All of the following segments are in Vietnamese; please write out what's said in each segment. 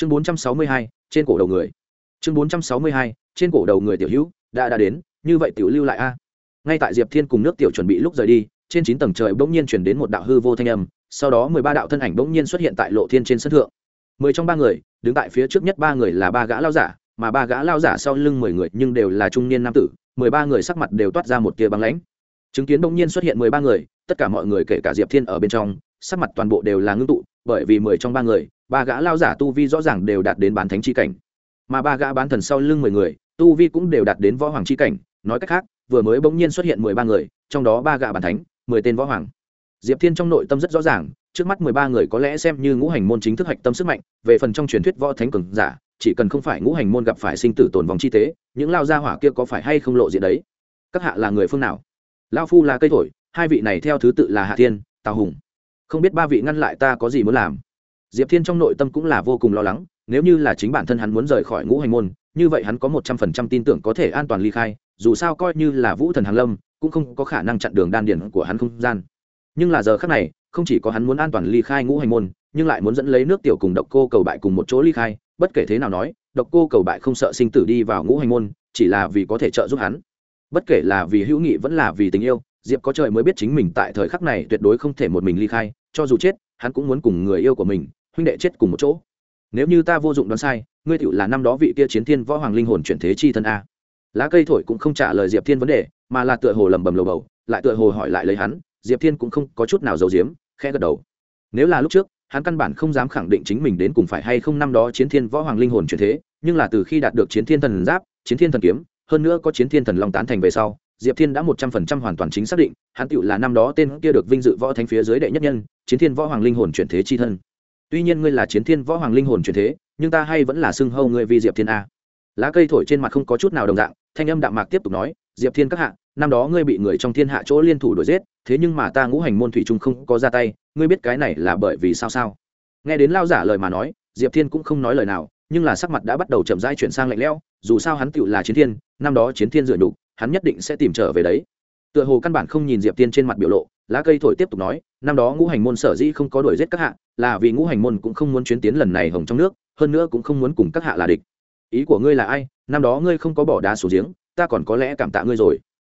chương bốn trăm sáu mươi hai, trên cổ đầu người. Chương bốn trăm sáu mươi hai, trên cổ đầu người tiểu hữu, đã đã đến, như vậy tiểu lưu lại a. Ngay tại diệp thiên cùng nước tiểu chuẩn bị lúc rời đi, trên chín tầng trời bỗng nhiên chuyển đến một đạo hư vô thanh âm, sau đó mười ba đạo thân ảnh bỗng nhiên xuất hiện tại lộ thiên trên sân thượng. Mười trong ba người, đứng tại phía trước nhất ba người là ba gã lao giả, mà ba gã lao giả sau lưng mười người nhưng đều là trung niên nam tử, mười ba người sắc mặt đều toát ra một tia băng lãnh. Chứng kiến bỗng nhiên xuất hiện mười ba người, tất cả mọi người kể cả diệp thiên ở bên trong, sắc mặt toàn bộ đều là ngưng tụ bởi vì mười trong ba người, ba gã lao giả tu vi rõ ràng đều đạt đến bán thánh chi cảnh. Mà ba gã bán thần sau lưng mười người, tu vi cũng đều đạt đến võ hoàng chi cảnh. Nói cách khác, vừa mới bỗng nhiên xuất hiện mười ba người, trong đó ba gã bán thánh, mười tên võ hoàng. Diệp thiên trong nội tâm rất rõ ràng, trước mắt mười ba người có lẽ xem như ngũ hành môn chính thức hạch tâm sức mạnh, về phần trong truyền thuyết võ thánh cường giả, chỉ cần không phải ngũ hành môn gặp phải sinh tử tồn vòng chi tế, những lao gia hỏa kia có phải hay không lộ diện đấy? Các hạ là người phương nào? Lao phu là cây thổi, hai vị này theo thứ tự là hạ thiên, tào hùng không biết ba vị ngăn lại ta có gì muốn làm. Diệp thiên trong nội tâm cũng là vô cùng lo lắng, nếu như là chính bản thân hắn muốn rời khỏi ngũ hành môn, như vậy hắn có một trăm phần trăm tin tưởng có thể an toàn ly khai, dù sao coi như là vũ thần hàn lâm, cũng không có khả năng chặn đường đan điển của hắn không gian. Nhưng là giờ khác này, không chỉ có hắn muốn an toàn ly khai ngũ hành môn, nhưng lại muốn dẫn lấy nước tiểu cùng độc cô cầu bại cùng một chỗ ly khai, bất kể thế nào nói, độc cô cầu bại không sợ sinh tử đi vào ngũ hành môn, chỉ là vì có thể trợ giúp hắn. Bất kể là vì hữu nghị vẫn là vì tình yêu diệp có trời mới biết chính mình tại thời khắc này tuyệt đối không thể một mình ly khai, cho dù chết, hắn cũng muốn cùng người yêu của mình, huynh đệ chết cùng một chỗ. Nếu như ta vô dụng đoán sai, ngươi tựu là năm đó vị kia chiến thiên võ hoàng linh hồn chuyển thế chi thân a. Lá cây thổi cũng không trả lời diệp thiên vấn đề, mà là tựa hồ lầm bầm lầu bầu, lại tựa hồ hỏi lại lấy hắn, diệp thiên cũng không có chút nào giấu giếm, khẽ gật đầu. Nếu là lúc trước, hắn căn bản không dám khẳng định chính mình đến cùng phải hay không năm đó chiến thiên võ hoàng linh hồn chuyển thế, nhưng là từ khi đạt được chiến thiên thần giáp, chiến thiên thần kiếm, hơn nữa có chiến thiên thần long tán thành về sau diệp thiên đã một trăm phần trăm hoàn toàn chính xác định, hắn tựu là năm đó tên kia được vinh dự võ thánh phía dưới đệ nhất nhân, chiến thiên võ hoàng linh hồn chuyển thế chi thân. Tuy nhiên ngươi là chiến thiên võ hoàng linh hồn chuyển thế, nhưng ta hay vẫn là xưng hâu ngươi vì diệp thiên a. Lá cây thổi trên mặt không có chút nào đồng dạng, thanh âm đạm mạc tiếp tục nói, diệp thiên các hạ, năm đó ngươi bị người trong thiên hạ chỗ liên thủ đuổi giết, thế nhưng mà ta ngũ hành môn thủy trung không có ra tay, ngươi biết cái này là bởi vì sao sao? Nghe đến lao giả lời mà nói, diệp thiên cũng không nói lời nào, nhưng là sắc mặt đã bắt đầu chậm rãi chuyển sang lạnh lẽo, dù sao hắn tựu là chiến thiên, năm đó chiến thiên dựa đủ hắn nhất định sẽ tìm trở về đấy. Tựa hồ căn bản không nhìn diệp tiên trên mặt biểu lộ, lá cây thổi tiếp tục nói, năm đó ngũ hành môn sở dĩ không có đuổi giết các hạ, là vì ngũ hành môn cũng không muốn chuyến tiến lần này hồng trong nước, hơn nữa cũng không muốn cùng các hạ là địch. Ý của ngươi là ai? Năm đó ngươi không có bỏ đá xuống giếng, ta còn có lẽ cảm tạ ngươi rồi.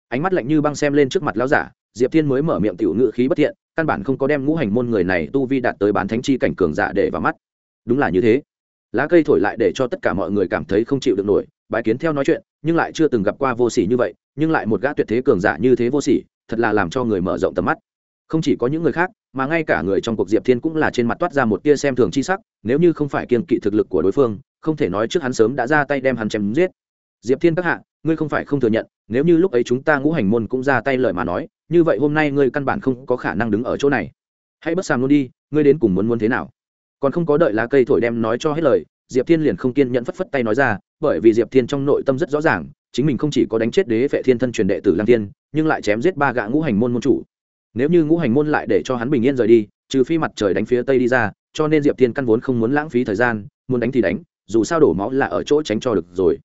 Ánh mắt lạnh như băng xem lên trước mặt lão giả, diệp thiên mới mở miệng tiểu ngự khí bất thiện, căn bản không có đem ngũ hành môn người này tu vi đạt tới bán thánh chi cảnh cường giả để vào mắt. Đúng là như thế. Lá cây thổi lại để cho tất cả mọi người cảm thấy không chịu được nổi bái kiến theo nói chuyện, nhưng lại chưa từng gặp qua vô sỉ như vậy, nhưng lại một gã tuyệt thế cường giả như thế vô sỉ, thật là làm cho người mở rộng tầm mắt. Không chỉ có những người khác, mà ngay cả người trong cuộc diệp thiên cũng là trên mặt toát ra một tia xem thường chi sắc, nếu như không phải kiên kỵ thực lực của đối phương, không thể nói trước hắn sớm đã ra tay đem hắn chém giết. Diệp thiên các hạ, ngươi không phải không thừa nhận, nếu như lúc ấy chúng ta ngũ hành môn cũng ra tay lời mà nói, như vậy hôm nay ngươi căn bản không có khả năng đứng ở chỗ này. Hãy bất sàm luôn đi, ngươi đến cùng muốn muốn thế nào? Còn không có đợi lá cây thổi đem nói cho hết lời diệp thiên liền không kiên nhẫn phất phất tay nói ra bởi vì diệp thiên trong nội tâm rất rõ ràng chính mình không chỉ có đánh chết đế vệ thiên thân truyền đệ tử lang Thiên, nhưng lại chém giết ba gã ngũ hành môn môn chủ. Nếu như ngũ hành môn lại để cho hắn bình yên rời đi trừ phi mặt trời đánh phía tây đi ra cho nên diệp thiên căn vốn không muốn lãng phí thời gian muốn đánh thì đánh dù sao đổ máu là ở chỗ tránh cho được rồi.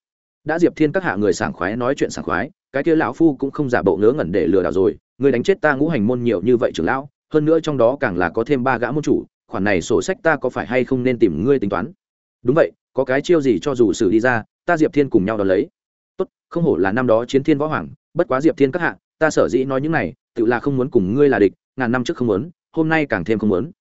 Đã diệp thiên các hạ người sảng khoái nói chuyện sảng khoái cái kia lão phu cũng không giả bộ ngớ ngẩn để lừa đảo rồi người đánh chết ta ngũ hành môn nhiều như vậy trưởng lão hơn nữa trong đó càng là có thêm ba gã môn chủ khoản này sổ sách ta có phải hay không nên tìm ngươi tính toán? Đúng vậy, có cái chiêu gì cho dù xử đi ra, ta diệp thiên cùng nhau đón lấy. Tốt, không hổ là năm đó chiến thiên võ hoàng, bất quá diệp thiên các hạ, ta sở dĩ nói những này, tự là không muốn cùng ngươi là địch, ngàn năm trước không muốn, hôm nay càng thêm không muốn.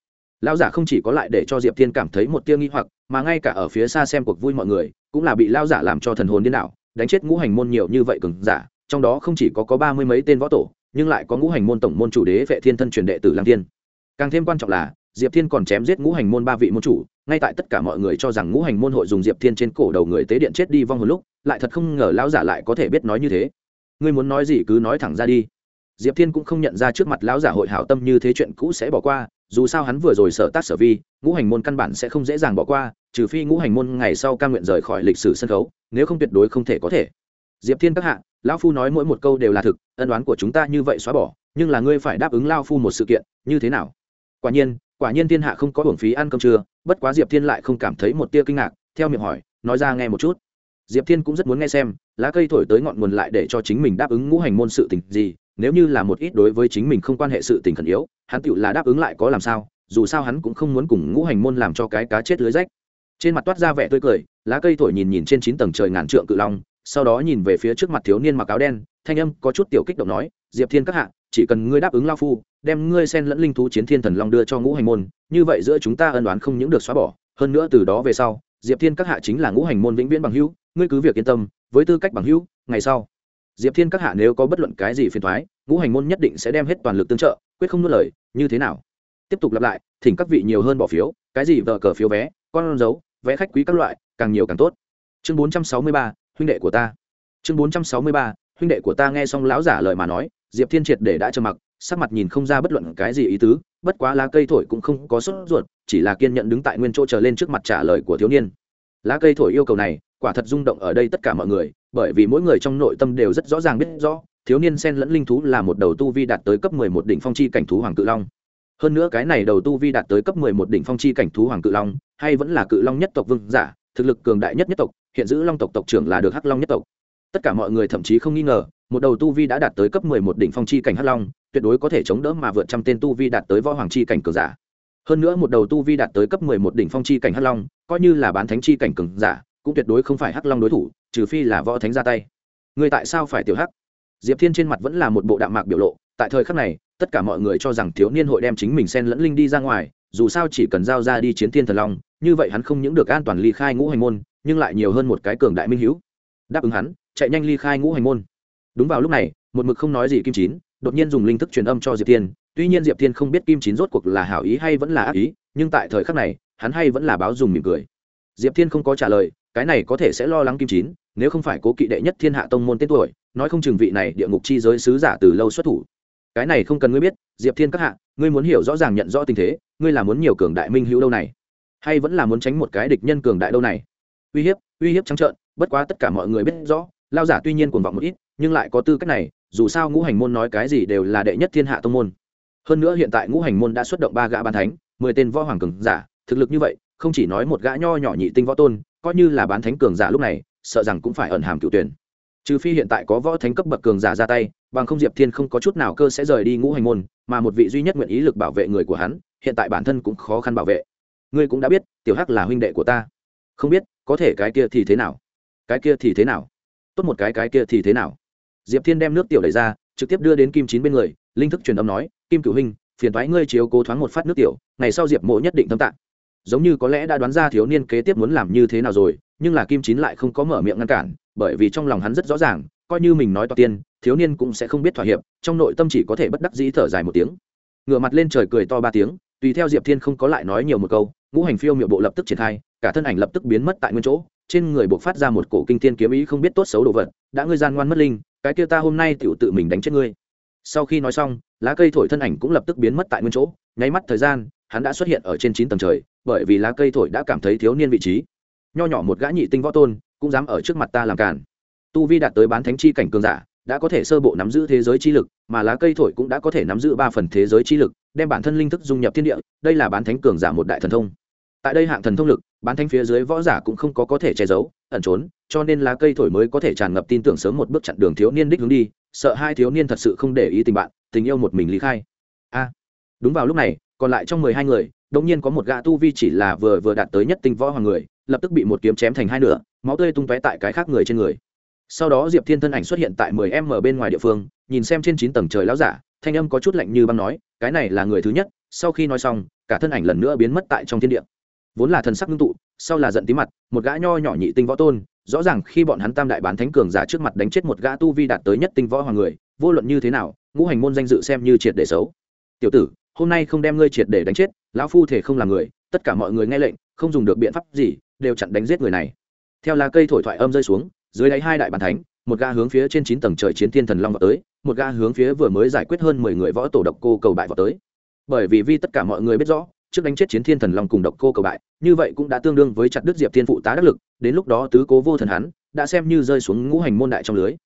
Lão giả không chỉ có lại để cho diệp thiên cảm thấy một tia nghi hoặc, mà ngay cả ở phía xa xem cuộc vui mọi người, cũng là bị lão giả làm cho thần hồn điên đảo, đánh chết ngũ hành môn nhiều như vậy cường giả, trong đó không chỉ có có ba mươi mấy tên võ tổ, nhưng lại có ngũ hành môn tổng môn chủ đế vệ thiên thân truyền đệ tử lang thiên. Càng thêm quan trọng là, diệp thiên còn chém giết ngũ hành môn ba vị môn chủ ngay tại tất cả mọi người cho rằng ngũ hành môn hội dùng diệp thiên trên cổ đầu người tế điện chết đi vong hồn lúc, lại thật không ngờ lão giả lại có thể biết nói như thế. Ngươi muốn nói gì cứ nói thẳng ra đi. Diệp thiên cũng không nhận ra trước mặt lão giả hội hảo tâm như thế chuyện cũ sẽ bỏ qua, dù sao hắn vừa rồi sở tác sở vi, ngũ hành môn căn bản sẽ không dễ dàng bỏ qua, trừ phi ngũ hành môn ngày sau ca nguyện rời khỏi lịch sử sân khấu, nếu không tuyệt đối không thể có thể. Diệp thiên các hạ, lão phu nói mỗi một câu đều là thực, ân đoán của chúng ta như vậy xóa bỏ, nhưng là ngươi phải đáp ứng lao phu một sự kiện, như thế nào? Quả nhiên quả nhiên thiên hạ không có hưởng phí ăn cơm trưa, bất quá diệp thiên lại không cảm thấy một tia kinh ngạc, theo miệng hỏi, nói ra nghe một chút. Diệp thiên cũng rất muốn nghe xem, lá cây thổi tới ngọn nguồn lại để cho chính mình đáp ứng ngũ hành môn sự tình gì, nếu như là một ít đối với chính mình không quan hệ sự tình khẩn yếu, hắn tựu là đáp ứng lại có làm sao, dù sao hắn cũng không muốn cùng ngũ hành môn làm cho cái cá chết lưới rách. Trên mặt toát ra vẻ tươi cười, lá cây thổi nhìn nhìn trên chín tầng trời ngàn trượng cự long, sau đó nhìn về phía trước mặt thiếu niên mặc áo đen, thanh âm có chút tiểu kích động nói, diệp thiên các hạ chỉ cần ngươi đáp ứng lao phu, đem ngươi sen lẫn linh thú chiến thiên thần long đưa cho ngũ hành môn, như vậy giữa chúng ta ân đoán không những được xóa bỏ, hơn nữa từ đó về sau, diệp thiên các hạ chính là ngũ hành môn vĩnh viễn bằng hữu, ngươi cứ việc yên tâm, với tư cách bằng hữu, ngày sau, diệp thiên các hạ nếu có bất luận cái gì phiền thoái ngũ hành môn nhất định sẽ đem hết toàn lực tương trợ, quyết không nuốt lời, như thế nào? Tiếp tục lặp lại, thỉnh các vị nhiều hơn bỏ phiếu, cái gì vờ cờ phiếu vé, con dấu, vé khách quý các loại, càng nhiều càng tốt. Chương bốn trăm sáu mươi ba, huynh đệ của ta. Chương bốn trăm sáu mươi ba, huynh đệ của ta nghe xong lão giả lời mà nói diệp thiên triệt để đã trầm mặc, sắc mặt nhìn không ra bất luận cái gì ý tứ, bất quá lá cây thổi cũng không có sốt ruột, chỉ là kiên nhận đứng tại nguyên chỗ chờ lên trước mặt trả lời của thiếu niên. Lá cây thổi yêu cầu này, quả thật rung động ở đây tất cả mọi người, bởi vì mỗi người trong nội tâm đều rất rõ ràng biết rõ, thiếu niên sen lẫn linh thú là một đầu tu vi đạt tới cấp mười một đỉnh phong chi cảnh thú hoàng cự long. Hơn nữa cái này đầu tu vi đạt tới cấp mười một đỉnh phong chi cảnh thú hoàng cự long, hay vẫn là cự long nhất tộc vương giả, thực lực cường đại nhất nhất tộc, hiện giữ long tộc tộc trưởng là được hắc long nhất tộc. Tất cả mọi người thậm chí không nghi ngờ một đầu tu vi đã đạt tới cấp mười một đỉnh phong chi cảnh hắc long, tuyệt đối có thể chống đỡ mà vượt trăm tên tu vi đạt tới võ hoàng chi cảnh cường giả. Hơn nữa một đầu tu vi đạt tới cấp mười một đỉnh phong chi cảnh hắc long, coi như là bán thánh chi cảnh cường giả, cũng tuyệt đối không phải hắc long đối thủ, trừ phi là võ thánh ra tay. Người tại sao phải tiểu hắc? Diệp thiên trên mặt vẫn là một bộ đạm mạc biểu lộ, tại thời khắc này, tất cả mọi người cho rằng thiếu niên hội đem chính mình xen lẫn linh đi ra ngoài, dù sao chỉ cần giao ra đi chiến thiên thần long, như vậy hắn không những được an toàn ly khai ngũ hành môn, nhưng lại nhiều hơn một cái cường đại minh hữu. Đáp ứng hắn, chạy nhanh ly khai ngũ hành môn đúng vào lúc này, một mực không nói gì kim chín, đột nhiên dùng linh thức truyền âm cho diệp thiên. Tuy nhiên diệp thiên không biết kim chín rốt cuộc là hảo ý hay vẫn là ác ý, nhưng tại thời khắc này, hắn hay vẫn là báo dùng mỉm cười. Diệp thiên không có trả lời, cái này có thể sẽ lo lắng kim chín, nếu không phải cố kỵ đệ nhất thiên hạ tông môn tên tuổi, nói không chừng vị này địa ngục chi giới sứ giả từ lâu xuất thủ. Cái này không cần ngươi biết, diệp thiên các hạ, ngươi muốn hiểu rõ ràng nhận rõ tình thế, ngươi là muốn nhiều cường đại minh hữu đâu này, hay vẫn là muốn tránh một cái địch nhân cường đại đâu này. Uy hiếp uy hiếp trắng trợn, bất quá tất cả mọi người biết rõ, lao giả tuy nhiên cuồng vọng một ít nhưng lại có tư cách này, dù sao ngũ hành môn nói cái gì đều là đệ nhất thiên hạ tông môn. Hơn nữa hiện tại ngũ hành môn đã xuất động ba gã ban thánh, mười tên võ hoàng cường giả, thực lực như vậy, không chỉ nói một gã nho nhỏ nhị tinh võ tôn, coi như là bán thánh cường giả lúc này, sợ rằng cũng phải ẩn hàm cựu tuyển. Trừ phi hiện tại có võ thánh cấp bậc cường giả ra tay, bằng không diệp thiên không có chút nào cơ sẽ rời đi ngũ hành môn, mà một vị duy nhất nguyện ý lực bảo vệ người của hắn, hiện tại bản thân cũng khó khăn bảo vệ. Ngươi cũng đã biết, tiểu hắc là huynh đệ của ta. Không biết, có thể cái kia thì thế nào? Cái kia thì thế nào? Tốt một cái cái kia thì thế nào? Diệp thiên đem nước tiểu đẩy ra, trực tiếp đưa đến kim chín bên người, linh thức truyền âm nói, kim cửu hình phiền thoái ngươi chiếu cố thoáng một phát nước tiểu, ngày sau diệp mộ nhất định thâm tạng. Giống như có lẽ đã đoán ra thiếu niên kế tiếp muốn làm như thế nào rồi, nhưng là kim chín lại không có mở miệng ngăn cản, bởi vì trong lòng hắn rất rõ ràng, coi như mình nói to tiên, thiếu niên cũng sẽ không biết thỏa hiệp, trong nội tâm chỉ có thể bất đắc dĩ thở dài một tiếng. Ngửa mặt lên trời cười to ba tiếng, tùy theo diệp thiên không có lại nói nhiều một câu, ngũ hành phiêu miệu bộ lập tức triển khai, cả thân ảnh lập tức biến mất tại nguyên chỗ, trên người buộc phát ra một cổ kinh thiên kiếm ý không biết tốt xấu đồ vật, đã ngươi gian ngoan mất linh cái kia ta hôm nay tiểu tự mình đánh chết ngươi. Sau khi nói xong, lá cây thổi thân ảnh cũng lập tức biến mất tại nguyên chỗ, nháy mắt thời gian, hắn đã xuất hiện ở trên chín tầng trời, bởi vì lá cây thổi đã cảm thấy thiếu niên vị trí. Nho nhỏ một gã nhị tinh võ tôn, cũng dám ở trước mặt ta làm cản tu vi đạt tới bán thánh chi cảnh cường giả, đã có thể sơ bộ nắm giữ thế giới chi lực, mà lá cây thổi cũng đã có thể nắm giữ ba phần thế giới chi lực, đem bản thân linh thức dung nhập thiên địa, đây là bán thánh cường giả một đại thần thông tại đây hạng thần thông lực, bán thanh phía dưới võ giả cũng không có có thể che giấu, ẩn trốn, cho nên lá cây thổi mới có thể tràn ngập tin tưởng sớm một bước chặn đường thiếu niên đích hướng đi, sợ hai thiếu niên thật sự không để ý tình bạn, tình yêu một mình lý khai. A, đúng vào lúc này, còn lại trong mười hai người, đột nhiên có một gã tu vi chỉ là vừa vừa đạt tới nhất tinh võ hoàng người, lập tức bị một kiếm chém thành hai nửa, máu tươi tung tóe tại cái khác người trên người. Sau đó diệp thiên thân ảnh xuất hiện tại mười em ở bên ngoài địa phương, nhìn xem trên chín tầng trời lão giả, thanh âm có chút lạnh như băng nói, cái này là người thứ nhất, sau khi nói xong, cả thân ảnh lần nữa biến mất tại trong thiên địa vốn là thần sắc ngưng tụ, sau là giận tí mặt, một gã nho nhỏ nhị tinh võ tôn, rõ ràng khi bọn hắn tam đại bán thánh cường giả trước mặt đánh chết một gã tu vi đạt tới nhất tinh võ hoàng người, vô luận như thế nào, ngũ hành môn danh dự xem như triệt để xấu. Tiểu tử, hôm nay không đem ngươi triệt để đánh chết, lão phu thể không là người, tất cả mọi người nghe lệnh, không dùng được biện pháp gì, đều chặn đánh giết người này. Theo lá cây thổi thoại âm rơi xuống, dưới đáy hai đại bàn thánh, một ga hướng phía trên chín tầng trời chiến thiên thần long vào tới, một ga hướng phía vừa mới giải quyết hơn mười người võ tổ độc cô cầu bại vào tới. Bởi vì vi tất cả mọi người biết rõ trước đánh chết chiến thiên thần long cùng độc cô cầu bại, như vậy cũng đã tương đương với chặt đứt diệp thiên phụ tá đắc lực, đến lúc đó tứ cố vô thần hắn đã xem như rơi xuống ngũ hành môn đại trong lưới.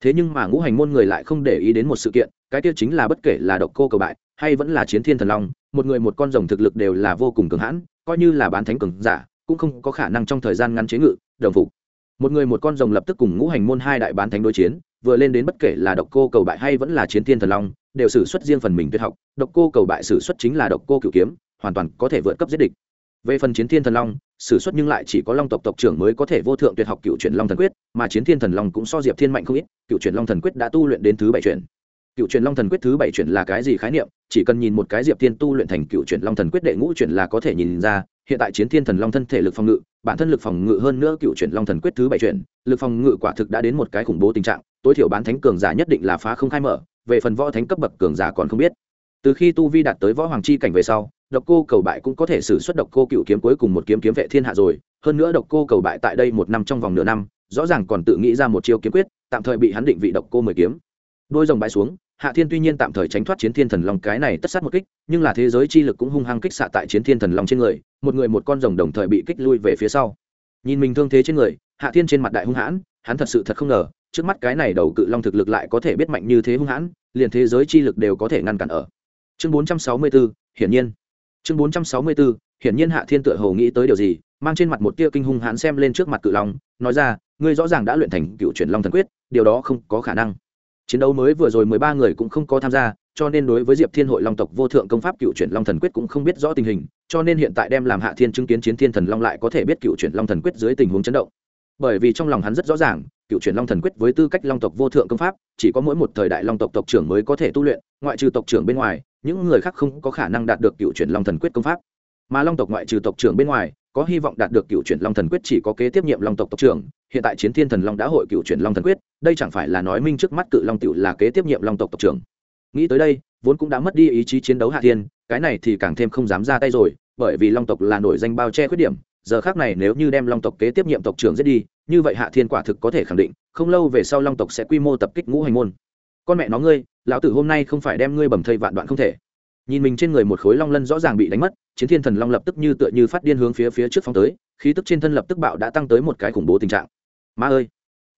Thế nhưng mà ngũ hành môn người lại không để ý đến một sự kiện, cái tiêu chính là bất kể là độc cô cầu bại, hay vẫn là chiến thiên thần long, một người một con rồng thực lực đều là vô cùng cường hãn, coi như là bán thánh cường giả, cũng không có khả năng trong thời gian ngắn chế ngự, đồng phục. Một người một con rồng lập tức cùng ngũ hành môn hai đại bán thánh đối chiến, vừa lên đến bất kể là độc cô cầu bại hay vẫn là chiến thiên thần long, đều xử xuất riêng phần mình tuyệt học, độc cô cầu bại xử xuất chính là độc cô cửu kiếm hoàn toàn có thể vượt cấp giết địch. Về phần chiến thiên thần long s ử suất nhưng lại chỉ có long tộc tộc trưởng mới có thể vô thượng tuyệt học cựu truyền long thần quyết mà chiến thiên thần long cũng so diệp thiên mạnh không ít cựu truyền long thần quyết đã tu luyện đến thứ bảy truyền. cựu truyền long thần quyết thứ bảy truyền là cái gì khái niệm? Chỉ cần nhìn một cái diệp thiên tu luyện thành cựu truyền long thần quyết đệ ngũ truyền là có thể nhìn ra hiện tại chiến thiên thần long thân thể lực phòng ngự bản thân lực phòng ngự hơn nữa cựu truyền long thần quyết thứ bảy truyền, lực phòng ngự quả thực đã đến một cái khủng bố tình trạng tối thiểu bán thánh cường giả nhất định là phá không khai mở về phần võ thánh cấp bậc cường giả còn không biết. Từ khi tu vi đạt tới võ hoàng chi cảnh về sau độc cô cầu bại cũng có thể xử xuất độc cô cựu kiếm cuối cùng một kiếm kiếm vệ thiên hạ rồi. Hơn nữa độc cô cầu bại tại đây một năm trong vòng nửa năm rõ ràng còn tự nghĩ ra một chiêu kiếm quyết tạm thời bị hắn định vị độc cô mười kiếm. Đôi rồng bãi xuống hạ thiên tuy nhiên tạm thời tránh thoát chiến thiên thần long cái này tất sát một kích nhưng là thế giới chi lực cũng hung hăng kích xạ tại chiến thiên thần long trên người một người một con rồng đồng thời bị kích lui về phía sau. Nhìn mình thương thế trên người hạ thiên trên mặt đại hung hãn hắn thật sự thật không ngờ trước mắt cái này đầu cự long thực lực lại có thể biết mạnh như thế hung hãn liền thế giới chi lực đều có thể ngăn cản ở. Chương 464, hiển nhiên chương 464, hiển nhiên hạ thiên tựa hồ nghĩ tới điều gì mang trên mặt một tia kinh hung hãn xem lên trước mặt cự long nói ra ngươi rõ ràng đã luyện thành cựu chuyển long thần quyết điều đó không có khả năng. Chiến đấu mới vừa rồi mười ba người cũng không có tham gia cho nên đối với diệp thiên hội long tộc vô thượng công pháp cựu chuyển long thần quyết cũng không biết rõ tình hình cho nên hiện tại đem làm hạ thiên chứng kiến chiến thiên thần long lại có thể biết cựu chuyển long thần quyết dưới tình huống chấn động. Bởi vì trong lòng hắn rất rõ ràng cựu chuyển long thần quyết với tư cách long tộc vô thượng công pháp chỉ có mỗi một thời đại long tộc tộc trưởng mới có thể tu luyện ngoại trừ tộc trưởng bên ngoài những người khác không có khả năng đạt được cựu chuyển long thần quyết công pháp. Mà long tộc ngoại trừ tộc trưởng bên ngoài, có hy vọng đạt được cựu chuyển long thần quyết chỉ có kế tiếp nhiệm long tộc tộc trưởng. Hiện tại chiến thiên thần long đã hội cựu chuyển long thần quyết, đây chẳng phải là nói minh trước mắt cự long tựu là kế tiếp nhiệm long tộc tộc trưởng. Nghĩ tới đây, vốn cũng đã mất đi ý chí chiến đấu hạ thiên, cái này thì càng thêm không dám ra tay rồi, bởi vì long tộc là nổi danh bao che khuyết điểm, giờ khác này nếu như đem long tộc kế tiếp nhiệm tộc trưởng giết đi, như vậy hạ thiên quả thực có thể khẳng định, không lâu về sau long tộc sẽ quy mô tập kích ngũ hành môn con mẹ nó ngươi, lão tử hôm nay không phải đem ngươi bầm thây vạn đoạn không thể. Nhìn mình trên người một khối long lân rõ ràng bị đánh mất, chiến thiên thần long lập tức như tựa như phát điên hướng phía phía trước phóng tới, khí tức trên thân lập tức bạo đã tăng tới một cái khủng bố tình trạng. Ma ơi!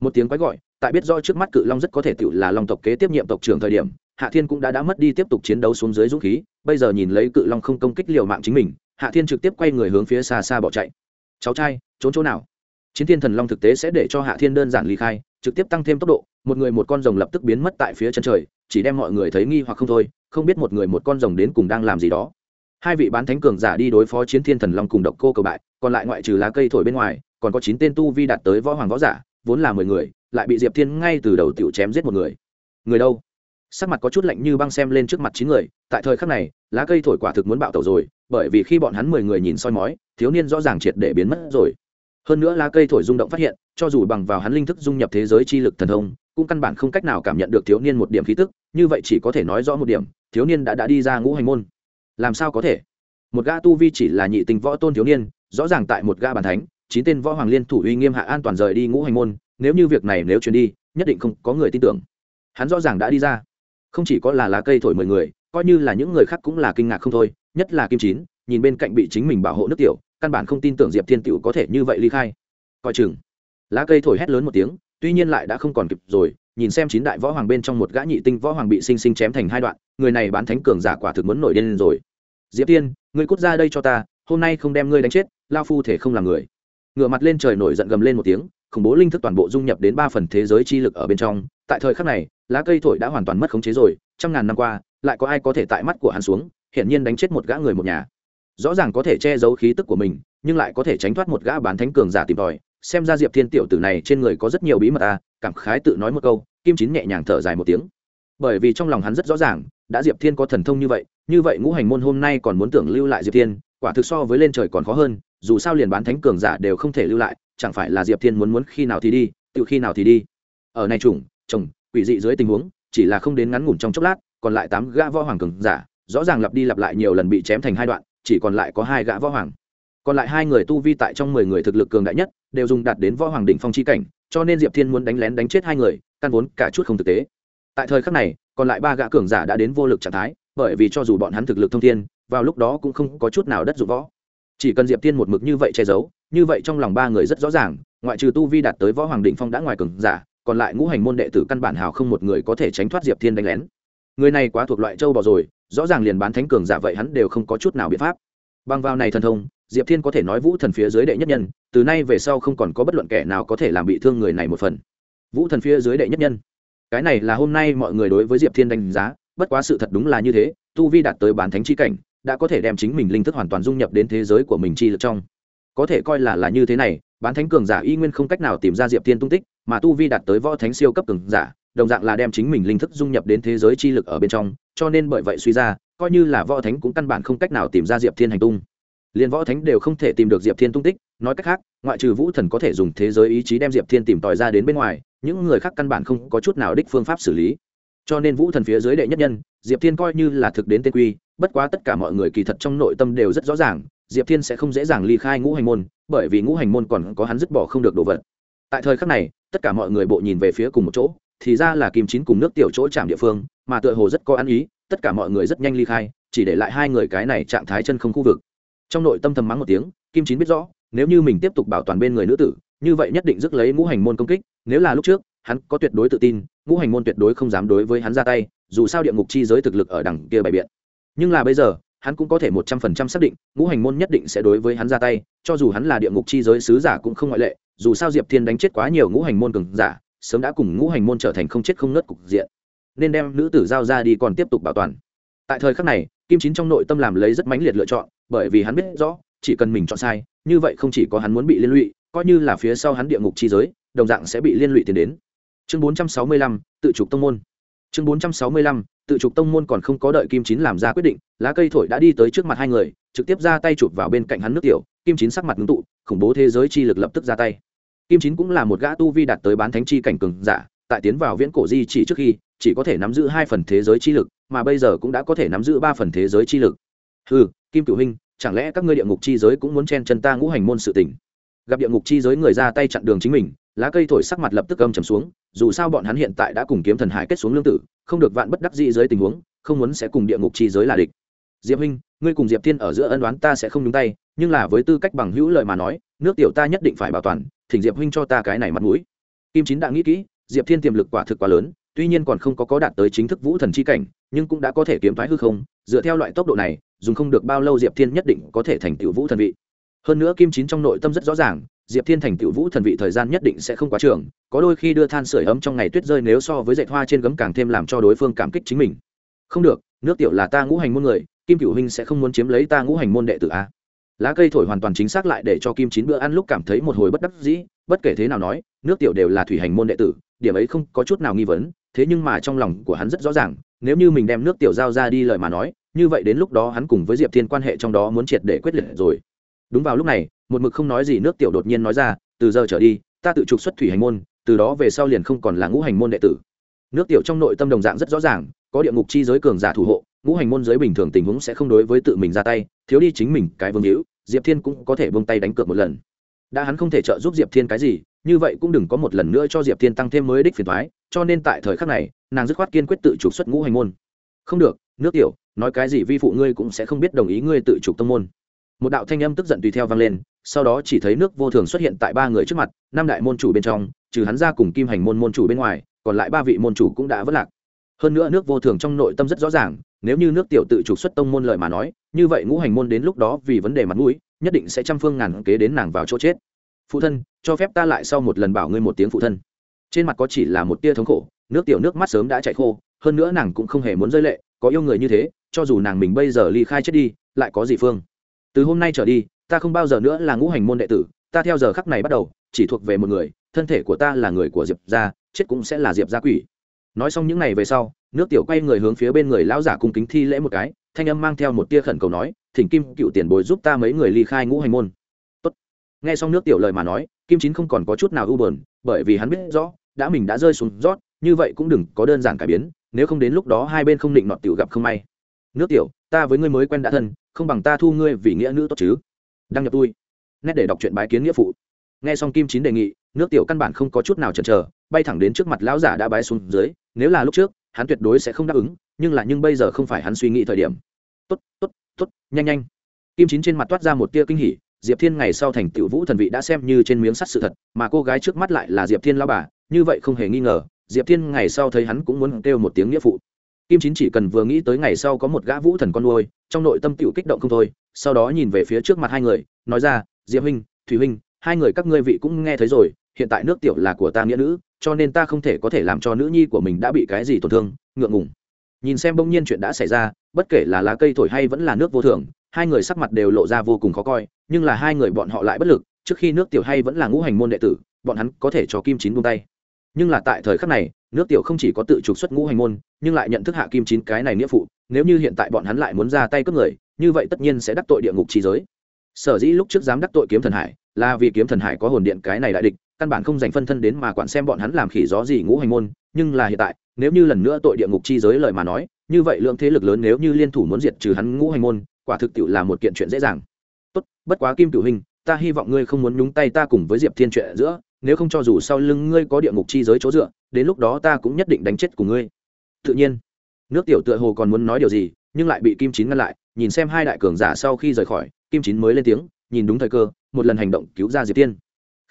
Một tiếng quái gọi, tại biết do trước mắt cự long rất có thể tự là long tộc kế tiếp nhiệm tộc trưởng thời điểm, hạ thiên cũng đã đã mất đi tiếp tục chiến đấu xuống dưới dũng khí, bây giờ nhìn lấy cự long không công kích liều mạng chính mình, hạ thiên trực tiếp quay người hướng phía xa xa bỏ chạy. Cháu trai, trốn chỗ nào? Chiến thiên thần long thực tế sẽ để cho hạ thiên đơn giản ly khai, trực tiếp tăng thêm tốc độ một người một con rồng lập tức biến mất tại phía chân trời, chỉ đem mọi người thấy nghi hoặc không thôi, không biết một người một con rồng đến cùng đang làm gì đó. Hai vị bán thánh cường giả đi đối phó chiến thiên thần long cùng độc cô cầu bại, còn lại ngoại trừ lá cây thổi bên ngoài, còn có chín tên tu vi đạt tới võ hoàng võ giả, vốn là mười người, lại bị diệp thiên ngay từ đầu tiểu chém giết một người. Người đâu? Sắc mặt có chút lạnh như băng xem lên trước mặt chín người, tại thời khắc này, lá cây thổi quả thực muốn bạo tẩu rồi, bởi vì khi bọn hắn mười người nhìn soi mói, thiếu niên rõ ràng triệt để biến mất rồi. Hơn nữa lá cây thổi rung động phát hiện, cho dù bằng vào hắn linh thức dung nhập thế giới chi lực thần thông cũng căn bản không cách nào cảm nhận được thiếu niên một điểm khí tức, như vậy chỉ có thể nói rõ một điểm, thiếu niên đã đã đi ra ngũ hành môn. Làm sao có thể? Một gã tu vi chỉ là nhị tình võ tôn thiếu niên, rõ ràng tại một gã bàn thánh, chín tên võ hoàng liên thủ uy nghiêm hạ an toàn rời đi ngũ hành môn, nếu như việc này nếu chuyển đi, nhất định không có người tin tưởng. Hắn rõ ràng đã đi ra. Không chỉ có là lá cây thổi mười người, coi như là những người khác cũng là kinh ngạc không thôi, nhất là kim chín, nhìn bên cạnh bị chính mình bảo hộ nước tiểu, căn bản không tin tưởng diệp thiên tiểu có thể như vậy ly khai. Coi chừng. Lá cây thổi hét lớn một tiếng tuy nhiên lại đã không còn kịp rồi, nhìn xem chín đại võ hoàng bên trong một gã nhị tinh võ hoàng bị sinh sinh chém thành hai đoạn, người này bán thánh cường giả quả thực muốn nổi điên lên rồi. Diệp tiên, ngươi cút ra đây cho ta, hôm nay không đem ngươi đánh chết, lao phu thể không làm người. Ngựa mặt lên trời nổi giận gầm lên một tiếng, khủng bố linh thức toàn bộ dung nhập đến ba phần thế giới chi lực ở bên trong. Tại thời khắc này, lá cây thổi đã hoàn toàn mất khống chế rồi, trăm ngàn năm qua, lại có ai có thể tại mắt của hắn xuống, hiển nhiên đánh chết một gã người một nhà. Rõ ràng có thể che giấu khí tức của mình, nhưng lại có thể tránh thoát một gã bán thánh cường giả tìm tòi xem ra diệp thiên tiểu tử này trên người có rất nhiều bí mật à cảm khái tự nói một câu, kim chín nhẹ nhàng thở dài một tiếng. Bởi vì trong lòng hắn rất rõ ràng, đã diệp thiên có thần thông như vậy như vậy ngũ hành môn hôm nay còn muốn tưởng lưu lại diệp thiên, quả thực so với lên trời còn khó hơn, dù sao liền bán thánh cường giả đều không thể lưu lại, chẳng phải là diệp thiên muốn muốn khi nào thì đi, tự khi nào thì đi. Ở này chủng, chồng, quỷ dị dưới tình huống, chỉ là không đến ngắn ngủn trong chốc lát, còn lại tám gã võ hoàng cường giả, rõ ràng lặp đi lặp lại nhiều lần bị chém thành hai đoạn, chỉ còn lại có hai gã võ hoàng còn lại hai người tu vi tại trong mười người thực lực cường đại nhất, đều dùng đạt đến võ hoàng đỉnh phong chi cảnh, cho nên diệp thiên muốn đánh lén đánh chết hai người, căn vốn cả chút không thực tế. Tại thời khắc này, còn lại ba gã cường giả đã đến vô lực trạng thái, bởi vì cho dù bọn hắn thực lực thông thiên, vào lúc đó cũng không có chút nào đất dụng võ. Chỉ cần diệp thiên một mực như vậy che giấu, như vậy trong lòng ba người rất rõ ràng, ngoại trừ tu vi đạt tới võ hoàng đỉnh phong đã ngoài cường giả, còn lại ngũ hành môn đệ tử căn bản hào không một người có thể tránh thoát diệp thiên đánh lén. Người này quá thuộc loại châu bò rồi, rõ ràng liền bán thánh cường giả vậy hắn đều không có chút nào biện pháp. Bằng vào này thần thông diệp thiên có thể nói vũ thần phía dưới đệ nhất nhân, từ nay về sau không còn có bất luận kẻ nào có thể làm bị thương người này một phần. Vũ thần phía dưới đệ nhất nhân. Cái này là hôm nay mọi người đối với diệp thiên đánh giá, bất quá sự thật đúng là như thế, tu vi đạt tới bán thánh chi cảnh, đã có thể đem chính mình linh thức hoàn toàn dung nhập đến thế giới của mình chi lực trong. Có thể coi là là như thế này, bán thánh cường giả y nguyên không cách nào tìm ra diệp thiên tung tích, mà tu vi đạt tới võ thánh siêu cấp cường giả, đồng dạng là đem chính mình linh thức dung nhập đến thế giới chi lực ở bên trong, cho nên bởi vậy suy ra, coi như là võ thánh cũng căn bản không cách nào tìm ra diệp thiên hành tung liền võ thánh đều không thể tìm được diệp thiên tung tích, nói cách khác, ngoại trừ vũ thần có thể dùng thế giới ý chí đem diệp thiên tìm tòi ra đến bên ngoài, những người khác căn bản không có chút nào đích phương pháp xử lý. Cho nên vũ thần phía dưới đệ nhất nhân, diệp thiên coi như là thực đến tên quy, bất quá tất cả mọi người kỳ thật trong nội tâm đều rất rõ ràng, diệp thiên sẽ không dễ dàng ly khai ngũ hành môn, bởi vì ngũ hành môn còn có hắn dứt bỏ không được đồ vật. Tại thời khắc này, tất cả mọi người bộ nhìn về phía cùng một chỗ, thì ra là kim chín cùng nước tiểu chỗ chạm địa phương, mà tựa hồ rất có ăn ý, tất cả mọi người rất nhanh ly khai, chỉ để lại hai người cái này trạng thái chân không khu vực trong nội tâm thầm mắng một tiếng, kim chín biết rõ, nếu như mình tiếp tục bảo toàn bên người nữ tử, như vậy nhất định rước lấy ngũ hành môn công kích, nếu là lúc trước, hắn có tuyệt đối tự tin, ngũ hành môn tuyệt đối không dám đối với hắn ra tay, dù sao địa ngục chi giới thực lực ở đằng kia bày biện. Nhưng là bây giờ, hắn cũng có thể một trăm phần trăm xác định, ngũ hành môn nhất định sẽ đối với hắn ra tay, cho dù hắn là địa ngục chi giới sứ giả cũng không ngoại lệ, dù sao diệp thiên đánh chết quá nhiều ngũ hành môn cường giả, sớm đã cùng ngũ hành môn trở thành không chết không nớt cục diện. Nên đem nữ tử giao ra đi còn tiếp tục bảo toàn tại thời khắc này, kim chín trong nội tâm làm lấy rất mãnh liệt lựa chọn, bởi vì hắn biết rõ, chỉ cần mình chọn sai, như vậy không chỉ có hắn muốn bị liên lụy, coi như là phía sau hắn địa ngục chi giới, đồng dạng sẽ bị liên lụy tiến đến. Chương bốn trăm sáu mươi lăm, tự trục tông môn. Chương bốn trăm sáu mươi lăm, tự trục tông môn còn không có đợi kim chín làm ra quyết định, lá cây thổi đã đi tới trước mặt hai người, trực tiếp ra tay chụp vào bên cạnh hắn nước tiểu, kim chín sắc mặt ngưng tụ, khủng bố thế giới chi lực lập tức ra tay. Kim chín cũng là một gã tu vi đạt tới bán thánh chi cảnh cường giả, tại tiến vào viễn cổ di chỉ trước khi, chỉ có thể nắm giữ hai phần thế giới chi lực mà bây giờ cũng đã có thể nắm giữ ba phần thế giới chi lực. Ừ kim cửu huynh chẳng lẽ các ngươi địa ngục chi giới cũng muốn chen chân ta ngũ hành môn sự tình? Gặp địa ngục chi giới người ra tay chặn đường chính mình, lá cây thổi sắc mặt lập tức âm trầm xuống, dù sao bọn hắn hiện tại đã cùng kiếm thần hải kết xuống lương tử, không được vạn bất đắc dĩ dưới tình huống, không muốn sẽ cùng địa ngục chi giới là địch. Diệp huynh ngươi cùng diệp thiên ở giữa ân đoán ta sẽ không nhúng tay, nhưng là với tư cách bằng hữu lợi mà nói, nước tiểu ta nhất định phải bảo toàn, thỉnh diệp huynh cho ta cái này mặt mũi. Kim chín đã nghĩ kỹ, diệp thiên tiềm lực quả thực quá lớn, tuy nhiên còn không có có đạt tới chính thức vũ thần chi cảnh nhưng cũng đã có thể kiếm thoái hư không, dựa theo loại tốc độ này, dùng không được bao lâu diệp thiên nhất định có thể thành tựu vũ thần vị. Hơn nữa kim chín trong nội tâm rất rõ ràng, diệp thiên thành tựu vũ thần vị thời gian nhất định sẽ không quá trường, có đôi khi đưa than sửa ấm trong ngày tuyết rơi nếu so với dạy hoa trên gấm càng thêm làm cho đối phương cảm kích chính mình. Không được, nước tiểu là ta ngũ hành môn người, kim cửu huynh sẽ không muốn chiếm lấy ta ngũ hành môn đệ tử a. Lá cây thổi hoàn toàn chính xác lại để cho kim chín bữa ăn lúc cảm thấy một hồi bất đắc dĩ, bất kể thế nào nói, nước tiểu đều là thủy hành môn đệ tử, điểm ấy không có chút nào nghi vấn, thế nhưng mà trong lòng của hắn rất rõ ràng nếu như mình đem nước tiểu giao ra đi lời mà nói, như vậy đến lúc đó hắn cùng với diệp thiên quan hệ trong đó muốn triệt để quyết liệt rồi. Đúng vào lúc này, một mực không nói gì nước tiểu đột nhiên nói ra, từ giờ trở đi, ta tự trục xuất thủy hành môn, từ đó về sau liền không còn là ngũ hành môn đệ tử. Nước tiểu trong nội tâm đồng dạng rất rõ ràng, có địa ngục chi giới cường giả thủ hộ, ngũ hành môn giới bình thường tình huống sẽ không đối với tự mình ra tay, thiếu đi chính mình cái vương hữu, diệp thiên cũng có thể vung tay đánh cược một lần. Đã hắn không thể trợ giúp diệp thiên cái gì như vậy cũng đừng có một lần nữa cho diệp thiên tăng thêm mới đích phiền thoái cho nên tại thời khắc này, nàng dứt khoát kiên quyết tự trục xuất ngũ hành môn. Không được, nước tiểu, nói cái gì vi phụ ngươi cũng sẽ không biết đồng ý ngươi tự trục tông môn. Một đạo thanh âm tức giận tùy theo vang lên, sau đó chỉ thấy nước vô thường xuất hiện tại ba người trước mặt, năm đại môn chủ bên trong, trừ hắn ra cùng kim hành môn môn chủ bên ngoài, còn lại ba vị môn chủ cũng đã vất lạc. Hơn nữa nước vô thường trong nội tâm rất rõ ràng, nếu như nước tiểu tự trục xuất tông môn lợi mà nói, như vậy ngũ hành môn đến lúc đó vì vấn đề mặt mũi, nhất định sẽ trăm phương ngàn kế đến nàng vào chỗ chết phụ thân, cho phép ta lại sau một lần bảo ngươi một tiếng phụ thân. Trên mặt có chỉ là một tia thống khổ, nước tiểu nước mắt sớm đã chạy khô, hơn nữa nàng cũng không hề muốn rơi lệ, có yêu người như thế, cho dù nàng mình bây giờ ly khai chết đi, lại có gì phương? Từ hôm nay trở đi, ta không bao giờ nữa là ngũ hành môn đệ tử, ta theo giờ khắc này bắt đầu, chỉ thuộc về một người, thân thể của ta là người của diệp gia, chết cũng sẽ là diệp gia quỷ. Nói xong những n à y về sau, nước tiểu quay người hướng phía bên người lão giả cung kính thi lễ một cái, thanh âm mang theo một tia khẩn cầu nói, thỉnh kim cựu tiền bồi giúp ta mấy người ly khai ngũ hành môn nghe xong nước tiểu lời mà nói, kim chín không còn có chút nào ưu bờn bởi vì hắn biết rõ, đã mình đã rơi xuống rót, như vậy cũng đừng có đơn giản cải biến, nếu không đến lúc đó hai bên không định nọt tiểu gặp không may. Nước tiểu, ta với ngươi mới quen đã thân, không bằng ta thu ngươi vì nghĩa nữ tốt chứ. Đăng nhập tôi nét để đọc truyện bái kiến nghĩa phụ. Nghe xong kim chín đề nghị, nước tiểu căn bản không có chút nào chần chờ, bay thẳng đến trước mặt lão giả đã bái xuống dưới, nếu là lúc trước, hắn tuyệt đối sẽ không đáp ứng, nhưng là nhưng bây giờ không phải hắn suy nghĩ thời điểm. Tốt tốt tốt, nhanh nhanh. Kim chín trên mặt toát ra một tia kinh hỉ diệp thiên ngày sau thành tựu vũ thần vị đã xem như trên miếng sắt sự thật, mà cô gái trước mắt lại là diệp thiên lao bà, như vậy không hề nghi ngờ, diệp thiên ngày sau thấy hắn cũng muốn kêu một tiếng nghĩa phụ. Kim chín chỉ cần vừa nghĩ tới ngày sau có một gã vũ thần con nuôi, trong nội tâm tựu kích động không thôi, sau đó nhìn về phía trước mặt hai người, nói ra, diệp huynh, thủy huynh, hai người các ngươi vị cũng nghe thấy rồi, hiện tại nước tiểu là của ta nghĩa nữ, cho nên ta không thể có thể làm cho nữ nhi của mình đã bị cái gì tổn thương, ngượng ngùng. Nhìn xem bỗng nhiên chuyện đã xảy ra, bất kể là lá cây thổi hay vẫn là nước vô thường, hai người sắc mặt đều lộ ra vô cùng khó coi nhưng là hai người bọn họ lại bất lực, trước khi nước tiểu hay vẫn là ngũ hành môn đệ tử, bọn hắn có thể cho kim chín buông tay. Nhưng là tại thời khắc này, nước tiểu không chỉ có tự trục xuất ngũ hành môn, nhưng lại nhận thức hạ kim chín cái này nghĩa phụ, nếu như hiện tại bọn hắn lại muốn ra tay cướp người, như vậy tất nhiên sẽ đắc tội địa ngục trí giới. Sở dĩ lúc trước dám đắc tội kiếm thần hải, là vì kiếm thần hải có hồn điện cái này đại địch, căn bản không dành phân thân đến mà quản xem bọn hắn làm khỉ gió gì ngũ hành môn, nhưng là hiện tại, nếu như lần nữa tội địa ngục chi giới lời mà nói, như vậy lượng thế lực lớn nếu như liên thủ muốn diệt trừ hắn ngũ hành môn, quả thực tiệu là một kiện chuyện dễ dàng tốt, bất quá kim cựu hình, ta hy vọng ngươi không muốn nhúng tay ta cùng với diệp thiên chuyện giữa, nếu không cho dù sau lưng ngươi có địa ngục chi giới chỗ dựa, đến lúc đó ta cũng nhất định đánh chết cùng ngươi. Tự nhiên, nước tiểu tựa hồ còn muốn nói điều gì, nhưng lại bị kim chín ngăn lại, nhìn xem hai đại cường giả sau khi rời khỏi, kim chín mới lên tiếng, nhìn đúng thời cơ, một lần hành động cứu ra diệp tiên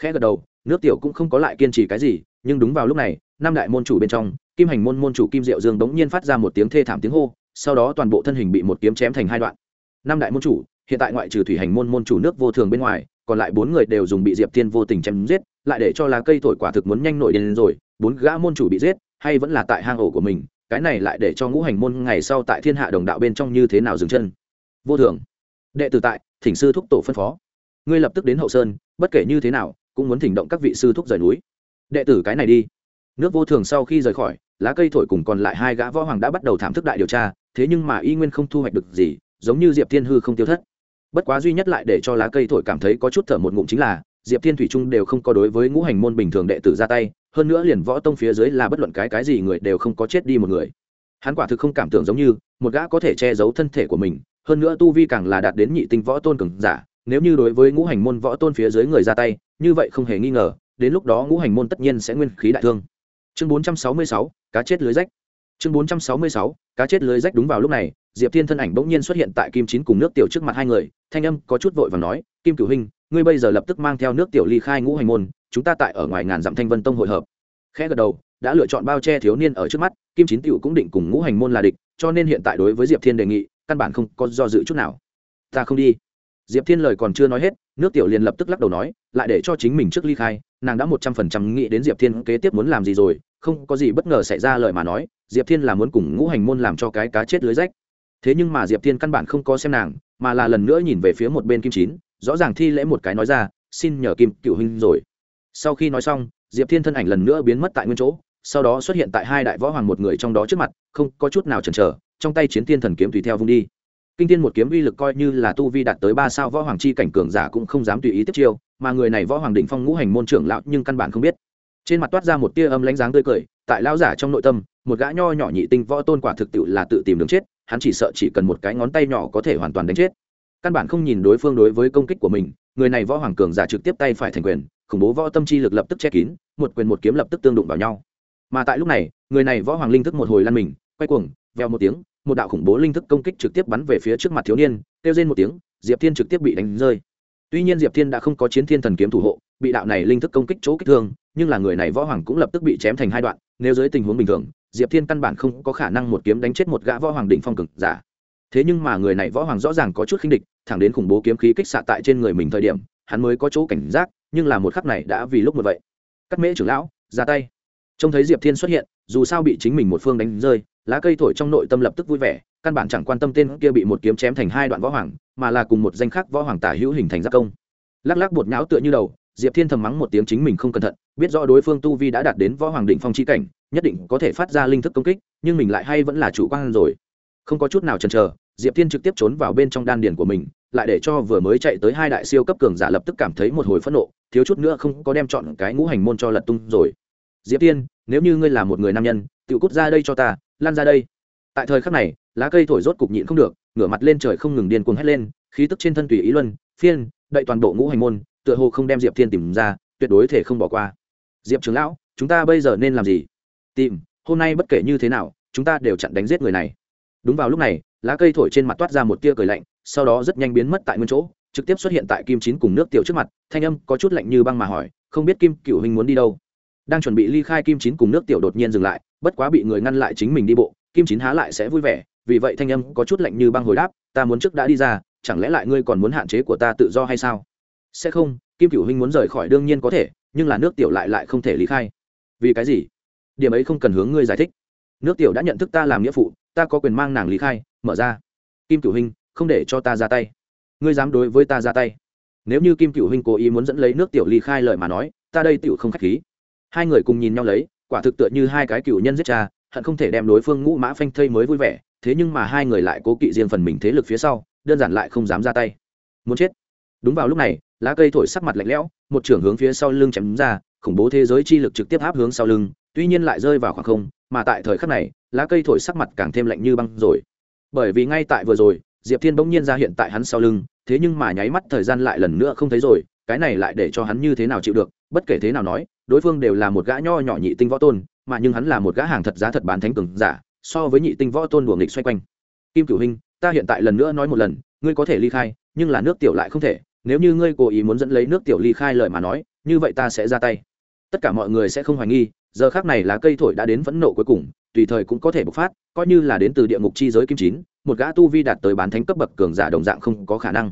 khẽ gật đầu, nước tiểu cũng không có lại kiên trì cái gì, nhưng đúng vào lúc này, năm đại môn chủ bên trong, kim hành môn môn chủ kim diệu dương bỗng nhiên phát ra một tiếng thê thảm tiếng hô, sau đó toàn bộ thân hình bị một kiếm chém thành hai đoạn. Năm đại môn chủ hiện tại ngoại trừ thủy hành môn môn chủ nước vô thường bên ngoài, còn lại bốn người đều dùng bị diệp tiên vô tình chém giết, lại để cho lá cây thổi quả thực muốn nhanh nổi lên rồi, bốn gã môn chủ bị giết, hay vẫn là tại hang ổ của mình, cái này lại để cho ngũ hành môn ngày sau tại thiên hạ đồng đạo bên trong như thế nào dừng chân. Vô thường. Đệ tử tại, thỉnh sư thúc tổ phân phó. Ngươi lập tức đến hậu sơn, bất kể như thế nào, cũng muốn thỉnh động các vị sư thúc rời núi. Đệ tử cái này đi. Nước vô thường sau khi rời khỏi, lá cây thổi cùng còn lại hai gã võ hoàng đã bắt đầu thảm thức đại điều tra, thế nhưng mà y nguyên không thu hoạch được gì, giống như diệp thiên hư không tiêu thất bất quá duy nhất lại để cho lá cây thổi cảm thấy có chút thở một ngụm chính là diệp thiên thủy trung đều không có đối với ngũ hành môn bình thường đệ tử ra tay hơn nữa liền võ tông phía dưới là bất luận cái cái gì người đều không có chết đi một người. Hắn quả thực không cảm tưởng giống như một gã có thể che giấu thân thể của mình hơn nữa tu vi càng là đạt đến nhị tinh võ tôn cường giả nếu như đối với ngũ hành môn võ tôn phía dưới người ra tay như vậy không hề nghi ngờ đến lúc đó ngũ hành môn tất nhiên sẽ nguyên khí đại thương. Chương 466, cá chết lưới rách chương 466, cá chết lưới rách đúng vào lúc này diệp thiên thân ảnh bỗng nhiên xuất hiện tại kim chín cùng nước tiểu trước mặt hai người thanh âm có chút vội và nói kim cửu hình ngươi bây giờ lập tức mang theo nước tiểu ly khai ngũ hành môn chúng ta tại ở ngoài ngàn dặm thanh vân tông hội hợp. Khẽ gật đầu đã lựa chọn bao che thiếu niên ở trước mắt kim chín tiểu cũng định cùng ngũ hành môn là địch cho nên hiện tại đối với diệp thiên đề nghị căn bản không có do dự chút nào. Ta không đi. Diệp thiên lời còn chưa nói hết nước tiểu liền lập tức lắc đầu nói lại để cho chính mình trước ly khai nàng đã một trăm phần trăm nghĩ đến diệp thiên kế tiếp muốn làm gì rồi không có gì bất ngờ xảy ra lời mà nói diệp thiên là muốn cùng ngũ hành môn làm cho cái cá chết lưới rách. Thế nhưng mà diệp thiên căn bản không có xem nàng, mà là lần nữa nhìn về phía một bên kim chín, rõ ràng thi lễ một cái nói ra, xin nhờ kim cựu huynh rồi. Sau khi nói xong, diệp thiên thân ảnh lần nữa biến mất tại nguyên chỗ, sau đó xuất hiện tại hai đại võ hoàng một người trong đó trước mặt, không có chút nào chần chờ, trong tay chiến thiên thần kiếm tùy theo vung đi. Kinh thiên một kiếm uy lực coi như là tu vi đạt tới ba sao võ hoàng chi cảnh cường giả cũng không dám tùy ý tiếp chiêu, mà người này võ hoàng đỉnh phong ngũ hành môn trưởng lão nhưng căn bản không biết. Trên mặt toát ra một tia âm lãnh dáng tươi cười, tại lão giả trong nội tâm một gã nho nhỏ nhị tinh võ tôn quả thực tiệu là tự tìm đường chết, hắn chỉ sợ chỉ cần một cái ngón tay nhỏ có thể hoàn toàn đánh chết. Căn bản không nhìn đối phương đối với công kích của mình, người này võ hoàng cường giả trực tiếp tay phải thành quyền, khủng bố võ tâm chi lực lập tức che kín, một quyền một kiếm lập tức tương đụng vào nhau. Mà tại lúc này, người này võ hoàng linh thức một hồi lăn mình, quay cuồng veo một tiếng, một đạo khủng bố linh thức công kích trực tiếp bắn về phía trước mặt thiếu niên, kêu lên một tiếng, diệp thiên trực tiếp bị đánh rơi. Tuy nhiên diệp thiên đã không có chiến thiên thần kiếm thủ hộ, bị đạo này linh thức công kích chỗ kích thương, nhưng là người này võ hoàng cũng lập tức bị chém thành hai đoạn, nếu dưới tình huống bình thường diệp thiên căn bản không có khả năng một kiếm đánh chết một gã võ hoàng đỉnh phong cực giả. Thế nhưng mà người này võ hoàng rõ ràng có chút khinh địch, thẳng đến khủng bố kiếm khí kích xạ tại trên người mình thời điểm, hắn mới có chỗ cảnh giác, nhưng là một khắc này đã vì lúc một vậy. Cắt mễ trưởng lão, ra tay. Trông thấy diệp thiên xuất hiện, dù sao bị chính mình một phương đánh rơi, lá cây thổi trong nội tâm lập tức vui vẻ, căn bản chẳng quan tâm tên kia bị một kiếm chém thành hai đoạn võ hoàng, mà là cùng một danh khác võ hoàng tả hữu hình thành giác công. Lắc lắc bột nhão tựa như đầu, diệp thiên thầm mắng một tiếng chính mình không cẩn thận, biết rõ đối phương tu vi đã đạt đến võ hoàng đỉnh phong chi cảnh nhất định có thể phát ra linh thức công kích, nhưng mình lại hay vẫn là chủ quan rồi. Không có chút nào chần chờ, diệp thiên trực tiếp trốn vào bên trong đan điền của mình, lại để cho vừa mới chạy tới hai đại siêu cấp cường giả lập tức cảm thấy một hồi phẫn nộ, thiếu chút nữa không có đem chọn cái ngũ hành môn cho lật tung rồi. Diệp tiên nếu như ngươi là một người nam nhân, tự cút ra đây cho ta lan ra đây. Tại thời khắc này, lá cây thổi rốt cục nhịn không được, ngửa mặt lên trời không ngừng điên cuồng hét lên, khí tức trên thân tùy ý luân, phiên, đậy toàn bộ ngũ hành môn, tựa hồ không đem diệp thiên tìm ra, tuyệt đối thể không bỏ qua. Diệp trưởng lão, chúng ta bây giờ nên làm gì? Tìm, hôm nay bất kể như thế nào, chúng ta đều chặn đánh giết người này. Đúng vào lúc này, lá cây thổi trên mặt toát ra một tia cười lạnh, sau đó rất nhanh biến mất tại nguyên chỗ, trực tiếp xuất hiện tại kim chín cùng nước tiểu trước mặt, thanh âm có chút lạnh như băng mà hỏi, không biết kim cựu hình muốn đi đâu? Đang chuẩn bị ly khai kim chín cùng nước tiểu đột nhiên dừng lại, bất quá bị người ngăn lại chính mình đi bộ, kim chín há lại sẽ vui vẻ, vì vậy thanh âm có chút lạnh như băng hồi đáp, ta muốn trước đã đi ra, chẳng lẽ lại ngươi còn muốn hạn chế của ta tự do hay sao? Sẽ không, kim Cựu huynh muốn rời khỏi đương nhiên có thể, nhưng là nước tiểu lại lại không thể lý khai. Vì cái gì? Điểm ấy không cần hướng ngươi giải thích. Nước tiểu đã nhận thức ta làm nghĩa phụ, ta có quyền mang nàng lý khai, mở ra. Kim cửu hình không để cho ta ra tay. Ngươi dám đối với ta ra tay. Nếu như kim cựu hình cố ý muốn dẫn lấy nước tiểu ly khai lời mà nói, ta đây tiểu không khách khí. Hai người cùng nhìn nhau lấy, quả thực tựa như hai cái cửu nhân giết cha, hận không thể đem đối phương ngũ mã phanh thây mới vui vẻ, thế nhưng mà hai người lại cố kỵ riêng phần mình thế lực phía sau, đơn giản lại không dám ra tay. Muốn chết. Đúng vào lúc này, lá cây thổi sắc mặt lạnh lẽo, một trưởng hướng phía sau lưng chém ra khủng bố thế giới chi lực trực tiếp áp hướng sau lưng, tuy nhiên lại rơi vào khoảng không, mà tại thời khắc này, lá cây thổi sắc mặt càng thêm lạnh như băng rồi. Bởi vì ngay tại vừa rồi, diệp thiên bỗng nhiên ra hiện tại hắn sau lưng, thế nhưng mà nháy mắt thời gian lại lần nữa không thấy rồi, cái này lại để cho hắn như thế nào chịu được, bất kể thế nào nói, đối phương đều là một gã nho nhỏ nhị tinh võ tôn, mà nhưng hắn là một gã hàng thật giá thật bán thánh cường giả, so với nhị tinh võ tôn đùa nghịch xoay quanh. Kim cửu hình ta hiện tại lần nữa nói một lần, ngươi có thể ly khai, nhưng là nước tiểu lại không thể, nếu như ngươi cố ý muốn dẫn lấy nước tiểu ly khai lời mà nói, như vậy ta sẽ ra tay tất cả mọi người sẽ không hoài nghi, giờ khác này là cây thổi đã đến phẫn nộ cuối cùng, tùy thời cũng có thể bộc phát, coi như là đến từ địa ngục chi giới kim chín, một gã tu vi đạt tới bán thánh cấp bậc cường giả đồng dạng không có khả năng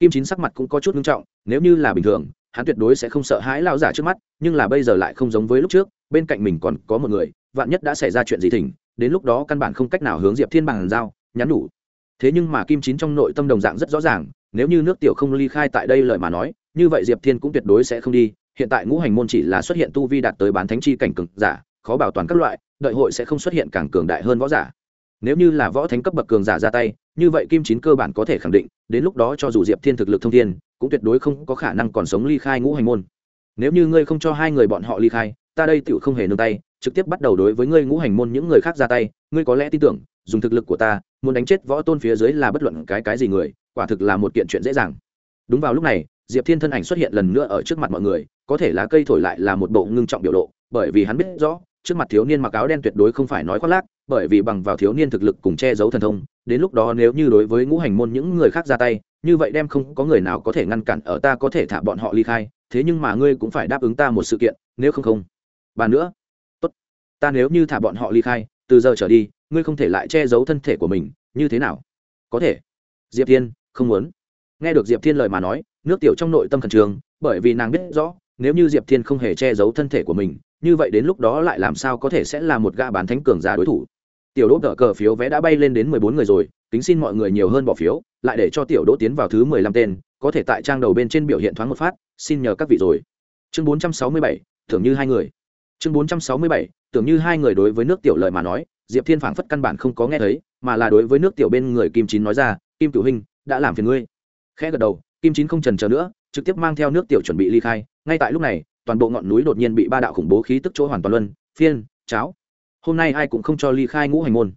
kim chín sắc mặt cũng có chút nghiêm trọng, nếu như là bình thường, hắn tuyệt đối sẽ không sợ hãi lao giả trước mắt, nhưng là bây giờ lại không giống với lúc trước, bên cạnh mình còn có một người, vạn nhất đã xảy ra chuyện gì thỉnh, đến lúc đó căn bản không cách nào hướng diệp thiên bằng giao, nhắn đủ. thế nhưng mà kim chín trong nội tâm đồng dạng rất rõ ràng, nếu như nước tiểu không ly khai tại đây lời mà nói, như vậy diệp thiên cũng tuyệt đối sẽ không đi hiện tại ngũ hành môn chỉ là xuất hiện tu vi đạt tới bán thánh chi cảnh cường giả, khó bảo toàn các loại, đợi hội sẽ không xuất hiện càng cường đại hơn võ giả. Nếu như là võ thánh cấp bậc cường giả ra tay, như vậy kim chín cơ bản có thể khẳng định, đến lúc đó cho dù diệp thiên thực lực thông thiên, cũng tuyệt đối không có khả năng còn sống ly khai ngũ hành môn. Nếu như ngươi không cho hai người bọn họ ly khai, ta đây tựu không hề nương tay, trực tiếp bắt đầu đối với ngươi ngũ hành môn những người khác ra tay, ngươi có lẽ tin tưởng, dùng thực lực của ta, muốn đánh chết võ tôn phía dưới là bất luận cái cái gì người, quả thực là một kiện chuyện dễ dàng. Đúng vào lúc này diệp thiên thân ảnh xuất hiện lần nữa ở trước mặt mọi người, có thể lá cây thổi lại là một bộ ngưng trọng biểu lộ, bởi vì hắn biết rõ, trước mặt thiếu niên mặc áo đen tuyệt đối không phải nói khoác lác, bởi vì bằng vào thiếu niên thực lực cùng che giấu thần thông, đến lúc đó nếu như đối với ngũ hành môn những người khác ra tay, như vậy đem không có người nào có thể ngăn cản ở ta có thể thả bọn họ ly khai, thế nhưng mà ngươi cũng phải đáp ứng ta một sự kiện, nếu không không. Bà nữa. Tốt. Ta nếu như thả bọn họ ly khai, từ giờ trở đi, ngươi không thể lại che giấu thân thể của mình, như thế nào? Có thể. Diệp thiên, không muốn nghe được diệp thiên lời mà nói, nước tiểu trong nội tâm khẩn trương, bởi vì nàng biết rõ, nếu như diệp thiên không hề che giấu thân thể của mình, như vậy đến lúc đó lại làm sao có thể sẽ là một gã bán thánh cường giả đối thủ. Tiểu đỗ đỡ cờ phiếu vé đã bay lên đến mười bốn người rồi tính xin mọi người nhiều hơn bỏ phiếu, lại để cho tiểu đỗ tiến vào thứ mười lăm tên, có thể tại trang đầu bên trên biểu hiện thoáng một phát, xin nhờ các vị rồi. Chương bốn trăm sáu mươi bảy, tưởng như hai người. Chương bốn trăm sáu mươi bảy, tưởng như hai người đối với nước tiểu lợi mà nói, diệp thiên phảng phất căn bản không có nghe thấy, mà là đối với nước tiểu bên người kim chín nói ra, kim cửu hình đã làm phiền ngươi khẽ gật đầu, kim chín không trần chờ nữa, trực tiếp mang theo nước tiểu chuẩn bị ly khai. Ngay tại lúc này, toàn bộ ngọn núi đột nhiên bị ba đạo khủng bố khí tức chỗ hoàn toàn luân, phiên, cháo. Hôm nay ai cũng không cho ly khai ngũ hành môn.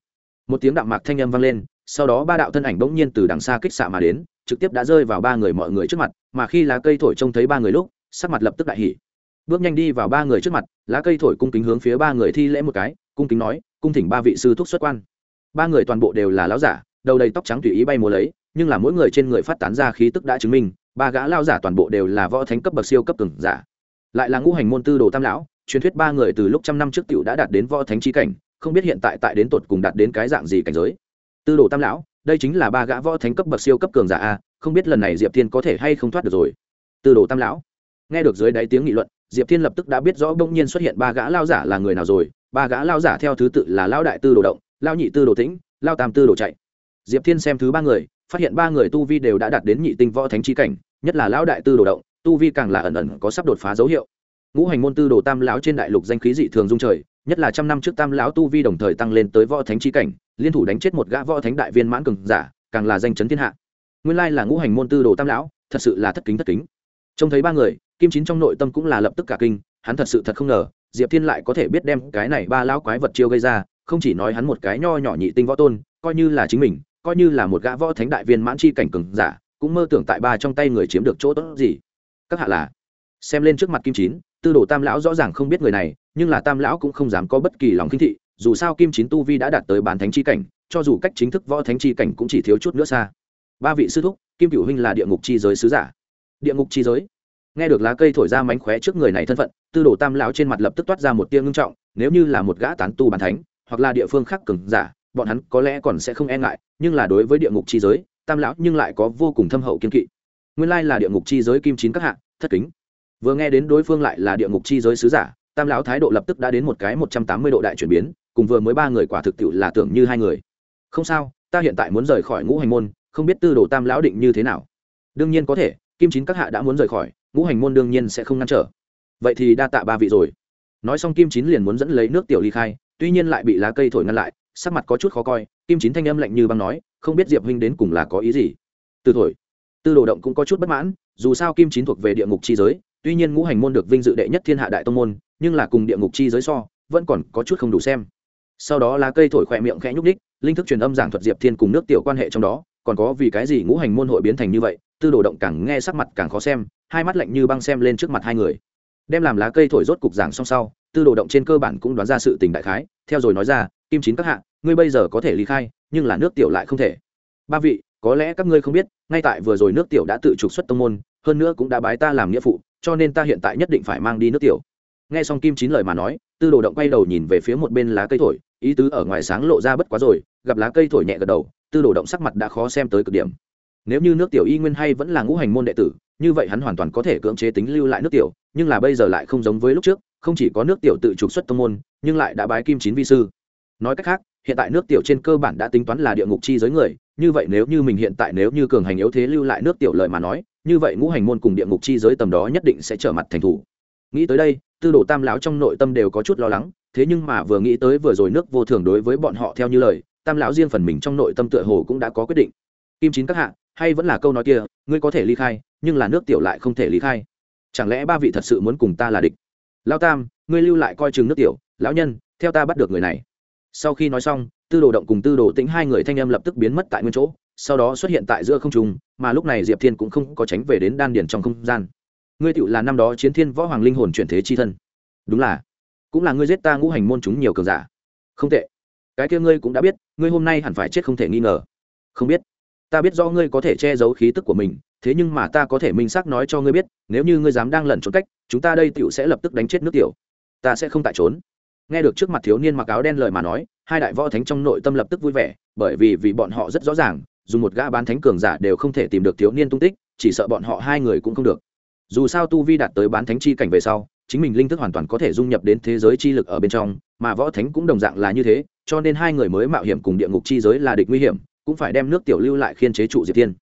Một tiếng đạo mạc thanh âm vang lên, sau đó ba đạo thân ảnh bỗng nhiên từ đằng xa kích xạ mà đến, trực tiếp đã rơi vào ba người mọi người trước mặt, mà khi lá cây thổi trông thấy ba người lúc, sắc mặt lập tức đại hỉ. Bước nhanh đi vào ba người trước mặt, lá cây thổi cung kính hướng phía ba người thi lễ một cái, cung kính nói, cung thỉnh ba vị sư thúc xuất quan. Ba người toàn bộ đều là lão giả, đầu đầy tóc trắng tùy ý bay múa lấy nhưng là mỗi người trên người phát tán ra khí tức đã chứng minh, ba gã lao giả toàn bộ đều là võ thánh cấp bậc siêu cấp từng giả. Lại là ngũ hành môn tư đồ tam lão, truyền thuyết ba người từ lúc trăm năm trước tiểu đã đạt đến võ thánh chi cảnh, không biết hiện tại tại đến tột cùng đạt đến cái dạng gì cảnh giới. Tư đồ tam lão, đây chính là ba gã võ thánh cấp bậc siêu cấp cường giả a, không biết lần này diệp thiên có thể hay không thoát được rồi. Tư đồ tam lão, nghe được dưới đáy tiếng nghị luận, diệp thiên lập tức đã biết rõ bỗng nhiên xuất hiện ba gã lao giả là người nào rồi. Ba gã lao giả theo thứ tự là lao đại tư đồ động lao nhị tư đồ tĩnh lao tam tư đồ chạy. Diệp thiên xem thứ ba người phát hiện ba người tu vi đều đã đạt đến nhị tinh võ thánh chi cảnh, nhất là lão đại tư đồ động, tu vi càng là ẩn ẩn có sắp đột phá dấu hiệu. Ngũ hành môn tư đồ tam lão trên đại lục danh khí dị thường dung trời, nhất là trăm năm trước tam lão tu vi đồng thời tăng lên tới võ thánh chi cảnh, liên thủ đánh chết một gã võ thánh đại viên mãn cường giả, càng là danh chấn thiên hạ. Nguyên lai là ngũ hành môn tư đồ tam lão, thật sự là thất kính thất kính. Trông thấy ba người, kim chín trong nội tâm cũng là lập tức cả kinh, hắn thật sự thật không ngờ, diệp thiên lại có thể biết đem cái này ba lão quái vật chiêu gây ra, không chỉ nói hắn một cái nho nhỏ nhị tinh võ tôn, coi như là chính mình coi như là một gã võ thánh đại viên mãn chi cảnh cường giả, cũng mơ tưởng tại ba trong tay người chiếm được chỗ tốt gì. Các hạ là, xem lên trước mặt kim chín, tư đồ tam lão rõ ràng không biết người này, nhưng là tam lão cũng không dám có bất kỳ lòng khinh thị, dù sao kim chín tu vi đã đạt tới bán thánh chi cảnh, cho dù cách chính thức võ thánh chi cảnh cũng chỉ thiếu chút nữa xa. Ba vị sư thúc, kim cửu huynh là địa ngục chi giới sứ giả. Địa ngục chi giới? Nghe được lá cây thổi ra mánh khóe trước người này thân phận, tư đồ tam lão trên mặt lập tức toát ra một tia ngưng trọng, nếu như là một gã tán tu bàn thánh, hoặc là địa phương khác cường giả bọn hắn có lẽ còn sẽ không e ngại, nhưng là đối với địa ngục chi giới, tam lão nhưng lại có vô cùng thâm hậu kiên kỵ. Nguyên lai là địa ngục chi giới kim chín các hạ, thất kính. Vừa nghe đến đối phương lại là địa ngục chi giới sứ giả, tam lão thái độ lập tức đã đến một cái một trăm tám mươi độ đại chuyển biến, cùng vừa mới ba người quả thực tiệu là tưởng như hai người. Không sao, ta hiện tại muốn rời khỏi ngũ hành môn, không biết tư đồ tam lão định như thế nào. Đương nhiên có thể, kim chín các hạ đã muốn rời khỏi, ngũ hành môn đương nhiên sẽ không ngăn trở. Vậy thì đa tạ ba vị rồi. Nói xong kim chín liền muốn dẫn lấy nước tiểu ly khai, tuy nhiên lại bị lá cây thổi ngăn lại sắc mặt có chút khó coi, kim chín thanh âm lạnh như băng nói, không biết diệp huynh đến cùng là có ý gì. Từ thổi, tư đồ động cũng có chút bất mãn, dù sao kim chín thuộc về địa ngục chi giới, tuy nhiên ngũ hành môn được vinh dự đệ nhất thiên hạ đại tông môn, nhưng là cùng địa ngục chi giới so, vẫn còn có chút không đủ xem. Sau đó lá cây thổi khỏe miệng khẽ nhúc đích linh thức truyền âm giảng thuật diệp thiên cùng nước tiểu quan hệ trong đó, còn có vì cái gì ngũ hành môn hội biến thành như vậy, tư đồ động càng nghe sắc mặt càng khó xem, hai mắt lạnh như băng xem lên trước mặt hai người. Đem làm lá cây thổi rốt cục giảng xong sau, tư đồ động trên cơ bản cũng đoán ra sự tình đại khái, theo rồi nói ra kim chín các hạ, ngươi bây giờ có thể ly khai, nhưng là nước tiểu lại không thể. Ba vị, có lẽ các ngươi không biết, ngay tại vừa rồi nước tiểu đã tự trục xuất tông môn, hơn nữa cũng đã bái ta làm nghĩa phụ, cho nên ta hiện tại nhất định phải mang đi nước tiểu. Nghe xong kim chín lời mà nói, tư đồ động quay đầu nhìn về phía một bên lá cây thổi, ý tứ ở ngoài sáng lộ ra bất quá rồi, gặp lá cây thổi nhẹ gật đầu, tư đồ động sắc mặt đã khó xem tới cực điểm. Nếu như nước tiểu y nguyên hay vẫn là ngũ hành môn đệ tử, như vậy hắn hoàn toàn có thể cưỡng chế tính lưu lại nước tiểu, nhưng là bây giờ lại không giống với lúc trước, không chỉ có nước tiểu tự trục xuất tông môn, nhưng lại đã bái kim chín vi sư nói cách khác, hiện tại nước tiểu trên cơ bản đã tính toán là địa ngục chi giới người, như vậy nếu như mình hiện tại nếu như cường hành yếu thế lưu lại nước tiểu lợi mà nói, như vậy ngũ hành môn cùng địa ngục chi giới tầm đó nhất định sẽ trở mặt thành thủ. Nghĩ tới đây, tư đồ tam lão trong nội tâm đều có chút lo lắng, thế nhưng mà vừa nghĩ tới vừa rồi nước vô thường đối với bọn họ theo như lời, tam lão riêng phần mình trong nội tâm tựa hồ cũng đã có quyết định. Kim chín các hạ, hay vẫn là câu nói kia, ngươi có thể ly khai, nhưng là nước tiểu lại không thể ly khai. Chẳng lẽ ba vị thật sự muốn cùng ta là địch? Lao tam, ngươi lưu lại coi chừng nước tiểu, lão nhân, theo ta bắt được người này sau khi nói xong, tư đồ động cùng tư đồ tĩnh hai người thanh âm lập tức biến mất tại nguyên chỗ, sau đó xuất hiện tại giữa không trung, mà lúc này diệp thiên cũng không có tránh về đến đan điển trong không gian. Ngươi tựu là năm đó chiến thiên võ hoàng linh hồn chuyển thế chi thân. Đúng là, cũng là ngươi giết ta ngũ hành môn chúng nhiều cường giả. Không tệ. Cái kia ngươi cũng đã biết, ngươi hôm nay hẳn phải chết không thể nghi ngờ. Không biết. Ta biết do ngươi có thể che giấu khí tức của mình, thế nhưng mà ta có thể minh xác nói cho ngươi biết, nếu như ngươi dám đang lẩn trốn cách, chúng ta đây tựu sẽ lập tức đánh chết nước tiểu. Ta sẽ không tại trốn nghe được trước mặt thiếu niên mặc áo đen lời mà nói, hai đại võ thánh trong nội tâm lập tức vui vẻ, bởi vì vì bọn họ rất rõ ràng, dùng một gã bán thánh cường giả đều không thể tìm được thiếu niên tung tích, chỉ sợ bọn họ hai người cũng không được. Dù sao tu vi đạt tới bán thánh chi cảnh về sau, chính mình linh thức hoàn toàn có thể dung nhập đến thế giới chi lực ở bên trong, mà võ thánh cũng đồng dạng là như thế, cho nên hai người mới mạo hiểm cùng địa ngục chi giới là địch nguy hiểm, cũng phải đem nước tiểu lưu lại khiên chế trụ diệp thiên.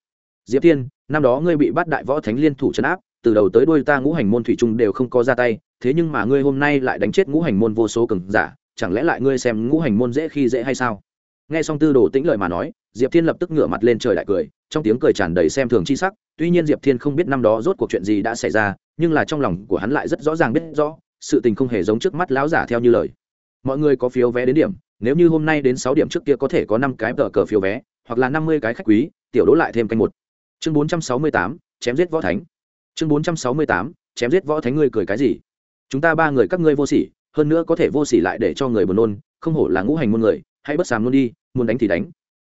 Diệp thiên, năm đó ngươi bị bắt đại võ thánh liên thủ chấn áp, từ đầu tới đuôi ta ngũ hành môn thủy trung đều không có ra tay thế nhưng mà ngươi hôm nay lại đánh chết ngũ hành môn vô số cường giả, chẳng lẽ lại ngươi xem ngũ hành môn dễ khi dễ hay sao? Nghe xong tư đồ tĩnh lời mà nói, diệp thiên lập tức ngửa mặt lên trời đại cười, trong tiếng cười tràn đầy xem thường chi sắc, tuy nhiên diệp thiên không biết năm đó rốt cuộc chuyện gì đã xảy ra, nhưng là trong lòng của hắn lại rất rõ ràng biết rõ, sự tình không hề giống trước mắt lão giả theo như lời. Mọi người có phiếu vé đến điểm, nếu như hôm nay đến sáu điểm trước kia có thể có năm cái tờ cờ phiếu vé, hoặc là năm mươi cái khách quý, tiểu đỗ lại thêm canh một. Chương bốn trăm sáu mươi tám, chém giết võ thánh. Chương bốn trăm sáu mươi tám, chém giết võ thánh ngươi cười cái gì? Chúng ta ba người các ngươi vô sỉ, hơn nữa có thể vô sỉ lại để cho người buồn nôn, không hổ là ngũ hành môn người, hãy bất sàm luôn đi, muốn đánh thì đánh.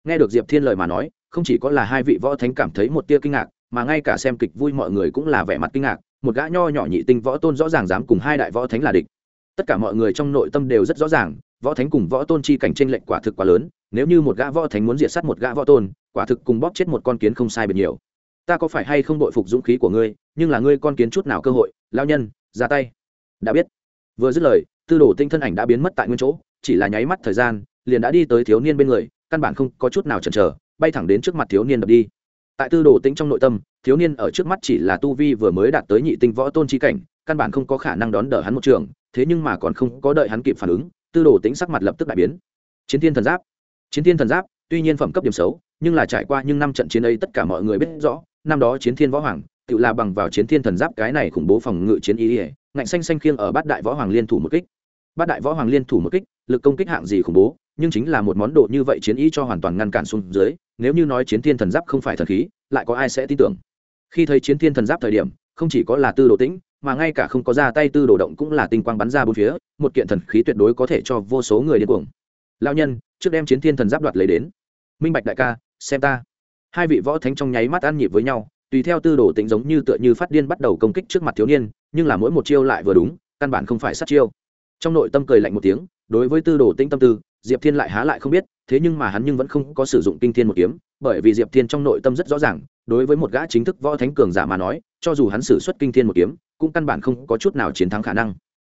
Nghe được diệp thiên lời mà nói, không chỉ có là hai vị võ thánh cảm thấy một tia kinh ngạc, mà ngay cả xem kịch vui mọi người cũng là vẻ mặt kinh ngạc, một gã nho nhỏ nhị tinh võ tôn rõ ràng dám cùng hai đại võ thánh là địch. Tất cả mọi người trong nội tâm đều rất rõ ràng, võ thánh cùng võ tôn chi cảnh tranh lệnh quả thực quá lớn, nếu như một gã võ thánh muốn diệt sát một gã võ tôn, quả thực cùng bóp chết một con kiến không sai biệt nhiều. Ta có phải hay không đội phục dũng khí của ngươi, nhưng là ngươi con kiến chút nào cơ hội lao nhân, ra tay đã biết. Vừa dứt lời, tư đồ tinh thân ảnh đã biến mất tại nguyên chỗ, chỉ là nháy mắt thời gian, liền đã đi tới thiếu niên bên người, căn bản không có chút nào chần chờ, bay thẳng đến trước mặt thiếu niên đập đi. Tại tư đồ tinh trong nội tâm, thiếu niên ở trước mắt chỉ là tu vi vừa mới đạt tới nhị tinh võ tôn chi cảnh, căn bản không có khả năng đón đỡ hắn một trường, thế nhưng mà còn không có đợi hắn kịp phản ứng, tư đồ tính sắc mặt lập tức đại biến. Chiến thiên thần giáp. Chiến thiên thần giáp, tuy nhiên phẩm cấp điểm xấu, nhưng là trải qua những năm trận chiến ấy tất cả mọi người biết rõ, năm đó chiến thiên võ hoàng, tự là bằng vào chiến thiên thần giáp cái này khủng bố phòng ngự chiến ý ỉa ngạnh xanh xanh khiêng ở bát đại võ hoàng liên thủ một kích. Bát đại võ hoàng liên thủ một kích, lực công kích hạng gì khủng bố, nhưng chính là một món đồ như vậy chiến ý cho hoàn toàn ngăn cản xuống dưới, nếu như nói chiến thiên thần giáp không phải thần khí, lại có ai sẽ tin tưởng? Khi thấy chiến thiên thần giáp thời điểm, không chỉ có là tư đồ tĩnh, mà ngay cả không có ra tay tư đồ động cũng là tinh quang bắn ra bốn phía, một kiện thần khí tuyệt đối có thể cho vô số người điên cuồng. Lao nhân, trước đem chiến thiên thần giáp đoạt lấy đến. Minh bạch đại ca, xem ta. Hai vị võ thánh trong nháy mắt ăn nhịp với nhau tùy theo tư đồ tính giống như tựa như phát điên bắt đầu công kích trước mặt thiếu niên, nhưng là mỗi một chiêu lại vừa đúng, căn bản không phải sát chiêu. Trong nội tâm cười lạnh một tiếng, đối với tư đồ tĩnh tâm tư, diệp thiên lại há lại không biết, thế nhưng mà hắn nhưng vẫn không có sử dụng kinh thiên một kiếm, bởi vì diệp thiên trong nội tâm rất rõ ràng, đối với một gã chính thức võ thánh cường giả mà nói, cho dù hắn sử xuất kinh thiên một kiếm, cũng căn bản không có chút nào chiến thắng khả năng.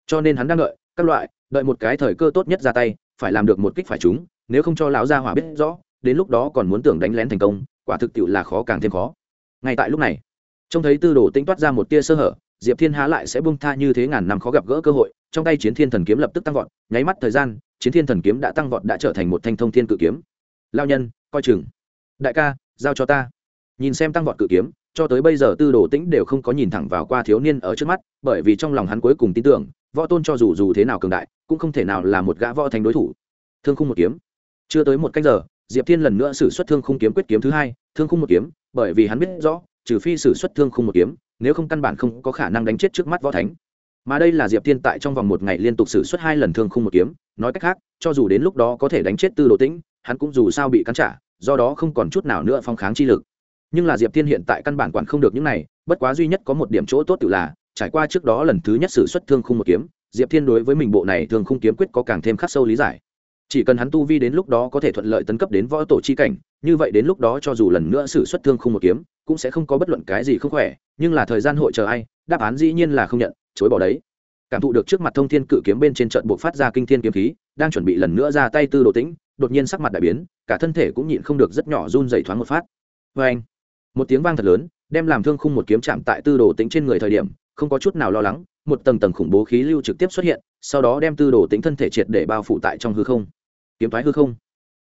Cho nên hắn đang đợi, các loại, đợi một cái thời cơ tốt nhất ra tay, phải làm được một kích phải chúng nếu không cho lão gia hỏa biết rõ, đến lúc đó còn muốn tưởng đánh lén thành công, quả thực tiệu là khó càng thêm khó ngay tại lúc này, trông thấy tư đồ tĩnh toát ra một tia sơ hở, diệp thiên há lại sẽ bung tha như thế ngàn năm khó gặp gỡ cơ hội, trong tay chiến thiên thần kiếm lập tức tăng vọt, nháy mắt thời gian, chiến thiên thần kiếm đã tăng vọt đã trở thành một thanh thông thiên cự kiếm. Lao nhân, coi chừng. Đại ca, giao cho ta. Nhìn xem tăng vọt cự kiếm, cho tới bây giờ tư đồ tĩnh đều không có nhìn thẳng vào qua thiếu niên ở trước mắt, bởi vì trong lòng hắn cuối cùng tin tưởng, võ tôn cho dù dù thế nào cường đại, cũng không thể nào là một gã võ thành đối thủ. Thương khung một kiếm. Chưa tới một cách giờ, diệp thiên lần nữa xử xuất thương khung kiếm quyết kiếm thứ hai thương khung một kiếm, bởi vì hắn biết rõ, trừ phi xử xuất thương khung một kiếm, nếu không căn bản không có khả năng đánh chết trước mắt võ thánh. Mà đây là diệp thiên tại trong vòng một ngày liên tục xử xuất hai lần thương khung một kiếm, nói cách khác, cho dù đến lúc đó có thể đánh chết tư đồ tĩnh, hắn cũng dù sao bị cắn trả, do đó không còn chút nào nữa phong kháng chi lực. Nhưng là diệp thiên hiện tại căn bản quản không được những này, bất quá duy nhất có một điểm chỗ tốt tự là, trải qua trước đó lần thứ nhất xử xuất thương khung một kiếm, diệp thiên đối với mình bộ này thương khung kiếm quyết có càng thêm khắc sâu lý giải. Chỉ cần hắn tu vi đến lúc đó có thể thuận lợi tấn cấp đến võ tổ chi cảnh như vậy đến lúc đó cho dù lần nữa xử xuất thương khung một kiếm, cũng sẽ không có bất luận cái gì không khỏe, nhưng là thời gian hội chờ ai, đáp án dĩ nhiên là không nhận, chối bỏ đấy. Cảm thụ được trước mặt thông thiên cự kiếm bên trên trận buộc phát ra kinh thiên kiếm khí, đang chuẩn bị lần nữa ra tay tư đồ tĩnh, đột nhiên sắc mặt đại biến, cả thân thể cũng nhịn không được rất nhỏ run dày thoáng một phát. Vê anh, một tiếng vang thật lớn, đem làm thương khung một kiếm chạm tại tư đồ tĩnh trên người thời điểm, không có chút nào lo lắng, một tầng tầng khủng bố khí lưu trực tiếp xuất hiện, sau đó đem tư đồ tĩnh thân thể triệt để bao phủ tại trong hư không. Kiếm thoái hư không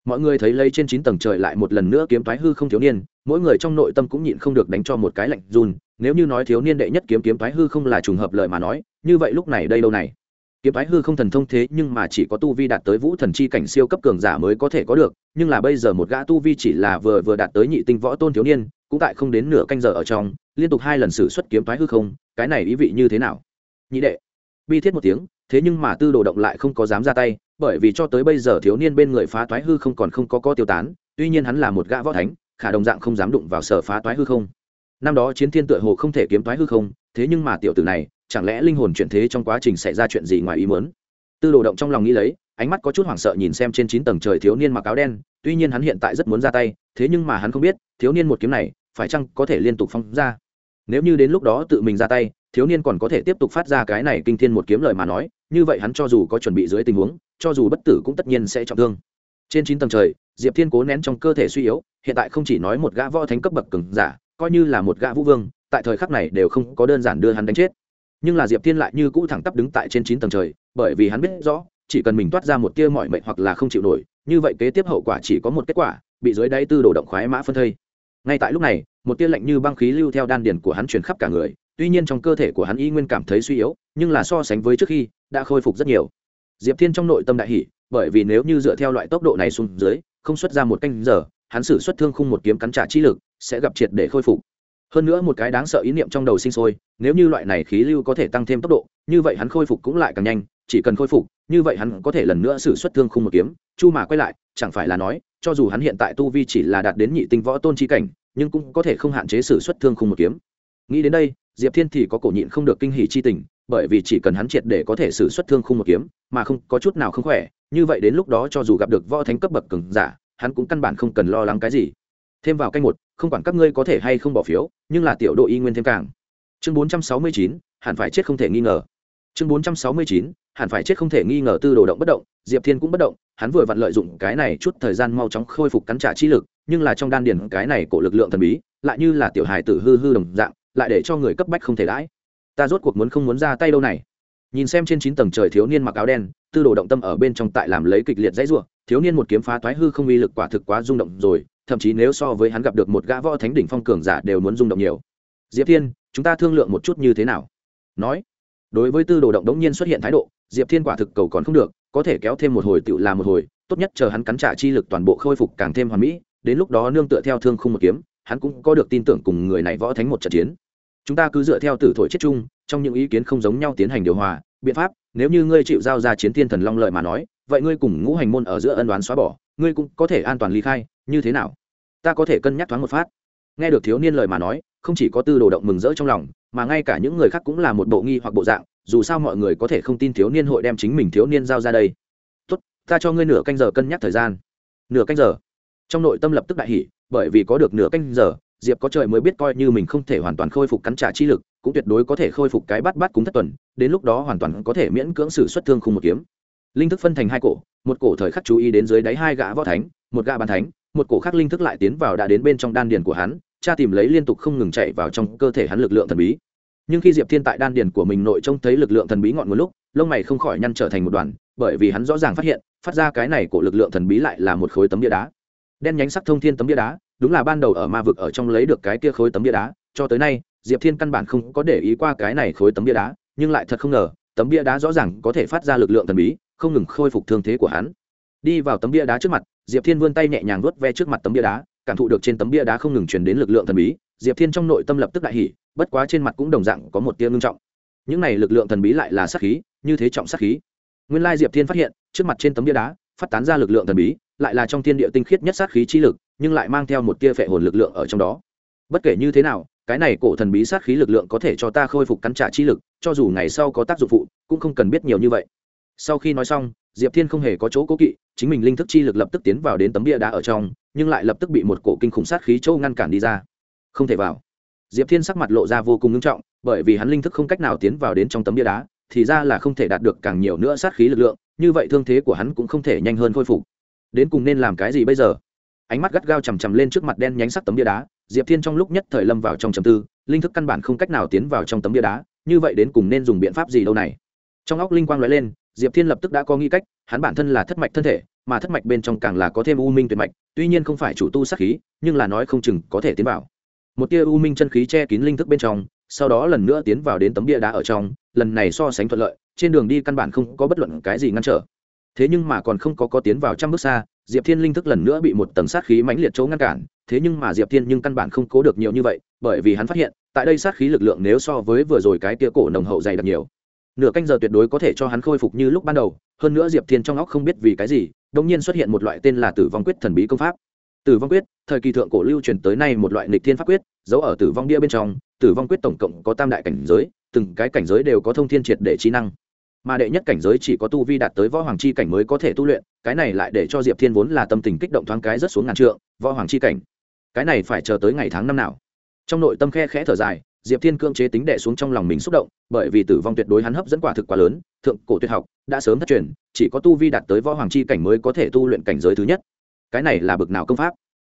mọi người thấy lấy trên chín tầng trời lại một lần nữa kiếm thoái hư không thiếu niên, mỗi người trong nội tâm cũng nhịn không được đánh cho một cái lạnh run, nếu như nói thiếu niên đệ nhất kiếm kiếm thoái hư không là trùng hợp lợi mà nói, như vậy lúc này đây đâu này? Kiếm thoái hư không thần thông thế nhưng mà chỉ có tu vi đạt tới vũ thần chi cảnh siêu cấp cường giả mới có thể có được, nhưng là bây giờ một gã tu vi chỉ là vừa vừa đạt tới nhị tinh võ tôn thiếu niên, cũng tại không đến nửa canh giờ ở trong, liên tục hai lần xử xuất kiếm thoái hư không, cái này ý vị như thế nào? Nhị đệ bi thiết một tiếng, thế nhưng mà tư đồ động lại không có dám ra tay, bởi vì cho tới bây giờ thiếu niên bên người phá toái hư không còn không có có tiêu tán, tuy nhiên hắn là một gã võ thánh, khả đồng dạng không dám đụng vào sở phá toái hư không. Năm đó chiến thiên tựa hồ không thể kiếm toái hư không, thế nhưng mà tiểu tử này, chẳng lẽ linh hồn chuyển thế trong quá trình xảy ra chuyện gì ngoài ý muốn? Tư đồ động trong lòng nghĩ lấy, ánh mắt có chút hoảng sợ nhìn xem trên chín tầng trời thiếu niên mặc áo đen, tuy nhiên hắn hiện tại rất muốn ra tay, thế nhưng mà hắn không biết, thiếu niên một kiếm này, phải chăng có thể liên tục phong ra? Nếu như đến lúc đó tự mình ra tay, thiếu niên còn có thể tiếp tục phát ra cái này kinh thiên một kiếm lời mà nói, như vậy hắn cho dù có chuẩn bị dưới tình huống, cho dù bất tử cũng tất nhiên sẽ trọng thương. Trên chín tầng trời, diệp thiên cố nén trong cơ thể suy yếu, hiện tại không chỉ nói một gã võ thánh cấp bậc cứng giả, coi như là một gã vũ vương, tại thời khắc này đều không có đơn giản đưa hắn đánh chết. Nhưng là diệp thiên lại như cũ thẳng tắp đứng tại trên chín tầng trời, bởi vì hắn biết rõ, chỉ cần mình toát ra một tia mọi mệnh hoặc là không chịu nổi, như vậy kế tiếp hậu quả chỉ có một kết quả, bị dưới đáy tư đổ động khoái mã phân thây ngay tại lúc này, một tia lạnh như băng khí lưu theo đan điền của hắn truyền khắp cả người, tuy nhiên trong cơ thể của hắn y nguyên cảm thấy suy yếu, nhưng là so sánh với trước khi, đã khôi phục rất nhiều. Diệp thiên trong nội tâm đại hỷ bởi vì nếu như dựa theo loại tốc độ này xuống dưới, không xuất ra một canh giờ, hắn xử xuất thương khung một kiếm cắn trả chi lực, sẽ gặp triệt để khôi phục. Hơn nữa một cái đáng sợ ý niệm trong đầu sinh sôi, nếu như loại này khí lưu có thể tăng thêm tốc độ, như vậy hắn khôi phục cũng lại càng nhanh chỉ cần khôi phục, như vậy hắn có thể lần nữa xử xuất thương khung một kiếm. Chu mà quay lại, chẳng phải là nói, cho dù hắn hiện tại tu vi chỉ là đạt đến nhị tinh võ tôn chi cảnh, nhưng cũng có thể không hạn chế xử xuất thương khung một kiếm. Nghĩ đến đây, diệp thiên thì có cổ nhịn không được kinh hỉ chi tình, bởi vì chỉ cần hắn triệt để có thể xử xuất thương khung một kiếm, mà không, có chút nào không khỏe, như vậy đến lúc đó cho dù gặp được võ thánh cấp bậc cường giả, hắn cũng căn bản không cần lo lắng cái gì. Thêm vào canh một, không quản các ngươi có thể hay không bỏ phiếu, nhưng là tiểu độ y nguyên thêm càng. Chương bốn trăm sáu mươi chín, hẳn phải chết không thể nghi ngờ. Chương bốn trăm sáu mươi chín hẳn phải chết không thể nghi ngờ tư đồ động bất động, diệp thiên cũng bất động, hắn vừa vặn lợi dụng cái này chút thời gian mau chóng khôi phục cắn trả chi lực, nhưng là trong đan điền cái này cổ lực lượng thần bí, lại như là tiểu hài tử hư hư đồng dạng, lại để cho người cấp bách không thể đãi. Ta rốt cuộc muốn không muốn ra tay đâu này. Nhìn xem trên chín tầng trời thiếu niên mặc áo đen, tư đồ động tâm ở bên trong tại làm lấy kịch liệt dãy ruộng thiếu niên một kiếm phá thoái hư không uy lực quả thực quá rung động rồi, thậm chí nếu so với hắn gặp được một gã võ thánh đỉnh phong cường giả đều muốn rung động nhiều. Diệp thiên, chúng ta thương lượng một chút như thế nào? Nói. Đối với tư đồ động đống nhiên xuất hiện thái độ diệp thiên quả thực cầu còn không được, có thể kéo thêm một hồi tự làm một hồi, tốt nhất chờ hắn cắn trả chi lực toàn bộ khôi phục càng thêm hoàn mỹ, đến lúc đó nương tựa theo thương không một kiếm, hắn cũng có được tin tưởng cùng người này võ thánh một trận chiến. Chúng ta cứ dựa theo tử thổi chết chung, trong những ý kiến không giống nhau tiến hành điều hòa, biện pháp, nếu như ngươi chịu giao ra chiến thiên thần long lợi mà nói, vậy ngươi cùng ngũ hành môn ở giữa ân đoán xóa bỏ, ngươi cũng có thể an toàn ly khai, như thế nào? Ta có thể cân nhắc thoáng một phát. Nghe được thiếu niên lời mà nói, không chỉ có tư đồ động mừng rỡ trong lòng, mà ngay cả những người khác cũng là một bộ nghi hoặc bộ dạng dù sao mọi người có thể không tin thiếu niên hội đem chính mình thiếu niên giao ra đây. Tốt, ta cho ngươi nửa canh giờ cân nhắc thời gian. Nửa canh giờ? Trong nội tâm lập tức đại hỷ bởi vì có được nửa canh giờ, diệp có trời mới biết coi như mình không thể hoàn toàn khôi phục cắn trả chi lực, cũng tuyệt đối có thể khôi phục cái bắt bắt cúng thất tuần, đến lúc đó hoàn toàn có thể miễn cưỡng xử xuất thương khung một kiếm. Linh thức phân thành hai cổ, một cổ thời khắc chú ý đến dưới đáy hai gã võ thánh, một gã bàn thánh, một cổ khác linh thức lại tiến vào đã đến bên trong đan điền của hắn, cha tìm lấy liên tục không ngừng chạy vào trong cơ thể hắn lực lượng thần bí nhưng khi diệp thiên tại đan điền của mình nội trông thấy lực lượng thần bí ngọn nguồn lúc, lông mày không khỏi nhăn trở thành một đoàn, bởi vì hắn rõ ràng phát hiện, phát ra cái này của lực lượng thần bí lại là một khối tấm bia đá. Đen nhánh sắc thông thiên tấm bia đá, đúng là ban đầu ở ma vực ở trong lấy được cái kia khối tấm bia đá, cho tới nay, diệp thiên căn bản không có để ý qua cái này khối tấm bia đá, nhưng lại thật không ngờ, tấm bia đá rõ ràng có thể phát ra lực lượng thần bí, không ngừng khôi phục thương thế của hắn. Đi vào tấm bia đá trước mặt, diệp thiên vươn tay nhẹ nhàng vuốt ve trước mặt tấm bia đá, cảm thụ được trên tấm bia đá không ngừng truyền đến lực lượng thần bí diệp thiên trong nội tâm lập tức đại hỉ, bất quá trên mặt cũng đồng dạng có một tia ngưng trọng. Những này lực lượng thần bí lại là sát khí, như thế trọng sát khí. Nguyên lai diệp thiên phát hiện, trước mặt trên tấm bia đá, phát tán ra lực lượng thần bí, lại là trong thiên địa tinh khiết nhất sát khí chi lực, nhưng lại mang theo một tia phệ hồn lực lượng ở trong đó. Bất kể như thế nào, cái này cổ thần bí sát khí lực lượng có thể cho ta khôi phục cắn trả chi lực, cho dù ngày sau có tác dụng phụ, cũng không cần biết nhiều như vậy. Sau khi nói xong, diệp thiên không hề có chỗ cố kỵ, chính mình linh thức chi lực lập tức tiến vào đến tấm bia đá ở trong, nhưng lại lập tức bị một cổ kinh khủng sát khí châu ngăn cản đi ra không thể vào. Diệp thiên sắc mặt lộ ra vô cùng nghiêm trọng, bởi vì hắn linh thức không cách nào tiến vào đến trong tấm bia đá, thì ra là không thể đạt được càng nhiều nữa sát khí lực lượng, như vậy thương thế của hắn cũng không thể nhanh hơn khôi phục. Đến cùng nên làm cái gì bây giờ? Ánh mắt gắt gao chằm chằm lên trước mặt đen nhánh sắc tấm bia đá, diệp thiên trong lúc nhất thời lâm vào trong trầm tư, linh thức căn bản không cách nào tiến vào trong tấm bia đá, như vậy đến cùng nên dùng biện pháp gì đâu này? Trong óc linh quang nói lên, diệp thiên lập tức đã có nghĩ cách, hắn bản thân là thất mạch thân thể, mà thất mạch bên trong càng là có thêm u minh tuyệt mạch, tuy nhiên không phải chủ tu sát khí, nhưng là nói không chừng có thể tiến vào một tia u minh chân khí che kín linh thức bên trong, sau đó lần nữa tiến vào đến tấm bia đá ở trong, lần này so sánh thuận lợi, trên đường đi căn bản không có bất luận cái gì ngăn trở. Thế nhưng mà còn không có có tiến vào trăm bước xa, diệp thiên linh thức lần nữa bị một tầng sát khí mãnh liệt chỗ ngăn cản, thế nhưng mà diệp thiên nhưng căn bản không cố được nhiều như vậy, bởi vì hắn phát hiện, tại đây sát khí lực lượng nếu so với vừa rồi cái tia cổ nồng hậu dày đặc nhiều, nửa canh giờ tuyệt đối có thể cho hắn khôi phục như lúc ban đầu, hơn nữa diệp thiên trong óc không biết vì cái gì đông nhiên xuất hiện một loại tên là tử vong quyết thần bí công pháp tử vong quyết, thời kỳ thượng cổ lưu truyền tới nay một loại nịch thiên pháp quyết, giấu ở tử vong bia bên trong, tử vong quyết tổng cộng có tam đại cảnh giới, từng cái cảnh giới đều có thông thiên triệt để trí năng. Mà đệ nhất cảnh giới chỉ có tu vi đạt tới võ hoàng chi cảnh mới có thể tu luyện, cái này lại để cho diệp thiên vốn là tâm tình kích động thoáng cái rất xuống ngàn trượng, võ hoàng chi cảnh. Cái này phải chờ tới ngày tháng năm nào. Trong nội tâm khe khẽ thở dài, diệp thiên cưỡng chế tính đệ xuống trong lòng mình xúc động, bởi vì tử vong tuyệt đối hắn hấp dẫn quả thực quá lớn, thượng cổ tuyệt học đã sớm thất truyền, chỉ có tu vi đạt tới võ hoàng chi cảnh mới có thể tu luyện cảnh giới thứ nhất cái này là bực nào công pháp?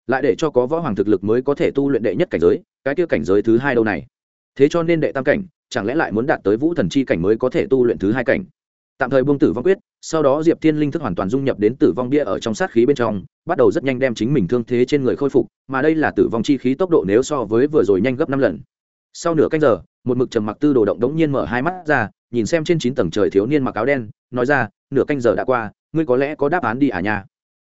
Lại để cho có võ hoàng thực lực mới có thể tu luyện đệ nhất cảnh giới, cái kia cảnh giới thứ hai đâu này? Thế cho nên đệ tam cảnh, chẳng lẽ lại muốn đạt tới vũ thần chi cảnh mới có thể tu luyện thứ hai cảnh? Tạm thời buông tử vong quyết, sau đó diệp thiên linh thức hoàn toàn dung nhập đến tử vong bia ở trong sát khí bên trong, bắt đầu rất nhanh đem chính mình thương thế trên người khôi phục, mà đây là tử vong chi khí tốc độ nếu so với vừa rồi nhanh gấp năm lần. Sau nửa canh giờ, một mực trầm mặc tư đồ động đống nhiên mở hai mắt ra, nhìn xem trên chín tầng trời thiếu niên mặc áo đen, nói ra, nửa canh giờ đã qua, ngươi có lẽ có đáp án đi à nha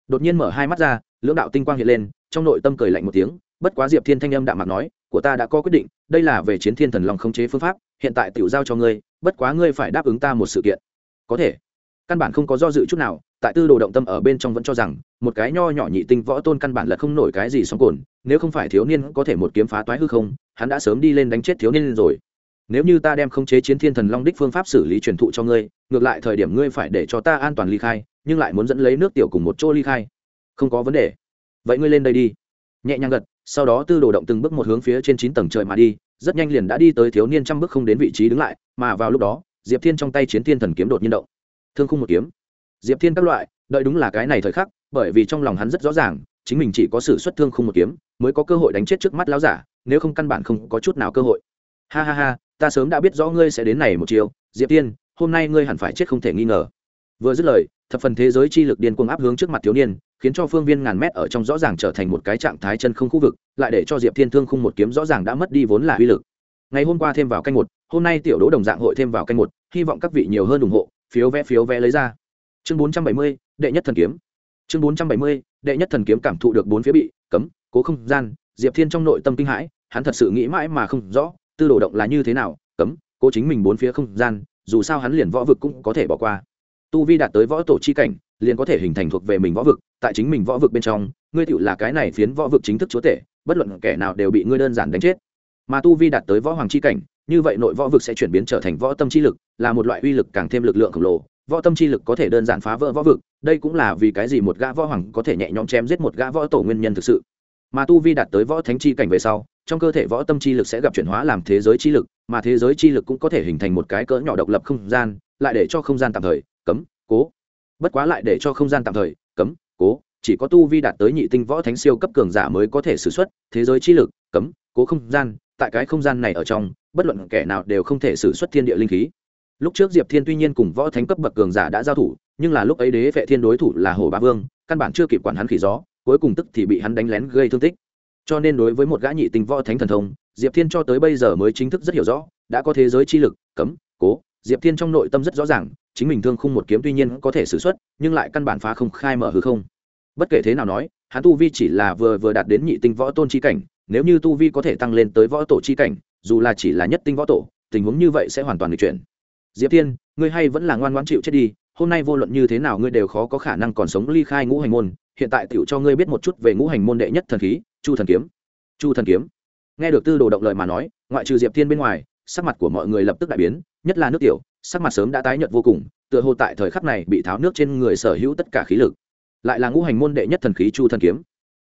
đột nhiên mở hai mắt ra, lưỡng đạo tinh quang hiện lên, trong nội tâm cười lạnh một tiếng, bất quá diệp thiên thanh âm đạm mặt nói, của ta đã có quyết định, đây là về chiến thiên thần lòng khống chế phương pháp, hiện tại tiểu giao cho ngươi, bất quá ngươi phải đáp ứng ta một sự kiện. Có thể. Căn bản không có do dự chút nào, tại tư đồ động tâm ở bên trong vẫn cho rằng, một cái nho nhỏ nhị tinh võ tôn căn bản là không nổi cái gì sóng cồn, nếu không phải thiếu niên có thể một kiếm phá toái hư không, hắn đã sớm đi lên đánh chết thiếu niên rồi. Nếu như ta đem khống chế chiến thiên thần long đích phương pháp xử lý truyền thụ cho ngươi, ngược lại thời điểm ngươi phải để cho ta an toàn ly khai nhưng lại muốn dẫn lấy nước tiểu cùng một chỗ ly khai. Không có vấn đề. Vậy ngươi lên đây đi. Nhẹ nhàng gật, sau đó tư đồ động từng bước một hướng phía trên chín tầng trời mà đi, rất nhanh liền đã đi tới thiếu niên trăm bước không đến vị trí đứng lại, mà vào lúc đó, diệp thiên trong tay chiến thiên thần kiếm đột nhiên động. Thương khung một kiếm. Diệp thiên các loại, đợi đúng là cái này thời khắc, bởi vì trong lòng hắn rất rõ ràng, chính mình chỉ có sự xuất thương khung một kiếm, mới có cơ hội đánh chết trước mắt lão giả, nếu không căn bản không có chút nào cơ hội. Ha ha ha, ta sớm đã biết rõ ngươi sẽ đến này một chiều, diệp tiên hôm nay ngươi hẳn phải chết không thể nghi ngờ. Vừa dứt lời thập phần thế giới chi lực điên cuồng áp hướng trước mặt thiếu niên, khiến cho phương viên ngàn mét ở trong rõ ràng trở thành một cái trạng thái chân không khu vực, lại để cho diệp thiên thương khung một kiếm rõ ràng đã mất đi vốn là uy lực. Ngày hôm qua thêm vào canh một, hôm nay tiểu đỗ đồng dạng hội thêm vào canh một, hy vọng các vị nhiều hơn ủng hộ, phiếu vé phiếu vé lấy ra. Chương bốn trăm bảy mươi, đệ nhất thần kiếm. Chương bốn trăm bảy mươi, đệ nhất thần kiếm cảm thụ được bốn phía bị, cấm, cố không gian, diệp thiên trong nội tâm kinh hãi, hắn thật sự nghĩ mãi mà không rõ, tư đồ động là như thế nào, cấm, cố chính mình bốn phía không gian, dù sao hắn liền võ vực cũng có thể bỏ qua tu vi đạt tới võ tổ chi cảnh, liền có thể hình thành thuộc về mình võ vực, tại chính mình võ vực bên trong, ngươi tựu là cái này phiến võ vực chính thức chúa tể, bất luận kẻ nào đều bị ngươi đơn giản đánh chết. Mà tu vi đạt tới võ hoàng chi cảnh, như vậy nội võ vực sẽ chuyển biến trở thành võ tâm chi lực, là một loại uy lực càng thêm lực lượng khổng lồ. Võ tâm chi lực có thể đơn giản phá vỡ võ vực, đây cũng là vì cái gì một gã võ hoàng có thể nhẹ nhõm chém giết một gã võ tổ nguyên nhân thực sự. Mà tu vi đạt tới võ thánh chi cảnh về sau, trong cơ thể võ tâm chi lực sẽ gặp chuyển hóa làm thế giới chi lực, mà thế giới chi lực cũng có thể hình thành một cái cỡ nhỏ độc lập không gian, lại để cho không gian tạm thời cấm, cố. Bất quá lại để cho không gian tạm thời, cấm, cố. Chỉ có tu vi đạt tới nhị tinh võ thánh siêu cấp cường giả mới có thể xử xuất, thế giới chi lực, cấm, cố không gian. Tại cái không gian này ở trong, bất luận kẻ nào đều không thể xử xuất thiên địa linh khí. Lúc trước diệp thiên tuy nhiên cùng võ thánh cấp bậc cường giả đã giao thủ, nhưng là lúc ấy đế vệ thiên đối thủ là hồ ba vương, căn bản chưa kịp quản hắn khỉ gió, cuối cùng tức thì bị hắn đánh lén gây thương tích. Cho nên đối với một gã nhị tinh võ thánh thần thông, diệp thiên cho tới bây giờ mới chính thức rất hiểu rõ, đã có thế giới chi lực, cấm, cố. Diệp thiên trong nội tâm rất rõ ràng chính mình thương khung một kiếm tuy nhiên có thể xử xuất nhưng lại căn bản phá không khai mở hư không. Bất kể thế nào nói, hắn tu vi chỉ là vừa vừa đạt đến nhị tinh võ tôn chi cảnh, nếu như tu vi có thể tăng lên tới võ tổ chi cảnh, dù là chỉ là nhất tinh võ tổ, tình huống như vậy sẽ hoàn toàn được chuyển. Diệp thiên, ngươi hay vẫn là ngoan ngoãn chịu chết đi, hôm nay vô luận như thế nào ngươi đều khó có khả năng còn sống ly khai ngũ hành môn, hiện tại tựu cho ngươi biết một chút về ngũ hành môn đệ nhất thần khí, chu thần kiếm. Chu thần kiếm. Nghe được tư đồ động lời mà nói, ngoại trừ diệp thiên bên ngoài, sắc mặt của mọi người lập tức đại biến, nhất là nước tiểu sắc mặt sớm đã tái nhợt vô cùng, tựa hồ tại thời khắc này bị tháo nước trên người sở hữu tất cả khí lực. Lại là ngũ hành môn đệ nhất thần khí chu thần kiếm.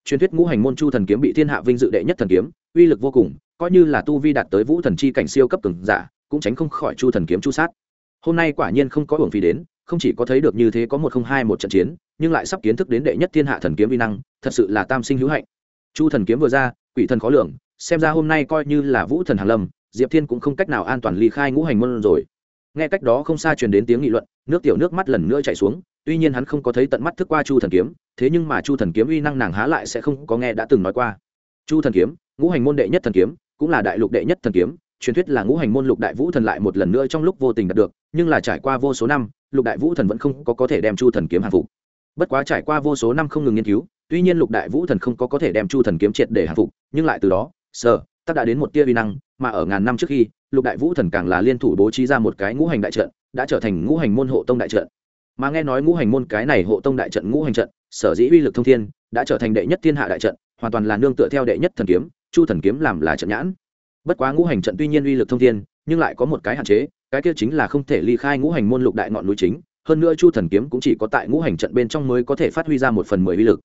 Truyền thuyết ngũ hành môn chu thần kiếm bị thiên hạ vinh dự đệ nhất thần kiếm, uy lực vô cùng, coi như là tu vi đạt tới vũ thần chi cảnh siêu cấp cường giả, cũng tránh không khỏi chu thần kiếm chu sát. Hôm nay quả nhiên không có hưởng phí đến, không chỉ có thấy được như thế có một không hai một trận chiến, nhưng lại sắp kiến thức đến đệ nhất thiên hạ thần kiếm vi năng, thật sự là tam sinh hữu hạnh. Chu thần kiếm vừa ra, quỷ thần khó lường, xem ra hôm nay coi như là vũ thần hàn lâm, diệp thiên cũng không cách nào an toàn ly khai ngũ hành môn rồi nghe cách đó không xa truyền đến tiếng nghị luận, nước tiểu nước mắt lần nữa chảy xuống, tuy nhiên hắn không có thấy tận mắt thức qua chu thần kiếm, thế nhưng mà chu thần kiếm uy năng nàng há lại sẽ không có nghe đã từng nói qua. Chu thần kiếm, ngũ hành môn đệ nhất thần kiếm, cũng là đại lục đệ nhất thần kiếm, truyền thuyết là ngũ hành môn lục đại vũ thần lại một lần nữa trong lúc vô tình đạt được, nhưng là trải qua vô số năm, lục đại vũ thần vẫn không có có thể đem chu thần kiếm hàng phục. Bất quá trải qua vô số năm không ngừng nghiên cứu, tuy nhiên lục đại vũ thần không có có thể đem chu thần kiếm triệt để hàng phục, nhưng lại từ đó sở tắc đã đến một tia uy năng, mà ở ngàn năm trước khi lục đại vũ thần càng là liên thủ bố trí ra một cái ngũ hành đại trận, đã trở thành ngũ hành môn hộ tông đại trận. Mà nghe nói ngũ hành môn cái này hộ tông đại trận ngũ hành trận, sở dĩ uy lực thông thiên, đã trở thành đệ nhất thiên hạ đại trận, hoàn toàn là nương tựa theo đệ nhất thần kiếm, chu thần kiếm làm là trận nhãn. Bất quá ngũ hành trận tuy nhiên uy lực thông thiên, nhưng lại có một cái hạn chế, cái kia chính là không thể ly khai ngũ hành môn lục đại ngọn núi chính, hơn nữa chu thần kiếm cũng chỉ có tại ngũ hành trận bên trong mới có thể phát huy ra một phần mười uy lực.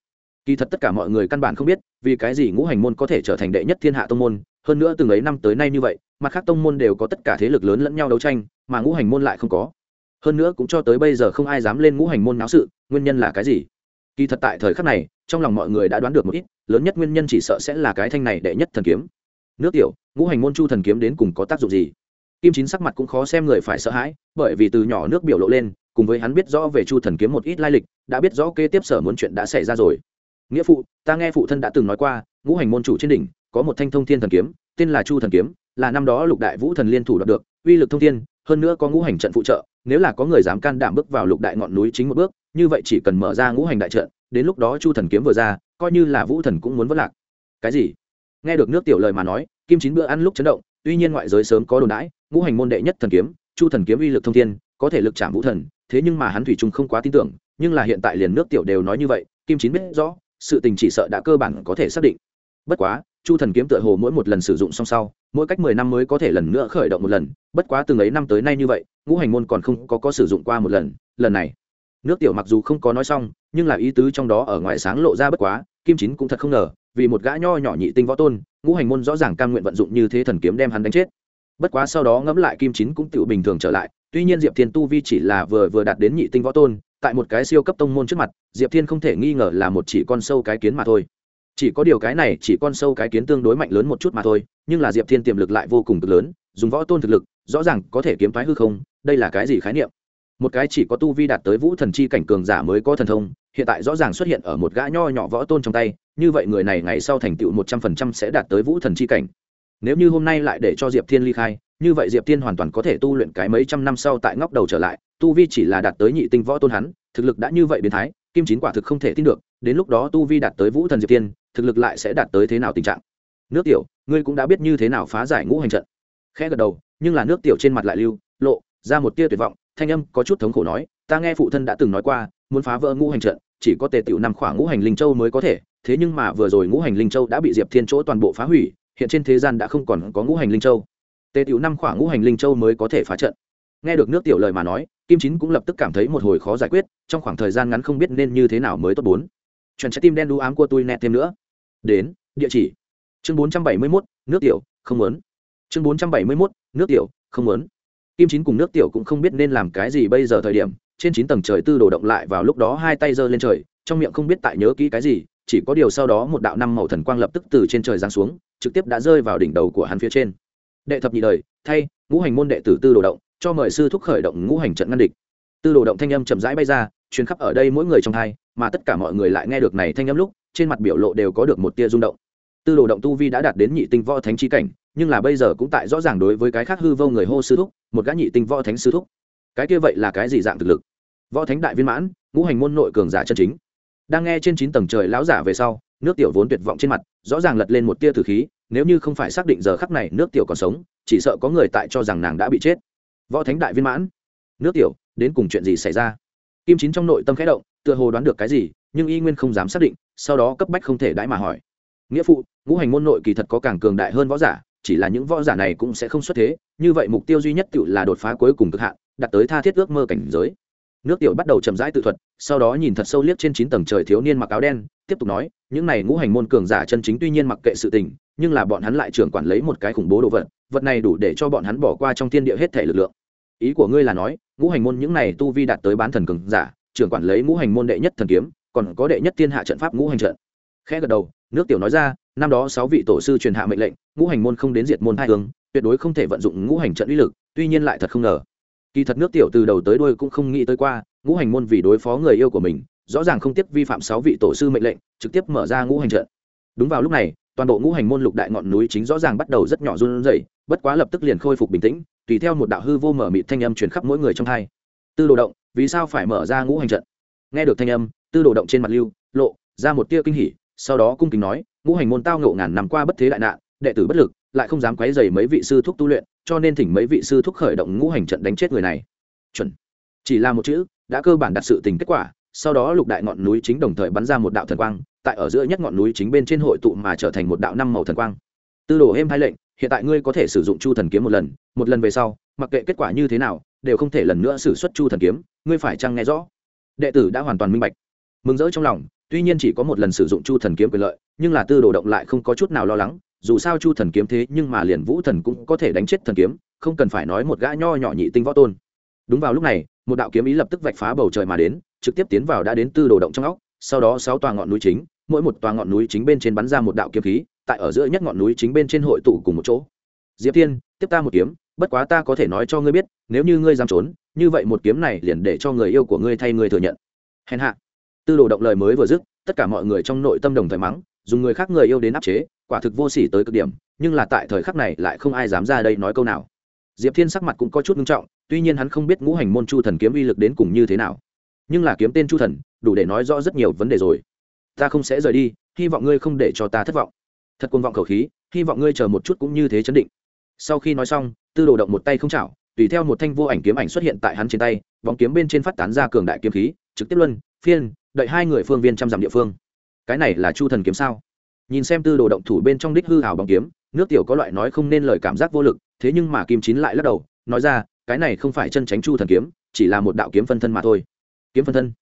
Kỳ thật tất cả mọi người căn bản không biết, vì cái gì ngũ hành môn có thể trở thành đệ nhất thiên hạ tông môn hơn nữa từng ấy năm tới nay như vậy, mặt khác tông môn đều có tất cả thế lực lớn lẫn nhau đấu tranh, mà ngũ hành môn lại không có. Hơn nữa cũng cho tới bây giờ không ai dám lên ngũ hành môn náo sự, nguyên nhân là cái gì? Kỳ thật tại thời khắc này, trong lòng mọi người đã đoán được một ít, lớn nhất nguyên nhân chỉ sợ sẽ là cái thanh này đệ nhất thần kiếm. Nước tiểu, ngũ hành môn chu thần kiếm đến cùng có tác dụng gì? Kim chín sắc mặt cũng khó xem người phải sợ hãi, bởi vì từ nhỏ nước biểu lộ lên, cùng với hắn biết rõ về chu thần kiếm một ít lai lịch, đã biết rõ kế tiếp sở muốn chuyện đã xảy ra rồi. Nghĩa phụ, ta nghe phụ thân đã từng nói qua, ngũ hành môn chủ trên đỉnh có một thanh thông thiên thần kiếm, tên là chu thần kiếm, là năm đó lục đại vũ thần liên thủ đoạt được, uy lực thông thiên, hơn nữa có ngũ hành trận phụ trợ, nếu là có người dám can đảm bước vào lục đại ngọn núi chính một bước, như vậy chỉ cần mở ra ngũ hành đại trận, đến lúc đó chu thần kiếm vừa ra, coi như là vũ thần cũng muốn vất lạc. Cái gì? Nghe được nước tiểu lời mà nói, kim chín bữa ăn lúc chấn động, tuy nhiên ngoại giới sớm có đồn đãi, ngũ hành môn đệ nhất thần kiếm, chu thần kiếm uy lực thông thiên, có thể lực chạm vũ thần, thế nhưng mà hắn thủy trung không quá tin tưởng, nhưng là hiện tại liền nước tiểu đều nói như vậy, kim chín biết rõ, sự tình chỉ sợ đã cơ bản có thể xác định. Bất quá chu thần kiếm tựa hồ mỗi một lần sử dụng song sau, mỗi cách mười năm mới có thể lần nữa khởi động một lần, bất quá từng ấy năm tới nay như vậy, ngũ hành môn còn không có có sử dụng qua một lần lần này. Nước tiểu mặc dù không có nói xong, nhưng là ý tứ trong đó ở ngoài sáng lộ ra bất quá, kim chín cũng thật không ngờ, vì một gã nho nhỏ nhị tinh võ tôn, ngũ hành môn rõ ràng cam nguyện vận dụng như thế thần kiếm đem hắn đánh chết. Bất quá sau đó ngẫm lại kim chín cũng tự bình thường trở lại, tuy nhiên diệp thiên tu vi chỉ là vừa vừa đạt đến nhị tinh võ tôn, tại một cái siêu cấp tông môn trước mặt, diệp thiên không thể nghi ngờ là một chỉ con sâu cái kiến mà thôi chỉ có điều cái này chỉ con sâu cái kiến tương đối mạnh lớn một chút mà thôi, nhưng là diệp thiên tiềm lực lại vô cùng cực lớn, dùng võ tôn thực lực, rõ ràng có thể kiếm thoái hư không, đây là cái gì khái niệm? Một cái chỉ có tu vi đạt tới vũ thần chi cảnh cường giả mới có thần thông, hiện tại rõ ràng xuất hiện ở một gã nho nhỏ võ tôn trong tay, như vậy người này ngày sau thành tựu một trăm phần trăm sẽ đạt tới vũ thần chi cảnh. Nếu như hôm nay lại để cho diệp thiên ly khai, như vậy diệp thiên hoàn toàn có thể tu luyện cái mấy trăm năm sau tại ngóc đầu trở lại, tu vi chỉ là đạt tới nhị tinh võ tôn hắn, thực lực đã như vậy biến thái, kim chín quả thực không thể tin được, đến lúc đó tu vi đạt tới vũ thần diệp thiên thực lực lại sẽ đạt tới thế nào tình trạng? Nước tiểu, ngươi cũng đã biết như thế nào phá giải ngũ hành trận. Khẽ gật đầu, nhưng là nước tiểu trên mặt lại lưu, lộ ra một tia tuyệt vọng, thanh âm có chút thống khổ nói, ta nghe phụ thân đã từng nói qua, muốn phá vỡ ngũ hành trận, chỉ có tề tiểu nằm khoảng ngũ hành linh châu mới có thể, thế nhưng mà vừa rồi ngũ hành linh châu đã bị diệp thiên chỗ toàn bộ phá hủy, hiện trên thế gian đã không còn có ngũ hành linh châu. Tề tiểu năm khoảng ngũ hành linh châu mới có thể phá trận. Nghe được nước tiểu lời mà nói, kim chín cũng lập tức cảm thấy một hồi khó giải quyết, trong khoảng thời gian ngắn không biết nên như thế nào mới tốt bốn. Chuẩn trái tim đen đu ám của tôi nẹt thêm nữa đến địa chỉ. Chương bốn trăm bảy mươi 471, nước tiểu không muốn. Chương bốn trăm bảy mươi 471, nước tiểu không muốn. Kim chín cùng nước tiểu cũng không biết nên làm cái gì bây giờ thời điểm trên chín tầng trời tư đồ động lại vào lúc đó hai tay giơ lên trời trong miệng không biết tại nhớ kỹ cái gì chỉ có điều sau đó một đạo năm màu thần quang lập tức từ trên trời giáng xuống trực tiếp đã rơi vào đỉnh đầu của hắn phía trên. Đệ thập nhị đời thay ngũ hành môn đệ tử tư đồ động cho mời sư thúc khởi động ngũ hành trận ngăn địch. Tư đồ động thanh âm chậm rãi bay ra chuyến khắp ở đây mỗi người trong hai mà tất cả mọi người lại nghe được này thanh âm lúc trên mặt biểu lộ đều có được một tia rung động. Tư đồ động tu vi đã đạt đến nhị tinh võ thánh chi cảnh, nhưng là bây giờ cũng tại rõ ràng đối với cái khác hư vô người hô sư thúc, một gã nhị tinh võ thánh sư thúc. Cái kia vậy là cái gì dạng thực lực? Võ thánh đại viên mãn, ngũ hành môn nội cường giả chân chính. Đang nghe trên chín tầng trời lão giả về sau, nước tiểu vốn tuyệt vọng trên mặt, rõ ràng lật lên một tia tử khí, nếu như không phải xác định giờ khắc này nước tiểu còn sống, chỉ sợ có người tại cho rằng nàng đã bị chết. Võ thánh đại viên mãn. Nước tiểu, đến cùng chuyện gì xảy ra? Kim chín trong nội tâm khẽ động, tựa hồ đoán được cái gì nhưng y nguyên không dám xác định, sau đó cấp bách không thể đãi mà hỏi. Nghĩa phụ, ngũ hành môn nội kỳ thật có càng cường đại hơn võ giả, chỉ là những võ giả này cũng sẽ không xuất thế, như vậy mục tiêu duy nhất tự là đột phá cuối cùng cực hạn, đạt tới tha thiết ước mơ cảnh giới. Nước tiểu bắt đầu chậm rãi tự thuật, sau đó nhìn thật sâu liếc trên chín tầng trời thiếu niên mặc áo đen, tiếp tục nói, những này ngũ hành môn cường giả chân chính tuy nhiên mặc kệ sự tình, nhưng là bọn hắn lại trưởng quản lấy một cái khủng bố đồ vật vật này đủ để cho bọn hắn bỏ qua trong thiên địa hết thể lực lượng. Ý của ngươi là nói, ngũ hành môn những này tu vi đạt tới bán thần cường giả, trưởng quản lấy ngũ hành môn đệ nhất thần kiếm còn có đệ nhất thiên hạ trận pháp ngũ hành trận. Khẽ gật đầu, nước tiểu nói ra, năm đó sáu vị tổ sư truyền hạ mệnh lệnh, ngũ hành môn không đến diệt môn hai hướng, tuyệt đối không thể vận dụng ngũ hành trận uy lực, tuy nhiên lại thật không ngờ. Kỳ thật nước tiểu từ đầu tới đuôi cũng không nghĩ tới qua, ngũ hành môn vì đối phó người yêu của mình, rõ ràng không tiếp vi phạm sáu vị tổ sư mệnh lệnh, trực tiếp mở ra ngũ hành trận. Đúng vào lúc này, toàn bộ ngũ hành môn lục đại ngọn núi chính rõ ràng bắt đầu rất nhỏ run rẩy, bất quá lập tức liền khôi phục bình tĩnh, tùy theo một đạo hư vô mở mịt thanh âm truyền khắp mỗi người trong hai. Tư đồ động, vì sao phải mở ra ngũ hành trận? Nghe được thanh âm tư đồ động trên mặt lưu, lộ ra một tia kinh hỉ, sau đó cung kính nói, ngũ hành môn tao ngộ ngàn năm qua bất thế đại nạn, đệ tử bất lực, lại không dám quấy dày mấy vị sư thúc tu luyện, cho nên thỉnh mấy vị sư thúc khởi động ngũ hành trận đánh chết người này. Chuẩn. Chỉ là một chữ, đã cơ bản đạt sự tình kết quả, sau đó lục đại ngọn núi chính đồng thời bắn ra một đạo thần quang, tại ở giữa nhất ngọn núi chính bên trên hội tụ mà trở thành một đạo năm màu thần quang. Tư đồ êm hai lệnh, hiện tại ngươi có thể sử dụng chu thần kiếm một lần một lần về sau, mặc kệ kết quả như thế nào, đều không thể lần nữa xử xuất chu thần kiếm, ngươi phải chăng nghe rõ? Đệ tử đã hoàn toàn minh bạch mừng rỡ trong lòng, tuy nhiên chỉ có một lần sử dụng chu thần kiếm quyền lợi, nhưng là tư đồ động lại không có chút nào lo lắng, dù sao chu thần kiếm thế nhưng mà liền vũ thần cũng có thể đánh chết thần kiếm, không cần phải nói một gã nho nhỏ nhị tinh võ tôn. Đúng vào lúc này, một đạo kiếm ý lập tức vạch phá bầu trời mà đến, trực tiếp tiến vào đã đến tư đồ động trong óc, sau đó sáu tòa ngọn núi chính, mỗi một tòa ngọn núi chính bên trên bắn ra một đạo kiếm khí, tại ở giữa nhất ngọn núi chính bên trên hội tụ cùng một chỗ. Diệp tiên tiếp ta một kiếm, bất quá ta có thể nói cho ngươi biết, nếu như ngươi dám trốn, như vậy một kiếm này liền để cho người yêu của ngươi thay ngươi thừa nhận. Hèn hạ tư đồ động lời mới vừa dứt, tất cả mọi người trong nội tâm đồng thời mắng, dùng người khác người yêu đến áp chế, quả thực vô sỉ tới cực điểm, nhưng là tại thời khắc này lại không ai dám ra đây nói câu nào. Diệp thiên sắc mặt cũng có chút nghiêm trọng, tuy nhiên hắn không biết ngũ hành môn chu thần kiếm uy lực đến cùng như thế nào. Nhưng là kiếm tên chu thần, đủ để nói rõ rất nhiều vấn đề rồi. Ta không sẽ rời đi, hy vọng ngươi không để cho ta thất vọng. Thật quân vọng khẩu khí, hy vọng ngươi chờ một chút cũng như thế chấn định. Sau khi nói xong, tư đồ động một tay không chảo, tùy theo một thanh vô ảnh kiếm ảnh xuất hiện tại hắn trên tay, bóng kiếm bên trên phát tán ra cường đại kiếm khí, trực tiếp luân, phiên đợi hai người phương viên trăm dặm địa phương. Cái này là chu thần kiếm sao? Nhìn xem tư đồ động thủ bên trong đích hư hào bóng kiếm, nước tiểu có loại nói không nên lời cảm giác vô lực, thế nhưng mà kim chín lại lắc đầu, nói ra, cái này không phải chân tránh chu thần kiếm, chỉ là một đạo kiếm phân thân mà thôi. Kiếm phân thân?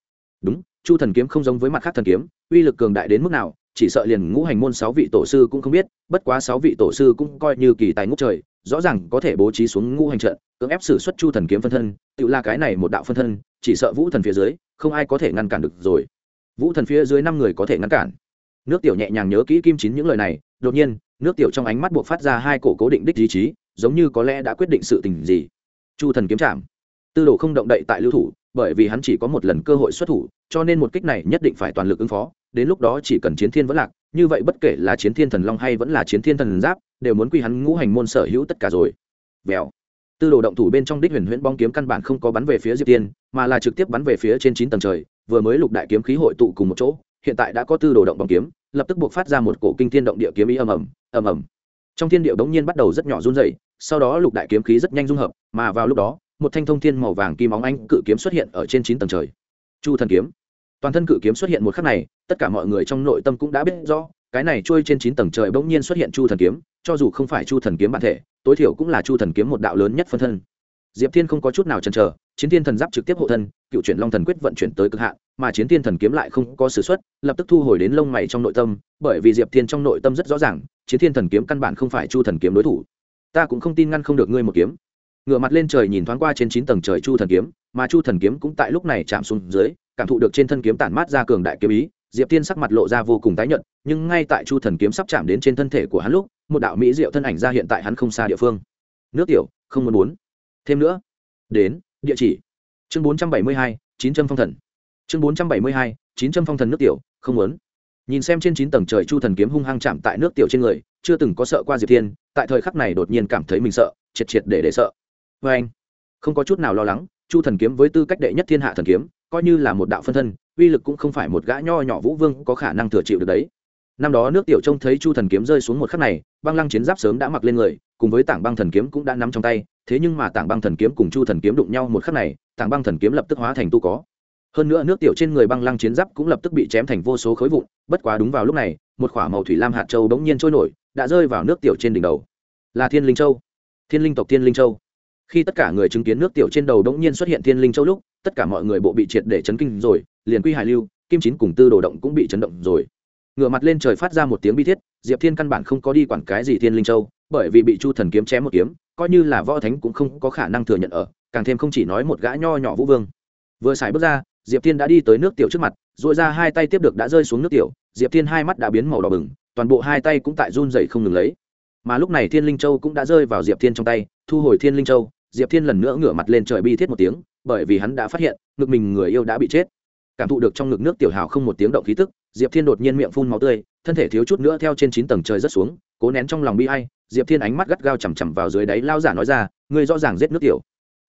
Đúng, chu thần kiếm không giống với mặt khác thần kiếm, uy lực cường đại đến mức nào, chỉ sợ liền ngũ hành môn sáu vị tổ sư cũng không biết, bất quá sáu vị tổ sư cũng coi như kỳ tài ngũ trời rõ ràng có thể bố trí xuống ngũ hành trận, cưỡng ép xử xuất chu thần kiếm phân thân, tự là cái này một đạo phân thân, chỉ sợ vũ thần phía dưới, không ai có thể ngăn cản được rồi. Vũ thần phía dưới năm người có thể ngăn cản. Nước tiểu nhẹ nhàng nhớ kỹ kim chín những lời này, đột nhiên, nước tiểu trong ánh mắt buộc phát ra hai cổ cố định đích ý chí, giống như có lẽ đã quyết định sự tình gì. Chu thần kiếm chạm. Tư đồ không động đậy tại lưu thủ, bởi vì hắn chỉ có một lần cơ hội xuất thủ, cho nên một kích này nhất định phải toàn lực ứng phó, đến lúc đó chỉ cần chiến thiên vẫn lạc, như vậy bất kể là chiến thiên thần long hay vẫn là chiến thiên thần giáp đều muốn quy hắn ngũ hành môn sở hữu tất cả rồi. Vèo. Tư đồ động thủ bên trong đích huyền huyễn bóng kiếm căn bản không có bắn về phía diệp tiên, mà là trực tiếp bắn về phía trên chín tầng trời, vừa mới lục đại kiếm khí hội tụ cùng một chỗ, hiện tại đã có tư đồ động bóng kiếm, lập tức buộc phát ra một cổ kinh thiên động địa kiếm ý ầm ầm ầm ầm. Trong thiên địa bỗng nhiên bắt đầu rất nhỏ run rẩy, sau đó lục đại kiếm khí rất nhanh dung hợp, mà vào lúc đó, một thanh thông thiên màu vàng kim óng anh cự kiếm xuất hiện ở trên chín tầng trời. Chu thần kiếm. Toàn thân cự kiếm xuất hiện một khắc này, tất cả mọi người trong nội tâm cũng đã biết rõ cái này trôi trên chín tầng trời bỗng nhiên xuất hiện chu thần kiếm, cho dù không phải chu thần kiếm bản thể, tối thiểu cũng là chu thần kiếm một đạo lớn nhất phân thân. Diệp thiên không có chút nào chần chờ, chiến thiên thần giáp trực tiếp hộ thân, cựu chuyển long thần quyết vận chuyển tới cực hạn, mà chiến thiên thần kiếm lại không có s ử x u ấ t lập tức thu hồi đến lông mày trong nội tâm, bởi vì diệp thiên trong nội tâm rất rõ ràng, chiến thiên thần kiếm căn bản không phải chu thần kiếm đối thủ. Ta cũng không tin ngăn không được ngươi một kiếm. Ngựa mặt lên trời nhìn thoáng qua trên chín tầng trời chu thần kiếm, mà chu thần kiếm cũng tại lúc này chạm xuống dưới, cảm thụ được trên thân kiếm tản mát ra cường đại kiếm ý diệp thiên sắc mặt lộ ra vô cùng tái nhợt, nhưng ngay tại chu thần kiếm sắp chạm đến trên thân thể của hắn lúc, một đạo mỹ diệu thân ảnh ra hiện tại hắn không xa địa phương. Nước tiểu, không muốn muốn thêm nữa, đến, địa chỉ. Chương bốn trăm bảy mươi hai, chín trăm phong thần. Chương bốn trăm bảy mươi hai, chín trăm phong thần nước tiểu, không muốn. Nhìn xem trên chín tầng trời chu thần kiếm hung hăng chạm tại nước tiểu trên người, chưa từng có sợ qua diệp thiên, tại thời khắc này đột nhiên cảm thấy mình sợ, triệt triệt để để sợ. Vê anh không có chút nào lo lắng, chu thần kiếm với tư cách đệ nhất thiên hạ thần kiếm, coi như là một đạo phân thân uy lực cũng không phải một gã nho nhỏ vũ vương có khả năng thừa chịu được đấy. Năm đó nước tiểu trông thấy chu thần kiếm rơi xuống một khắc này, băng lăng chiến giáp sớm đã mặc lên người, cùng với tảng băng thần kiếm cũng đã nắm trong tay, thế nhưng mà tảng băng thần kiếm cùng chu thần kiếm đụng nhau một khắc này, tảng băng thần kiếm lập tức hóa thành tu có. Hơn nữa nước tiểu trên người băng lăng chiến giáp cũng lập tức bị chém thành vô số khối vụn, bất quá đúng vào lúc này, một k h ỏ a màu thủy lam hạt châu bỗng nhiên trôi nổi, đã rơi vào nước tiểu trên đỉnh đầu. Là thiên linh châu. Thiên linh tộc thiên linh châu. Khi tất cả người chứng kiến nước tiểu trên đầu bỗng nhiên xuất hiện thiên linh châu lúc, tất cả mọi người bộ bị triệt để chấn kinh rồi liền quy hải lưu, kim chín cùng tư đồ động cũng bị chấn động rồi. Ngửa mặt lên trời phát ra một tiếng bi thiết, diệp thiên căn bản không có đi quản cái gì thiên linh châu, bởi vì bị chu thần kiếm chém một kiếm, coi như là võ thánh cũng không có khả năng thừa nhận ở, càng thêm không chỉ nói một gã nho nhỏ vũ vương. Vừa xài bước ra, diệp thiên đã đi tới nước tiểu trước mặt dội ra hai tay tiếp được đã rơi xuống nước tiểu, diệp thiên hai mắt đã biến màu đỏ bừng, toàn bộ hai tay cũng tại run dậy không ngừng lấy. Mà lúc này thiên linh châu cũng đã rơi vào diệp thiên trong tay, thu hồi thiên linh châu, diệp thiên lần nữa ngửa mặt lên trời bi thiết một tiếng, bởi vì hắn đã phát hiện, ngực mình người yêu đã bị chết cảm thụ được trong ngực nước tiểu hào không một tiếng động khí tức, diệp thiên đột nhiên miệng phun máu tươi, thân thể thiếu chút nữa theo trên chín tầng trời rất xuống, cố nén trong lòng bi hay diệp thiên ánh mắt gắt gao chằm chằm vào dưới đáy lao giả nói ra, ngươi rõ ràng giết nước tiểu.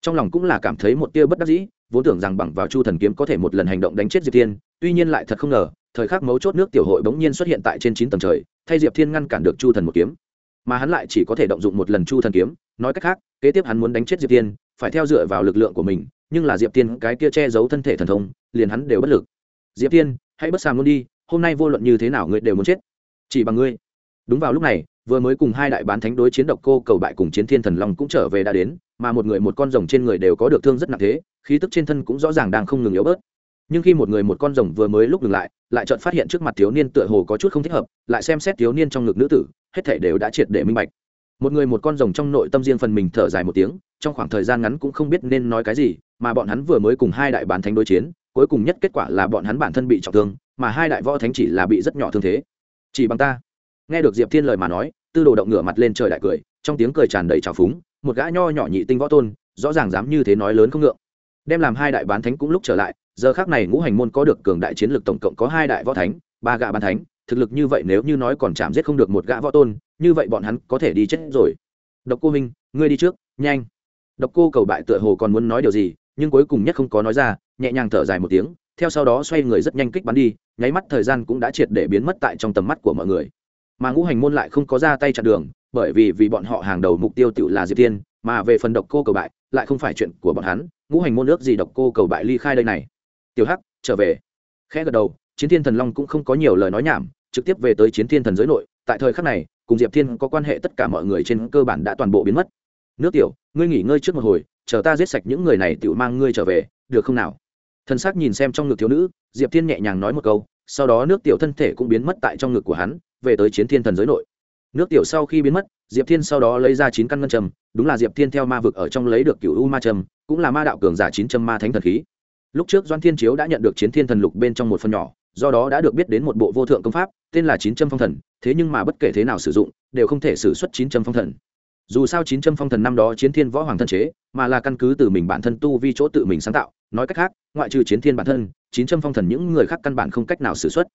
Trong lòng cũng là cảm thấy một tia bất đắc dĩ, vốn tưởng rằng bằng vào chu thần kiếm có thể một lần hành động đánh chết diệp thiên, tuy nhiên lại thật không ngờ, thời khắc mấu chốt nước tiểu hội bỗng nhiên xuất hiện tại trên chín tầng trời, thay diệp thiên ngăn cản được chu thần một kiếm. Mà hắn lại chỉ có thể động dụng một lần chu thần kiếm, nói cách khác, kế tiếp hắn muốn đánh chết diệp thiên, phải theo dựa vào lực lượng của mình nhưng là diệp thiên cái kia che giấu thân thể thần thông, liền hắn đều bất lực. Diệp thiên hãy bất sàm luôn đi, hôm nay vô luận như thế nào ngươi đều muốn chết. Chỉ bằng ngươi. Đúng vào lúc này, vừa mới cùng hai đại bán thánh đối chiến độc cô cầu bại cùng chiến thiên thần long cũng trở về đã đến, mà một người một con rồng trên người đều có được thương rất nặng thế, khí tức trên thân cũng rõ ràng đang không ngừng yếu bớt. Nhưng khi một người một con rồng vừa mới lúc ngừng lại lại chợt phát hiện trước mặt thiếu niên tựa hồ có chút không thích hợp, lại xem xét thiếu niên trong ngực nữ tử, hết thể đều đã triệt để minh bạch. Một người một con rồng trong nội tâm riêng phần mình thở dài một tiếng, trong khoảng thời gian ngắn cũng không biết nên nói cái gì mà bọn hắn vừa mới cùng hai đại bản thánh đối chiến, cuối cùng nhất kết quả là bọn hắn bản thân bị trọng thương, mà hai đại võ thánh chỉ là bị rất nhỏ thương thế. Chỉ bằng ta. Nghe được diệp thiên lời mà nói, tư đồ động ngửa mặt lên trời đại cười, trong tiếng cười tràn đầy trào phúng, một gã nho nhỏ nhị tinh võ tôn, rõ ràng dám như thế nói lớn không ngượng. Đem làm hai đại bán thánh cũng lúc trở lại, giờ khác này ngũ hành môn có được cường đại chiến lược tổng cộng có hai đại võ thánh, ba gã bán thánh, thực lực như vậy nếu như nói còn chạm giết không được một gã võ tôn, như vậy bọn hắn có thể đi chết rồi. Độc cô minh ngươi đi trước, nhanh. Độc cô cầu bại tựa hồ còn muốn nói điều gì nhưng cuối cùng nhất không có nói ra, nhẹ nhàng thở dài một tiếng, theo sau đó xoay người rất nhanh kích bắn đi, nháy mắt thời gian cũng đã triệt để biến mất tại trong tầm mắt của mọi người. Mà ngũ hành môn lại không có ra tay chặn đường, bởi vì vì bọn họ hàng đầu mục tiêu tự là diệp tiên mà về phần độc cô cầu bại, lại không phải chuyện của bọn hắn, ngũ hành môn ước gì độc cô cầu bại ly khai đây này. Tiểu hắc, trở về. Khẽ gật đầu, chiến thiên thần long cũng không có nhiều lời nói nhảm, trực tiếp về tới chiến thiên thần giới nội, tại thời khắc này, cùng diệp thiên có quan hệ tất cả mọi người trên cơ bản đã toàn bộ biến mất. Nước tiểu, ngươi nghỉ ngơi trước một hồi chờ ta giết sạch những người này tự mang ngươi trở về, được không nào? Thân xác nhìn xem trong ngực thiếu nữ, diệp thiên nhẹ nhàng nói một câu, sau đó nước tiểu thân thể cũng biến mất tại trong ngực của hắn, về tới chiến thiên thần giới nội. Nước tiểu sau khi biến mất, diệp thiên sau đó lấy ra chín căn ngân trầm đúng là diệp thiên theo ma vực ở trong lấy được cựu u ma trầm cũng là ma đạo cường giả chín trầm ma thánh thần khí. Lúc trước doan thiên chiếu đã nhận được chiến thiên thần lục bên trong một phần nhỏ, do đó đã được biết đến một bộ vô thượng công pháp, tên là chín trâm phong thần, thế nhưng mà bất kể thế nào sử dụng, đều không thể xử suất chín trâm phong thần dù sao chín trâm phong thần năm đó chiến thiên võ hoàng thân chế, mà là căn cứ từ mình bản thân tu vi chỗ tự mình sáng tạo, nói cách khác, ngoại trừ chiến thiên bản thân, chín trâm phong thần những người khác căn bản không cách nào xử suất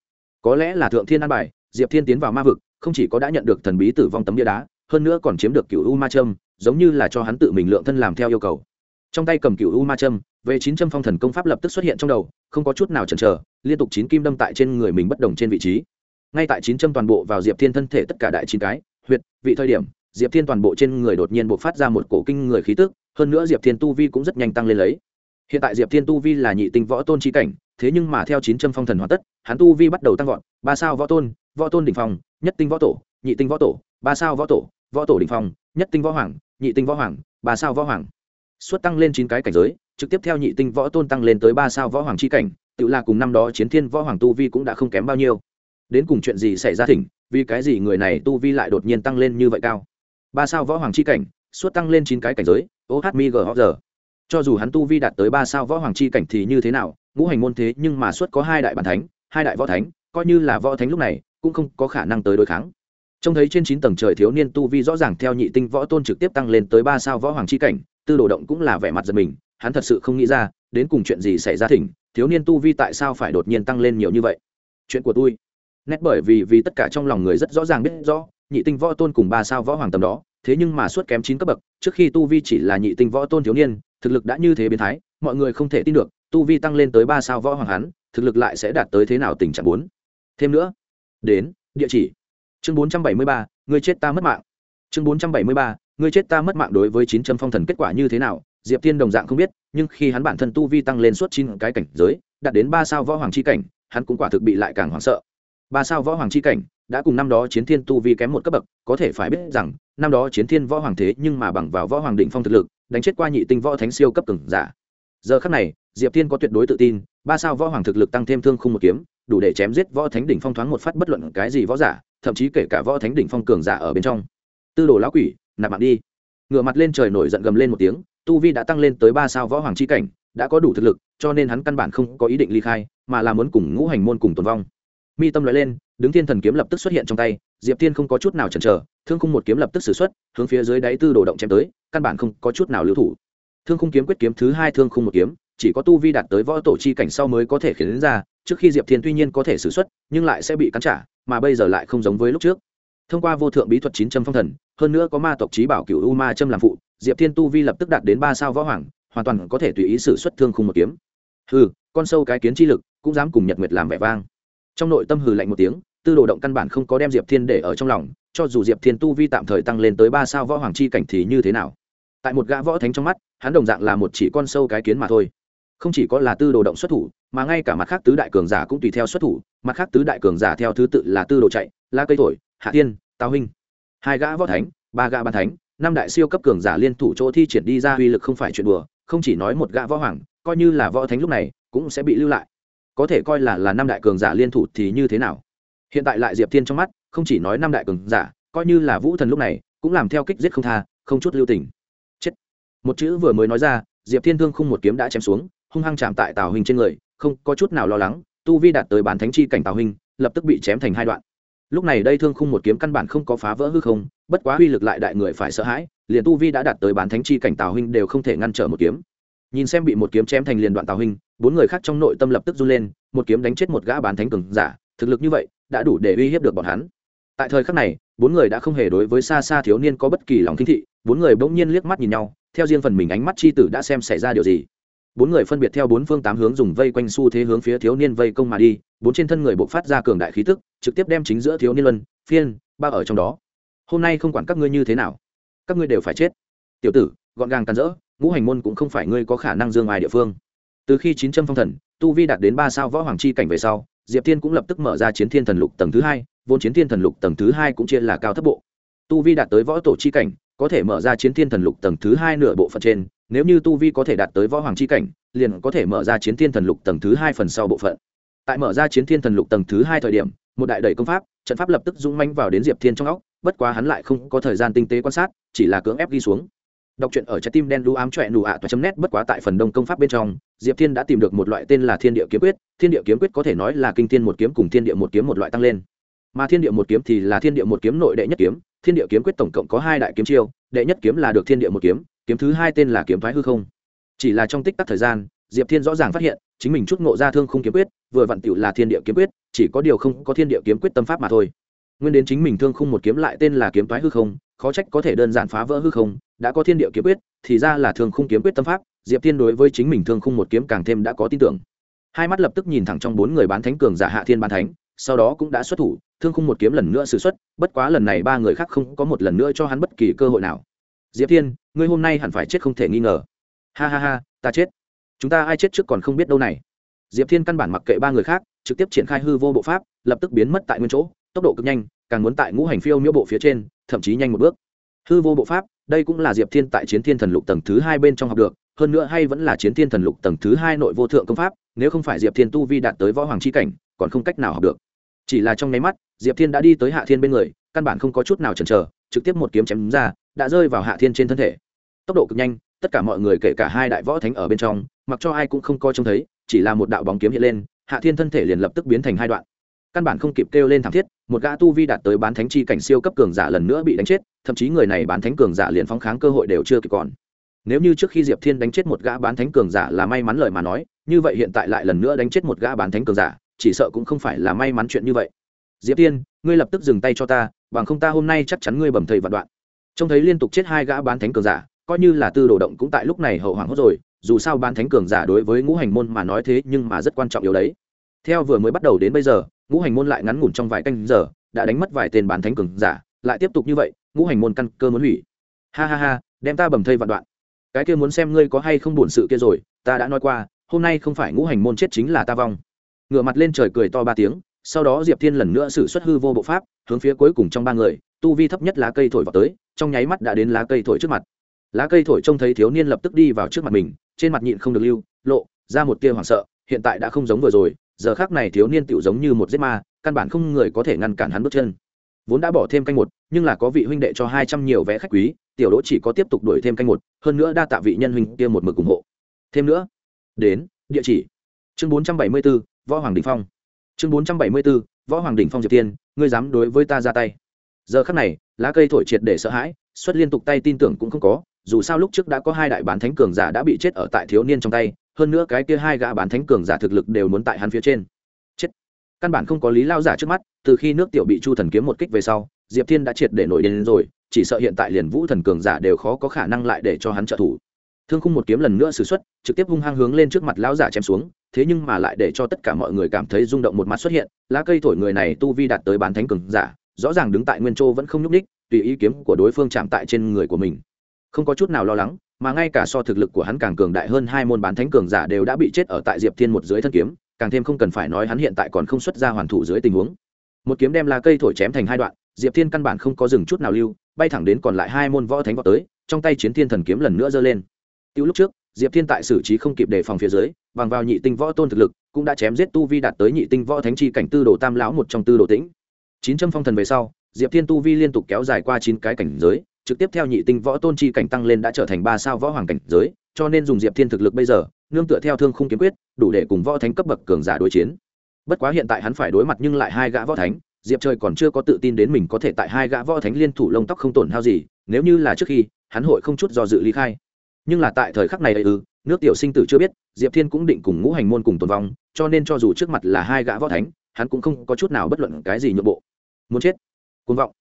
có lẽ là thượng thiên an bài, diệp thiên tiến vào ma vực, không chỉ có đã nhận được thần bí tử vong tấm bia đá, hơn nữa còn chiếm được cựu u ma trâm giống như là cho hắn tự mình lượng thân làm theo yêu cầu. Trong tay cầm cựu u ma trâm về chín trăm phong thần công pháp lập tức xuất hiện trong đầu, không có chút nào chần chờ, liên tục chín kim đâm tại trên người mình bất đồng trên vị trí. Ngay tại chín trăm toàn bộ vào diệp thiên thân thể tất cả đại chín cái, huyệt, vị thời điểm diệp thiên toàn bộ trên người đột nhiên bộc phát ra một cổ kinh người khí tức, hơn nữa diệp thiên tu vi cũng rất nhanh tăng lên lấy. Hiện tại diệp thiên tu vi là nhị tinh võ tôn trí cảnh, thế nhưng mà theo chín trăm phong thần hoàn tất, hắn tu vi bắt đầu tăng vọt, ba sao võ tôn võ tôn đ ỉ n h phong, nhất tinh võ tổ, nhị tinh võ tổ, ba sao võ tổ võ tổ đ ỉ n h phong, nhất tinh võ hoàng, nhị tinh võ hoàng, ba sao võ hoàng. Suất tăng lên chín cái cảnh giới, trực tiếp theo nhị tinh võ tôn tăng lên tới ba sao võ hoàng c h i cảnh, tự là cùng năm đó chiến thiên võ hoàng tu vi cũng đã không kém bao nhiêu. Đến cùng chuyện gì xảy ra thỉnh, vì cái gì người này tu vi lại đột nhiên tăng lên như vậy cao? Ba sao võ hoàng c h i cảnh suất tăng lên chín cái cảnh giới oh giờ cho dù hắn tu vi đạt tới ba sao võ hoàng c h i cảnh thì như thế nào, ngũ hành môn thế nhưng mà suất có hai đại bản thánh, hai đại võ thánh, coi như là võ thánh lúc này, cũng không có khả năng tới đối kháng. Trông thấy trên chín tầng trời thiếu niên tu vi rõ ràng theo nhị tinh võ tôn trực tiếp tăng lên tới ba sao võ hoàng chi cảnh, tư đồ động cũng là vẻ mặt giật mình, hắn thật sự không nghĩ ra, đến cùng chuyện gì xảy ra thỉnh, thiếu niên tu vi tại sao phải đột nhiên tăng lên nhiều như vậy? Chuyện của tôi. Nét bởi vì vì tất cả trong lòng người rất rõ ràng biết rõ nhị tinh võ tôn cùng ba sao võ hoàng tầm đó, thế nhưng mà suốt kém chín cấp bậc, trước khi tu vi chỉ là nhị tinh võ tôn thiếu niên, thực lực đã như thế biến thái, mọi người không thể tin được, tu vi tăng lên tới ba sao võ hoàng hắn, thực lực lại sẽ đạt tới thế nào tình trạng bốn. Thêm nữa, đến, địa chỉ. Chương bốn trăm bảy mươi ba người chết ta mất mạng. Chương bốn trăm bảy mươi ba người chết ta mất mạng đối với chín trăm phong thần kết quả như thế nào, diệp tiên đồng dạng không biết, nhưng khi hắn bản thân tu vi tăng lên suốt chín cái cảnh giới, đạt đến ba sao võ hoàng c h i cảnh, hắn cũng quả thực bị lại càng hoảng sợ. Ba sao võ hoàng c h i cảnh đã cùng năm đó chiến thiên tu vi kém một cấp bậc, có thể phải biết rằng, năm đó chiến thiên võ hoàng thế nhưng mà bằng vào võ hoàng định phong thực lực, đánh chết qua nhị tinh võ thánh siêu cấp cường giả. Giờ khắc này, diệp thiên có tuyệt đối tự tin, ba sao võ hoàng thực lực tăng thêm thương khung một kiếm, đủ để chém giết võ thánh đỉnh phong thoáng một phát bất luận cái gì võ giả, thậm chí kể cả võ thánh đỉnh phong cường giả ở bên trong. Tư đồ lão quỷ, nạp mạng đi. Ngửa mặt lên trời nổi giận gầm lên một tiếng, tu vi đã tăng lên tới ba sao võ hoàng c h i cảnh, đã có đủ thực lực, cho nên hắn căn bản không có ý định ly khai, mà là muốn cùng ngũ hành môn cùng tồn vong mi tâm nói lên, đứng thiên thần kiếm lập tức xuất hiện trong tay, diệp tiên không có chút nào chần chờ, thương khung một kiếm lập tức xử x u ấ t hướng phía dưới đáy tư đồ động chém tới, căn bản không có chút nào lưu thủ. Thương khung kiếm quyết kiếm thứ hai thương khung một kiếm, chỉ có tu vi đạt tới võ tổ chi cảnh sau mới có thể khiến đến ra, trước khi diệp thiên tuy nhiên có thể xử x u ấ t nhưng lại sẽ bị cắn trả, mà bây giờ lại không giống với lúc trước. Thông qua vô thượng bí thuật chín trăm phong thần, hơn nữa có ma tộc trí bảo cựu u ma châm làm phụ, diệp thiên tu vi lập tức đạt đến ba sao võ hoàng, hoàn toàn có thể tùy ý xử xuất thương khung một kiếm. Hừ, con sâu cái kiến chi lực, cũng dám cùng nhật nguyệt làm vẻ vang trong nội tâm hừ lạnh một tiếng, tư đồ động căn bản không có đem diệp thiên để ở trong lòng, cho dù diệp thiên tu vi tạm thời tăng lên tới ba sao võ hoàng chi cảnh thì như thế nào? Tại một gã võ thánh trong mắt, hắn đồng dạng là một chỉ con sâu cái kiến mà thôi. Không chỉ có là tư đồ động xuất thủ, mà ngay cả mặt khác tứ đại cường giả cũng tùy theo xuất thủ, mặt khác tứ đại cường giả theo thứ tự là tư đồ chạy, la cây thổi, hạ tiên tào huynh. Hai gã võ thánh, ba gã ban thánh, năm đại siêu cấp cường giả liên thủ chỗ thi triển đi ra uy lực không phải chuyện đùa, không chỉ nói một gã võ hoàng, coi như là võ thánh lúc này cũng sẽ bị lưu lại có thể coi là là năm đại cường giả liên thủ thì như thế nào? Hiện tại lại diệp thiên trong mắt, không chỉ nói năm đại cường giả, coi như là vũ thần lúc này, cũng làm theo kích giết không tha, không chút lưu tình. Chết. Một chữ vừa mới nói ra, diệp thiên thương không một kiếm đã chém xuống, hung hăng chạm tại tào hình trên người, không có chút nào lo lắng, tu vi đạt tới bản thánh chi cảnh tào hình lập tức bị chém thành hai đoạn. Lúc này đây thương khung một kiếm căn bản không có phá vỡ hư không, bất quá uy lực lại đại người phải sợ hãi, liền tu vi đã đạt tới bán thánh chi cảnh tào huynh đều không thể ngăn trở một kiếm nhìn xem bị một kiếm chém thành liền đoạn tào hình, bốn người khác trong nội tâm lập tức run lên, một kiếm đánh chết một gã bán thánh cường giả, thực lực như vậy, đã đủ để uy hiếp được bọn hắn. Tại thời khắc này, bốn người đã không hề đối với xa xa thiếu niên có bất kỳ lòng kinh thị, bốn người bỗng nhiên liếc mắt nhìn nhau, theo riêng phần mình ánh mắt chi tử đã xem xảy ra điều gì. Bốn người phân biệt theo bốn phương tám hướng dùng vây quanh xu thế hướng phía thiếu niên vây công mà đi, bốn trên thân người buộc phát ra cường đại khí tức, trực tiếp đem chính giữa thiếu niên luân, phiên, ba ở trong đó. Hôm nay không quản các ngươi như thế nào, các ngươi đều phải chết. Tiểu tử, gọn gàng càn rỡ ngũ hành môn cũng không phải ngươi có khả năng dương ai địa phương. Từ khi chín trăm phong thần, tu vi đạt đến ba sao võ hoàng chi cảnh về sau, diệp thiên cũng lập tức mở ra chiến thiên thần lục tầng thứ hai, vốn chiến thiên thần lục tầng thứ hai cũng chia là cao thấp bộ. Tu vi đạt tới võ tổ chi cảnh, có thể mở ra chiến thiên thần lục tầng thứ hai nửa bộ phận trên, nếu như tu vi có thể đạt tới võ hoàng chi cảnh, liền có thể mở ra chiến thiên thần lục tầng thứ hai phần sau bộ phận. Tại mở ra chiến thiên thần lục tầng thứ hai thời điểm, một đại đẩy công pháp, trận pháp lập tức dũng manh vào đến diệp thiên trong óc, bất quá hắn lại không có thời gian tinh tế quan sát, chỉ là cưỡng ép ghi xuống đọc truyện ở trái tim đen đu ám trọe nụ ạ toa chấm nét bất quá tại phần đông công pháp bên trong, diệp thiên đã tìm được một loại tên là thiên địa kiếm quyết. Thiên địa kiếm quyết có thể nói là kinh thiên một kiếm cùng thiên địa một kiếm một loại tăng lên. Mà thiên địa một kiếm thì là thiên địa một kiếm nội đệ nhất kiếm. Thiên địa kiếm quyết tổng cộng có hai đại kiếm chiêu. Đệ nhất kiếm là được thiên địa một kiếm kiếm thứ hai tên là kiếm thoái hư không. Chỉ là trong tích tắc thời gian, diệp thiên rõ ràng phát hiện, chính mình chút ngộ ra thương không kiếm quyết, vừa vặn tựu là thiên địa kiếm quyết, chỉ có điều không có thiên địa kiếm quyết tâm pháp mà thôi. Nguyên đến chính mình thương không một kiếm lại tên là kiếm thoái hư không, khó trách có thể đơn giản phá vỡ hư không đã có thiên địa kiếm quyết, thì ra là thương khung kiếm quyết tâm pháp, diệp thiên đối với chính mình thương khung một kiếm càng thêm đã có tin tưởng. Hai mắt lập tức nhìn thẳng trong bốn người bán thánh cường giả hạ thiên bán thánh, sau đó cũng đã xuất thủ thương khung một kiếm lần nữa xử xuất, bất quá lần này ba người khác không có một lần nữa cho hắn bất kỳ cơ hội nào. Diệp thiên, ngươi hôm nay hẳn phải chết không thể nghi ngờ. Ha ha ha, ta chết. Chúng ta ai chết trước còn không biết đâu này. Diệp thiên căn bản mặc kệ ba người khác, trực tiếp triển khai hư vô bộ pháp, lập tức biến mất tại nguyên chỗ, tốc độ cực nhanh, càng muốn tại ngũ hành phiêu miễu bộ phía trên, thậm chí nhanh một bước. Hư vô bộ pháp đây cũng là diệp thiên tại chiến thiên thần lục tầng thứ hai bên trong học được, hơn nữa hay vẫn là chiến thiên thần lục tầng thứ hai nội vô thượng công pháp, nếu không phải diệp thiên tu vi đạt tới võ hoàng c h i cảnh, còn không cách nào học được. Chỉ là trong nháy mắt, diệp thiên đã đi tới hạ thiên bên người, căn bản không có chút nào chần chờ, trực tiếp một kiếm chém ra, đã rơi vào hạ thiên trên thân thể. Tốc độ cực nhanh, tất cả mọi người kể cả hai đại võ thánh ở bên trong, mặc cho ai cũng không coi trông thấy, chỉ là một đạo bóng kiếm hiện lên, hạ thiên thân thể liền lập tức biến thành hai đoạn. Căn bản không kịp kêu lên thảm thiết, một gã tu vi đạt tới bán thánh chi cảnh siêu cấp cường giả lần nữa bị đánh chết thậm chí người này bán thánh cường giả liền phóng kháng cơ hội đều chưa kịp còn. Nếu như trước khi diệp thiên đánh chết một gã bán thánh cường giả là may mắn lời mà nói, như vậy hiện tại lại lần nữa đánh chết một gã bán thánh cường giả, chỉ sợ cũng không phải là may mắn chuyện như vậy. Diệp thiên, ngươi lập tức dừng tay cho ta, bằng không ta hôm nay chắc chắn ngươi bầm thầy vạn đoạn. Trông thấy liên tục chết hai gã bán thánh cường giả, coi như là tư đồ động cũng tại lúc này hậu hoảng hốt rồi, dù sao bán thánh cường giả đối với ngũ hành môn mà nói thế nhưng mà rất quan trọng yếu đấy. Theo vừa mới bắt đầu đến bây giờ, ngũ hành môn lại ngắn ngủn trong vài canh giờ, đã đánh mất vài tên bán thánh cường giả, lại tiếp tục như vậy ngũ hành môn căn cơ muốn hủy. Ha ha ha, đem ta bầm thây vạn đoạn. Cái kia muốn xem ngươi có hay không buồn sự kia rồi, ta đã nói qua, hôm nay không phải ngũ hành môn chết chính là ta vong. Ngửa mặt lên trời cười to ba tiếng, sau đó diệp thiên lần nữa xử xuất hư vô bộ pháp, hướng phía cuối cùng trong ba người, tu vi thấp nhất lá cây thổi vào tới, trong nháy mắt đã đến lá cây thổi trước mặt. Lá cây thổi trông thấy thiếu niên lập tức đi vào trước mặt mình, trên mặt nhịn không được lưu, lộ ra một tia hoảng sợ, hiện tại đã không giống vừa rồi, giờ khác này thiếu niên tựu giống như một giết ma, căn bản không người có thể ngăn cản hắn bước chân vốn đã bỏ thêm canh một, nhưng là có vị huynh đệ cho hai trăm nhiều vé khách quý, tiểu đỗ chỉ có tiếp tục đổi thêm canh một, hơn nữa đa tạ vị nhân huynh kia một mực ủng hộ. Thêm nữa, đến, địa chỉ. Chương bốn trăm bảy mươi b ố võ hoàng đình phong. Chương bốn trăm bảy mươi b ố võ hoàng đình phong diệp tiên, ngươi dám đối với ta ra tay. Giờ khắc này, lá cây thổi triệt để sợ hãi, xuất liên tục tay tin tưởng cũng không có, dù sao lúc trước đã có hai đại bán thánh cường giả đã bị chết ở tại thiếu niên trong tay, hơn nữa cái kia hai gã bán thánh cường giả thực lực đều muốn tại hắn phía trên căn bản không có lý lao giả trước mắt, từ khi nước tiểu bị chu thần kiếm một kích về sau, diệp thiên đã triệt để nổi đến rồi, chỉ sợ hiện tại liền vũ thần cường giả đều khó có khả năng lại để cho hắn trợ thủ. Thương khung một kiếm lần nữa xử x u ấ t trực tiếp hung hăng hướng lên trước mặt lão giả chém xuống, thế nhưng mà lại để cho tất cả mọi người cảm thấy rung động một mặt xuất hiện, lá cây thổi người này tu vi đạt tới bán thánh cường giả, rõ ràng đứng tại nguyên châu vẫn không nhúc ních tùy ý kiếm của đối phương chạm tại trên người của mình. Không có chút nào lo lắng, mà ngay cả so thực lực của hắn càng cường đại hơn hai môn bán thánh cường giả đều đã bị chết ở tại diệp thiên một dưới thân kiếm càng thêm không cần phải nói hắn hiện tại còn không xuất ra hoàn thủ dưới tình huống. Một kiếm đem lá cây thổi chém thành hai đoạn, diệp thiên căn bản không có dừng chút nào lưu, bay thẳng đến còn lại hai môn võ thánh võ tới, trong tay chiến thiên thần kiếm lần nữa giơ lên. Tiêu lúc trước, diệp thiên tại xử trí không kịp đề phòng phía dưới, bằng vào nhị tinh võ tôn thực lực, cũng đã chém giết tu vi đạt tới nhị tinh võ thánh chi cảnh tư đồ tam lão một trong tư đồ tĩnh. Chín trăm phong thần về sau, diệp thiên tu vi liên tục kéo dài qua chín cái cảnh giới, trực tiếp theo nhị tinh võ tôn chi cảnh tăng lên đã trở thành ba sao võ hoàng cảnh giới, cho nên dùng diệp thiên thực lực bây giờ nương tựa theo thương không kiếm quyết, đủ để cùng võ thánh cấp bậc cường giả đối chiến. Bất quá hiện tại hắn phải đối mặt nhưng lại hai gã võ thánh, diệp trời còn chưa có tự tin đến mình có thể tại hai gã võ thánh liên thủ lông tóc không tổn hao gì, nếu như là trước khi, hắn hội không chút do dự lý khai. Nhưng là tại thời khắc này ư, nước tiểu sinh tử chưa biết, diệp thiên cũng định cùng ngũ hành môn cùng tồn vong, cho nên cho dù trước mặt là hai gã võ thánh, hắn cũng không có chút nào bất luận cái gì nhượng bộ. Muốn chết. Côn vọng.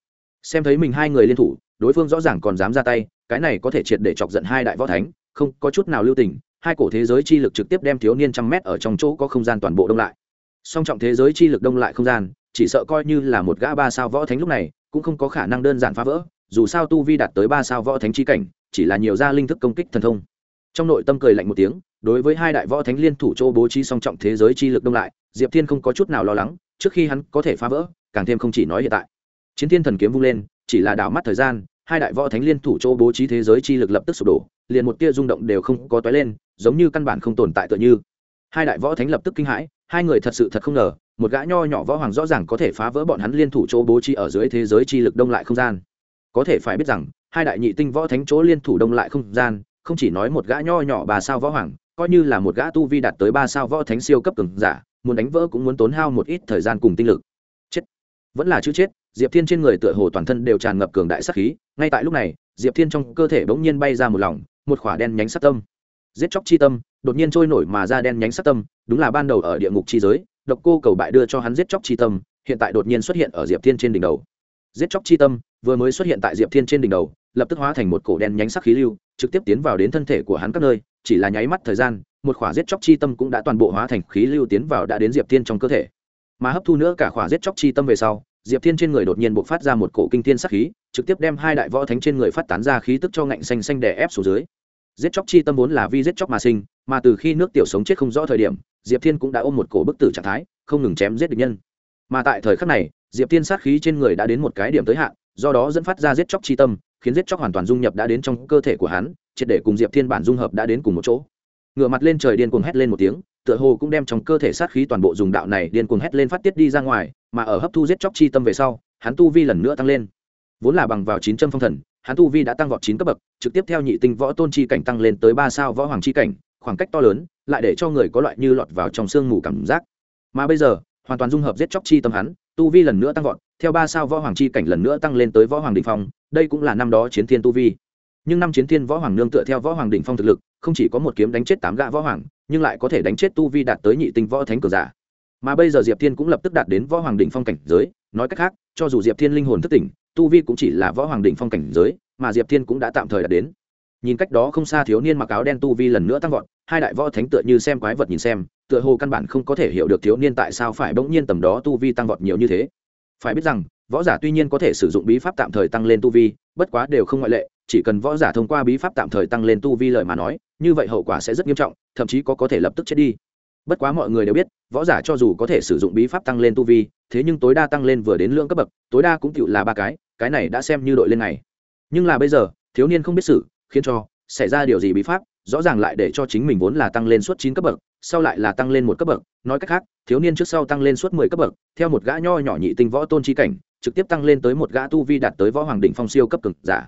Xem thấy mình hai người liên thủ, đối phương rõ ràng còn dám ra tay, cái này có thể triệt để chọc giận hai đại võ thánh, không có chút nào lưu tình hai cổ thế giới chi lực trực tiếp đem thiếu niên trăm mét ở trong chỗ có không gian toàn bộ đông lại. Song trọng thế giới chi lực đông lại không gian, chỉ sợ coi như là một gã ba sao võ thánh lúc này, cũng không có khả năng đơn giản phá vỡ, dù sao tu vi đạt tới ba sao võ thánh chi cảnh, chỉ là nhiều gia linh thức công kích thần thông. Trong nội tâm cười lạnh một tiếng, đối với hai đại võ thánh liên thủ châu bố trí song trọng thế giới chi lực đông lại, diệp thiên không có chút nào lo lắng, trước khi hắn có thể phá vỡ, càng thêm không chỉ nói hiện tại. Chiến thiên thần kiếm vung lên, chỉ là đảo mắt thời gian hai đại võ thánh liên thủ chỗ bố trí thế giới chi lực lập tức sụp đổ, liền một tia rung động đều không có toái lên, giống như căn bản không tồn tại tựa như. Hai đại võ thánh lập tức kinh hãi, hai người thật sự thật không ngờ, một gã nho nhỏ võ hoàng rõ ràng có thể phá vỡ bọn hắn liên thủ chỗ bố trí ở dưới thế giới chi lực đông lại không gian. Có thể phải biết rằng, hai đại nhị tinh võ thánh chỗ liên thủ đông lại không gian, không chỉ nói một gã nho nhỏ bà sao võ hoàng, coi như là một gã tu vi đạt tới ba sao võ thánh siêu cấp cường giả, muốn đánh vỡ cũng muốn tốn hao một ít thời gian cùng tinh lực. Chết. Vẫn là chữ chết diệp thiên trên người tựa hồ toàn thân đều tràn ngập cường đại sắc khí, ngay tại lúc này, diệp thiên trong cơ thể bỗng nhiên bay ra một lòng, một khỏa đen nhánh sắc tâm. Giết chóc chi tâm, đột nhiên trôi nổi mà ra đen nhánh sắc tâm, đúng là ban đầu ở địa ngục chi giới, độc cô cầu bại đưa cho hắn giết chóc chi tâm, hiện tại đột nhiên xuất hiện ở diệp thiên trên đỉnh đầu. Giết chóc chi tâm, vừa mới xuất hiện tại diệp thiên trên đỉnh đầu, lập tức hóa thành một cổ đen nhánh sắc khí lưu, trực tiếp tiến vào đến thân thể của hắn các nơi, chỉ là nháy mắt thời gian, một khỏa giết chóc chi tâm cũng đã toàn bộ hóa thành khí lưu tiến vào đã đến diệp thiên trong cơ thể. Mà hấp thu nữa cả khỏa giết chóc chi tâm về sau diệp thiên trên người đột nhiên b ộ c phát ra một cổ kinh thiên sắc khí, trực tiếp đem hai đại võ thánh trên người phát tán ra khí tức cho ngạnh xanh xanh đè ép xuống dưới. Giết chóc chi tâm vốn là vi giết chóc mà sinh, mà từ khi nước tiểu sống chết không rõ thời điểm, diệp thiên cũng đã ôm một cổ bức tử trạng thái, không ngừng chém giết địch nhân. Mà tại thời khắc này, diệp thiên sát khí trên người đã đến một cái điểm tới hạn, do đó dẫn phát ra giết chóc chi tâm, khiến giết chóc hoàn toàn dung nhập đã đến trong cơ thể của hắn, triệt để cùng diệp thiên bản dung hợp đã đến cùng một chỗ. Ngửa mặt lên trời điên cuồng hét lên một tiếng, tựa hồ cũng đem trong cơ thể sát khí toàn bộ dùng đạo này điên cuồng hét lên phát tiết đi ra ngoài mà ở hấp thu giết chóc chi tâm về sau, hắn tu vi lần nữa tăng lên. Vốn là bằng vào chín trăm phong thần, hắn tu vi đã tăng vọt chín cấp bậc, trực tiếp theo nhị tinh võ tôn chi cảnh tăng lên tới ba sao võ hoàng chi cảnh, khoảng cách to lớn, lại để cho người có loại như lọt vào trong sương mù cảm giác. Mà bây giờ, hoàn toàn dung hợp giết chóc chi tâm hắn, tu vi lần nữa tăng vọt, theo ba sao võ hoàng chi cảnh lần nữa tăng lên tới võ hoàng đỉnh phong, đây cũng là năm đó chiến thiên tu vi. Nhưng năm chiến thiên võ hoàng nương tựa theo võ hoàng đỉnh phong thực lực, không chỉ có một kiếm đánh chết tám gã võ hoàng, nhưng lại có thể đánh chết tu vi đạt tới nhị tinh võ thánh cường giả mà bây giờ diệp thiên cũng lập tức đạt đến võ hoàng đỉnh phong cảnh giới, nói cách khác, cho dù diệp thiên linh hồn thất tỉnh, tu vi cũng chỉ là võ hoàng đỉnh phong cảnh giới, mà diệp thiên cũng đã tạm thời đạt đến. Nhìn cách đó không xa thiếu niên mặc áo đen tu vi lần nữa tăng vọt, hai đại võ thánh tựa như xem quái vật nhìn xem, tựa hồ căn bản không có thể hiểu được thiếu niên tại sao phải bỗng nhiên tầm đó tu vi tăng vọt nhiều như thế. Phải biết rằng, võ giả tuy nhiên có thể sử dụng bí pháp tạm thời tăng lên tu vi, bất quá đều không ngoại lệ, chỉ cần võ giả thông qua bí pháp tạm thời tăng lên tu vi lợi mà nói, như vậy hậu quả sẽ rất nghiêm trọng, thậm chí có có thể lập tức chết đi bất quá mọi người đều biết, võ giả cho dù có thể sử dụng bí pháp tăng lên tu vi, thế nhưng tối đa tăng lên vừa đến lượng cấp bậc, tối đa cũng chịu là ba cái cái này đã xem như đội lên này nhưng là bây giờ, thiếu niên không biết xử, khiến cho xảy ra điều gì bí pháp, rõ ràng lại để cho chính mình vốn là tăng lên suốt chín cấp bậc, sau lại là tăng lên một cấp bậc. Nói cách khác, thiếu niên trước sau tăng lên suốt mười cấp bậc, theo một gã nho nhỏ nhị tinh võ tôn chi cảnh, trực tiếp tăng lên tới một gã tu vi đạt tới võ hoàng đỉnh phong siêu cấp cực giả.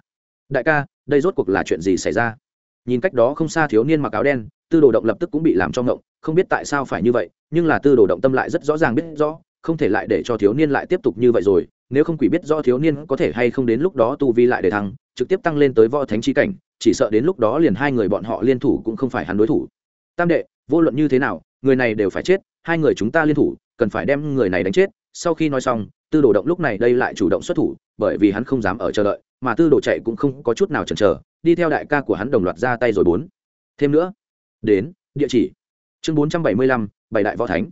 Đại ca, đây rốt cuộc là chuyện gì xảy ra? Nhìn cách đó không xa thiếu niên mặc áo đen tư đồ động lập tức cũng bị làm cho ngộng, không biết tại sao phải như vậy, nhưng là tư đồ động tâm lại rất rõ ràng biết rõ, không thể lại để cho thiếu niên lại tiếp tục như vậy rồi, nếu không quỷ biết do thiếu niên có thể hay không đến lúc đó tu vi lại để thăng, trực tiếp tăng lên tới võ thánh chi cảnh, chỉ sợ đến lúc đó liền hai người bọn họ liên thủ cũng không phải hắn đối thủ. Tam đệ, vô luận như thế nào, người này đều phải chết, hai người chúng ta liên thủ, cần phải đem người này đánh chết. Sau khi nói xong, tư đồ động lúc này đây lại chủ động xuất thủ, bởi vì hắn không dám ở chờ đợi, mà tư đồ chạy cũng không có chút nào chần chờ, đi theo đại ca của hắn đồng loạt ra tay rồi bốn. Thêm nữa đến, địa chỉ. Chương bốn trăm bảy mươi lăm, bảy đại võ thánh.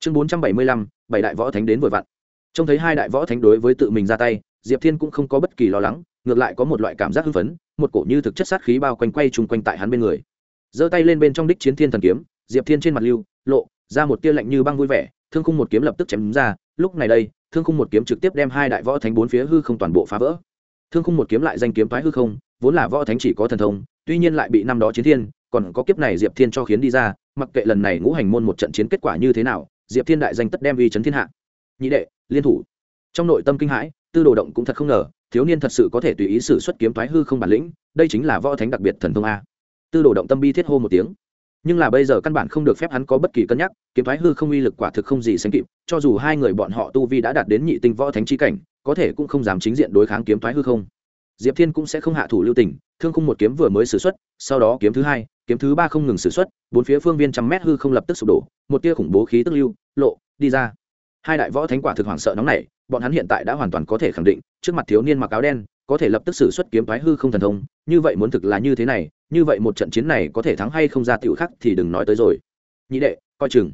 Chương bốn trăm bảy mươi lăm, bảy đại võ thánh đến vội vặn. Trông thấy hai đại võ thánh đối với tự mình ra tay, diệp thiên cũng không có bất kỳ lo lắng, ngược lại có một loại cảm giác hưng phấn, một cổ như thực chất sát khí bao quanh quay chung quanh tại hắn bên người. Giơ tay lên bên trong đích chiến thiên thần kiếm, diệp thiên trên mặt lưu, lộ ra một tia lạnh như băng vui vẻ, thương khung một kiếm lập tức chém ra, lúc này đây, thương khung một kiếm trực tiếp đem hai đại võ thánh bốn phía hư không toàn bộ phá vỡ. Thương khung một kiếm lại danh kiếm thoái hư không, vốn là võ thánh chỉ có thần thông, tuy nhiên lại bị năm đó chiến thiên còn có kiếp này diệp thiên cho khiến đi ra, mặc kệ lần này ngũ hành môn một trận chiến kết quả như thế nào, diệp thiên đại danh tất đem uy chấn thiên hạ. Nhị đệ, liên thủ. Trong nội tâm kinh hãi, tư đồ động cũng thật không ngờ, thiếu niên thật sự có thể tùy ý sử xuất kiếm thoái hư không bản lĩnh, đây chính là võ thánh đặc biệt thần thông a. Tư đồ động tâm bi thiết hô một tiếng. Nhưng là bây giờ căn bản không được phép hắn có bất kỳ cân nhắc, kiếm thoái hư không uy lực quả thực không gì sánh kịp, cho dù hai người bọn họ tu vi đã đạt đến nhị tinh võ thánh chi cảnh, có thể cũng không dám chính diện đối kháng kiếm thoái hư không diệp thiên cũng sẽ không hạ thủ lưu tình, thương khung một kiếm vừa mới xử x u ấ t sau đó kiếm thứ hai, kiếm thứ ba không ngừng xử x u ấ t bốn phía phương viên trăm mét hư không lập tức sụp đổ, một tia khủng bố khí tức lưu, lộ, đi ra. Hai đại võ thánh quả thực hoảng sợ nóng này bọn hắn hiện tại đã hoàn toàn có thể khẳng định, trước mặt thiếu niên mặc áo đen, có thể lập tức xử xuất kiếm thoái hư không thần thông, như vậy muốn thực là như thế này, như vậy một trận chiến này có thể thắng hay không ra tiểu khắc thì đừng nói tới rồi. Nhị đệ, coi chừng.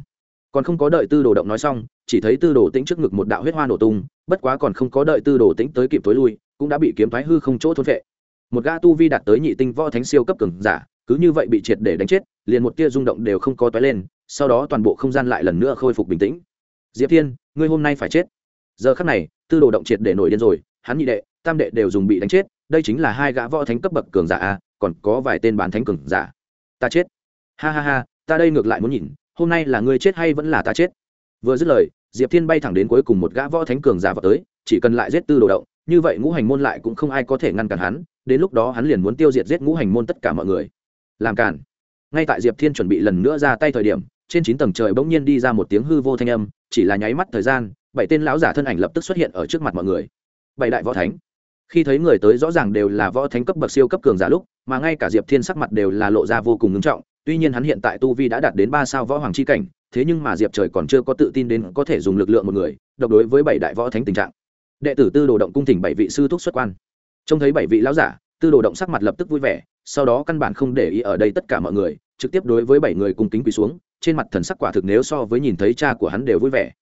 Còn không có đợi tư đồ động nói xong, chỉ thấy tư đồ tĩnh trước ngực một đạo huyết hoa nổ tung, bất quá còn không có đợi tư đồ tĩnh tới kịp tối lui cũng đã bị kiếm thoái hư không chỗ thôn vệ. Một gã tu vi đạt tới nhị tinh võ thánh siêu cấp cường giả, cứ như vậy bị triệt để đánh chết, liền một tia rung động đều không có toái lên, sau đó toàn bộ không gian lại lần nữa khôi phục bình tĩnh. Diệp thiên, ngươi hôm nay phải chết. Giờ khắc này, tư đồ động triệt để nổi điên rồi, hắn nhị đệ, tam đệ đều dùng bị đánh chết, đây chính là hai gã võ thánh cấp bậc cường giả a, còn có vài tên bán thánh cường giả. Ta chết. Ha ha ha, ta đây ngược lại muốn nhìn, hôm nay là ngươi chết hay vẫn là ta chết? Vừa dứt lời, diệp thiên bay thẳng đến cuối cùng một gã võ thánh cường giả vào tới, chỉ cần lại giết tư đồ động như vậy ngũ hành môn lại cũng không ai có thể ngăn cản hắn, đến lúc đó hắn liền muốn tiêu diệt giết ngũ hành môn tất cả mọi người. Làm cản ngay tại diệp thiên chuẩn bị lần nữa ra tay thời điểm, trên chín tầng trời bỗng nhiên đi ra một tiếng hư vô thanh âm, chỉ là nháy mắt thời gian, bảy tên lão giả thân ảnh lập tức xuất hiện ở trước mặt mọi người. Bảy đại võ thánh. Khi thấy người tới rõ ràng đều là võ thánh cấp bậc siêu cấp cường giả lúc, mà ngay cả diệp thiên sắc mặt đều là lộ ra vô cùng ngưng trọng, tuy nhiên hắn hiện tại tu vi đã đạt đến ba sao võ hoàng c h i cảnh, thế nhưng mà diệp trời còn chưa có tự tin đến có thể dùng lực lượng một người, độc đối với bảy đại võ thánh tình trạng đệ tử tư đồ động cung thỉnh bảy vị sư thúc xuất quan. Trông thấy bảy vị lão giả, tư đồ động sắc mặt lập tức vui vẻ, sau đó căn bản không để ý ở đây tất cả mọi người, trực tiếp đối với bảy người cung kính quỳ xuống, trên mặt thần sắc quả thực nếu so với nhìn thấy cha của hắn đều vui vẻ.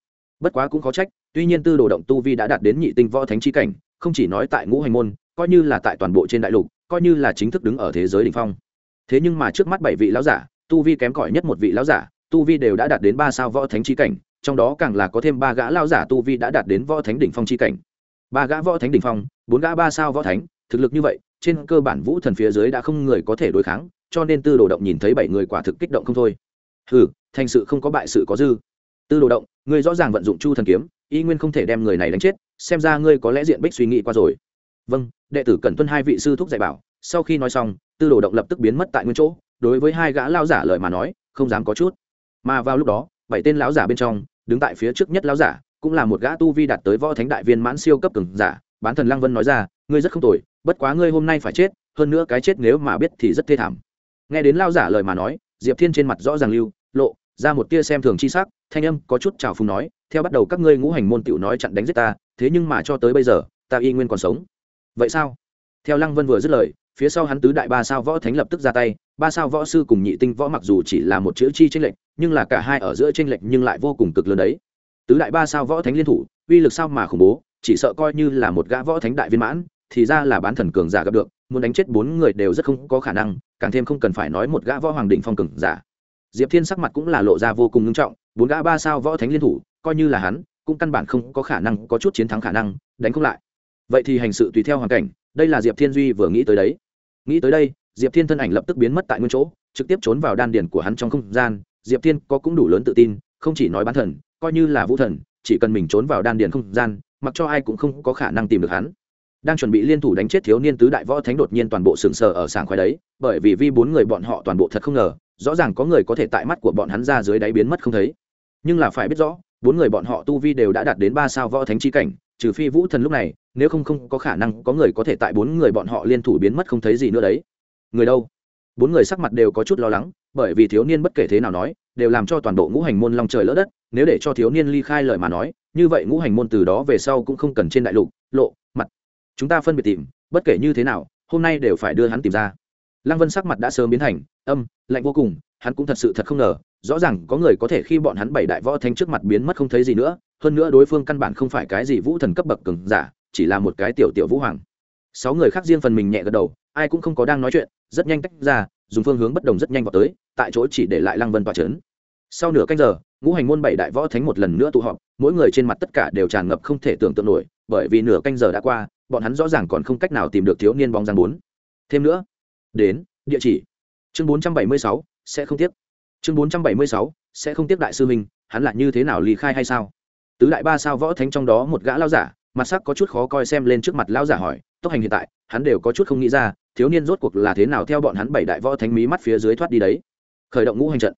Bất quá cũng khó trách, tuy nhiên tư đồ động tu vi đã đạt đến nhị tinh võ thánh chi cảnh, không chỉ nói tại ngũ hành môn, coi như là tại toàn bộ trên đại lục, coi như là chính thức đứng ở thế giới đ ỉ n h phong. Thế nhưng mà trước mắt bảy vị lão giả, tu vi kém cỏi nhất một vị lão giả, tu vi đều đã đạt đến ba sao võ thánh chi cảnh trong đó càng là có thêm ba gã lao giả tu vi đã đạt đến võ thánh đỉnh phong chi cảnh. Ba gã võ thánh đỉnh phong, bốn gã ba sao võ thánh, thực lực như vậy, trên cơ bản vũ thần phía dưới đã không người có thể đối kháng, cho nên tư đồ động nhìn thấy bảy người quả thực kích động không thôi. Ừ thành sự không có bại sự có dư. Tư đồ động, ngươi rõ ràng vận dụng chu thần kiếm, y nguyên không thể đem người này đánh chết, xem ra ngươi có lẽ diện bích suy nghĩ qua rồi. Vâng đệ tử cần tuân hai vị sư thúc dạy bảo, sau khi nói xong, tư đồ động lập tức biến mất tại nguyên chỗ, đối với hai gã lao giả lời mà nói, không dám có chút. Mà vào lúc đó, bảy tên lão giả bên trong đứng tại phía trước nhất lão giả, cũng là một gã tu vi đạt tới võ thánh đại viên mãn siêu cấp cường giả, bán thần lăng vân nói ra, ngươi rất không tồi, bất quá ngươi hôm nay phải chết, hơn nữa cái chết nếu mà biết thì rất thê thảm. Nghe đến lao giả lời mà nói, diệp thiên trên mặt rõ ràng lưu, lộ ra một tia xem thường chi sắc, thanh âm có chút trào phúng nói, theo bắt đầu các ngươi ngũ hành môn tiểu nói chặn đánh giết ta, thế nhưng mà cho tới bây giờ, ta y nguyên còn sống. Vậy sao? Theo lăng vân vừa dứt lời phía sau hắn tứ đại ba sao võ thánh lập tức ra tay, ba sao võ sư cùng nhị tinh võ mặc dù chỉ là một chữ chi tranh lệch, nhưng là cả hai ở giữa tranh lệch nhưng lại vô cùng cực lớn đấy. Tứ đại ba sao võ thánh liên thủ, uy lực sao mà khủng bố, chỉ sợ coi như là một gã võ thánh đại viên mãn, thì ra là bán thần cường giả gặp được, muốn đánh chết bốn người đều rất không có khả năng, càng thêm không cần phải nói một gã võ hoàng định phong cường giả. Diệp thiên sắc mặt cũng là lộ ra vô cùng nghiêm trọng, bốn gã ba sao võ thánh liên thủ, coi như là hắn, cũng căn bản không có khả năng, có chút chiến thắng khả năng, đánh không lại. Vậy thì hành sự tùy theo hoàn cảnh, đây là diệp thiên duy vừa nghĩ tới đấy nghĩ tới đây, diệp thiên thân ảnh lập tức biến mất tại nguyên chỗ, trực tiếp trốn vào đan điển của hắn trong không gian. Diệp thiên có cũng đủ lớn tự tin, không chỉ nói bán thần, coi như là vũ thần, chỉ cần mình trốn vào đan điển không gian, mặc cho ai cũng không có khả năng tìm được hắn. Đang chuẩn bị liên thủ đánh chết thiếu niên tứ đại võ thánh đột nhiên toàn bộ sừng sờ ở sảng khoái đấy, bởi vì vi bốn người bọn họ toàn bộ thật không ngờ, rõ ràng có người có thể tại mắt của bọn hắn ra dưới đáy biến mất không thấy. Nhưng là phải biết rõ, bốn người bọn họ tu vi đều đã đạt đến ba sao võ thánh chi cảnh, trừ phi vũ thần lúc này nếu không không có khả năng có người có thể tại bốn người bọn họ liên thủ biến mất không thấy gì nữa đấy. Người đâu? Bốn người sắc mặt đều có chút lo lắng, bởi vì thiếu niên bất kể thế nào nói, đều làm cho toàn bộ ngũ hành môn long trời lỡ đất, nếu để cho thiếu niên ly khai lời mà nói, như vậy ngũ hành môn từ đó về sau cũng không cần trên đại lục, lộ, mặt. Chúng ta phân biệt tìm, bất kể như thế nào, hôm nay đều phải đưa hắn tìm ra. Lăng vân sắc mặt đã sớm biến thành âm, lạnh vô cùng, hắn cũng thật sự thật không ngờ, rõ ràng có người có thể khi bọn hắn bảy đại võ thánh trước mặt biến mất không thấy gì nữa, hơn nữa đối phương căn bản không phải cái gì vũ thần cấp bậc cường giả chỉ là một cái tiểu tiểu vũ hoàng. Sáu người khác riêng phần mình nhẹ gật đầu, ai cũng không có đang nói chuyện, rất nhanh tách ra, dùng phương hướng bất đồng rất nhanh vào tới, tại chỗ chỉ để lại lăng vân tòa trấn sau nửa canh giờ, ngũ hành môn bảy đại võ thánh một lần nữa tụ họp, mỗi người trên mặt tất cả đều tràn ngập không thể tưởng tượng nổi, bởi vì nửa canh giờ đã qua, bọn hắn rõ ràng còn không cách nào tìm được thiếu niên bóng giang bốn. Thêm nữa, đến, địa chỉ. Chương bốn trăm bảy mươi sáu, sẽ không tiếc. Chương bốn trăm bảy mươi sáu, sẽ không tiếc đại sư minh hắn là như thế nào ly khai hay sao? Tứ đại ba sao võ thánh trong đó một gã lao giả mặt sắc có chút khó coi xem lên trước mặt lão giả hỏi, tốc hành hiện tại, hắn đều có chút không nghĩ ra, thiếu niên rốt cuộc là thế nào theo bọn hắn bảy đại võ thánh mí mắt phía dưới thoát đi đấy? Khởi động ngũ hành trận.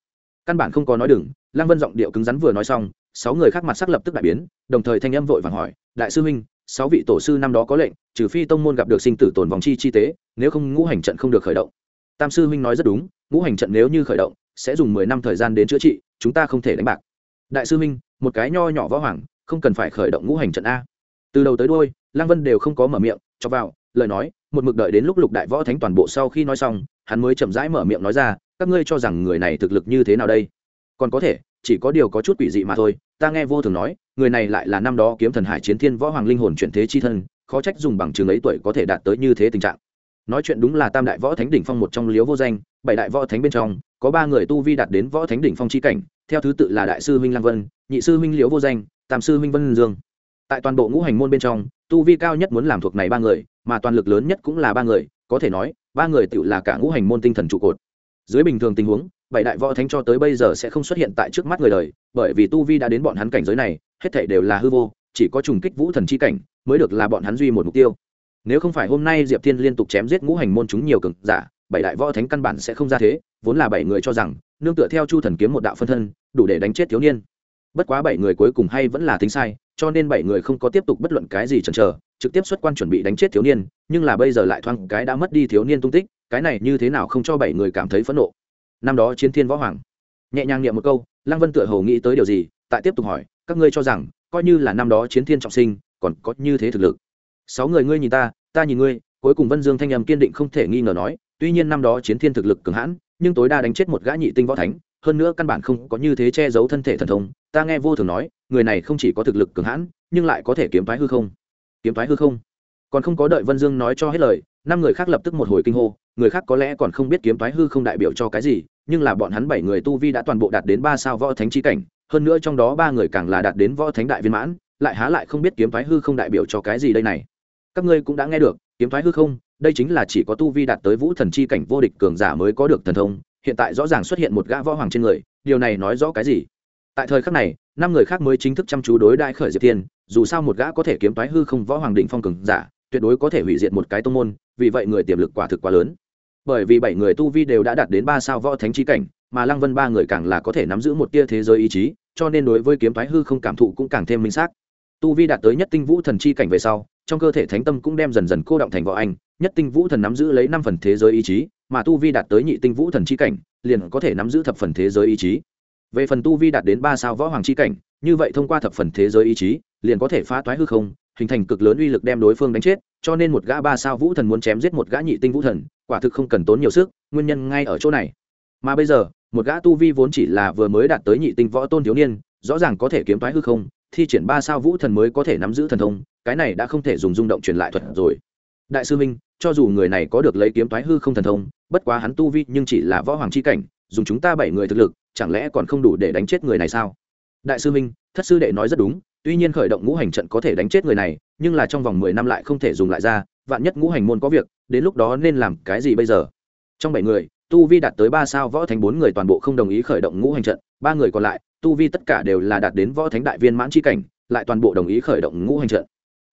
Căn bản không có nói đừng, lăng vân giọng điệu cứng rắn vừa nói xong, sáu người khác mặt sắc lập tức đại biến, đồng thời thanh âm vội vàng hỏi, đại sư huynh, sáu vị tổ sư năm đó có lệnh, trừ phi tông môn gặp được sinh tử tồn vòng chi chi tế, nếu không ngũ hành trận không được khởi động. Tam sư huynh nói rất đúng, ngũ hành trận nếu như khởi động, sẽ dùng mười năm thời gian đến chữa trị, chúng ta không thể đánh bạc. Đại sư huynh, một cái nho nhỏ võ hoàng, không cần phải khởi động ngũ hành trận a từ đầu tới đôi lăng vân đều không có mở miệng cho vào, lời nói, một mực đợi đến lúc lục đại võ thánh toàn bộ sau khi nói xong, hắn mới chậm rãi mở miệng nói ra, các ngươi cho rằng người này thực lực như thế nào đây? Còn có thể, chỉ có điều có chút quỷ dị mà thôi, ta nghe vô thường nói, người này lại là năm đó kiếm thần hải chiến thiên võ hoàng linh hồn chuyển thế chi thân, khó trách dùng bằng chứng ấy tuổi có thể đạt tới như thế tình trạng. Nói chuyện đúng là tam đại võ thánh đỉnh phong một trong liếu vô danh, bảy đại võ thánh bên trong, có ba người tu vi đạt đến võ thánh đỉnh phong chi cảnh, theo thứ tự là đại sư huynh lăng vân, nhị sư huynh liễu vô danh, tam sư huynh vân dương tại toàn bộ ngũ hành môn bên trong, tu vi cao nhất muốn làm thuộc này ba người, mà toàn lực lớn nhất cũng là ba người, có thể nói, ba người tự là cả ngũ hành môn tinh thần trụ cột. Dưới bình thường tình huống, bảy đại võ thánh cho tới bây giờ sẽ không xuất hiện tại trước mắt người đời, bởi vì tu vi đã đến bọn hắn cảnh giới này, hết thảy đều là hư vô, chỉ có trùng kích vũ thần chi cảnh mới được là bọn hắn duy một mục tiêu. Nếu không phải hôm nay diệp thiên liên tục chém giết ngũ hành môn chúng nhiều cường giả, bảy đại võ thánh căn bản sẽ không ra thế, vốn là bảy người cho rằng, nương tựa theo chu thần kiếm một đạo phân thân, đủ để đánh chết thiếu niên. Bất quá bảy người cuối cùng hay vẫn là tính sai cho nên bảy người không có tiếp tục bất luận cái gì chần chờ, trực tiếp xuất quan chuẩn bị đánh chết thiếu niên, nhưng là bây giờ lại thoáng cái đã mất đi thiếu niên tung tích, cái này như thế nào không cho bảy người cảm thấy phẫn nộ. Năm đó chiến thiên võ hoàng, nhẹ nhàng niệm một câu, lăng vân tựa hồ nghĩ tới điều gì, tại tiếp tục hỏi, các ngươi cho rằng, coi như là năm đó chiến thiên trọng sinh, còn có như thế thực lực. Sáu người ngươi nhìn ta ta nhìn ngươi, cuối cùng vân dương thanh âm kiên định không thể nghi ngờ nói, tuy nhiên năm đó chiến thiên thực lực cường hãn, nhưng tối đa đánh chết một gã nhị tinh võ thánh, hơn nữa căn bản không có như thế che giấu thân thể thần thông, ta nghe vô thường nói người này không chỉ có thực lực cường hãn, nhưng lại có thể kiếm thoái hư không. Kiếm thoái hư không? Còn không có đợi vân dương nói cho hết lời, năm người khác lập tức một hồi kinh hô, người khác có lẽ còn không biết kiếm thoái hư không đại biểu cho cái gì, nhưng là bọn hắn bảy người tu vi đã toàn bộ đạt đến ba sao võ thánh chi cảnh, hơn nữa trong đó ba người càng là đạt đến võ thánh đại viên mãn, lại há lại không biết kiếm thoái hư không đại biểu cho cái gì đây này. Các ngươi cũng đã nghe được, kiếm thoái hư không, đây chính là chỉ có tu vi đạt tới vũ thần chi cảnh vô địch cường giả mới có được thần thông, hiện tại rõ ràng xuất hiện một gã võ hoàng trên người, điều này nói rõ cái gì? Tại thời khắc này, năm người khác mới chính thức chăm chú đối đại khởi diệp thiên, dù sao một gã có thể kiếm toái hư không võ hoàng định phong cường giả, tuyệt đối có thể hủy diệt một cái tông môn, vì vậy người tiềm lực quả thực quá lớn. Bởi vì bảy người tu vi đều đã đạt đến ba sao võ thánh chi cảnh, mà lăng vân ba người càng là có thể nắm giữ một tia thế giới ý chí, cho nên đối với kiếm thoái hư không cảm thụ cũng càng thêm minh xác. Tu vi đạt tới nhất tinh vũ thần chi cảnh về sau, trong cơ thể thánh tâm cũng đem dần dần cô động thành võ anh, nhất tinh vũ thần nắm giữ lấy năm phần thế giới ý chí, mà tu vi đạt tới nhị tinh vũ thần chi cảnh, liền có thể nắm giữ thập phần thế giới ý chí về phần tu vi đạt đến ba sao võ hoàng chi cảnh, như vậy thông qua thập phần thế giới ý chí, liền có thể phá toái hư không, hình thành cực lớn uy lực đem đối phương đánh chết, cho nên một gã ba sao vũ thần muốn chém giết một gã nhị tinh vũ thần, quả thực không cần tốn nhiều sức, nguyên nhân ngay ở chỗ này. Mà bây giờ, một gã tu vi vốn chỉ là vừa mới đạt tới nhị tinh võ tôn thiếu niên, rõ ràng có thể kiếm toái hư không, thi triển ba sao vũ thần mới có thể nắm giữ thần thông, cái này đã không thể dùng rung động truyền lại thuật rồi. Đại sư minh, cho dù người này có được lấy kiếm toái hư không thần thông, bất quá hắn tu vi nhưng chỉ là võ hoàng c h i cảnh, dùng chúng ta bảy người thực lực chẳng lẽ còn không đủ để đánh chết người này sao? Đại sư minh, thất sư đệ nói rất đúng, tuy nhiên khởi động ngũ hành trận có thể đánh chết người này, nhưng là trong vòng mười năm lại không thể dùng lại ra, vạn nhất ngũ hành môn có việc, đến lúc đó nên làm cái gì bây giờ? Trong bảy người, tu vi đạt tới ba sao võ thánh bốn người toàn bộ không đồng ý khởi động ngũ hành trận, ba người còn lại, tu vi tất cả đều là đạt đến võ thánh đại viên mãn c cảnh, lại toàn bộ đồng ý khởi động ngũ hành trận.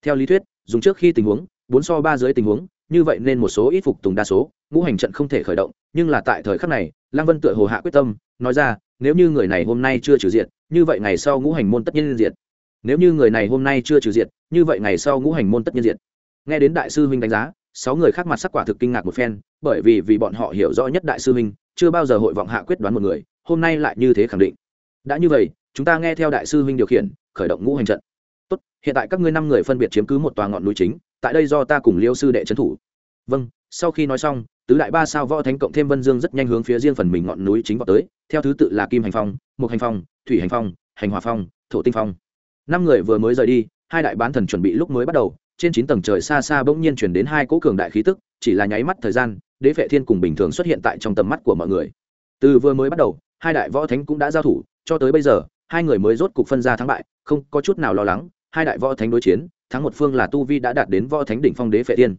Theo lý thuyết, dùng trước khi tình huống, bốn so ba dưới tình huống như vậy nên một số ít phục tùng đa số, ngũ hành trận không thể khởi động, nhưng là tại thời khắc này, lăng vân tựa hồ hạ quyết tâm, nói ra, nếu như người này hôm nay chưa trừ diện như vậy ngày sau ngũ hành môn tất nhiên diệt. Nếu như người này hôm nay chưa trừ diệt, như vậy ngày sau ngũ hành môn tất nhiên diệt. Nghe đến đại sư huynh đánh giá, sáu người khác mặt sắc quả thực kinh ngạc một phen, bởi vì vì bọn họ hiểu rõ nhất đại sư huynh, chưa bao giờ hội vọng hạ quyết đoán một người, hôm nay lại như thế khẳng định. Đã như vậy, chúng ta nghe theo đại sư huynh điều khiển, khởi động ngũ hành trận. Tốt, hiện tại các ngươi năm người phân biệt chiếm cứ một tòa ngọn núi chính tại đây do ta cùng liêu sư đệ trấn thủ. Vâng sau khi nói xong, tứ đại ba sao võ thánh cộng thêm vân dương rất nhanh hướng phía riêng phần mình ngọn núi chính vào tới, theo thứ tự là kim hành phong mục hành phong, thủy hành phong, hành hòa phong, thổ tinh phong. Năm người vừa mới rời đi, hai đại bán thần chuẩn bị lúc mới bắt đầu, trên chín tầng trời xa xa bỗng nhiên chuyển đến hai cỗ cường đại khí tức, chỉ là nháy mắt thời gian, đế vệ thiên cùng bình thường xuất hiện tại trong tầm mắt của mọi người. Từ vừa mới bắt đầu, hai đại võ thánh cũng đã giao thủ, cho tới bây giờ, hai người mới rốt cục phân ra thắng bại, không có chút nào lo lắng, hai đại võ thánh đối chiến thắng một phương là tu vi đã đạt đến võ thánh đỉnh phong đế phệ thiên.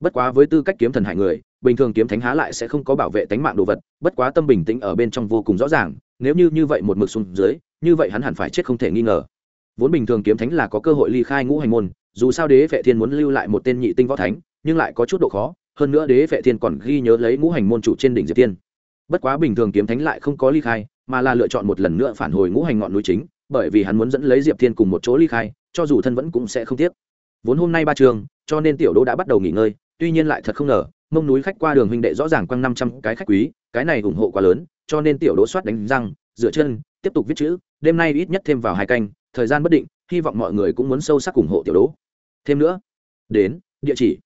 Bất quá với tư cách kiếm thần hại người, bình thường kiếm thánh há lại sẽ không có bảo vệ tánh mạng đồ vật, bất quá tâm bình tĩnh ở bên trong vô cùng rõ ràng, nếu như như vậy một mực xuống dưới, như vậy hắn hẳn phải chết không thể nghi ngờ. Vốn bình thường kiếm thánh là có cơ hội ly khai ngũ hành môn, dù sao đế phệ thiên muốn lưu lại một tên nhị tinh võ thánh, nhưng lại có chút độ khó, hơn nữa đế phệ thiên còn ghi nhớ lấy ngũ hành môn chủ trên đỉnh diệp tiên bất quá bình thường kiếm thánh lại không có ly khai, mà là lựa chọn một lần nữa phản hồi ngũ hành ngọn núi chính, bởi vì hắn muốn dẫn lấy diệp thiên cùng một chỗ ly khai cho dù thân vẫn cũng sẽ không tiếc. Vốn hôm nay ba trường, cho nên tiểu đỗ đã bắt đầu nghỉ ngơi, tuy nhiên lại thật không ngờ, mông núi khách qua đường huynh đệ rõ ràng quăng năm trăm cái khách quý, cái này ủng hộ quá lớn, cho nên tiểu đỗ soát đánh răng, dựa chân, tiếp tục viết chữ, đêm nay ít nhất thêm vào hai canh, thời gian bất định, hy vọng mọi người cũng muốn sâu sắc ủng hộ tiểu đỗ thêm nữa, đến, địa chỉ.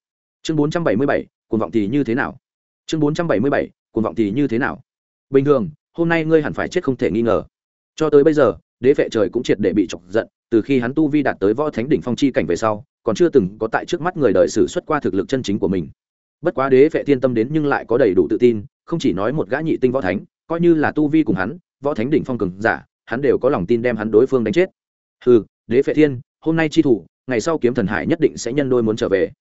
Chương bốn trăm bảy mươi bảy, cuồng vọng thì như thế nào? Chương bốn trăm bảy mươi bảy, cuồng vọng thì như thế nào? Bình thường, hôm nay ngươi hẳn phải chết không thể nghi ngờ. Cho tới bây giờ đế vệ trời cũng triệt để bị chọc giận, từ khi hắn tu vi đạt tới võ thánh đỉnh phong chi cảnh về sau, còn chưa từng có tại trước mắt người đời xử xuất qua thực lực chân chính của mình. Bất quá đế vệ thiên tâm đến nhưng lại có đầy đủ tự tin, không chỉ nói một gã nhị tinh võ thánh, coi như là tu vi cùng hắn, võ thánh đỉnh phong cường giả, hắn đều có lòng tin đem hắn đối phương đánh chết. Ừ đế vệ thiên, hôm nay chi thủ, ngày sau kiếm thần hải nhất định sẽ nhân đôi muốn trở về.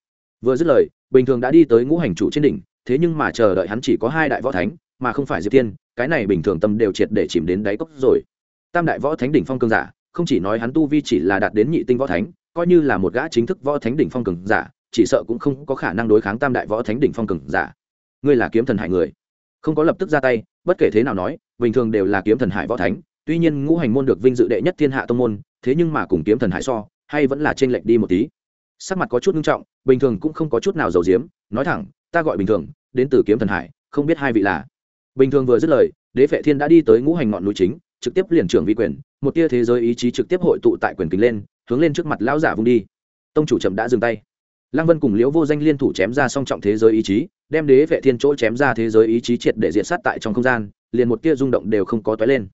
Vừa dứt lời, bình thường đã đi tới ngũ hành chủ trên đỉnh, thế nhưng mà chờ đợi hắn chỉ có hai đại võ thánh, mà không phải diệp thiên, cái này bình thường tâm đều triệt để chìm đến đáy cốc rồi tam đại võ thánh đỉnh phong cường giả, không chỉ nói hắn tu vi chỉ là đạt đến nhị tinh võ thánh, coi như là một gã chính thức võ thánh đỉnh phong cường giả, chỉ sợ cũng không có khả năng đối kháng tam đại võ thánh đỉnh phong cường giả. Ngươi là kiếm thần hải người. Không có lập tức ra tay, bất kể thế nào nói, bình thường đều là kiếm thần hải võ thánh, tuy nhiên ngũ hành môn được vinh dự đệ nhất thiên hạ tông môn, thế nhưng mà cùng kiếm thần hải so, hay vẫn là t r ê n lệch đi một tí. Sắc mặt có chút nghiêm trọng, bình thường cũng không có chút nào giàu diếm nói thẳng, ta gọi bình thường, đến từ kiếm thần hải, không biết hai vị là. Bình thường vừa dứt lời, đế phệ thiên đã đi tới ngũ hành ngọn núi chính trực tiếp liền trưởng vi quyền, một tia thế giới ý chí trực tiếp hội tụ tại quyền kính lên, hướng lên trước mặt lão giả vung đi. Tông chủ chậm đã dừng tay. Lăng vân cùng liễu vô danh liên thủ chém ra song trọng thế giới ý chí, đem đế vệ thiên chỗ chém ra thế giới ý chí triệt để diện sát tại trong không gian, liền một tia rung động đều không có toái lên.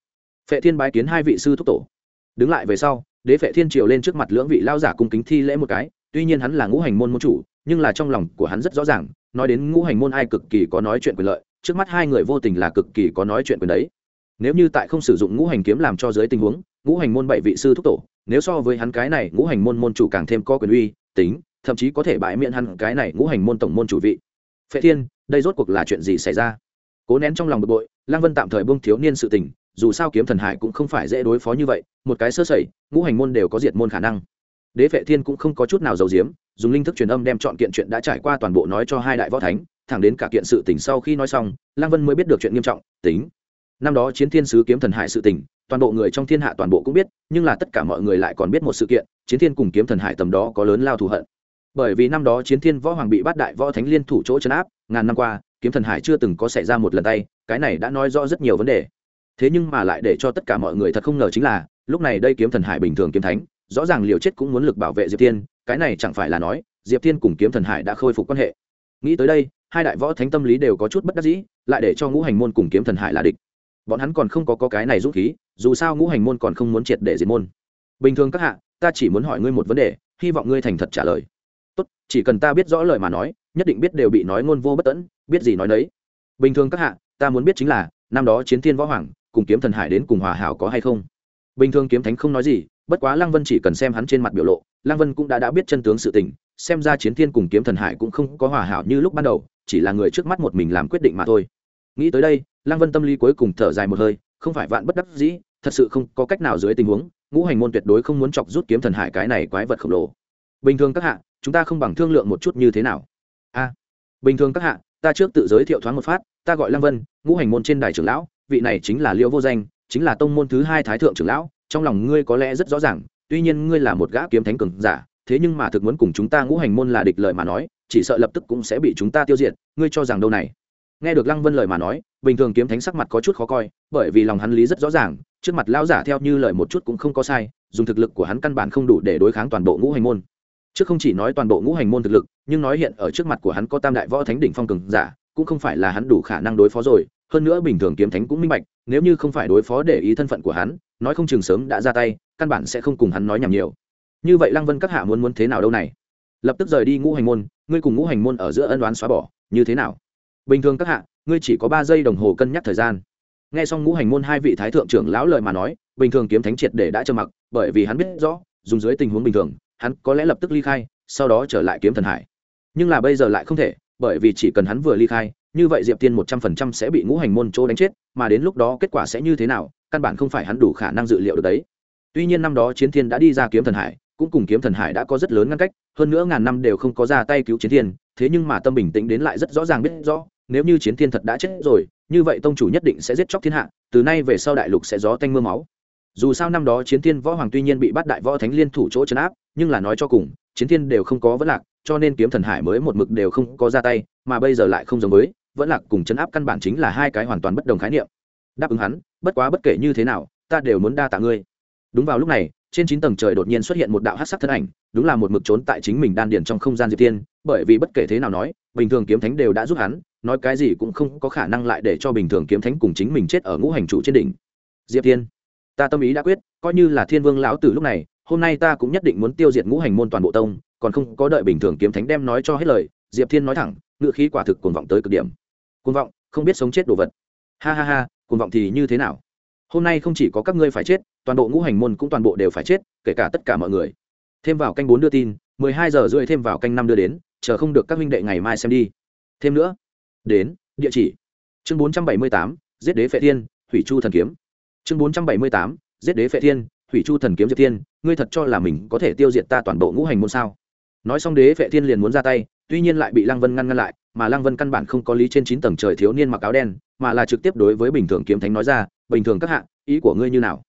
Phệ thiên bái kiến hai vị sư thúc tổ. Đứng lại về sau, đế phệ thiên triều lên trước mặt lưỡng vị lao giả cung kính thi lễ một cái, tuy nhiên hắn là ngũ hành môn môn chủ, nhưng là trong lòng của hắn rất rõ ràng, nói đến ngũ hành môn ai cực kỳ có nói chuyện quyền lợi, trước mắt hai người vô tình là cực kỳ có nói chuyện quyền đấy nếu như tại không sử dụng ngũ hành kiếm làm cho dưới tình huống, ngũ hành môn bảy vị sư thúc tổ, nếu so với hắn cái này ngũ hành môn môn chủ càng thêm có quyền uy, tính, thậm chí có thể bãi miễn hắn cái này ngũ hành môn tổng môn chủ vị. Phệ thiên, đây rốt cuộc là chuyện gì xảy ra? Cố nén trong lòng bực bội, lăng vân tạm thời buông thiếu niên sự tình, dù sao kiếm thần hải cũng không phải dễ đối phó như vậy, một cái sơ sẩy, ngũ hành môn đều có diệt môn khả năng. Đế phệ thiên cũng không có chút nào giàu diếm dùng linh thức truyền âm đem chọn kiện chuyện đã trải qua toàn bộ nói cho hai đại võ thánh, thẳng đến cả kiện sự tình sau khi nói xong, lăng vân mới biết được chuyện nghiêm trọng, tính năm đó chiến thiên sứ kiếm thần hải sự tình, toàn bộ người trong thiên hạ toàn bộ cũng biết, nhưng là tất cả mọi người lại còn biết một sự kiện, chiến thiên cùng kiếm thần hải tầm đó có lớn lao thù hận. Bởi vì năm đó chiến thiên võ hoàng bị bắt đại võ thánh liên thủ chỗ chấn áp, ngàn năm qua, kiếm thần hải chưa từng có xảy ra một lần tay, cái này đã nói rõ rất nhiều vấn đề. Thế nhưng mà lại để cho tất cả mọi người thật không ngờ chính là, lúc này đây kiếm thần hải bình thường kiếm thánh, rõ ràng liều chết cũng muốn lực bảo vệ diệp thiên, cái này chẳng phải là nói, diệp thiên cùng kiếm thần hải đã khôi phục quan hệ. Nghĩ tới đây, hai đại võ thánh tâm lý đều có chút bất đắc dĩ, lại để cho ngũ hành môn cùng kiếm thần hải là địch bọn hắn còn không có, có cái này dũng khí dù sao ngũ hành môn còn không muốn triệt để diệt môn. Bình thường các hạ ta chỉ muốn hỏi ngươi một vấn đề hy vọng ngươi thành thật trả lời. Tốt chỉ cần ta biết rõ lời mà nói nhất định biết đều bị nói ngôn vô bất tẫn biết gì nói đấy bình thường các hạ ta muốn biết chính là năm đó chiến thiên võ hoàng cùng kiếm thần hải đến cùng hòa hảo có hay không? Bình thường kiếm thánh không nói gì bất quá lăng vân chỉ cần xem hắn trên mặt biểu lộ lăng vân cũng đã đã biết chân tướng sự tình xem ra chiến thiên cùng kiếm thần hải cũng không có hòa hảo như lúc ban đầu chỉ là người trước mắt một mình làm quyết định mà thôi nghĩ tới đây, lăng vân tâm lý cuối cùng thở dài một hơi, không phải vạn bất đắc dĩ, thật sự không có cách nào dưới tình huống, ngũ hành môn tuyệt đối không muốn chọc rút kiếm thần hải cái này quái vật khổng lồ. Bình thường các hạ, chúng ta không bằng thương lượng một chút như thế nào? A, bình thường các hạ, ta trước tự giới thiệu thoáng một phát, ta gọi lăng vân, ngũ hành môn trên đài trưởng lão, vị này chính là liễu vô danh, chính là tông môn thứ hai thái thượng trưởng lão, trong lòng ngươi có lẽ rất rõ ràng, tuy nhiên ngươi là một gã kiếm thánh cường giả, thế nhưng mà thực muốn cùng chúng ta ngũ hành môn là địch lợi mà nói, chỉ sợ lập tức cũng sẽ bị chúng ta tiêu diệt, ngươi cho rằng đâu này? Nghe được lăng vân lời mà nói, bình thường kiếm thánh sắc mặt có chút khó coi, bởi vì lòng hắn lý rất rõ ràng, trước mặt lão giả theo như lời một chút cũng không có sai, dùng thực lực của hắn căn bản không đủ để đối kháng toàn bộ ngũ hành môn. Trước không chỉ nói toàn bộ ngũ hành môn thực lực, nhưng nói hiện ở trước mặt của hắn có tam đại võ thánh đỉnh phong cường giả, cũng không phải là hắn đủ khả năng đối phó rồi. Hơn nữa bình thường kiếm thánh cũng minh bạch, nếu như không phải đối phó để ý thân phận của hắn, nói không chừng sớm đã ra tay, căn bản sẽ không cùng hắn nói nhảm nhiều. Như vậy lăng vân các hạ muốn muốn thế nào đâu này? Lập tức rời đi ngũ hành môn, ngươi cùng ngũ hành môn ở giữa ân đoán xóa bỏ, như thế nào? Bình thường các hạ, ngươi chỉ có ba giây đồng hồ cân nhắc thời gian. Nghe xong ngũ hành môn hai vị thái thượng trưởng lão lời mà nói, bình thường kiếm thánh triệt để đã trơ mặc, bởi vì hắn biết rõ, dùng dưới tình huống bình thường, hắn có lẽ lập tức ly khai, sau đó trở lại kiếm thần hải. Nhưng là bây giờ lại không thể, bởi vì chỉ cần hắn vừa ly khai, như vậy diệp tiên một trăm phần trăm sẽ bị ngũ hành môn chỗ đánh chết, mà đến lúc đó kết quả sẽ như thế nào, căn bản không phải hắn đủ khả năng dự liệu được đấy. Tuy nhiên năm đó chiến thiên đã đi ra kiếm thần hải, cũng cùng kiếm thần hải đã có rất lớn ngăn cách, hơn nữa ngàn năm đều không có ra tay cứu chiến thiên, thế nhưng mà tâm bình tĩnh đến lại rất rõ ràng biết rõ nếu như chiến thiên thật đã chết rồi, như vậy tông chủ nhất định sẽ giết chóc thiên hạ, từ nay về sau đại lục sẽ gió tanh m ư a máu. Dù sao năm đó chiến thiên võ hoàng tuy nhiên bị bắt đại võ thánh liên thủ chỗ chấn áp, nhưng là nói cho cùng, chiến thiên đều không có vấn lạc, cho nên kiếm thần hải mới một mực đều không có ra tay, mà bây giờ lại không giống với, vẫn lạc cùng chấn áp căn bản chính là hai cái hoàn toàn bất đồng khái niệm. Đáp ứng hắn, bất quá bất kể như thế nào, ta đều muốn đa tạ ngươi. Đúng vào lúc này, trên chín tầng trời đột nhiên xuất hiện một đạo hát sắc thân ảnh, đúng là một mực trốn tại chính mình đan điền trong không gian diệp thiên bởi vì bất kể thế nào nói, bình thường kiếm thánh đều đã giúp hắn nói cái gì cũng không có khả năng lại để cho bình thường kiếm thánh cùng chính mình chết ở ngũ hành trụ trên đỉnh. Diệp thiên, ta tâm ý đã quyết, coi như là thiên vương lão tử lúc này, hôm nay ta cũng nhất định muốn tiêu diệt ngũ hành môn toàn bộ tông, còn không có đợi bình thường kiếm thánh đem nói cho hết lời, diệp thiên nói thẳng ngự khí quả thực cuồng vọng tới cực điểm. Cuồng vọng, không biết sống chết đồ vật. Ha ha ha, cuồng vọng thì như thế nào? Hôm nay không chỉ có các ngươi phải chết, toàn bộ ngũ hành môn cũng toàn bộ đều phải chết, kể cả tất cả mọi người. Thêm vào canh bốn đưa tin, mười hai giờ rưỡi thêm vào canh năm đưa đến, chờ không được các huynh đệ ngày mai xem đi. Thêm nữa đến, địa chỉ. Chương bốn trăm bảy mươi tám, giết đế phệ thiên thủy chu thần kiếm. Chương bốn trăm bảy mươi tám, giết đế phệ thiên thủy chu thần kiếm diệp thiên, ngươi thật cho là mình có thể tiêu diệt ta toàn bộ ngũ hành môn sao? Nói xong đế phệ thiên liền muốn ra tay, tuy nhiên lại bị lăng vân ngăn ngăn lại, mà lăng vân căn bản không có lý trên chín tầng trời thiếu niên mặc áo đen, mà là trực tiếp đối với bình thường kiếm thánh nói ra, bình thường các hạ, ý của ngươi như nào?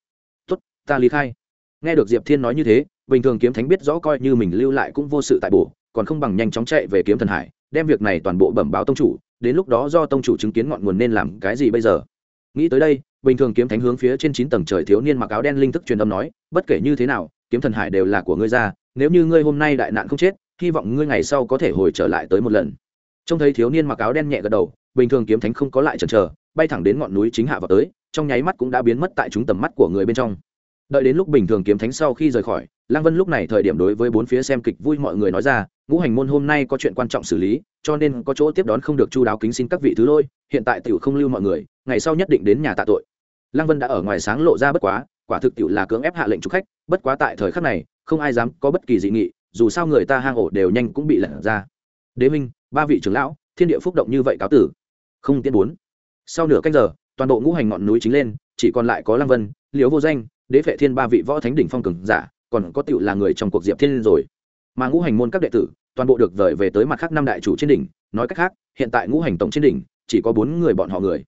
Tốt, ta lý khai. Nghe được diệp thiên nói như thế, bình thường kiếm thánh biết rõ coi như mình lưu lại cũng vô sự tại bổ, còn không bằng nhanh chóng chạy về kiếm thần hải, đem việc này toàn bộ bẩm báo tông chủ đến lúc đó do tông chủ chứng kiến ngọn nguồn nên làm cái gì bây giờ? Nghĩ tới đây, bình thường kiếm thánh hướng phía trên chín tầng trời thiếu niên mặc áo đen linh thức truyền âm nói, bất kể như thế nào, kiếm thần hải đều là của ngươi ra, nếu như ngươi hôm nay đại nạn không chết, hy vọng ngươi ngày sau có thể hồi trở lại tới một lần. Trông thấy thiếu niên mặc áo đen nhẹ gật đầu, bình thường kiếm thánh không có lại chần chờ, bay thẳng đến ngọn núi chính hạ vào tới, trong nháy mắt cũng đã biến mất tại chúng tầm mắt của người bên trong. Đợi đến lúc bình thường kiếm thánh sau khi rời khỏi, lăng vân lúc này thời điểm đối với bốn phía xem kịch vui mọi người nói ra, ngũ hành môn hôm nay có chuyện quan trọng xử lý cho nên có chỗ tiếp đón không được chu đáo kính xin các vị thứ lôi hiện tại tiểu không lưu mọi người, ngày sau nhất định đến nhà tạ tội. Lăng vân đã ở ngoài sáng lộ ra bất quá, quả thực tiểu là cưỡng ép hạ lệnh chủ khách, bất quá tại thời khắc này, không ai dám có bất kỳ dị nghị, dù sao người ta hang ổ đều nhanh cũng bị lẩn ra. Đế minh, ba vị trưởng lão, thiên địa phúc động như vậy cáo tử. Không tiến bốn. Sau nửa canh giờ, toàn bộ ngũ hành ngọn núi chính lên, chỉ còn lại có lăng vân, liễu vô danh, đế phệ thiên ba vị võ thánh đỉnh phong cường giả, còn có tiểu là người trong cuộc diệp thiên rồi. Mà ngũ hành môn các đệ tử toàn bộ được vời về tới mặt khác năm đại chủ trên đỉnh. Nói cách khác, hiện tại ngũ hành tổng trên đỉnh, chỉ có bốn người bọn họ người.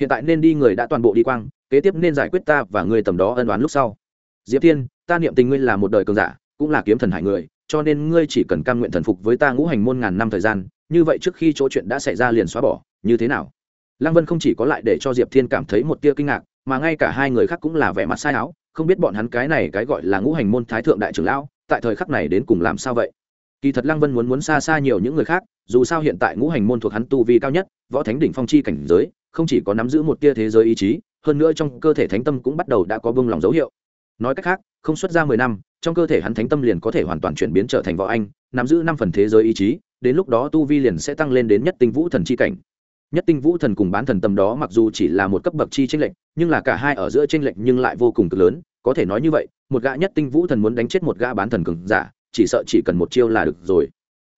Hiện tại nên đi người đã toàn bộ đi quang, kế tiếp nên giải quyết ta và ngươi tầm đó ân đoán lúc sau. Diệp thiên, ta niệm tình ngươi là một đời cường giả, cũng là kiếm thần hải người, cho nên ngươi chỉ cần cam nguyện thần phục với ta ngũ hành môn ngàn năm thời gian, như vậy trước khi chỗ chuyện đã xảy ra liền xóa bỏ, như thế nào? Lăng vân không chỉ có lại để cho diệp thiên cảm thấy một tia kinh ngạc, mà ngay cả hai người khác cũng là vẻ mặt sai áo, không biết bọn hắn cái này cái gọi là ngũ hành môn thái thượng đại trưởng lão, tại thời khắc này đến cùng làm sao vậy? Kỳ thật lăng vân muốn muốn xa xa nhiều những người khác, dù sao hiện tại ngũ hành môn thuộc hắn tu vi cao nhất, võ thánh đỉnh phong chi cảnh giới, không chỉ có nắm giữ một tia thế giới ý chí, hơn nữa trong cơ thể thánh tâm cũng bắt đầu đã có bông lòng dấu hiệu. Nói cách khác, không xuất ra mười năm, trong cơ thể hắn thánh tâm liền có thể hoàn toàn chuyển biến trở thành võ anh, nắm giữ năm phần thế giới ý chí, đến lúc đó tu vi liền sẽ tăng lên đến nhất tinh vũ thần chi cảnh. Nhất tinh vũ thần cùng bán thần tâm đó mặc dù chỉ là một cấp bậc chi tranh lệch, nhưng là cả hai ở giữa tranh lệch nhưng lại vô cùng cực lớn, có thể nói như vậy, một gã nhất tinh vũ thần muốn đánh chết một gã bán thần cường giả chỉ sợ chỉ cần một chiêu là được rồi.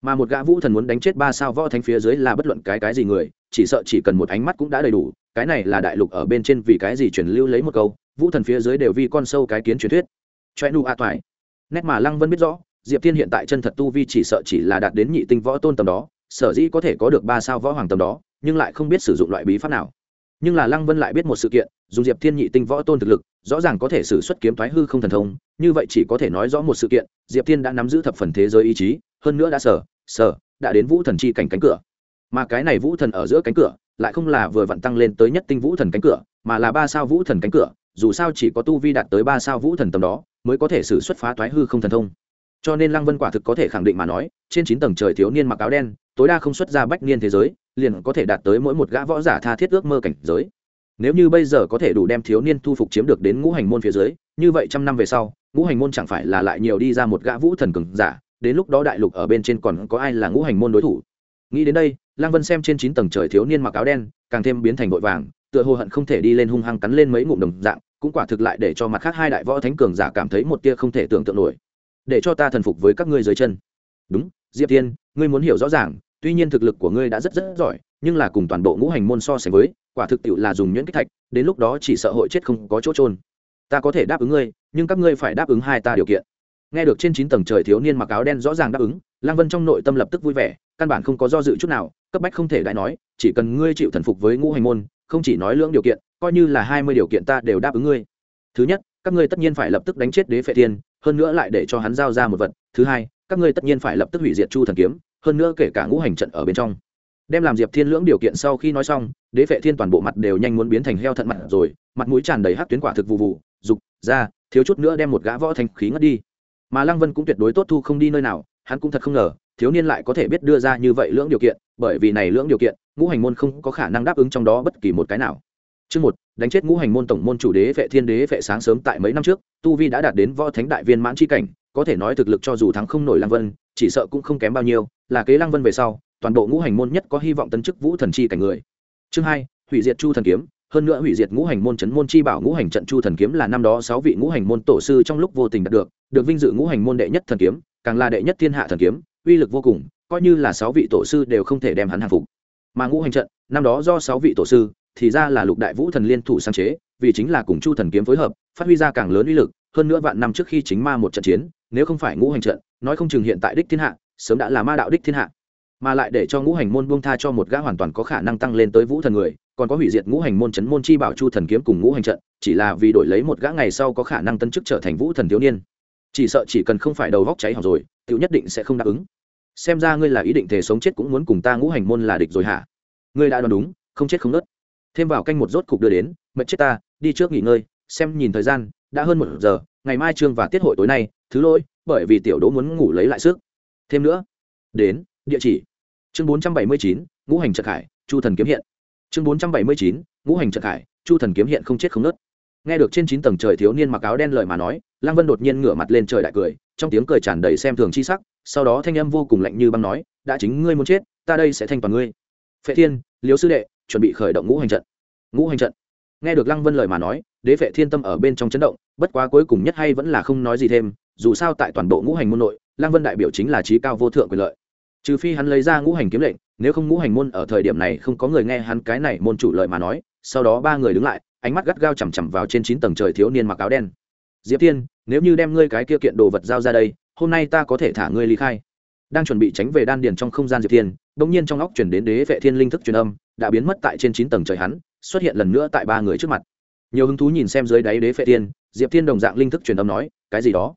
Mà một gã vũ thần muốn đánh chết ba sao võ thánh phía dưới là bất luận cái cái gì người, chỉ sợ chỉ cần một ánh mắt cũng đã đầy đủ, cái này là đại lục ở bên trên vì cái gì truyền lưu lấy một câu, vũ thần phía dưới đều vì con sâu cái kiến truyền thuyết. Choe nu a toại nét mà lăng vân biết rõ, diệp thiên hiện tại chân thật tu vi chỉ sợ chỉ là đạt đến nhị tinh võ tôn tầm đó, sở dĩ có thể có được ba sao võ hoàng tầm đó, nhưng lại không biết sử dụng loại bí pháp nào. Nhưng là lăng vân lại biết một sự kiện, dùng diệp thiên nhị tinh võ tôn thực lực rõ ràng có thể xử xuất kiếm thoái hư không thần thông, như vậy chỉ có thể nói rõ một sự kiện, diệp thiên đã nắm giữ thập phần thế giới ý chí, hơn nữa đã sở sở, đã đến vũ thần chi cảnh cánh cửa. Mà cái này vũ thần ở giữa cánh cửa, lại không là vừa vặn tăng lên tới nhất tinh vũ thần cánh cửa, mà là ba sao vũ thần cánh cửa, dù sao chỉ có tu vi đạt tới ba sao vũ thần tầm đó, mới có thể xử xuất phá thoái hư không thần thông. Cho nên lăng vân quả thực có thể khẳng định mà nói, trên chín tầng trời thiếu niên mặc áo đen, tối đa không xuất ra bách niên thế giới, liền có thể đạt tới mỗi một gã võ giả tha thiết ước mơ cảnh giới nếu như bây giờ có thể đủ đem thiếu niên thu phục chiếm được đến ngũ hành môn phía dưới, như vậy trăm năm về sau, ngũ hành môn chẳng phải là lại nhiều đi ra một gã vũ thần cường giả, đến lúc đó đại lục ở bên trên còn có ai là ngũ hành môn đối thủ? Nghĩ đến đây, lăng vân xem trên chín tầng trời thiếu niên mặc áo đen, càng thêm biến thành vội vàng, tựa hồ hận không thể đi lên hung hăng cắn lên mấy ngụm đồng dạng, cũng quả thực lại để cho mặt khác hai đại võ thánh cường giả cảm thấy một tia không thể tưởng tượng nổi. Để cho ta thần phục với các ngươi dưới chân. Đúng, diệp tiên ngươi muốn hiểu rõ ràng, tuy nhiên thực lực của ngươi đã rất rất giỏi, nhưng là cùng toàn bộ ngũ hành môn so sánh với quả thực tiệu là dùng nhuyễn kích thạch, đến lúc đó chỉ sợ hội chết không có chỗ trôn ta có thể đáp ứng ngươi, nhưng các ngươi phải đáp ứng hai ta điều kiện. Nghe được trên chín tầng trời thiếu niên mặc áo đen rõ ràng đáp ứng lang vân trong nội tâm lập tức vui vẻ, căn bản không có do dự chút nào, cấp bách không thể đại nói, chỉ cần ngươi chịu thần phục với ngũ hành môn, không chỉ nói lưỡng điều kiện, coi như là hai mươi điều kiện ta đều đáp ứng ngươi. Thứ nhất, các ngươi tất nhiên phải lập tức đánh chết đế phệ thiên, hơn nữa lại để cho hắn giao ra một vật. Thứ hai, các ngươi tất nhiên phải lập tức hủy diệt chu thần kiếm, hơn nữa kể cả ngũ hành trận ở bên trong đem làm diệp thiên lưỡng điều kiện sau khi nói xong đế Vệ thiên toàn bộ mặt đều nhanh muốn biến thành heo thận mặt rồi mặt mũi tràn đầy hát tuyến quả thực vụ vụ dục ra thiếu chút nữa đem một gã võ thành khí ngất đi. Mà lăng vân cũng tuyệt đối tốt thu không đi nơi nào hắn cũng thật không ngờ thiếu niên lại có thể biết đưa ra như vậy lưỡng điều kiện bởi vì này lưỡng điều kiện ngũ hành môn không có khả năng đáp ứng trong đó bất kỳ một cái nào. Chương một, đánh chết ngũ hành môn tổng môn chủ đế vệ thiên đế vệ sáng sớm tại mấy năm trước, tu vi đã đạt đến võ thánh đại viên mãn chi cảnh, có thể nói thực lực cho dù thắng không nổi Lăng Vân, chỉ sợ cũng không kém bao nhiêu, là kế Lăng Vân về sau, toàn bộ ngũ hành môn nhất có hy vọng tấn chức vũ thần chi cảnh người. Chương hai, hủy diệt chu thần kiếm, hơn nữa hủy diệt ngũ hành môn chấn môn chi bảo ngũ hành trận chu thần kiếm là năm đó sáu vị ngũ hành môn tổ sư trong lúc vô tình đạt được, được vinh dự ngũ hành môn đệ nhất thần kiếm, càng là đệ nhất thiên hạ thần kiếm, uy lực vô cùng, coi như là sáu vị tổ sư đều không thể đem hắn hàng phục. Mà ngũ hành trận, năm đó do sáu vị tổ sư, thì ra là lục đại vũ thần liên thủ sáng chế vì chính là cùng chu thần kiếm phối hợp phát huy ra càng lớn uy lực hơn nữa vạn năm trước khi chính ma một trận chiến nếu không phải ngũ hành trận nói không chừng hiện tại đích thiên hạ sớm đã là ma đạo đích thiên hạ mà lại để cho ngũ hành môn buông tha cho một gã hoàn toàn có khả năng tăng lên tới vũ thần người, còn có hủy diệt ngũ hành môn chấn môn chi bảo chu thần kiếm cùng ngũ hành trận, chỉ là vì đổi lấy một gã ngày sau có khả năng tân chức trở thành vũ thần thiếu niên. Chỉ sợ chỉ cần không phải đầu góc cháy hỏng rồi tự nhất định sẽ không đáp ứng. Xem ra ngươi là ý định thể sống chết cũng muốn cùng ta ngũ hành môn là địch rồi hả? Ngươi đã đoán đúng, không chết không nớt. Thêm vào canh một rốt cục đưa đến, mệt chết ta, đi trước nghỉ ngơi, xem nhìn thời gian, đã hơn một giờ, ngày mai trương và tiết hội tối nay, thứ lỗi, bởi vì tiểu đỗ muốn ngủ lấy lại sức. Thêm nữa, đến, địa chỉ chương bốn trăm bảy mươi chín, ngũ hành trật khải, chu thần kiếm hiện. Chương bốn trăm bảy mươi chín, ngũ hành trật khải, chu thần kiếm hiện không chết không nớt nghe được trên chín tầng trời thiếu niên mặc áo đen lời mà nói, lăng vân đột nhiên ngửa mặt lên trời đại cười, trong tiếng cười tràn đầy xem thường chi sắc, sau đó thanh âm vô cùng lạnh như băng nói, đã chính ngươi muốn chết, ta đây sẽ thanh toàn ngươi. Phệ thiên liếu sư đệ, chuẩn bị khởi động ngũ hành trận. Ngũ hành trận? Nghe được lăng vân lời mà nói, đế vệ thiên tâm ở bên trong chấn động, bất quá cuối cùng nhất hay vẫn là không nói gì thêm, dù sao tại toàn bộ ngũ hành môn nội, lăng vân đại biểu chính là trí cao vô thượng quyền lợi trừ phi hắn lấy ra ngũ hành kiếm lệnh nếu không ngũ hành môn ở thời điểm này không có người nghe hắn cái này môn chủ lợi mà nói sau đó ba người đứng lại ánh mắt gắt gao chằm chằm vào trên chín tầng trời thiếu niên mặc áo đen. Diệp thiên nếu như đem ngươi cái kia kiện đồ vật giao ra đây hôm nay ta có thể thả ngươi ly khai. Đang chuẩn bị tránh về đan điền trong không gian diệp thiên bỗng nhiên trong óc chuyển đến đế vệ thiên linh thức truyền âm đã biến mất tại trên chín tầng trời hắn xuất hiện lần nữa tại ba người trước mặt. Nhiều hứng thú nhìn xem dưới đáy đế vệ Thiên, diệp thiên đồng dạng linh thức truyền âm nói cái gì đó?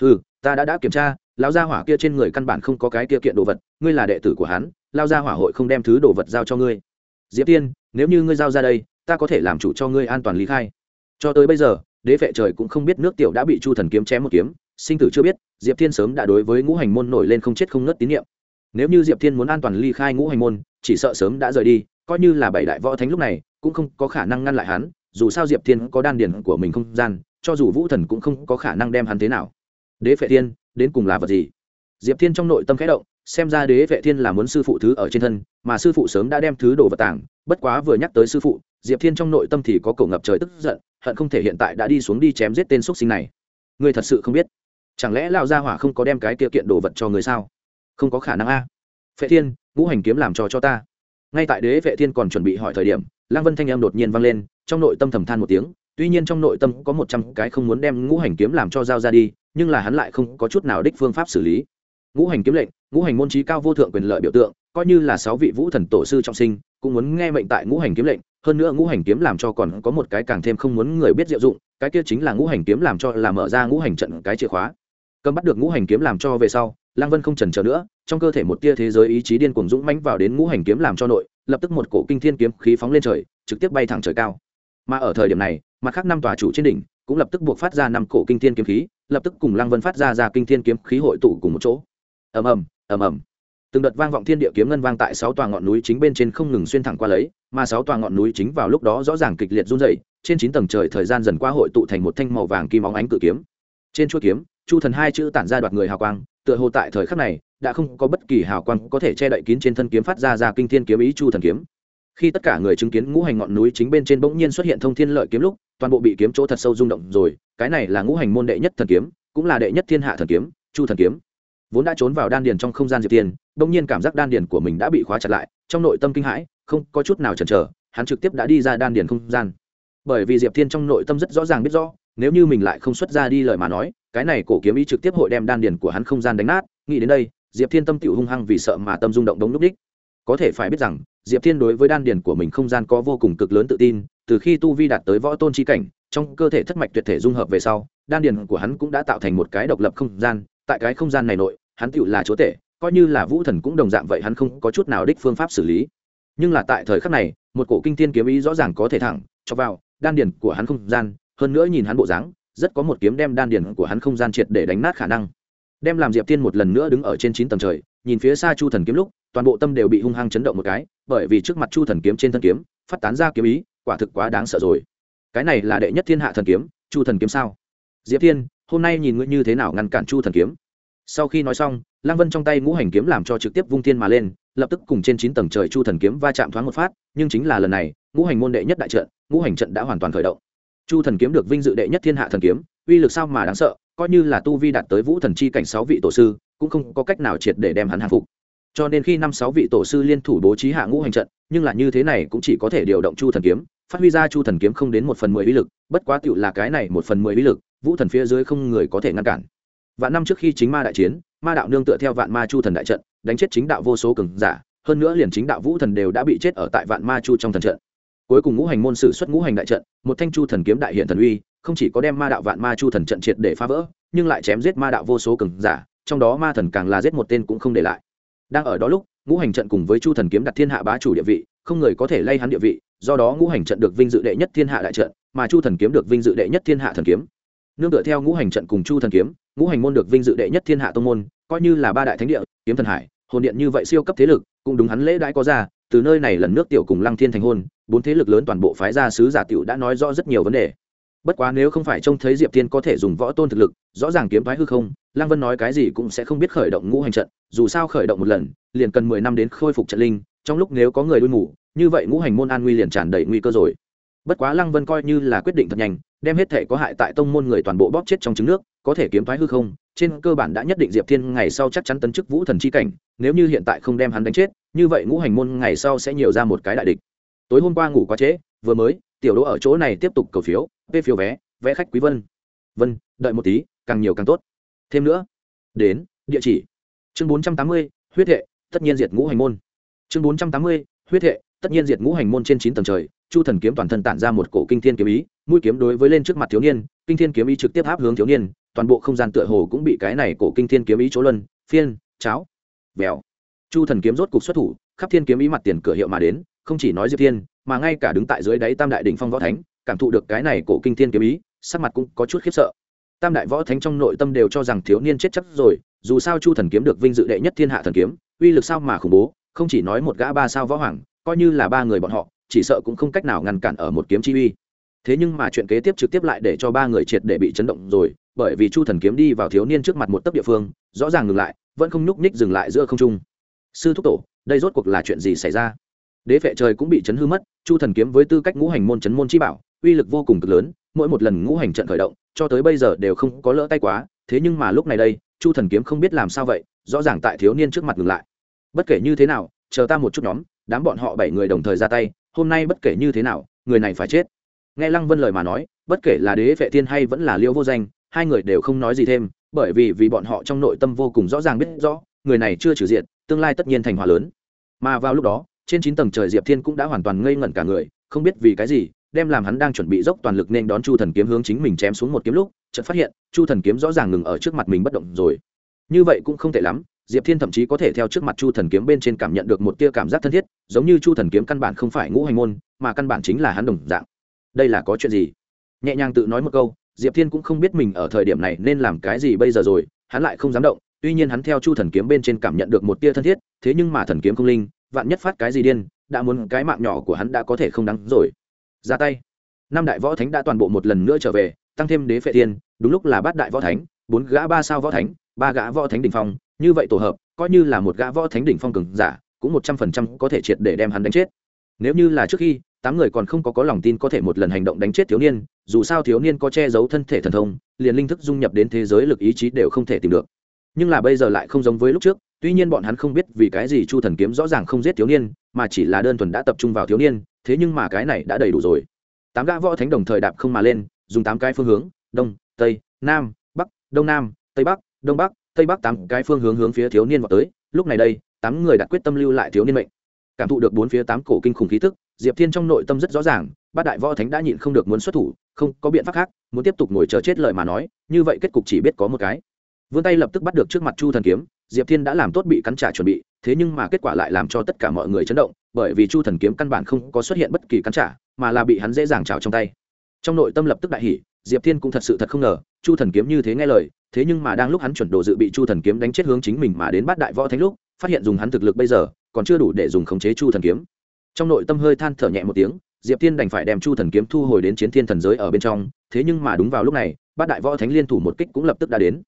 Ừ ta đã đã kiểm tra lao gia hỏa kia trên người căn bản không có cái kia kiện đồ vật, ngươi là đệ tử của hắn lao gia hỏa hội không đem thứ đồ vật giao cho ngươi. Diệp tiên, nếu như ngươi giao ra đây, ta có thể làm chủ cho ngươi an toàn lý khai. Cho tới bây giờ, đế vệ trời cũng không biết nước tiểu đã bị chu thần kiếm chém một kiếm, sinh tử chưa biết, diệp thiên sớm đã đối với ngũ hành môn nổi lên không chết không ngất tín nhiệm. Nếu như diệp thiên muốn an toàn ly khai ngũ hành môn, chỉ sợ sớm đã rời đi, coi như là bảy đại võ thánh lúc này, cũng không có khả năng ngăn lại hắn, dù sao diệp thiên có đan điền của mình không gian, cho dù vũ thần cũng không có khả năng đem hắn thế nào. Đế phệ thiên đến cùng là vật gì? Diệp thiên trong nội tâm khẽ động, xem ra đế vệ thiên là muốn sư phụ thứ ở trên thân, mà sư phụ sớm đã đem thứ đồ vật tảng bất quá vừa nhắc tới sư phụ, diệp thiên trong nội tâm thì có cầu ngập trời tức giận, hận không thể hiện tại đã đi xuống đi chém giết tên x sinh này. Ngươi thật sự không biết, chẳng lẽ lão gia hỏa không có đem cái kia kiện đồ vật cho người sao? Không có khả năng a. Phệ thiên, ngũ hành kiếm làm cho cho ta. Ngay tại đế vệ thiên còn chuẩn bị hỏi thời điểm, lăng vân thanh em đột nhiên vang lên, trong nội tâm thầm than một tiếng tuy nhiên trong nội tâm có một trăm cái không muốn đem ngũ hành kiếm làm cho dao ra đi, nhưng là hắn lại không có chút nào đích phương pháp xử lý. Ngũ hành kiếm lệnh, ngũ hành môn trí cao vô thượng quyền lợi biểu tượng, coi như là sáu vị vũ thần tổ sư trọng sinh, cũng muốn nghe mệnh tại ngũ hành kiếm lệnh, hơn nữa ngũ hành kiếm làm cho còn có một cái càng thêm không muốn người biết diệu dụng, cái kia chính là ngũ hành kiếm làm cho là mở ra ngũ hành trận cái chìa khóa. Cầm bắt được ngũ hành kiếm làm cho về sau lang vân không trần chờ nữa, trong cơ thể một tia thế giới ý chí điên cuồng dũng mãnh vào đến ngũ hành kiếm làm cho nội, lập tức một cổ kinh thiên kiếm khí phóng lên trời, trực tiếp bay thẳng trời cao mà ở thời điểm này, mặt khác năm tòa chủ trên đỉnh cũng lập tức buộc phát ra năm cổ kinh thiên kiếm khí, lập tức cùng lang vân phát ra ra kinh thiên kiếm khí hội tụ cùng một chỗ. Ầm ầm ầm ầm. Từng đợt vang vọng thiên địa kiếm ngân vang tại sáu tòa ngọn núi chính bên trên không ngừng xuyên thẳng qua lấy, mà sáu tòa ngọn núi chính vào lúc đó rõ ràng kịch liệt run rẩy, trên chín tầng trời thời gian dần qua hội tụ thành một thanh màu vàng kim óng ánh cự kiếm. Trên chuỗi kiếm, chu thần hai chữ tản ra đoạt người hào quang, tựa hồ tại thời khắc này, đã không có bất kỳ hào quang có thể che đậy kín trên thân kiếm phát ra ra kinh thiên kiếm ý chu thần kiếm khi tất cả người chứng kiến ngũ hành ngọn núi chính bên trên bỗng nhiên xuất hiện thông thiên lợi kiếm lúc, toàn bộ bị kiếm chỗ thật sâu rung động rồi. Cái này là ngũ hành môn đệ nhất thần kiếm, cũng là đệ nhất thiên hạ thần kiếm, chu thần kiếm. Vốn đã trốn vào đan điền trong không gian diệp tiên, bỗng nhiên cảm giác đan điền của mình đã bị khóa chặt lại, trong nội tâm kinh hãi, không có chút nào chần chờ, hắn trực tiếp đã đi ra đan điền không gian. Bởi vì diệp thiên trong nội tâm rất rõ ràng biết rõ, nếu như mình lại không xuất ra đi lời mà nói, cái này cổ kiếm ý trực tiếp hội đem đan điền của hắn không gian đánh nát. Nghĩ đến đây, diệp thiên tâm tiểu hung hăng vì sợ mà tâm rung động đống núp đích. Có thể phải biết rằng diệp thiên đối với đan điền của mình không gian có vô cùng cực lớn tự tin, từ khi tu vi đạt tới võ tôn chi cảnh, trong cơ thể thất mạch tuyệt thể dung hợp về sau, đan điền của hắn cũng đã tạo thành một cái độc lập không gian, tại cái không gian này nội, hắn tựu là chúa tể, coi như là vũ thần cũng đồng dạng vậy hắn không có chút nào đích phương pháp xử lý. Nhưng là tại thời khắc này, một cổ kinh thiên kiếm ý rõ ràng có thể thẳng cho vào đan điền của hắn không gian, hơn nữa nhìn hắn bộ dáng, rất có một kiếm đem đan điền của hắn không gian triệt để đánh nát khả năng. Đem làm diệp Thiên một lần nữa đứng ở trên chín tầng trời, nhìn phía xa chu thần kiếm lúc, toàn bộ tâm đều bị hung hăng chấn động một cái bởi vì trước mặt chu thần kiếm trên thân kiếm, phát tán ra kiếm ý, quả thực quá đáng sợ rồi. Cái này là đệ nhất thiên hạ thần kiếm, chu thần kiếm sao? Diệp thiên, hôm nay nhìn ngươi như thế nào ngăn cản chu thần kiếm? Sau khi nói xong, lăng vân trong tay ngũ hành kiếm làm cho trực tiếp vung thiên mà lên, lập tức cùng trên chín tầng trời chu thần kiếm va chạm thoáng một phát, nhưng chính là lần này, ngũ hành môn đệ nhất đại trận, ngũ hành trận đã hoàn toàn khởi động. Chu thần kiếm được vinh dự đệ nhất thiên hạ thần kiếm, uy lực sao mà đáng sợ, coi như là tu vi đạt tới vũ thần chi cảnh sáu vị tổ sư, cũng không có cách nào triệt để đem hắn hàng phục cho nên khi năm sáu vị tổ sư liên thủ bố trí hạ ngũ hành trận, nhưng là như thế này cũng chỉ có thể điều động chu thần kiếm, phát huy ra chu thần kiếm không đến một phần mười uy lực, bất quá tựu là cái này một phần mười uy lực, vũ thần phía dưới không người có thể ngăn cản. Vạn năm trước khi chính ma đại chiến, ma đạo nương tựa theo vạn ma chu thần đại trận, đánh chết chính đạo vô số cường giả, hơn nữa liền chính đạo vũ thần đều đã bị chết ở tại vạn ma chu trong thần trận. Cuối cùng ngũ hành môn sử xuất ngũ hành đại trận, một thanh chu thần kiếm đại hiện thần uy, không chỉ có đem ma đạo vạn ma chu thần trận triệt để phá vỡ, nhưng lại chém giết ma đạo vô số cường giả, trong đó ma thần càng là giết một tên cũng không để lại đang ở đó lúc, ngũ hành trận cùng với chu thần kiếm đặt thiên hạ bá chủ địa vị, không người có thể lay hắn địa vị, do đó ngũ hành trận được vinh dự đệ nhất thiên hạ đại trận, mà chu thần kiếm được vinh dự đệ nhất thiên hạ thần kiếm. Nương tựa theo ngũ hành trận cùng chu thần kiếm, ngũ hành môn được vinh dự đệ nhất thiên hạ tông môn, coi như là ba đại thánh địa, kiếm thần hải, hồn điện như vậy siêu cấp thế lực, cũng đúng hắn lễ đãi có ra, từ nơi này lần nước tiểu cùng lăng thiên thành hôn, bốn thế lực lớn toàn bộ phái gia sứ giả tiểu đã nói rõ rất nhiều vấn đề bất quá nếu không phải trông thấy diệp tiên có thể dùng võ tôn thực lực, rõ ràng kiếm thoái hư không, lăng vân nói cái gì cũng sẽ không biết khởi động ngũ hành trận, dù sao khởi động một lần, liền cần mười năm đến khôi phục trận linh, trong lúc nếu có người đuôi ngủ như vậy ngũ hành môn an nguy liền tràn đầy nguy cơ rồi. Bất quá lăng vân coi như là quyết định thật nhanh, đem hết thể có hại tại tông môn người toàn bộ bóp chết trong trứng nước, có thể kiếm thoái hư không, trên cơ bản đã nhất định diệp thiên ngày sau chắc chắn tấn chức vũ thần c h i cảnh, nếu như hiện tại không đem hắn đánh chết, như vậy ngũ hành môn ngày sau sẽ nhiều ra một cái đại địch. Tối hôm qua ngủ quá trễ, vừa mới tiểu đỗ ở chỗ này tiếp tục cầu phiếu p phiếu vé vé khách quý vân. Vân, đợi một tí, càng nhiều càng tốt. Thêm nữa, đến, địa chỉ. Chương bốn trăm tám mươi, huyết hệ, tất nhiên diệt ngũ hành môn. Chương bốn trăm tám mươi, huyết hệ, tất nhiên diệt ngũ hành môn trên chín tầng trời, chu thần kiếm toàn thân tản ra một cổ kinh thiên kiếm ý, mũi kiếm đối với lên trước mặt thiếu niên, kinh thiên kiếm ý trực tiếp áp hướng thiếu niên, toàn bộ không gian tựa hồ cũng bị cái này cổ kinh thiên kiếm ý chỗ luân, phiên, cháo vèo chu thần kiếm rốt cục xuất thủ, khắp thiên kiếm ý mặt tiền cửa hiệu mà đến, không chỉ nói diệp thiên mà ngay cả đứng tại dưới đáy tam đại đ ỉ n h phong võ thánh, cảm thụ được cái này cổ kinh thiên kiếm ý, sắc mặt cũng có chút khiếp sợ. Tam đại võ thánh trong nội tâm đều cho rằng thiếu niên chết chắc rồi, dù sao chu thần kiếm được vinh dự đệ nhất thiên hạ thần kiếm, uy lực sao mà khủng bố, không chỉ nói một gã ba sao võ hoàng, coi như là ba người bọn họ, chỉ sợ cũng không cách nào ngăn cản ở một kiếm chi uy. Thế nhưng mà chuyện kế tiếp trực tiếp lại để cho ba người triệt để bị chấn động rồi, bởi vì chu thần kiếm đi vào thiếu niên trước mặt một tấc địa phương, rõ ràng ngừng lại, vẫn không nhúc nhích dừng lại giữa không trung. Sư thúc tổ, đây rốt cuộc là chuyện gì xảy ra? Đế phệ trời cũng bị chấn hư mất, chu thần kiếm với tư cách ngũ hành môn chấn môn chi bảo, uy lực vô cùng cực lớn, mỗi một lần ngũ hành trận khởi động, cho tới bây giờ đều không có lỡ tay quá, thế nhưng mà lúc này đây, chu thần kiếm không biết làm sao vậy, rõ ràng tại thiếu niên trước mặt ngừng lại. Bất kể như thế nào, chờ ta một chút nhóm, đám bọn họ bảy người đồng thời ra tay, hôm nay bất kể như thế nào, người này phải chết. Nghe lăng vân lời mà nói, bất kể là đế vệ thiên hay vẫn là liêu vô danh, hai người đều không nói gì thêm, bởi vì vì bọn họ trong nội tâm vô cùng rõ ràng biết rõ, người này chưa trừ diện, tương lai tất nhiên thành hòa lớn. Mà vào lúc đó trên chín tầng trời diệp thiên cũng đã hoàn toàn ngây ngẩn cả người, không biết vì cái gì, đem làm hắn đang chuẩn bị dốc toàn lực nên đón chu thần kiếm hướng chính mình chém xuống một kiếm lúc, chợt phát hiện, chu thần kiếm rõ ràng ngừng ở trước mặt mình bất động rồi. Như vậy cũng không tệ lắm, diệp thiên thậm chí có thể theo trước mặt chu thần kiếm bên trên cảm nhận được một tia cảm giác thân thiết, giống như chu thần kiếm căn bản không phải ngũ hành môn, mà căn bản chính là hắn đồng dạng. Đây là có chuyện gì? Nhẹ nhàng tự nói một câu, diệp thiên cũng không biết mình ở thời điểm này nên làm cái gì bây giờ rồi, hắn lại không dám động, tuy nhiên hắn theo chu thần kiếm bên trên cảm nhận được một tia thân thiết, thế nhưng mà thần kiếm không linh vạn nhất phát cái gì điên, đã muốn cái mạng nhỏ của hắn đã có thể không đắng rồi. Ra tay. Năm đại võ thánh đã toàn bộ một lần nữa trở về, tăng thêm đế phệ thiên, đúng lúc là bát đại võ thánh, bốn gã ba sao võ thánh, ba gã võ thánh đỉnh phong, như vậy tổ hợp, coi như là một gã võ thánh đỉnh phong cường giả, cũng một trăm phần trăm có thể triệt để đem hắn đánh chết. Nếu như là trước khi, tám người còn không có có lòng tin có thể một lần hành động đánh chết thiếu niên, dù sao thiếu niên có che giấu thân thể thần thông, liền linh thức dung nhập đến thế giới lực ý chí đều không thể tìm được. Nhưng là bây giờ lại không giống với lúc trước tuy nhiên bọn hắn không biết vì cái gì chu thần kiếm rõ ràng không giết thiếu niên, mà chỉ là đơn thuần đã tập trung vào thiếu niên, thế nhưng mà cái này đã đầy đủ rồi. Tám gã võ thánh đồng thời đạp không mà lên, dùng tám cái phương hướng, đông, tây, nam, bắc, đông nam, tây bắc, đông bắc, tây bắc tám cái phương hướng hướng phía thiếu niên vào tới. Lúc này đây, tám người đặt quyết tâm lưu lại thiếu niên mệnh. Cảm thụ được bốn phía tám cổ kinh khủng khí tức, diệp thiên trong nội tâm rất rõ ràng, bát đại võ thánh đã nhịn không được muốn xuất thủ, không có biện pháp khác, muốn tiếp tục ngồi chờ chết lời mà nói, như vậy kết cục chỉ biết có một cái vươn tay lập tức bắt được trước mặt chu thần kiếm, diệp thiên đã làm tốt bị cắn trả chuẩn bị, thế nhưng mà kết quả lại làm cho tất cả mọi người chấn động, bởi vì chu thần kiếm căn bản không có xuất hiện bất kỳ cắn trả, mà là bị hắn dễ dàng trào trong tay. Trong nội tâm lập tức đại hỉ, diệp thiên cũng thật sự thật không ngờ, chu thần kiếm như thế nghe lời, thế nhưng mà đang lúc hắn chuẩn đồ dự bị chu thần kiếm đánh chết hướng chính mình mà đến bắt đại võ thánh lúc, phát hiện dùng hắn thực lực bây giờ, còn chưa đủ để dùng khống chế chu thần kiếm. Trong nội tâm hơi than thở nhẹ một tiếng, diệp thiên đành phải đem chu thần kiếm thu hồi đến chiến thiên thần giới ở bên trong, thế nhưng mà đúng vào lúc này, bát đại võ thánh liên thủ một kích cũng lập tức đã đến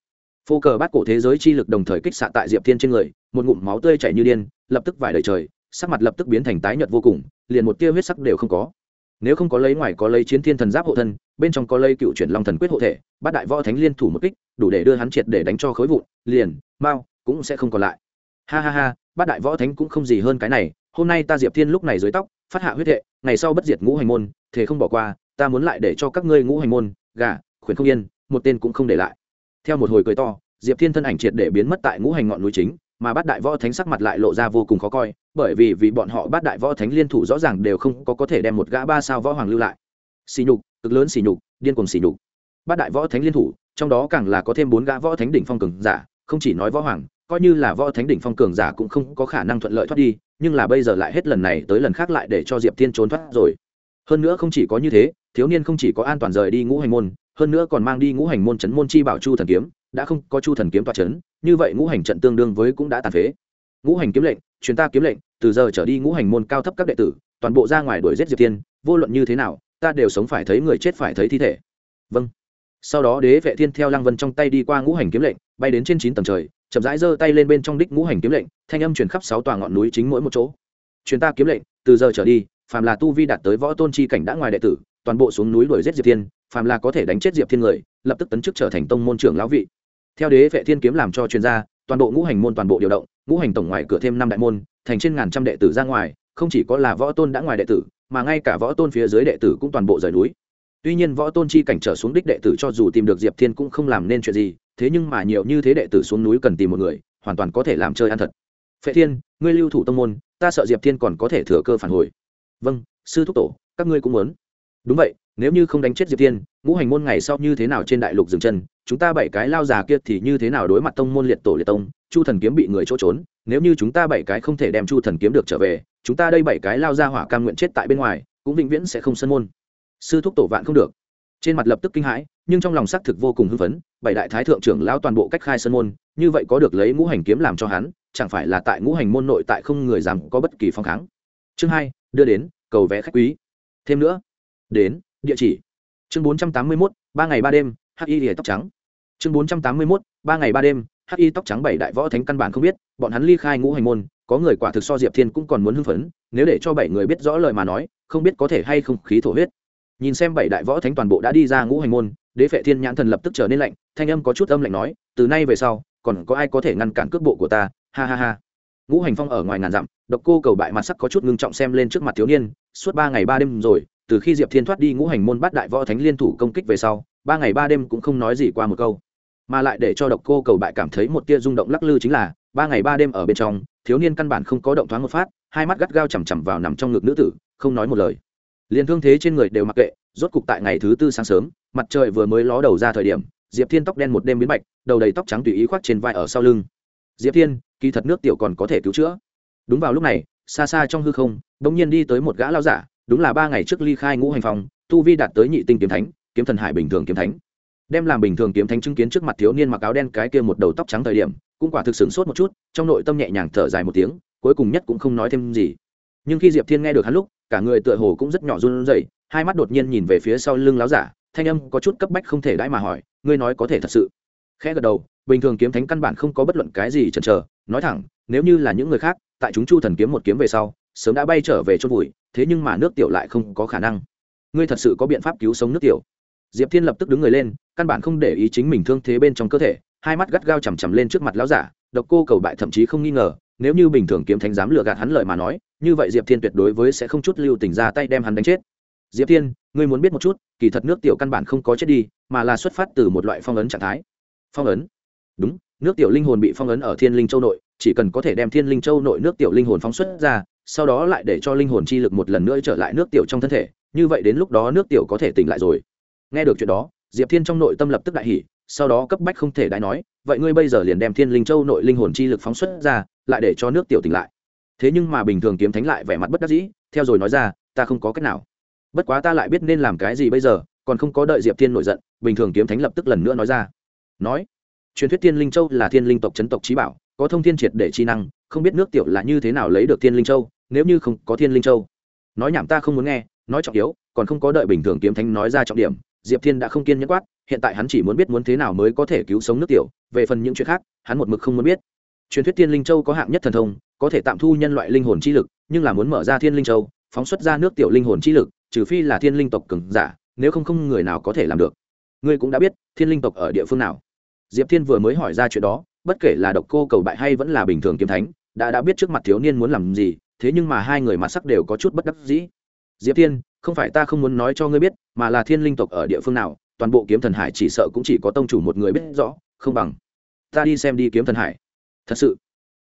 phô cờ bát cổ thế giới chi lực đồng thời kích xạ tại diệp thiên trên người, một ngụm máu tươi chảy như điên, lập tức vải đời trời, sắc mặt lập tức biến thành tái nhợt vô cùng, liền một tia huyết sắc đều không có. Nếu không có lấy ngoài có lấy chiến thiên thần giáp hộ thân, bên trong có lấy cựu chuyển long thần quyết hộ thể, bát đại võ thánh liên thủ một kích, đủ để đưa hắn triệt để đánh cho khối vụn, liền, mao, cũng sẽ không còn lại. Ha ha ha, bát đại võ thánh cũng không gì hơn cái này, hôm nay ta diệp thiên lúc này dưới tóc, phát hạ huyết hệ, ngày sau bất diệt ngũ hành môn thế không bỏ qua, ta muốn lại để cho các ngươi ngũ hành môn, gà, khuyển không yên, một tên cũng không để lại theo một hồi cười to, diệp thiên thân ảnh triệt để biến mất tại ngũ hành ngọn núi chính, mà bát đại võ thánh sắc mặt lại lộ ra vô cùng khó coi, bởi vì vì bọn họ bát đại võ thánh liên thủ rõ ràng đều không có có thể đem một gã ba sao võ hoàng lưu lại. Xì nhục, cực lớn xì nhục, điên cuồng xì nhục. Bát đại võ thánh liên thủ, trong đó càng là có thêm bốn gã võ thánh đỉnh phong cường giả, không chỉ nói võ hoàng, coi như là võ thánh đỉnh phong cường giả cũng không có khả năng thuận lợi thoát đi, nhưng là bây giờ lại hết lần này tới lần khác lại để cho diệp thiên trốn thoát rồi. Hơn nữa không chỉ có như thế, thiếu niên không chỉ có an toàn rời đi ngũ hành môn hơn nữa còn mang đi ngũ hành môn chấn môn chi bảo chu thần kiếm, đã không có chu thần kiếm toa chấn, như vậy ngũ hành trận tương đương với cũng đã tàn phế. Ngũ hành kiếm lệnh, truyền ta kiếm lệnh, từ giờ trở đi ngũ hành môn cao thấp các đệ tử, toàn bộ ra ngoài đuổi giết diệp tiên vô luận như thế nào, ta đều sống phải thấy người chết phải thấy thi thể. Vâng. Sau đó đế vệ thiên theo lăng vân trong tay đi qua ngũ hành kiếm lệnh, bay đến trên chín tầng trời, chậm rãi giơ tay lên bên trong đích ngũ hành kiếm lệnh, thanh âm truyền khắp sáu tòa ngọn núi chính mỗi một chỗ. Truyền ta kiếm lệnh, từ giờ trở đi, phàm là tu vi đạt tới võ tôn chi cảnh đã ngoài đệ tử, toàn bộ xuống núi đuổi giết diệp thiên phàm là có thể đánh chết diệp thiên người, lập tức tấn chức trở thành tông môn trưởng lão vị. Theo đế vệ thiên kiếm làm cho chuyên gia, toàn bộ ngũ hành môn toàn bộ điều động, ngũ hành tổng ngoài cửa thêm năm đại môn, thành trên ngàn trăm đệ tử ra ngoài, không chỉ có là võ tôn đã ngoài đệ tử, mà ngay cả võ tôn phía dưới đệ tử cũng toàn bộ rời núi. Tuy nhiên võ tôn chi cảnh trở xuống đích đệ tử cho dù tìm được diệp thiên cũng không làm nên chuyện gì, thế nhưng mà nhiều như thế đệ tử xuống núi cần tìm một người, hoàn toàn có thể làm chơi ăn thật. Phệ thiên, ngươi lưu thủ tông môn, ta sợ diệp thiên còn có thể thừa cơ phản hồi. Vâng sư thúc tổ, các ngươi cũng muốn đúng vậy, nếu như không đánh chết diệp thiên, ngũ hành môn ngày sau như thế nào trên đại lục dừng chân, chúng ta bảy cái lao già kia thì như thế nào đối mặt tông môn liệt tổ liệt tông, chu thần kiếm bị người chỗ trốn, nếu như chúng ta bảy cái không thể đem chu thần kiếm được trở về, chúng ta đây bảy cái lao ra hỏa cam nguyện chết tại bên ngoài, cũng vĩnh viễn sẽ không sân môn. Sư thúc tổ vạn không được. Trên mặt lập tức kinh hãi, nhưng trong lòng xác thực vô cùng hưng phấn, bảy đại thái thượng trưởng lao toàn bộ cách khai sân môn, như vậy có được lấy ngũ hành kiếm làm cho hắn, chẳng phải là tại ngũ hành môn nội tại không người dám có bất kỳ phong kháng. Chương hai, đưa đến, cầu vẽ khách quý. Thêm nữa đến, địa chỉ. Chương bốn trăm tám mươi mốt, ba ngày ba đêm hắc y tóc trắng. Chương bốn trăm tám mươi mốt, ba ngày ba đêm hắc y tóc trắng bảy đại võ thánh căn bản không biết, bọn hắn ly khai ngũ hành môn, có người quả thực so diệp thiên cũng còn muốn hưng phấn, nếu để cho bảy người biết rõ lời mà nói, không biết có thể hay không khí thổ huyết. Nhìn xem bảy đại võ thánh toàn bộ đã đi ra ngũ hành môn, đế phệ thiên nhãn thần lập tức trở nên lạnh, thanh âm có chút âm lạnh nói, từ nay về sau, còn có ai có thể ngăn cản cước bộ của ta? Ha ha ha. Ngũ hành phong ở ngoài ngàn dặm, độc cô cầu bại mặt sắc có chút ngưng trọng xem lên trước mặt thiếu niên, suốt ba ngày ba đêm rồi từ khi diệp thiên thoát đi ngũ hành môn bắt đại võ thánh liên thủ công kích về sau, ba ngày ba đêm cũng không nói gì qua một câu. Mà lại để cho độc cô cầu bại cảm thấy một tia rung động lắc lư chính là, ba ngày ba đêm ở bên trong, thiếu niên căn bản không có động thoáng một phát, hai mắt gắt gao chằm chằm vào nằm trong ngực nữ tử, không nói một lời. Liền thương thế trên người đều mặc kệ, rốt cục tại ngày thứ tư sáng sớm, mặt trời vừa mới ló đầu ra thời điểm, diệp thiên tóc đen một đêm biến bạch, đầu đầy tóc trắng tùy ý khoác trên vai ở sau lưng. Diệp thiên, kỳ thật nước tiểu còn có thể cứu chữa. Đúng vào lúc này, xa xa trong hư không đ ỗ n g nhiên đi tới một gã lao giả đúng là ba ngày trước ly khai ngũ hành phòng tu vi đạt tới nhị tinh kiếm thánh, kiếm thần hải bình thường kiếm thánh. Đem làm bình thường kiếm thánh chứng kiến trước mặt thiếu niên mặc áo đen cái kia một đầu tóc trắng thời điểm, cũng quả thực sửng sốt một chút, trong nội tâm nhẹ nhàng thở dài một tiếng, cuối cùng nhất cũng không nói thêm gì. Nhưng khi diệp thiên nghe được hắn lúc, cả người tựa hồ cũng rất nhỏ run rẩy, hai mắt đột nhiên nhìn về phía sau lưng láo giả, thanh âm có chút cấp bách không thể đãi mà hỏi, ngươi nói có thể thật sự? Khẽ gật đầu, bình thường kiếm thánh căn bản không có bất luận cái gì chần chờ, nói thẳng, nếu như là những người khác, tại chúng chu thần kiếm một kiếm về sau sớm đã bay trở về chôn vùi, thế nhưng mà nước tiểu lại không có khả năng. Ngươi thật sự có biện pháp cứu sống nước tiểu? Diệp thiên lập tức đứng người lên, căn bản không để ý chính mình thương thế bên trong cơ thể, hai mắt gắt gao chằm chằm lên trước mặt lão giả, độc cô cầu bại thậm chí không nghi ngờ, nếu như bình thường kiếm thánh dám lừa gạt hắn lời mà nói, như vậy diệp thiên tuyệt đối với sẽ không chút lưu tình ra tay đem hắn đánh chết. Diệp thiên, ngươi muốn biết một chút, kỳ thật nước tiểu căn bản không có chết đi, mà là xuất phát từ một loại phong ấn trạng thái. Phong ấn? Đúng, nước tiểu linh hồn bị phong ấn ở thiên linh châu nội, chỉ cần có thể đem thiên linh châu nội nước tiểu linh hồn phóng xuất ra sau đó lại để cho linh hồn chi lực một lần nữa trở lại nước tiểu trong thân thể, như vậy đến lúc đó nước tiểu có thể tỉnh lại rồi. Nghe được chuyện đó, diệp thiên trong nội tâm lập tức đại hỉ, sau đó cấp bách không thể đái nói, vậy ngươi bây giờ liền đem thiên linh châu nội linh hồn chi lực phóng xuất ra, lại để cho nước tiểu tỉnh lại. Thế nhưng mà bình thường kiếm thánh lại vẻ mặt bất đắc dĩ, theo rồi nói ra, ta không có cách nào. Bất quá ta lại biết nên làm cái gì bây giờ, còn không có đợi diệp thiên nổi giận, bình thường kiếm thánh lập tức lần nữa nói ra. Nói, truyền thuyết thiên linh châu là thiên linh tộc chấn tộc trí bảo, có thông thiên triệt để chi năng, không biết nước tiểu là như thế nào lấy được thiên linh châu nếu như không có thiên linh châu. Nói nhảm ta không muốn nghe, nói trọng yếu, còn không có đợi bình thường kiếm thánh nói ra trọng điểm, diệp thiên đã không kiên nhẫn quát, hiện tại hắn chỉ muốn biết muốn thế nào mới có thể cứu sống nước tiểu, về phần những chuyện khác, hắn một mực không muốn biết. Truyền thuyết thiên linh châu có hạng nhất thần thông, có thể tạm thu nhân loại linh hồn chi lực, nhưng là muốn mở ra thiên linh châu, phóng xuất ra nước tiểu linh hồn chi lực, trừ phi là thiên linh tộc cường giả, nếu không không người nào có thể làm được. Ngươi cũng đã biết, thiên linh tộc ở địa phương nào. Diệp thiên vừa mới hỏi ra chuyện đó, bất kể là độc cô cầu bại hay vẫn là bình thường kiếm thánh, đã đã biết trước mặt thiếu niên muốn làm gì thế nhưng mà hai người mặt sắc đều có chút bất đắc dĩ. Diệp thiên, không phải ta không muốn nói cho ngươi biết, mà là thiên linh tộc ở địa phương nào, toàn bộ kiếm thần hải chỉ sợ cũng chỉ có tông chủ một người biết rõ, không bằng. Ta đi xem đi kiếm thần hải. Thật sự.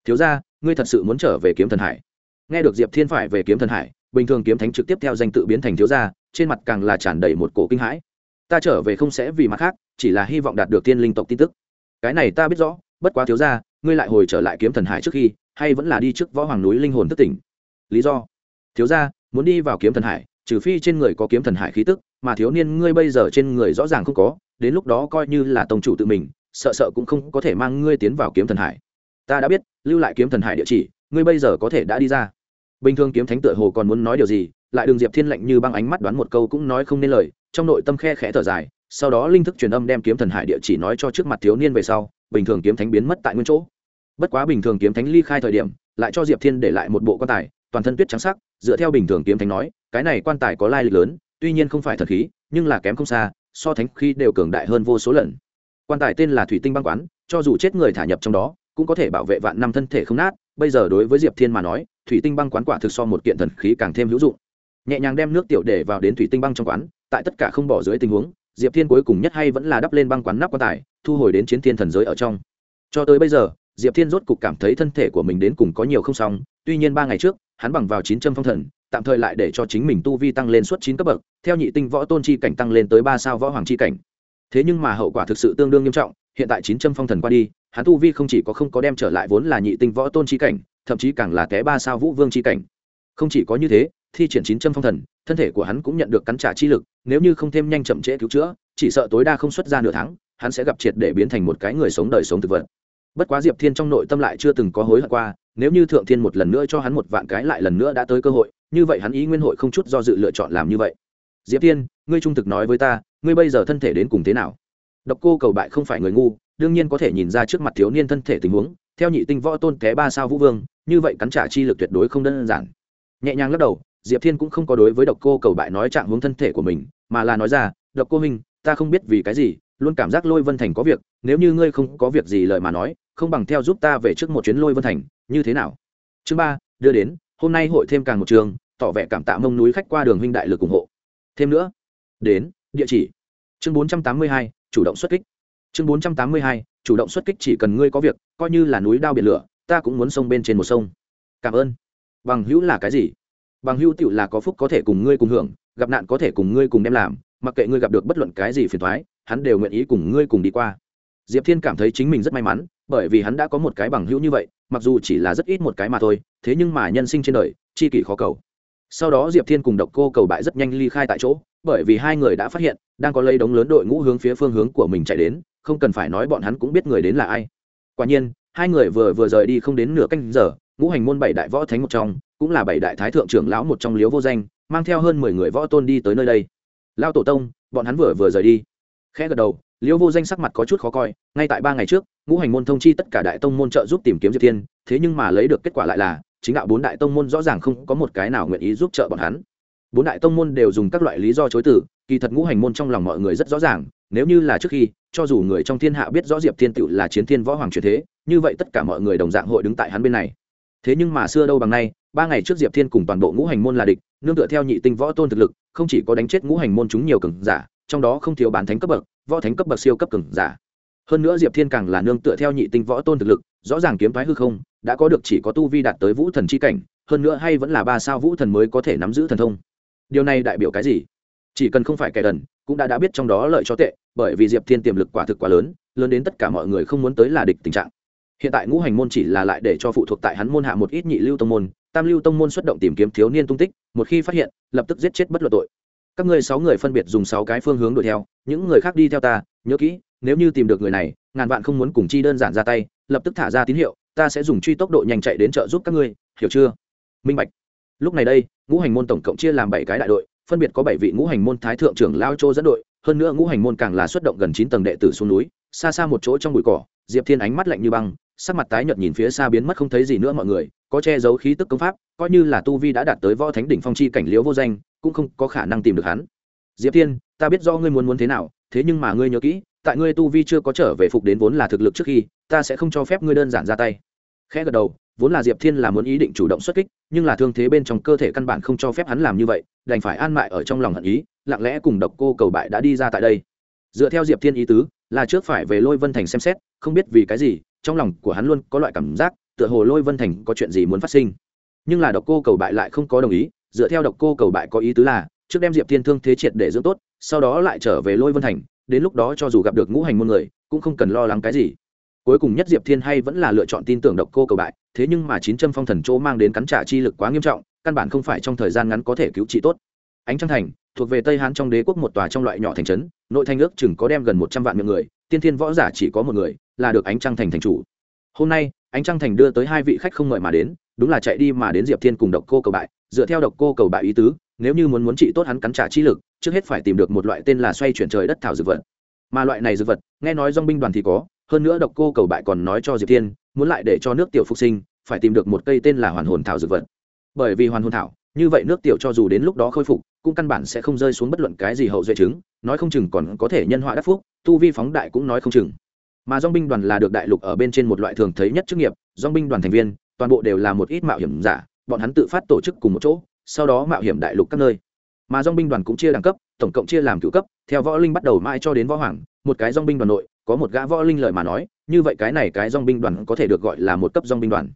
Thiếu ra ngươi thật sự muốn trở về kiếm thần hải? Nghe được diệp thiên phải về kiếm thần hải, bình thường kiếm thánh trực tiếp theo danh tự biến thành thiếu gia, trên mặt càng là tràn đầy một cổ kinh hãi. Ta trở về không sẽ vì mặt khác, chỉ là hy vọng đạt được Thiên linh tộc tin tức. Cái này ta biết rõ, bất quá thiếu gia, ngươi lại hồi trở lại kiếm thần hải trước khi, hay vẫn là đi trước võ hoàng núi linh hồn thức tỉnh? Lý do. Thiếu gia, muốn đi vào kiếm thần hải, trừ phi trên người có kiếm thần hải khí tức, mà thiếu niên ngươi bây giờ trên người rõ ràng không có, đến lúc đó coi như là tông chủ tự mình, sợ sợ cũng không có thể mang ngươi tiến vào kiếm thần hải. Ta đã biết, lưu lại kiếm thần hải địa chỉ, ngươi bây giờ có thể đã đi ra. Bình thường kiếm thánh tựa hồ còn muốn nói điều gì, lại đường diệp thiên lạnh như băng ánh mắt đoán một câu cũng nói không nên lời, trong nội tâm khe khẽ thở dài, sau đó linh thức truyền âm đem kiếm thần hải địa chỉ nói cho trước mặt thiếu niên về sau, bình thường kiếm thánh biến mất tại nguyên chỗ. Bất quá bình thường kiếm thánh ly khai thời điểm, lại cho diệp thiên để lại một bộ quan tài toàn thân tuyết trắng sắc, dựa theo bình thường kiếm thánh nói, cái này quan tài có lai lịch lớn, tuy nhiên không phải thật khí, nhưng là kém không xa, so thánh khí đều cường đại hơn vô số lần. Quan tài tên là thủy tinh băng quán, cho dù chết người thả nhập trong đó, cũng có thể bảo vệ vạn năm thân thể không nát. Bây giờ đối với diệp thiên mà nói, thủy tinh băng quán quả thực so một kiện thần khí càng thêm hữu dụng. Nhẹ nhàng đem nước tiểu để vào đến thủy tinh băng trong quán, tại tất cả không bỏ dưới tình huống, diệp thiên cuối cùng nhất hay vẫn là đắp lên băng quán nắp quan tài, thu hồi đến chiến thiên thần giới ở trong. Cho tới bây giờ, diệp thiên rốt cục cảm thấy thân thể của mình đến cùng có nhiều không xong, tuy nhiên ba ngày trước hắn bằng vào chín trăm phong thần, tạm thời lại để cho chính mình tu vi tăng lên suốt chín cấp bậc, theo nhị tinh võ tôn chi cảnh tăng lên tới ba sao võ hoàng chi cảnh. Thế nhưng mà hậu quả thực sự tương đương nghiêm trọng, hiện tại chín trăm phong thần qua đi, hắn tu vi không chỉ có không có đem trở lại vốn là nhị tinh võ tôn chi cảnh, thậm chí càng là té ba sao vũ vương chi cảnh. Không chỉ có như thế, thi triển chín trăm phong thần, thân thể của hắn cũng nhận được cắn trả chi lực, nếu như không thêm nhanh chậm trễ cứu chữa, chỉ sợ tối đa không xuất ra nửa tháng, hắn sẽ gặp triệt để biến thành một cái người sống đời sống thực vật bất quá diệp thiên trong nội tâm lại chưa từng có hối hận qua, nếu như thượng thiên một lần nữa cho hắn một vạn cái lại lần nữa đã tới cơ hội, như vậy hắn ý nguyên hội không chút do dự lựa chọn làm như vậy. Diệp thiên, ngươi trung thực nói với ta, ngươi bây giờ thân thể đến cùng thế nào? Độc cô cầu bại không phải người ngu, đương nhiên có thể nhìn ra trước mặt thiếu niên thân thể tình huống, theo nhị tinh võ tôn té ba sao vũ vương, như vậy cắn trả chi lực tuyệt đối không đơn giản. Nhẹ nhàng lắc đầu, diệp thiên cũng không có đối với độc cô cầu bại nói trạng hướng thân thể của mình, mà là nói ra, độc cô minh ta không biết vì cái gì luôn cảm giác lôi vân thành có việc, nếu như ngươi không có việc gì lời mà nói, không bằng theo giúp ta về trước một chuyến lôi vân thành, như thế nào? Chương ba, đưa đến, hôm nay hội thêm càng một trường, tỏ vẻ cảm tạ mông núi khách qua đường huynh đại lực ủng hộ. Thêm nữa, đến, địa chỉ. Chương bốn trăm tám mươi hai, chủ động xuất kích. Chương bốn trăm tám mươi hai, chủ động xuất kích chỉ cần ngươi có việc, coi như là núi đao biển lửa, ta cũng muốn sông bên trên một sông. Cảm ơn. Bằng hữu là cái gì? Bằng hữu tựu là có phúc có thể cùng ngươi cùng hưởng, gặp nạn có thể cùng ngươi cùng đem làm, mặc kệ ngươi gặp được bất luận cái gì phiền thoái hắn đều nguyện ý cùng ngươi cùng đi qua. Diệp thiên cảm thấy chính mình rất may mắn, bởi vì hắn đã có một cái bằng hữu như vậy, mặc dù chỉ là rất ít một cái mà thôi, thế nhưng mà nhân sinh trên đời, chi kỷ khó cầu. Sau đó diệp thiên cùng độc cô cầu bại rất nhanh ly khai tại chỗ, bởi vì hai người đã phát hiện, đang có lấy đống lớn đội ngũ hướng phía phương hướng của mình chạy đến, không cần phải nói bọn hắn cũng biết người đến là ai. Quả nhiên, hai người vừa vừa rời đi không đến nửa canh giờ, ngũ hành môn bảy đại võ thánh một trong, cũng là bảy đại thái thượng trưởng lão một trong liếu vô danh, mang theo hơn mười người võ tôn đi tới nơi đây. Lao tổ tông, bọn hắn vừa vừa rời đi khẽ gật đầu liễu vô danh sắc mặt có chút khó coi, ngay tại ba ngày trước, ngũ hành môn thông chi tất cả đại tông môn trợ giúp tìm kiếm diệp thiên, thế nhưng mà lấy được kết quả lại là, chính đạo bốn đại tông môn rõ ràng không có một cái nào nguyện ý giúp trợ bọn hắn. Bốn đại tông môn đều dùng các loại lý do chối từ, kỳ thật ngũ hành môn trong lòng mọi người rất rõ ràng, nếu như là trước khi, cho dù người trong thiên hạ biết rõ diệp thiên tựu là chiến thiên võ hoàng truyền thế, như vậy tất cả mọi người đồng dạng hội đứng tại hắn bên này. Thế nhưng mà xưa đâu bằng nay, ba ngày trước diệp thiên cùng toàn bộ ngũ hành môn là địch, nương tựa theo nhị tinh võ tôn thực lực, không chỉ có đánh chết ngũ hành môn chúng nhiều cường giả trong đó không thiếu bán thánh cấp bậc, võ thánh cấp bậc siêu cấp cường giả. Hơn nữa diệp thiên càng là nương tựa theo nhị tinh võ tôn thực lực, rõ ràng kiếm thoái hư không, đã có được chỉ có tu vi đạt tới vũ thần c h i cảnh, hơn nữa hay vẫn là ba sao vũ thần mới có thể nắm giữ thần thông. Điều này đại biểu cái gì? Chỉ cần không phải kẻ đần, cũng đã đã biết trong đó lợi cho tệ, bởi vì diệp thiên tiềm lực quả thực quá lớn lớn đến tất cả mọi người không muốn tới là địch tình trạng. Hiện tại ngũ hành môn chỉ là lại để cho phụ thuộc tại hắn môn hạ một ít nhị lưu tông môn, tam lưu tông môn xuất động tìm kiếm thiếu niên tung tích, một khi phát hiện, lập tức giết chết bất luận tội các ngươi sáu người phân biệt dùng sáu cái phương hướng đuổi theo, những người khác đi theo ta, nhớ kỹ, nếu như tìm được người này, ngàn vạn không muốn cùng chi đơn giản ra tay, lập tức thả ra tín hiệu, ta sẽ dùng truy tốc độ nhanh chạy đến trợ giúp các ngươi, hiểu chưa? Minh bạch. Lúc này đây, ngũ hành môn tổng cộng chia làm bảy cái đại đội, phân biệt có bảy vị ngũ hành môn thái thượng trưởng lao châu dẫn đội, hơn nữa ngũ hành môn càng là xuất động gần chín tầng đệ tử xuống núi, xa xa một chỗ trong bụi cỏ, diệp thiên ánh mắt lạnh như băng, sắc mặt tái nhợt nhìn phía xa biến mất không thấy gì nữa mọi người có che giấu khí tức công pháp, coi như là tu vi đã đạt tới võ thánh đỉnh phong chi cảnh liễu vô danh, cũng không có khả năng tìm được hắn. Diệp thiên, ta biết do ngươi muốn muốn thế nào, thế nhưng mà ngươi nhớ kỹ, tại ngươi tu vi chưa có trở về phục đến vốn là thực lực trước khi, ta sẽ không cho phép ngươi đơn giản ra tay. Khẽ gật đầu, vốn là diệp thiên là muốn ý định chủ động xuất kích, nhưng là thương thế bên trong cơ thể căn bản không cho phép hắn làm như vậy, đành phải an mại ở trong lòng hận ý, lặng lẽ cùng độc cô cầu bại đã đi ra tại đây. Dựa theo diệp thiên ý tứ, là trước phải về lôi vân thành xem xét, không biết vì cái gì, trong lòng của hắn luôn có loại cảm giác tựa hồ lôi vân thành có chuyện gì muốn phát sinh. Nhưng là độc cô cầu bại lại không có đồng ý, dựa theo độc cô cầu bại có ý tứ là, trước đem diệp thiên thương thế triệt để dưỡng tốt, sau đó lại trở về lôi vân thành, đến lúc đó cho dù gặp được ngũ hành môn người, cũng không cần lo lắng cái gì. Cuối cùng nhất diệp thiên hay vẫn là lựa chọn tin tưởng độc cô cầu bại, thế nhưng mà chín trăm phong thần chỗ mang đến cắn trả chi lực quá nghiêm trọng, căn bản không phải trong thời gian ngắn có thể cứu trị tốt. Ánh trăng thành, thuộc về tây hán trong đế quốc một tòa trong loại nhỏ thành trấn, nội thành ước chừng có đem gần một trăm vạn miệng người, tiên thiên võ giả chỉ có một người, là được ánh trăng thành thành chủ. Hôm nay ánh trăng thành đưa tới hai vị khách không mời mà đến, đúng là chạy đi mà đến diệp thiên cùng độc cô cầu bại. Dựa theo độc cô cầu bại ý tứ, nếu như muốn muốn trị tốt hắn cắn trả chi lực, trước hết phải tìm được một loại tên là xoay chuyển trời đất thảo dược vật. Mà loại này dược vật, nghe nói dong binh đoàn thì có, hơn nữa độc cô cầu bại còn nói cho diệp thiên, muốn lại để cho nước tiểu phục sinh, phải tìm được một cây tên là hoàn hồn thảo dược vật. Bởi vì hoàn hồn thảo, như vậy nước tiểu cho dù đến lúc đó khôi phục, cũng căn bản sẽ không rơi xuống bất luận cái gì hậu duệ chứng, nói không chừng còn có thể nhân họa đắc phúc, tu vi phóng đại cũng nói không chừng mà dong binh đoàn là được đại lục ở bên trên một loại thường thấy nhất chức nghiệp dong binh đoàn thành viên, toàn bộ đều là một ít mạo hiểm giả, bọn hắn tự phát tổ chức cùng một chỗ, sau đó mạo hiểm đại lục các nơi. Mà dong binh đoàn cũng chia đẳng cấp, tổng cộng chia làm cựu cấp, theo võ linh bắt đầu mãi cho đến võ hoàng, một cái dong binh đoàn nội, có một gã võ linh lời mà nói, như vậy cái này cái dong binh đoàn có thể được gọi là một cấp dong binh đoàn.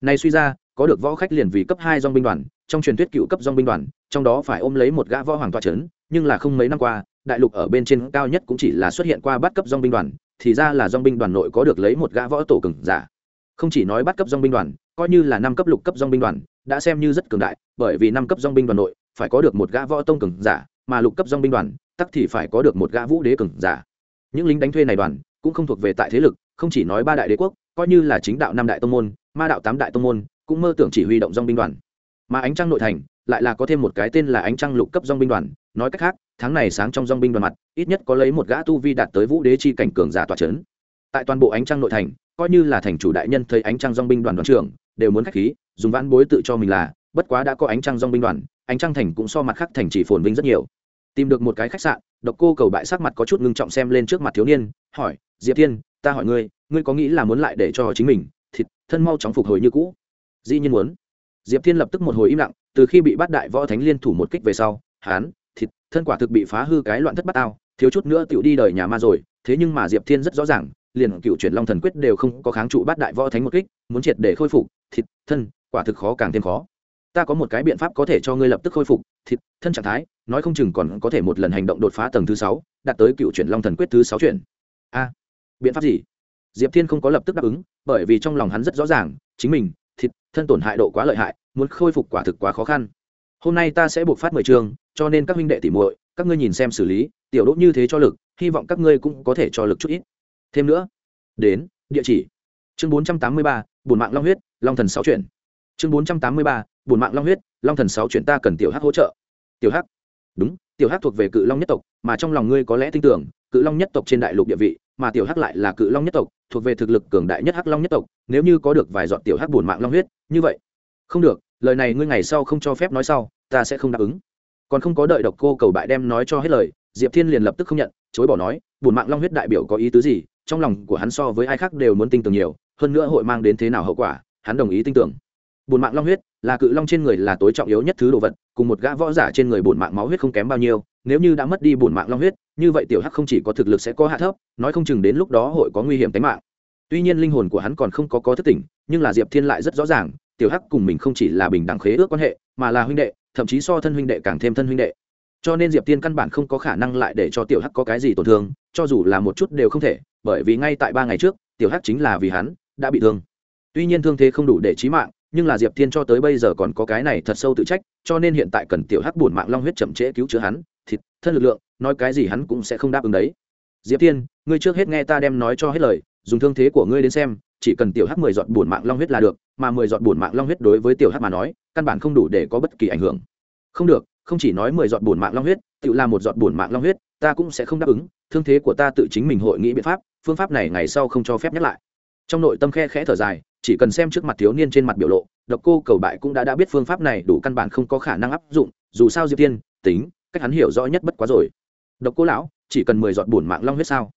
Này suy ra, có được võ khách liền vì cấp hai dong binh đoàn, trong truyền thuyết cựu cấp dong binh đoàn, trong đó phải ôm lấy một gã võ hoàng toa trấn nhưng là không mấy năm qua, đại lục ở bên trên cao nhất cũng chỉ là xuất hiện qua bắt cấp dong binh đoàn thì ra là dong binh đoàn nội có được lấy một gã võ tổ cường giả. Không chỉ nói bắt cấp dong binh đoàn, coi như là năm cấp lục cấp dong binh đoàn, đã xem như rất cường đại, bởi vì năm cấp dong binh đoàn nội phải có được một gã võ tông cường giả, mà lục cấp dong binh đoàn, tắc thì phải có được một gã vũ đế cường giả. Những lính đánh thuê này đoàn, cũng không thuộc về tại thế lực, không chỉ nói ba đại đế quốc, coi như là chính đạo năm đại tông môn, ma đạo tám đại tông môn, cũng mơ tưởng chỉ huy động dong binh đoàn. Mà ánh trăng nội thành lại là có thêm một cái tên là ánh trăng lục cấp dong binh đoàn. Nói cách khác, tháng này sáng trong dong binh đoàn mặt, ít nhất có lấy một gã tu vi đạt tới vũ đế chi cảnh cường giả tòa c h ấ n tại toàn bộ ánh trăng nội thành, coi như là thành chủ đại nhân thấy ánh trăng dong binh đoàn đoàn trưởng, đều muốn k h á c h khí, dùng vãn bối tự cho mình là, bất quá đã có ánh trăng dong binh đoàn, ánh trăng thành cũng so mặt khác thành chỉ phồn vinh rất nhiều. Tìm được một cái khách sạn, độc cô cầu bại sắc mặt có chút ngưng trọng xem lên trước mặt thiếu niên, hỏi, diệp thiên, ta hỏi ngươi ngươi có nghĩ là muốn lại để cho chính mình, thịt, thân mau chóng phục hồi như cũ? Dĩ nhiên muốn diệp thiên lập tức một hồi im lặng, từ khi bị bắt đại võ thánh liên thủ một kích về sau hán thịt, thân quả thực bị phá hư cái loạn thất bát ao thiếu chút nữa tựu đi đời nhà ma rồi. Thế nhưng mà diệp thiên rất rõ ràng, liền cựu chuyển long thần quyết đều không có kháng trụ bát đại võ thánh một kích, muốn triệt để khôi phục, thịt, thân, quả thực khó càng thêm khó. Ta có một cái biện pháp có thể cho ngươi lập tức khôi phục, thịt, thân trạng thái, nói không chừng còn có thể một lần hành động đột phá tầng thứ sáu, đạt tới cựu chuyển long thần quyết thứ sáu chuyển. A, biện pháp gì? Diệp thiên không có lập tức đáp ứng, bởi vì trong lòng hắn rất rõ ràng, chính mình thịt, thân tổn hại độ quá lợi hại, muốn khôi phục quả thực quá khó khăn. Hôm nay ta sẽ buộc phát mười chương cho nên các huynh đệ tỉ muội, các ngươi nhìn xem xử lý, tiểu đốt như thế cho lực, hy vọng các ngươi cũng có thể cho lực chút ít. Thêm nữa, đến, địa chỉ. Chương bốn trăm tám mươi ba, bùn mạng long huyết, long thần sáu chuyển chương bốn trăm tám mươi ba, bùn mạng long huyết, long thần sáu chuyển ta cần tiểu hắc hỗ trợ. Tiểu hắc. Đúng, tiểu hắc thuộc về cự long nhất tộc, mà trong lòng ngươi có lẽ tin tưởng, cự long nhất tộc trên đại lục địa vị mà tiểu hắc lại là cự long nhất tộc, thuộc về thực lực cường đại nhất hắc long nhất tộc, nếu như có được vài dọn tiểu hắc bùn mạng long huyết, như vậy. Không được, lời này ngươi ngày sau không cho phép nói sau, ta sẽ không đáp ứng. Còn không có đợi độc cô cầu bại đem nói cho hết lời, diệp thiên liền lập tức không nhận, chối bỏ nói bùn mạng long huyết đại biểu có ý tứ gì, trong lòng của hắn so với ai khác đều muốn tin tưởng nhiều, hơn nữa hội mang đến thế nào hậu quả, hắn đồng ý tin tưởng. Bùn mạng long huyết, là cự long trên người là tối trọng yếu nhất thứ đồ vật, cùng một gã võ giả trên người bùn mạng máu huyết không kém bao nhiêu, nếu như đã mất đi bùn mạng long huyết như vậy tiểu hắc không chỉ có thực lực sẽ có hạ thấp, nói không chừng đến lúc đó hội có nguy hiểm tính mạng. Tuy nhiên linh hồn của hắn còn không có có thức tỉnh, nhưng là diệp thiên lại rất rõ ràng, tiểu hắc cùng mình không chỉ là bình đẳng khế ước quan hệ, mà là huynh đệ, thậm chí so thân huynh đệ càng thêm thân huynh đệ. Cho nên diệp tiên căn bản không có khả năng lại để cho tiểu hắc có cái gì tổn thương, cho dù là một chút đều không thể, bởi vì ngay tại ba ngày trước, tiểu hắc chính là vì hắn, đã bị thương. Tuy nhiên thương thế không đủ để trí mạng, nhưng là diệp tiên cho tới bây giờ còn có cái này thật sâu tự trách, cho nên hiện tại cần tiểu hắc buồn mạng long huyết chậm trễ cứu chữa hắn, thịt, thân lực lượng nói cái gì hắn cũng sẽ không đáp ứng đấy. Diệp Thiên, ngươi trước hết nghe ta đem nói cho hết lời dùng thương thế của ngươi đến xem chỉ cần tiểu hắc mười giọt buồn mạng long huyết là được mà mười giọt buồn mạng long huyết đối với tiểu hắc mà nói căn bản không đủ để có bất kỳ ảnh hưởng. Không được không chỉ nói mười giọt buồn mạng long huyết tự là một giọt buồn mạng long huyết ta cũng sẽ không đáp ứng thương thế của ta tự chính mình hội nghĩ biện pháp phương pháp này ngày sau không cho phép nhắc lại. Trong nội tâm khe khẽ thở dài chỉ cần xem trước mặt thiếu niên trên mặt biểu lộ độc cô cầu bại cũng đã đã biết phương pháp này đủ căn bản không có khả năng áp dụng dù sao diệp tiên tính cách hắn hiểu rõ nhất bất quá rồi độc cô lão, chỉ cần mười giọt buồn mạng long huyết sao?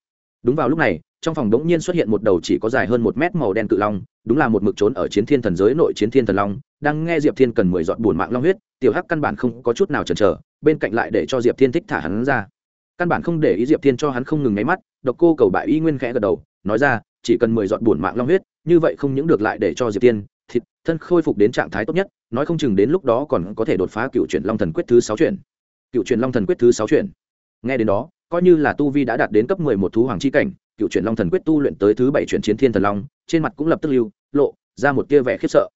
Đúng vào lúc này, trong phòng đống nhiên xuất hiện một đầu chỉ có dài hơn một mét màu đen cự long, đúng là một mực trốn ở chiến thiên thần giới nội chiến thiên thần long, đang nghe diệp thiên cần mười giọt buồn mạng long huyết, tiểu hắc căn bản không có chút nào chần chờ, bên cạnh lại để cho diệp thiên thích thả hắn ra. Căn bản không để ý diệp thiên cho hắn không ngừng nháy mắt, độc cô cầu bại y nguyên khẽ gật đầu, nói ra, chỉ cần mười giọt buồn mạng long huyết, như vậy không những được lại để cho diệp thiên thịt, thân khôi phục đến trạng thái tốt nhất, nói không chừng đến lúc đó còn có thể đột phá cựu chuyển long thần quyết thứ sáu chuyển. Cựu chuyển long thần quyết thứ sáu chuyển nghe đến đó, coi như là tu vi đã đạt đến cấp mười một thú hoàng chi cảnh, cựu chuyển long thần quyết tu luyện tới thứ bảy chuyển chiến thiên thần long, trên mặt cũng lập tức lưu lộ ra một tia vẻ khiếp sợ.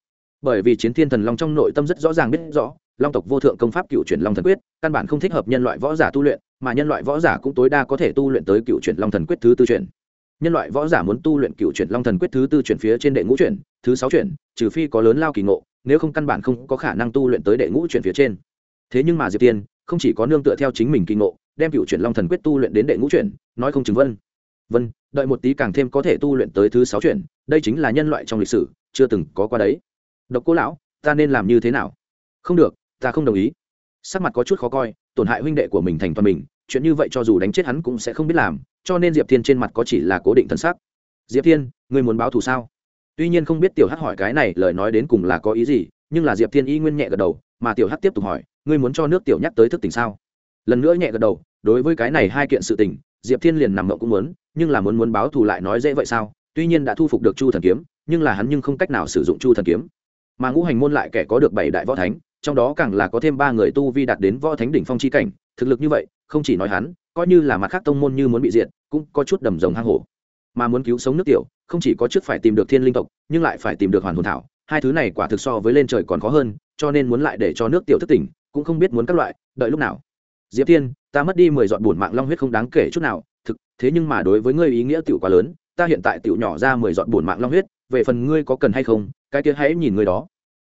Bởi vì chiến thiên thần long trong nội tâm rất rõ ràng biết rõ, long tộc vô thượng công pháp cựu chuyển long thần quyết, căn bản không thích hợp nhân loại võ giả tu luyện, mà nhân loại võ giả cũng tối đa có thể tu luyện tới cựu chuyển long thần quyết thứ tư chuyển. Nhân loại võ giả muốn tu luyện cựu chuyển long thần quyết thứ tư chuyển phía trên đệ ngũ chuyển, thứ sáu chuyển, trừ phi có lớn lao kỳ ngộ, nếu không căn bản không có khả năng tu luyện tới đệ ngũ chuyển phía trên. Thế nhưng mà diệp tiên, không chỉ có nương tựa theo chính mình kỳ ngộ đem cựu chuyển long thần quyết tu luyện đến đệ ngũ chuyển, nói không chứng vân. Vân, đợi một tí càng thêm có thể tu luyện tới thứ sáu chuyển, đây chính là nhân loại trong lịch sử, chưa từng có qua đấy. Độc cô lão, ta nên làm như thế nào? Không được, ta không đồng ý. Sắc mặt có chút khó coi, tổn hại huynh đệ của mình thành toàn mình, chuyện như vậy cho dù đánh chết hắn cũng sẽ không biết làm, cho nên diệp thiên trên mặt có chỉ là cố định thân xác diệp thiên, ngươi muốn báo thù sao? Tuy nhiên không biết tiểu hắc hỏi cái này, lời nói đến cùng là có ý gì, nhưng là diệp thiên y nguyên nhẹ gật đầu, mà tiểu hắc tiếp tục hỏi, ngươi muốn cho nước tiểu nhắc tới thức tỉnh sao? Lần nữa nhẹ gật đầu, đối với cái này hai kiện sự tình, diệp thiên liền nằm mộng cũng muốn, nhưng là muốn muốn báo thù lại nói dễ vậy sao? Tuy nhiên đã thu phục được chu thần kiếm, nhưng là hắn nhưng không cách nào sử dụng chu thần kiếm. Mà ngũ hành môn lại kẻ có được bảy đại võ thánh, trong đó càng là có thêm ba người tu vi đạt đến võ thánh đỉnh phong chi cảnh, thực lực như vậy, không chỉ nói hắn, coi như là mặt khác tông môn như muốn bị diệt, cũng có chút đầm rồng hang hổ. Mà muốn cứu sống nước tiểu, không chỉ có trước phải tìm được thiên linh tộc, nhưng lại phải tìm được hoàn hồn thảo, hai thứ này quả thực so với lên trời còn khó hơn, cho nên muốn lại để cho nước tiểu thức tỉnh, cũng không biết muốn các loại, đợi lúc nào diệp thiên, ta mất đi mười dọn bùn mạng long huyết không đáng kể chút nào, thực, thế nhưng mà đối với ngươi ý nghĩa tiểu quá lớn, ta hiện tại tiểu nhỏ ra mười dọn bùn mạng long huyết, về phần ngươi có cần hay không, cái kia hãy nhìn ngươi đó.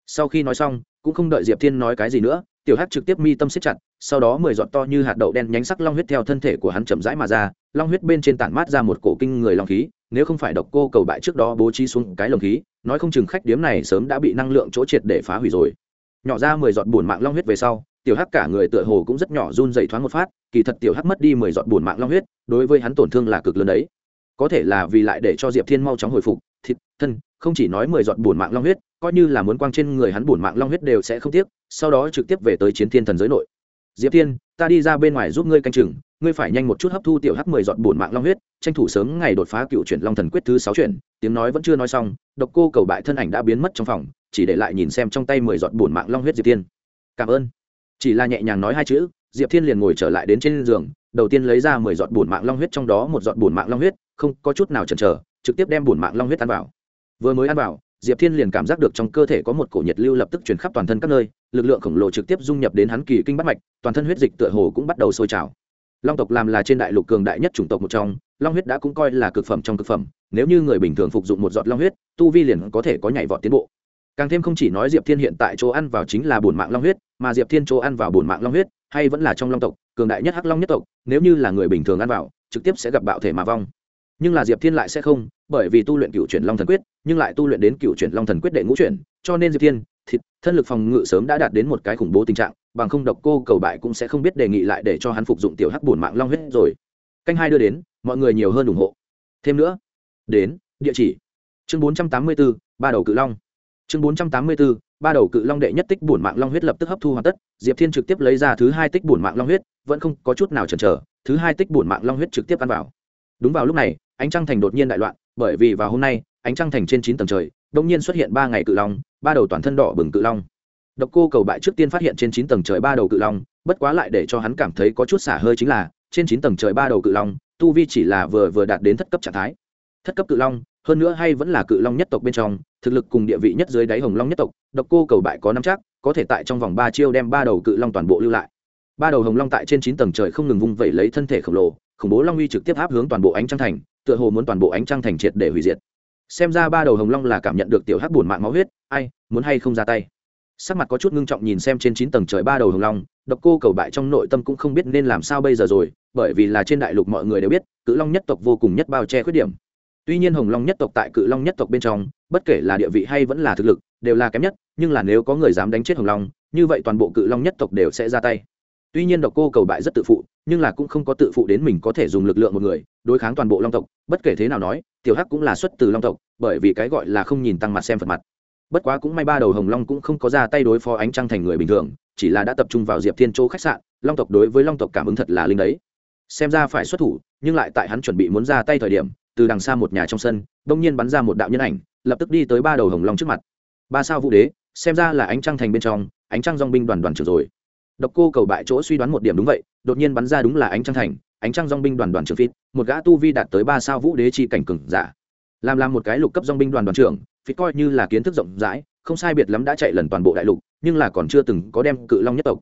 Sau khi nói xong, cũng không đợi diệp thiên nói cái gì nữa, tiểu hắc trực tiếp mi tâm siết chặt, sau đó mười giọt to như hạt đậu đen nhánh sắc long huyết theo thân thể của hắn chậm rãi mà ra, long huyết bên trên tản mát ra một cổ kinh người long khí, nếu không phải độc cô cầu bại trước đó bố trí xuống cái lồng khí, nói không chừng khách điếm này sớm đã bị năng lượng chỗ triệt để phá hủy rồi. Nhỏ ra mười giọt bùn mạng long huyết về sau tiểu hắc cả người tựa hồ cũng rất nhỏ run dày thoáng một phát, kỳ thật tiểu hắc mất đi mười giọt bùn mạng long huyết, đối với hắn tổn thương là cực lớn đấy. Có thể là vì lại để cho diệp thiên mau chóng hồi phục, thịt, thân, không chỉ nói mười giọt bùn mạng long huyết, coi như là muốn quang trên người hắn bùn mạng long huyết đều sẽ không tiếc, sau đó trực tiếp về tới chiến thiên thần giới nội. Diệp thiên, ta đi ra bên ngoài giúp ngươi canh chừng, ngươi phải nhanh một chút hấp thu tiểu hắc mười giọt bùn mạng long huyết, tranh thủ sớm ngày đột phá cựu chuyển long thần quyết thứ sáu chuyển, tiếng nói vẫn chưa nói xong, độc cô cầu bại thân ảnh đã biến mất trong phòng, chỉ để lại nhìn xem trong tay mười giọt bùn mạng long huyết diệp thiên. Cảm ơn chỉ là nhẹ nhàng nói hai chữ, diệp thiên liền ngồi trở lại đến trên giường, đầu tiên lấy ra mười giọt bùn mạng long huyết, trong đó một giọt bùn mạng long huyết, không có chút nào chần chờ, trực tiếp đem bùn mạng long huyết ăn vào. Vừa mới ăn vào, diệp thiên liền cảm giác được trong cơ thể có một cổ nhiệt lưu lập tức chuyển khắp toàn thân các nơi, lực lượng khổng lồ trực tiếp dung nhập đến hắn kỳ kinh bắt mạch, toàn thân huyết dịch tựa hồ cũng bắt đầu sôi trào. Long tộc làm là trên đại lục cường đại nhất chủng tộc một trong, long huyết đã cũng coi là cực phẩm trong cực phẩm, nếu như người bình thường phục dụng một giọt long huyết, tu vi liền có thể có nhảy vọt tiến bộ càng thêm không chỉ nói diệp thiên hiện tại chỗ ăn vào chính là bổn mạng long huyết, mà diệp thiên chỗ ăn vào bổn mạng long huyết, hay vẫn là trong long tộc, cường đại nhất hắc long nhất tộc, nếu như là người bình thường ăn vào, trực tiếp sẽ gặp bạo thể mà vong. Nhưng là diệp thiên lại sẽ không, bởi vì tu luyện cựu chuyển long thần quyết, nhưng lại tu luyện đến cựu chuyển long thần quyết đệ ngũ chuyển, cho nên diệp thiên, thịt, thân lực phòng ngự sớm đã đạt đến một cái khủng bố tình trạng, bằng không độc cô cầu bại cũng sẽ không biết đề nghị lại để cho hắn phục dụng tiểu hắc bổn mạng long huyết rồi. Canh hai đưa đến, mọi người nhiều hơn ủng hộ. Thêm nữa, đến, địa chỉ. Chương bốn trăm tám mươi bốn, ba đầu cự long chương bốn trăm tám mươi bốn ba đầu cự long đệ nhất tích bổn mạng long huyết lập tức hấp thu hoàn tất, diệp thiên trực tiếp lấy ra thứ hai tích bổn mạng long huyết, vẫn không có chút nào chần chờ, thứ hai tích bổn mạng long huyết trực tiếp ăn vào. Đúng vào lúc này, ánh trăng thành đột nhiên đại loạn, bởi vì vào hôm nay, ánh trăng thành trên chín tầng trời đột nhiên xuất hiện ba ngày cự long, ba đầu toàn thân đỏ bừng cự long. Độc cô cầu bại trước tiên phát hiện trên chín tầng trời ba đầu cự long, bất quá lại để cho hắn cảm thấy có chút xả hơi chính là, trên chín tầng trời ba đầu cự long, tu vi chỉ là vừa vừa đạt đến thất cấp trạng thái. Thất cấp cự long hơn nữa hay vẫn là cự long nhất tộc bên trong, thực lực cùng địa vị nhất dưới đáy hồng long nhất tộc, độc cô cầu bại có năm chắc, có thể tại trong vòng ba chiêu đem ba đầu cự long toàn bộ lưu lại. Ba đầu hồng long tại trên chín tầng trời không ngừng vung vẩy lấy thân thể khổng lồ, khủng bố long uy trực tiếp áp hướng toàn bộ ánh trăng thành, tựa hồ muốn toàn bộ ánh trăng thành triệt để hủy diệt. Xem ra ba đầu hồng long là cảm nhận được tiểu hắc bùn mạng máu huyết, ai, muốn hay không ra tay? Sắc mặt có chút ngưng trọng nhìn xem trên chín tầng trời ba đầu hồng long, độc cô cầu bại trong nội tâm cũng không biết nên làm sao bây giờ rồi, bởi vì là trên đại lục mọi người đều biết, cự long nhất tộc vô cùng nhất bao che khuyết điểm tuy nhiên hồng long nhất tộc tại cự long nhất tộc bên trong, bất kể là địa vị hay vẫn là thực lực, đều là kém nhất, nhưng là nếu có người dám đánh chết hồng long, như vậy toàn bộ cự long nhất tộc đều sẽ ra tay. Tuy nhiên độc cô cầu bại rất tự phụ, nhưng là cũng không có tự phụ đến mình có thể dùng lực lượng một người, đối kháng toàn bộ long tộc, bất kể thế nào nói, tiểu hắc cũng là xuất từ long tộc, bởi vì cái gọi là không nhìn tăng mặt xem phật mặt. Bất quá cũng may ba đầu hồng long cũng không có ra tay đối phó ánh trăng thành người bình thường, chỉ là đã tập trung vào diệp thiên châu khách sạn, long tộc đối với long tộc cảm ứng thật là linh đấy. Xem ra phải xuất thủ, nhưng lại tại hắn chuẩn bị muốn ra tay thời điểm từ đằng xa một nhà trong sân đông nhiên bắn ra một đạo nhân ảnh, lập tức đi tới ba đầu hồng long trước mặt. Ba sao vũ đế, xem ra là ánh trăng thành bên trong, ánh trăng dong binh đoàn đoàn trưởng rồi. Độc cô cầu bại chỗ suy đoán một điểm đúng vậy, đột nhiên bắn ra đúng là ánh trăng thành, ánh trăng dong binh đoàn đoàn trưởng phít một gã tu vi đạt tới ba sao vũ đế chi cảnh cừng giả. Làm làm một cái lục cấp dong binh đoàn đoàn trưởng phít coi như là kiến thức rộng rãi, không sai biệt lắm đã chạy lần toàn bộ đại lục, nhưng là còn chưa từng có đem cự long nhất tộc.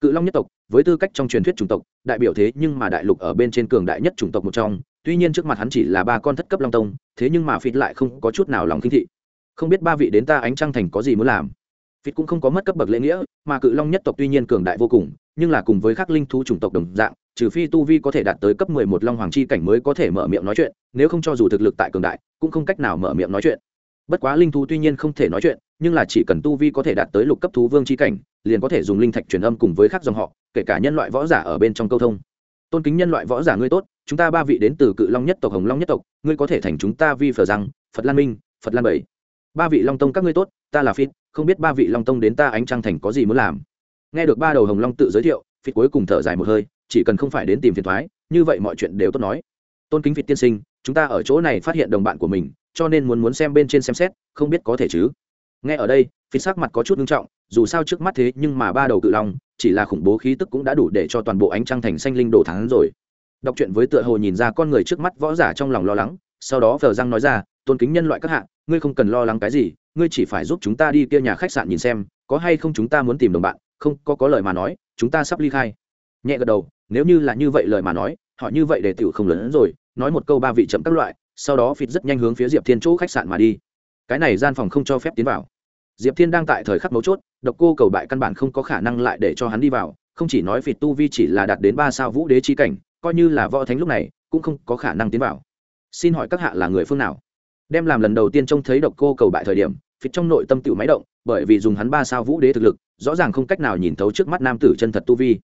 Cự long nhất tộc, với tư cách trong truyền thuyết chủng tộc, đại biểu thế nhưng mà đại lục ở bên trên cường đại nhất chủng tộc một trong tuy nhiên trước mặt hắn chỉ là ba con thất cấp long tông, thế nhưng mà phít lại không có chút nào lòng khinh thị. Không biết ba vị đến ta ánh trăng thành có gì muốn làm. Phít cũng không có mất cấp bậc lễ nghĩa, mà cự long nhất tộc tuy nhiên cường đại vô cùng, nhưng là cùng với các linh thú chủng tộc đồng dạng, trừ phi tu vi có thể đạt tới cấp mười một long hoàng chi cảnh mới có thể mở miệng nói chuyện, nếu không cho dù thực lực tại cường đại, cũng không cách nào mở miệng nói chuyện. Bất quá linh thú tuy nhiên không thể nói chuyện, nhưng là chỉ cần tu vi có thể đạt tới lục cấp thú vương chi cảnh, liền có thể dùng linh thạch truyền âm cùng với các dòng họ, kể cả nhân loại võ giả ở bên trong câu thông tôn kính nhân loại võ giả ngươi tốt, chúng ta ba vị đến từ cự long nhất tộc, hồng long nhất tộc, ngươi có thể thành chúng ta vi phở rằng, phật lan minh, phật lan bảy. Ba vị long tông các ngươi tốt, ta là phít không biết ba vị long tông đến ta ánh trăng thành có gì muốn làm. Nghe được ba đầu hồng long tự giới thiệu phít cuối cùng thở dài một hơi, chỉ cần không phải đến tìm phiền thoái, như vậy mọi chuyện đều tốt nói. Tôn kính phít tiên sinh, chúng ta ở chỗ này phát hiện đồng bạn của mình, cho nên muốn muốn xem bên trên xem xét, không biết có thể chứ? Nghe ở đây Phít sắc mặt có chút nghiêm trọng, dù sao trước mắt thế nhưng mà ba đầu cự long chỉ là khủng bố khí tức cũng đã đủ để cho toàn bộ ánh trăng thành xanh linh đổ thắng rồi. Đọc truyện với tựa hồ nhìn ra con người trước mắt võ giả trong lòng lo lắng, sau đó phờ răng nói ra, tôn kính nhân loại các hạ, ngươi không cần lo lắng cái gì, ngươi chỉ phải giúp chúng ta đi kia nhà khách sạn nhìn xem, có hay không chúng ta muốn tìm đồng bạn, không, có có lời mà nói, chúng ta sắp ly khai. Nhẹ gật đầu, nếu như là như vậy lời mà nói, họ như vậy để tiểu không lớn rồi, nói một câu ba vị chậm các loại, sau đó phịt rất nhanh hướng phía diệp thiên chỗ khách sạn mà đi. Cái này gian phòng không cho phép tiến vào diệp thiên đang tại thời khắc mấu chốt, độc cô cầu bại căn bản không có khả năng lại để cho hắn đi vào, không chỉ nói phịt tu vi chỉ là đạt đến ba sao vũ đế chi cảnh, coi như là võ thánh lúc này, cũng không có khả năng tiến vào. Xin hỏi các hạ là người phương nào? Đem làm lần đầu tiên trông thấy độc cô cầu bại thời điểm, phịt trong nội tâm tự máy động, bởi vì dùng hắn ba sao vũ đế thực lực, rõ ràng không cách nào nhìn thấu trước mắt nam tử chân thật tu vi.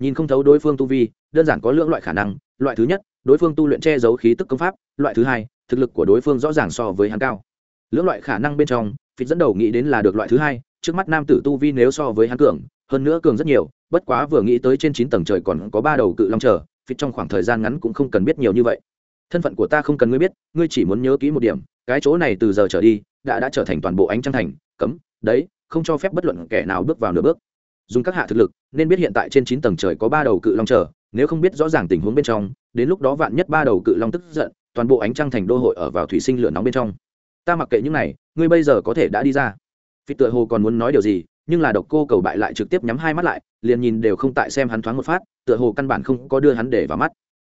Nhìn không thấu đối phương tu vi, đơn giản có lưỡng loại khả năng, loại thứ nhất, đối phương tu luyện che giấu khí tức công pháp, loại thứ hai, thực lực của đối phương rõ ràng so với hắn cao. Lưỡng loại khả năng bên trong phịt dẫn đầu nghĩ đến là được loại thứ hai, trước mắt nam tử tu vi nếu so với hắn cường, hơn nữa cường rất nhiều, bất quá vừa nghĩ tới trên chín tầng trời còn có ba đầu cự long chờ, phịt trong khoảng thời gian ngắn cũng không cần biết nhiều như vậy. Thân phận của ta không cần ngươi biết, ngươi chỉ muốn nhớ kỹ một điểm, cái chỗ này từ giờ trở đi, đã đã trở thành toàn bộ ánh trăng thành, cấm, đấy, không cho phép bất luận kẻ nào bước vào nửa bước. Dùng các hạ thực lực, nên biết hiện tại trên chín tầng trời có ba đầu cự long chờ, nếu không biết rõ ràng tình huống bên trong, đến lúc đó vạn nhất ba đầu cự long tức giận, toàn bộ ánh trăng thành đô hội ở vào thủy sinh lửa nóng bên trong. Ta mặc kệ những này ngươi bây giờ có thể đã đi ra. Phi tựa hồ còn muốn nói điều gì, nhưng là độc cô cầu bại lại trực tiếp nhắm hai mắt lại, liền nhìn đều không tại xem hắn thoáng một phát, tựa hồ căn bản không có đưa hắn để vào mắt.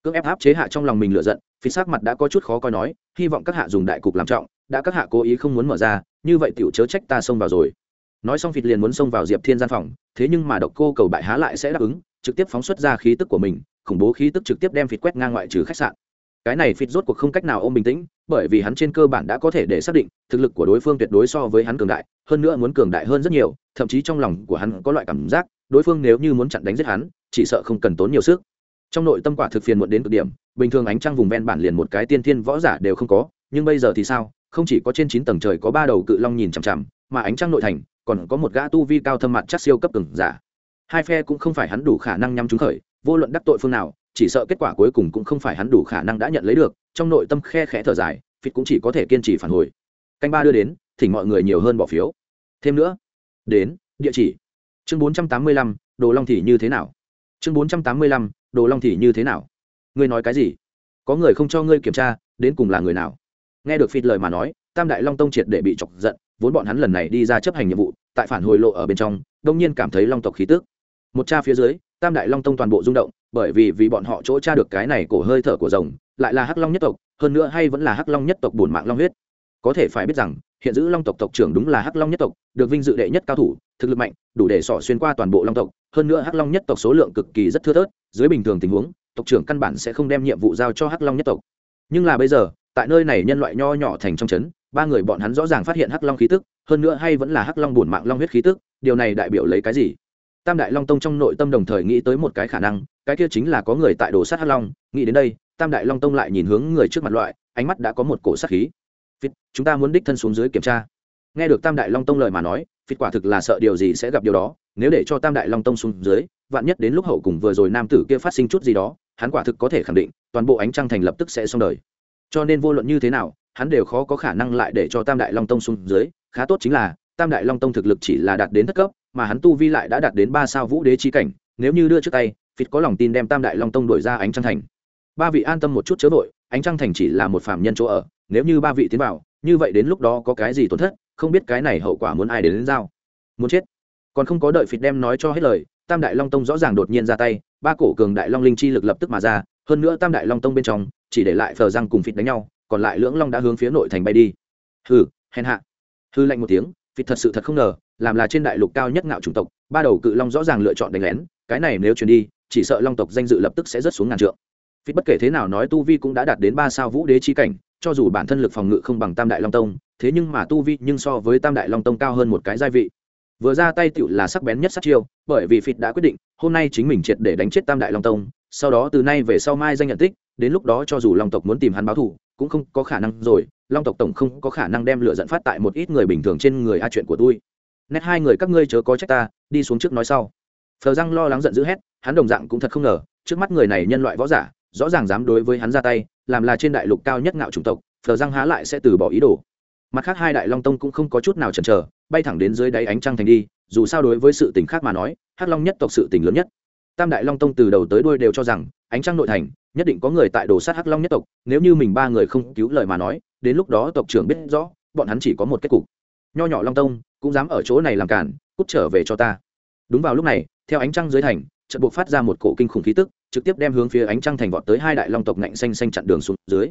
Cưỡng ép áp chế hạ trong lòng mình lựa giận phi sắc mặt đã có chút khó coi nói, hy vọng các hạ dùng đại cục làm trọng, đã các hạ cố ý không muốn mở ra, như vậy tiểu chớ trách ta xông vào rồi. Nói xong phịt liền muốn xông vào diệp thiên gian phòng, thế nhưng mà độc cô cầu bại há lại sẽ đáp ứng, trực tiếp phóng xuất ra khí tức của mình, khủng bố khí tức trực tiếp đem phịt quét ngang ngoại trừ khách sạn cái này phịt rốt cuộc không cách nào ôm bình tĩnh, bởi vì hắn trên cơ bản đã có thể để xác định, thực lực của đối phương tuyệt đối so với hắn cường đại, hơn nữa muốn cường đại hơn rất nhiều, thậm chí trong lòng của hắn có loại cảm giác, đối phương nếu như muốn chặn đánh giết hắn, chỉ sợ không cần tốn nhiều sức. Trong nội tâm quả thực phiền muộn đến cực điểm, bình thường ánh trăng vùng ven bản liền một cái tiên thiên võ giả đều không có, nhưng bây giờ thì sao? Không chỉ có trên chín tầng trời có ba đầu cự long nhìn chằm chằm, mà ánh trăng nội thành còn có một gã tu vi cao thâm mặt chắc siêu cấp từng giả. Hai phe cũng không phải hắn đủ khả năng nhắm trúng khởi, vô luận đắc tội phương nào chỉ sợ kết quả cuối cùng cũng không phải hắn đủ khả năng đã nhận lấy được, trong nội tâm khe khẽ thở dài, phịt cũng chỉ có thể kiên trì phản hồi. Canh ba đưa đến, thỉnh mọi người nhiều hơn bỏ phiếu. Thêm nữa, đến, địa chỉ. Chương bốn trăm tám mươi lăm, đồ long thị như thế nào? Chương bốn trăm tám mươi lăm, đồ long thị như thế nào? Ngươi nói cái gì? Có người không cho ngươi kiểm tra, đến cùng là người nào? Nghe được phịt lời mà nói, tam đại long tông triệt để bị chọc giận, vốn bọn hắn lần này đi ra chấp hành nhiệm vụ, tại phản hồi lộ ở bên trong, đông nhiên cảm thấy long tộc khí tức một cha phía dưới, tam đại long tông toàn bộ rung động, bởi vì vì bọn họ chỗ tra được cái này cổ hơi thở của rồng, lại là hắc long nhất tộc, hơn nữa hay vẫn là hắc long nhất tộc bổn mạng long huyết. Có thể phải biết rằng, hiện giữ long tộc tộc trưởng đúng là hắc long nhất tộc, được vinh dự đệ nhất cao thủ, thực lực mạnh, đủ để sỏ xuyên qua toàn bộ long tộc, hơn nữa hắc long nhất tộc số lượng cực kỳ rất thưa thớt, dưới bình thường tình huống, tộc trưởng căn bản sẽ không đem nhiệm vụ giao cho hắc long nhất tộc. Nhưng là bây giờ, tại nơi này nhân loại nho nhỏ thành trong trấn, ba người bọn hắn rõ ràng phát hiện hắc long khí tức, hơn nữa hay vẫn là hắc long bổn mạng long huyết khí tức, điều này đại biểu lấy cái gì? Tam đại long tông trong nội tâm đồng thời nghĩ tới một cái khả năng, cái kia chính là có người tại đồ sát hắc long. Nghĩ đến đây, tam đại long tông lại nhìn hướng người trước mặt loại, ánh mắt đã có một cổ sát khí. Phít chúng ta muốn đích thân xuống dưới kiểm tra. Nghe được tam đại long tông lời mà nói phít quả thực là sợ điều gì sẽ gặp điều đó. Nếu để cho tam đại long tông xuống dưới, vạn nhất đến lúc hậu cùng vừa rồi nam tử kia phát sinh chút gì đó, hắn quả thực có thể khẳng định, toàn bộ ánh trăng thành lập tức sẽ xong đời. Cho nên vô luận như thế nào, hắn đều khó có khả năng lại để cho tam đại long tông xuống dưới. Khá tốt chính là, tam đại long tông thực lực chỉ là đạt đến thất cấp mà hắn tu vi lại đã đạt đến ba sao vũ đế chi cảnh nếu như đưa trước tay phịt có lòng tin đem tam đại long tông đổi ra ánh trăng thành. Ba vị an tâm một chút chớ vội ánh trăng thành chỉ là một phạm nhân chỗ ở nếu như ba vị tiến vào như vậy đến lúc đó có cái gì tổn thất không biết cái này hậu quả muốn ai đến, đến giao. Muốn chết. Còn không có đợi phịt đem nói cho hết lời tam đại long tông rõ ràng đột nhiên ra tay ba cổ cường đại long linh chi lực lập tức mà ra hơn nữa tam đại long tông bên trong chỉ để lại phờ răng cùng phịt đánh nhau còn lại lưỡng long đã hướng phía nội thành bay đi. Hừ hèn hạ. Hư lạnh một tiếng vì thật sự thật không ngờ, làm là trên đại lục cao nhất ngạo chủng tộc, ba đầu cự long rõ ràng lựa chọn đánh lén, cái này nếu truyền đi, chỉ sợ long tộc danh dự lập tức sẽ rớt xuống ngàn trượng. Vì bất kể thế nào nói tu vi cũng đã đạt đến ba sao vũ đế chi cảnh, cho dù bản thân lực phòng ngự không bằng tam đại long tông, thế nhưng mà tu vi nhưng so với tam đại long tông cao hơn một cái gia vị. Vừa ra tay tựu là sắc bén nhất sát chiêu, bởi vì phịt đã quyết định, hôm nay chính mình triệt để đánh chết tam đại long tông, sau đó từ nay về sau mai danh nhận tích, đến lúc đó cho dù long tộc muốn tìm hắn báo thù cũng không có khả năng rồi, long tộc tổng không có khả năng đem lửa dẫn phát tại một ít người bình thường trên người a chuyện của tôi. Nét hai người các ngươi chớ có trách ta, đi xuống trước nói sau. Phờ răng lo lắng giận dữ hét, hắn đồng dạng cũng thật không ngờ, trước mắt người này nhân loại võ giả, rõ ràng dám đối với hắn ra tay, làm là trên đại lục cao nhất ngạo chủng tộc, phờ răng há lại sẽ từ bỏ ý đồ. Mặt khác hai đại long tông cũng không có chút nào chần chờ, bay thẳng đến dưới đáy ánh trăng thành đi, dù sao đối với sự tình khác mà nói, hắc long nhất tộc sự tình lớn nhất. Tam đại long tông từ đầu tới đuôi đều cho rằng, ánh trăng nội thành nhất định có người tại đồ sát hắc long nhất tộc, nếu như mình ba người không cứu lời mà nói, đến lúc đó tộc trưởng biết rõ, bọn hắn chỉ có một kết cục. Nho nhỏ long tông cũng dám ở chỗ này làm cản, cút trở về cho ta. Đúng vào lúc này, theo ánh trăng dưới thành trận buộc phát ra một cổ kinh khủng khí tức, trực tiếp đem hướng phía ánh trăng thành vọt tới hai đại long tộc ngạnh xanh xanh chặn đường xuống dưới.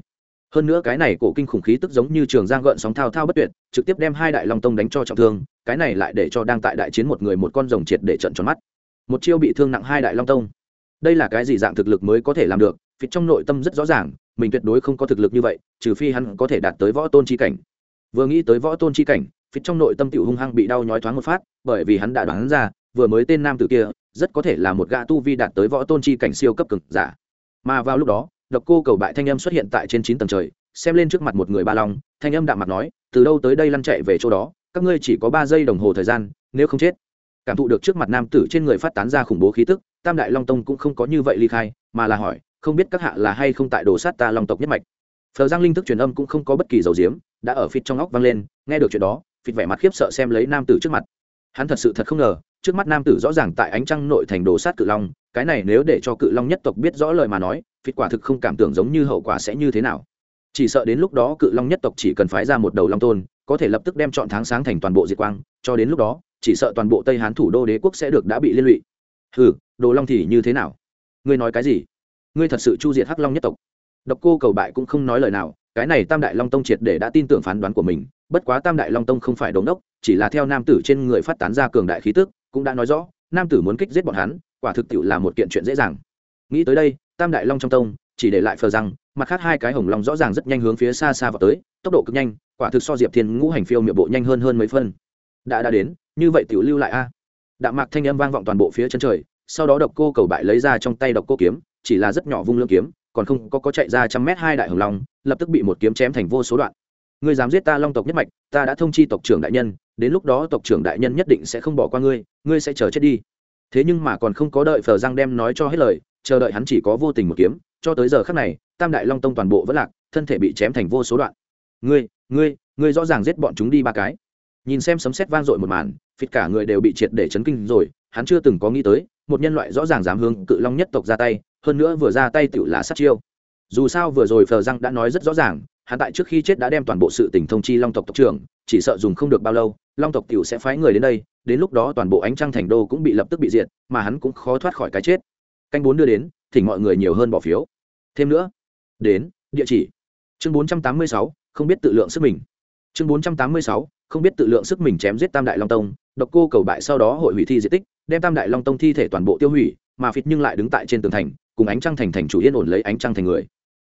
Hơn nữa cái này cổ kinh khủng khí tức giống như trường giang gợn sóng thao thao bất tuyệt, trực tiếp đem hai đại long tông đánh cho trọng thương, cái này lại để cho đang tại đại chiến một người một con rồng triệt để trận tròn mắt. Một chiêu bị thương nặng hai đại long tông. Đây là cái gì dạng thực lực mới có thể làm được? Vì trong nội tâm rất rõ ràng, mình tuyệt đối không có thực lực như vậy, trừ phi hắn có thể đạt tới võ tôn chi cảnh. Vừa nghĩ tới võ tôn chi cảnh phía trong nội tâm tiểu hung hăng bị đau nhói thoáng một phát, bởi vì hắn đã đoán ra, vừa mới tên nam tử kia, rất có thể là một gã tu vi đạt tới võ tôn chi cảnh siêu cấp cực giả. Mà vào lúc đó, độc cô cầu bại thanh âm xuất hiện tại trên chín tầng trời, xem lên trước mặt một người ba long, thanh âm đạm mặt nói, từ đâu tới đây lăn chạy về chỗ đó, các ngươi chỉ có ba giây đồng hồ thời gian, nếu không chết. Cảm thụ được trước mặt nam tử trên người phát tán ra khủng bố khí tức, tam đại long tông cũng không có như vậy ly khai, mà là hỏi không biết các hạ là hay không tại đồ sát ta long tộc nhất mạch. Phờ giang linh thức truyền âm cũng không có bất kỳ dầu diếm, đã ở phịt trong óc vang lên, nghe được chuyện đó, phịt vẻ mặt khiếp sợ xem lấy nam tử trước mặt. Hắn thật sự thật không ngờ, trước mắt nam tử rõ ràng tại ánh trăng nội thành đồ sát cự long, cái này nếu để cho cự long nhất tộc biết rõ lời mà nói, phịt quả thực không cảm tưởng giống như hậu quả sẽ như thế nào. Chỉ sợ đến lúc đó cự long nhất tộc chỉ cần phái ra một đầu long tôn, có thể lập tức đem chọn tháng sáng thành toàn bộ diệt quang, cho đến lúc đó, chỉ sợ toàn bộ tây hán thủ đô đế quốc sẽ được đã bị liên lụy. Ừ đồ long thì như thế nào? Ngươi nói cái gì? Ngươi thật sự chu diệt hắc long nhất tộc. Độc cô cầu bại cũng không nói lời nào, cái này tam đại long tông triệt để đã tin tưởng phán đoán của mình, bất quá tam đại long tông không phải đống đốc chỉ là theo nam tử trên người phát tán ra cường đại khí tức, cũng đã nói rõ, nam tử muốn kích giết bọn hắn, quả thực tiệu là một kiện chuyện dễ dàng. Nghĩ tới đây, tam đại long trong tông, chỉ để lại phờ rằng, mặt khác hai cái hồng long rõ ràng rất nhanh hướng phía xa xa vào tới, tốc độ cực nhanh, quả thực so diệp thiên ngũ hành phiêu miệng bộ nhanh hơn hơn mấy phân. Đã đã đến, như vậy tiểu lưu lại a. Đạm mạc thanh âm vang vọng toàn bộ phía chân trời, sau đó độc cô cầu bại lấy ra trong tay độc cô kiếm chỉ là rất nhỏ vung lưỡng kiếm, còn không có có chạy ra trăm mét hai đại hồng long, lập tức bị một kiếm chém thành vô số đoạn. Ngươi dám giết ta long tộc nhất mạch, ta đã thông chi tộc trưởng đại nhân, đến lúc đó tộc trưởng đại nhân nhất định sẽ không bỏ qua ngươi ngươi sẽ chờ chết đi. Thế nhưng mà còn không có đợi phờ giang đem nói cho hết lời, chờ đợi hắn chỉ có vô tình một kiếm, cho tới giờ khắc này, tam đại long tông toàn bộ vẫn lạc, thân thể bị chém thành vô số đoạn. Ngươi ngươi ngươi rõ ràng giết bọn chúng đi ba cái. Nhìn xem sấm sét vang dội một màn, phịt cả người đều bị triệt để chấn kinh rồi, hắn chưa từng có nghĩ tới một nhân loại rõ ràng dám hướng cự long nhất tộc ra tay, hơn nữa vừa ra tay tựu là sát chiêu. Dù sao vừa rồi phờ răng đã nói rất rõ ràng, hắn tại trước khi chết đã đem toàn bộ sự tình thông chi long tộc tộc trưởng, chỉ sợ dùng không được bao lâu, long tộc tựu sẽ phái người đến đây, đến lúc đó toàn bộ ánh trăng thành đô cũng bị lập tức bị diệt, mà hắn cũng khó thoát khỏi cái chết. Canh bốn đưa đến, thỉnh mọi người nhiều hơn bỏ phiếu. Thêm nữa, đến, địa chỉ. Chương bốn trăm tám mươi sáu, không biết tự lượng sức mình. Chương bốn trăm tám mươi sáu, không biết tự lượng sức mình chém giết tam đại long tông, độc cô cầu bại sau đó hội hủy thi di tích đem tam đại long tông thi thể toàn bộ tiêu hủy, mà phịt nhưng lại đứng tại trên tường thành, cùng ánh trăng thành thành chủ yên ổn lấy ánh trăng thành người.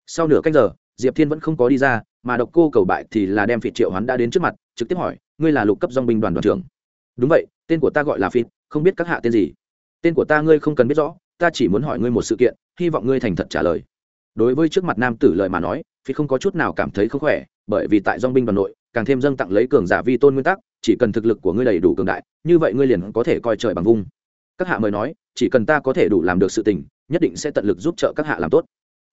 Sau nửa cách giờ, diệp thiên vẫn không có đi ra, mà độc cô cầu bại thì là đem phịt triệu hắn đã đến trước mặt, trực tiếp hỏi, ngươi là lục cấp dong binh đoàn đoàn trưởng? Đúng vậy, tên của ta gọi là phịt, không biết các hạ tên gì. Tên của ta ngươi không cần biết rõ, ta chỉ muốn hỏi ngươi một sự kiện, hy vọng ngươi thành thật trả lời. Đối với trước mặt nam tử lời mà nói, phịt không có chút nào cảm thấy không khỏe, bởi vì tại dong binh đoàn nội càng thêm dâng tặng lấy cường giả vi tôn nguyên tắc, chỉ cần thực lực của ngươi đầy đủ cường đại, như vậy ngươi liền có thể coi trời bằng vung. Các hạ mời nói, chỉ cần ta có thể đủ làm được sự tình, nhất định sẽ tận lực giúp trợ các hạ làm tốt.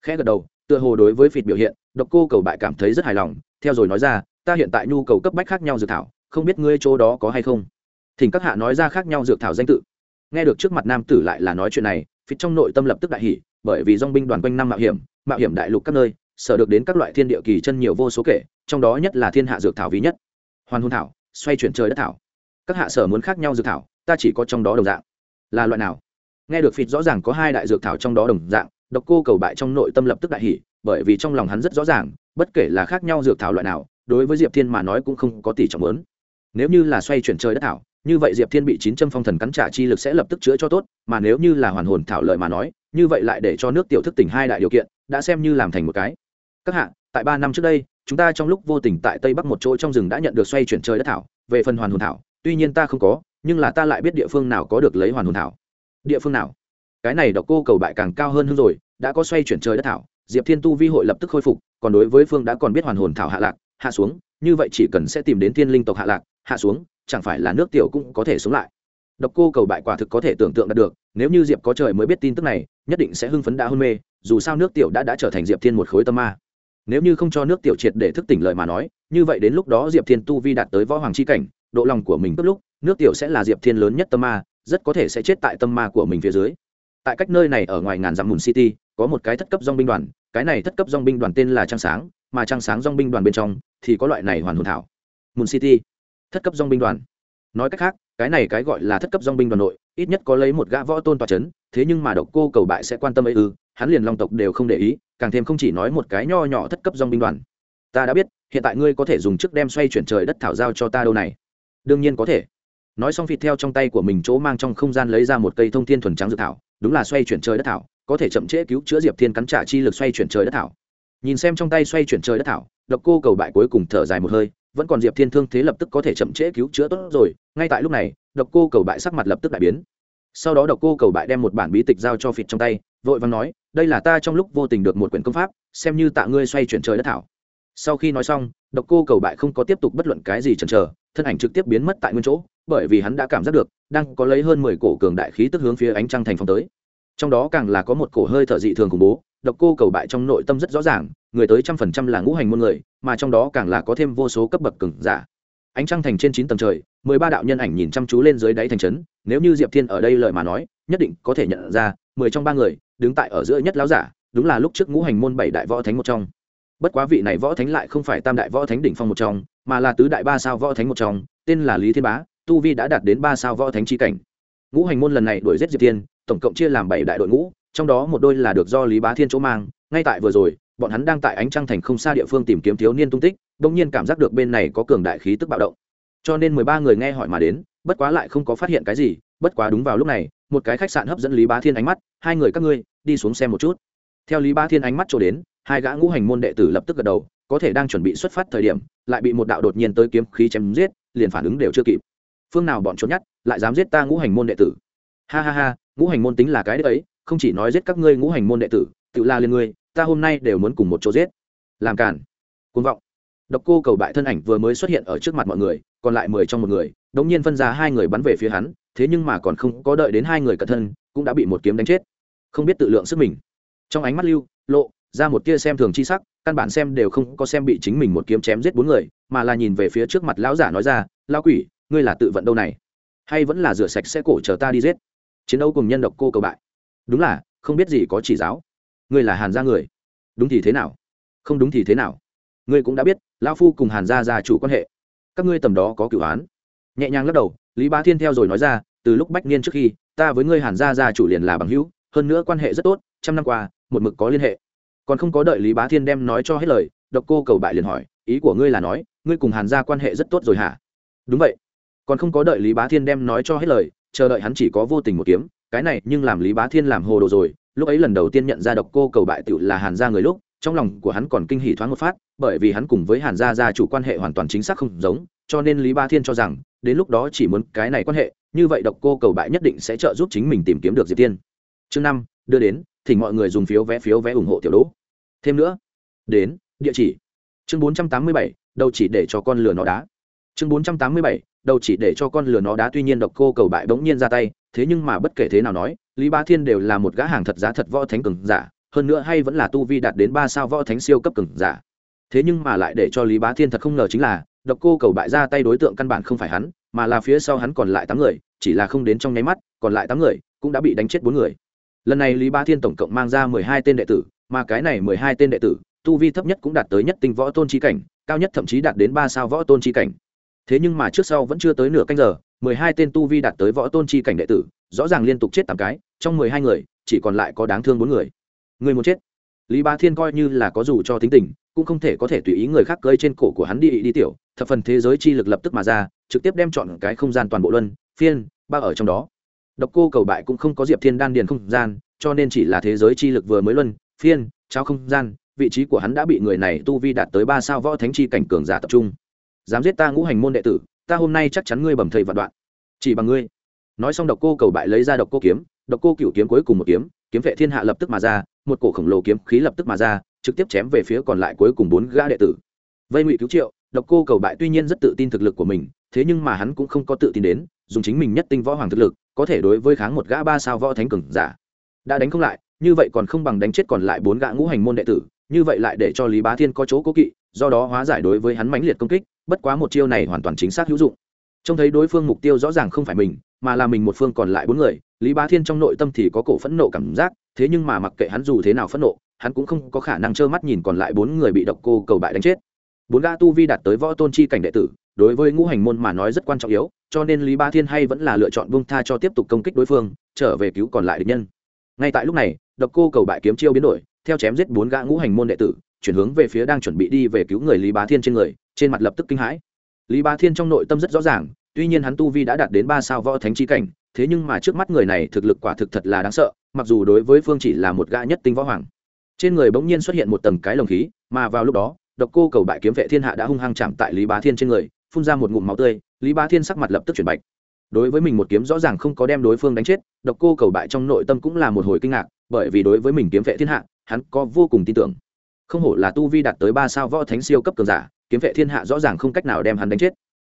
Khẽ gật đầu, tựa hồ đối với phịt biểu hiện, độc cô cầu bại cảm thấy rất hài lòng, theo rồi nói ra, ta hiện tại nhu cầu cấp bách khác nhau dược thảo, không biết ngươi chỗ đó có hay không? Thỉnh các hạ nói ra khác nhau dược thảo danh tự. Nghe được trước mặt nam tử lại là nói chuyện này, phịt trong nội tâm lập tức đại hỉ, bởi vì dong binh đoàn quanh năm mạo hiểm mạo hiểm đại lục các nơi sở được đến các loại thiên địa kỳ chân nhiều vô số kể, trong đó nhất là thiên hạ dược thảo ví nhất. Hoàn hôn thảo, xoay chuyển trời đất thảo. Các hạ sở muốn khác nhau dược thảo, ta chỉ có trong đó đồng dạng. Là loại nào? Nghe được phịt rõ ràng có hai đại dược thảo trong đó đồng dạng, độc cô cầu bại trong nội tâm lập tức đại hỉ, bởi vì trong lòng hắn rất rõ ràng, bất kể là khác nhau dược thảo loại nào, đối với diệp thiên mà nói cũng không có tỷ trọng lớn. Nếu như là xoay chuyển trời đất thảo, như vậy diệp thiên bị chín trăm phong thần cắn trả chi lực sẽ lập tức chữa cho tốt, mà nếu như là hoàn hồn thảo lợi mà nói, như vậy lại để cho nước tiểu thức tỉnh hai đại điều kiện, đã xem như làm thành một cái các hạ, tại ba năm trước đây, chúng ta trong lúc vô tình tại tây bắc một chỗ trong rừng đã nhận được xoay chuyển trời đất thảo, về phần hoàn hồn thảo, tuy nhiên ta không có, nhưng là ta lại biết địa phương nào có được lấy hoàn hồn thảo. Địa phương nào? Cái này độc cô cầu bại càng cao hơn hơn rồi, đã có xoay chuyển trời đất thảo, diệp thiên tu vi hội lập tức khôi phục, còn đối với phương đã còn biết hoàn hồn thảo hạ lạc, hạ xuống, như vậy chỉ cần sẽ tìm đến thiên linh tộc hạ lạc, hạ xuống, chẳng phải là nước tiểu cũng có thể sống lại. Độc cô cầu bại quả thực có thể tưởng tượng được, nếu như diệp có trời mới biết tin tức này, nhất định sẽ hưng phấn đã hôn mê, dù sao nước tiểu đã đã trở thành diệp thiên một khối tâm ma nếu như không cho nước tiểu triệt để thức tỉnh lời mà nói, như vậy đến lúc đó diệp thiên tu vi đạt tới võ hoàng c h i cảnh, độ lòng của mình cướp lúc, nước tiểu sẽ là diệp thiên lớn nhất tâm ma, rất có thể sẽ chết tại tâm ma của mình phía dưới. Tại cách nơi này ở ngoài ngàn dặm mùn city, có một cái thất cấp dong binh đoàn, cái này thất cấp dong binh đoàn tên là trăng sáng, mà trăng sáng dong binh đoàn bên trong thì có loại này hoàn hồn thảo. Mùn city, thất cấp dong binh đoàn. Nói cách khác, cái này cái gọi là thất cấp dong binh đoàn nội, ít nhất có lấy một gã võ tôn tòa c h ấ n thế nhưng mà độc cô cầu bại sẽ quan tâm ấy ư, hắn liền long tộc đều không để ý càng thêm không chỉ nói một cái nho nhỏ thất cấp dòng binh đoàn. Ta đã biết, hiện tại ngươi có thể dùng chức đem xoay chuyển trời đất thảo giao cho ta đâu này. Đương nhiên có thể. Nói xong vịt theo trong tay của mình chỗ mang trong không gian lấy ra một cây thông thiên thuần trắng dự thảo, đúng là xoay chuyển trời đất thảo, có thể chậm trễ cứu chữa diệp thiên cắn trả chi lực xoay chuyển trời đất thảo. Nhìn xem trong tay xoay chuyển trời đất thảo, độc cô cầu bại cuối cùng thở dài một hơi, vẫn còn diệp thiên thương thế lập tức có thể chậm trễ cứu chữa tốt rồi, ngay tại lúc này, độc cô cầu bại sắc mặt lập tức đại biến. Sau đó độc cô cầu bại đem một bản bí tịch giao cho phịt trong tay, vội vàng nói đây là ta trong lúc vô tình được một quyển công pháp, xem như tạ ngươi xoay chuyển trời đất thảo. Sau khi nói xong, độc cô cầu bại không có tiếp tục bất luận cái gì chần chờ, thân ảnh trực tiếp biến mất tại nguyên chỗ, bởi vì hắn đã cảm giác được, đang có lấy hơn mười cổ cường đại khí tức hướng phía ánh trăng thành phong tới. Trong đó càng là có một cổ hơi thở dị thường khủng bố, độc cô cầu bại trong nội tâm rất rõ ràng, người tới trăm phần trăm là ngũ hành môn người, mà trong đó càng là có thêm vô số cấp bậc cường giả. Ánh trăng thành trên chín tầng trời, mười ba đạo nhân ảnh nhìn chăm chú lên dưới đáy thành trấn, nếu như diệp thiên ở đây lời mà nói, nhất định có thể nhận ra, mười trong ba người đứng tại ở giữa nhất lão giả, đúng là lúc trước ngũ hành môn bảy đại võ thánh một trong. Bất quá vị này võ thánh lại không phải tam đại võ thánh đỉnh phong một trong, mà là tứ đại ba sao võ thánh một trong, tên là lý thiên bá, tu vi đã đạt đến ba sao võ thánh chi cảnh. Ngũ hành môn lần này đuổi giết diệp thiên, tổng cộng chia làm bảy đại đội ngũ, trong đó một đôi là được do lý bá thiên chỗ mang. Ngay tại vừa rồi, bọn hắn đang tại ánh trăng thành không xa địa phương tìm kiếm thiếu niên tung tích, bỗng nhiên cảm giác được bên này có cường đại khí tức bạo động. Cho nên mười ba người nghe hỏi mà đến, bất quá lại không có phát hiện cái gì, bất quá đúng vào lúc này một cái khách sạn hấp dẫn lý bá thiên ánh mắt, hai người các ngươi, đi xuống xem một chút. Theo lý bá thiên ánh mắt cho đến, hai gã ngũ hành môn đệ tử lập tức gật đầu, có thể đang chuẩn bị xuất phát thời điểm, lại bị một đạo đột nhiên tới kiếm khí chém giết, liền phản ứng đều chưa kịp. Phương nào bọn trốn nhát, lại dám giết ta ngũ hành môn đệ tử. Ha ha ha, ngũ hành môn tính là cái đấy không chỉ nói giết các ngươi ngũ hành môn đệ tử, tự la lên ngươi, ta hôm nay đều muốn cùng một chỗ giết. Làm cản côn vọng. Độc cô cầu bại thân ảnh vừa mới xuất hiện ở trước mặt mọi người, còn lại mười trong một người, đống nhiên phân ra hai người bắn về phía hắn thế nhưng mà còn không có đợi đến hai người cẩn thân, cũng đã bị một kiếm đánh chết. Không biết tự lượng sức mình. Trong ánh mắt lưu, lộ, ra một tia xem thường chi sắc, căn bản xem đều không có xem bị chính mình một kiếm chém giết bốn người, mà là nhìn về phía trước mặt lão giả nói ra, lão quỷ, ngươi là tự vận đâu này? Hay vẫn là rửa sạch sẽ cổ chờ ta đi giết? Chiến đấu cùng nhân độc cô cầu bại. Đúng là, không biết gì có chỉ giáo. Ngươi là hàn gia người. Đúng thì thế nào? Không đúng thì thế nào? Ngươi cũng đã biết, lão phu cùng hàn gia gia chủ quan hệ. Các ngươi tầm đó có cửu án nhẹ nhàng lắc đầu lý bá thiên theo rồi nói ra, từ lúc bách niên trước khi, ta với ngươi hàn gia gia chủ liền là bằng hữu, hơn nữa quan hệ rất tốt, trăm năm qua, một mực có liên hệ. Còn không có đợi lý bá thiên đem nói cho hết lời, độc cô cầu bại liền hỏi, ý của ngươi là nói, ngươi cùng hàn gia quan hệ rất tốt rồi hả? Đúng vậy. Còn không có đợi lý bá thiên đem nói cho hết lời, chờ đợi hắn chỉ có vô tình một kiếm, cái này nhưng làm lý bá thiên làm hồ đồ rồi. Lúc ấy lần đầu tiên nhận ra độc cô cầu bại tựu là hàn gia người lúc, trong lòng của hắn còn kinh hỉ thoáng một phát, bởi vì hắn cùng với hàn gia gia chủ quan hệ hoàn toàn chính xác không giống cho nên lý Ba thiên cho rằng, đến lúc đó chỉ muốn cái này quan hệ, như vậy độc cô cầu bại nhất định sẽ trợ giúp chính mình tìm kiếm được diệp tiên. Chương năm, đưa đến, thỉnh mọi người dùng phiếu vé phiếu vé ủng hộ tiểu đỗ. Thêm nữa, đến, địa chỉ. Chương bốn trăm tám mươi bảy, đầu chỉ để cho con lừa nó đá. Chương bốn trăm tám mươi bảy, đầu chỉ để cho con lừa nó đá, tuy nhiên độc cô cầu bại bỗng nhiên ra tay, thế nhưng mà bất kể thế nào nói, lý Ba thiên đều là một gã hàng thật giá thật võ thánh cường giả, hơn nữa hay vẫn là tu vi đạt đến ba sao võ thánh siêu cấp cường giả. Thế nhưng mà lại để cho lý bá thiên thật không ngờ chính là độc cô cầu bại ra tay đối tượng căn bản không phải hắn, mà là phía sau hắn còn lại tám người, chỉ là không đến trong nháy mắt, còn lại tám người cũng đã bị đánh chết bốn người. Lần này lý Ba thiên tổng cộng mang ra mười hai tên đệ tử, mà cái này mười hai tên đệ tử, tu vi thấp nhất cũng đạt tới nhất tinh võ tôn trí cảnh, cao nhất thậm chí đạt đến ba sao võ tôn trí cảnh. Thế nhưng mà trước sau vẫn chưa tới nửa canh giờ, mười hai tên tu vi đạt tới võ tôn chi cảnh đệ tử, rõ ràng liên tục chết tám cái, trong mười hai người, chỉ còn lại có đáng thương bốn người. Người muốn chết. Lý ba thiên coi như là có dù cho tính tình cũng không thể có thể tùy ý người khác cơi trên cổ của hắn đi đi tiểu, thập phần thế giới chi lực lập tức mà ra, trực tiếp đem chọn cái không gian toàn bộ luân, phiên ba ở trong đó. Độc cô cầu bại cũng không có diệp thiên đan điền không gian, cho nên chỉ là thế giới chi lực vừa mới luân, phiên, trao không gian, vị trí của hắn đã bị người này tu vi đạt tới ba sao võ thánh chi cảnh cường giả tập trung. Dám giết ta ngũ hành môn đệ tử, ta hôm nay chắc chắn ngươi bầm thầy vạn đoạn. Chỉ bằng ngươi. Nói xong độc cô cầu bại lấy ra độc cô kiếm, độc cô cựu kiếm cuối cùng một kiếm kiếm vệ thiên hạ lập tức mà ra, một cổ khổng lồ kiếm khí lập tức mà ra trực tiếp chém về phía còn lại cuối cùng bốn gã đệ tử. Vây ngụy cứu triệu, độc cô cầu bại tuy nhiên rất tự tin thực lực của mình, thế nhưng mà hắn cũng không có tự tin đến, dùng chính mình nhất tinh võ hoàng thực lực, có thể đối với kháng một gã ba sao võ thánh cường giả. Đã đánh không lại, như vậy còn không bằng đánh chết còn lại bốn gã ngũ hành môn đệ tử, như vậy lại để cho lý bá thiên có chỗ cố kỵ, do đó hóa giải đối với hắn mãnh liệt công kích, bất quá một chiêu này hoàn toàn chính xác hữu dụng. Trông thấy đối phương mục tiêu rõ ràng không phải mình, mà là mình một phương còn lại bốn người, lý bá thiên trong nội tâm thì có cổ phẫn nộ cảm giác, thế nhưng mà mặc kệ hắn dù thế nào phẫn nộ hắn cũng không có khả năng trơ mắt nhìn còn lại bốn người bị độc cô cầu bại đánh chết. Bốn gã tu vi đạt tới võ tôn chi cảnh đệ tử, đối với ngũ hành môn mà nói rất quan trọng yếu, cho nên lý ba thiên hay vẫn là lựa chọn buông tha cho tiếp tục công kích đối phương, trở về cứu còn lại địch nhân. Ngay tại lúc này, độc cô cầu bại kiếm chiêu biến đổi, theo chém giết bốn gã ngũ hành môn đệ tử, chuyển hướng về phía đang chuẩn bị đi về cứu người lý bá thiên trên người, trên mặt lập tức kinh hãi. Lý bá thiên trong nội tâm rất rõ ràng, tuy nhiên hắn tu vi đã đạt đến ba sao võ thánh chi cảnh, thế nhưng mà trước mắt người này thực lực quả thực thật là đáng sợ, mặc dù đối với phương chỉ là một gã nhất tinh võ hoàng trên người bỗng nhiên xuất hiện một tầng cái lồng khí, mà vào lúc đó, độc cô cầu bại kiếm vệ thiên hạ đã hung hăng chạm tại lý bá thiên trên người, phun ra một ngụm máu tươi, lý bá thiên sắc mặt lập tức chuyển bạch. Đối với mình một kiếm rõ ràng không có đem đối phương đánh chết, độc cô cầu bại trong nội tâm cũng là một hồi kinh ngạc, bởi vì đối với mình kiếm vệ thiên hạ, hắn có vô cùng tin tưởng. Không hổ là tu vi đạt tới ba sao võ thánh siêu cấp cường giả, kiếm vệ thiên hạ rõ ràng không cách nào đem hắn đánh chết.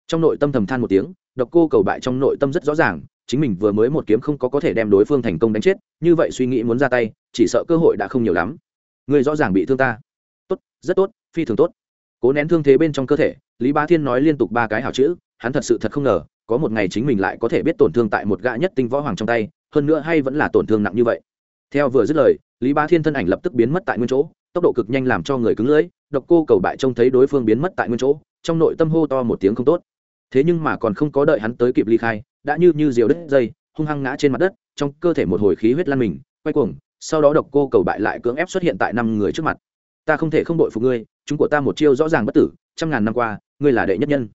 Trong nội tâm thầm than một tiếng, độc cô cầu bại trong nội tâm rất rõ ràng, chính mình vừa mới một kiếm không có có thể đem đối phương thành công đánh chết, như vậy suy nghĩ muốn ra tay, chỉ sợ cơ hội đã không nhiều lắm người rõ ràng bị thương ta. Tốt, rất tốt, phi thường tốt. Cố nén thương thế bên trong cơ thể, lý bá thiên nói liên tục ba cái hảo chữ, hắn thật sự thật không ngờ, có một ngày chính mình lại có thể biết tổn thương tại một gã nhất tinh võ hoàng trong tay, hơn nữa hay vẫn là tổn thương nặng như vậy. Theo vừa dứt lời, lý bá thiên thân ảnh lập tức biến mất tại nguyên chỗ, tốc độ cực nhanh làm cho người cứng lưỡi, độc cô cầu bại trông thấy đối phương biến mất tại nguyên chỗ, trong nội tâm hô to một tiếng không tốt. Thế nhưng mà còn không có đợi hắn tới kịp ly khai, đã như như diều đứt dây, hung hăng ngã trên mặt đất, trong cơ thể một hồi khí huyết lan mình, quay cuồng sau đó độc cô cầu bại lại cưỡng ép xuất hiện tại năm người trước mặt. Ta không thể không đội phục ngươi, chúng của ta một chiêu rõ ràng bất tử, trăm ngàn năm qua, ngươi là đệ nhất nhân.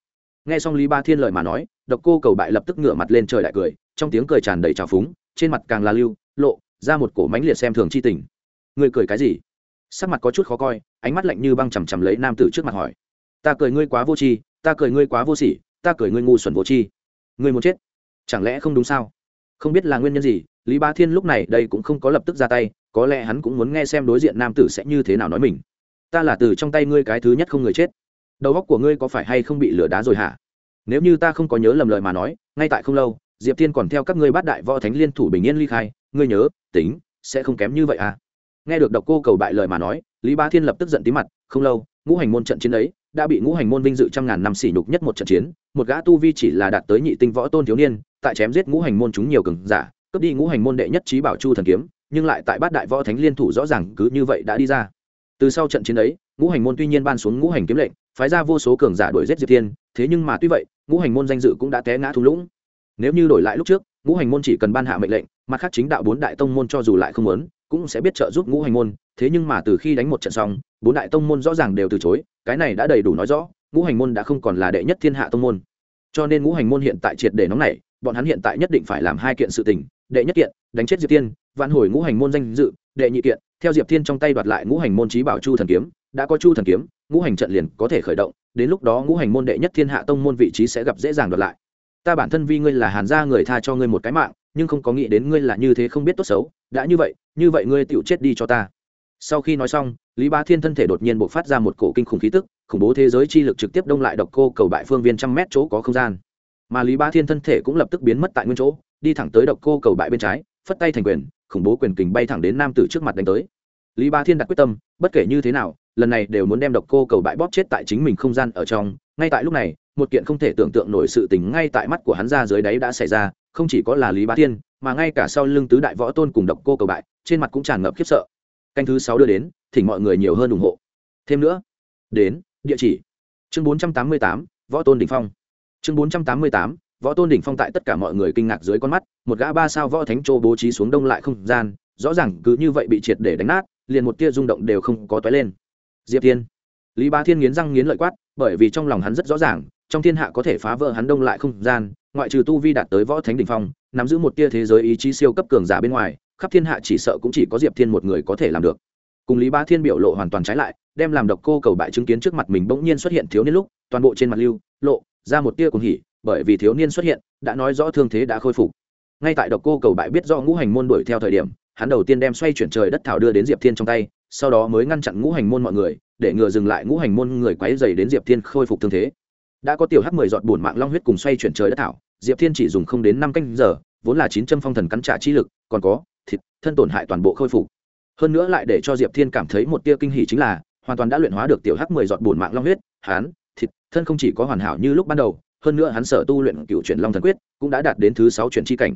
Nghe xong lý ba thiên lời mà nói, độc cô cầu bại lập tức ngửa mặt lên trời đại cười, trong tiếng cười tràn đầy trào phúng, trên mặt càng là lưu, lộ ra một cổ mánh liệt xem thường chi tình. Ngươi cười cái gì? Sắc mặt có chút khó coi, ánh mắt lạnh như băng chằm chằm lấy nam tử trước mặt hỏi. Ta cười ngươi quá vô tri, ta cười ngươi quá vô sỉ, ta cười ngươi ngu xuẩn vô tri. Ngươi muốn chết? Chẳng lẽ không đúng sao? Không biết là nguyên nhân gì, lý ba thiên lúc này đây cũng không có lập tức ra tay, có lẽ hắn cũng muốn nghe xem đối diện nam tử sẽ như thế nào nói mình. Ta là từ trong tay ngươi cái thứ nhất không người chết. Đầu óc của ngươi có phải hay không bị lửa đá rồi hả? Nếu như ta không có nhớ lầm lời mà nói, ngay tại không lâu, diệp thiên còn theo các ngươi bát đại võ thánh liên thủ bình yên ly khai, ngươi nhớ, tính, sẽ không kém như vậy à? Nghe được độc cô cầu bại lời mà nói, lý ba thiên lập tức giận tí mặt, không lâu, ngũ hành môn trận chiến ấy, đã bị ngũ hành môn vinh dự trăm ngàn năm sỉ nhục nhất một trận chiến, một gã tu vi chỉ là đạt tới nhị tinh võ tôn thiếu niên tại chém giết ngũ hành môn chúng nhiều cường giả, cướp đi ngũ hành môn đệ nhất trí bảo chu thần kiếm, nhưng lại tại bát đại võ thánh liên thủ rõ ràng cứ như vậy đã đi ra. Từ sau trận chiến ấy, ngũ hành môn tuy nhiên ban xuống ngũ hành kiếm lệnh, phái ra vô số cường giả đuổi giết diệp thiên, thế nhưng mà tuy vậy, ngũ hành môn danh dự cũng đã té ngã thung lũng. Nếu như đổi lại lúc trước, ngũ hành môn chỉ cần ban hạ mệnh lệnh, mặt khác chính đạo bốn đại tông môn cho dù lại không muốn, cũng sẽ biết trợ giúp ngũ hành môn, thế nhưng mà từ khi đánh một trận xong, bốn đại tông môn rõ ràng đều từ chối, cái này đã đầy đủ nói rõ, ngũ hành môn đã không còn là đệ nhất thiên hạ tông môn. Cho nên ngũ hành môn hiện tại triệt để nóng này bọn hắn hiện tại nhất định phải làm hai kiện sự tình, đệ nhất kiện, đánh chết diệp tiên vạn hồi ngũ hành môn danh dự, đệ nhị kiện, theo diệp thiên trong tay đoạt lại ngũ hành môn trí bảo chu thần kiếm, đã có chu thần kiếm, ngũ hành trận liền có thể khởi động, đến lúc đó ngũ hành môn đệ nhất thiên hạ tông môn vị trí sẽ gặp dễ dàng đoạt lại. Ta bản thân vi ngươi là hàn gia người tha cho ngươi một cái mạng, nhưng không có nghĩ đến ngươi là như thế không biết tốt xấu, đã như vậy như vậy ngươi tựu chết đi cho ta. Sau khi nói xong, lý bá thiên thân thể đột nhiên buộc phát ra một cổ kinh khủng khí tức, khủng bố thế giới chi lực trực tiếp đông lại độc cô cầu bại phương viên trăm mét chỗ có không gian mà lý Ba thiên thân thể cũng lập tức biến mất tại nguyên chỗ, đi thẳng tới độc cô cầu bại bên trái, phất tay thành quyền, khủng bố quyền kình bay thẳng đến nam tử trước mặt đánh tới. Lý Ba thiên đặt quyết tâm, bất kể như thế nào, lần này đều muốn đem độc cô cầu bại bóp chết tại chính mình không gian ở trong. Ngay tại lúc này, một kiện không thể tưởng tượng nổi sự tình ngay tại mắt của hắn ra dưới đáy đã xảy ra, không chỉ có là lý bá thiên, mà ngay cả sau lưng tứ đại võ tôn cùng độc cô cầu bại, trên mặt cũng tràn ngập khiếp sợ. Canh thứ sáu đưa đến, thỉnh mọi người nhiều hơn ủng hộ. Thêm nữa, đến, địa chỉ. Chương bốn trăm tám mươi tám, võ tôn đỉnh phong chương bốn trăm tám mươi tám, võ tôn đỉnh phong tại tất cả mọi người kinh ngạc dưới con mắt, một gã ba sao võ thánh châu bố trí xuống đông lại không gian, rõ ràng cứ như vậy bị triệt để đánh nát, liền một tia rung động đều không có toái lên. Diệp thiên. Lý ba thiên nghiến răng nghiến lợi quát, bởi vì trong lòng hắn rất rõ ràng, trong thiên hạ có thể phá vỡ hắn đông lại không gian, ngoại trừ tu vi đạt tới võ thánh đỉnh phong, nắm giữ một tia thế giới ý chí siêu cấp cường giả bên ngoài, khắp thiên hạ chỉ sợ cũng chỉ có diệp thiên một người có thể làm được. Cùng lý ba thiên biểu lộ hoàn toàn trái lại, đem làm độc cô cầu bại chứng kiến trước mặt mình bỗng nhiên xuất hiện thiếu niên lúc, toàn bộ trên mặt lưu, lộ ra một tia cùng hỉ, bởi vì thiếu niên xuất hiện, đã nói rõ thương thế đã khôi phục. Ngay tại độc cô cầu bại biết do ngũ hành môn đuổi theo thời điểm, hắn đầu tiên đem xoay chuyển trời đất thảo đưa đến diệp thiên trong tay, sau đó mới ngăn chặn ngũ hành môn mọi người, để ngừa dừng lại ngũ hành môn người quáy dày đến diệp thiên khôi phục thương thế. Đã có tiểu h mười giọt bùn mạng long huyết cùng xoay chuyển trời đất thảo, diệp thiên chỉ dùng không đến năm canh giờ, vốn là chín trăm phong thần cắn trả chi lực, còn có thịt, thân tổn hại toàn bộ khôi phục. Hơn nữa lại để cho diệp thiên cảm thấy một tia kinh hỉ chính là, hoàn toàn đã luyện hóa được tiểu hắc mười giọt bùn mạng long huyết hán thịt, thân không chỉ có hoàn hảo như lúc ban đầu, hơn nữa hắn sở tu luyện cựu chuyển long thần quyết cũng đã đạt đến thứ sáu chuyển chi cảnh.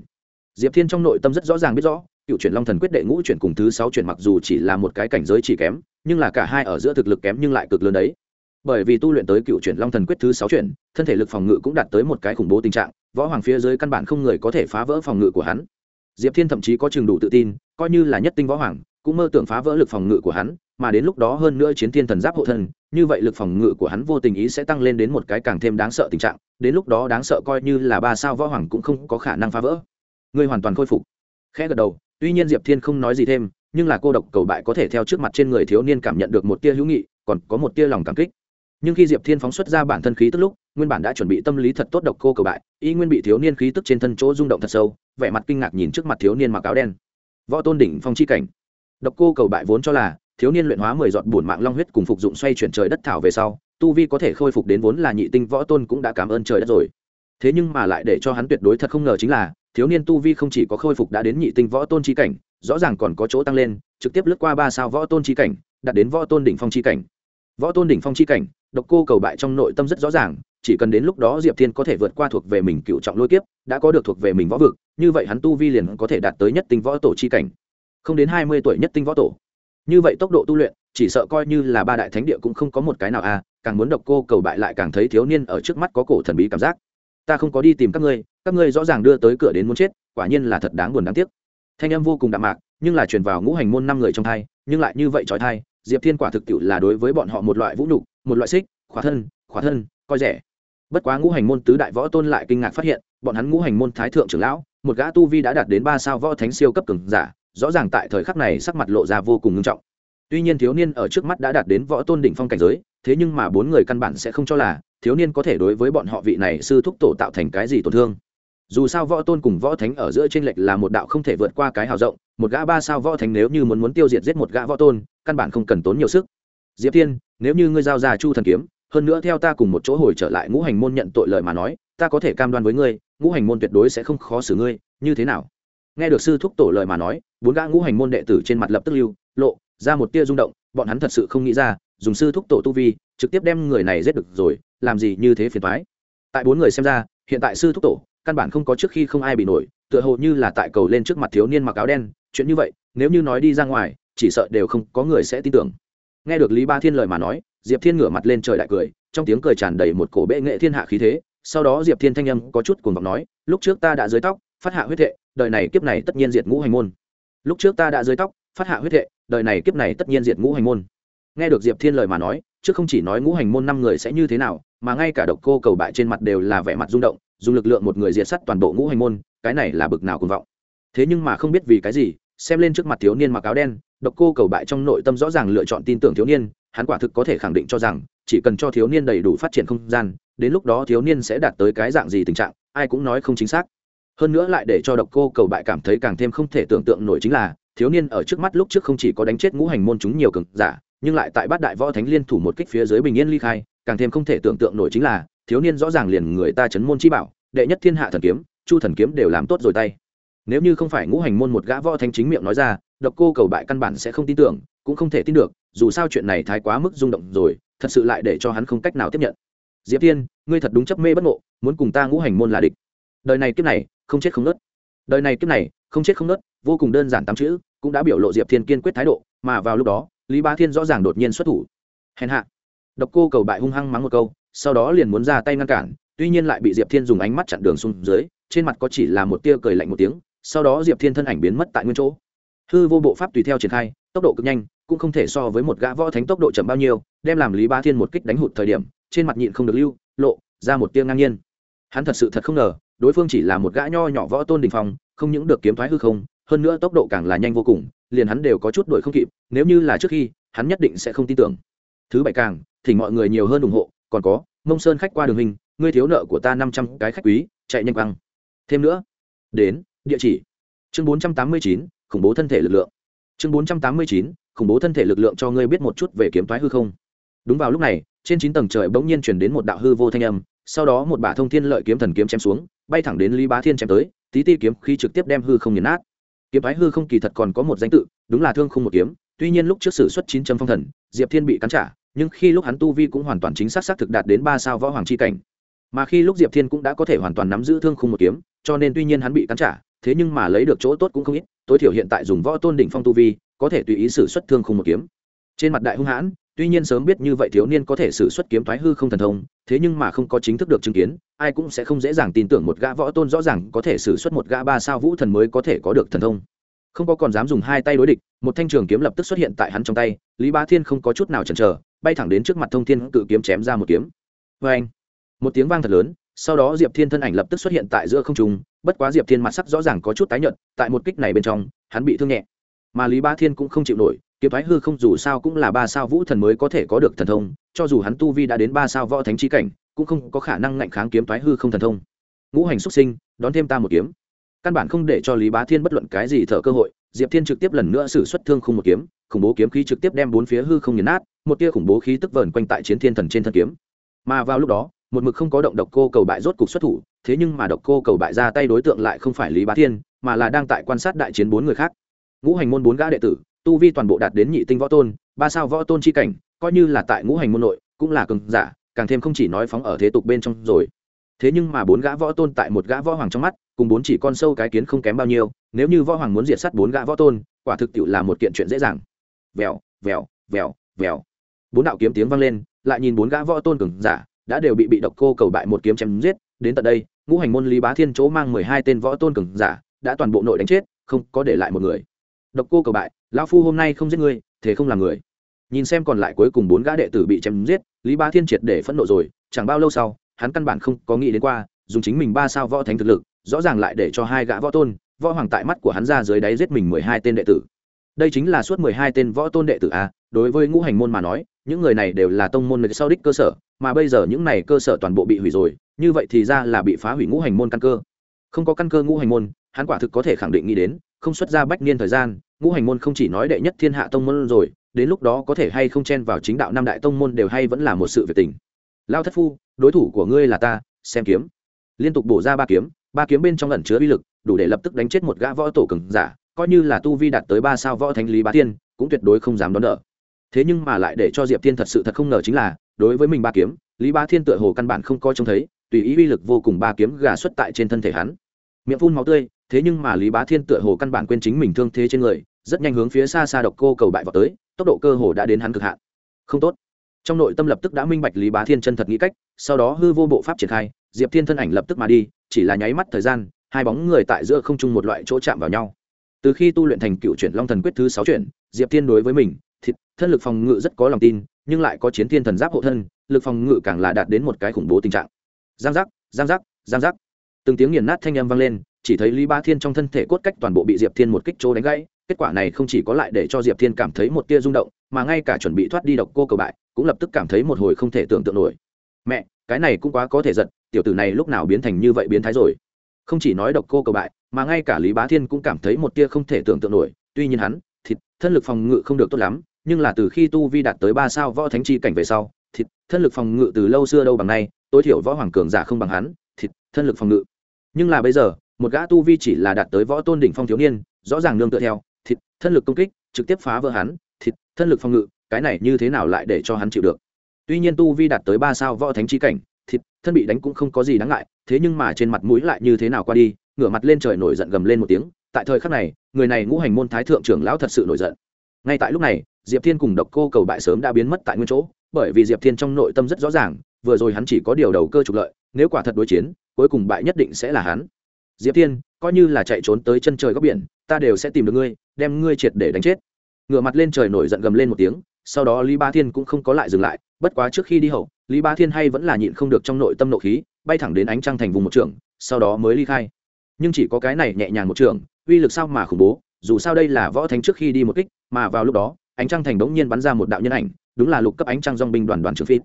Diệp thiên trong nội tâm rất rõ ràng biết rõ, cựu chuyển long thần quyết đệ ngũ chuyển cùng thứ sáu chuyển mặc dù chỉ là một cái cảnh giới chỉ kém, nhưng là cả hai ở giữa thực lực kém nhưng lại cực lớn đấy. Bởi vì tu luyện tới cựu chuyển long thần quyết thứ sáu chuyển, thân thể lực phòng ngự cũng đạt tới một cái khủng bố tình trạng, võ hoàng phía dưới căn bản không người có thể phá vỡ phòng ngự của hắn. Diệp thiên thậm chí có chừng đủ tự tin, coi như là nhất tinh võ hoàng, cũng mơ tưởng phá vỡ lực phòng ngự của hắn mà đến lúc đó hơn nữa chiến thiên thần giáp hộ thân, như vậy lực phòng ngự của hắn vô tình ý sẽ tăng lên đến một cái càng thêm đáng sợ tình trạng, đến lúc đó đáng sợ coi như là ba sao võ hoàng cũng không có khả năng phá vỡ. Ngươi hoàn toàn khôi phục. Khẽ gật đầu, tuy nhiên diệp thiên không nói gì thêm, nhưng là cô độc cầu bại có thể theo trước mặt trên người thiếu niên cảm nhận được một tia hữu nghị, còn có một tia lòng cảm kích. Nhưng khi diệp thiên phóng xuất ra bản thân khí tức lúc, nguyên bản đã chuẩn bị tâm lý thật tốt độc cô cầu bại, y nguyên bị thiếu niên khí tức trên thân chỗ rung động thật sâu, vẻ mặt kinh ngạc nhìn trước mặt thiếu niên mặc áo đen. Võ tôn đỉnh phong chi cảnh. Độc cô cầu bại vốn cho là thiếu niên luyện hóa mười giọt bùn mạng long huyết cùng phục dụng xoay chuyển trời đất thảo về sau, tu vi có thể khôi phục đến vốn là nhị tinh võ tôn cũng đã cảm ơn trời đất rồi. Thế nhưng mà lại để cho hắn tuyệt đối thật không ngờ chính là, thiếu niên tu vi không chỉ có khôi phục đã đến nhị tinh võ tôn chi cảnh, rõ ràng còn có chỗ tăng lên, trực tiếp lướt qua ba sao võ tôn chi cảnh, đạt đến võ tôn đỉnh phong chi cảnh. Võ tôn đỉnh phong chi cảnh, độc cô cầu bại trong nội tâm rất rõ ràng, chỉ cần đến lúc đó diệp thiên có thể vượt qua thuộc về mình cựu trọng lôi kiếp, đã có được thuộc về mình võ vực, như vậy hắn tu vi liền có thể đạt tới nhất tinh võ tổ chi cảnh. Không đến hai mươi tuổi nhất tinh võ tổ như vậy tốc độ tu luyện chỉ sợ coi như là ba đại thánh địa cũng không có một cái nào a à, càng muốn độc cô cầu bại lại càng thấy thiếu niên ở trước mắt có cổ thần bí cảm giác. Ta không có đi tìm các ngươi các ngươi rõ ràng đưa tới cửa đến muốn chết quả nhiên là thật đáng buồn đáng tiếc. Thanh âm vô cùng đạm mạc nhưng là truyền vào ngũ hành môn năm người trong thai nhưng lại như vậy trói thai diệp thiên quả thực tiệu là đối với bọn họ một loại vũ nhục một loại xích khỏa thân khỏa thân coi rẻ. Bất quá ngũ hành môn tứ đại võ tôn lại kinh ngạc phát hiện bọn hắn ngũ hành môn thái thượng trưởng lão một gã tu vi đã đạt đến ba sao võ thánh siêu cấp cường giả rõ ràng tại thời khắc này sắc mặt lộ ra vô cùng nghiêm trọng. Tuy nhiên thiếu niên ở trước mắt đã đạt đến võ tôn đỉnh phong cảnh giới, thế nhưng mà bốn người căn bản sẽ không cho là thiếu niên có thể đối với bọn họ vị này sư thúc tổ tạo thành cái gì tổn thương. Dù sao võ tôn cùng võ thánh ở giữa trên lệch là một đạo không thể vượt qua cái hào rộng, một gã ba sao võ thánh nếu như muốn muốn tiêu diệt giết một gã võ tôn, căn bản không cần tốn nhiều sức. Diệp tiên nếu như ngươi giao ra chu thần kiếm, hơn nữa theo ta cùng một chỗ hồi trở lại ngũ hành môn nhận tội lời mà nói, ta có thể cam đoan với ngươi, ngũ hành môn tuyệt đối sẽ không khó xử ngươi, như thế nào? Nghe được sư thúc tổ lời mà nói, bốn gã ngũ hành môn đệ tử trên mặt lập tức lưu, lộ ra một tia rung động, bọn hắn thật sự không nghĩ ra, dùng sư thúc tổ tu vi, trực tiếp đem người này giết được rồi, làm gì như thế phiền thoái tại bốn người xem ra, hiện tại sư thúc tổ, căn bản không có trước khi không ai bị nổi, tựa hồ như là tại cầu lên trước mặt thiếu niên mặc áo đen, chuyện như vậy, nếu như nói đi ra ngoài, chỉ sợ đều không có người sẽ tin tưởng. Nghe được lý ba thiên lời mà nói, diệp thiên ngửa mặt lên trời đại cười, trong tiếng cười tràn đầy một cổ bệ nghệ thiên hạ khí thế, sau đó diệp thiên thanh âm có chút cuồng vọng nói, lúc trước ta đã dưới tóc, phát hạ huyết thệ đời này kiếp này tất nhiên diệt ngũ hành môn. Lúc trước ta đã dưới tóc, phát hạ huyết thệ đời này kiếp này tất nhiên diệt ngũ hành môn. Nghe được diệp thiên lời mà nói, chứ không chỉ nói ngũ hành môn năm người sẽ như thế nào, mà ngay cả độc cô cầu bại trên mặt đều là vẻ mặt rung động, dùng lực lượng một người diệt sắt toàn bộ ngũ hành môn, cái này là bực nào cuồng vọng. Thế nhưng mà không biết vì cái gì, xem lên trước mặt thiếu niên mặc áo đen, độc cô cầu bại trong nội tâm rõ ràng lựa chọn tin tưởng thiếu niên, hắn quả thực có thể khẳng định cho rằng, chỉ cần cho thiếu niên đầy đủ phát triển không gian, đến lúc đó thiếu niên sẽ đạt tới cái dạng gì tình trạng, ai cũng nói không chính xác hơn nữa lại để cho độc cô cầu bại cảm thấy càng thêm không thể tưởng tượng nổi chính là, thiếu niên ở trước mắt lúc trước không chỉ có đánh chết ngũ hành môn chúng nhiều cường giả, nhưng lại tại bát đại võ thánh liên thủ một kích phía dưới bình yên ly khai, càng thêm không thể tưởng tượng nổi chính là, thiếu niên rõ ràng liền người ta chấn môn chi bảo, đệ nhất thiên hạ thần kiếm, chu thần kiếm đều làm tốt rồi tay. Nếu như không phải ngũ hành môn một gã võ thánh chính miệng nói ra, độc cô cầu bại căn bản sẽ không tin tưởng, cũng không thể tin được, dù sao chuyện này thái quá mức rung động rồi, thật sự lại để cho hắn không cách nào tiếp nhận. Diệp tiên ngươi thật đúng chấp mê bất ngộ, muốn cùng ta ngũ hành môn là địch. Đời này kiếp này không chết không nớt. Đời này kiếp này, không chết không nớt, vô cùng đơn giản tám chữ, cũng đã biểu lộ diệp thiên kiên quyết thái độ, mà vào lúc đó, lý ba thiên rõ ràng đột nhiên xuất thủ. Hèn hạ. Độc cô cầu bại hung hăng mắng một câu, sau đó liền muốn ra tay ngăn cản, tuy nhiên lại bị diệp thiên dùng ánh mắt chặn đường xuống dưới, trên mặt có chỉ là một tia cười lạnh một tiếng, sau đó diệp thiên thân ảnh biến mất tại nguyên chỗ. Hư vô bộ pháp tùy theo triển khai, tốc độ cực nhanh, cũng không thể so với một gã võ thánh tốc độ chậm bao nhiêu, đem làm lý ba thiên một kích đánh hụt thời điểm, trên mặt nhịn không được lưu, lộ ra một tia ngang nhiên. Hắn thật sự thật không ngờ đối phương chỉ là một gã nho nhỏ võ tôn đình phong, không những được kiếm thoái hư không, hơn nữa tốc độ càng là nhanh vô cùng, liền hắn đều có chút đuổi không kịp, nếu như là trước khi, hắn nhất định sẽ không tin tưởng. Thứ bảy càng thỉnh mọi người nhiều hơn ủng hộ, còn có, mông sơn khách qua đường hình, ngươi thiếu nợ của ta năm trăm cái khách quý, chạy nhanh băng thêm nữa, đến, địa chỉ. Chương bốn trăm tám mươi chín, khủng bố thân thể lực lượng. Chương bốn trăm tám mươi chín, khủng bố thân thể lực lượng cho ngươi biết một chút về kiếm thoái hư không. Đúng vào lúc này, trên chín tầng trời bỗng nhiên chuyển đến một đạo hư vô thanh âm sau đó một bả thông thiên lợi kiếm thần kiếm chém xuống, bay thẳng đến lý bá thiên chém tới, tí ti kiếm khi trực tiếp đem hư không nghiền nát. Kiếm thái hư không kỳ thật còn có một danh tự, đúng là thương không một kiếm, tuy nhiên lúc trước sử xuất chín trăm phong thần, diệp thiên bị cắn trả, nhưng khi lúc hắn tu vi cũng hoàn toàn chính xác xác thực đạt đến ba sao võ hoàng c h i cảnh. Mà khi lúc diệp thiên cũng đã có thể hoàn toàn nắm giữ thương không một kiếm, cho nên tuy nhiên hắn bị cắn trả, thế nhưng mà lấy được chỗ tốt cũng không ít, tối thiểu hiện tại dùng võ tôn đỉnh phong tu vi, có thể tùy ý sử xuất thương không một kiếm. Trên mặt đại hung hãn tuy nhiên sớm biết như vậy thiếu niên có thể sử xuất kiếm thoái hư không thần thông, thế nhưng mà không có chính thức được chứng kiến, ai cũng sẽ không dễ dàng tin tưởng một gã võ tôn rõ ràng có thể sử xuất một gã ba sao vũ thần mới có thể có được thần thông. Không có còn dám dùng hai tay đối địch, một thanh trường kiếm lập tức xuất hiện tại hắn trong tay, lý ba thiên không có chút nào chần chờ, bay thẳng đến trước mặt thông thiên cự kiếm chém ra một kiếm. Vê anh một tiếng vang thật lớn, sau đó diệp thiên thân ảnh lập tức xuất hiện tại giữa không trung, bất quá diệp thiên mặt sắc rõ ràng có chút tái nhợt, tại một kích này bên trong, hắn bị thương nhẹ. Mà lý ba thiên cũng không chịu nổi kiếm thoái hư không dù sao cũng là ba sao vũ thần mới có thể có được thần thông, cho dù hắn tu vi đã đến ba sao võ thánh trí cảnh, cũng không có khả năng ngạnh kháng kiếm thoái hư không thần thông. Ngũ hành xuất sinh, đón thêm ta một kiếm. Căn bản không để cho lý bá thiên bất luận cái gì thở cơ hội, diệp thiên trực tiếp lần nữa xử xuất thương không một kiếm, khủng bố kiếm khí trực tiếp đem bốn phía hư không nhấn nát, một tia khủng bố khí tức vờn quanh tại chiến thiên thần trên thân kiếm. Mà vào lúc đó, một mực không có động độc cô cầu bại rốt cục xuất thủ, thế nhưng mà độc cô cầu bại ra tay đối tượng lại không phải lý bá thiên, mà là đang tại quan sát đại chiến bốn người khác. Ngũ hành môn bốn gã đệ tử tu vi toàn bộ đạt đến nhị tinh võ tôn, ba sao võ tôn chi cảnh, coi như là tại ngũ hành môn nội, cũng là cường giả, càng thêm không chỉ nói phóng ở thế tục bên trong rồi. Thế nhưng mà bốn gã võ tôn tại một gã võ hoàng trong mắt, cùng bốn chỉ con sâu cái kiến không kém bao nhiêu, nếu như võ hoàng muốn diệt sát bốn gã võ tôn, quả thực tiệu là một kiện chuyện dễ dàng. Vèo vèo vèo vèo. Bốn đạo kiếm tiếng vang lên, lại nhìn bốn gã võ tôn cường giả, đã đều bị bị độc cô cầu bại một kiếm chém giết, đến tận đây, ngũ hành môn lý bá thiên chỗ mang mười hai tên võ tôn cường giả, đã toàn bộ nội đánh chết, không có để lại một người độc cô cầu bại, lão phu hôm nay không giết ngươi, thế không làm người. Nhìn xem còn lại cuối cùng bốn gã đệ tử bị chém giết, lý Ba thiên triệt để phẫn nộ rồi, chẳng bao lâu sau, hắn căn bản không có nghĩ đến qua, dùng chính mình ba sao võ thánh thực lực, rõ ràng lại để cho hai gã võ tôn, võ hoàng tại mắt của hắn ra dưới đáy giết mình mười hai tên đệ tử. Đây chính là suốt mười hai tên võ tôn đệ tử a, đối với ngũ hành môn mà nói, những người này đều là tông môn nơi sau đích cơ sở, mà bây giờ những này cơ sở toàn bộ bị hủy rồi, như vậy thì ra là bị phá hủy ngũ hành môn căn cơ. Không có căn cơ ngũ hành môn, hắn quả thực có thể khẳng định nghĩ đến, không xuất ra bách niên thời gian ngũ hành môn không chỉ nói đệ nhất thiên hạ tông môn rồi, đến lúc đó có thể hay không chen vào chính đạo năm đại tông môn đều hay vẫn là một sự việc tình. Lao thất phu, đối thủ của ngươi là ta, xem kiếm. Liên tục bổ ra ba kiếm ba kiếm bên trong ẩn chứa uy lực, đủ để lập tức đánh chết một gã võ tổ cường giả, coi như là tu vi đạt tới ba sao võ thánh lý bá tiên, cũng tuyệt đối không dám đón đỡ. Thế nhưng mà lại để cho diệp tiên thật sự thật không ngờ chính là, đối với mình ba kiếm, lý bá thiên tựa hồ căn bản không coi trông thấy, tùy ý uy lực vô cùng ba kiếm gà xuất tại trên thân thể hắn. Miệng phun máu tươi thế nhưng mà lý bá thiên tựa hồ căn bản quên chính mình thương thế trên người, rất nhanh hướng phía xa xa độc cô cầu bại vào tới, tốc độ cơ hồ đã đến hắn cực hạn. Không tốt. Trong nội tâm lập tức đã minh bạch lý bá thiên chân thật nghĩ cách, sau đó hư vô bộ pháp triển khai, diệp thiên thân ảnh lập tức mà đi, chỉ là nháy mắt thời gian, hai bóng người tại giữa không trung một loại chỗ chạm vào nhau. Từ khi tu luyện thành cựu chuyển long thần quyết thứ sáu chuyển, diệp thiên đối với mình, thịt, thân lực phòng ngự rất có lòng tin, nhưng lại có chiến thiên thần giáp hộ thân, lực phòng ngự càng là đạt đến một cái khủng bố tình trạng. Giang giác giang giác giang giác. Từng tiếng nghiền nát thanh âm vang lên chỉ thấy lý ba thiên trong thân thể cốt cách toàn bộ bị diệp thiên một kích chỗ đánh gãy, kết quả này không chỉ có lại để cho diệp thiên cảm thấy một tia rung động, mà ngay cả chuẩn bị thoát đi độc cô cầu bại, cũng lập tức cảm thấy một hồi không thể tưởng tượng nổi. Mẹ, cái này cũng quá có thể giật tiểu tử này lúc nào biến thành như vậy biến thái rồi. Không chỉ nói độc cô cầu bại, mà ngay cả lý bá thiên cũng cảm thấy một tia không thể tưởng tượng nổi, tuy nhiên hắn, thịt, thân lực phòng ngự không được tốt lắm, nhưng là từ khi tu vi đạt tới ba sao võ thánh chi cảnh về sau, thịt, thân lực phòng ngự từ lâu xưa đâu bằng nay, tối thiểu võ hoàng cường giả không bằng hắn, thịt, thân lực phòng ngự. Nhưng là bây giờ một gã tu vi chỉ là đạt tới võ tôn đỉnh phong thiếu niên, rõ ràng nương tựa theo, thịt, thân lực công kích, trực tiếp phá vỡ hắn, thịt, thân lực phòng ngự, cái này như thế nào lại để cho hắn chịu được? Tuy nhiên tu vi đạt tới ba sao võ thánh chi cảnh, thịt, thân bị đánh cũng không có gì đáng ngại, thế nhưng mà trên mặt mũi lại như thế nào qua đi, ngửa mặt lên trời nổi giận gầm lên một tiếng, tại thời khắc này, người này ngũ hành môn thái thượng trưởng lão thật sự nổi giận. Ngay tại lúc này, diệp thiên cùng độc cô cầu bại sớm đã biến mất tại nguyên chỗ, bởi vì diệp thiên trong nội tâm rất rõ ràng, vừa rồi hắn chỉ có điều đầu cơ trục lợi, nếu quả thật đối chiến, cuối cùng bại nhất định sẽ là hắn diệp thiên, coi như là chạy trốn tới chân trời góc biển, ta đều sẽ tìm được ngươi, đem ngươi triệt để đánh chết. Ngửa mặt lên trời nổi giận gầm lên một tiếng, sau đó lý ba thiên cũng không có lại dừng lại, bất quá trước khi đi hậu, lý ba thiên hay vẫn là nhịn không được trong nội tâm nộ khí, bay thẳng đến ánh trăng thành vùng một trường, sau đó mới ly khai. Nhưng chỉ có cái này nhẹ nhàng một trường, uy lực sao mà khủng bố, dù sao đây là võ thánh trước khi đi một kích, mà vào lúc đó, ánh trăng thành đống nhiên bắn ra một đạo nhân ảnh, đúng là lục cấp ánh trăng dong binh đoàn đoàn trưởng phi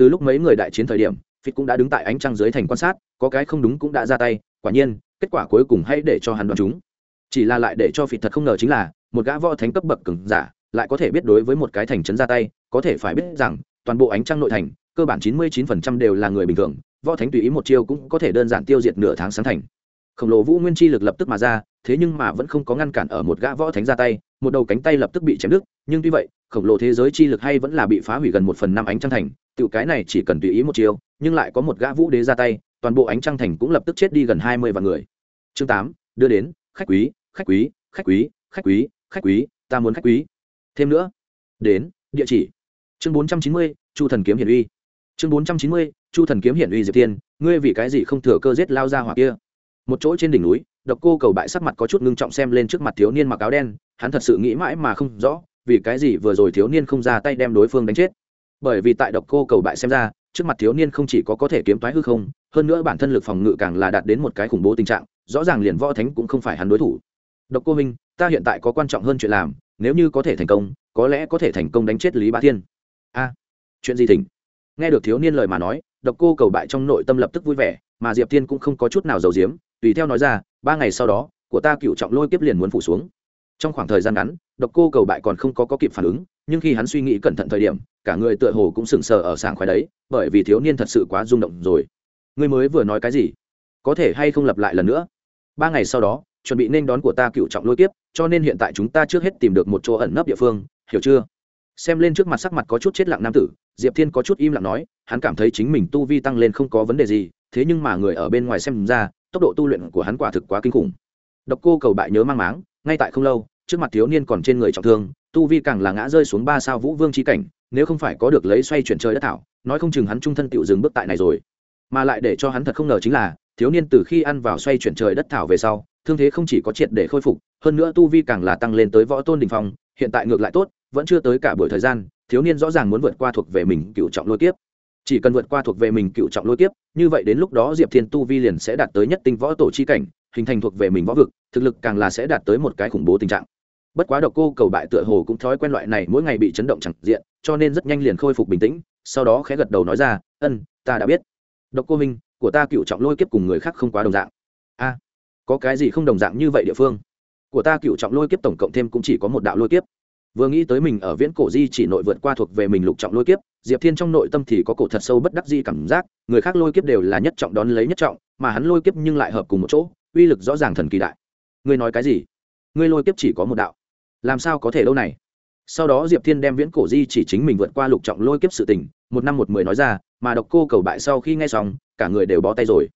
từ lúc mấy người đại chiến thời điểm phi cũng đã đứng tại ánh trăng dưới thành quan sát, có cái không đúng cũng đã ra tay, quả nhiên kết quả cuối cùng hãy để cho hắn đoán chúng. Chỉ là lại để cho phịt thật không ngờ chính là một gã võ thánh cấp bậc cường giả lại có thể biết đối với một cái thành trấn ra tay có thể phải biết rằng toàn bộ ánh trăng nội thành cơ bản chín mươi chín phần trăm đều là người bình thường võ thánh tùy ý một chiêu cũng có thể đơn giản tiêu diệt nửa tháng sáng thành. Khổng lồ vũ nguyên chi lực lập tức mà ra thế nhưng mà vẫn không có ngăn cản ở một gã võ thánh ra tay một đầu cánh tay lập tức bị chém đứt nhưng tuy vậy khổng lồ thế giới chi lực hay vẫn là bị phá hủy gần một phần năm ánh trăng thành tiểu cái này chỉ cần tùy ý một chiêu, nhưng lại có một gã vũ đế ra tay toàn bộ ánh trăng thành cũng lập tức chết đi gần hai mươi vạn người chương tám, đưa đến, khách quý khách quý khách quý khách quý khách quý, ta muốn khách quý. Thêm nữa, đến, địa chỉ. Chương bốn trăm chín mươi, chu thần kiếm hiển uy. Chương bốn trăm chín mươi, chu thần kiếm hiển uy diệp tiên ngươi vì cái gì không thừa cơ giết lao ra hoặc kia? Một chỗ trên đỉnh núi, độc cô cầu bại sắc mặt có chút ngưng trọng xem lên trước mặt thiếu niên mặc áo đen, hắn thật sự nghĩ mãi mà không rõ, vì cái gì vừa rồi thiếu niên không ra tay đem đối phương đánh chết. Bởi vì tại độc cô cầu bại xem ra, trước mặt thiếu niên không chỉ có có thể kiếm toái hư không, hơn nữa bản thân lực phòng ngự càng là đạt đến một cái khủng bố tình trạng rõ ràng liền võ thánh cũng không phải hắn đối thủ. Độc cô minh ta hiện tại có quan trọng hơn chuyện làm nếu như có thể thành công có lẽ có thể thành công đánh chết lý bá thiên. A chuyện gì thỉnh? Nghe được thiếu niên lời mà nói độc cô cầu bại trong nội tâm lập tức vui vẻ mà diệp thiên cũng không có chút nào giàu diếm tùy theo nói ra ba ngày sau đó của ta cựu trọng lôi kiếp liền muốn phủ xuống. Trong khoảng thời gian ngắn độc cô cầu bại còn không có, có kịp phản ứng nhưng khi hắn suy nghĩ cẩn thận thời điểm cả người tựa hồ cũng sừng sờ ở sảng khoái đấy bởi vì thiếu niên thật sự quá rung động rồi. Ngươi mới vừa nói cái gì? Có thể hay không lặp lại lần nữa? Ba ngày sau đó, chuẩn bị nên đón của ta cựu trọng lôi kiếp, cho nên hiện tại chúng ta trước hết tìm được một chỗ ẩn nấp địa phương, hiểu chưa? Xem lên trước mặt sắc mặt có chút chết lặng nam tử, diệp thiên có chút im lặng nói, hắn cảm thấy chính mình tu vi tăng lên không có vấn đề gì, thế nhưng mà người ở bên ngoài xem ra, tốc độ tu luyện của hắn quả thực quá kinh khủng. Độc cô cầu bại nhớ mang máng, ngay tại không lâu, trước mặt thiếu niên còn trên người trọng thương, tu vi càng là ngã rơi xuống ba sao vũ vương chi cảnh, nếu không phải có được lấy xoay chuyển trời đất thảo, nói không chừng hắn trung thân tựu dừng bước tại này rồi. Mà lại để cho hắn thật không ngờ chính là thiếu niên từ khi ăn vào xoay chuyển trời đất thảo về sau, thương thế không chỉ có triệt để khôi phục, hơn nữa tu vi càng là tăng lên tới võ tôn đình phong, hiện tại ngược lại tốt, vẫn chưa tới cả buổi thời gian, thiếu niên rõ ràng muốn vượt qua thuộc về mình cựu trọng lôi kiếp. Chỉ cần vượt qua thuộc về mình cựu trọng lôi kiếp, như vậy đến lúc đó diệp thiên tu vi liền sẽ đạt tới nhất tinh võ tổ chi cảnh, hình thành thuộc về mình võ vực, thực lực càng là sẽ đạt tới một cái khủng bố tình trạng. Bất quá độc cô cầu bại tựa hồ cũng thói quen loại này mỗi ngày bị chấn động chẳng diện, cho nên rất nhanh liền khôi phục bình tĩnh, sau đó khẽ gật đầu nói ra, ân, ta đã biết. Độc cô minh của ta cựu trọng lôi kiếp cùng người khác không quá đồng dạng. A, có cái gì không đồng dạng như vậy địa phương? Của ta cựu trọng lôi kiếp tổng cộng thêm cũng chỉ có một đạo lôi kiếp. Vừa nghĩ tới mình ở viễn cổ di chỉ nội vượt qua thuộc về mình lục trọng lôi kiếp, diệp thiên trong nội tâm thì có cổ thật sâu bất đắc di cảm giác, người khác lôi kiếp đều là nhất trọng đón lấy nhất trọng, mà hắn lôi kiếp nhưng lại hợp cùng một chỗ, uy lực rõ ràng thần kỳ đại. Ngươi nói cái gì? Ngươi lôi kiếp chỉ có một đạo. Làm sao có thể lâu này? Sau đó diệp thiên đem viễn cổ di chỉ chính mình vượt qua lục trọng lôi kiếp sự tình, một năm một mười nói ra mà độc cô cầu bại sau khi nghe xong, cả người đều bó tay rồi.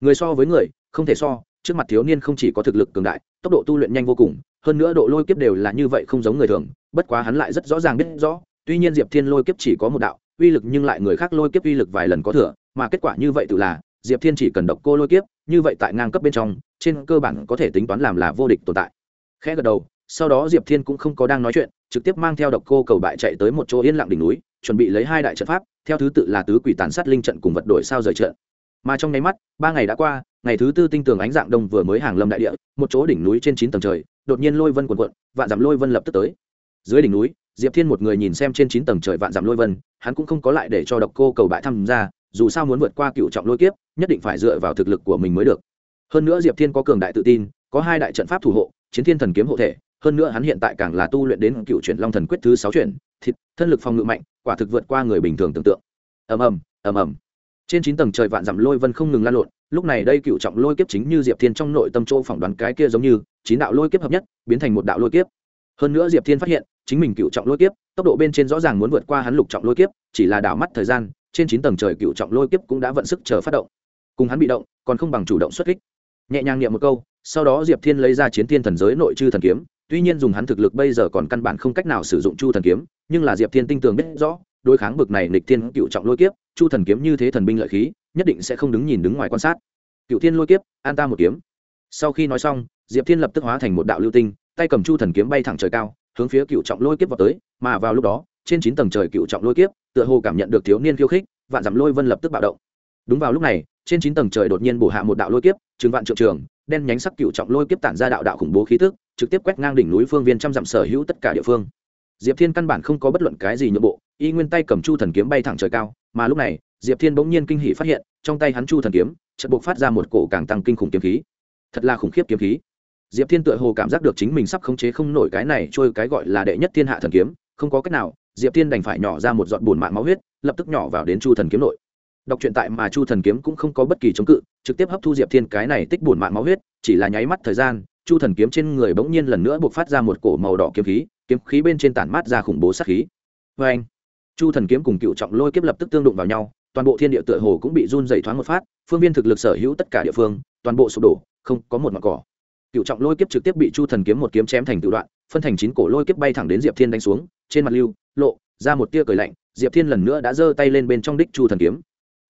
Người so với người, không thể so, trước mặt thiếu niên không chỉ có thực lực cường đại, tốc độ tu luyện nhanh vô cùng, hơn nữa độ lôi kiếp đều là như vậy không giống người thường, bất quá hắn lại rất rõ ràng biết rõ, tuy nhiên diệp thiên lôi kiếp chỉ có một đạo, uy lực nhưng lại người khác lôi kiếp uy lực vài lần có thừa, mà kết quả như vậy tự là, diệp thiên chỉ cần độc cô lôi kiếp, như vậy tại ngang cấp bên trong, trên cơ bản có thể tính toán làm là vô địch tồn tại. Khẽ gật đầu sau đó diệp thiên cũng không có đang nói chuyện, trực tiếp mang theo độc cô cầu bại chạy tới một chỗ yên lặng đỉnh núi, chuẩn bị lấy hai đại trận pháp, theo thứ tự là tứ quỷ tàn sát linh trận cùng vật đổi sao rời trận. Mà trong nháy mắt, ba ngày đã qua, ngày thứ tư tinh tường ánh dạng đông vừa mới hàng lâm đại địa, một chỗ đỉnh núi trên chín tầng trời, đột nhiên lôi vân quần quận vạn dặm lôi vân lập tức tới. Dưới đỉnh núi, diệp thiên một người nhìn xem trên chín tầng trời vạn dặm lôi vân, hắn cũng không có lại để cho độc cô cầu bại tham gia, dù sao muốn vượt qua cựu trọng lôi kiếp, nhất định phải dựa vào thực lực của mình mới được. Hơn nữa diệp thiên có cường đại tự tin, có hai đại trận pháp thủ hộ, chiến thiên thần kiếm hộ thể hơn nữa hắn hiện tại càng là tu luyện đến cựu chuyển long thần quyết thứ sáu chuyển, thịt, thân lực phòng ngự mạnh, quả thực vượt qua người bình thường tưởng tượng. Ầm ầm ầm ầm. Trên chín tầng trời vạn dặm lôi vân không ngừng lan lộn, lúc này đây cựu trọng lôi kiếp chính như diệp thiên trong nội tâm chỗ phỏng đoán cái kia giống như, chín đạo lôi kiếp hợp nhất, biến thành một đạo lôi kiếp. Hơn nữa diệp thiên phát hiện, chính mình cựu trọng lôi kiếp, tốc độ bên trên rõ ràng muốn vượt qua hắn lục trọng lôi kiếp, chỉ là đảo mắt thời gian, trên chín tầng trời cựu trọng lôi kiếp cũng đã vận sức chờ phát động. Cùng hắn bị động, còn không bằng chủ động xuất kích. Nhẹ nhàng niệm một câu, sau đó diệp thiên lấy ra chiến thiên thần giới nội chư thần kiếm tuy nhiên dùng hắn thực lực bây giờ còn căn bản không cách nào sử dụng chu thần kiếm, nhưng là diệp thiên tinh tường biết rõ, đối kháng bực này nịch thiên cựu trọng lôi kiếp, chu thần kiếm như thế thần binh lợi khí, nhất định sẽ không đứng nhìn đứng ngoài quan sát. Cựu thiên lôi kiếp, an ta một kiếm. Sau khi nói xong, diệp thiên lập tức hóa thành một đạo lưu tinh, tay cầm chu thần kiếm bay thẳng trời cao, hướng phía cựu trọng lôi kiếp vào tới, mà vào lúc đó, trên chín tầng trời cựu trọng lôi kiếp, tựa hồ cảm nhận được thiếu niên khiêu khích, vạn dặm lôi vân lập tức bạo động. Đúng vào lúc này, trên chín tầng trời đột nhiên bổ hạ một đạo lôi kiếp, trừng vạn trượng trường đen nhánh sắc cựu trọng lôi kiếp tản ra đạo đạo khủng bố khí tức, trực tiếp quét ngang đỉnh núi phương viên trăm dặm sở hữu tất cả địa phương. Diệp thiên căn bản không có bất luận cái gì nhượng bộ, y nguyên tay cầm chu thần kiếm bay thẳng trời cao, mà lúc này, diệp thiên bỗng nhiên kinh hỉ phát hiện, trong tay hắn chu thần kiếm, chợt buộc phát ra một cổ càng tăng kinh khủng kiếm khí. Thật là khủng khiếp kiếm khí. Diệp thiên tựa hồ cảm giác được chính mình sắp khống chế không nổi cái này trôi cái gọi là đệ nhất thiên hạ thần kiếm, không có cách nào, diệp thiên đành phải nhỏ ra một giọt bùn mạng máu huyết, lập tức nhỏ vào đến chu thần kiếm nội đọc truyện tại mà chu thần kiếm cũng không có bất kỳ chống cự, trực tiếp hấp thu diệp thiên cái này tích bổn mạng máu huyết, chỉ là nháy mắt thời gian, chu thần kiếm trên người bỗng nhiên lần nữa buộc phát ra một cổ màu đỏ kiếm khí kiếm khí bên trên tản mát ra khủng bố sát khí. Vê anh, chu thần kiếm cùng cựu trọng lôi kiếp lập tức tương đụng vào nhau, toàn bộ thiên địa tựa hồ cũng bị run dày thoáng một phát, phương viên thực lực sở hữu tất cả địa phương, toàn bộ sụp đổ, không có một mặt cỏ. Cựu trọng lôi kiếp trực tiếp bị chu thần kiếm một kiếm chém thành tự đoạn, phân thành chín cổ lôi kiếp bay thẳng đến diệp thiên đánh xuống, trên mặt lưu, lộ, ra một tia cười lạnh, diệp thiên lần nữa đã giơ tay lên bên trong đích chu thần kiếm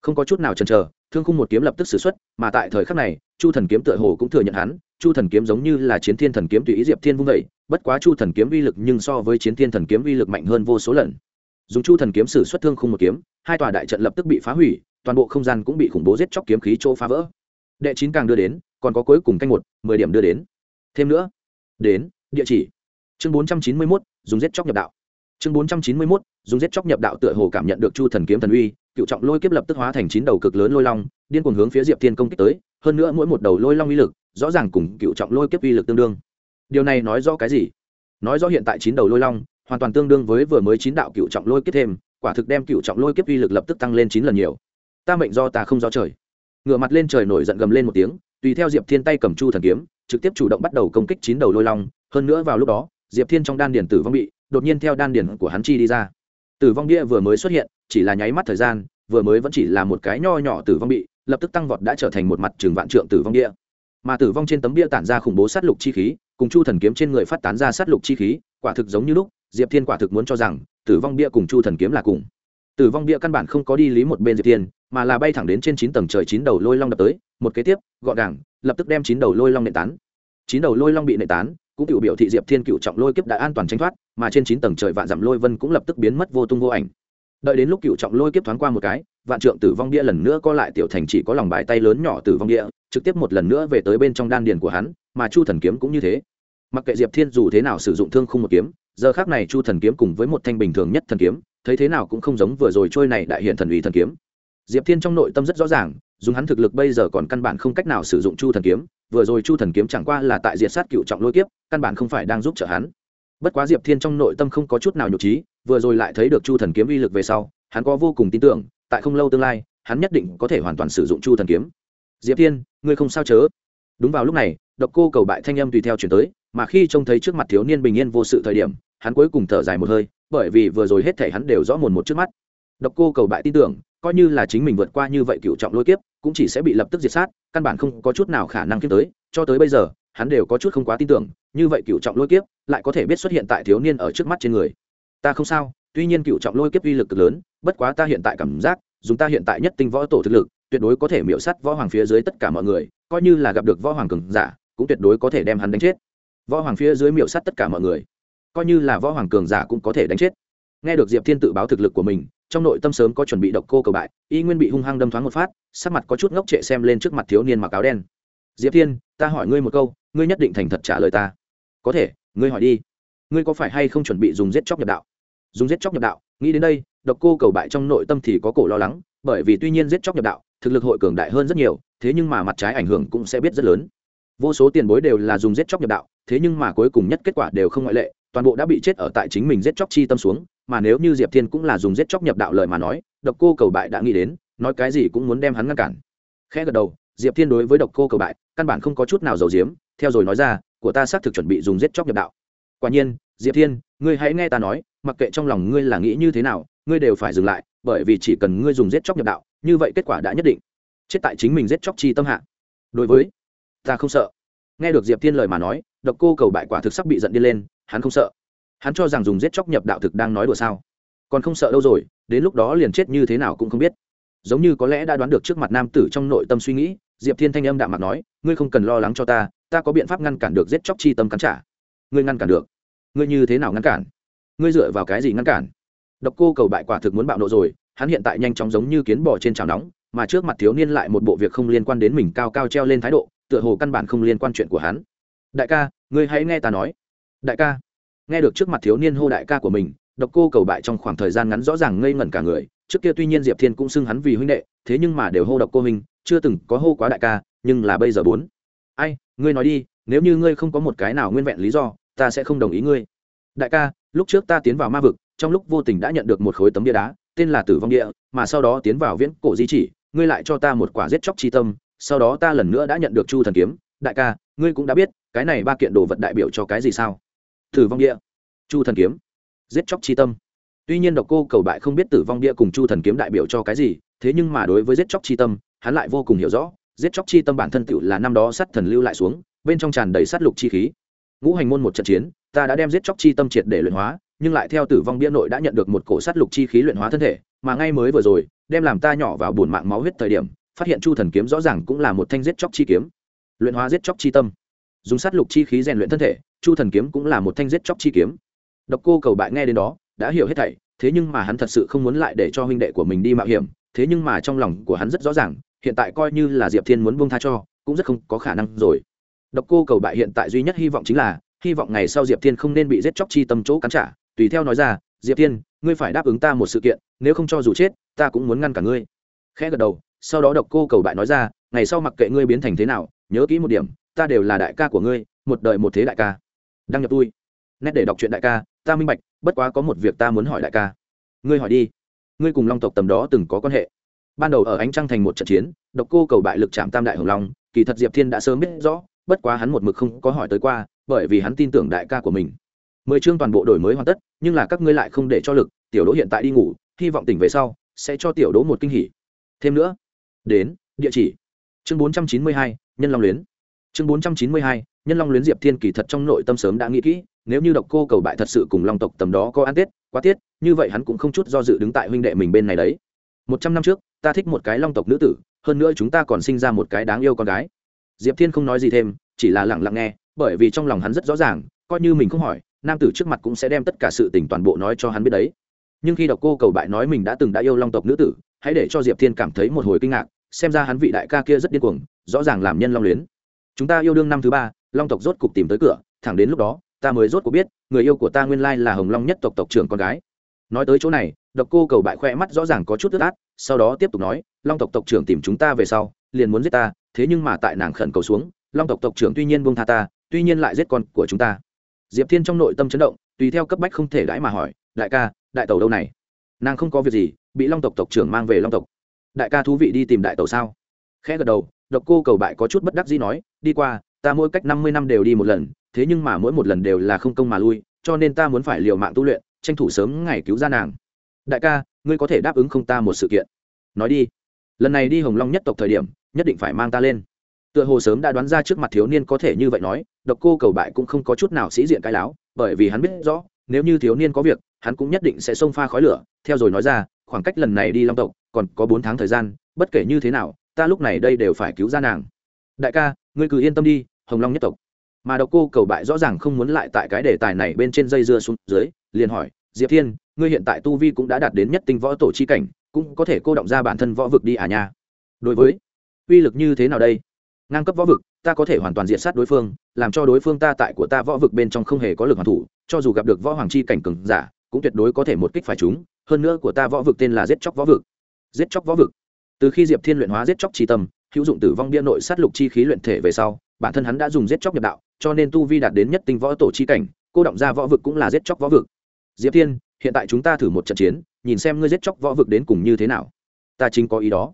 không có chút nào chần chờ, thương khung một kiếm lập tức xử x u ấ t mà tại thời khắc này, chu thần kiếm tựa hồ cũng thừa nhận hắn, chu thần kiếm giống như là chiến thiên thần kiếm tùy ý diệp thiên vung vẩy bất quá chu thần kiếm uy lực nhưng so với chiến thiên thần kiếm uy lực mạnh hơn vô số lần. Dùng chu thần kiếm xử xuất thương khung một kiếm, hai tòa đại trận lập tức bị phá hủy, toàn bộ không gian cũng bị khủng bố giết chóc kiếm khí chỗ phá vỡ. Đệ chín càng đưa đến, còn có cuối cùng canh một, mười điểm đưa đến. Thêm nữa, đến, địa chỉ. Chương bốn trăm chín mươi mốt, dùng giết chóc nhập đạo. Chương bốn trăm chín mươi mốt dùng giết chóc nhập đạo tựa hồ cảm nhận được chu thần kiếm thần uy, cựu trọng lôi kiếp lập tức hóa thành chín đầu cực lớn lôi long, điên cuồng hướng phía diệp thiên công kích tới, hơn nữa mỗi một đầu lôi long uy lực, rõ ràng cùng cựu trọng lôi kiếp uy lực tương đương. Điều này nói rõ cái gì? Nói rõ hiện tại chín đầu lôi long, hoàn toàn tương đương với vừa mới chín đạo cựu trọng lôi kiếp thêm, quả thực đem cựu trọng lôi kiếp uy lực lập tức tăng lên chín lần nhiều. Ta mệnh do ta không do trời. Ngựa mặt lên trời nổi giận gầm lên một tiếng, tùy theo diệp thiên tay cầm chu thần kiếm, trực tiếp chủ động bắt đầu công kích chín đầu lôi long. Hơn nữa vào lúc đó, diệp thiên trong đan điển tử vong bị, đột nhiên theo đan điển của hắn chi đi ra tử vong bia vừa mới xuất hiện, chỉ là nháy mắt thời gian, vừa mới vẫn chỉ là một cái nho nhỏ tử vong bị, lập tức tăng vọt đã trở thành một mặt trường vạn trượng tử vong bia mà tử vong trên tấm bia tản ra khủng bố sát lục chi khí, cùng chu thần kiếm trên người phát tán ra sát lục chi khí, quả thực giống như lúc, diệp thiên quả thực muốn cho rằng, tử vong bia cùng chu thần kiếm là cùng. Tử vong bia căn bản không có đi lý một bên diệp thiên, mà là bay thẳng đến trên chín tầng trời chín đầu lôi long đập tới, một kế tiếp, gọn gàng, lập tức đem chín đầu lôi long nệ tán. Chín đầu lôi long bị nệ tán cũng tự biểu thị diệp thiên cựu trọng lôi kiếp đã an toàn tránh thoát mà trên chín tầng trời vạn dặm lôi vân cũng lập tức biến mất vô tung vô ảnh. Đợi đến lúc cựu trọng lôi kiếp thoáng qua một cái vạn trượng tử vong địa lần nữa co lại tiểu thành chỉ có lòng bài tay lớn nhỏ tử vong địa, trực tiếp một lần nữa về tới bên trong đan điền của hắn mà chu thần kiếm cũng như thế. Mặc kệ diệp thiên dù thế nào sử dụng thương không một kiếm giờ khác này chu thần kiếm cùng với một thanh bình thường nhất thần kiếm thấy thế nào cũng không giống vừa rồi trôi này đại hiện thần ủy thần kiếm. Diệp thiên trong nội tâm rất rõ ràng dùng hắn thực lực bây giờ còn căn bản không cách nào sử dụng chu thần kiếm vừa rồi chu thần kiếm chẳng qua là tại diệt sát cựu trọng lôi kiếp, căn bản không phải đang giúp trợ hắn. Bất quá diệp thiên trong nội tâm không có chút nào nhục trí, vừa rồi lại thấy được chu thần kiếm uy lực về sau, hắn có vô cùng tin tưởng, tại không lâu tương lai, hắn nhất định có thể hoàn toàn sử dụng chu thần kiếm. Diệp thiên, ngươi không sao chớ? Đúng vào lúc này, độc cô cầu bại thanh âm tùy theo chuyển tới, mà khi trông thấy trước mặt thiếu niên bình yên vô sự thời điểm, hắn cuối cùng thở dài một hơi, bởi vì vừa rồi hết thể hắn đều rõ mồn một trước mắt. Độc cô cầu bại tin tưởng, coi như là chính mình vượt qua như vậy cựu trọng lôi kiếp cũng chỉ sẽ bị lập tức diệt sát, căn bản không có chút nào khả năng kiếm tới, cho tới bây giờ, hắn đều có chút không quá tin tưởng, như vậy cựu trọng lôi kiếp lại có thể biết xuất hiện tại thiếu niên ở trước mắt trên người. Ta không sao, tuy nhiên cựu trọng lôi kiếp uy lực cực lớn, bất quá ta hiện tại cảm giác, dùng ta hiện tại nhất tinh võ tổ thực lực, tuyệt đối có thể miễu sắt võ hoàng phía dưới tất cả mọi người, coi như là gặp được võ hoàng cường giả, cũng tuyệt đối có thể đem hắn đánh chết. Võ hoàng phía dưới miễu sắt tất cả mọi người, coi như là võ hoàng cường giả cũng có thể đánh chết. Nghe được diệp thiên tự báo thực lực của mình trong nội tâm sớm có chuẩn bị độc cô cầu bại, y nguyên bị hung hăng đâm thoáng một phát, sắc mặt có chút ngốc trệ xem lên trước mặt thiếu niên mặc áo đen. Diệp thiên, ta hỏi ngươi một câu, ngươi nhất định thành thật trả lời ta. Có thể, ngươi hỏi đi. Ngươi có phải hay không chuẩn bị dùng giết chóc nhập đạo? Dùng giết chóc nhập đạo? Nghĩ đến đây, độc cô cầu bại trong nội tâm thì có cổ lo lắng, bởi vì tuy nhiên giết chóc nhập đạo, thực lực hội cường đại hơn rất nhiều, thế nhưng mà mặt trái ảnh hưởng cũng sẽ biết rất lớn. Vô số tiền bối đều là dùng giết chóc nhập đạo, thế nhưng mà cuối cùng nhất kết quả đều không ngoại lệ, toàn bộ đã bị chết ở tại chính mình giết chóc chi tâm xuống mà nếu như diệp thiên cũng là dùng giết chóc nhập đạo lời mà nói, độc cô cầu bại đã nghĩ đến, nói cái gì cũng muốn đem hắn ngăn cản. Khẽ gật đầu, diệp thiên đối với độc cô cầu bại, căn bản không có chút nào giàu diếm theo rồi nói ra, của ta xác thực chuẩn bị dùng giết chóc nhập đạo. Quả nhiên, diệp thiên, ngươi hãy nghe ta nói, mặc kệ trong lòng ngươi là nghĩ như thế nào, ngươi đều phải dừng lại, bởi vì chỉ cần ngươi dùng giết chóc nhập đạo, như vậy kết quả đã nhất định. Chết tại chính mình giết chóc chi tâm hạ. Đối với, ta không sợ. Nghe được diệp thiên lời mà nói, độc cô cầu bại quả thực sắp bị giận đi lên, hắn không sợ hắn cho rằng dùng giết chóc nhập đạo thực đang nói đùa sao? Còn không sợ đâu rồi, đến lúc đó liền chết như thế nào cũng không biết. Giống như có lẽ đã đoán được trước mặt nam tử trong nội tâm suy nghĩ, diệp thiên thanh âm đạm mặt nói, ngươi không cần lo lắng cho ta ta có biện pháp ngăn cản được giết chóc chi tâm cắn trả. Ngươi ngăn cản được? Ngươi như thế nào ngăn cản? Ngươi dựa vào cái gì ngăn cản? Độc cô cầu bại quả thực muốn bạo nộ rồi, hắn hiện tại nhanh chóng giống như kiến bò trên chảo nóng, mà trước mặt thiếu niên lại một bộ việc không liên quan đến mình cao cao treo lên thái độ, tựa hồ căn bản không liên quan chuyện của hắn. Đại ca, ngươi hãy nghe ta nói. Đại ca? Nghe được trước mặt thiếu niên hô đại ca của mình, độc cô cầu bại trong khoảng thời gian ngắn rõ ràng ngây ngẩn cả người, trước kia tuy nhiên diệp thiên cũng xưng hắn vì huynh đệ, thế nhưng mà đều hô độc cô huynh, chưa từng có hô quá đại ca, nhưng là bây giờ bốn. Ai, ngươi nói đi, nếu như ngươi không có một cái nào nguyên vẹn lý do, ta sẽ không đồng ý ngươi. Đại ca, lúc trước ta tiến vào ma vực, trong lúc vô tình đã nhận được một khối tấm bia đá, tên là tử vong địa, mà sau đó tiến vào viễn cổ di chỉ, ngươi lại cho ta một quả giết chóc chi tâm, sau đó ta lần nữa đã nhận được chu thần kiếm. Đại ca, ngươi cũng đã biết, cái này ba kiện đồ vật đại biểu cho cái gì sao? Tử vong địa. Chu thần kiếm. Giết chóc chi tâm. Tuy nhiên độc cô cầu bại không biết tử vong địa cùng chu thần kiếm đại biểu cho cái gì, thế nhưng mà đối với giết chóc chi tâm, hắn lại vô cùng hiểu rõ. Giết chóc chi tâm bản thân tựu là năm đó sát thần lưu lại xuống, bên trong tràn đầy sát lục chi khí. Ngũ hành môn một trận chiến, ta đã đem giết chóc chi tâm triệt để luyện hóa, nhưng lại theo tử vong bia nội đã nhận được một cổ sát lục chi khí luyện hóa thân thể, mà ngay mới vừa rồi, đem làm ta nhỏ vào bùn mạng máu huyết thời điểm, phát hiện chu thần kiếm rõ ràng cũng là một thanh giết chóc chi kiếm. Luyện hóa giết chóc chi tâm. Dùng sát lục chi khí rèn luyện thân thể chu thần kiếm cũng là một thanh giết chóc chi kiếm. Độc cô cầu bại nghe đến đó, đã hiểu hết thảy, thế nhưng mà hắn thật sự không muốn lại để cho huynh đệ của mình đi mạo hiểm, thế nhưng mà trong lòng của hắn rất rõ ràng, hiện tại coi như là diệp thiên muốn buông tha cho, cũng rất không có khả năng rồi. Độc cô cầu bại hiện tại duy nhất hy vọng chính là, hy vọng ngày sau diệp thiên không nên bị giết chóc chi tâm chỗ cắn trả. Tùy theo nói ra, diệp thiên, ngươi phải đáp ứng ta một sự kiện, nếu không cho dù chết, ta cũng muốn ngăn cả ngươi. Khẽ gật đầu, sau đó độc cô cầu bại nói ra, ngày sau mặc kệ ngươi biến thành thế nào, nhớ kỹ một điểm, ta đều là đại ca của ngươi, một đời một thế đại ca đăng nhập tôi nét để đọc truyện đại ca, ta minh bạch, bất quá có một việc ta muốn hỏi đại ca. Ngươi hỏi đi. Ngươi cùng long tộc tầm đó từng có quan hệ. Ban đầu ở ánh trăng thành một trận chiến, độc cô cầu bại lực chạm tam đại hồng long, kỳ thật diệp thiên đã sớm biết rõ, bất quá hắn một mực không có hỏi tới qua, bởi vì hắn tin tưởng đại ca của mình. Mười chương toàn bộ đổi mới hoàn tất, nhưng là các ngươi lại không để cho lực, tiểu đỗ hiện tại đi ngủ, hy vọng tỉnh về sau, sẽ cho tiểu đỗ một kinh hỉ. Thêm nữa, đến, địa chỉ. Chương bốn trăm chín mươi hai, nhân long luyến chương bốn trăm chín mươi hai, nhân long luyến diệp thiên kỳ thật trong nội tâm sớm đã nghĩ kỹ, nếu như độc cô cầu bại thật sự cùng long tộc tầm đó có ăn tết, quá tiết, như vậy hắn cũng không chút do dự đứng tại huynh đệ mình bên này đấy. Một trăm năm trước, ta thích một cái long tộc nữ tử, hơn nữa chúng ta còn sinh ra một cái đáng yêu con gái. Diệp thiên không nói gì thêm, chỉ là lặng lặng nghe, bởi vì trong lòng hắn rất rõ ràng, coi như mình không hỏi, nam tử trước mặt cũng sẽ đem tất cả sự tình toàn bộ nói cho hắn biết đấy. Nhưng khi độc cô cầu bại nói mình đã từng đã yêu long tộc nữ tử, hãy để cho diệp thiên cảm thấy một hồi kinh ngạc, xem ra hắn vị đại ca kia rất điên cuồng, rõ ràng làm nhân long luyến chúng ta yêu đương năm thứ ba, long tộc rốt cục tìm tới cửa, thẳng đến lúc đó, ta mới rốt cuộc biết, người yêu của ta nguyên lai là hồng long nhất tộc tộc trưởng con gái. Nói tới chỗ này, độc cô cầu bại khoe mắt rõ ràng có chút ướt át, sau đó tiếp tục nói, long tộc tộc trưởng tìm chúng ta về sau, liền muốn giết ta, thế nhưng mà tại nàng khẩn cầu xuống, long tộc tộc trưởng tuy nhiên buông tha ta, tuy nhiên lại giết con của chúng ta. Diệp thiên trong nội tâm chấn động, tùy theo cấp bách không thể đãi mà hỏi, đại ca, đại tàu đâu này? Nàng không có việc gì, bị long tộc tộc trưởng mang về long tộc. Đại ca thú vị đi tìm đại tàu sao? Khẽ gật đầu độc cô cầu bại có chút bất đắc dĩ nói, đi qua, ta mỗi cách năm mươi năm đều đi một lần, thế nhưng mà mỗi một lần đều là không công mà lui, cho nên ta muốn phải liều mạng tu luyện, tranh thủ sớm ngày cứu ra nàng. Đại ca, ngươi có thể đáp ứng không ta một sự kiện? Nói đi. Lần này đi hồng long nhất tộc thời điểm, nhất định phải mang ta lên. Tựa hồ sớm đã đoán ra trước mặt thiếu niên có thể như vậy nói, độc cô cầu bại cũng không có chút nào sĩ diện cái láo, bởi vì hắn biết rõ, nếu như thiếu niên có việc, hắn cũng nhất định sẽ xông pha khói lửa. Theo rồi nói ra, khoảng cách lần này đi long tộc còn có bốn tháng thời gian, bất kể như thế nào ta lúc này đây đều phải cứu ra nàng. Đại ca, ngươi cứ yên tâm đi, hồng long nhất tộc. Mà độc cô cầu bại rõ ràng không muốn lại tại cái đề tài này bên trên dây dưa xuống dưới, liền hỏi, diệp thiên, ngươi hiện tại tu vi cũng đã đạt đến nhất tinh võ tổ chi cảnh, cũng có thể cô động ra bản thân võ vực đi à nha? Đối với, uy lực như thế nào đây? Ngang cấp võ vực, ta có thể hoàn toàn diện sát đối phương, làm cho đối phương ta tại của ta võ vực bên trong không hề có lực hoàn thủ, cho dù gặp được võ hoàng chi cảnh cường giả, cũng tuyệt đối có thể một kích phải chúng hơn nữa của ta võ vực tên là giết chóc võ vực. Giết chóc võ vực từ khi diệp thiên luyện hóa giết chóc chi tâm, hữu dụng tử vong bia nội sát lục chi khí luyện thể về sau, bản thân hắn đã dùng giết chóc nhập đạo, cho nên tu vi đạt đến nhất tinh võ tổ chi cảnh, cô động ra võ vực cũng là giết chóc võ vực. Diệp thiên, hiện tại chúng ta thử một trận chiến, nhìn xem ngươi giết chóc võ vực đến cùng như thế nào. Ta chính có ý đó.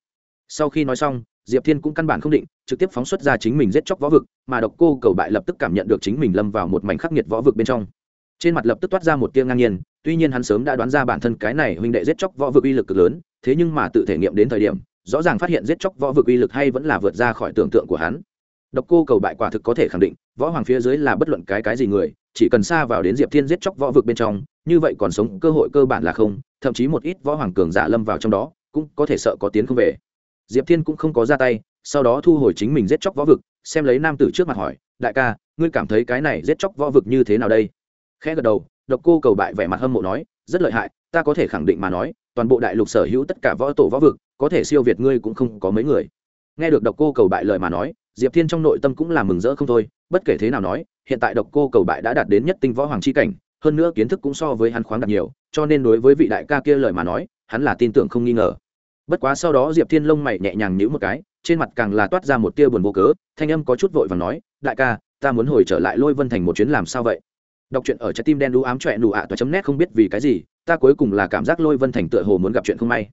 Sau khi nói xong, diệp thiên cũng căn bản không định trực tiếp phóng xuất ra chính mình giết chóc võ vực, mà độc cô cầu bại lập tức cảm nhận được chính mình lâm vào một mảnh khắc nghiệt võ vực bên trong. Trên mặt lập tức toát ra một tia ngang nhiên, tuy nhiên hắn sớm đã đoán ra bản thân cái này huynh đệ giết chóc võ vực uy lực cực lớn, thế nhưng mà tự thể nghiệm đến thời điểm rõ ràng phát hiện giết chóc võ vực uy lực hay vẫn là vượt ra khỏi tưởng tượng của hắn. Độc cô cầu bại quả thực có thể khẳng định, võ hoàng phía dưới là bất luận cái cái gì người, chỉ cần xa vào đến diệp thiên giết chóc võ vực bên trong, như vậy còn sống cơ hội cơ bản là không, thậm chí một ít võ hoàng cường giả lâm vào trong đó, cũng có thể sợ có tiến không về. Diệp thiên cũng không có ra tay, sau đó thu hồi chính mình giết chóc võ vực, xem lấy nam tử trước mặt hỏi, đại ca, ngươi cảm thấy cái này giết chóc võ vực như thế nào đây? Khẽ gật đầu, độc cô cầu bại vẻ mặt hâm mộ nói, rất lợi hại ta có thể khẳng định mà nói, toàn bộ đại lục sở hữu tất cả võ tổ võ vực, có thể siêu việt ngươi cũng không có mấy người. Nghe được độc cô cầu bại lời mà nói, diệp thiên trong nội tâm cũng là mừng rỡ không thôi, bất kể thế nào nói, hiện tại độc cô cầu bại đã đạt đến nhất tinh võ hoàng c h i cảnh, hơn nữa kiến thức cũng so với hắn khoáng đạt nhiều, cho nên đối với vị đại ca kia lời mà nói, hắn là tin tưởng không nghi ngờ. Bất quá sau đó diệp thiên lông mày nhẹ nhàng nhữ một cái, trên mặt càng là toát ra một tia buồn vô cớ, thanh âm có chút vội và nói, đại ca, ta muốn hồi trở lại lôi vân thành một chuyến làm sao vậy? Đọc truyện ở trái tim đen đu ám trọe nụ ạ toa chấm nét không biết vì cái gì, ta cuối cùng là cảm giác lôi vân thành tựa hồ muốn gặp chuyện không may.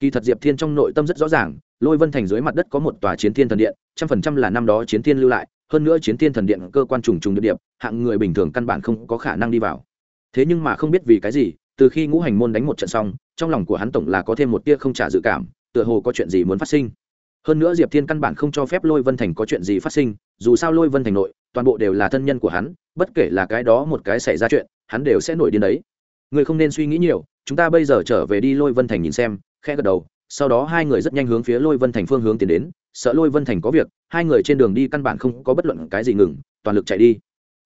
Kỳ thật diệp thiên trong nội tâm rất rõ ràng, lôi vân thành dưới mặt đất có một tòa chiến thiên thần điện, trăm phần trăm là năm đó chiến thiên lưu lại, hơn nữa chiến thiên thần điện cơ quan trùng trùng địa điểm hạng người bình thường căn bản không có khả năng đi vào. Thế nhưng mà không biết vì cái gì, từ khi ngũ hành môn đánh một trận xong, trong lòng của hắn tổng là có thêm một tia không trả dự cảm, tựa hồ có chuyện gì muốn phát sinh. Hơn nữa diệp thiên căn bản không cho phép lôi vân thành có chuyện gì phát sinh, dù sao lôi vân thành nội toàn bộ đều là thân nhân của hắn, bất kể là cái đó một cái xảy ra chuyện, hắn đều sẽ nổi điên đấy. Người không nên suy nghĩ nhiều, chúng ta bây giờ trở về đi lôi vân thành nhìn xem khe gật đầu, sau đó hai người rất nhanh hướng phía lôi vân thành phương hướng tiến đến, sợ lôi vân thành có việc, hai người trên đường đi căn bản không có bất luận cái gì ngừng, toàn lực chạy đi.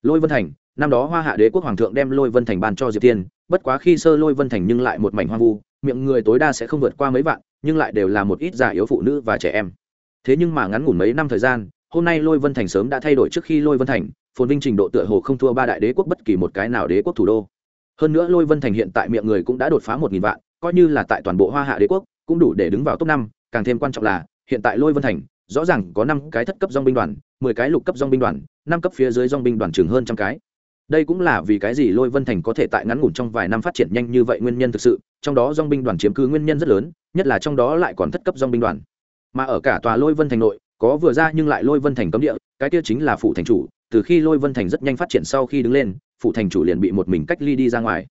Lôi vân thành, năm đó hoa hạ đế quốc hoàng thượng đem lôi vân thành ban cho diệp tiên, bất quá khi sơ lôi vân thành nhưng lại một mảnh hoang vu, miệng người tối đa sẽ không vượt qua mấy vạn, nhưng lại đều là một ít già yếu phụ nữ và trẻ em. Thế nhưng mà ngắn ngủn mấy năm thời gian hôm nay lôi vân thành sớm đã thay đổi trước khi lôi vân thành, phồn vinh trình độ tựa hồ không thua ba đại đế quốc bất kỳ một cái nào đế quốc thủ đô. Hơn nữa lôi vân thành hiện tại miệng người cũng đã đột phá một nghìn vạn, coi như là tại toàn bộ hoa hạ đế quốc, cũng đủ để đứng vào top năm, càng thêm quan trọng là, hiện tại lôi vân thành, rõ ràng có năm cái thất cấp dong binh đoàn, mười cái lục cấp dong binh đoàn, năm cấp phía dưới dong binh đoàn chừng hơn trăm cái. Đây cũng là vì cái gì lôi vân thành có thể tại ngắn ngủn trong vài năm phát triển nhanh như vậy nguyên nhân thực sự, trong đó dong binh đoàn chiếm cứ nguyên nhân rất lớn, nhất là trong đó lại còn thất cấp dong binh đoàn. Mà ở cả tòa lôi vân thành nội có vừa ra nhưng lại lôi vân thành cấm địa cái kia chính là phủ thành chủ từ khi lôi vân thành rất nhanh phát triển sau khi đứng lên phủ thành chủ liền bị một mình cách ly đi ra ngoài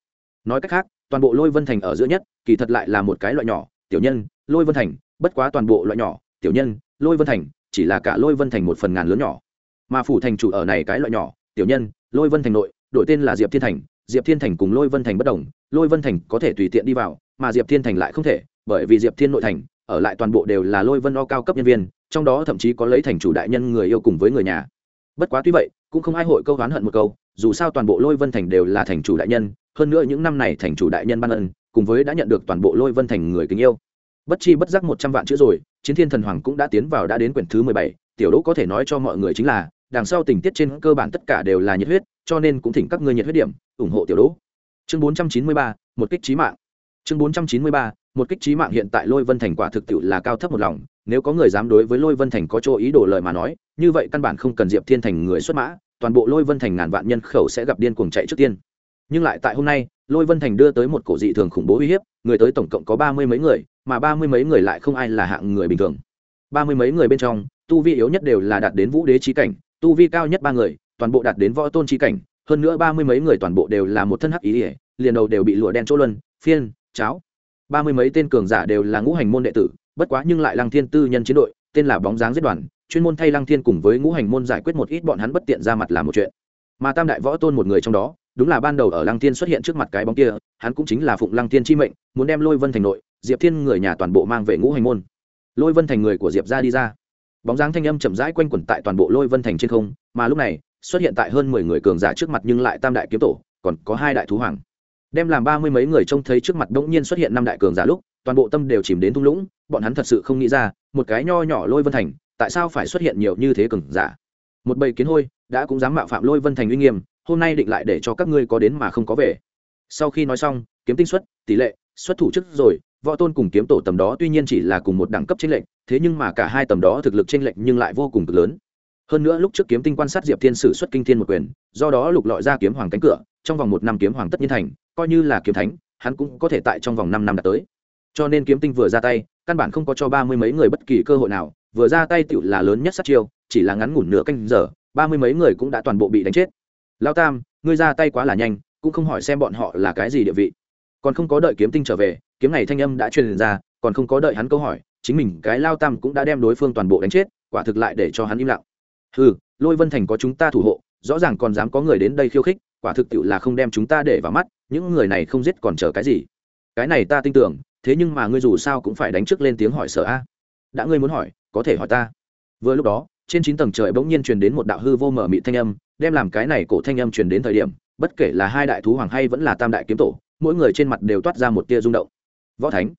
nói cách khác toàn bộ lôi vân thành ở giữa nhất kỳ thật lại là một cái loại nhỏ tiểu nhân lôi vân thành bất quá toàn bộ loại nhỏ tiểu nhân lôi vân thành chỉ là cả lôi vân thành một phần ngàn lớn nhỏ mà phủ thành chủ ở này cái loại nhỏ tiểu nhân lôi vân thành nội đổi tên là diệp thiên thành diệp thiên thành cùng lôi vân thành bất đồng lôi vân thành có thể tùy tiện đi vào mà diệp thiên thành lại không thể bởi vì diệp thiên nội thành ở lại toàn bộ đều là lôi vân o cao cấp nhân viên trong đó thậm chí có lấy thành chủ đại nhân người yêu cùng với người nhà. Bất quá tuy vậy, cũng không ai hội câu oán hận một câu, dù sao toàn bộ lôi vân thành đều là thành chủ đại nhân, hơn nữa những năm này thành chủ đại nhân ban ân, cùng với đã nhận được toàn bộ lôi vân thành người kính yêu. Bất chi bất giác một trăm vạn chữ rồi, chiến thiên thần hoàng cũng đã tiến vào đã đến quyển thứ mười bảy, tiểu đỗ có thể nói cho mọi người chính là, đằng sau tình tiết trên cơ bản tất cả đều là nhiệt huyết, cho nên cũng thỉnh các ngươi nhiệt huyết điểm, ủng hộ tiểu đỗ. Chương bốn trăm chín mươi ba, một kích trí mạng. Chương bốn trăm chín mươi ba, một kích trí mạng hiện tại lôi vân thành quả thực tiệu là cao thấp một lòng nếu có người dám đối với lôi vân thành có chỗ ý đồ lời mà nói, như vậy căn bản không cần diệp thiên thành người xuất mã, toàn bộ lôi vân thành ngàn vạn nhân khẩu sẽ gặp điên cuồng chạy trước tiên. Nhưng lại tại hôm nay, lôi vân thành đưa tới một cổ dị thường khủng bố uy hiếp, người tới tổng cộng có ba mươi mấy người, mà ba mươi mấy người lại không ai là hạng người bình thường. Ba mươi mấy người bên trong, tu vi yếu nhất đều là đạt đến vũ đế trí cảnh, tu vi cao nhất ba người, toàn bộ đạt đến võ tôn trí cảnh, hơn nữa ba mươi mấy người toàn bộ đều là một thân hắc ý ỉa liền đầu đều bị lụa đen chỗ luân, phiên, cháo. Ba mươi mấy tên cường giả đều là ngũ hành môn đệ tử bất quá nhưng lại lăng thiên tư nhân chiến đội, tên là bóng dáng giết đoàn, chuyên môn thay lăng thiên cùng với ngũ hành môn giải quyết một ít bọn hắn bất tiện ra mặt làm một chuyện. Mà tam đại võ tôn một người trong đó, đúng là ban đầu ở lăng thiên xuất hiện trước mặt cái bóng kia, hắn cũng chính là phụng lăng thiên chi mệnh, muốn đem lôi vân thành nội, diệp thiên người nhà toàn bộ mang về ngũ hành môn. Lôi vân thành người của diệp ra đi ra. Bóng dáng thanh âm chậm rãi quanh quẩn tại toàn bộ lôi vân thành trên không, mà lúc này, xuất hiện tại hơn mười người cường giả trước mặt nhưng lại tam đại kiếm tổ, còn có hai đại thú hoàng. Đem làm ba mươi mấy người trông thấy trước mặt đ ỗ n g nhiên xuất hiện năm đại cường giả lúc toàn bộ tâm đều chìm đến thung lũng, bọn hắn thật sự không nghĩ ra, một cái nho nhỏ lôi vân thành, tại sao phải xuất hiện nhiều như thế cừng giả? Một bầy kiến hôi, đã cũng dám mạo phạm lôi vân thành uy nghiêm, hôm nay định lại để cho các ngươi có đến mà không có về. Sau khi nói xong, kiếm tinh xuất, tỷ lệ, xuất thủ chức rồi, võ tôn cùng kiếm tổ tầm đó tuy nhiên chỉ là cùng một đẳng cấp tranh lệnh thế nhưng mà cả hai tầm đó thực lực tranh lệnh nhưng lại vô cùng cực lớn. Hơn nữa lúc trước kiếm tinh quan sát diệp thiên sử xuất kinh thiên một quyền, do đó lục lọi ra kiếm hoàng cánh cửa, trong vòng một năm kiếm hoàng tất nhiên thành, coi như là kiếm thánh, hắn cũng có thể tại trong vòng năm năm đạt tới cho nên kiếm tinh vừa ra tay, căn bản không có cho ba mươi mấy người bất kỳ cơ hội nào, vừa ra tay tựu là lớn nhất sát chiêu, chỉ là ngắn ngủn nửa canh giờ, ba mươi mấy người cũng đã toàn bộ bị đánh chết. Lao tam, ngươi ra tay quá là nhanh, cũng không hỏi xem bọn họ là cái gì địa vị. Còn không có đợi kiếm tinh trở về, kiếm này thanh âm đã truyền ra, còn không có đợi hắn câu hỏi, chính mình, cái lao tam cũng đã đem đối phương toàn bộ đánh chết, quả thực lại để cho hắn im lặng. Ừ lôi vân thành có chúng ta thủ hộ, rõ ràng còn dám có người đến đây khiêu khích, quả thực tiệu là không đem chúng ta để vào mắt, những người này không giết còn chờ cái gì. Cái này ta tin tưởng thế nhưng mà ngươi dù sao cũng phải đánh trước lên tiếng hỏi sở a. Đã ngươi muốn hỏi, có thể hỏi ta. Vừa lúc đó, trên chín tầng trời bỗng nhiên truyền đến một đạo hư vô mở mị thanh âm, đem làm cái này cổ thanh âm truyền đến thời điểm, bất kể là hai đại thú hoàng hay vẫn là tam đại kiếm tổ, mỗi người trên mặt đều toát ra một tia rung động. Võ thánh,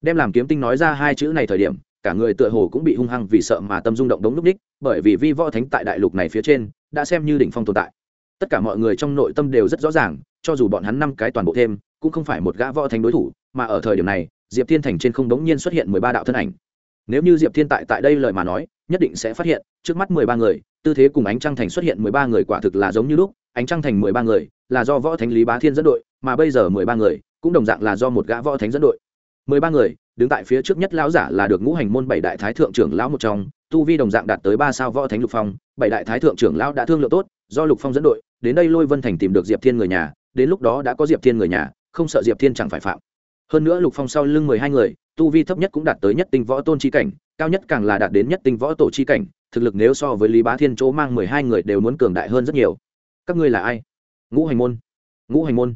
đem làm kiếm tinh nói ra hai chữ này thời điểm, cả người tựa hồ cũng bị hung hăng vì sợ mà tâm rung động đống núp ních bởi vì vi võ thánh tại đại lục này phía trên, đã xem như đỉnh phong tồn tại tất cả mọi người trong nội tâm đều rất rõ ràng, cho dù bọn hắn năm cái toàn bộ thêm, cũng không phải một gã võ thánh đối thủ, mà ở thời điểm này, diệp thiên thành trên không đống nhiên xuất hiện mười ba đạo thân ảnh. Nếu như diệp thiên tại tại đây lời mà nói, nhất định sẽ phát hiện, trước mắt mười ba người, tư thế cùng ánh trăng thành xuất hiện mười ba người quả thực là giống như lúc, ánh trăng thành mười ba người, là do võ thánh lý bá thiên dẫn đội, mà bây giờ mười ba người, cũng đồng dạng là do một gã võ thánh dẫn đội. Mười ba người, đứng tại phía trước nhất lão giả là được ngũ hành môn bảy đại thái thượng trưởng lão một trong, tu vi đồng dạng đạt tới ba sao võ thánh lục phong, bảy đại thái thượng trưởng lão đã thương lượng tốt, do lục phong dẫn đội đến đây lôi vân thành tìm được diệp thiên người nhà, đến lúc đó đã có diệp thiên người nhà, không sợ diệp thiên chẳng phải phạm. Hơn nữa lục phong sau lưng mười hai người, tu vi thấp nhất cũng đạt tới nhất tinh võ tôn chi cảnh, cao nhất càng là đạt đến nhất tinh võ tổ chi cảnh, thực lực nếu so với lý bá thiên chỗ mang mười hai người đều muốn cường đại hơn rất nhiều. Các ngươi là ai? Ngũ hành môn. Ngũ hành môn.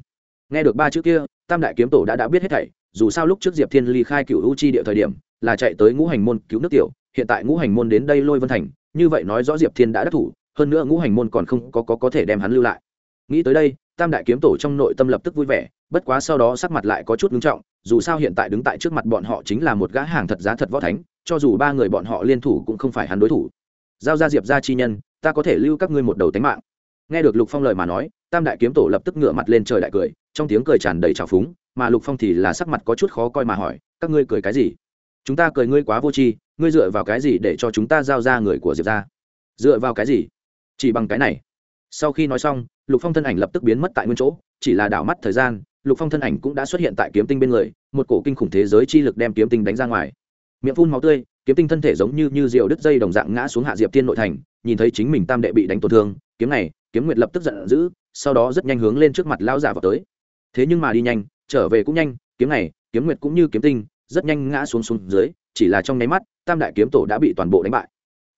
Nghe được ba chữ kia, tam đại kiếm tổ đã đã biết hết thảy, dù sao lúc trước diệp thiên ly khai cựu u chi địa thời điểm, là chạy tới ngũ hành môn cứu nước tiểu, hiện tại ngũ hành môn đến đây lôi vân thành, như vậy nói rõ diệp thiên đã đắc thủ hơn nữa ngũ hành môn còn không có, có có thể đem hắn lưu lại. Nghĩ tới đây tam đại kiếm tổ trong nội tâm lập tức vui vẻ bất quá sau đó sắc mặt lại có chút ngưng trọng dù sao hiện tại đứng tại trước mặt bọn họ chính là một gã hàng thật giá thật võ thánh cho dù ba người bọn họ liên thủ cũng không phải hắn đối thủ. Giao ra diệp ra chi nhân ta có thể lưu các ngươi một đầu tánh mạng. Nghe được lục phong lời mà nói tam đại kiếm tổ lập tức ngửa mặt lên trời đại cười trong tiếng cười tràn đầy trào phúng mà lục phong thì là sắc mặt có chút khó coi mà hỏi các ngươi cười cái gì? Chúng ta cười ngươi quá vô tri ngươi dựa vào cái gì để cho chúng ta giao ra người của diệp ra dựa vào cái gì? Chỉ bằng cái này. Sau khi nói xong, lục phong thân ảnh lập tức biến mất tại nguyên chỗ, chỉ là đảo mắt thời gian, lục phong thân ảnh cũng đã xuất hiện tại kiếm tinh bên người, một cổ kinh khủng thế giới chi lực đem kiếm tinh đánh ra ngoài. Miệng phun máu tươi, kiếm tinh thân thể giống như như rượu đứt dây đồng dạng ngã xuống hạ diệp tiên nội thành, nhìn thấy chính mình tam đệ bị đánh tổn thương, kiếm này, kiếm nguyệt lập tức giận dữ, sau đó rất nhanh hướng lên trước mặt lão giả vào tới. Thế nhưng mà đi nhanh, trở về cũng nhanh, kiếm này, kiếm nguyệt cũng như kiếm tinh, rất nhanh ngã xuống xuống dưới, chỉ là trong nháy mắt, tam đại kiếm tổ đã bị toàn bộ đánh bại.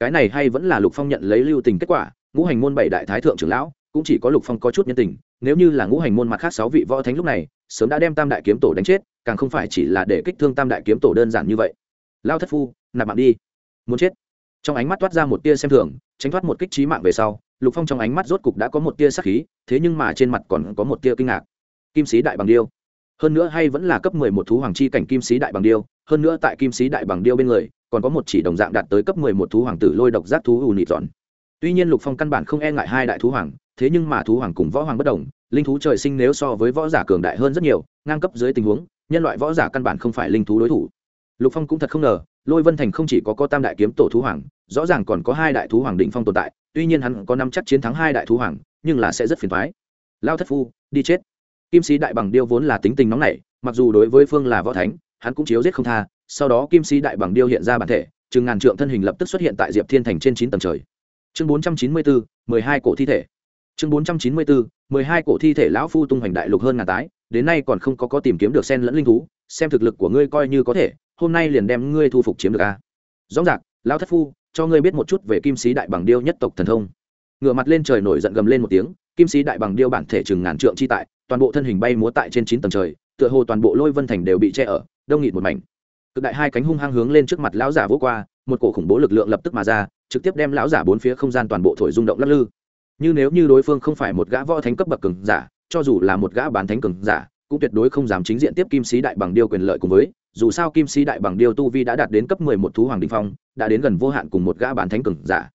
Cái này hay vẫn là lục phong nhận lấy lưu tình kết quả ngũ hành môn bảy đại thái thượng trưởng lão, cũng chỉ có lục phong có chút nhân tình, nếu như là ngũ hành môn mặt khác sáu vị võ thánh lúc này, sớm đã đem tam đại kiếm tổ đánh chết, càng không phải chỉ là để kích thương tam đại kiếm tổ đơn giản như vậy. Lao thất phu, nạp mạng đi. Muốn chết. Trong ánh mắt toát ra một tia xem thường, tránh thoát một kích trí mạng về sau, lục phong trong ánh mắt rốt cục đã có một tia sắc khí, thế nhưng mà trên mặt còn có một tia kinh ngạc. Kim sĩ đại bằng điêu. Hơn nữa hay vẫn là cấp mười một thú hoàng chi cảnh kim sĩ đại bằng điêu, hơn nữa tại kim sĩ đại bằng điêu bên người, còn có một chỉ đồng dạng đạt tới cấp mười một thú hoàng tử lôi độc giác thú ù nịt dọn tuy nhiên lục phong căn bản không e ngại hai đại thú hoàng, thế nhưng mà thú hoàng cùng võ hoàng bất đồng, linh thú trời sinh nếu so với võ giả cường đại hơn rất nhiều, ngang cấp dưới tình huống, nhân loại võ giả căn bản không phải linh thú đối thủ. Lục phong cũng thật không ngờ, lôi vân thành không chỉ có có tam đại kiếm tổ thú hoàng, rõ ràng còn có hai đại thú hoàng định phong tồn tại, tuy nhiên hắn có năm chắc chiến thắng hai đại thú hoàng, nhưng là sẽ rất phiền thoái lao thất phu, đi chết. Kim sĩ đại bằng điêu vốn là tính tình nóng nảy, mặc dù đối với phương là võ thánh, hắn cũng chiếu giết không tha, sau đó kim sĩ đại bằng điêu hiện ra bản thể, chừng ngàn trượng thân hình lập tức xuất hiện tại diệp thiên thành trên chín tầng trời chương bốn trăm chín mươi bốn, mười hai cổ thi thể. Chương bốn trăm chín mươi bốn, mười hai cổ thi thể lão phu tung hoành đại lục hơn ngàn tái, đến nay còn không có có tìm kiếm được sen lẫn linh thú, xem thực lực của ngươi coi như có thể, hôm nay liền đem ngươi thu phục chiếm được a. Rõ rạc lão thất phu, cho ngươi biết một chút về kim sĩ đại bằng điêu nhất tộc thần thông. Ngửa mặt lên trời nổi giận gầm lên một tiếng, kim sĩ đại bằng điêu bản thể chừng ngàn trượng chi tại, toàn bộ thân hình bay múa tại trên chín tầng trời, tựa hồ toàn bộ lôi vân thành đều bị che ở, đông nghịt một mảnh cực đại hai cánh hung hăng hướng lên trước mặt lão giả vỗ qua, một cổ khủng bố lực lượng lập tức mà ra, trực tiếp đem lão giả bốn phía không gian toàn bộ thổi rung động lắc lư. Như nếu như đối phương không phải một gã võ thánh cấp bậc cường giả, cho dù là một gã bán thánh cường giả, cũng tuyệt đối không dám chính diện tiếp kim sĩ đại bằng điêu quyền lợi cùng với, dù sao kim sĩ đại bằng điêu tu vi đã đạt đến cấp mười một thú hoàng đình phong, đã đến gần vô hạn cùng một gã bán thánh cường giả.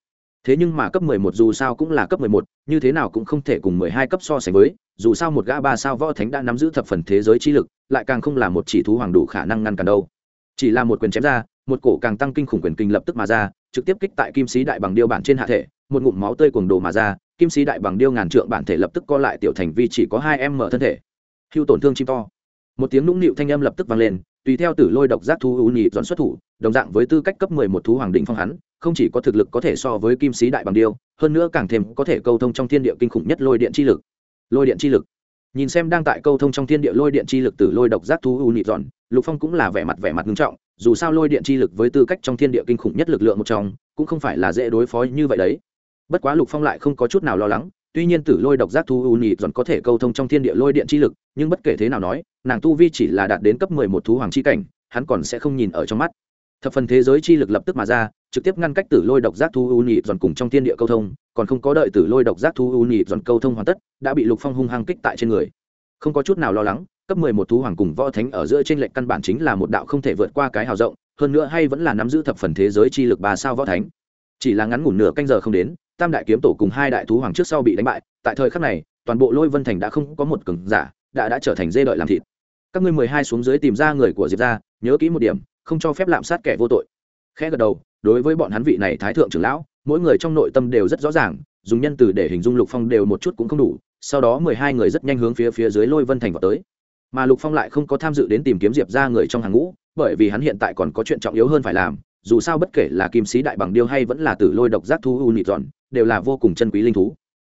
Thế nhưng mà cấp mười một dù sao cũng là cấp mười một, như thế nào cũng không thể cùng mười hai cấp so sánh với, dù sao một gã ba sao võ thánh đã nắm giữ thập phần thế giới chi lực, lại càng không là một chỉ thú hoàng đủ khả năng ngăn cản đâu chỉ là một quyền chém ra, một cổ càng tăng kinh khủng quyền kinh lập tức mà ra, trực tiếp kích tại kim sĩ đại bằng điêu bản trên hạ thể, một ngụm máu tươi cuồng đồ mà ra, kim sĩ đại bằng điêu ngàn trượng bản thể lập tức co lại tiểu thành vi chỉ có hai em mở thân thể. Hưu tổn thương chim to. Một tiếng nũng nịu thanh âm lập tức vang lên, tùy theo tử lôi độc giác thú ưu nhị dọn xuất thủ, đồng dạng với tư cách cấp mười một thú hoàng đình phong hắn, không chỉ có thực lực có thể so với kim sĩ đại bằng điêu, hơn nữa càng thêm có thể câu thông trong thiên địa kinh khủng nhất lôi điện chi lực. Lôi điện chi lực nhìn xem đang tại câu thông trong thiên địa lôi điện chi lực từ lôi độc giác thú u nhị dọn lục phong cũng là vẻ mặt vẻ mặt nghiêm trọng, dù sao lôi điện chi lực với tư cách trong thiên địa kinh khủng nhất lực lượng một trong, cũng không phải là dễ đối phó như vậy đấy. Bất quá lục phong lại không có chút nào lo lắng, tuy nhiên tử lôi độc giác thu u nhị dọn có thể câu thông trong thiên địa lôi điện chi lực, nhưng bất kể thế nào nói, nàng tu vi chỉ là đạt đến cấp mười một thú hoàng chi cảnh, hắn còn sẽ không nhìn ở trong mắt. Thập phần thế giới chi lực lập tức mà ra, trực tiếp ngăn cách tử lôi độc giác thu u nhị dọn cùng trong thiên địa câu thông còn không có đợi tử lôi độc giác thu u nhị dọn câu thông hoàn tất, đã bị lục phong hung hăng kích tại trên người. Không có chút nào lo lắng, cấp mười một thú hoàng cùng võ thánh ở giữa trên lệnh căn bản chính là một đạo không thể vượt qua cái hào rộng, hơn nữa hay vẫn là nắm giữ thập phần thế giới chi lực ba sao võ thánh. Chỉ là ngắn ngủn nửa canh giờ không đến, tam đại kiếm tổ cùng hai đại thú hoàng trước sau bị đánh bại, tại thời khắc này, toàn bộ lôi vân thành đã không có một cường giả đã đã trở thành dê đợi làm thịt. Các ngươi mười hai xuống dưới tìm ra người của diệp ra nhớ kỹ một điểm, không cho phép lạm sát kẻ vô tội. Khẽ gật đầu, đối với bọn hắn vị này thái thượng trưởng lão mỗi người trong nội tâm đều rất rõ ràng, dùng nhân từ để hình dung lục phong đều một chút cũng không đủ, sau đó mười hai người rất nhanh hướng phía phía dưới lôi vân thành vào tới. Mà lục phong lại không có tham dự đến tìm kiếm diệp ra người trong hàng ngũ, bởi vì hắn hiện tại còn có chuyện trọng yếu hơn phải làm, dù sao bất kể là kim sĩ đại bằng điêu hay vẫn là tử lôi độc giác thu u nịt dọn, đều là vô cùng chân quý linh thú.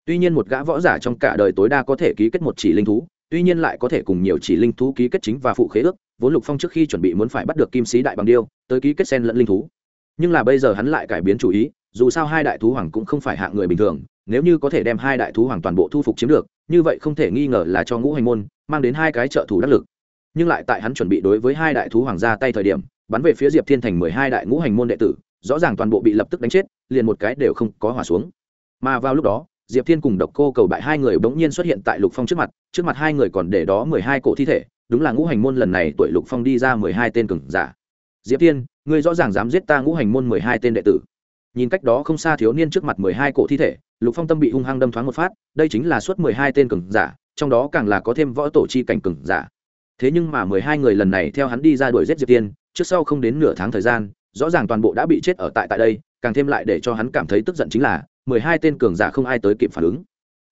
Tuy nhiên một gã võ giả trong cả đời tối đa có thể ký kết một chỉ linh thú, tuy nhiên lại có thể cùng nhiều chỉ linh thú ký kết chính và phụ khế ước, vốn lục phong trước khi chuẩn bị muốn phải bắt được kim sĩ đại bằng điêu, tới ký kết sen lẫn linh thú. Nhưng là bây giờ hắn lại cải biến chủ ý dù sao hai đại thú hoàng cũng không phải hạng người bình thường, nếu như có thể đem hai đại thú hoàng toàn bộ thu phục chiếm được, như vậy không thể nghi ngờ là cho ngũ hành môn mang đến hai cái trợ thủ đắc lực. Nhưng lại tại hắn chuẩn bị đối với hai đại thú hoàng ra tay thời điểm, bắn về phía diệp thiên thành mười hai đại ngũ hành môn đệ tử, rõ ràng toàn bộ bị lập tức đánh chết, liền một cái đều không có hỏa xuống. Mà vào lúc đó, diệp thiên cùng độc cô cầu bại hai người bỗng nhiên xuất hiện tại lục phong trước mặt trước mặt hai người còn để đó mười hai cổ thi thể, đúng là ngũ hành môn lần này tuổi lục phong đi ra mười hai tên cường giả. Diệp thiên, ngươi rõ ràng dám giết ta ngũ hành môn mười hai tên đệ tử nhìn cách đó không xa thiếu niên trước mặt mười hai cổ thi thể, lục phong tâm bị hung hăng đâm thoáng một phát, đây chính là suốt mười hai tên cường giả, trong đó càng là có thêm võ tổ chi cảnh cường giả. Thế nhưng mà mười hai người lần này theo hắn đi ra đuổi giết diệp tiên, trước sau không đến nửa tháng thời gian, rõ ràng toàn bộ đã bị chết ở tại tại đây, càng thêm lại để cho hắn cảm thấy tức giận chính là, mười hai tên cường giả không ai tới kịp phản ứng.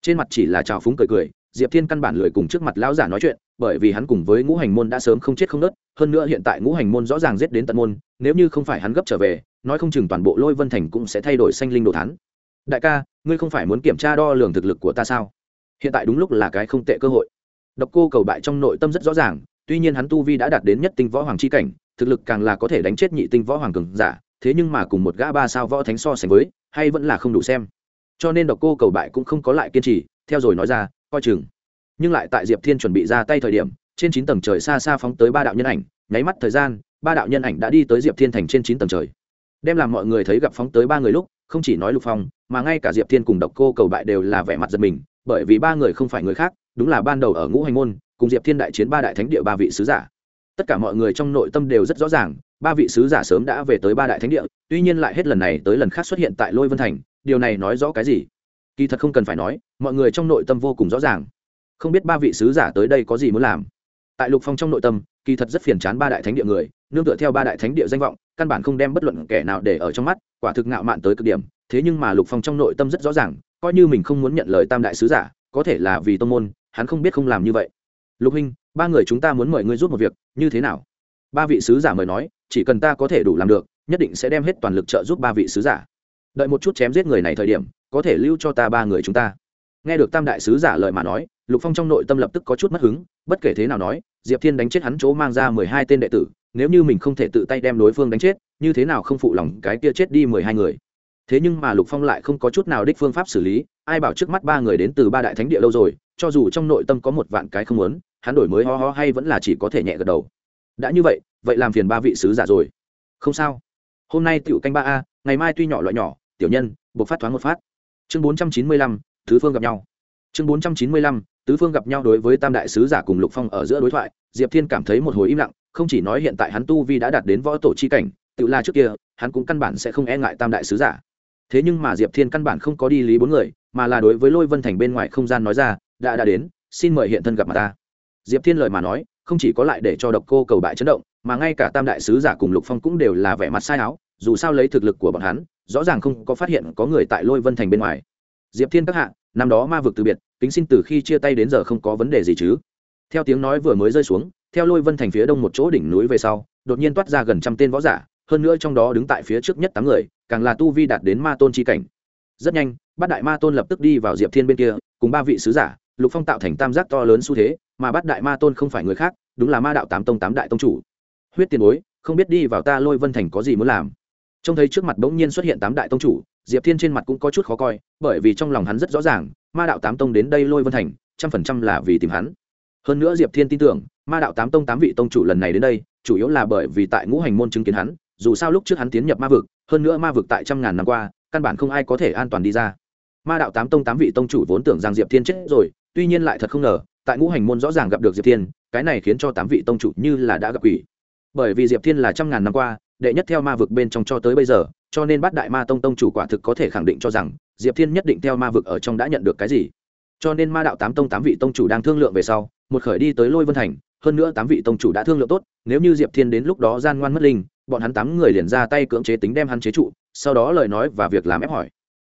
Trên mặt chỉ là trào phúng cười cười, diệp thiên căn bản lười cùng trước mặt lão giả nói chuyện, bởi vì hắn cùng với ngũ hành môn đã sớm không chết không nớt, hơn nữa hiện tại ngũ hành môn rõ ràng giết đến tận môn, nếu như không phải hắn gấp trở về nói không chừng toàn bộ lôi vân thành cũng sẽ thay đổi xanh linh đồ thán. đại ca, ngươi không phải muốn kiểm tra đo lường thực lực của ta sao? Hiện tại đúng lúc là cái không tệ cơ hội. Độc cô cầu bại trong nội tâm rất rõ ràng, tuy nhiên hắn tu vi đã đạt đến nhất tinh võ hoàng c h i cảnh, thực lực càng là có thể đánh chết nhị tinh võ hoàng cường giả, thế nhưng mà cùng một gã ba sao võ thánh so sánh với, hay vẫn là không đủ xem. Cho nên độc cô cầu bại cũng không có lại kiên trì, theo rồi nói ra, coi chừng. Nhưng lại tại diệp thiên chuẩn bị ra tay thời điểm, trên chín tầng trời xa xa phóng tới ba đạo nhân ảnh, nháy mắt thời gian, ba đạo nhân ảnh đã đi tới diệp thiên thành trên chín tầng trời đem làm mọi người thấy gặp phóng tới ba người lúc, không chỉ nói lục phong, mà ngay cả diệp thiên cùng độc cô cầu bại đều là vẻ mặt giật mình, bởi vì ba người không phải người khác, đúng là ban đầu ở ngũ hành môn, cùng diệp thiên đại chiến ba đại thánh địa ba vị sứ giả. Tất cả mọi người trong nội tâm đều rất rõ ràng, ba vị sứ giả sớm đã về tới ba đại thánh địa, tuy nhiên lại hết lần này tới lần khác xuất hiện tại lôi vân thành, điều này nói rõ cái gì? Kỳ thật không cần phải nói, mọi người trong nội tâm vô cùng rõ ràng. Không biết ba vị sứ giả tới đây có gì muốn làm. Tại lục phong trong nội tâm, kỳ thật rất phiền chán ba đại thánh địa người nương tựa theo ba đại thánh địa danh vọng, căn bản không đem bất luận kẻ nào để ở trong mắt, quả thực ngạo mạn tới cực điểm. Thế nhưng mà lục phong trong nội tâm rất rõ ràng, coi như mình không muốn nhận lời tam đại sứ giả, có thể là vì tô môn, hắn không biết không làm như vậy. Lục huynh, ba người chúng ta muốn mời ngươi giúp một việc, như thế nào? Ba vị sứ giả mời nói, chỉ cần ta có thể đủ làm được, nhất định sẽ đem hết toàn lực trợ giúp ba vị sứ giả. Đợi một chút chém giết người này thời điểm, có thể lưu cho ta ba người chúng ta. Nghe được tam đại sứ giả lời mà nói, lục phong trong nội tâm lập tức có chút mất hứng, bất kể thế nào nói, diệp thiên đánh chết hắn chỗ mang ra mười hai tên đệ tử nếu như mình không thể tự tay đem đối phương đánh chết, như thế nào không phụ lòng cái kia chết đi mười hai người? Thế nhưng mà lục phong lại không có chút nào đích phương pháp xử lý, ai bảo trước mắt ba người đến từ ba đại thánh địa lâu rồi, cho dù trong nội tâm có một vạn cái không muốn, hắn đổi mới ho ho hay vẫn là chỉ có thể nhẹ gật đầu. Đã như vậy vậy làm phiền ba vị sứ giả rồi. Không sao. Hôm nay tiểu canh ba a, ngày mai tuy nhỏ loại nhỏ, tiểu nhân buộc phát thoáng một phát. Chương bốn trăm chín mươi lăm thứ phương gặp nhau. Chương bốn trăm chín mươi lăm, tứ phương gặp nhau đối với tam đại sứ giả cùng lục phong ở giữa đối thoại, diệp thiên cảm thấy một hồi im lặng không chỉ nói hiện tại hắn tu vi đã đạt đến võ tổ chi cảnh, tự la trước kia, hắn cũng căn bản sẽ không e ngại tam đại sứ giả. Thế nhưng mà diệp thiên căn bản không có đi lý bốn người, mà là đối với lôi vân thành bên ngoài không gian nói ra, đã đã đến, xin mời hiện thân gặp mặt ta. Diệp thiên lời mà nói, không chỉ có lại để cho độc cô cầu bại chấn động, mà ngay cả tam đại sứ giả cùng lục phong cũng đều là vẻ mặt sai áo, dù sao lấy thực lực của bọn hắn, rõ ràng không có phát hiện có người tại lôi vân thành bên ngoài. Diệp thiên các hạ, năm đó ma vực từ biệt, kính xin từ khi chia tay đến giờ không có vấn đề gì chứ? Theo tiếng nói vừa mới rơi xuống, theo lôi vân thành phía đông một chỗ đỉnh núi về sau, đột nhiên toát ra gần trăm tên võ giả, hơn nữa trong đó đứng tại phía trước nhất tám người, càng là tu vi đạt đến ma tôn chi cảnh. Rất nhanh, bát đại ma tôn lập tức đi vào diệp thiên bên kia, cùng ba vị sứ giả, lục phong tạo thành tam giác to lớn xu thế, mà bát đại ma tôn không phải người khác, đúng là ma đạo tám tông tám đại tông chủ. Huyết tiền bối, không biết đi vào ta lôi vân thành có gì muốn làm? Trông thấy trước mặt bỗng nhiên xuất hiện tám đại tông chủ, diệp thiên trên mặt cũng có chút khó coi, bởi vì trong lòng hắn rất rõ ràng, ma đạo tám tông đến đây lôi vân thành, trăm phần trăm là vì tìm hắn hơn nữa diệp thiên tin tưởng, ma đạo tám tông tám vị tông chủ lần này đến đây, chủ yếu là bởi vì tại ngũ hành môn chứng kiến hắn, dù sao lúc trước hắn tiến nhập ma vực, hơn nữa ma vực tại trăm ngàn năm qua, căn bản không ai có thể an toàn đi ra. Ma đạo tám tông tám vị tông chủ vốn tưởng rằng diệp thiên chết rồi, tuy nhiên lại thật không ngờ, tại ngũ hành môn rõ ràng gặp được diệp thiên, cái này khiến cho tám vị tông chủ như là đã gặp quỷ. Bởi vì diệp thiên là trăm ngàn năm qua, đệ nhất theo ma vực bên trong cho tới bây giờ, cho nên bát đại ma tông tông chủ quả thực có thể khẳng định cho rằng, diệp thiên nhất định theo ma vực ở trong đã nhận được cái gì cho nên ma đạo tám tông tám vị tông chủ đang thương lượng về sau, một khởi đi tới lôi vân thành, hơn nữa tám vị tông chủ đã thương lượng tốt, nếu như diệp thiên đến lúc đó gian ngoan mất linh, bọn hắn tám người liền ra tay cưỡng chế tính đem hắn chế trụ, sau đó lời nói và việc làm ép hỏi.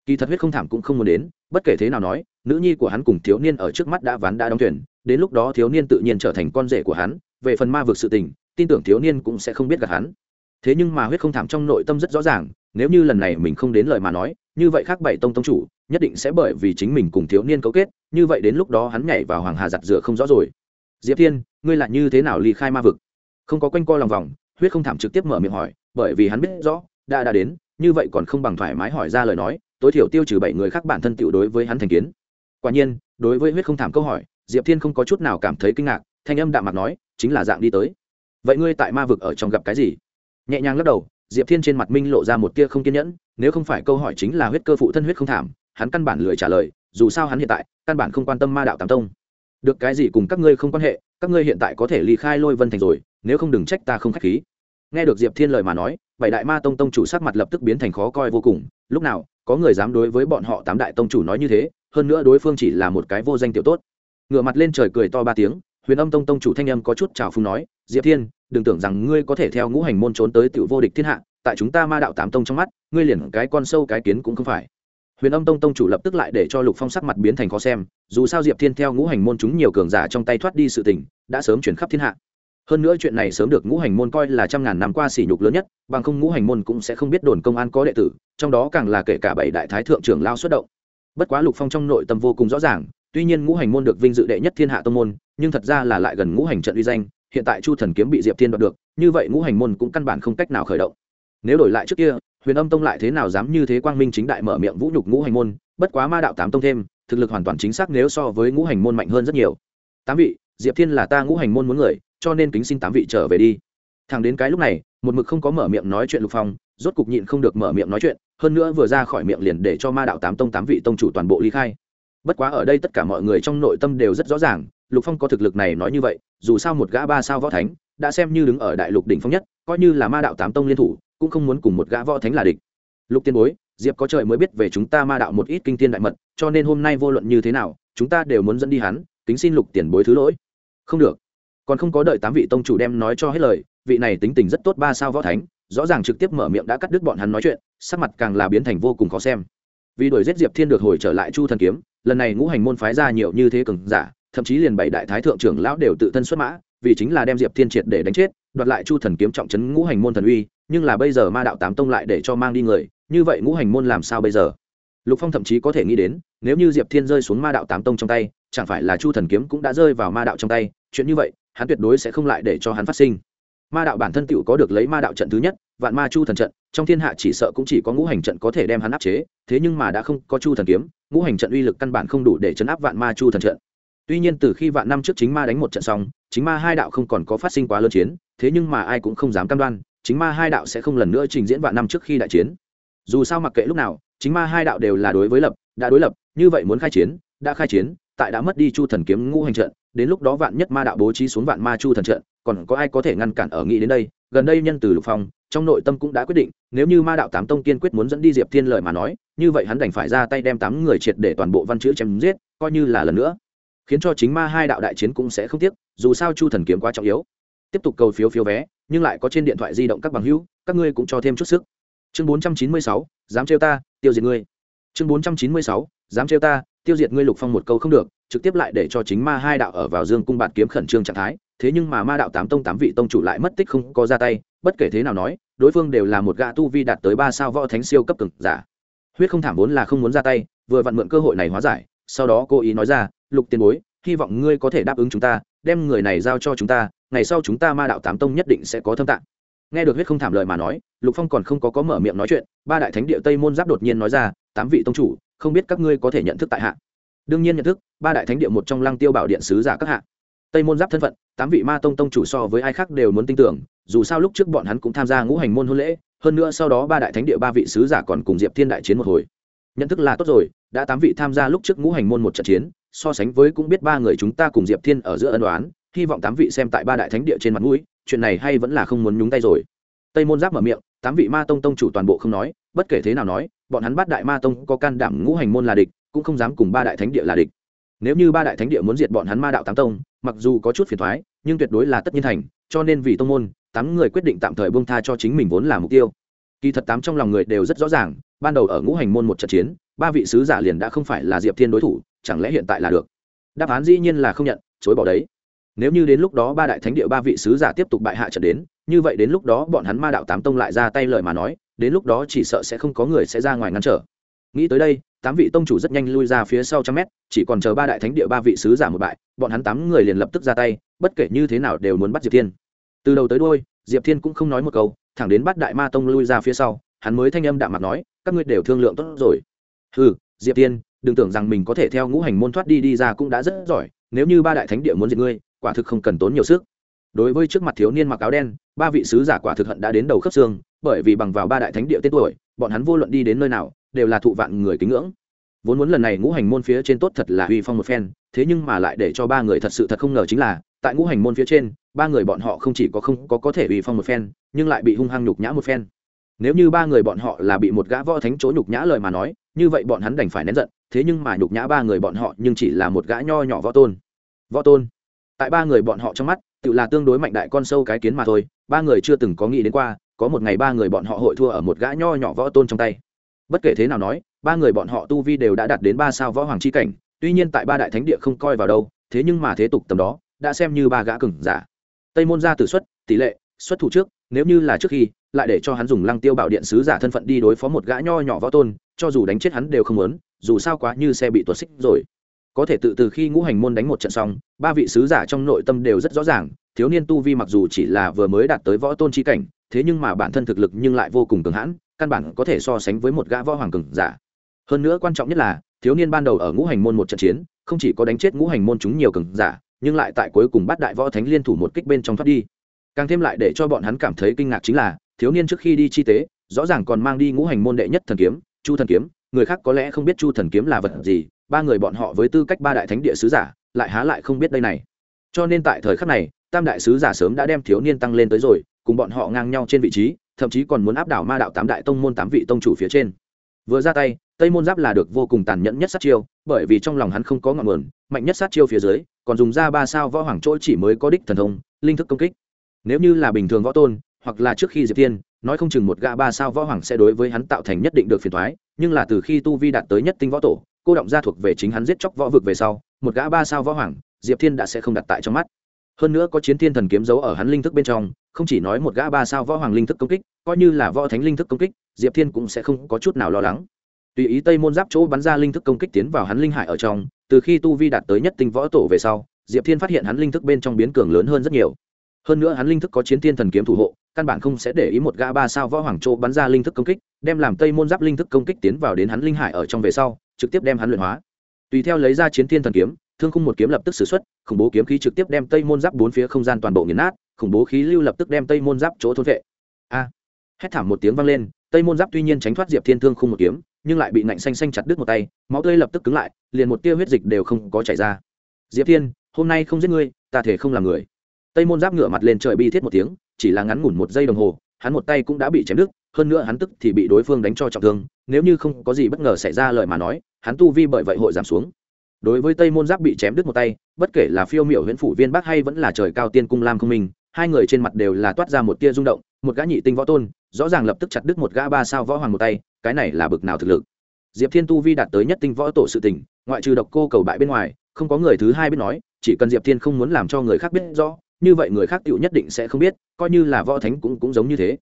Kỳ thật huyết không thảm cũng không muốn đến, bất kể thế nào nói, nữ nhi của hắn cùng thiếu niên ở trước mắt đã ván đã đóng thuyền, đến lúc đó thiếu niên tự nhiên trở thành con rể của hắn, về phần ma vực sự tình, tin tưởng thiếu niên cũng sẽ không biết gặp hắn. Thế nhưng mà huyết không thảm trong nội tâm rất rõ ràng, nếu như lần này mình không đến lời mà nói, như vậy khác bảy tông tông chủ nhất định sẽ bởi vì chính mình cùng thiếu niên cấu kết, như vậy đến lúc đó hắn nhảy vào hoàng hà giặt rửa không rõ rồi. Diệp thiên, ngươi là như thế nào ly khai ma vực? Không có quanh co lòng vòng, huyết không thảm trực tiếp mở miệng hỏi, bởi vì hắn biết rõ, đã đã đến, như vậy còn không bằng thoải mái hỏi ra lời nói, tối thiểu tiêu trừ bảy người khác bản thân tiểu đối với hắn thành kiến. Quả nhiên, đối với huyết không thảm câu hỏi, diệp thiên không có chút nào cảm thấy kinh ngạc, thanh âm đạm mặt nói, chính là dạng đi tới. Vậy ngươi tại ma vực ở trong gặp cái gì? Nhẹ nhàng lắc đầu, diệp thiên trên mặt minh lộ ra một tia không kiên nhẫn, nếu không phải câu hỏi chính là huyết cơ phụ thân huyết không thảm hắn căn bản lười trả lời, dù sao hắn hiện tại, căn bản không quan tâm ma đạo tam tông. Được cái gì cùng các ngươi không quan hệ, các ngươi hiện tại có thể ly khai lôi vân thành rồi, nếu không đừng trách ta không k h á c h khí. Nghe được diệp thiên lời mà nói, bảy đại ma tông tông chủ sắc mặt lập tức biến thành khó coi vô cùng. Lúc nào, có người dám đối với bọn họ tám đại tông chủ nói như thế, hơn nữa đối phương chỉ là một cái vô danh tiểu tốt. Ngựa mặt lên trời cười to ba tiếng, huyền âm tông tông chủ thanh âm có chút trào phung nói, diệp thiên, đừng tưởng rằng ngươi có thể theo ngũ hành môn trốn tới tiểu vô địch thiên hạ, tại chúng ta ma đạo tám tông trong mắt, ngươi liền cái con sâu cái kiến cũng không phải huyền âm tông tông chủ lập tức lại để cho lục phong sắc mặt biến thành khó xem dù sao diệp thiên theo ngũ hành môn chúng nhiều cường giả trong tay thoát đi sự tình đã sớm chuyển khắp thiên hạ hơn nữa chuyện này sớm được ngũ hành môn coi là trăm ngàn năm qua sỉ nhục lớn nhất bằng không ngũ hành môn cũng sẽ không biết đồn công an có đệ tử trong đó càng là kể cả bảy đại thái thượng trưởng lao xuất động bất quá lục phong trong nội tâm vô cùng rõ ràng tuy nhiên ngũ hành môn được vinh dự đệ nhất thiên hạ tông môn nhưng thật ra là lại gần ngũ hành trận uy danh hiện tại chu thần kiếm bị diệp thiên đoạt được như vậy ngũ hành môn cũng căn bản không cách nào khởi động nếu đổi lại trước kia huyền âm tông lại thế nào dám như thế quang minh chính đại mở miệng vũ nhục ngũ hành môn, bất quá ma đạo tám tông thêm, thực lực hoàn toàn chính xác nếu so với ngũ hành môn mạnh hơn rất nhiều. Tám vị, diệp thiên là ta ngũ hành môn muốn người, cho nên kính xin tám vị trở về đi. Thằng đến cái lúc này, một mực không có mở miệng nói chuyện lục phong, rốt cục nhịn không được mở miệng nói chuyện, hơn nữa vừa ra khỏi miệng liền để cho ma đạo tám tông tám vị tông chủ toàn bộ ly khai. Bất quá ở đây tất cả mọi người trong nội tâm đều rất rõ ràng, lục phong có thực lực này nói như vậy, dù sao một gã ba sao võ thánh, đã xem như đứng ở đại lục đỉnh phong nhất, coi như là ma đạo tám tông liên thủ cũng không muốn cùng một gã võ thánh là địch. Lục tiên bối, diệp có trời mới biết về chúng ta ma đạo một ít kinh thiên đại mật, cho nên hôm nay vô luận như thế nào, chúng ta đều muốn dẫn đi hắn, kính xin lục tiền bối thứ lỗi. Không được. Còn không có đợi tám vị tông chủ đem nói cho hết lời, vị này tính tình rất tốt ba sao võ thánh, rõ ràng trực tiếp mở miệng đã cắt đứt bọn hắn nói chuyện, sắc mặt càng là biến thành vô cùng khó xem. Vì đuổi giết diệp thiên được hồi trở lại chu thần kiếm, lần này ngũ hành môn phái ra nhiều như thế cường giả, thậm chí liền bảy đại thái thượng trưởng lão đều tự thân xuất mã, vì chính là đem diệp thiên triệt để đánh chết, đoạt lại chu thần kiếm trọng trấn ngũ hành môn thần uy nhưng là bây giờ ma đạo tám tông lại để cho mang đi người, như vậy ngũ hành môn làm sao bây giờ? Lục phong thậm chí có thể nghĩ đến, nếu như diệp thiên rơi xuống ma đạo tám tông trong tay, chẳng phải là chu thần kiếm cũng đã rơi vào ma đạo trong tay, chuyện như vậy, hắn tuyệt đối sẽ không lại để cho hắn phát sinh. Ma đạo bản thân tựu có được lấy ma đạo trận thứ nhất, vạn ma chu thần trận, trong thiên hạ chỉ sợ cũng chỉ có ngũ hành trận có thể đem hắn áp chế, thế nhưng mà đã không có chu thần kiếm, ngũ hành trận uy lực căn bản không đủ để chấn áp vạn ma chu thần trận. Tuy nhiên từ khi vạn năm trước chính ma đánh một trận xong, chính ma hai đạo không còn có phát sinh quá lớn chiến, thế nhưng mà ai cũng không dám cam đoan chính ma hai đạo sẽ không lần nữa trình diễn vạn năm trước khi đại chiến. Dù sao mặc kệ lúc nào, chính ma hai đạo đều là đối với lập, đã đối lập, như vậy muốn khai chiến, đã khai chiến, tại đã mất đi chu thần kiếm ngũ hành trận, đến lúc đó vạn nhất ma đạo bố trí xuống vạn ma chu thần trận, còn có ai có thể ngăn cản ở nghĩ đến đây? Gần đây nhân từ lục phong, trong nội tâm cũng đã quyết định, nếu như ma đạo tám tông kiên quyết muốn dẫn đi diệp thiên lợi mà nói, như vậy hắn đành phải ra tay đem tám người triệt để toàn bộ văn chữ chém giết, coi như là lần nữa. Khiến cho chính ma hai đạo đại chiến cũng sẽ không tiếc, dù sao chu thần kiếm quá trọng yếu. Tiếp tục cầu phiếu phiếu vé nhưng lại có trên điện thoại di động các bằng hữu, các ngươi cũng cho thêm chút sức. Chương bốn trăm chín mươi sáu, dám trêu ta, tiêu diệt ngươi. Chương bốn trăm chín mươi sáu, dám trêu ta, tiêu diệt ngươi lục phong một câu không được, trực tiếp lại để cho chính ma hai đạo ở vào dương cung bạt kiếm khẩn trương trạng thái. Thế nhưng mà ma đạo tám tông tám vị tông chủ lại mất tích không có ra tay, bất kể thế nào nói, đối phương đều là một gã tu vi đạt tới ba sao võ thánh siêu cấp cực giả. Huyết không thảm vốn là không muốn ra tay, vừa vặn mượn cơ hội này hóa giải, sau đó cô ý nói ra, lục tiền bối, hy vọng ngươi có thể đáp ứng chúng ta, đem người này giao cho chúng ta ngày sau chúng ta ma đạo tám tông nhất định sẽ có thâm tạng. Nghe được huyết không thảm lời mà nói, lục phong còn không có có mở miệng nói chuyện, ba đại thánh địa tây môn giáp đột nhiên nói ra, tám vị tông chủ, không biết các ngươi có thể nhận thức tại hạ? Đương nhiên nhận thức, ba đại thánh địa một trong lăng tiêu bảo điện sứ giả các hạ. Tây môn giáp thân phận, tám vị ma tông tông chủ so với ai khác đều muốn tin tưởng, dù sao lúc trước bọn hắn cũng tham gia ngũ hành môn hôn lễ, hơn nữa sau đó ba đại thánh địa ba vị sứ giả còn cùng diệp thiên đại chiến một hồi. Nhận thức là tốt rồi, đã tám vị tham gia lúc trước ngũ hành môn một trận chiến, so sánh với cũng biết ba người chúng ta cùng diệp thiên ở giữa ân đoán hy vọng tám vị xem tại ba đại thánh địa trên mặt mũi, chuyện này hay vẫn là không muốn nhúng tay rồi. Tây môn giáp mở miệng, tám vị ma tông tông chủ toàn bộ không nói, bất kể thế nào nói, bọn hắn bắt đại ma tông có can đảm ngũ hành môn là địch, cũng không dám cùng ba đại thánh địa là địch. Nếu như ba đại thánh địa muốn diệt bọn hắn ma đạo tám tông, mặc dù có chút phiền thoái nhưng tuyệt đối là tất nhiên thành, cho nên vì tông môn, tám người quyết định tạm thời bông tha cho chính mình vốn là mục tiêu. Kỳ thật tám trong lòng người đều rất rõ ràng, ban đầu ở ngũ hành môn một trận chiến, ba vị sứ giả liền đã không phải là diệp thiên đối thủ, chẳng lẽ hiện tại là được? Đáp án dĩ nhiên là không nhận, chối bỏ đấy nếu như đến lúc đó ba đại thánh địa ba vị sứ giả tiếp tục bại hạ trận đến, như vậy đến lúc đó bọn hắn ma đạo tám tông lại ra tay lời mà nói, đến lúc đó chỉ sợ sẽ không có người sẽ ra ngoài ngăn trở. Nghĩ tới đây, tám vị tông chủ rất nhanh lui ra phía sau trăm mét, chỉ còn chờ ba đại thánh địa ba vị sứ giả một bại, bọn hắn tám người liền lập tức ra tay, bất kể như thế nào đều muốn bắt diệp thiên. Từ đầu tới đôi diệp thiên cũng không nói một câu, thẳng đến bắt đại ma tông lui ra phía sau, hắn mới thanh âm đạm mặt nói, các ngươi đều thương lượng tốt rồi. Ừ diệp thiên, đừng tưởng rằng mình có thể theo ngũ hành môn thoát đi đi ra cũng đã rất giỏi, nếu như ba đại thánh địa muốn diệt ngươi quả thực không cần tốn nhiều sức. Đối với trước mặt thiếu niên mặc áo đen, ba vị sứ giả quả thực hận đã đến đầu khớp xương, bởi vì bằng vào ba đại thánh địa tên tuổi, bọn hắn vô luận đi đến nơi nào, đều là thụ vạn người kính ngưỡng. Vốn muốn lần này ngũ hành môn phía trên tốt thật là uy phong một phen, thế nhưng mà lại để cho ba người thật sự thật không ngờ chính là, tại ngũ hành môn phía trên, ba người bọn họ không chỉ có không có có thể uy phong một phen, nhưng lại bị hung hăng nhục nhã một phen. Nếu như ba người bọn họ là bị một gã võ thánh chỗ nhục nhã lời mà nói, như vậy bọn hắn đành phải nén giận, thế nhưng mà nhục nhã ba người bọn họ nhưng chỉ là một gã nho nhỏ võ tôn. Võ tôn tại ba người bọn họ trong mắt, tự là tương đối mạnh đại con sâu cái kiến mà thôi, ba người chưa từng có nghĩ đến qua, có một ngày ba người bọn họ hội thua ở một gã nho nhỏ võ tôn trong tay. Bất kể thế nào nói, ba người bọn họ tu vi đều đã đạt đến ba sao võ hoàng c h i cảnh, tuy nhiên tại ba đại thánh địa không coi vào đâu, thế nhưng mà thế tục tầm đó, đã xem như ba gã cừng giả. Tây môn gia tử xuất, tỷ lệ, xuất thủ trước, nếu như là trước khi, lại để cho hắn dùng lăng tiêu bảo điện sứ giả thân phận đi đối phó một gã nho nhỏ võ tôn, cho dù đánh chết hắn đều không muốn, dù sao quá như xe bị tuột xích rồi có thể tự từ khi ngũ hành môn đánh một trận xong, ba vị sứ giả trong nội tâm đều rất rõ ràng, thiếu niên tu vi mặc dù chỉ là vừa mới đạt tới võ tôn chi cảnh, thế nhưng mà bản thân thực lực nhưng lại vô cùng cường hãn, căn bản có thể so sánh với một gã võ hoàng cường giả. Hơn nữa quan trọng nhất là, thiếu niên ban đầu ở ngũ hành môn một trận chiến, không chỉ có đánh chết ngũ hành môn chúng nhiều cường giả, nhưng lại tại cuối cùng bắt đại võ thánh liên thủ một kích bên trong thoát đi. Càng thêm lại để cho bọn hắn cảm thấy kinh ngạc chính là, thiếu niên trước khi đi chi tế, rõ ràng còn mang đi ngũ hành môn đệ nhất thần kiếm, chu thần kiếm, người khác có lẽ không biết chu thần kiếm là vật gì ba người bọn họ với tư cách ba đại thánh địa sứ giả, lại há lại không biết đây này. Cho nên tại thời khắc này, tam đại sứ giả sớm đã đem thiếu niên tăng lên tới rồi, cùng bọn họ ngang nhau trên vị trí, thậm chí còn muốn áp đảo ma đạo tám đại tông môn tám vị tông chủ phía trên. Vừa ra tay, tây môn giáp là được vô cùng tàn nhẫn nhất sát chiêu, bởi vì trong lòng hắn không có ngọn nguồn, mạnh nhất sát chiêu phía dưới, còn dùng ra ba sao võ hoàng chỗ chỉ mới có đích thần thông, linh thức công kích. Nếu như là bình thường võ tôn, hoặc là trước khi diệp tiên nói không chừng một gã ba sao võ hoàng sẽ đối với hắn tạo thành nhất định được phiền thoái nhưng là từ khi tu vi đạt tới nhất tinh võ tổ cô động ra thuộc về chính hắn giết chóc võ vực về sau, một gã ba sao võ hoàng, diệp thiên đã sẽ không đặt tại trong mắt. Hơn nữa có chiến thiên thần kiếm giấu ở hắn linh thức bên trong, không chỉ nói một gã ba sao võ hoàng linh thức công kích, coi như là võ thánh linh thức công kích, diệp thiên cũng sẽ không có chút nào lo lắng. Tùy ý tây môn giáp chỗ bắn ra linh thức công kích tiến vào hắn linh hải ở trong, từ khi tu vi đạt tới nhất tinh võ tổ về sau, diệp thiên phát hiện hắn linh thức bên trong biến cường lớn hơn rất nhiều. Hơn nữa hắn linh thức có chiến thiên thần kiếm thủ hộ, căn bản không sẽ để ý một gã ba sao võ hoàng chỗ bắn ra linh thức công kích, đem làm tây môn giáp linh thức công kích tiến vào đến hắn linh hải ở trong về sau trực tiếp đem hắn luyện hóa. Tùy theo lấy ra chiến thiên thần kiếm, thương khung một kiếm lập tức xử xuất, khủng bố kiếm khí trực tiếp đem tây môn giáp bốn phía không gian toàn bộ nghiền nát, khủng bố khí lưu lập tức đem tây môn giáp chỗ thôn vệ. A! Hét thảm một tiếng vang lên, tây môn giáp tuy nhiên tránh thoát diệp thiên thương khung một kiếm, nhưng lại bị nạnh xanh xanh chặt đứt một tay, máu tươi lập tức cứng lại, liền một tia huyết dịch đều không có chảy ra. Diệp thiên, hôm nay không giết ngươi, ta thể không làm người. Tây môn giáp ngửa mặt lên trời bi thiết một tiếng, chỉ là ngắn ngủn một giây đồng hồ, hắn một tay cũng đã bị chém đứt hơn nữa hắn tức thì bị đối phương đánh cho trọng thương, nếu như không có gì bất ngờ xảy ra lời mà nói, hắn tu vi bởi vậy hội giảm xuống. Đối với tây môn giáp bị chém đứt một tay, bất kể là phiêu miểu huyện phủ viên bắc hay vẫn là trời cao tiên cung lam không minh, hai người trên mặt đều là toát ra một tia rung động, một gã nhị tinh võ tôn, rõ ràng lập tức chặt đứt một gã ba sao võ hoàng một tay, cái này là bực nào thực lực. Diệp thiên tu vi đạt tới nhất tinh võ tổ sự tình, ngoại trừ độc cô cầu bại bên ngoài, không có người thứ hai biết nói, chỉ cần diệp thiên không muốn làm cho người khác biết rõ, như vậy người khác tựu nhất định sẽ không biết, coi như là võ thánh cũng cũng giống như thế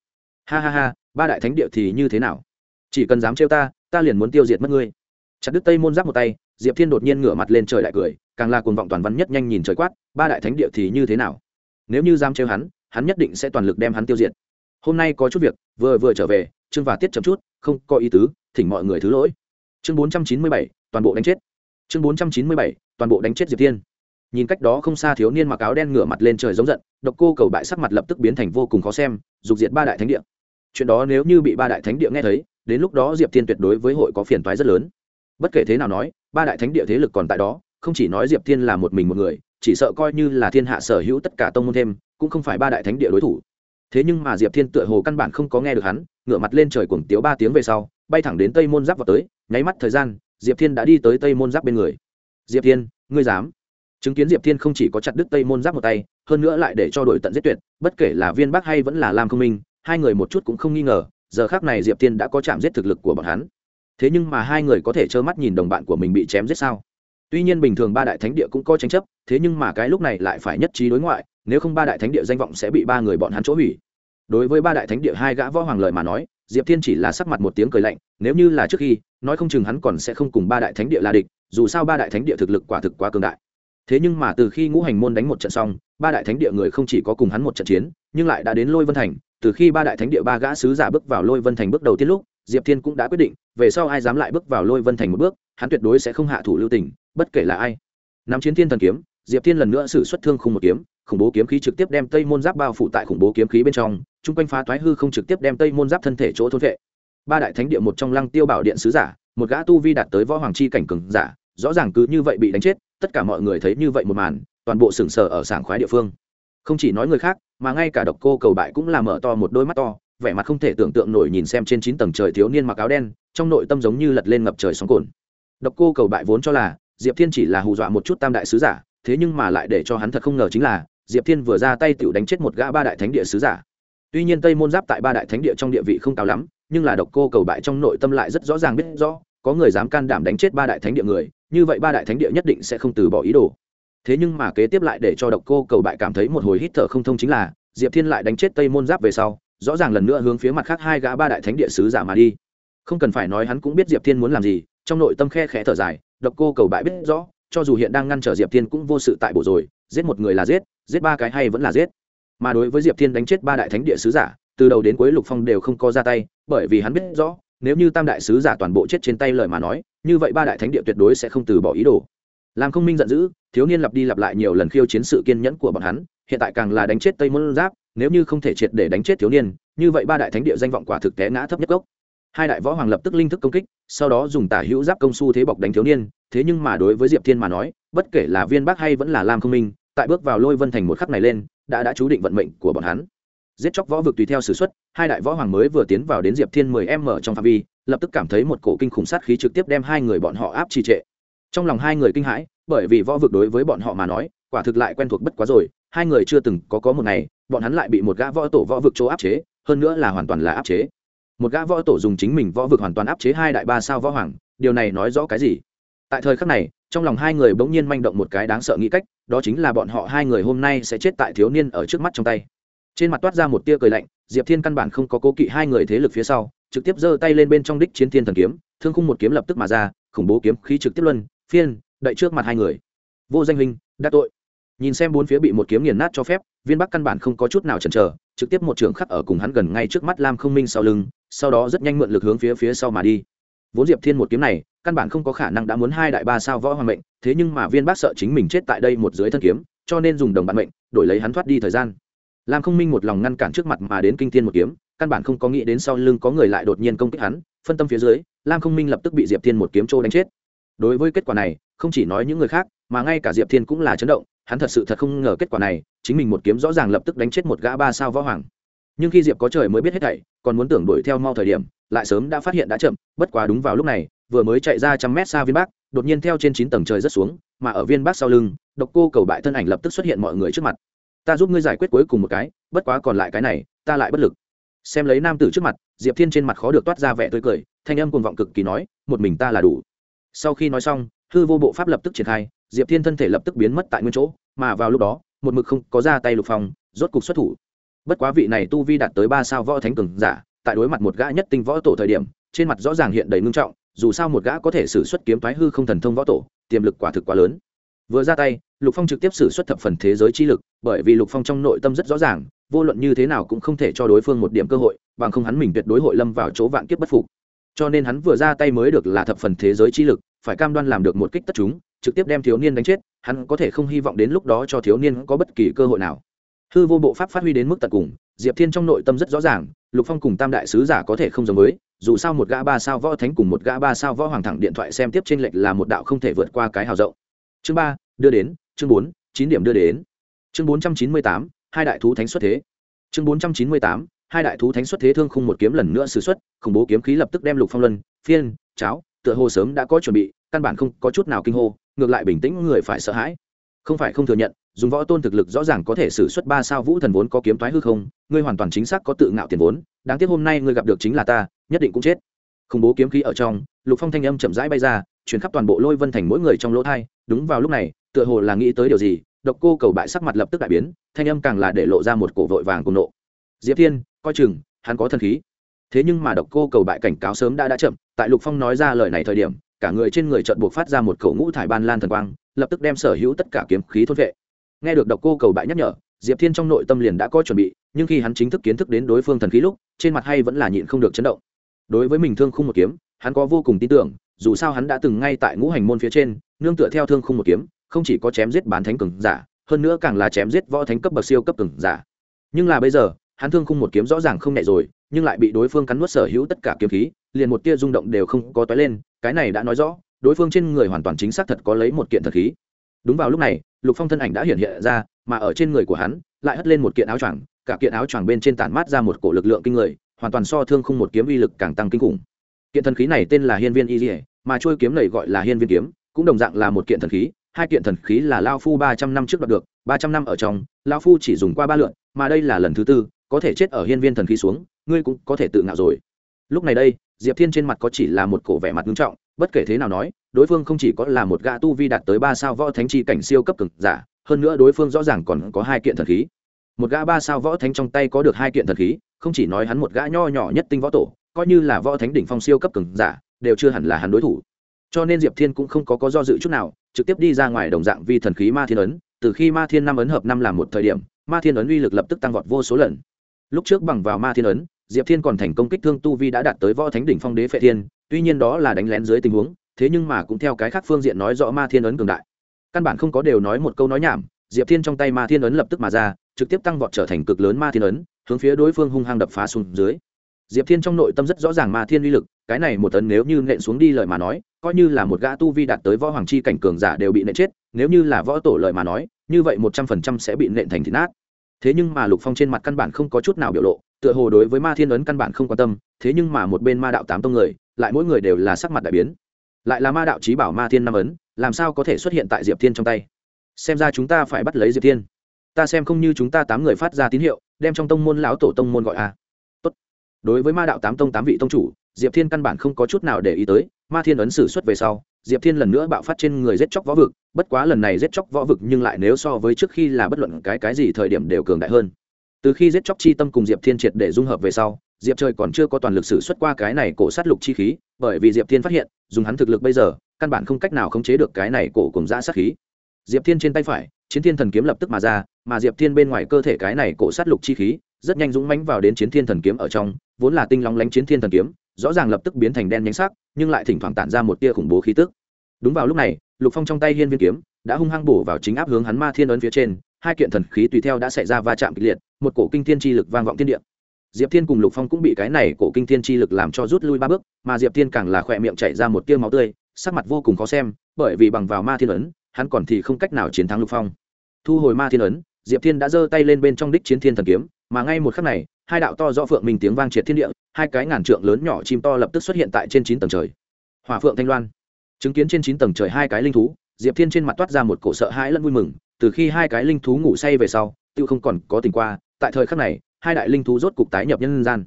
ha ha ha, ba đại thánh địa thì như thế nào? Chỉ cần dám trêu ta ta liền muốn tiêu diệt mất ngươi. Chặt đứt tây môn giáp một tay, diệp thiên đột nhiên ngửa mặt lên trời lại cười, càng là cuồng vọng toàn văn nhất nhanh nhìn trời quát, ba đại thánh địa thì như thế nào? Nếu như dám trêu hắn hắn nhất định sẽ toàn lực đem hắn tiêu diệt. Hôm nay có chút việc, vừa vừa trở về chương và tiết chậm chút, không có ý tứ, thỉnh mọi người thứ lỗi. Chương bốn trăm chín mươi bảy, toàn bộ đánh chết. Chương bốn trăm chín mươi bảy, toàn bộ đánh chết diệp thiên nhìn cách đó không xa thiếu niên mặc áo đen ngửa mặt lên trời giống giận, độc cô cầu bại sắc mặt lập tức biến thành vô cùng khó xem, dục diệt ba đại thánh địa. Chuyện đó nếu như bị ba đại thánh địa nghe thấy, đến lúc đó diệp thiên tuyệt đối với hội có phiền toái rất lớn. Bất kể thế nào nói, ba đại thánh địa thế lực còn tại đó, không chỉ nói diệp thiên là một mình một người, chỉ sợ coi như là thiên hạ sở hữu tất cả tông môn thêm, cũng không phải ba đại thánh địa đối thủ. Thế nhưng mà diệp thiên tựa hồ căn bản không có nghe được hắn, ngửa mặt lên trời cuồng tiếu ba tiếng về sau, bay thẳng đến tây môn giáp vào tới, nháy mắt thời gian, diệp thiên đã đi tới tây môn giáp bên người. Diệp thiên, ngươi dám? Chứng kiến diệp thiên không chỉ có chặt đứt tây môn giáp một tay, hơn nữa lại để cho đội tận giết tuyệt, bất kể là viên bắc hay vẫn là lam không minh, hai người một chút cũng không nghi ngờ, giờ khác này diệp thiên đã có chạm giết thực lực của bọn hắn. Thế nhưng mà hai người có thể trơ mắt nhìn đồng bạn của mình bị chém giết sao? Tuy nhiên bình thường ba đại thánh địa cũng có tranh chấp, thế nhưng mà cái lúc này lại phải nhất trí đối ngoại, nếu không ba đại thánh địa danh vọng sẽ bị ba người bọn hắn chỗ hủy. Đối với ba đại thánh địa hai gã võ hoàng lời mà nói, diệp thiên chỉ là sắc mặt một tiếng cười lạnh, nếu như là trước khi, nói không chừng hắn còn sẽ không cùng ba đại thánh địa là địch, dù sao ba đại thánh địa thực lực quả thực quá cường đại thế nhưng mà từ khi ngũ hành môn đánh một trận xong, ba đại thánh địa người không chỉ có cùng hắn một trận chiến, nhưng lại đã đến lôi vân thành. Từ khi ba đại thánh địa ba gã sứ giả bước vào lôi vân thành bước đầu tiên lúc, diệp thiên cũng đã quyết định, về sau ai dám lại bước vào lôi vân thành một bước, hắn tuyệt đối sẽ không hạ thủ lưu tình, bất kể là ai. Nắm chiến thiên thần kiếm, diệp thiên lần nữa xử xuất thương khung một kiếm, khủng bố kiếm khí trực tiếp đem tây môn giáp bao phủ tại khủng bố kiếm khí bên trong, chung quanh phá toái hư không trực tiếp đem tây môn giáp thân thể chỗ thôn vệ. Ba đại thánh địa một trong lăng tiêu bảo điện sứ giả, một gã tu vi đạt tới võ hoàng chi cảnh cường giả, rõ ràng cứ như vậy bị đánh chết tất cả mọi người thấy như vậy một màn, toàn bộ sừng sờ ở sảng khoái địa phương. Không chỉ nói người khác, mà ngay cả độc cô cầu bại cũng là mở to một đôi mắt to, vẻ mặt không thể tưởng tượng nổi nhìn xem trên chín tầng trời thiếu niên mặc áo đen, trong nội tâm giống như lật lên ngập trời sóng cồn độc cô cầu bại vốn cho là, diệp thiên chỉ là hù dọa một chút tam đại sứ giả, thế nhưng mà lại để cho hắn thật không ngờ chính là, diệp thiên vừa ra tay tựu đánh chết một gã ba đại thánh địa sứ giả. Tuy nhiên tây môn giáp tại ba đại thánh địa trong địa vị không cao lắm, nhưng là độc cô cầu bại trong nội tâm lại rất rõ ràng biết rõ, có người dám can đảm đánh chết ba đại thánh địa người như vậy ba đại thánh địa nhất định sẽ không từ bỏ ý đồ. Thế nhưng mà kế tiếp lại để cho độc cô cầu bại cảm thấy một hồi hít thở không thông chính là, diệp thiên lại đánh chết tây môn giáp về sau, rõ ràng lần nữa hướng phía mặt khác hai gã ba đại thánh địa sứ giả mà đi. Không cần phải nói hắn cũng biết diệp thiên muốn làm gì, trong nội tâm khe khẽ thở dài, độc cô cầu bại biết rõ, cho dù hiện đang ngăn trở diệp thiên cũng vô sự tại bộ rồi, giết một người là giết giết ba cái hay vẫn là giết. Mà đối với diệp thiên đánh chết ba đại thánh địa sứ giả, từ đầu đến cuối lục phong đều không có ra tay, bởi vì hắn biết rõ nếu như tam đại sứ giả toàn bộ chết trên tay lời mà nói, như vậy ba đại thánh địa tuyệt đối sẽ không từ bỏ ý đồ. Làm không minh giận dữ, thiếu niên lặp đi lặp lại nhiều lần khiêu chiến sự kiên nhẫn của bọn hắn, hiện tại càng là đánh chết tây môn giáp, nếu như không thể triệt để đánh chết thiếu niên, như vậy ba đại thánh địa danh vọng quả thực té ngã thấp nhất gốc. Hai đại võ hoàng lập tức linh thức công kích, sau đó dùng tả hữu giáp công su thế bọc đánh thiếu niên, thế nhưng mà đối với diệp thiên mà nói, bất kể là viên bắc hay vẫn là lam không minh, tại bước vào lôi vân thành một khắc này lên, đã đã chú định vận mệnh của bọn hắn giết chóc võ vực tùy theo s ử x u ấ t hai đại võ hoàng mới vừa tiến vào đến diệp thiên mười m trong phạm vi, lập tức cảm thấy một cổ kinh khủng sát khí trực tiếp đem hai người bọn họ áp trì trệ. Trong lòng hai người kinh hãi, bởi vì võ vực đối với bọn họ mà nói, quả thực lại quen thuộc bất quá rồi, hai người chưa từng có có một ngày, bọn hắn lại bị một gã võ tổ võ vực chỗ áp chế, hơn nữa là hoàn toàn là áp chế. Một gã võ tổ dùng chính mình võ vực hoàn toàn áp chế hai đại ba sao võ hoàng, điều này nói rõ cái gì? Tại thời khắc này, trong lòng hai người bỗng nhiên manh động một cái đáng sợ nghĩ cách, đó chính là bọn họ hai người hôm nay sẽ chết tại thiếu niên ở trước mắt trong tay trên mặt toát ra một tia cười lạnh, diệp thiên căn bản không có cố kỵ hai người thế lực phía sau, trực tiếp giơ tay lên bên trong đích chiến thiên thần kiếm, thương khung một kiếm lập tức mà ra, khủng bố kiếm khí trực tiếp luân, phiên, đậy trước mặt hai người. Vô danh huynh, đã tội. Nhìn xem bốn phía bị một kiếm nghiền nát cho phép, viên bắc căn bản không có chút nào chần chờ, trực tiếp một trường khắc ở cùng hắn gần ngay trước mắt lam không minh sau lưng, sau đó rất nhanh mượn lực hướng phía phía sau mà đi. Vốn diệp thiên một kiếm này, căn bản không có khả năng đã muốn hai đại ba sao võ hoàng mệnh, thế nhưng mà viên Bắc sợ chính mình chết tại đây một dưới thân kiếm, cho nên dùng đồng bạn mệnh, đổi lấy hắn thoát đi thời gian lam không minh một lòng ngăn cản trước mặt mà đến kinh thiên một kiếm, căn bản không có nghĩ đến sau lưng có người lại đột nhiên công kích hắn, phân tâm phía dưới, lam không minh lập tức bị diệp thiên một kiếm trô đánh chết. Đối với kết quả này, không chỉ nói những người khác, mà ngay cả diệp thiên cũng là chấn động, hắn thật sự thật không ngờ kết quả này, chính mình một kiếm rõ ràng lập tức đánh chết một gã ba sao võ hoàng. Nhưng khi diệp có trời mới biết hết thảy, còn muốn tưởng đuổi theo mau thời điểm, lại sớm đã phát hiện đã chậm, bất quá đúng vào lúc này, vừa mới chạy ra trăm mét xa viên bắc, đột nhiên theo trên chín tầng trời rất xuống, mà ở viên bắc sau lưng, độc cô cầu bại thân ảnh lập tức xuất hiện mọi người trước mặt ta giúp ngươi giải quyết cuối cùng một cái, bất quá còn lại cái này, ta lại bất lực. Xem lấy nam tử trước mặt, diệp thiên trên mặt khó được toát ra vẻ tươi cười, thanh âm cuồng vọng cực kỳ nói, một mình ta là đủ. Sau khi nói xong, hư vô bộ pháp lập tức triển khai, diệp thiên thân thể lập tức biến mất tại nguyên chỗ, mà vào lúc đó, một mực không có ra tay lục phòng, rốt cục xuất thủ. Bất quá vị này tu vi đạt tới ba sao võ thánh cường giả, tại đối mặt một gã nhất tinh võ tổ thời điểm, trên mặt rõ ràng hiện đầy ngưng trọng, dù sao một gã có thể xử xuất kiếm thoái hư không thần thông võ tổ, tiềm lực quả thực quá lớn. Vừa ra tay lục phong trực tiếp xử xuất thập phần thế giới chi lực, bởi vì lục phong trong nội tâm rất rõ ràng, vô luận như thế nào cũng không thể cho đối phương một điểm cơ hội, bằng không hắn mình tuyệt đối hội lâm vào chỗ vạn kiếp bất phục. Cho nên hắn vừa ra tay mới được là thập phần thế giới chi lực, phải cam đoan làm được một kích tất chúng, trực tiếp đem thiếu niên đánh chết, hắn có thể không hy vọng đến lúc đó cho thiếu niên có bất kỳ cơ hội nào. Hư vô bộ pháp phát huy đến mức tận cùng, diệp thiên trong nội tâm rất rõ ràng, lục phong cùng tam đại sứ giả có thể không giống với, dù sao một gã ba sao võ thánh cùng một gã ba sao võ hoàng thẳng điện thoại xem tiếp trên lệch là một đạo không thể vượt qua cái hào rộng. Chương ba, đưa đến chương bốn, chín điểm đưa đến. Chương bốn trăm chín mươi tám, hai đại thú thánh xuất thế. Chương bốn trăm chín mươi tám, hai đại thú thánh xuất thế thương khung một kiếm lần nữa sử xuất, khủng bố kiếm khí lập tức đem lục phong luân, phiên, cháo, tựa hồ sớm đã có chuẩn bị, căn bản không có chút nào kinh hô, ngược lại bình tĩnh người phải sợ hãi. Không phải không thừa nhận, dùng võ tôn thực lực rõ ràng có thể xử suất ba sao vũ thần vốn có kiếm thoái hư không, ngươi hoàn toàn chính xác có tự ngạo tiền vốn, đáng tiếc hôm nay ngươi gặp được chính là ta, nhất định cũng chết. Khủng bố kiếm khí ở trong, lục phong thanh âm chậm rãi bay ra chuyển khắp toàn bộ lôi vân thành mỗi người trong lỗ thai, đúng vào lúc này tựa hồ là nghĩ tới điều gì, độc cô cầu bại sắc mặt lập tức đại biến, thanh âm càng là để lộ ra một cổ vội vàng cùng nộ. Diệp thiên, coi chừng, hắn có thần khí. Thế nhưng mà độc cô cầu bại cảnh cáo sớm đã đã chậm, tại lục phong nói ra lời này thời điểm, cả người trên người trợn buộc phát ra một cổ ngũ thải ban lan thần quang, lập tức đem sở hữu tất cả kiếm khí thôn vệ. Nghe được độc cô cầu bại nhắc nhở, diệp thiên trong nội tâm liền đã có chuẩn bị, nhưng khi hắn chính thức kiến thức đến đối phương thần khí lúc, trên mặt hay vẫn là nhịn không được chấn động. Đối với mình thương khung một kiếm, hắn có vô cùng tin tưởng, dù sao hắn đã từng ngay tại ngũ hành môn phía trên, nương tựa theo thương khung một kiếm không chỉ có chém giết bán thánh cường giả, hơn nữa càng là chém giết võ thánh cấp bậc siêu cấp cường giả. Nhưng là bây giờ, hắn thương khung một kiếm rõ ràng không nhẹ rồi, nhưng lại bị đối phương cắn nuốt sở hữu tất cả kiếm khí, liền một tia rung động đều không có toái lên, cái này đã nói rõ, đối phương trên người hoàn toàn chính xác thật có lấy một kiện thật khí. Đúng vào lúc này, lục phong thân ảnh đã hiện hiện ra, mà ở trên người của hắn, lại hất lên một kiện áo choàng, cả kiện áo choàng bên trên tản mát ra một cổ lực lượng kinh người, hoàn toàn so thương khung một kiếm uy lực càng tăng kinh khủng. Kiện thần khí này tên là hiên viên y dỉa mà trôi kiếm này gọi là hiên viên kiếm, cũng đồng dạng là một kiện thần khí hai kiện thần khí là lao phu ba trăm năm trước đoạt được, ba trăm năm ở trong, lao phu chỉ dùng qua ba lượn mà đây là lần thứ tư, có thể chết ở hiên viên thần khí xuống, ngươi cũng có thể tự ngạo rồi. Lúc này đây, diệp thiên trên mặt có chỉ là một cổ vẻ mặt nghiêm trọng, bất kể thế nào nói, đối phương không chỉ có là một gã tu vi đạt tới ba sao võ thánh chi cảnh siêu cấp cực giả, hơn nữa đối phương rõ ràng còn có hai kiện thần khí. Một gã ba sao võ thánh trong tay có được hai kiện thần khí, không chỉ nói hắn một gã nho nhỏ nhất tinh võ tổ, coi như là võ thánh đỉnh phong siêu cấp cường giả, đều chưa hẳn là hắn đối thủ. Cho nên diệp thiên cũng không có có do dự chút nào trực tiếp đi ra ngoài đồng dạng vi thần khí ma thiên ấn, từ khi ma thiên năm ấn hợp năm làm một thời điểm, ma thiên ấn uy lực lập tức tăng vọt vô số lần. Lúc trước bằng vào ma thiên ấn, diệp thiên còn thành công kích thương tu vi đã đạt tới võ thánh đỉnh phong đế phệ thiên, tuy nhiên đó là đánh lén dưới tình huống, thế nhưng mà cũng theo cái khác phương diện nói rõ ma thiên ấn cường đại. Căn bản không có đều nói một câu nói nhảm, diệp thiên trong tay ma thiên ấn lập tức mà ra, trực tiếp tăng vọt trở thành cực lớn ma thiên ấn, hướng phía đối phương hung hăng đập phá xuống dưới. Diệp thiên trong nội tâm rất rõ ràng ma thiên uy lực cái này một tấn nếu như nện xuống đi lời mà nói, coi như là một gã tu vi đạt tới võ hoàng chi cảnh cường giả đều bị nện chết, nếu như là võ tổ lời mà nói, như vậy một trăm phần trăm sẽ bị nện thành thịt nát. Thế nhưng mà lục phong trên mặt căn bản không có chút nào biểu lộ, tựa hồ đối với ma thiên ấn căn bản không quan tâm, thế nhưng mà một bên ma đạo tám tông người, lại mỗi người đều là sắc mặt đại biến. Lại là ma đạo trí bảo ma thiên năm ấn, làm sao có thể xuất hiện tại diệp thiên trong tay? Xem ra chúng ta phải bắt lấy diệp thiên. Ta xem không như chúng ta tám người phát ra tín hiệu, đem trong tông môn lão tổ tông môn gọi a Tốt. đối với ma đạo tám tông tám vị tông chủ diệp thiên căn bản không có chút nào để ý tới, ma thiên ấn xử xuất về sau, diệp thiên lần nữa bạo phát trên người giết chóc võ vực, bất quá lần này giết chóc võ vực nhưng lại nếu so với trước khi là bất luận cái cái gì thời điểm đều cường đại hơn. Từ khi giết chóc chi tâm cùng diệp thiên triệt để dung hợp về sau, diệp trời còn chưa có toàn lực sử xuất qua cái này cổ sát lục chi khí, bởi vì diệp thiên phát hiện, dùng hắn thực lực bây giờ, căn bản không cách nào khống chế được cái này cổ cùng giã sát khí. Diệp thiên trên tay phải, chiến thiên thần kiếm lập tức mà ra, mà diệp thiên bên ngoài cơ thể cái này cổ sát lục chi khí, rất nhanh dũng mãnh vào đến chiến thiên thần kiếm ở trong, vốn là tinh long lánh chiến thiên thần kiếm rõ ràng lập tức biến thành đen nhánh sắc, nhưng lại thỉnh thoảng tản ra một tia khủng bố khí tức. Đúng vào lúc này, lục phong trong tay hiên viên kiếm đã hung hăng bổ vào chính áp hướng hắn ma thiên ấn phía trên, hai kiện thần khí tùy theo đã xảy ra va chạm kịch liệt, một cổ kinh thiên chi lực vang vọng thiên địa. Diệp thiên cùng lục phong cũng bị cái này cổ kinh thiên chi lực làm cho rút lui ba bước, mà diệp thiên càng là khỏe miệng chảy ra một tia máu tươi, sắc mặt vô cùng khó xem, bởi vì bằng vào ma thiên ấn, hắn còn thì không cách nào chiến thắng lục phong. Thu hồi ma thiên ấn, diệp thiên đã giơ tay lên bên trong đích chiến thiên thần kiếm, mà ngay một khắc này hai đạo to do phượng minh tiếng vang triệt thiên địa, hai cái ngàn trượng lớn nhỏ chim to lập tức xuất hiện tại trên chín tầng trời. Hòa phượng thanh loan. Chứng kiến trên chín tầng trời hai cái linh thú, diệp thiên trên mặt toát ra một cổ sợ hãi lẫn vui mừng, từ khi hai cái linh thú ngủ say về sau tự không còn có tình qua, tại thời khắc này, hai đại linh thú rốt cục tái nhập nhân gian.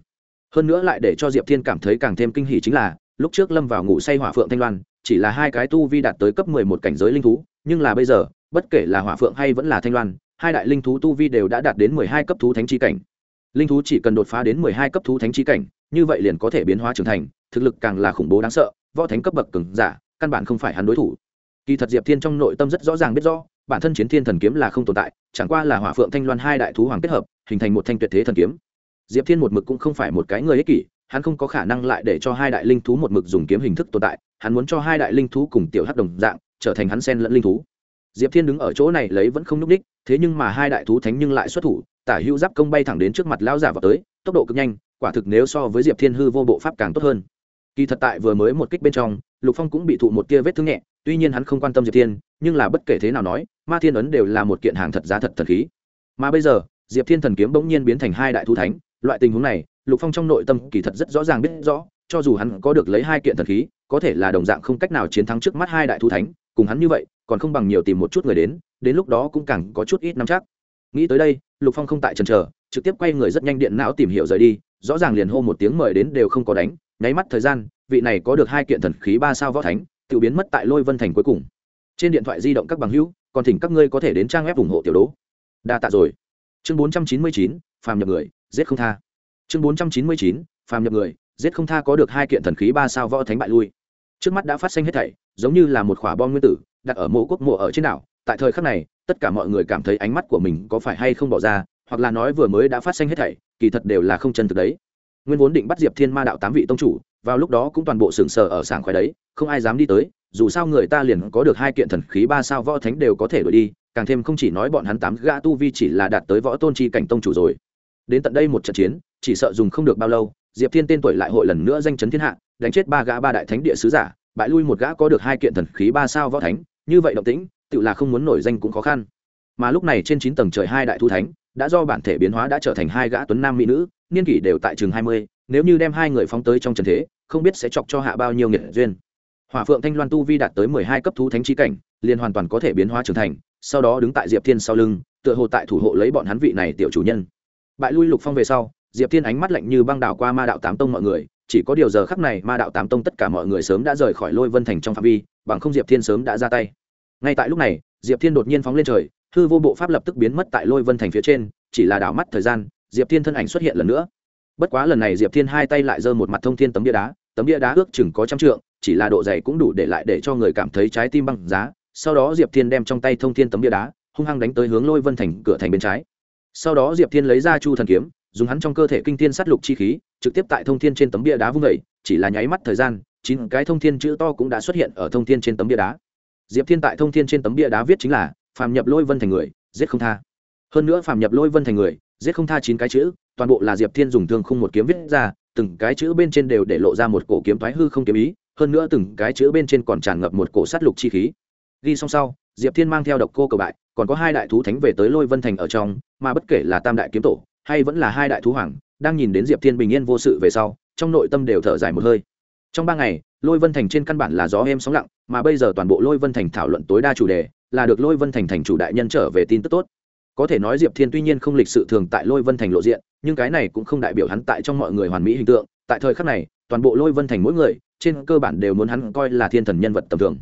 Hơn nữa lại để cho diệp thiên cảm thấy càng thêm kinh hỉ chính là, lúc trước lâm vào ngủ say hỏa phượng thanh loan, chỉ là hai cái tu vi đạt tới cấp mười một cảnh giới linh thú, nhưng là bây giờ, bất kể là hỏa phượng hay vẫn là thanh loan, hai đại linh thú tu vi đều đã đạt đến mười hai cấp thú thánh chi cảnh linh thú chỉ cần đột phá đến mười hai cấp thú thánh chi cảnh, như vậy liền có thể biến hóa trưởng thành, thực lực càng là khủng bố đáng sợ, võ thánh cấp bậc cường giả, căn bản không phải hắn đối thủ. Kỳ thật diệp thiên trong nội tâm rất rõ ràng biết rõ, bản thân chiến thiên thần kiếm là không tồn tại, chẳng qua là hỏa phượng thanh loan hai đại thú hoàng kết hợp, hình thành một thanh tuyệt thế thần kiếm. Diệp thiên một mực cũng không phải một cái người ích kỷ, hắn không có khả năng lại để cho hai đại linh thú một mực dùng kiếm hình thức tồn tại, hắn muốn cho hai đại linh thú cùng tiểu hắc đồng dạng, trở thành hắn sen lẫn linh thú. Diệp thiên đứng ở chỗ này lấy vẫn không n ú c đích thế nhưng mà hai đại thú thánh nhưng lại xuất thủ tả hữu giáp công bay thẳng đến trước mặt lão giả vào tới, tốc độ cực nhanh, quả thực nếu so với diệp thiên hư vô bộ pháp càng tốt hơn. Kỳ thật tại vừa mới một kích bên trong, lục phong cũng bị thụ một tia vết thương nhẹ, tuy nhiên hắn không quan tâm diệp thiên, nhưng là bất kể thế nào nói, ma thiên ấn đều là một kiện hàng thật giá thật thần khí. Mà bây giờ, diệp thiên thần kiếm bỗng nhiên biến thành hai đại thú thánh, loại tình huống này, lục phong trong nội tâm kỳ thật rất rõ ràng biết rõ, cho dù hắn có được lấy hai kiện thần khí, có thể là đồng dạng không cách nào chiến thắng trước mắt hai đại thú thánh, cùng hắn như vậy, còn không bằng nhiều tìm một chút người đến đến lúc đó cũng càng có chút ít nắm chắc nghĩ tới đây, lục phong không tại trần trờ trực tiếp quay người rất nhanh điện não tìm hiểu rời đi, rõ ràng liền hô một tiếng mời đến đều không có đánh, nháy mắt thời gian, vị này có được hai kiện thần khí ba sao võ thánh, tự biến mất tại lôi vân thành cuối cùng. Trên điện thoại di động các bằng hữu, còn thỉnh các ngươi có thể đến trang web ủng hộ tiểu đố. Đa tạ rồi. Chương bốn trăm chín mươi chín, phàm nhập người, giết không tha. Chương bốn trăm chín mươi chín, phàm nhập người, giết không tha có được hai kiện thần khí ba sao võ thánh bại lui. Trước mắt đã phát sinh hết thảy, giống như là một khỏa bom nguyên tử, đặt ở mộ quốc mộ ở trên đảo, tại thời khắc này tất cả mọi người cảm thấy ánh mắt của mình có phải hay không bỏ ra, hoặc là nói vừa mới đã phát sinh hết thảy, kỳ thật đều là không chân thực đấy. Nguyên vốn định bắt diệp thiên ma đạo tám vị tông chủ, vào lúc đó cũng toàn bộ sừng sờ ở sảng khoái đấy, không ai dám đi tới, dù sao người ta liền có được hai kiện thần khí ba sao võ thánh đều có thể đổi đi, càng thêm không chỉ nói bọn hắn tám gã tu vi chỉ là đạt tới võ tôn chi cảnh tông chủ rồi. Đến tận đây một trận chiến, chỉ sợ dùng không được bao lâu, diệp thiên tên tuổi lại hội lần nữa danh chấn thiên hạ, đánh chết ba gã ba đại thánh địa sứ giả, bại lui một gã có được hai kiện thần khí ba sao võ thánh, như vậy động tĩnh tự là không muốn nổi danh cũng khó khăn. Mà lúc này trên chín tầng trời hai đại thu thánh, đã do bản thể biến hóa đã trở thành hai gã tuấn nam mỹ nữ, niên kỷ đều tại chừng hai mươi, nếu như đem hai người phóng tới trong trần thế, không biết sẽ chọc cho hạ bao nhiêu nghiệt duyên. Hỏa phượng thanh loan tu vi đạt tới mười hai cấp thú thánh chi cảnh, liền hoàn toàn có thể biến hóa trưởng thành, sau đó đứng tại diệp thiên sau lưng, tựa hồ tại thủ hộ lấy bọn hắn vị này tiểu chủ nhân. Bại lui lục phong về sau, diệp thiên ánh mắt lạnh như băng đảo qua ma đạo tám tông mọi người, chỉ có điều giờ khắc này ma đạo tám tông tất cả mọi người sớm đã rời khỏi lôi vân thành trong phạm vi, bằng không diệp thiên sớm đã ra tay ngay tại lúc này, diệp thiên đột nhiên phóng lên trời, hư vô bộ pháp lập tức biến mất tại lôi vân thành phía trên, chỉ là đảo mắt thời gian, diệp thiên thân ảnh xuất hiện lần nữa. Bất quá lần này diệp thiên hai tay lại giơ một mặt thông thiên tấm bia đá, tấm bia đá ước chừng có trăm trượng, chỉ là độ dày cũng đủ để lại để cho người cảm thấy trái tim băng giá. Sau đó diệp thiên đem trong tay thông thiên tấm bia đá, hung hăng đánh tới hướng lôi vân thành cửa thành bên trái. Sau đó diệp thiên lấy ra chu thần kiếm, dùng hắn trong cơ thể kinh thiên sát lục chi khí, trực tiếp tại thông thiên trên tấm bia đá vung vẩy chỉ là nháy mắt thời gian, chín cái thông thiên chữ to cũng đã xuất hiện ở thông thiên trên tấm bia đá diệp thiên tại thông thiên trên tấm bia đá viết chính là, phàm nhập lôi vân thành người, giết không tha. Hơn nữa phàm nhập lôi vân thành người, giết không tha chín cái chữ, toàn bộ là diệp thiên dùng thương không một kiếm viết ra, từng cái chữ bên trên đều để lộ ra một cổ kiếm thoái hư không kiếm ý, hơn nữa từng cái chữ bên trên còn tràn ngập một cổ sát lục chi khí. Ghi xong sau, diệp thiên mang theo độc cô cầu bại, còn có hai đại thú thánh về tới lôi vân thành ở trong, mà bất kể là tam đại kiếm tổ, hay vẫn là hai đại thú hoàng, đang nhìn đến diệp thiên bình yên vô sự về sau, trong nội tâm đều thở dài một hơi. Trong ba ngày lôi vân thành trên căn bản là gió êm sóng lặng, mà bây giờ toàn bộ lôi vân thành thảo luận tối đa chủ đề là được lôi vân thành thành chủ đại nhân trở về tin tức tốt. Có thể nói diệp thiên tuy nhiên không lịch sự thường tại lôi vân thành lộ diện, nhưng cái này cũng không đại biểu hắn tại trong mọi người hoàn mỹ hình tượng. Tại thời khắc này, toàn bộ lôi vân thành mỗi người, trên cơ bản đều muốn hắn coi là thiên thần nhân vật tầm thường.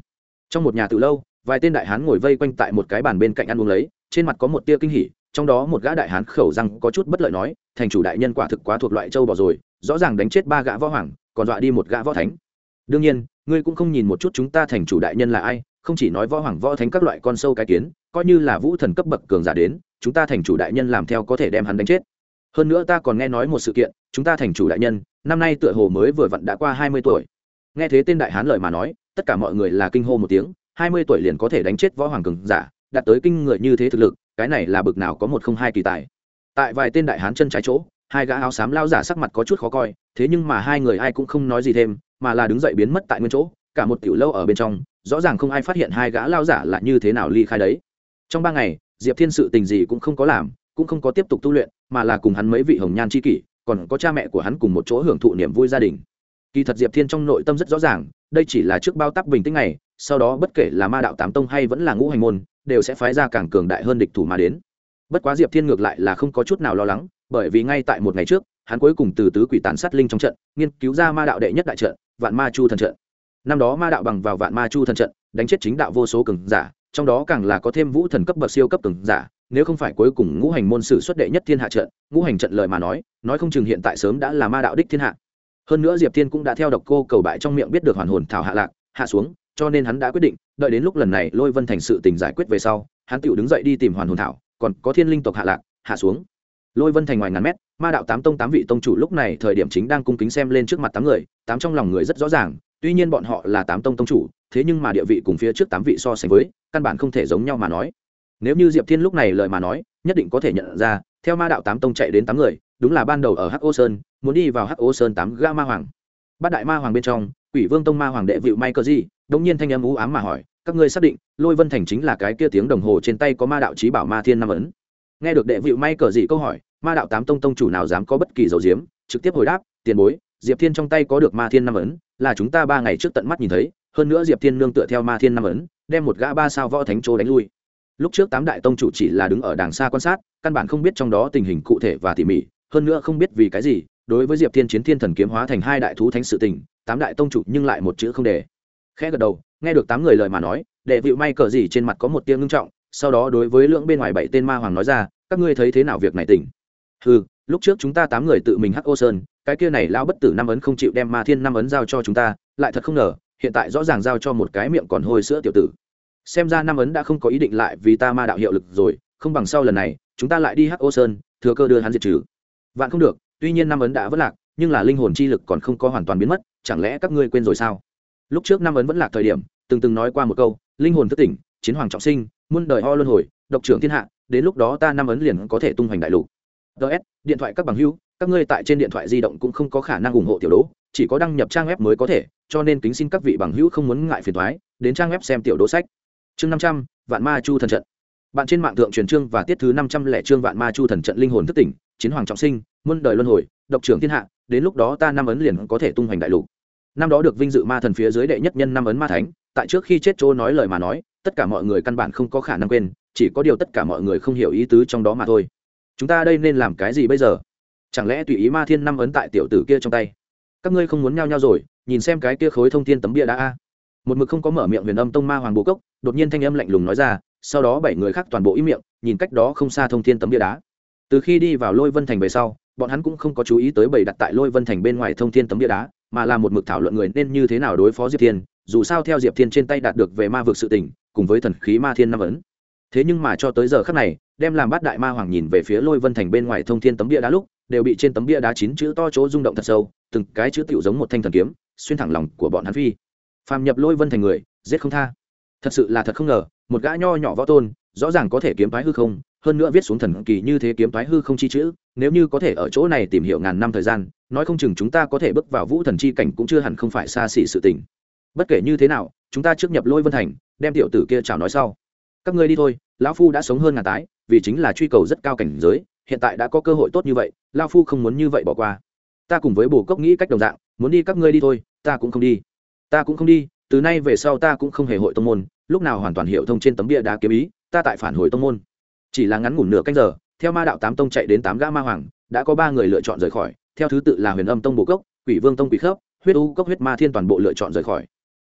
Trong một nhà từ lâu, vài tên đại hán ngồi vây quanh tại một cái bàn bên cạnh ăn uống lấy, trên mặt có một tia kinh hỉ, trong đó một gã đại hán khẩu răng có chút bất lợi nói, thành chủ đại nhân quả thực quá thuộc loại châu bò rồi, rõ ràng đánh chết ba gã võ hoàng, còn dọa đi một gã võ thánh đương nhiên, ngươi cũng không nhìn một chút chúng ta thành chủ đại nhân là ai, không chỉ nói võ hoàng võ thánh các loại con sâu cái kiến, coi như là vũ thần cấp bậc cường giả đến, chúng ta thành chủ đại nhân làm theo có thể đem hắn đánh chết. Hơn nữa ta còn nghe nói một sự kiện, chúng ta thành chủ đại nhân, năm nay tựa hồ mới vừa vặn đã qua hai mươi tuổi. Nghe thế tên đại hán lời mà nói, tất cả mọi người là kinh hô một tiếng, hai mươi tuổi liền có thể đánh chết võ hoàng cường giả, đạt tới kinh người như thế thực lực, cái này là bực nào có một không hai kỳ tài. Tại vài tên đại hán chân trái chỗ, hai gã áo xám lao giả sắc mặt có chút khó coi, thế nhưng mà hai người ai cũng không nói gì thêm mà là đứng dậy biến mất tại nguyên chỗ, cả một tiểu lâu ở bên trong, rõ ràng không ai phát hiện hai gã lao giả là như thế nào ly khai đấy. Trong ba ngày, diệp thiên sự tình gì cũng không có làm, cũng không có tiếp tục tu luyện, mà là cùng hắn mấy vị hồng nhan c h i kỷ, còn có cha mẹ của hắn cùng một chỗ hưởng thụ niềm vui gia đình. Kỳ thật diệp thiên trong nội tâm rất rõ ràng, đây chỉ là trước bao tắc bình tĩnh này sau đó bất kể là ma đạo tám tông hay vẫn là ngũ hành môn, đều sẽ phái ra càng cường đại hơn địch thủ mà đến. Bất quá diệp thiên ngược lại là không có chút nào lo lắng, bởi vì ngay tại một ngày trước, hắn cuối cùng từ tứ quỷ tàn sát linh trong trận, nghiên cứu ra ma đạo đệ nhất đại trận vạn ma chu thần trận. Năm đó ma đạo bằng vào vạn ma chu thần trận, đánh chết chính đạo vô số cường giả, trong đó càng là có thêm vũ thần cấp bậc siêu cấp cường giả, nếu không phải cuối cùng ngũ hành môn sử xuất đệ nhất thiên hạ trận, ngũ hành trận lời mà nói nói không chừng hiện tại sớm đã là ma đạo đích thiên hạ. Hơn nữa diệp thiên cũng đã theo độc cô cầu bại trong miệng biết được hoàn hồn thảo hạ lạc, hạ xuống, cho nên hắn đã quyết định, đợi đến lúc lần này lôi vân thành sự tình giải quyết về sau, hắn tự đứng dậy đi tìm hoàn hồn thảo, còn có thiên linh tộc hạ lạc, hạ xuống. Lôi vân thành ngoài ngàn mét ma đạo tám tông tám vị tông chủ lúc này thời điểm chính đang cung kính xem lên trước mặt tám người, tám trong lòng người rất rõ ràng, tuy nhiên bọn họ là tám tông tông chủ, thế nhưng mà địa vị cùng phía trước tám vị so sánh với, căn bản không thể giống nhau mà nói. Nếu như diệp thiên lúc này lời mà nói, nhất định có thể nhận ra, theo ma đạo tám tông chạy đến tám người, đúng là ban đầu ở hắc ô sơn, muốn đi vào hắc ô sơn tám ga ma hoàng. Bát đại ma hoàng bên trong, quỷ vương tông ma hoàng đệ vịu may cờ gì đống nhiên thanh âm ú ám mà hỏi, các ngươi xác định, lôi vân thành chính là cái kia tiếng đồng hồ trên tay có ma đạo trí bảo ma thiên Nam ấn? Nghe được đệ vịu may cờ câu hỏi ma đạo tám tông tông chủ nào dám có bất kỳ dầu diếm, trực tiếp hồi đáp, tiền bối, diệp thiên trong tay có được ma thiên năm ấn, là chúng ta ba ngày trước tận mắt nhìn thấy, hơn nữa diệp thiên nương tựa theo ma thiên năm ấn, đem một gã ba sao võ thánh chỗ đánh lui. Lúc trước tám đại tông chủ chỉ là đứng ở đàng xa quan sát, căn bản không biết trong đó tình hình cụ thể và tỉ mỉ, hơn nữa không biết vì cái gì, đối với diệp thiên chiến thiên thần kiếm hóa thành hai đại thú thánh sự tình, tám đại tông chủ nhưng lại một chữ không để. Khẽ gật đầu, nghe được tám người lời mà nói, đệ vịu may cờ gì trên mặt có một tiếng ngưng trọng, sau đó đối với lưỡng bên ngoài bảy tên ma hoàng nói ra, các ngươi thấy thế nào việc này tỉnh? Ừ lúc trước chúng ta tám người tự mình hắc ô sơn, cái kia này lao bất tử năm ấn không chịu đem ma thiên năm ấn giao cho chúng ta, lại thật không ngờ, hiện tại rõ ràng giao cho một cái miệng còn hôi sữa tiểu tử. Xem ra năm ấn đã không có ý định lại vì ta ma đạo hiệu lực rồi, không bằng sau lần này, chúng ta lại đi hắc ô sơn, thừa cơ đưa hắn diệt trừ. Vạn không được, tuy nhiên năm ấn đã vất lạc, nhưng là linh hồn chi lực còn không có hoàn toàn biến mất, chẳng lẽ các ngươi quên rồi sao? Lúc trước năm ấn vẫn lạc thời điểm, từng từng nói qua một câu, linh hồn thất tỉnh, chiến hoàng trọng sinh, muôn đời ho luân hồi, độc trưởng thiên hạ, đến lúc đó ta năm ấn liền có thể tung hoành đại lục ts điện thoại các bằng hữu, các ngươi tại trên điện thoại di động cũng không có khả năng ủng hộ tiểu đỗ, chỉ có đăng nhập trang web mới có thể, cho nên kính xin các vị bằng hữu không muốn ngại phiền thoái đến trang web xem tiểu đỗ sách. Chương năm trăm, vạn ma chu thần trận. Bạn trên mạng thượng truyền chương và tiết thứ năm trăm lẻ chương vạn ma chu thần trận linh hồn thức tỉnh, chiến hoàng trọng sinh, muôn đời luân hồi, độc trưởng thiên hạ, đến lúc đó ta năm ấn liền có thể tung hoành đại lục. Năm đó được vinh dự ma thần phía dưới đệ nhất nhân năm ấn ma thánh, tại trước khi chết chỗ nói lời mà nói, tất cả mọi người căn bản không có khả năng quên, chỉ có điều tất cả mọi người không hiểu ý tứ trong đó mà thôi chúng ta đây nên làm cái gì bây giờ? Chẳng lẽ tùy ý ma thiên năm ấn tại tiểu tử kia trong tay? Các ngươi không muốn nhao nhao rồi, nhìn xem cái kia khối thông thiên tấm bia đã a. Một mực không có mở miệng huyền âm tông ma hoàng bố cốc, đột nhiên thanh âm lạnh lùng nói ra, sau đó bảy người khác toàn bộ ý miệng, nhìn cách đó không xa thông thiên tấm bia đá. Từ khi đi vào lôi vân thành về sau, bọn hắn cũng không có chú ý tới bảy đặt tại lôi vân thành bên ngoài thông thiên tấm bia đá, mà là một mực thảo luận người nên như thế nào đối phó diệp thiên, dù sao theo diệp thiên trên tay đạt được về ma vực sự tỉnh cùng với thần khí ma thiên năm ấn thế nhưng mà cho tới giờ khắc này, đem làm bát đại ma hoàng nhìn về phía lôi vân thành bên ngoài thông thiên tấm bia đá lúc, đều bị trên tấm bia đá chín chữ to chỗ rung động thật sâu, từng cái chữ tựu giống một thanh thần kiếm, xuyên thẳng lòng của bọn hắn phi. Phàm nhập lôi vân thành người, giết không tha. Thật sự là thật không ngờ, một gã nho nhỏ võ tôn, rõ ràng có thể kiếm thoái hư không, hơn nữa viết xuống thần kỳ như thế kiếm thoái hư không chi chữ, nếu như có thể ở chỗ này tìm hiểu ngàn năm thời gian, nói không chừng chúng ta có thể bước vào vũ thần chi cảnh cũng chưa hẳn không phải xa xỉ sự tình. Bất kể như thế nào, chúng ta trước nhập lôi vân thành, đem tiểu tử kia chào nói sau các ngươi đi thôi, lão phu đã sống hơn ngàn tái, vì chính là truy cầu rất cao cảnh giới, hiện tại đã có cơ hội tốt như vậy lao phu không muốn như vậy bỏ qua. Ta cùng với bồ cốc nghĩ cách đồng dạng, muốn đi các ngươi đi thôi, ta cũng không đi. Ta cũng không đi, từ nay về sau ta cũng không hề hội tông môn, lúc nào hoàn toàn hiệu thông trên tấm bia đá kiếm ý, ta tại phản hồi tông môn. Chỉ là ngắn ngủn nửa canh giờ, theo ma đạo tám tông chạy đến tám gã ma hoàng, đã có ba người lựa chọn rời khỏi, theo thứ tự là huyền âm tông bồ cốc, quỷ vương tông quỷ khớp, huyết u cốc huyết ma thiên toàn bộ lựa chọn rời khỏi.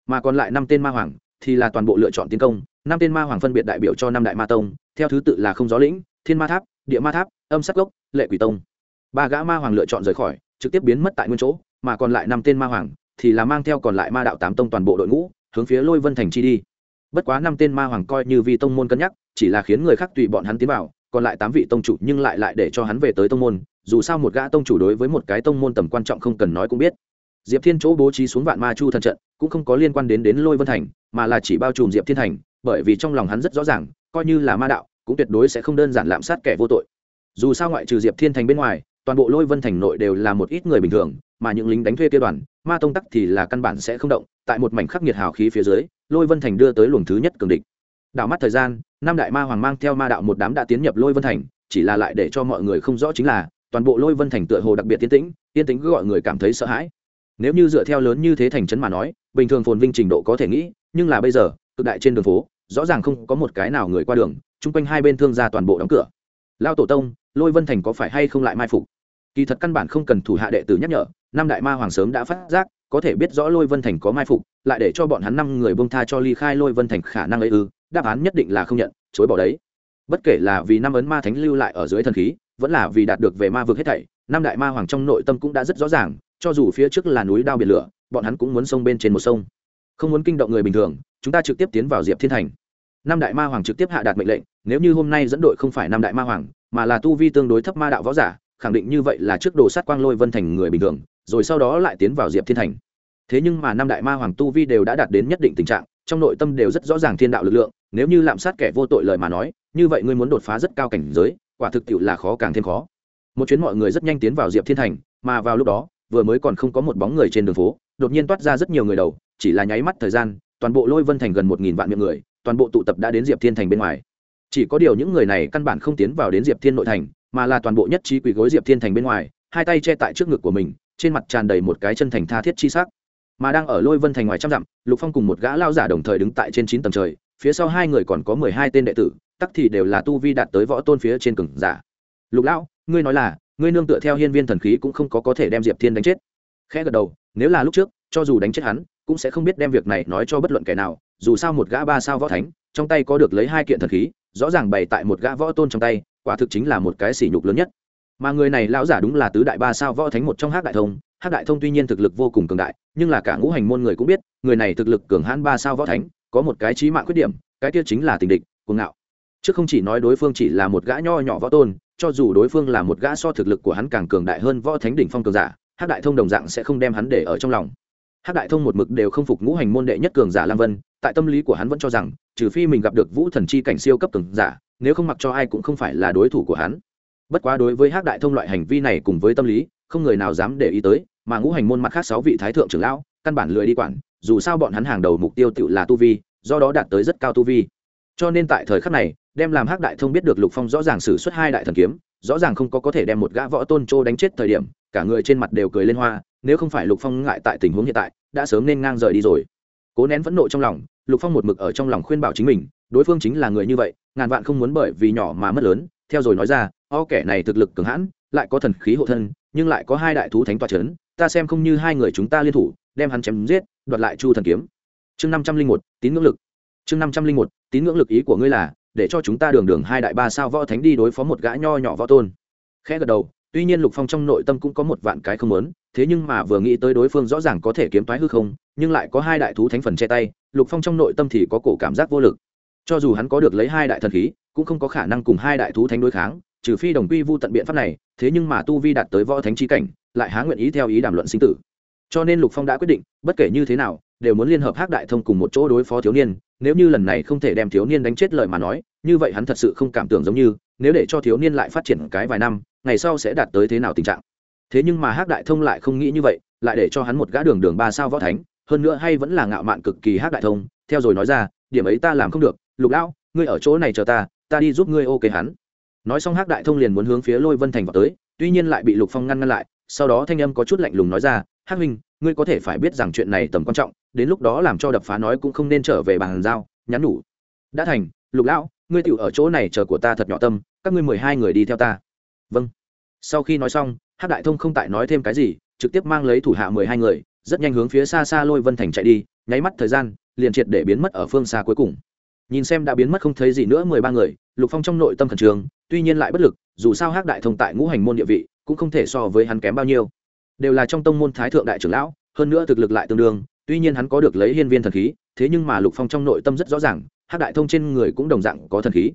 Mà còn lại năm tên ma hoàng, thì là toàn bộ lựa chọn tiến công năm tên ma hoàng phân biệt đại biểu cho năm đại ma tông, theo thứ tự là không gió lĩnh, thiên ma tháp, địa ma tháp, âm sắc gốc, lệ quỷ tông. Ba gã ma hoàng lựa chọn rời khỏi, trực tiếp biến mất tại nguyên chỗ, mà còn lại năm tên ma hoàng thì là mang theo còn lại ma đạo tám tông toàn bộ đội ngũ, hướng phía lôi vân thành chi đi. Bất quá năm tên ma hoàng coi như vi tông môn cân nhắc, chỉ là khiến người khác tùy bọn hắn tiến vào, còn lại tám vị tông chủ nhưng lại lại để cho hắn về tới tông môn, dù sao một gã tông chủ đối với một cái tông môn tầm quan trọng không cần nói cũng biết. Diệp thiên chỗ bố trí xuống vạn ma chu thần trận, cũng không có liên quan đến đến lôi vân thành, mà là chỉ bao trùm diệp thiên thành bởi vì trong lòng hắn rất rõ ràng, coi như là ma đạo, cũng tuyệt đối sẽ không đơn giản lạm sát kẻ vô tội. Dù sao ngoại trừ diệp thiên thành bên ngoài, toàn bộ lôi vân thành nội đều là một ít người bình thường, mà những lính đánh thuê kia đoàn, ma tông tắc thì là căn bản sẽ không động. Tại một mảnh khắc nghiệt hào khí phía dưới, lôi vân thành đưa tới luồng thứ nhất cường địch. Đảo mắt thời gian, năm đại ma hoàng mang theo ma đạo một đám đã tiến nhập lôi vân thành, chỉ là lại để cho mọi người không rõ chính là, toàn bộ lôi vân thành tựa hồ đặc biệt tiến tĩnh tiến tĩnh cứ gọi người cảm thấy sợ hãi. Nếu như dựa theo lớn như thế thành trấn mà nói, bình thường phồn vinh trình độ có thể nghĩ, nhưng là bây giờ, cực đại trên đường phố rõ ràng không có một cái nào người qua đường, chung quanh hai bên thương gia toàn bộ đóng cửa. Lao tổ tông, lôi vân thành có phải hay không lại mai phục? Kỳ thật căn bản không cần thủ hạ đệ tử nhắc nhở, năm đại ma hoàng sớm đã phát giác, có thể biết rõ lôi vân thành có mai phục, lại để cho bọn hắn năm người bông tha cho ly khai lôi vân thành khả năng ấy ư, đáp án nhất định là không nhận, chối bỏ đấy. Bất kể là vì năm ấn ma thánh lưu lại ở dưới thần khí, vẫn là vì đạt được về ma vực hết thảy, năm đại ma hoàng trong nội tâm cũng đã rất rõ ràng, cho dù phía trước là núi đao biển lửa, bọn hắn cũng muốn sông bên trên một sông. Không muốn kinh động người bình thường chúng ta trực tiếp tiến vào diệp thiên thành. Năm đại ma hoàng trực tiếp hạ đạt mệnh lệnh, nếu như hôm nay dẫn đội không phải năm đại ma hoàng, mà là tu vi tương đối thấp ma đạo võ giả, khẳng định như vậy là trước đồ sát quang lôi vân thành người bình thường, rồi sau đó lại tiến vào diệp thiên thành. Thế nhưng mà năm đại ma hoàng tu vi đều đã đạt đến nhất định tình trạng, trong nội tâm đều rất rõ ràng thiên đạo lực lượng, nếu như lạm sát kẻ vô tội lời mà nói, như vậy ngươi muốn đột phá rất cao cảnh giới, quả thực tiệu là khó càng thêm khó. Một chuyến mọi người rất nhanh tiến vào diệp thiên thành, mà vào lúc đó, vừa mới còn không có một bóng người trên đường phố, đột nhiên toát ra rất nhiều người đầu, chỉ là nháy mắt thời gian toàn bộ lôi vân thành gần một nghìn vạn miệng người, toàn bộ tụ tập đã đến diệp thiên thành bên ngoài. Chỉ có điều những người này căn bản không tiến vào đến diệp thiên nội thành, mà là toàn bộ nhất trí quỳ gối diệp thiên thành bên ngoài, hai tay che tại trước ngực của mình, trên mặt tràn đầy một cái chân thành tha thiết chi sắc. Mà đang ở lôi vân thành ngoài trăm dặm, lục phong cùng một gã lao giả đồng thời đứng tại trên chín tầng trời, phía sau hai người còn có mười hai tên đệ tử, tắc thì đều là tu vi đạt tới võ tôn phía trên cường giả. Lục lão, ngươi nói là, ngươi nương tựa theo hiên viên thần khí cũng không có có thể đem diệp thiên đánh chết. Khẽ gật đầu, nếu là lúc trước, cho dù đánh chết hắn cũng sẽ không biết đem việc này nói cho bất luận kẻ nào, dù sao một gã ba sao võ thánh, trong tay có được lấy hai kiện thần khí, rõ ràng bày tại một gã võ tôn trong tay, quả thực chính là một cái sỉ nhục lớn nhất. Mà người này lão giả đúng là tứ đại ba sao võ thánh một trong hát đại thông hát đại thông tuy nhiên thực lực vô cùng cường đại, nhưng là cả ngũ hành môn người cũng biết, người này thực lực cường hãn ba sao võ thánh, có một cái trí mạng khuyết điểm, cái kia chính là tình địch, cuồng ngạo. Chứ không chỉ nói đối phương chỉ là một gã nho nhỏ võ tôn, cho dù đối phương là một gã so thực lực của hắn càng cường đại hơn võ thánh đỉnh phong cường giả hát đại thông đồng dạng sẽ không đem hắn để ở trong lòng. Hắc đại thông một mực đều không phục ngũ hành môn đệ nhất cường giả lam vân, tại tâm lý của hắn vẫn cho rằng, trừ phi mình gặp được vũ thần chi cảnh siêu cấp cường giả, nếu không mặc cho ai cũng không phải là đối thủ của hắn. Bất quá đối với Hắc đại thông loại hành vi này cùng với tâm lý, không người nào dám để ý tới, mà ngũ hành môn mặt khác sáu vị thái thượng trưởng lão, căn bản lười đi quản, dù sao bọn hắn hàng đầu mục tiêu tự là tu vi, do đó đạt tới rất cao tu vi. Cho nên tại thời khắc này, đem làm hắc đại thông biết được lục phong rõ ràng sử xuất hai đại thần kiếm, rõ ràng không có có thể đem một gã võ tôn trô đánh chết thời điểm, cả người trên mặt đều cười lên hoa nếu không phải lục phong ngại tại tình huống hiện tại, đã sớm nên ngang rời đi rồi. Cố nén phẫn nộ trong lòng, lục phong một mực ở trong lòng khuyên bảo chính mình, đối phương chính là người như vậy, ngàn vạn không muốn bởi vì nhỏ mà mất lớn, theo rồi nói ra, o kẻ này thực lực cường hãn, lại có thần khí hộ thân, nhưng lại có hai đại thú thánh toa c h ấ n ta xem không như hai người chúng ta liên thủ, đem hắn chém giết, đoạt lại chu thần kiếm. Chương năm trăm linh một, tín ngưỡng lực. Chương năm trăm linh một, tín ngưỡng lực ý của ngươi là, để cho chúng ta đường đường hai đại ba sao võ thánh đi đối phó một gã nho nhỏ võ tôn. Khẽ gật đầu tuy nhiên lục phong trong nội tâm cũng có một vạn cái không lớn thế nhưng mà vừa nghĩ tới đối phương rõ ràng có thể kiếm toái hư không, nhưng lại có hai đại thú thánh phần che tay, lục phong trong nội tâm thì có cổ cảm giác vô lực. Cho dù hắn có được lấy hai đại thần khí, cũng không có khả năng cùng hai đại thú thánh đối kháng, trừ phi đồng quy vu tận biện pháp này, thế nhưng mà tu vi đạt tới võ thánh trí cảnh, lại há nguyện ý theo ý đàm luận sinh tử. Cho nên lục phong đã quyết định, bất kể như thế nào, đều muốn liên hợp hắc đại thông cùng một chỗ đối phó thiếu niên, nếu như lần này không thể đem thiếu niên đánh chết lời mà nói, như vậy hắn thật sự không cảm tưởng giống như, nếu để cho thiếu niên lại phát triển cái vài năm ngày sau sẽ đạt tới thế nào tình trạng. Thế nhưng mà hắc đại thông lại không nghĩ như vậy, lại để cho hắn một gã đường đường ba sao võ thánh, hơn nữa hay vẫn là ngạo mạn cực kỳ hắc đại thông, theo rồi nói ra, điểm ấy ta làm không được, lục lão, ngươi ở chỗ này chờ ta ta đi giúp ngươi ok hắn. Nói xong hắc đại thông liền muốn hướng phía lôi vân thành vào tới, tuy nhiên lại bị lục phong ngăn ngăn lại, sau đó thanh âm có chút lạnh lùng nói ra, hắc huynh, ngươi có thể phải biết rằng chuyện này tầm quan trọng, đến lúc đó làm cho đập phá nói cũng không nên trở về bàn giao, nhắn nhủ. Đã thành, lục lão, ngươi tựu ở chỗ này chờ của ta thật nhỏ tâm, các ngươi mười hai người đi theo ta vâng. Sau khi nói xong, hắc đại thông không tại nói thêm cái gì, trực tiếp mang lấy thủ hạ mười hai người, rất nhanh hướng phía xa xa lôi vân thành chạy đi, nháy mắt thời gian, liền triệt để biến mất ở phương xa cuối cùng. Nhìn xem đã biến mất không thấy gì nữa mười ba người, lục phong trong nội tâm khẩn trương, tuy nhiên lại bất lực, dù sao hắc đại thông tại ngũ hành môn địa vị, cũng không thể so với hắn kém bao nhiêu. Đều là trong tông môn thái thượng đại trưởng lão, hơn nữa thực lực lại tương đương, tuy nhiên hắn có được lấy hiên viên thần khí, thế nhưng mà lục phong trong nội tâm rất rõ ràng, hắc đại thông trên người cũng đồng dạng có thần khí.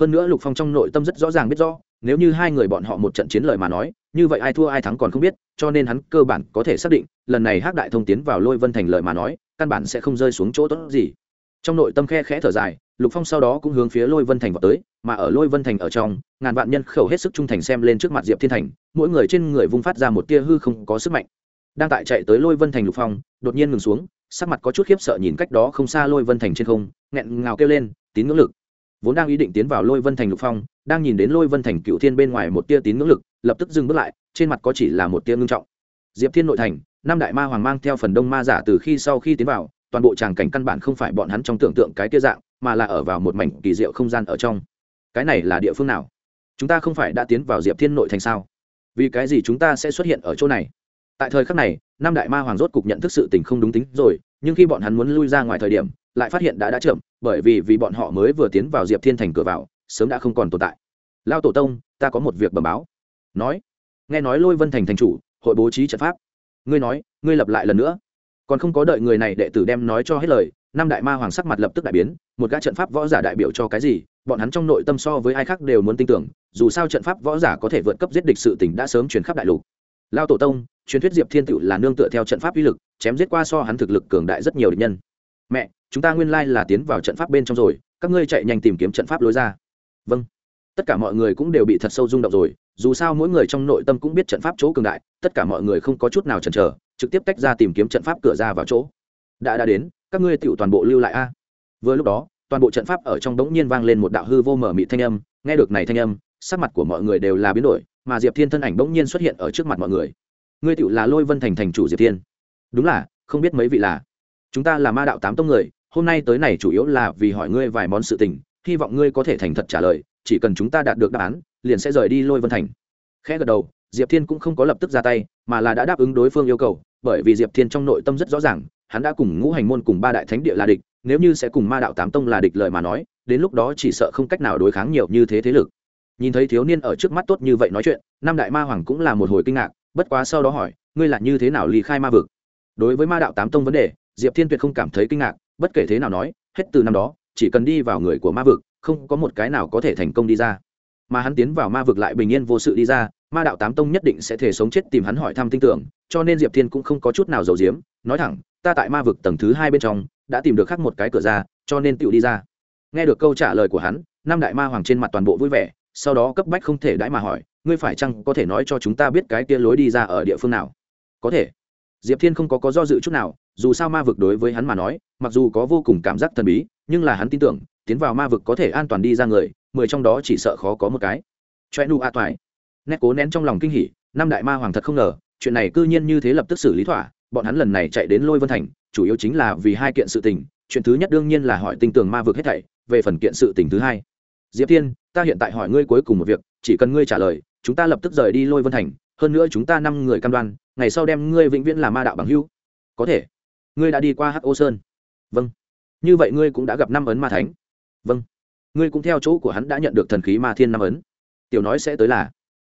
Hơn nữa lục phong trong nội tâm rất rõ ràng biết rõ nếu như hai người bọn họ một trận chiến lợi mà nói, như vậy ai thua ai thắng còn không biết, cho nên hắn cơ bản có thể xác định, lần này hắc đại thông tiến vào lôi vân thành lợi mà nói, căn bản sẽ không rơi xuống chỗ tốt gì. Trong nội tâm khe khẽ thở dài, lục phong sau đó cũng hướng phía lôi vân thành vào tới, mà ở lôi vân thành ở trong, ngàn vạn nhân khẩu hết sức trung thành xem lên trước mặt diệp thiên thành, mỗi người trên người vung phát ra một tia hư không có sức mạnh. Đang tại chạy tới lôi vân thành lục phong, đột nhiên ngừng xuống, sắc mặt có chút khiếp sợ nhìn cách đó không xa lôi vân thành trên không, nghẹn ngào kêu lên, tín ngưỡng lực vốn đang ý định tiến vào lôi vân thành lục phong, đang nhìn đến lôi vân thành cựu thiên bên ngoài một tia tín ngưỡng lực, lập tức dừng bước lại, trên mặt có chỉ là một tia ngưng trọng. Diệp thiên nội thành, năm đại ma hoàng mang theo phần đông ma giả từ khi sau khi tiến vào, toàn bộ tràng cảnh căn bản không phải bọn hắn trong tưởng tượng cái tia dạng, mà là ở vào một mảnh kỳ diệu không gian ở trong. Cái này là địa phương nào? Chúng ta không phải đã tiến vào diệp thiên nội thành sao? Vì cái gì chúng ta sẽ xuất hiện ở chỗ này? Tại thời khắc này, năm đại ma hoàng rốt cục nhận thức sự tình không đúng tính rồi, nhưng khi bọn hắn muốn lui ra ngoài thời điểm lại phát hiện đã đã chậm, bởi vì vì bọn họ mới vừa tiến vào diệp thiên thành cửa vào, sớm đã không còn tồn tại. Lao tổ tông, ta có một việc bẩm báo. Nói. Nghe nói lôi vân thành thành chủ, hội bố trí trận pháp. Ngươi nói, ngươi lập lại lần nữa. Còn không có đợi người này đệ tử đem nói cho hết lời, năm đại ma hoàng sắc mặt lập tức đại biến, một gã trận pháp võ giả đại biểu cho cái gì, bọn hắn trong nội tâm so với ai khác đều muốn tin tưởng, dù sao trận pháp võ giả có thể vượt cấp giết địch sự tình đã sớm chuyển khắp đại lục. Lao tổ tông, truyền thuyết diệp thiên tự là nương tựa theo trận pháp uy lực, chém giết qua so hắn thực lực cường đại rất nhiều địch nhân. Mẹ chúng ta nguyên lai là tiến vào trận pháp bên trong rồi, các ngươi chạy nhanh tìm kiếm trận pháp lối ra. Vâng. Tất cả mọi người cũng đều bị thật sâu rung động rồi, dù sao mỗi người trong nội tâm cũng biết trận pháp chỗ cường đại, tất cả mọi người không có chút nào chần chờ, trực tiếp tách ra tìm kiếm trận pháp cửa ra vào chỗ. Đã đã đến, các ngươi tựu toàn bộ lưu lại a. Vừa lúc đó, toàn bộ trận pháp ở trong đống nhiên vang lên một đạo hư vô mở mị thanh âm, nghe được này thanh âm, sắc mặt của mọi người đều là biến đổi, mà diệp thiên thân ảnh bỗng nhiên xuất hiện ở trước mặt mọi người. Ngươi tựu là lôi vân thành thành chủ diệp thiên. Đúng là, không biết mấy vị là. Chúng ta là ma đạo tám tông người hôm nay tới này chủ yếu là vì hỏi ngươi vài món sự tình, hy vọng ngươi có thể thành thật trả lời, chỉ cần chúng ta đạt được đáp án, liền sẽ rời đi lôi vân thành. Khẽ gật đầu, diệp thiên cũng không có lập tức ra tay, mà là đã đáp ứng đối phương yêu cầu, bởi vì diệp thiên trong nội tâm rất rõ ràng, hắn đã cùng ngũ hành môn cùng ba đại thánh địa là địch, nếu như sẽ cùng ma đạo tám tông là địch lời mà nói, đến lúc đó chỉ sợ không cách nào đối kháng nhiều như thế thế lực. Nhìn thấy thiếu niên ở trước mắt tốt như vậy nói chuyện năm đại ma hoàng cũng là một hồi kinh ngạc, bất quá sau đó hỏi, ngươi là như thế nào ly khai ma vực? Đối với ma đạo tám tông vấn đề, diệp thiên tuyệt không cảm thấy kinh ngạc bất kể thế nào nói, hết từ năm đó, chỉ cần đi vào người của ma vực, không có một cái nào có thể thành công đi ra. Mà hắn tiến vào ma vực lại bình yên vô sự đi ra, ma đạo tám tông nhất định sẽ thể sống chết tìm hắn hỏi thăm tin tưởng, cho nên diệp thiên cũng không có chút nào giấu giếm, nói thẳng, ta tại ma vực tầng thứ hai bên trong, đã tìm được khác một cái cửa ra, cho nên tựu đi ra. Nghe được câu trả lời của hắn, năm đại ma hoàng trên mặt toàn bộ vui vẻ, sau đó cấp bách không thể đãi mà hỏi, ngươi phải chăng có thể nói cho chúng ta biết cái kia lối đi ra ở địa phương nào? Có thể. Diệp thiên không có có do dự chút nào dù sao ma vực đối với hắn mà nói, mặc dù có vô cùng cảm giác thần bí, nhưng là hắn tin tưởng, tiến vào ma vực có thể an toàn đi ra người, mười trong đó chỉ sợ khó có một cái. Choe nu a toại nét cố nén trong lòng kinh hỉ, năm đại ma hoàng thật không ngờ, chuyện này cư nhiên như thế lập tức xử lý thỏa, bọn hắn lần này chạy đến lôi vân thành, chủ yếu chính là vì hai kiện sự tình, chuyện thứ nhất đương nhiên là hỏi tinh tường ma vực hết thảy, về phần kiện sự tình thứ hai. Diệp thiên, ta hiện tại hỏi ngươi cuối cùng một việc, chỉ cần ngươi trả lời, chúng ta lập tức rời đi lôi vân thành, hơn nữa chúng ta năm người cam đoan, ngày sau đem ngươi vĩnh viễn là ma đạo bằng hưu có thể ngươi đã đi qua hắc ô sơn. Vâng. Như vậy ngươi cũng đã gặp năm ấn ma thánh. Vâng. Ngươi cũng theo chỗ của hắn đã nhận được thần khí ma thiên năm ấn. Tiểu nói sẽ tới là,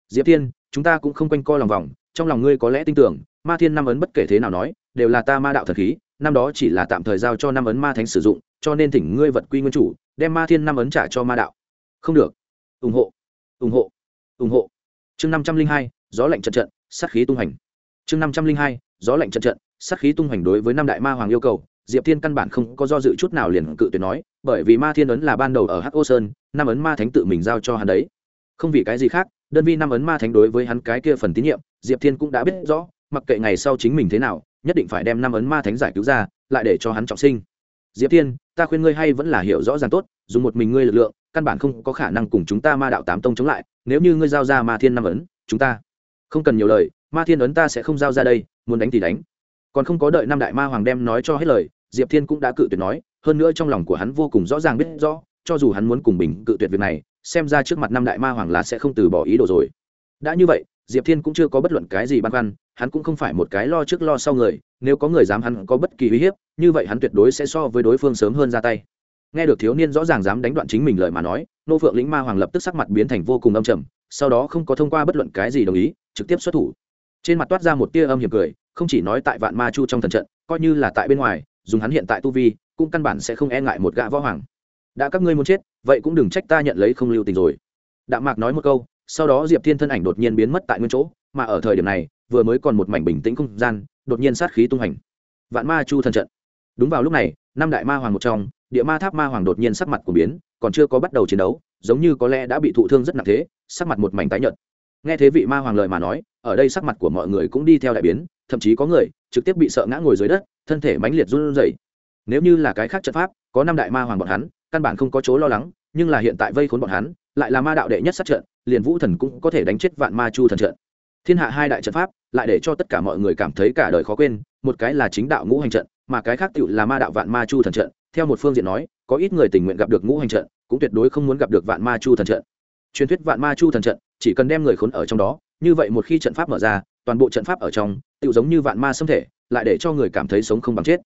diệp thiên, chúng ta cũng không quanh coi lòng vòng, trong lòng ngươi có lẽ tin tưởng, ma thiên năm ấn bất kể thế nào nói, đều là ta ma đạo thần khí, năm đó chỉ là tạm thời giao cho năm ấn ma thánh sử dụng, cho nên thỉnh ngươi vật quy nguyên chủ, đem ma thiên năm ấn trả cho ma đạo. Không được. Ủng hộ. Ủng hộ. Ủng hộ. Chương năm trăm linh hai, gió lạnh trận trận, sát khí tung hành. Chương năm trăm linh hai, gió lạnh trận trận sát khí tung hoành đối với năm đại ma hoàng yêu cầu, diệp thiên căn bản không có do dự chút nào liền cự tuyệt nói, bởi vì ma thiên ấn là ban đầu ở hắc ô sơn, năm ấn ma thánh tự mình giao cho hắn đấy. Không vì cái gì khác, đơn vị năm ấn ma thánh đối với hắn cái kia phần tín nhiệm, diệp thiên cũng đã biết rõ, mặc kệ ngày sau chính mình thế nào, nhất định phải đem năm ấn ma thánh giải cứu ra, lại để cho hắn trọng sinh. Diệp thiên, ta khuyên ngươi hay vẫn là hiểu rõ ràng tốt, dùng một mình ngươi lực lượng, căn bản không có khả năng cùng chúng ta ma đạo tám tông chống lại, nếu như ngươi giao ra ma thiên năm ấn, chúng ta không cần nhiều lời, ma thiên ấn ta sẽ không giao ra đây, muốn đánh thì đánh còn không có đợi năm đại ma hoàng đem nói cho hết lời, diệp thiên cũng đã cự tuyệt nói, hơn nữa trong lòng của hắn vô cùng rõ ràng biết rõ, cho dù hắn muốn cùng bình cự tuyệt việc này, xem ra trước mặt năm đại ma hoàng là sẽ không từ bỏ ý đồ rồi. Đã như vậy, diệp thiên cũng chưa có bất luận cái gì băn khoăn, hắn cũng không phải một cái lo trước lo sau người, nếu có người dám hắn có bất kỳ uy hiếp, như vậy hắn tuyệt đối sẽ so với đối phương sớm hơn ra tay. Nghe được thiếu niên rõ ràng dám đánh đoạn chính mình lời mà nói, nô phượng lĩnh ma hoàng lập tức sắc mặt biến thành vô cùng âm trầm, sau đó không có thông qua bất luận cái gì đồng ý, trực tiếp xuất thủ. Trên mặt toát ra một tia âm hiểm cười không chỉ nói tại vạn ma chu trong thần trận, coi như là tại bên ngoài, dùng hắn hiện tại tu vi, cũng căn bản sẽ không e ngại một gã võ hoàng. Đã các ngươi muốn chết, vậy cũng đừng trách ta nhận lấy không lưu tình rồi. Đạm mạc nói một câu, sau đó diệp thiên thân ảnh đột nhiên biến mất tại nguyên chỗ, mà ở thời điểm này, vừa mới còn một mảnh bình tĩnh không gian, đột nhiên sát khí tung hành. Vạn ma chu thần trận. Đúng vào lúc này, năm đại ma hoàng một trong, địa ma tháp ma hoàng đột nhiên sắc mặt của biến, còn chưa có bắt đầu chiến đấu, giống như có lẽ đã bị thụ thương rất nặng thế, sắc mặt một mảnh tái nhợt. Nghe thế vị ma hoàng lời mà nói, ở đây sắc mặt của mọi người cũng đi theo đại biến thậm chí có người trực tiếp bị sợ ngã ngồi dưới đất, thân thể mãnh liệt run rẩy. Nếu như là cái khác trận pháp, có năm đại ma hoàng bọn hắn, căn bản không có chỗ lo lắng, nhưng là hiện tại vây khốn bọn hắn, lại là ma đạo đệ nhất sát trận, liền vũ thần cũng có thể đánh chết vạn ma chu thần trận. Thiên hạ hai đại trận pháp, lại để cho tất cả mọi người cảm thấy cả đời khó quên, một cái là chính đạo ngũ hành trận, mà cái khác tựu là ma đạo vạn ma chu thần trận. Theo một phương diện nói, có ít người tình nguyện gặp được ngũ hành trận, cũng tuyệt đối không muốn gặp được vạn ma chu thần trận. Truyền thuyết vạn ma chu thần trận, chỉ cần đem người khốn ở trong đó, như vậy một khi trận pháp mở ra toàn bộ trận pháp ở trong tự giống như vạn ma xâm thể, lại để cho người cảm thấy sống không bằng chết.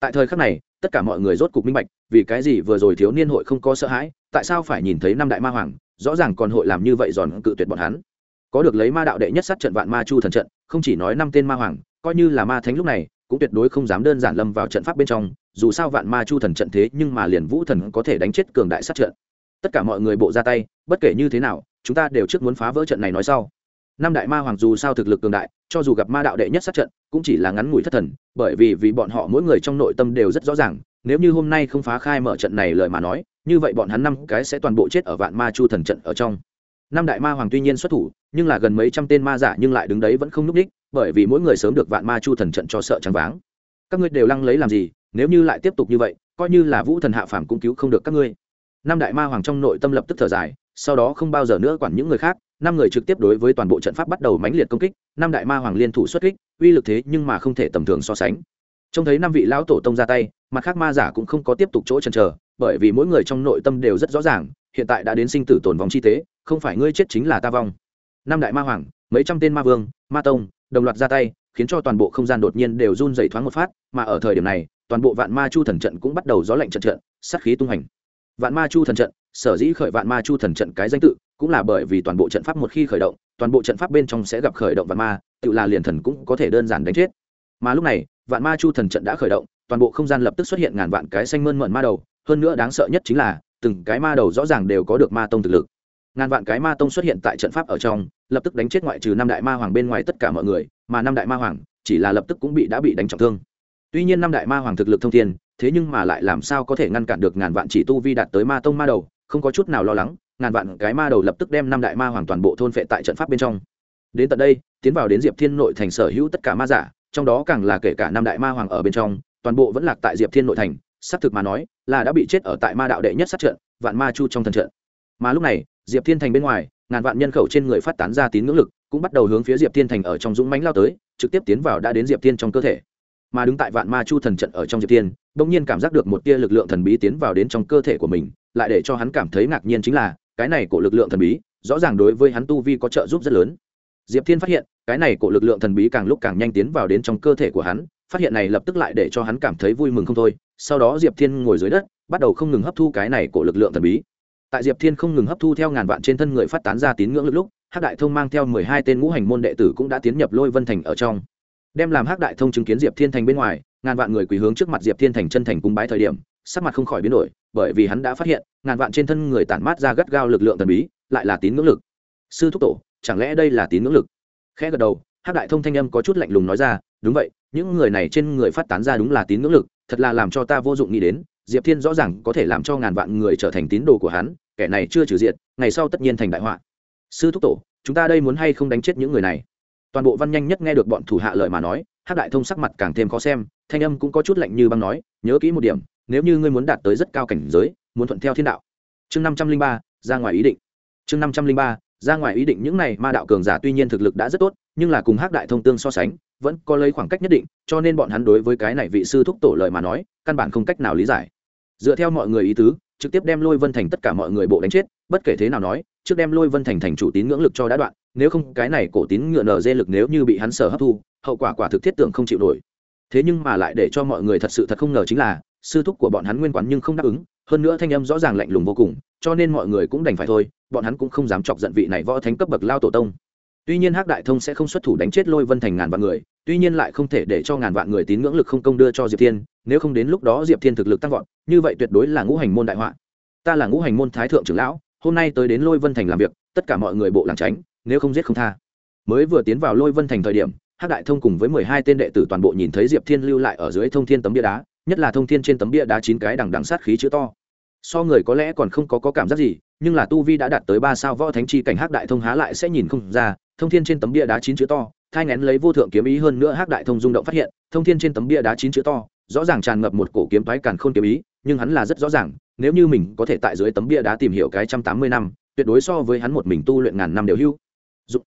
Tại thời khắc này, tất cả mọi người rốt cục minh bạch, vì cái gì vừa rồi thiếu niên hội không có sợ hãi, tại sao phải nhìn thấy năm đại ma hoàng, rõ ràng còn hội làm như vậy giòn cự tuyệt bọn hắn. Có được lấy ma đạo đệ nhất sát trận vạn ma chu thần trận, không chỉ nói năm tên ma hoàng, coi như là ma thánh lúc này, cũng tuyệt đối không dám đơn giản lâm vào trận pháp bên trong, dù sao vạn ma chu thần trận thế nhưng mà liền vũ thần có thể đánh chết cường đại sát trận. Tất cả mọi người bộ ra tay, bất kể như thế nào, chúng ta đều trước muốn phá vỡ trận này nói sau năm đại ma hoàng dù sao thực lực cường đại, cho dù gặp ma đạo đệ nhất sát trận, cũng chỉ là ngắn ngủi thất thần, bởi vì vì bọn họ mỗi người trong nội tâm đều rất rõ ràng, nếu như hôm nay không phá khai mở trận này lời mà nói, như vậy bọn hắn năm cái sẽ toàn bộ chết ở vạn ma chu thần trận ở trong. Năm đại ma hoàng tuy nhiên xuất thủ, nhưng là gần mấy trăm tên ma giả nhưng lại đứng đấy vẫn không núp đích, bởi vì mỗi người sớm được vạn ma chu thần trận cho sợ trắng váng. Các ngươi đều lăng lấy làm gì, nếu như lại tiếp tục như vậy, coi như là vũ thần hạ phàm cũng cứu không được các ngươi. Năm đại ma hoàng trong nội tâm lập tức thở dài, sau đó không bao giờ nữa quản những người khác năm người trực tiếp đối với toàn bộ trận pháp bắt đầu mãnh liệt công kích, năm đại ma hoàng liên thủ xuất kích, uy lực thế nhưng mà không thể tầm thường so sánh. Trông thấy năm vị lão tổ tông ra tay, mặt khác ma giả cũng không có tiếp tục chỗ chần chờ, bởi vì mỗi người trong nội tâm đều rất rõ ràng, hiện tại đã đến sinh tử tồn vong chi tế, không phải ngươi chết chính là ta vong. Năm đại ma hoàng, mấy trăm tên ma vương, ma tông, đồng loạt ra tay, khiến cho toàn bộ không gian đột nhiên đều run dày thoáng một phát, mà ở thời điểm này, toàn bộ vạn ma chu thần trận cũng bắt đầu gió lạnh trận trận, sát khí tung hành. Vạn ma chu thần trận, sở dĩ khởi vạn ma chu thần trận cái danh tự cũng là bởi vì toàn bộ trận pháp một khi khởi động, toàn bộ trận pháp bên trong sẽ gặp khởi động vạn ma, tự là liền thần cũng có thể đơn giản đánh chết. Mà lúc này, vạn ma chu thần trận đã khởi động, toàn bộ không gian lập tức xuất hiện ngàn vạn cái xanh mơn mận ma đầu, hơn nữa đáng sợ nhất chính là, từng cái ma đầu rõ ràng đều có được ma tông thực lực. Ngàn vạn cái ma tông xuất hiện tại trận pháp ở trong, lập tức đánh chết ngoại trừ năm đại ma hoàng bên ngoài tất cả mọi người, mà năm đại ma hoàng, chỉ là lập tức cũng bị đã bị đánh trọng thương. Tuy nhiên năm đại ma hoàng thực lực thông thiên, thế nhưng mà lại làm sao có thể ngăn cản được ngàn vạn chỉ tu vi đạt tới ma tông ma đầu, không có chút nào lo lắng ngàn vạn cái ma đầu lập tức đem năm đại ma hoàng toàn bộ thôn phệ tại trận pháp bên trong. Đến tận đây, tiến vào đến diệp thiên nội thành sở hữu tất cả ma giả, trong đó càng là kể cả năm đại ma hoàng ở bên trong, toàn bộ vẫn lạc tại diệp thiên nội thành, xác thực mà nói, là đã bị chết ở tại ma đạo đệ nhất sát trận, vạn ma chu trong thần trận. Mà lúc này, diệp thiên thành bên ngoài, ngàn vạn nhân khẩu trên người phát tán ra tín ngưỡng lực, cũng bắt đầu hướng phía diệp thiên thành ở trong dũng mánh lao tới, trực tiếp tiến vào đã đến diệp thiên trong cơ thể. Mà đứng tại vạn ma chu thần trận ở trong diệp thiên, bỗng nhiên cảm giác được một tia lực lượng thần bí tiến vào đến trong cơ thể của mình, lại để cho hắn cảm thấy ngạc nhiên chính là cái này của lực lượng thần bí, rõ ràng đối với hắn tu vi có trợ giúp rất lớn. Diệp thiên phát hiện, cái này của lực lượng thần bí càng lúc càng nhanh tiến vào đến trong cơ thể của hắn, phát hiện này lập tức lại để cho hắn cảm thấy vui mừng không thôi. Sau đó diệp thiên ngồi dưới đất, bắt đầu không ngừng hấp thu cái này của lực lượng thần bí. Tại diệp thiên không ngừng hấp thu theo ngàn vạn trên thân người phát tán ra tín ngưỡng lực lúc, hắc đại thông mang theo mười hai tên ngũ hành môn đệ tử cũng đã tiến nhập lôi vân thành ở trong. Đem làm hắc đại thông chứng kiến diệp thiên thành bên ngoài, ngàn vạn người quỳ hướng trước mặt diệp thiên thành chân thành cung bái thời điểm, sắc mặt không khỏi biến đổi bởi vì hắn đã phát hiện, ngàn vạn trên thân người tản mát ra gắt gao lực lượng thần bí, lại là tín ngưỡng lực. Sư thúc tổ, chẳng lẽ đây là tín ngưỡng lực? Khẽ gật đầu, hắc đại thông thanh âm có chút lạnh lùng nói ra, đúng vậy, những người này trên người phát tán ra đúng là tín ngưỡng lực, thật là làm cho ta vô dụng nghĩ đến, diệp thiên rõ ràng có thể làm cho ngàn vạn người trở thành tín đồ của hắn, kẻ này chưa trừ diệt, ngày sau tất nhiên thành đại họa. Sư thúc tổ, chúng ta đây muốn hay không đánh chết những người này? Toàn bộ văn nhanh nhất nghe được bọn thủ hạ lời mà nói hát đại thông sắc mặt càng thêm khó xem, thanh âm cũng có chút lạnh như băng nói, nhớ kỹ một điểm nếu như ngươi muốn đạt tới rất cao cảnh giới, muốn thuận theo thiên đạo. Chương năm trăm linh ba, ra ngoài ý định. Chương năm trăm linh ba, ra ngoài ý định, những này ma đạo cường giả tuy nhiên thực lực đã rất tốt, nhưng là cùng hắc đại thông tương so sánh, vẫn có lấy khoảng cách nhất định, cho nên bọn hắn đối với cái này vị sư thúc tổ lời mà nói, căn bản không cách nào lý giải. Dựa theo mọi người ý tứ, trực tiếp đem lôi vân thành tất cả mọi người bộ đánh chết, bất kể thế nào nói, trước đem lôi vân thành thành chủ tín ngưỡng lực cho đã đoạn, nếu không cái này cổ tín ngựa nở dê lực nếu như bị hắn sở hấp thu, hậu quả quả thực thiết tưởng không chịu nổi. Thế nhưng mà lại để cho mọi người thật sự thật không ngờ chính là sư thúc của bọn hắn nguyên quán nhưng không đáp ứng, hơn nữa thanh âm rõ ràng lạnh lùng vô cùng, cho nên mọi người cũng đành phải thôi, bọn hắn cũng không dám chọc giận vị này võ thánh cấp bậc lao tổ tông. Tuy nhiên hắc đại thông sẽ không xuất thủ đánh chết lôi vân thành ngàn vạn người, tuy nhiên lại không thể để cho ngàn vạn người tín ngưỡng lực không công đưa cho diệp thiên, nếu không đến lúc đó diệp thiên thực lực tăng vọt, như vậy tuyệt đối là ngũ hành môn đại họa. Ta là ngũ hành môn thái thượng trưởng lão, hôm nay tới đến lôi vân thành làm việc, tất cả mọi người bộ làng tránh, nếu không giết không tha. Mới vừa tiến vào lôi vân thành thời điểm, hắc đại thông cùng với mười hai tên đệ tử toàn bộ nhìn thấy diệp thiên lưu lại ở dưới thông thiên tấm bia đá nhất là thông thiên trên tấm bia đá chín cái đằng đằng sát khí chữ to. So người có lẽ còn không có, có cảm giác gì nhưng là tu vi đã đạt tới ba sao võ thánh chi cảnh hắc đại thông há lại sẽ nhìn không ra thông thiên trên tấm bia đá chín chữ to thai ngén lấy vô thượng kiếm ý hơn nữa hắc đại thông rung động phát hiện thông thiên trên tấm bia đá chín chữ to rõ ràng tràn ngập một cổ kiếm thoái càn khôn kiếm ý nhưng hắn là rất rõ ràng nếu như mình có thể tại dưới tấm bia đá tìm hiểu cái trăm tám mươi năm tuyệt đối so với hắn một mình tu luyện ngàn năm đều hưu. Dụng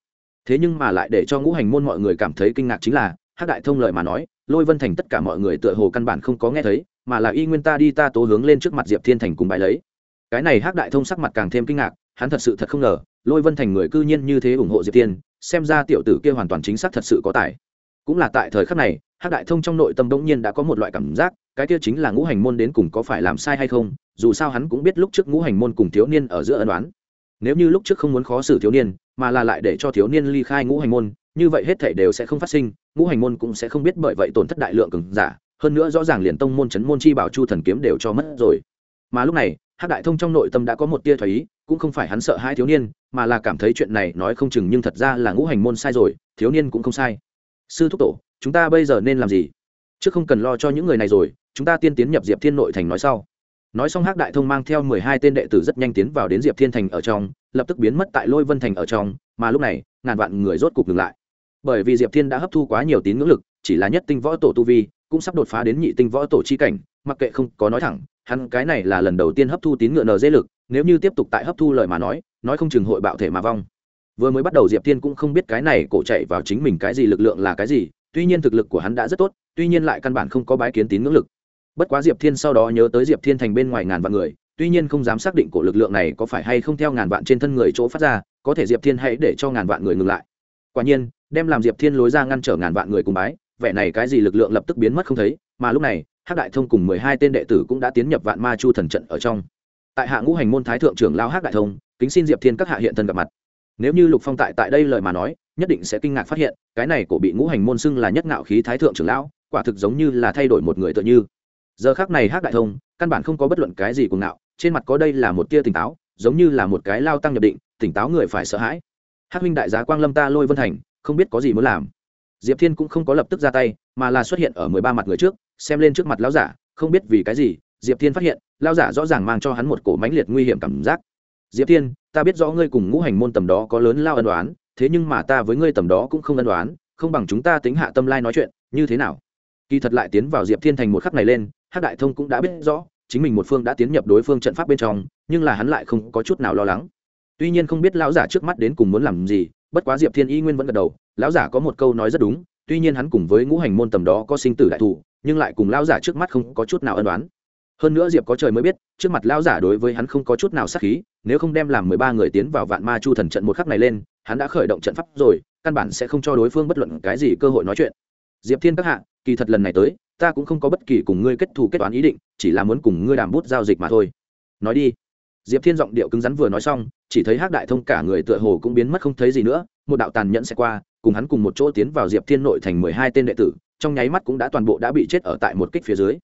thế nhưng mà lại để cho ngũ hành môn mọi người cảm thấy kinh ngạc chính là hắc đại thông lợi mà nói, lôi vân thành tất cả mọi người tựa hồ căn bản không có nghe thấy, mà là y nguyên ta đi ta tố hướng lên trước mặt diệp thiên thành cùng bài lấy. Cái này hắc đại thông sắc mặt càng thêm kinh ngạc, hắn thật sự thật không ngờ, lôi vân thành người cư nhiên như thế ủng hộ diệp thiên, xem ra tiểu tử kia hoàn toàn chính xác thật sự có tài. Cũng là tại thời khắc này, hắc đại thông trong nội tâm đống nhiên đã có một loại cảm giác, cái kia chính là ngũ hành môn đến cùng có phải làm sai hay không, dù sao hắn cũng biết lúc trước ngũ hành môn cùng thiếu niên ở giữa ân đoán nếu như lúc trước không muốn khó xử thiếu niên, mà là lại để cho thiếu niên ly khai ngũ hành môn như vậy hết thể đều sẽ không phát sinh, ngũ hành môn cũng sẽ không biết bởi vậy tổn thất đại lượng cường giả, hơn nữa rõ ràng liền tông môn chấn môn chi bảo chu thần kiếm đều cho mất rồi. Mà lúc này, hắc đại thông trong nội tâm đã có một tia thoái ý, cũng không phải hắn sợ hai thiếu niên, mà là cảm thấy chuyện này nói không chừng nhưng thật ra là ngũ hành môn sai rồi, thiếu niên cũng không sai. Sư thúc tổ, chúng ta bây giờ nên làm gì? Chứ không cần lo cho những người này rồi, chúng ta tiên tiến nhập diệp thiên nội thành nói sau. Nói xong hắc đại thông mang theo mười hai tên đệ tử rất nhanh tiến vào đến diệp thiên thành ở trong, lập tức biến mất tại lôi vân thành ở trong, mà lúc này, ngàn vạn người rốt cục ngừng lại bởi vì diệp thiên đã hấp thu quá nhiều tín ngưỡng lực, chỉ là nhất tinh võ tổ tu vi, cũng sắp đột phá đến nhị tinh võ tổ chi cảnh, mặc kệ không có nói thẳng, hắn cái này là lần đầu tiên hấp thu tín ngựa nờ dê lực, nếu như tiếp tục tại hấp thu lời mà nói nói không chừng hội bạo thể mà vong. Vừa mới bắt đầu diệp thiên cũng không biết cái này cổ chạy vào chính mình cái gì lực lượng là cái gì, tuy nhiên thực lực của hắn đã rất tốt, tuy nhiên lại căn bản không có bái kiến tín ngưỡng lực. Bất quá diệp thiên sau đó nhớ tới diệp thiên thành bên ngoài ngàn vạn người, tuy nhiên không dám xác định cổ lực lượng này có phải hay không theo ngàn vạn trên thân người chỗ phát ra, có thể diệp thiên hãy để cho ngàn vạn người ngừng lại. Quả nhiên đem làm diệp thiên lối ra ngăn trở ngàn vạn người cùng bái, vẻ này cái gì lực lượng lập tức biến mất không thấy, mà lúc này, hắc đại thông cùng mười hai tên đệ tử cũng đã tiến nhập vạn ma chu thần trận ở trong. Tại hạ ngũ hành môn thái thượng trưởng lao hắc đại thông, kính xin diệp thiên các hạ hiện thân gặp mặt. Nếu như lục phong tại tại đây lời mà nói, nhất định sẽ kinh ngạc phát hiện, cái này của bị ngũ hành môn xưng là nhất ngạo khí thái thượng trưởng lão, quả thực giống như là thay đổi một người tự như. Giờ khác này hắc đại thông, căn bản không có bất luận cái gì cùng ngạo, trên mặt có đây là một tia tỉnh táo, giống như là một cái lao tăng nhập định, tỉnh táo người phải sợ hãi. Hắc huynh đại giá quang lâm ta lôi vân thành không biết có gì muốn làm. Diệp thiên cũng không có lập tức ra tay, mà là xuất hiện ở mười ba mặt người trước, xem lên trước mặt lão giả, không biết vì cái gì, diệp thiên phát hiện, lão giả rõ ràng mang cho hắn một cổ mãnh liệt nguy hiểm cảm giác. Diệp thiên, ta biết rõ ngươi cùng ngũ hành môn tầm đó có lớn lao ân đoán thế nhưng mà ta với ngươi tầm đó cũng không ân đoán không bằng chúng ta tính hạ tâm lai nói chuyện, như thế nào? Kỳ thật lại tiến vào diệp thiên thành một khắc này lên hát đại thông cũng đã biết rõ, chính mình một phương đã tiến nhập đối phương trận pháp bên trong, nhưng là hắn lại không có chút nào lo lắng. Tuy nhiên không biết lão giả trước mắt đến cùng muốn làm gì bất quá diệp thiên y nguyên vẫn gật đầu, lão giả có một câu nói rất đúng, tuy nhiên hắn cùng với ngũ hành môn tầm đó có sinh tử đại thủ, nhưng lại cùng lão giả trước mắt không có chút nào ân đoán hơn nữa diệp có trời mới biết, trước mặt lão giả đối với hắn không có chút nào sát khí, nếu không đem làm mười ba người tiến vào vạn ma chu thần trận một khắc này lên, hắn đã khởi động trận pháp rồi, căn bản sẽ không cho đối phương bất luận cái gì cơ hội nói chuyện. Diệp thiên các hạ, kỳ thật lần này tới, ta cũng không có bất kỳ cùng ngươi kết thù kết toán ý định, chỉ là muốn cùng ngươi đàm bút giao dịch mà thôi. Nói đi diệp thiên giọng điệu cứng rắn vừa nói xong, chỉ thấy hắc đại thông cả người tựa hồ cũng biến mất không thấy gì nữa, một đạo tàn nhẫn sẽ qua, cùng hắn cùng một chỗ tiến vào diệp thiên nội thành mười hai tên đệ tử, trong nháy mắt cũng đã toàn bộ đã bị chết ở tại một kích phía dưới.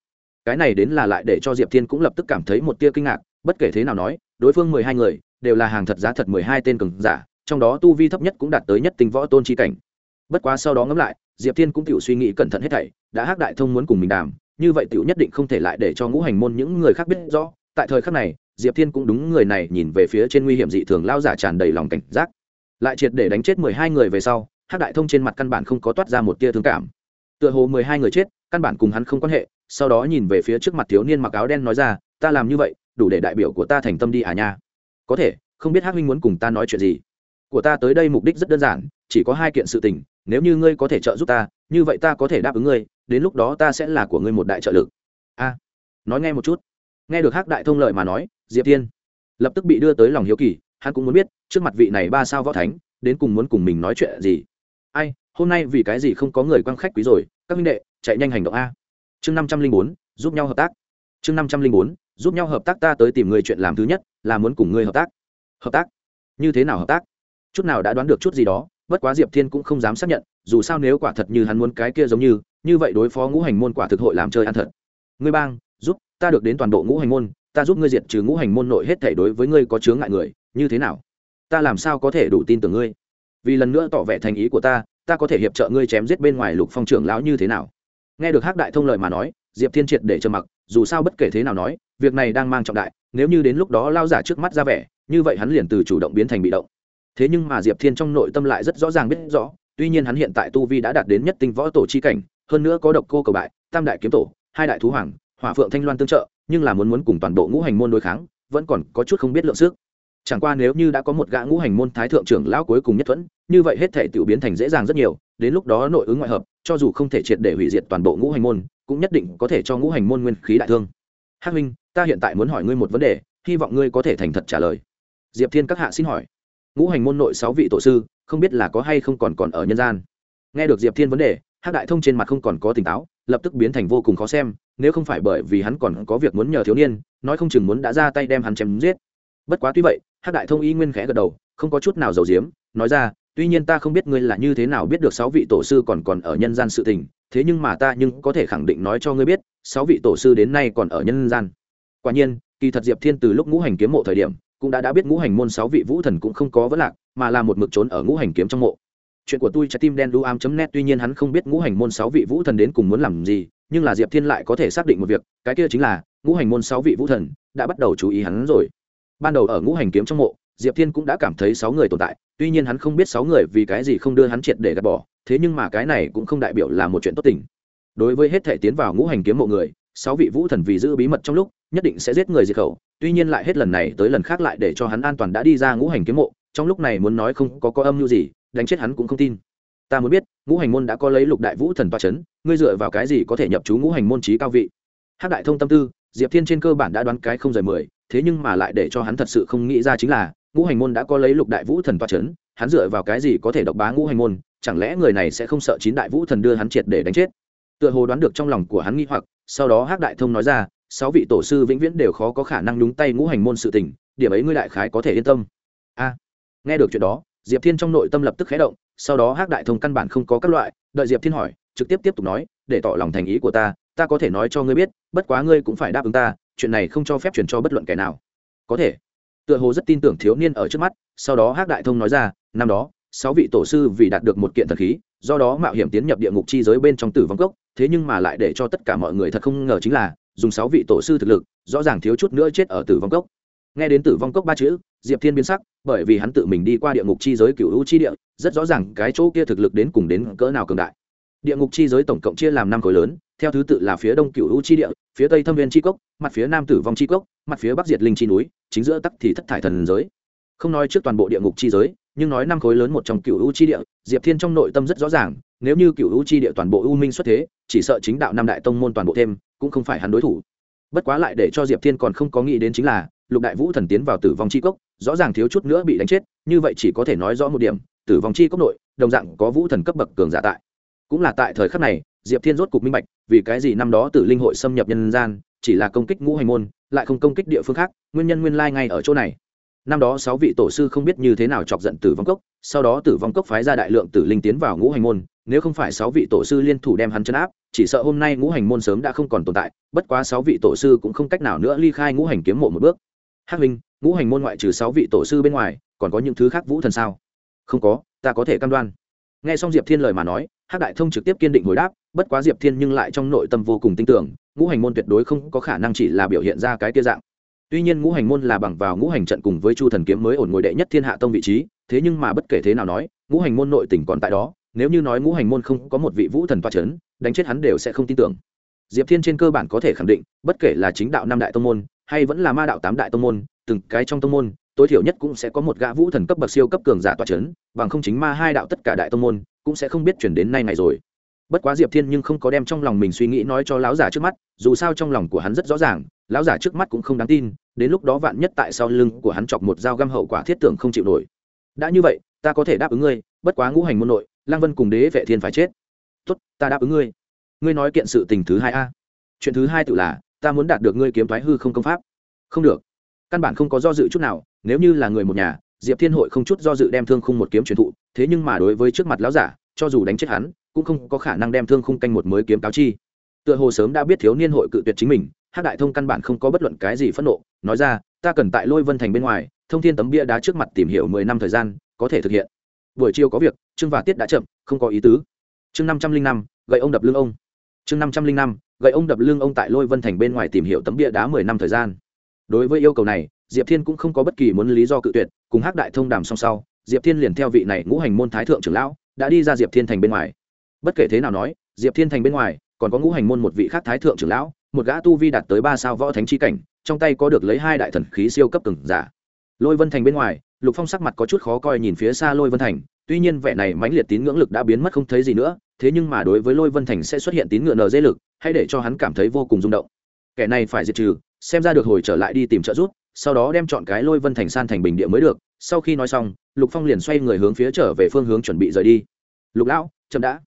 Cái này đến là lại để cho diệp thiên cũng lập tức cảm thấy một tia kinh ngạc, bất kể thế nào nói, đối phương mười hai người đều là hàng thật giá thật mười hai tên cường giả, trong đó tu vi thấp nhất cũng đạt tới nhất tinh võ tôn chi cảnh. Bất quá sau đó ngẫm lại, diệp thiên cũng tự suy nghĩ cẩn thận hết thảy, đã hắc đại thông muốn cùng mình đàm, như vậy tiểu nhất định không thể lại để cho ngũ hành môn những người khác biết rõ, tại thời khắc này diệp thiên cũng đúng người này nhìn về phía trên nguy hiểm dị thường lao giả tràn đầy lòng cảnh giác. Lại triệt để đánh chết mười hai người về sau, hắc đại thông trên mặt căn bản không có toát ra một tia thương cảm. Tựa hồ mười hai người chết, căn bản cùng hắn không quan hệ, sau đó nhìn về phía trước mặt thiếu niên mặc áo đen nói ra, ta làm như vậy, đủ để đại biểu của ta thành tâm đi à nha. Có thể, không biết hắc huynh muốn cùng ta nói chuyện gì. Của ta tới đây mục đích rất đơn giản, chỉ có hai kiện sự tình, nếu như ngươi có thể trợ giúp ta, như vậy ta có thể đáp ứng ngươi, đến lúc đó ta sẽ là của ngươi một đại trợ lực. A. Nói nghe một chút. Nghe được hắc đại thông lợi mà nói diệp Thiên lập tức bị đưa tới lòng hiếu kỳ, hắn cũng muốn biết, trước mặt vị này ba sao võ thánh, đến cùng muốn cùng mình nói chuyện gì. Ai, hôm nay vì cái gì không có người quan khách quý rồi, các minh đệ, chạy nhanh hành động a. Chương năm trăm linh bốn, giúp nhau hợp tác. Chương năm trăm linh bốn, giúp nhau hợp tác ta tới tìm người chuyện làm thứ nhất, là muốn cùng ngươi hợp tác. Hợp tác? Như thế nào hợp tác? Chút nào đã đoán được chút gì đó, bất quá diệp thiên cũng không dám xác nhận, dù sao nếu quả thật như hắn muốn cái kia giống như như vậy đối phó ngũ hành môn quả thực hội làm chơi ăn thật. Ngươi bang, giúp, ta được đến toàn bộ ngũ hành môn ta giúp ngươi diệt trừ ngũ hành môn nội hết thể đối với ngươi có chướng ngại người, như thế nào? Ta làm sao có thể đủ tin tưởng ngươi? Vì lần nữa tỏ vẻ thành ý của ta ta có thể hiệp trợ ngươi chém giết bên ngoài lục phong trưởng lão như thế nào? Nghe được hắc đại thông lời mà nói, diệp thiên triệt để trầm mặc, dù sao bất kể thế nào nói, việc này đang mang trọng đại, nếu như đến lúc đó lao giả trước mắt ra vẻ, như vậy hắn liền từ chủ động biến thành bị động. Thế nhưng mà diệp thiên trong nội tâm lại rất rõ ràng biết rõ, tuy nhiên hắn hiện tại tu vi đã đạt đến nhất tinh võ tổ chi cảnh, hơn nữa có độc cô cầu bại, tam đại kiếm tổ, hai đại thú hoàng, hỏa phượng thanh loan tương trợ nhưng là muốn muốn cùng toàn bộ ngũ hành môn đối kháng, vẫn còn có chút không biết lượng sức. Chẳng qua nếu như đã có một gã ngũ hành môn thái thượng trưởng lão cuối cùng nhất thuẫn, như vậy hết thể tự biến thành dễ dàng rất nhiều, đến lúc đó nội ứng ngoại hợp, cho dù không thể triệt để hủy diệt toàn bộ ngũ hành môn, cũng nhất định có thể cho ngũ hành môn nguyên khí đại thương. Hắc minh ta hiện tại muốn hỏi ngươi một vấn đề, hy vọng ngươi có thể thành thật trả lời. Diệp thiên các hạ xin hỏi. Ngũ hành môn nội sáu vị tổ sư, không biết là có hay không còn còn ở nhân gian. Nghe được diệp thiên vấn đề, hắc đại thông trên mặt không còn có tỉnh táo, lập tức biến thành vô cùng khó xem nếu không phải bởi vì hắn còn có việc muốn nhờ thiếu niên, nói không chừng muốn đã ra tay đem hắn chém giết. Bất quá tuy vậy, hắc đại thông y nguyên khẽ gật đầu, không có chút nào giàu diếm nói ra, tuy nhiên ta không biết ngươi là như thế nào biết được sáu vị tổ sư còn còn ở nhân gian sự tình, thế nhưng mà ta nhưng có thể khẳng định nói cho ngươi biết, sáu vị tổ sư đến nay còn ở nhân gian. Quả nhiên, kỳ thật diệp thiên từ lúc ngũ hành kiếm mộ thời điểm, cũng đã đã biết ngũ hành môn sáu vị vũ thần cũng không có vấn lạc, mà là một mực trốn ở ngũ hành kiếm trong mộ. Chuyện của tôi trái tim đen đu am net tuy nhiên hắn không biết ngũ hành môn sáu vị vũ thần đến cùng muốn làm gì nhưng là diệp thiên lại có thể xác định một việc, cái kia chính là, ngũ hành môn sáu vị vũ thần đã bắt đầu chú ý hắn rồi. Ban đầu ở ngũ hành kiếm trong mộ, diệp thiên cũng đã cảm thấy sáu người tồn tại, tuy nhiên hắn không biết sáu người vì cái gì không đưa hắn triệt để gạt bỏ, thế nhưng mà cái này cũng không đại biểu là một chuyện tốt tình. Đối với hết thể tiến vào ngũ hành kiếm mộ người, sáu vị vũ thần vì giữ bí mật trong lúc, nhất định sẽ giết người diệt khẩu, tuy nhiên lại hết lần này tới lần khác lại để cho hắn an toàn đã đi ra ngũ hành kiếm mộ, trong lúc này muốn nói không có có âm mưu gì, đánh chết hắn cũng không tin ta muốn biết, ngũ hành môn đã có lấy lục đại vũ thần toa c h ấ n ngươi dựa vào cái gì có thể nhập chú ngũ hành môn trí cao vị? Hắc đại thông tâm tư, diệp thiên trên cơ bản đã đoán cái không rời mười, thế nhưng mà lại để cho hắn thật sự không nghĩ ra chính là, ngũ hành môn đã có lấy lục đại vũ thần toa c h ấ n hắn dựa vào cái gì có thể độc bá ngũ hành môn? Chẳng lẽ người này sẽ không sợ chín đại vũ thần đưa hắn triệt để đánh chết? Tựa hồ đoán được trong lòng của hắn nghĩ hoặc, sau đó hắc đại thông nói ra, sáu vị tổ sư vĩnh viễn đều khó có khả năng nhúng tay ngũ hành môn sự tình, điểm ấy ngươi đại khái có thể yên tâm. A, nghe được chuyện đó, diệp thiên trong nội tâm lập tức khé động sau đó hắc đại thông căn bản không có các loại, đợi diệp thiên hỏi, trực tiếp tiếp tục nói, để tỏ lòng thành ý của ta ta có thể nói cho ngươi biết, bất quá ngươi cũng phải đáp ứng ta, chuyện này không cho phép chuyển cho bất luận kẻ nào. Có thể. Tựa hồ rất tin tưởng thiếu niên ở trước mắt, sau đó hắc đại thông nói ra, năm đó, sáu vị tổ sư vì đạt được một kiện thần khí, do đó mạo hiểm tiến nhập địa ngục chi giới bên trong tử vong cốc, thế nhưng mà lại để cho tất cả mọi người thật không ngờ chính là, dùng sáu vị tổ sư thực lực, rõ ràng thiếu chút nữa chết ở tử vong cốc nghe đến tử vong cốc ba chữ, diệp thiên biến sắc, bởi vì hắn tự mình đi qua địa ngục chi giới cựu hữu chi địa, rất rõ ràng cái chỗ kia thực lực đến cùng đến cỡ nào cường đại. Địa ngục chi giới tổng cộng chia làm năm khối lớn, theo thứ tự là phía đông cựu hữu chi địa, phía tây thâm viên chi cốc, mặt phía nam tử vong chi cốc, mặt phía bắc diệt linh chi núi, chính giữa tắc thì thất thải thần giới. Không nói trước toàn bộ địa ngục chi giới, nhưng nói năm khối lớn một trong cựu hữu chi địa, diệp thiên trong nội tâm rất rõ ràng, nếu như cựu hữu chi địa toàn bộ u minh xuất thế, chỉ sợ chính đạo năm đại tông môn toàn bộ thêm, cũng không phải hắn đối thủ. Bất quá lại để cho diệp thiên còn không có nghĩ đến chính là lục đại vũ thần tiến vào tử vong chi cốc, rõ ràng thiếu chút nữa bị đánh chết, như vậy chỉ có thể nói rõ một điểm, tử vong chi cốc nội, đồng dạng có vũ thần cấp bậc cường giả tại. Cũng là tại thời khắc này, diệp thiên rốt cục minh bạch, vì cái gì năm đó tử linh hội xâm nhập nhân gian, chỉ là công kích ngũ hành môn, lại không công kích địa phương khác, nguyên nhân nguyên lai ngay ở chỗ này. Năm đó sáu vị tổ sư không biết như thế nào chọc giận tử vong cốc, sau đó tử vong cốc phái ra đại lượng tử linh tiến vào ngũ hành môn, nếu không phải sáu vị tổ sư liên thủ đem hắn chấn áp, chỉ sợ hôm nay ngũ hành môn sớm đã không còn tồn tại, bất quá sáu vị tổ sư cũng không cách nào nữa ly khai ngũ hành kiếm mộ một bước hắc minh ngũ hành môn ngoại trừ sáu vị tổ sư bên ngoài, còn có những thứ khác vũ thần sao? Không có, ta có thể cam đoan. Nghe xong diệp thiên lời mà nói, hắc đại thông trực tiếp kiên định hồi đáp, bất quá diệp thiên nhưng lại trong nội tâm vô cùng tin tưởng, ngũ hành môn tuyệt đối không có khả năng chỉ là biểu hiện ra cái kia dạng. Tuy nhiên ngũ hành môn là bằng vào ngũ hành trận cùng với chu thần kiếm mới ổn ngồi đệ nhất thiên hạ tông vị trí, thế nhưng mà bất kể thế nào nói, ngũ hành môn nội tỉnh còn tại đó, nếu như nói ngũ hành môn không có một vị vũ thần toa c h ấ n đánh chết hắn đều sẽ không tin tưởng. Diệp thiên trên cơ bản có thể khẳng định, bất kể là chính đạo năm đại tông môn hay vẫn là ma đạo tám đại tông môn từng cái trong tông môn tối thiểu nhất cũng sẽ có một gã vũ thần cấp bậc siêu cấp cường giả toa chấn, bằng không chính ma hai đạo tất cả đại tông môn cũng sẽ không biết chuyển đến nay này rồi. Bất quá diệp thiên nhưng không có đem trong lòng mình suy nghĩ nói cho lão giả trước mắt dù sao trong lòng của hắn rất rõ ràng lão giả trước mắt cũng không đáng tin đến lúc đó vạn nhất tại sau lưng của hắn chọc một dao găm hậu quả thiết tưởng không chịu nổi. Đã như vậy ta có thể đáp ứng ngươi bất quá ngũ hành môn nội lăng vân cùng đế vệ thiên phải chết. Tốt ta đáp ứng ngươi. Ngươi nói kiện sự tình thứ hai a. Chuyện thứ hai tự là ta muốn đạt được ngươi kiếm thoái hư không công pháp. Không được. Căn bản không có do dự chút nào, nếu như là người một nhà, diệp thiên hội không chút do dự đem thương khung một kiếm truyền thụ, thế nhưng mà đối với trước mặt lão giả, cho dù đánh chết hắn, cũng không có khả năng đem thương khung canh một mới kiếm cáo chi. Tựa hồ sớm đã biết thiếu niên hội cự tuyệt chính mình hát đại thông căn bản không có bất luận cái gì phẫn nộ, nói ra, ta cần tại lôi vân thành bên ngoài, thông thiên tấm bia đá trước mặt tìm hiểu mười năm thời gian, có thể thực hiện. Buổi chiều có việc, trương và tiết đã chậm, không có ý tứ. Chương năm trăm linh năm, gậy ông đập lưng ông chương năm trăm linh năm, gậy ông đập lưng ông tại lôi vân thành bên ngoài tìm hiểu tấm bia đá mười năm thời gian. Đối với yêu cầu này, diệp thiên cũng không có bất kỳ muốn lý do cự tuyệt, cùng hắc đại thông đàm song sau, diệp thiên liền theo vị này ngũ hành môn thái thượng trưởng lão, đã đi ra diệp thiên thành bên ngoài. Bất kể thế nào nói, diệp thiên thành bên ngoài, còn có ngũ hành môn một vị khác thái thượng trưởng lão, một gã tu vi đạt tới ba sao võ thánh chi cảnh, trong tay có được lấy hai đại thần khí siêu cấp từng giả. Lôi vân thành bên ngoài, lục phong sắc mặt có chút khó coi nhìn phía xa lôi vân thành, tuy nhiên vẻ này mãnh liệt tín ngưỡng lực đã biến mất không thấy gì nữa thế nhưng mà đối với lôi vân thành sẽ xuất hiện tín ngưỡng nở lực, hãy để cho hắn cảm thấy vô cùng rung động. Kẻ này phải diệt trừ, xem ra được hồi trở lại đi tìm trợ giúp, sau đó đem chọn cái lôi vân thành san thành bình địa mới được. Sau khi nói xong, lục phong liền xoay người hướng phía trở về phương hướng chuẩn bị rời đi. Lục lão, chậm đã.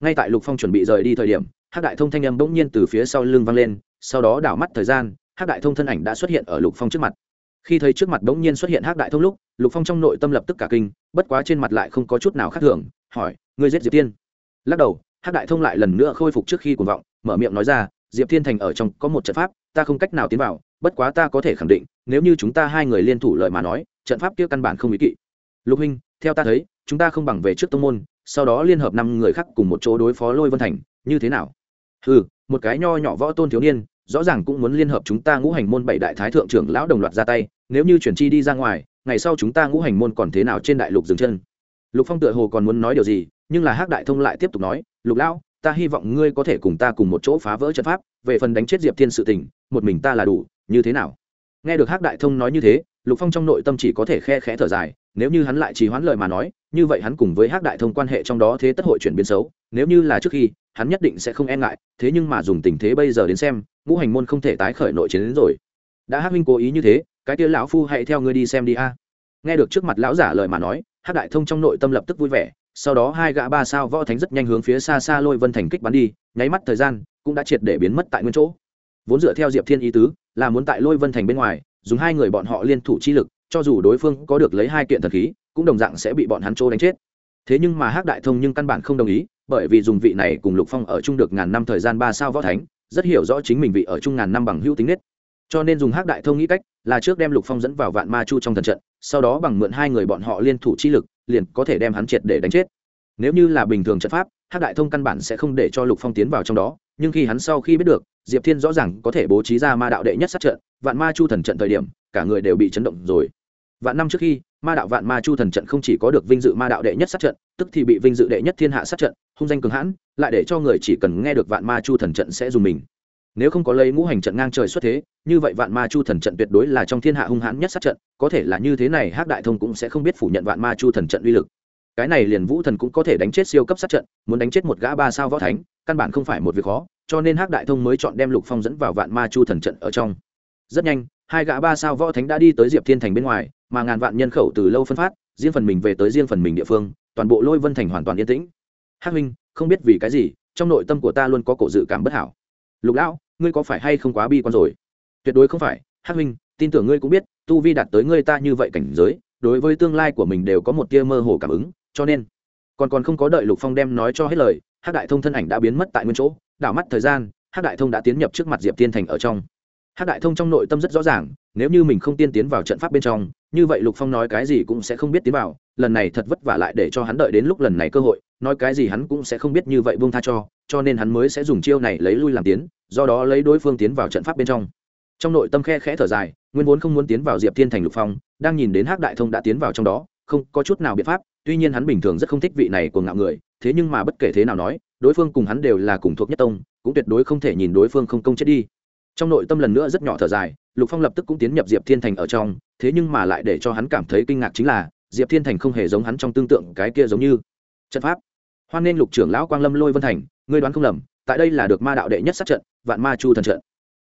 Ngay tại lục phong chuẩn bị rời đi thời điểm, hắc đại thông thanh âm bỗng nhiên từ phía sau lưng vang lên, sau đó đảo mắt thời gian, hắc đại thông thân ảnh đã xuất hiện ở lục phong trước mặt. Khi thấy trước mặt bỗng nhiên xuất hiện hắc đại thông lúc, lục phong trong nội tâm lập tức cả kinh, bất quá trên mặt lại không có chút nào khác thường, hỏi, ngươi giết diệp tiên? Lắc đầu, hắc đại thông lại lần nữa khôi phục trước khi cuồng vọng, mở miệng nói ra, diệp thiên thành ở trong có một trận pháp, ta không cách nào tiến vào, bất quá ta có thể khẳng định, nếu như chúng ta hai người liên thủ lợi mà nói, trận pháp kia căn bản không ý kỵ. Lục huynh, theo ta thấy, chúng ta không bằng về trước tông môn, sau đó liên hợp năm người khác cùng một chỗ đối phó lôi vân thành, như thế nào? Ừ một cái nho nhỏ võ tôn thiếu niên, rõ ràng cũng muốn liên hợp chúng ta ngũ hành môn bảy đại thái thượng trưởng lão đồng loạt ra tay, nếu như chuyển chi đi ra ngoài, ngày sau chúng ta ngũ hành môn còn thế nào trên đại lục dừng chân? Lục phong tựa hồ còn muốn nói điều gì nhưng là hắc đại thông lại tiếp tục nói, lục lão, ta hy vọng ngươi có thể cùng ta cùng một chỗ phá vỡ trận pháp, về phần đánh chết diệp thiên sự tình, một mình ta là đủ, như thế nào? Nghe được hắc đại thông nói như thế, lục phong trong nội tâm chỉ có thể khe khẽ thở dài, nếu như hắn lại trì hoãn lời mà nói, như vậy hắn cùng với hắc đại thông quan hệ trong đó thế tất hội chuyển biến xấu, nếu như là trước khi, hắn nhất định sẽ không e ngại, thế nhưng mà dùng tình thế bây giờ đến xem, ngũ hành môn không thể tái khởi nội chiến đến rồi. Đã hắc minh cố ý như thế, cái tia lão phu hãy theo ngươi đi xem đi a. Nghe được trước mặt lão giả lời mà nói, hắc đại thông trong nội tâm lập tức vui vẻ sau đó hai gã ba sao võ thánh rất nhanh hướng phía xa xa lôi vân thành kích bắn đi, nháy mắt thời gian cũng đã triệt để biến mất tại nguyên chỗ. Vốn dựa theo diệp thiên ý tứ, là muốn tại lôi vân thành bên ngoài, dùng hai người bọn họ liên thủ chi lực, cho dù đối phương có được lấy hai kiện thần khí, cũng đồng dạng sẽ bị bọn hắn chỗ đánh chết. Thế nhưng mà hắc đại thông nhưng căn bản không đồng ý, bởi vì dùng vị này cùng lục phong ở chung được ngàn năm thời gian ba sao võ thánh, rất hiểu rõ chính mình vị ở chung ngàn năm bằng hữu tính nết. Cho nên dùng hắc đại thông nghĩ cách là trước đem lục phong dẫn vào vạn ma chu trong thần trận, sau đó bằng mượn hai người bọn họ liên thủ chi lực liền có thể đem hắn triệt để đánh chết. Nếu như là bình thường trận pháp, hắc đại thông căn bản sẽ không để cho lục phong tiến vào trong đó, nhưng khi hắn sau khi biết được, diệp thiên rõ ràng có thể bố trí ra ma đạo đệ nhất sát trận, vạn ma chu thần trận thời điểm, cả người đều bị chấn động rồi. Vạn năm trước khi, ma đạo vạn ma chu thần trận không chỉ có được vinh dự ma đạo đệ nhất sát trận, tức thì bị vinh dự đệ nhất thiên hạ sát trận, hung danh cường hãn, lại để cho người chỉ cần nghe được vạn ma chu thần trận sẽ dùng mình nếu không có lấy ngũ hành trận ngang trời xuất thế, như vậy vạn ma chu thần trận tuyệt đối là trong thiên hạ hung hãn nhất sát trận, có thể là như thế này, hắc đại thông cũng sẽ không biết phủ nhận vạn ma chu thần trận uy lực. Cái này liền vũ thần cũng có thể đánh chết siêu cấp sát trận, muốn đánh chết một gã ba sao võ thánh, căn bản không phải một việc khó, cho nên hắc đại thông mới chọn đem lục phong dẫn vào vạn ma chu thần trận ở trong. Rất nhanh, hai gã ba sao võ thánh đã đi tới diệp thiên thành bên ngoài, mà ngàn vạn nhân khẩu từ lâu phân phát, riêng phần mình về tới riêng phần mình địa phương, toàn bộ lôi vân thành hoàn toàn yên tĩnh. Hắc minh không biết vì cái gì, trong nội tâm của ta luôn có cổ dự cảm bất hảo lục lão, ngươi có phải hay không quá bi quan rồi? Tuyệt đối không phải. Hắc minh tin tưởng ngươi cũng biết, tu vi đạt tới ngươi ta như vậy cảnh giới, đối với tương lai của mình đều có một tia mơ hồ cảm ứng, cho nên còn còn không có đợi lục phong đem nói cho hết lời, hắc đại thông thân ảnh đã biến mất tại nguyên chỗ, đảo mắt thời gian, hắc đại thông đã tiến nhập trước mặt diệp tiên thành ở trong. Hắc đại thông trong nội tâm rất rõ ràng, nếu như mình không tiên tiến vào trận pháp bên trong như vậy lục phong nói cái gì cũng sẽ không biết tiến vào, lần này thật vất vả lại để cho hắn đợi đến lúc lần này cơ hội, nói cái gì hắn cũng sẽ không biết như vậy buông tha cho cho nên hắn mới sẽ dùng chiêu này lấy lui làm tiến, do đó lấy đối phương tiến vào trận pháp bên trong. Trong nội tâm khe khẽ thở dài, nguyên vốn không muốn tiến vào diệp thiên thành lục phong, đang nhìn đến hắc đại thông đã tiến vào trong đó, không có chút nào biện pháp, tuy nhiên hắn bình thường rất không thích vị này của ngạo người, thế nhưng mà bất kể thế nào nói, đối phương cùng hắn đều là cùng thuộc nhất tông, cũng tuyệt đối không thể nhìn đối phương không công chết đi. Trong nội tâm lần nữa rất nhỏ thở dài lục phong lập tức cũng tiến nhập diệp thiên thành ở trong, thế nhưng mà lại để cho hắn cảm thấy kinh ngạc chính là, diệp thiên thành không hề giống hắn trong tương tượng cái kia giống như. Trận pháp. Hoan nên lục trưởng lão quang lâm lôi vân thành, ngươi đoán không lầm, tại đây là được ma đạo đệ nhất sát trận, vạn ma chu thần trận.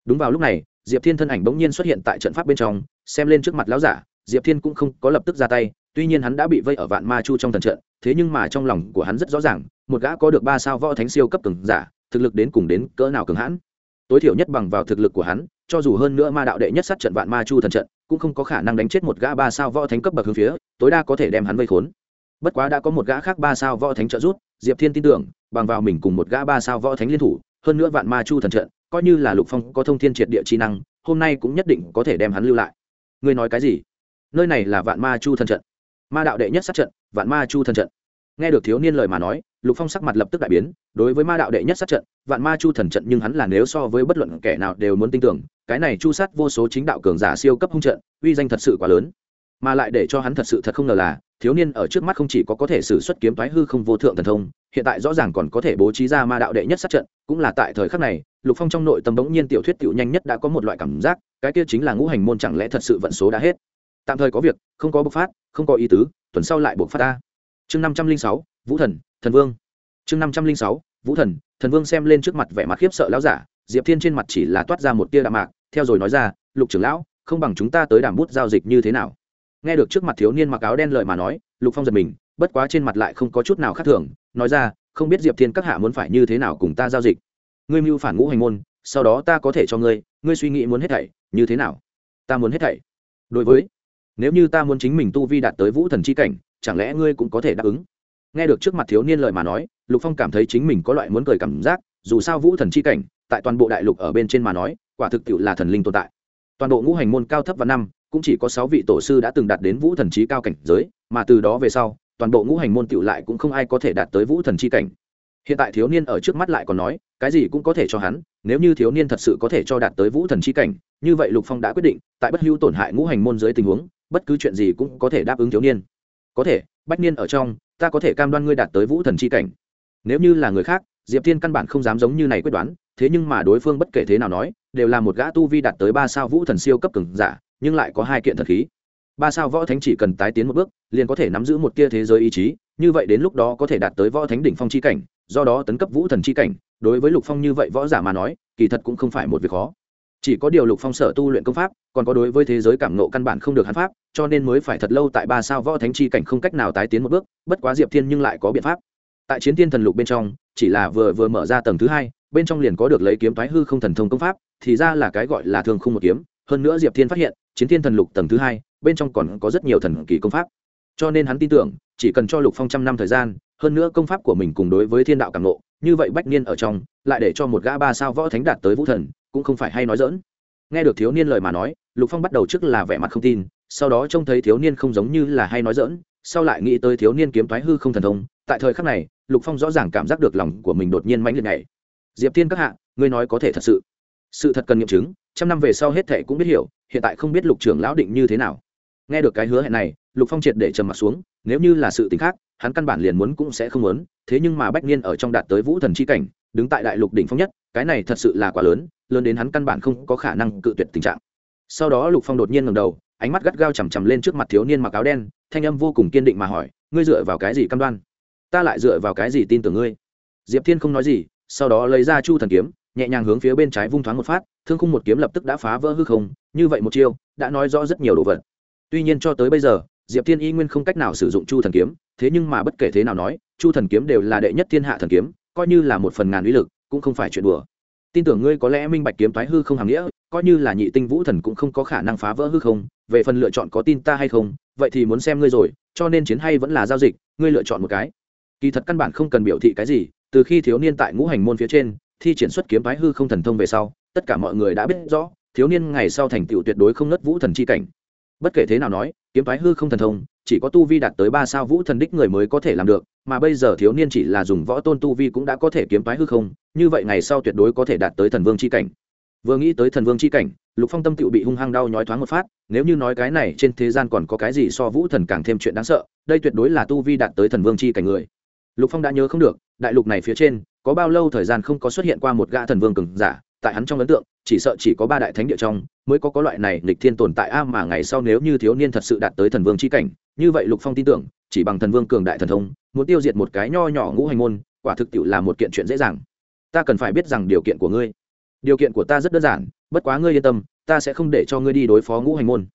Đúng vào lúc này, diệp thiên thân ảnh bỗng nhiên xuất hiện tại trận pháp bên trong, xem lên trước mặt lão giả, diệp thiên cũng không có lập tức ra tay, tuy nhiên hắn đã bị vây ở vạn ma chu trong thần trận, thế nhưng mà trong lòng của hắn rất rõ ràng, một gã có được ba sao võ thánh siêu cấp cường giả, thực lực đến cùng đến cỡ nào cường hãn. Tối thiểu nhất bằng vào thực lực của hắn cho dù hơn nữa ma đạo đệ nhất sát trận vạn ma chu thần trận, cũng không có khả năng đánh chết một gã ba sao võ thánh cấp bậc hướng phía, tối đa có thể đem hắn vây khốn. Bất quá đã có một gã khác ba sao võ thánh trợ giúp, diệp thiên tin tưởng, bằng vào mình cùng một gã ba sao võ thánh liên thủ, hơn nữa vạn ma chu thần trận, coi như là lục phong có thông thiên triệt địa chi năng, hôm nay cũng nhất định có thể đem hắn lưu lại. Ngươi nói cái gì? Nơi này là vạn ma chu thần trận. Ma đạo đệ nhất sát trận, vạn ma chu thần trận. Nghe được thiếu niên lời mà nói, lục phong sắc mặt lập tức đại biến, đối với ma đạo đệ nhất sát trận, vạn ma chu thần trận nhưng hắn là nếu so với bất luận kẻ nào đều muốn tin tưởng cái này chu sát vô số chính đạo cường giả siêu cấp hung trận, uy danh thật sự quá lớn. Mà lại để cho hắn thật sự thật không ngờ là, thiếu niên ở trước mắt không chỉ có có thể xử xuất kiếm thoái hư không vô thượng thần thông, hiện tại rõ ràng còn có thể bố trí ra ma đạo đệ nhất sát trận, cũng là tại thời khắc này, lục phong trong nội tâm bỗng nhiên tiểu thuyết tiểu nhanh nhất đã có một loại cảm giác, cái kia chính là ngũ hành môn chẳng lẽ thật sự vận số đã hết. Tạm thời có việc, không có bộc phát, không có ý tứ, tuần sau lại bộc phát ta. Chương năm trăm linh sáu, vũ thần thần vương. Chương năm trăm linh sáu, vũ thần thần vương xem lên trước mặt vẻ mặt khiếp sợ lão giả, diệp thiên trên mặt chỉ là toát ra một tia đạm mạc theo rồi nói ra, lục trưởng lão, không bằng chúng ta tới đàm bút giao dịch như thế nào? Nghe được trước mặt thiếu niên mặc áo đen lợi mà nói, lục phong giật mình, bất quá trên mặt lại không có chút nào khác thường, nói ra, không biết diệp thiên các hạ muốn phải như thế nào cùng ta giao dịch? Ngươi mưu phản ngũ hành môn, sau đó ta có thể cho ngươi ngươi suy nghĩ muốn hết thảy, như thế nào? Ta muốn hết thảy. Đối với, nếu như ta muốn chính mình tu vi đạt tới vũ thần c h i cảnh, chẳng lẽ ngươi cũng có thể đáp ứng? Nghe được trước mặt thiếu niên lời mà nói, lục phong cảm thấy chính mình có loại muốn cười cảm giác, dù sao vũ thần c h i cảnh, tại toàn bộ đại lục ở bên trên mà nói quả thực tiệu là thần linh tồn tại. Toàn bộ ngũ hành môn cao thấp và năm, cũng chỉ có sáu vị tổ sư đã từng đạt đến vũ thần trí cao cảnh giới, mà từ đó về sau, toàn bộ ngũ hành môn tiệu lại cũng không ai có thể đạt tới vũ thần chi cảnh. Hiện tại thiếu niên ở trước mắt lại còn nói, cái gì cũng có thể cho hắn, nếu như thiếu niên thật sự có thể cho đạt tới vũ thần chi cảnh, như vậy lục phong đã quyết định, tại bất hữu tổn hại ngũ hành môn dưới tình huống, bất cứ chuyện gì cũng có thể đáp ứng thiếu niên. Có thể, bách niên ở trong, ta có thể cam đoan ngươi đạt tới vũ thần chi cảnh. Nếu như là người khác, diệp thiên căn bản không dám giống như này quyết đoán, thế nhưng mà đối phương bất kể thế nào nói đều là một gã tu vi đạt tới ba sao vũ thần siêu cấp cường giả, nhưng lại có hai kiện thần khí. Ba sao võ thánh chỉ cần tái tiến một bước, liền có thể nắm giữ một tia thế giới ý chí, như vậy đến lúc đó có thể đạt tới võ thánh đỉnh phong chi cảnh, do đó tấn cấp vũ thần chi cảnh. Đối với lục phong như vậy võ giả mà nói, kỳ thật cũng không phải một việc khó. Chỉ có điều lục phong sở tu luyện công pháp, còn có đối với thế giới cảm nộ căn bản không được hắn pháp, cho nên mới phải thật lâu tại ba sao võ thánh chi cảnh không cách nào tái tiến một bước, bất quá diệp thiên nhưng lại có biện pháp. Tại chiến thiên thần lục bên trong, chỉ là vừa vừa mở ra tầng thứ hai bên trong liền có được lấy kiếm thoái hư không thần thông công pháp, thì ra là cái gọi là thường không một kiếm. Hơn nữa diệp thiên phát hiện, chiến thiên thần lục tầng thứ hai, bên trong còn có rất nhiều thần kỳ công pháp. Cho nên hắn tin tưởng, chỉ cần cho lục phong trăm năm thời gian, hơn nữa công pháp của mình cùng đối với thiên đạo cảm nộ như vậy bách niên ở trong, lại để cho một gã ba sao võ thánh đạt tới vũ thần, cũng không phải hay nói dỡn nghe được thiếu niên lời mà nói, lục phong bắt đầu trước là vẻ mặt không tin, sau đó trông thấy thiếu niên không giống như là hay nói dỡn sau lại nghĩ tới thiếu niên kiếm thoái hư không thần thông. Tại thời khắc này, lục phong rõ ràng cảm giác được lòng của mình đột nhiên mãnh liệt này diệp thiên các hạ, ngươi nói có thể thật sự. Sự thật cần nghiệm chứng, trăm năm về sau hết thệ cũng biết hiểu, hiện tại không biết lục trưởng lão định như thế nào. Nghe được cái hứa hẹn này, lục phong triệt để trầm mặt xuống, nếu như là sự t khác, hắn căn bản liền muốn cũng sẽ không muốn, thế nhưng mà bách niên ở trong đạt tới vũ thần c h i cảnh, đứng tại đại lục đỉnh phong nhất, cái này thật sự là quá lớn lớn đến hắn căn bản không có khả năng cự tuyệt tình trạng. Sau đó lục phong đột nhiên ngầm đầu, ánh mắt gắt gao chằm chằm lên trước mặt thiếu niên mặc áo đen, thanh âm vô cùng kiên định mà hỏi, ngươi dựa vào cái gì căn đoan? Ta lại dựa vào cái gì tin tưởng ngươi? Diệp thiên không nói gì sau đó lấy ra chu thần kiếm, nhẹ nhàng hướng phía bên trái vung thoáng một phát, thương khung một kiếm lập tức đã phá vỡ hư không, như vậy một chiêu, đã nói rõ rất nhiều đồ vật. Tuy nhiên cho tới bây giờ, diệp thiên y nguyên không cách nào sử dụng chu thần kiếm, thế nhưng mà bất kể thế nào nói, chu thần kiếm đều là đệ nhất thiên hạ thần kiếm, coi như là một phần ngàn uy lực, cũng không phải chuyện đùa. Tin tưởng ngươi có lẽ minh bạch kiếm thoái hư không hàm nghĩa, coi như là nhị tinh vũ thần cũng không có khả năng phá vỡ hư không, về phần lựa chọn có tin ta hay không, vậy thì muốn xem ngươi rồi, cho nên chiến hay vẫn là giao dịch, ngươi lựa chọn một cái. Kỳ thật căn bản không cần biểu thị cái gì từ khi thiếu niên tại ngũ hành môn phía trên, thi triển xuất kiếm phái hư không thần thông về sau, tất cả mọi người đã biết rõ, thiếu niên ngày sau thành tựu tuyệt đối không nớt vũ thần chi cảnh. Bất kể thế nào nói, kiếm phái hư không thần thông, chỉ có tu vi đạt tới ba sao vũ thần đích người mới có thể làm được, mà bây giờ thiếu niên chỉ là dùng võ tôn tu vi cũng đã có thể kiếm phái hư không, như vậy ngày sau tuyệt đối có thể đạt tới thần vương c h i cảnh. Vừa nghĩ tới thần vương c h i cảnh, lục phong tâm tựu bị hung hăng đau nhói thoáng một phát, nếu như nói cái này trên thế gian còn có cái gì so vũ thần càng thêm chuyện đáng sợ, đây tuyệt đối là tu vi đạt tới thần vương chi cảnh người. Lục phong đã nhớ không được đại lục này phía trên, có bao lâu thời gian không có xuất hiện qua một gã thần vương cường giả, tại hắn trong ấn tượng, chỉ sợ chỉ có ba đại thánh địa trong mới có có loại này lịch thiên tồn tại a mà ngày sau nếu như thiếu niên thật sự đạt tới thần vương c h i cảnh, như vậy lục phong tin tưởng, chỉ bằng thần vương cường đại thần thông, muốn tiêu diệt một cái nho nhỏ ngũ hành môn, quả thực tiệu là một kiện chuyện dễ dàng. Ta cần phải biết rằng điều kiện của ngươi. Điều kiện của ta rất đơn giản, bất quá ngươi yên tâm, ta sẽ không để cho ngươi đi đối phó ngũ hành môn.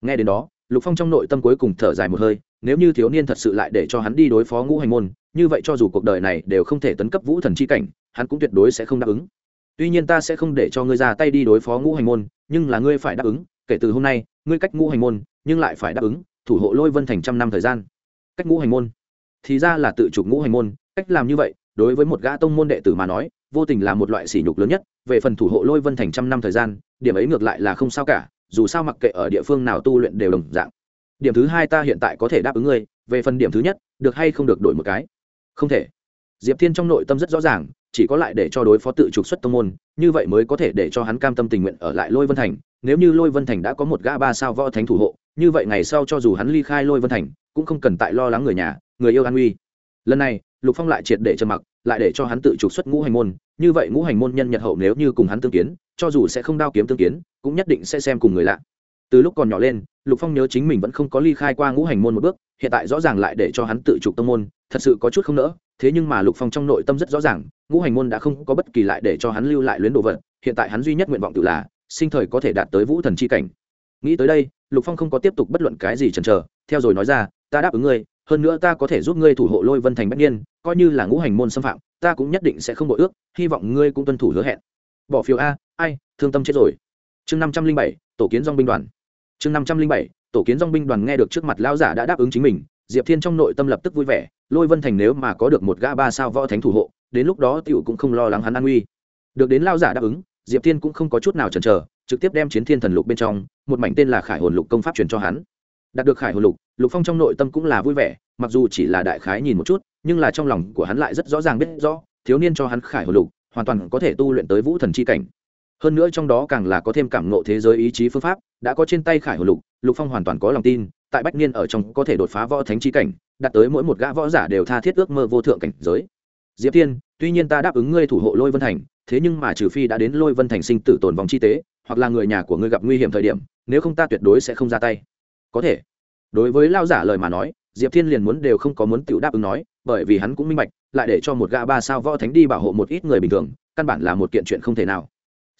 Nghe đến đó, lục phong trong nội tâm cuối cùng thở dài một hơi nếu như thiếu niên thật sự lại để cho hắn đi đối phó ngũ hành môn, như vậy cho dù cuộc đời này đều không thể tấn cấp vũ thần c h i cảnh, hắn cũng tuyệt đối sẽ không đáp ứng. Tuy nhiên ta sẽ không để cho ngươi ra tay đi đối phó ngũ hành môn, nhưng là ngươi phải đáp ứng, kể từ hôm nay, ngươi cách ngũ hành môn, nhưng lại phải đáp ứng, thủ hộ lôi vân thành trăm năm thời gian. Cách ngũ hành môn? Thì ra là tự chụp ngũ hành môn, cách làm như vậy, đối với một gã tông môn đệ tử mà nói, vô tình là một loại sỉ nhục lớn nhất, về phần thủ hộ lôi vân thành trăm năm thời gian, điểm ấy ngược lại là không sao cả, dù sao mặc kệ ở địa phương nào tu luyện đều đồng dạng điểm thứ hai ta hiện tại có thể đáp ứng ngươi, về phần điểm thứ nhất, được hay không được đổi một cái. Không thể. Diệp thiên trong nội tâm rất rõ ràng, chỉ có lại để cho đối phó tự trục xuất tông môn, như vậy mới có thể để cho hắn cam tâm tình nguyện ở lại lôi vân thành. Nếu như lôi vân thành đã có một gã ba sao võ thánh thủ hộ, như vậy ngày sau cho dù hắn ly khai lôi vân thành, cũng không cần tại lo lắng người nhà, người yêu an uy lần này, lục phong lại triệt để trầm mặc, lại để cho hắn tự trục xuất ngũ hành môn. Như vậy ngũ hành môn nhân nhật hậu nếu như cùng hắn tương kiến, cho dù sẽ không đao kiếm tương kiến, cũng nhất định sẽ xem cùng người lạ từ lúc còn nhỏ lên, lục phong nhớ chính mình vẫn không có ly khai qua ngũ hành môn một bước, hiện tại rõ ràng lại để cho hắn tự trục tông môn, thật sự có chút không nỡ, thế nhưng mà lục phong trong nội tâm rất rõ ràng, ngũ hành môn đã không có bất kỳ lại để cho hắn lưu lại luyến đồ vật, hiện tại hắn duy nhất nguyện vọng tự là, sinh thời có thể đạt tới vũ thần c h i cảnh. Nghĩ tới đây, lục phong không có tiếp tục bất luận cái gì chần chờ, theo rồi nói ra, ta đáp ứng ngươi, hơn nữa ta có thể giúp ngươi thủ hộ lôi vân thành bách niên, coi như là ngũ hành môn xâm phạm, ta cũng nhất định sẽ không bội ước, hy vọng ngươi cũng tuân thủ hứa hẹn. Bỏ phiếu a, ai, thương tâm chết rồi. Chương năm trăm linh bảy, tổ kiến dong binh đoàn chương năm trăm linh bảy, tổ kiến dong binh đoàn nghe được trước mặt lão giả đã đáp ứng chính mình, diệp thiên trong nội tâm lập tức vui vẻ, lôi vân thành nếu mà có được một gã ba sao võ thánh thủ hộ, đến lúc đó tiểu cũng không lo lắng hắn an nguy. Được đến lao giả đáp ứng, diệp thiên cũng không có chút nào chần chờ, trực tiếp đem chiến thiên thần lục bên trong, một mảnh tên là khải hồn lục công pháp truyền cho hắn. Đạt được khải hồn lục lục phong trong nội tâm cũng là vui vẻ, mặc dù chỉ là đại khái nhìn một chút, nhưng là trong lòng của hắn lại rất rõ ràng biết rõ, thiếu niên cho hắn khải hồn lục, hoàn toàn có thể tu luyện tới vũ thần c h i cảnh hơn nữa trong đó càng là có thêm cảm ngộ thế giới ý chí phương pháp, đã có trên tay khải hồ lục lục phong hoàn toàn có lòng tin, tại bách niên ở trong có thể đột phá võ thánh chi cảnh, đạt tới mỗi một gã võ giả đều tha thiết ước mơ vô thượng cảnh giới. Diệp thiên, tuy nhiên ta đáp ứng ngươi thủ hộ lôi vân thành, thế nhưng mà trừ phi đã đến lôi vân thành sinh tử tồn vòng chi tế, hoặc là người nhà của ngươi gặp nguy hiểm thời điểm, nếu không ta tuyệt đối sẽ không ra tay. Có thể. Đối với lao giả lời mà nói, diệp thiên liền muốn đều không có muốn tự đáp ứng nói, bởi vì hắn cũng minh bạch, lại để cho một gã ba sao võ thánh đi bảo hộ một ít người bình thường, căn bản là một kiện chuyện không thể nào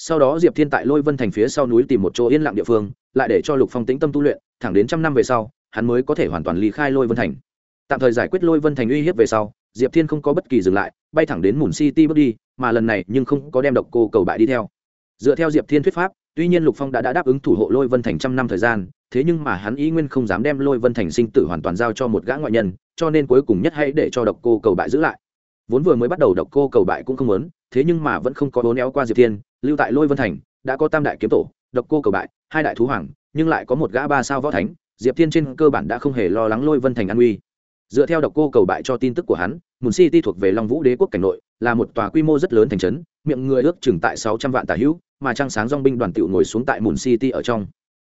sau đó diệp thiên tại lôi vân thành phía sau núi tìm một chỗ yên lặng địa phương lại để cho lục phong tĩnh tâm tu luyện thẳng đến trăm năm về sau hắn mới có thể hoàn toàn ly khai lôi vân thành. Tạm thời giải quyết lôi vân thành uy hiếp về sau diệp thiên không có bất kỳ dừng lại bay thẳng đến mùn city bước đi mà lần này nhưng không có đem độc cô cầu bại đi theo. Dựa theo diệp thiên thuyết pháp tuy nhiên lục phong đã, đã đáp ứng thủ hộ lôi vân thành trăm năm thời gian thế nhưng mà hắn ý nguyên không dám đem lôi vân thành sinh tử hoàn toàn giao cho một gã ngoại nhân cho nên cuối cùng nhất hãy để cho độc cô cầu bại giữ lại. Vốn vừa mới bắt đầu độc cô cầu bại cũng không muốn thế nhưng mà vẫn không có bố néo qua diệp thiên lưu tại lôi vân thành, đã có tam đại kiếm tổ, độc cô cầu bại, hai đại thú hoàng, nhưng lại có một gã ba sao võ thánh, diệp thiên trên cơ bản đã không hề lo lắng lôi vân thành an uy dựa theo độc cô cầu bại cho tin tức của hắn, mùn city thuộc về long vũ đế quốc cảnh nội, là một tòa quy mô rất lớn thành trấn, miệng người ước chừng tại sáu trăm vạn tà hữu, mà trăng sáng dong binh đoàn tựu ngồi xuống tại mùn city ở trong.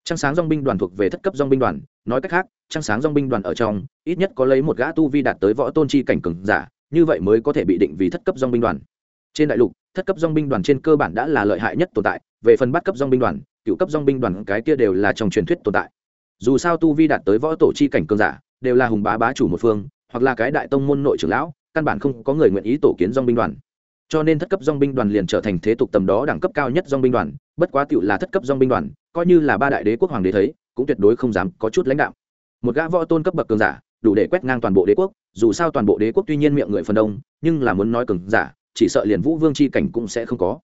Trăng sáng dong binh đoàn thuộc về thất cấp dong binh đoàn, nói cách khác, trăng sáng dong binh đoàn ở trong, ít nhất có lấy một gã tu vi đạt tới võ tôn chi cảnh cường giả, như vậy mới có thể bị định vì thất cấp dong binh đoàn. Trên đại lục thất cấp dong binh đoàn trên cơ bản đã là lợi hại nhất tồn tại, về phần bắt cấp dong binh đoàn, cựu cấp dong binh đoàn cái kia đều là trong truyền thuyết tồn tại. Dù sao tu vi đạt tới võ tổ chi cảnh cường giả, đều là hùng bá bá chủ một phương, hoặc là cái đại tông môn nội trưởng lão, căn bản không có người nguyện ý tổ kiến dong binh đoàn. Cho nên thất cấp dong binh đoàn liền trở thành thế tục tầm đó đẳng cấp cao nhất dong binh đoàn, bất quá tựu là thất cấp dong binh đoàn, coi như là ba đại đế quốc hoàng đế thấy, cũng tuyệt đối không dám có chút lãnh đạo. Một gã võ tôn cấp bậc cường giả, đủ để quét ngang toàn bộ đế quốc, dù sao toàn bộ đế quốc tuy nhiên miệng người phần đông, nhưng là muốn nói cường giả chỉ sợ liền vũ vương c h i cảnh cũng sẽ không có.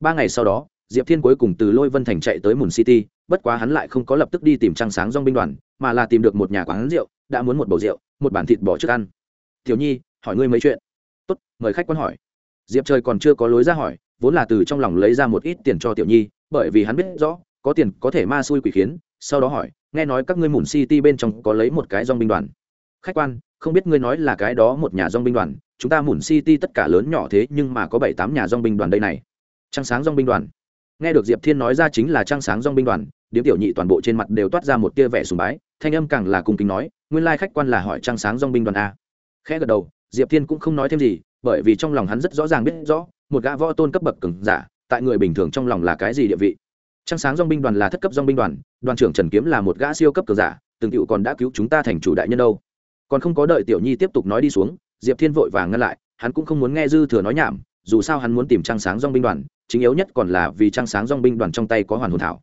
Ba ngày sau đó, diệp thiên cuối cùng từ lôi vân thành chạy tới mùn city, bất quá hắn lại không có lập tức đi tìm trăng sáng dong binh đoàn, mà là tìm được một nhà quán rượu, đã muốn một bầu rượu, một bản thịt bỏ trước ăn. Tiểu nhi, hỏi ngươi mấy chuyện. Tốt, mời khách quan hỏi. Diệp trời còn chưa có lối ra hỏi, vốn là từ trong lòng lấy ra một ít tiền cho tiểu nhi, bởi vì hắn biết rõ, có tiền có thể ma xui quỷ khiến, sau đó hỏi, nghe nói các ngươi mùn city bên trong có lấy một cái dong binh đoàn? Khách quan không biết ngươi nói là cái đó một nhà dong binh đoàn, chúng ta mùn city tất cả lớn nhỏ thế nhưng mà có bảy tám nhà dong binh đoàn đây này. Trăng sáng dong binh đoàn. Nghe được diệp thiên nói ra chính là trăng sáng dong binh đoàn, điếm tiểu nhị toàn bộ trên mặt đều toát ra một tia vẻ sùng bái, thanh âm càng là cùng kính nói, nguyên lai khách quan là hỏi trăng sáng dong binh đoàn a. Khẽ gật đầu, diệp thiên cũng không nói thêm gì, bởi vì trong lòng hắn rất rõ ràng biết rõ, một gã võ tôn cấp bậc cường giả, tại người bình thường trong lòng là cái gì địa vị. Trăng sáng dong binh đoàn là thất cấp dong binh đoàn đoàn trưởng trần kiếm là một gã siêu cấp cường giả, từng cựu còn đã cứu chúng ta thành chủ đại nhân đâu còn không có đợi tiểu nhi tiếp tục nói đi xuống, diệp thiên vội vàng ngăn lại, hắn cũng không muốn nghe dư thừa nói nhảm, dù sao hắn muốn tìm trang sáng dong binh đoàn, chính yếu nhất còn là vì trang sáng dong binh đoàn trong tay có hoàn hồn thảo.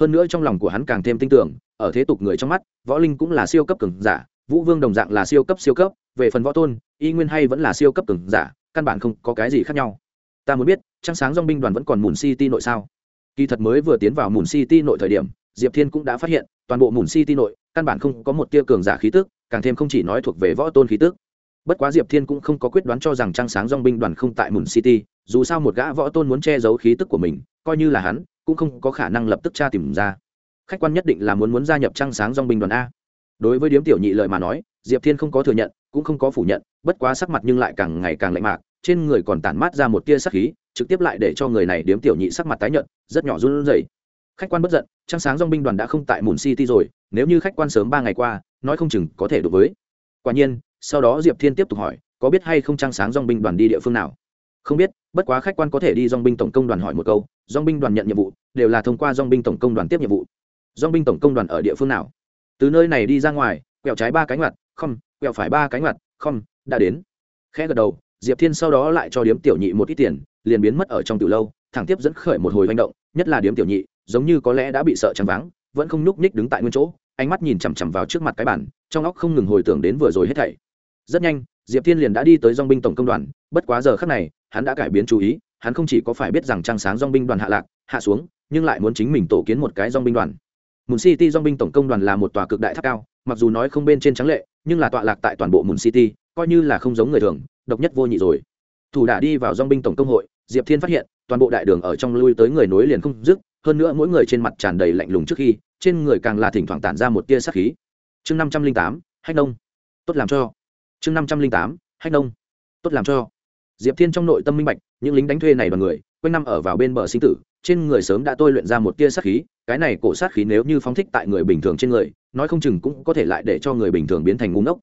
Hơn nữa trong lòng của hắn càng thêm tin tưởng, ở thế tục người trong mắt, võ linh cũng là siêu cấp cường giả, vũ vương đồng dạng là siêu cấp siêu cấp, về phần võ tôn, y nguyên hay vẫn là siêu cấp cường giả, căn bản không có cái gì khác nhau. Ta muốn biết trang sáng dong binh đoàn vẫn còn mùn city nội sao? Kỳ thật mới vừa tiến vào mùn city nội thời điểm, diệp thiên cũng đã phát hiện, toàn bộ mùn city nội căn bản không có một tia cường giả khí tức, càng thêm không chỉ nói thuộc về võ tôn khí tức. Bất quá diệp thiên cũng không có quyết đoán cho rằng trăng sáng dong binh đoàn không tại mùn city, dù sao một gã võ tôn muốn che giấu khí tức của mình, coi như là hắn, cũng không có khả năng lập tức tra tìm ra. Khách quan nhất định là muốn muốn gia nhập trăng sáng dong binh đoàn a. Đối với điếm tiểu nhị lợi mà nói, diệp thiên không có thừa nhận, cũng không có phủ nhận, bất quá sắc mặt nhưng lại càng ngày càng lạnh mạc, trên người còn tản mát ra một tia sắc khí, trực tiếp lại để cho người này điếm tiểu nhị sắc mặt tái nhợt, rất nhỏ run rẩy khách quan bất giận trăng sáng dong binh đoàn đã không tại mùn city rồi nếu như khách quan sớm ba ngày qua nói không chừng có thể đối với. Quả nhiên sau đó diệp thiên tiếp tục hỏi có biết hay không trăng sáng dong binh đoàn đi địa phương nào? Không biết bất quá khách quan có thể đi dong binh tổng công đoàn hỏi một câu dong binh đoàn nhận nhiệm vụ đều là thông qua dong binh tổng công đoàn tiếp nhiệm vụ. Dong binh tổng công đoàn ở địa phương nào? Từ nơi này đi ra ngoài quẹo trái ba cánh ngoặt, không quẹo phải ba cánh ngoặt, không đã đến. Khẽ gật đầu diệp thiên sau đó lại cho điếm tiểu nhị một ít tiền liền biến mất ở trong từ lâu thẳng tiếp dẫn khởi một hồi manh động nhất là điếm tiểu nhị giống như có lẽ đã bị sợ chằm váng, vẫn không nhúc nhích đứng tại nguyên chỗ, ánh mắt nhìn chằm chằm vào trước mặt cái bản trong óc không ngừng hồi tưởng đến vừa rồi hết thảy. Rất nhanh, diệp thiên liền đã đi tới dong binh tổng công đoàn, bất quá giờ khắc này, hắn đã cải biến chú ý, hắn không chỉ có phải biết rằng trăng sáng dong binh đoàn hạ lạc, hạ xuống, nhưng lại muốn chính mình tổ kiến một cái dong binh đoàn. Mùn city dong binh tổng công đoàn là một tòa cực đại tháp cao, mặc dù nói không bên trên trắng lệ, nhưng là tọa lạc tại toàn bộ mùn city, coi như là không giống người thường, độc nhất vô nhị rồi. Thủ đả đi vào dong binh tổng công hội, diệp thiên phát hiện, toàn bộ đại đường ở trong lui tới người nối liền không dứt hơn nữa mỗi người trên mặt tràn đầy lạnh lùng trước khi, trên người càng là thỉnh thoảng tản ra một tia sắc khí. Chương năm trăm linh tám, hách nông. Tốt làm cho. Chương năm trăm linh tám, hách nông. Tốt làm cho. Diệp thiên trong nội tâm minh bạch, những lính đánh thuê này đoàn người, quanh năm ở vào bên bờ sinh tử, trên người sớm đã tôi luyện ra một tia sát khí, cái này cổ sát khí nếu như phóng thích tại người bình thường trên người, nói không chừng cũng có thể lại để cho người bình thường biến thành ngu ngốc.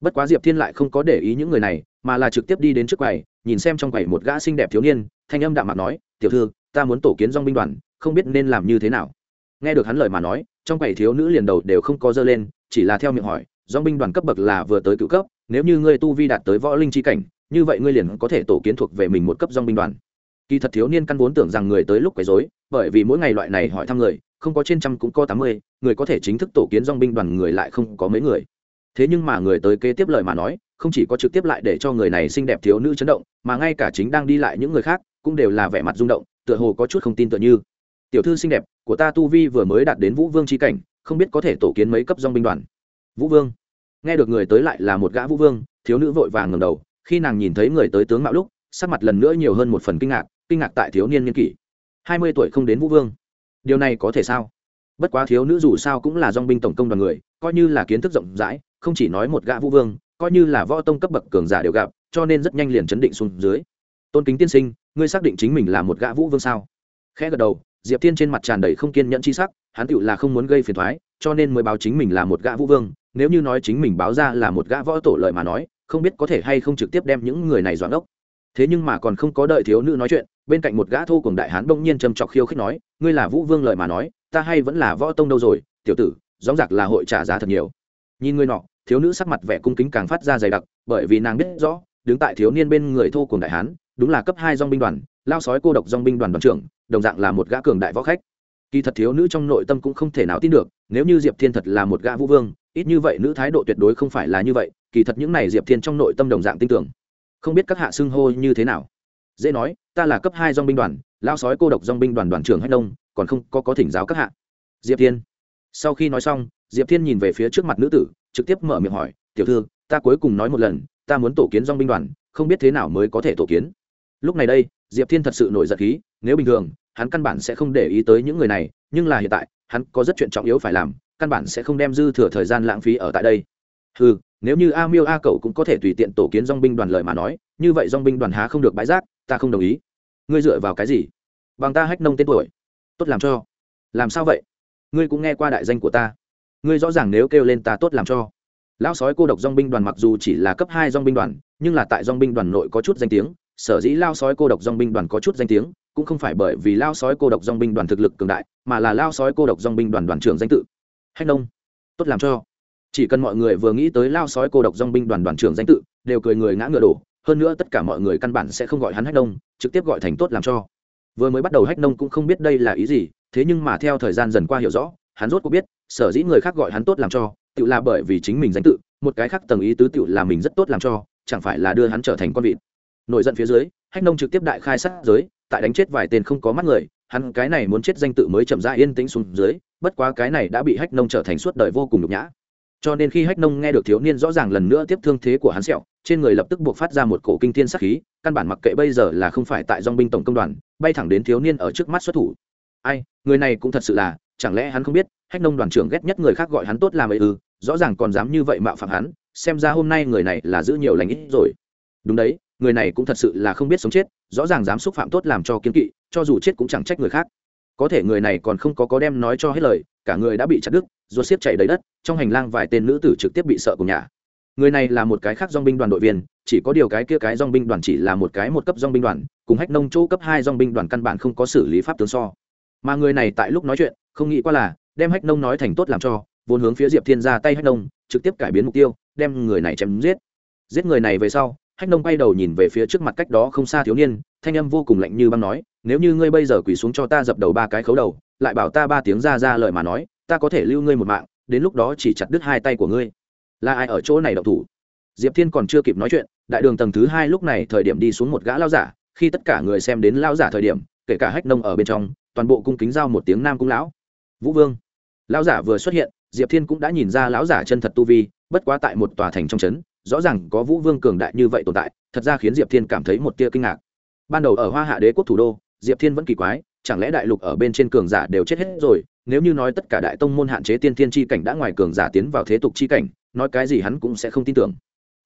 Bất quá diệp thiên lại không có để ý những người này, mà là trực tiếp đi đến trước quầy, nhìn xem trong quầy một gã xinh đẹp thiếu niên, thanh âm đạm mạc nói, tiểu thư, ta muốn tổ kiến dong binh đoàn không biết nên làm như thế nào. Nghe được hắn lời mà nói, trong quầy thiếu nữ liền đầu đều không có dơ lên, chỉ là theo miệng hỏi dong binh đoàn cấp bậc là vừa tới cựu cấp, nếu như ngươi tu vi đạt tới võ linh chi cảnh, như vậy ngươi liền có thể tổ kiến thuộc về mình một cấp dong binh đoàn. Kỳ thật thiếu niên căn vốn tưởng rằng người tới lúc quấy rối, bởi vì mỗi ngày loại này hỏi thăm người, không có trên trăm cũng có tám mươi, người có thể chính thức tổ kiến dong binh đoàn người lại không có mấy người. Thế nhưng mà người tới kế tiếp lời mà nói, không chỉ có trực tiếp lại để cho người này xinh đẹp thiếu nữ chấn động, mà ngay cả chính đang đi lại những người khác, cũng đều là vẻ mặt rung động, tựa hồ có chút không tin tựa như tiểu thư xinh đẹp, của ta tu vi vừa mới đạt đến vũ vương c cảnh, không biết có thể tổ kiến mấy cấp dong binh đoàn. Vũ vương. Nghe được người tới lại là một gã vũ vương, thiếu nữ vội vàng ngầm đầu, khi nàng nhìn thấy người tới tướng mạo lúc, sắc mặt lần nữa nhiều hơn một phần kinh ngạc kinh ngạc tại thiếu niên niên kỷ. Hai mươi tuổi không đến vũ vương. Điều này có thể sao? Bất quá thiếu nữ dù sao cũng là dong binh tổng công đoàn người, coi như là kiến thức rộng rãi, không chỉ nói một gã vũ vương, coi như là võ tông cấp bậc cường giả đều gặp, cho nên rất nhanh liền chấn định xuống dưới. Tôn kính tiên sinh, ngươi xác định chính mình là một gã vũ vương sao? Khẽ gật đầu diệp thiên trên mặt tràn đầy không kiên nhẫn c h i sắc, hắn tựu là không muốn gây phiền thoái cho nên mới báo chính mình là một gã vũ vương, nếu như nói chính mình báo ra là một gã võ tổ lợi mà nói, không biết có thể hay không trực tiếp đem những người này doãn ốc thế nhưng mà còn không có đợi thiếu nữ nói chuyện, bên cạnh một gã thô cùng đại hán bỗng nhiên trầm trọc khiêu khích nói, ngươi là vũ vương lợi mà nói, ta hay vẫn là võ tông đâu rồi, tiểu tử, rõ rạc là hội trả giá thật nhiều. Nhìn ngươi nọ, thiếu nữ sắc mặt vẻ cung kính càng phát ra dày đặc, bởi vì nàng biết rõ, đứng tại thiếu niên bên người thô cùng đại hán, đúng là cấp hai dong binh đoàn, lao sói cô độc dong binh đoàn đoàn trưởng đồng dạng là một gã cường đại võ khách. Kỳ thật thiếu nữ trong nội tâm cũng không thể nào tin được, nếu như diệp thiên thật là một gã vũ vương, ít như vậy nữ thái độ tuyệt đối không phải là như vậy, kỳ thật những này diệp thiên trong nội tâm đồng dạng tin tưởng. Không biết các hạ xưng hô như thế nào. Dễ nói, ta là cấp hai dong binh đoàn lao sói cô độc dong binh đoàn đoàn trưởng hách đông, còn không có có thỉnh giáo các hạ. Diệp thiên. Sau khi nói xong, diệp thiên nhìn về phía trước mặt nữ tử, trực tiếp mở miệng hỏi, tiểu thư, ta cuối cùng nói một lần, ta muốn tổ kiến dong binh đoàn, không biết thế nào mới có thể tổ kiến? Lúc này đây diệp thiên thật sự nổi giận khí, nếu bình thường, hắn căn bản sẽ không để ý tới những người này, nhưng là hiện tại, hắn có rất chuyện trọng yếu phải làm, căn bản sẽ không đem dư thừa thời gian lãng phí ở tại đây. Ừ nếu như a miêu a cậu cũng có thể tùy tiện tổ kiến dong binh đoàn lời mà nói, như vậy dong binh đoàn há không được bãi rác, ta không đồng ý. Ngươi dựa vào cái gì? Bằng ta hách nông tên tuổi. Tốt làm cho. Làm sao vậy? Ngươi cũng nghe qua đại danh của ta. Ngươi rõ ràng nếu kêu lên ta tốt làm cho. Lão sói cô độc dong binh đoàn mặc dù chỉ là cấp hai dong binh đoàn, nhưng là tại dong binh đoàn nội có chút danh tiếng sở dĩ lao sói cô độc dong binh đoàn có chút danh tiếng, cũng không phải bởi vì lao sói cô độc dong binh đoàn thực lực cường đại, mà là lao sói cô độc dong binh đoàn đoàn trưởng danh tự. Hách nông. Tốt làm cho. Chỉ cần mọi người vừa nghĩ tới lao sói cô độc dong binh đoàn đoàn trưởng danh tự, đều cười người ngã ngựa đổ. Hơn nữa tất cả mọi người căn bản sẽ không gọi hắn hách nông, trực tiếp gọi thành tốt làm cho. Vừa mới bắt đầu hách nông cũng không biết đây là ý gì, thế nhưng mà theo thời gian dần qua hiểu rõ, hắn rốt cũng biết, sở dĩ người khác gọi hắn tốt làm cho, tự là bởi vì chính mình danh tự, một cái khác tầng ý tứ tự là mình rất tốt làm cho, chẳng phải là đưa hắn trở thành con vịt nổi giận phía dưới, hách nông trực tiếp đại khai sát giới, tại đánh chết vài tên không có mắt người, hắn cái này muốn chết danh tự mới chậm rãi yên tĩnh xuống dưới, bất quá cái này đã bị hách nông trở thành suốt đời vô cùng nhục nhã. Cho nên khi hách nông nghe được thiếu niên rõ ràng lần nữa tiếp thương thế của hắn sẹo, trên người lập tức buộc phát ra một cổ kinh thiên sắc khí, căn bản mặc kệ bây giờ là không phải tại dong binh tổng công đoàn, bay thẳng đến thiếu niên ở trước mắt xuất thủ. Ai, người này cũng thật sự là, chẳng lẽ hắn không biết, hách nông đoàn trưởng ghét nhất người khác gọi hắn tốt làm ấy ư, rõ ràng còn dám như vậy mạo phạm hắn, xem ra hôm nay người này là giữ nhiều lành ít rồi. Đúng đấy người này cũng thật sự là không biết sống chết, rõ ràng dám xúc phạm tốt làm cho kiến kỵ, cho dù chết cũng chẳng trách người khác. Có thể người này còn không có có đem nói cho hết lời, cả người đã bị chặt đứt, ruột xiếp chảy đầy đất, trong hành lang vài tên nữ tử trực tiếp bị sợ cùng nhà người này là một cái khác dong binh đoàn đội viên, chỉ có điều cái kia cái dong binh đoàn chỉ là một cái một cấp dong binh đoàn, cùng hách nông chỗ cấp hai dong binh đoàn căn bản không có xử lý pháp tướng so. Mà người này tại lúc nói chuyện, không nghĩ qua là, đem hách nông nói thành tốt làm cho, vốn hướng phía diệp thiên ra tay hách nông, trực tiếp cải biến mục tiêu, đem người này chém giết. Giết người này về sau hách nông quay đầu nhìn về phía trước mặt cách đó không xa thiếu niên, thanh âm vô cùng lạnh như băng nói, nếu như ngươi bây giờ quỳ xuống cho ta dập đầu ba cái khấu đầu, lại bảo ta ba tiếng ra ra lời mà nói, ta có thể lưu ngươi một mạng, đến lúc đó chỉ chặt đứt hai tay của ngươi. Là ai ở chỗ này động thủ? Diệp thiên còn chưa kịp nói chuyện, đại đường tầng thứ hai lúc này thời điểm đi xuống một gã lao giả, khi tất cả người xem đến lao giả thời điểm, kể cả hách nông ở bên trong, toàn bộ cung kính giao một tiếng nam cung lão. Vũ vương. Lao giả vừa xuất hiện, diệp thiên cũng đã nhìn ra lão giả chân thật tu vi, bất quá tại một tòa thành trong trấn rõ ràng có vũ vương cường đại như vậy tồn tại, thật ra khiến diệp thiên cảm thấy một tia kinh ngạc. Ban đầu ở hoa hạ đế quốc thủ đô, diệp thiên vẫn kỳ quái, chẳng lẽ đại lục ở bên trên cường giả đều chết hết rồi? Nếu như nói tất cả đại tông môn hạn chế tiên thiên chi cảnh đã ngoài cường giả tiến vào thế tục chi cảnh, nói cái gì hắn cũng sẽ không tin tưởng.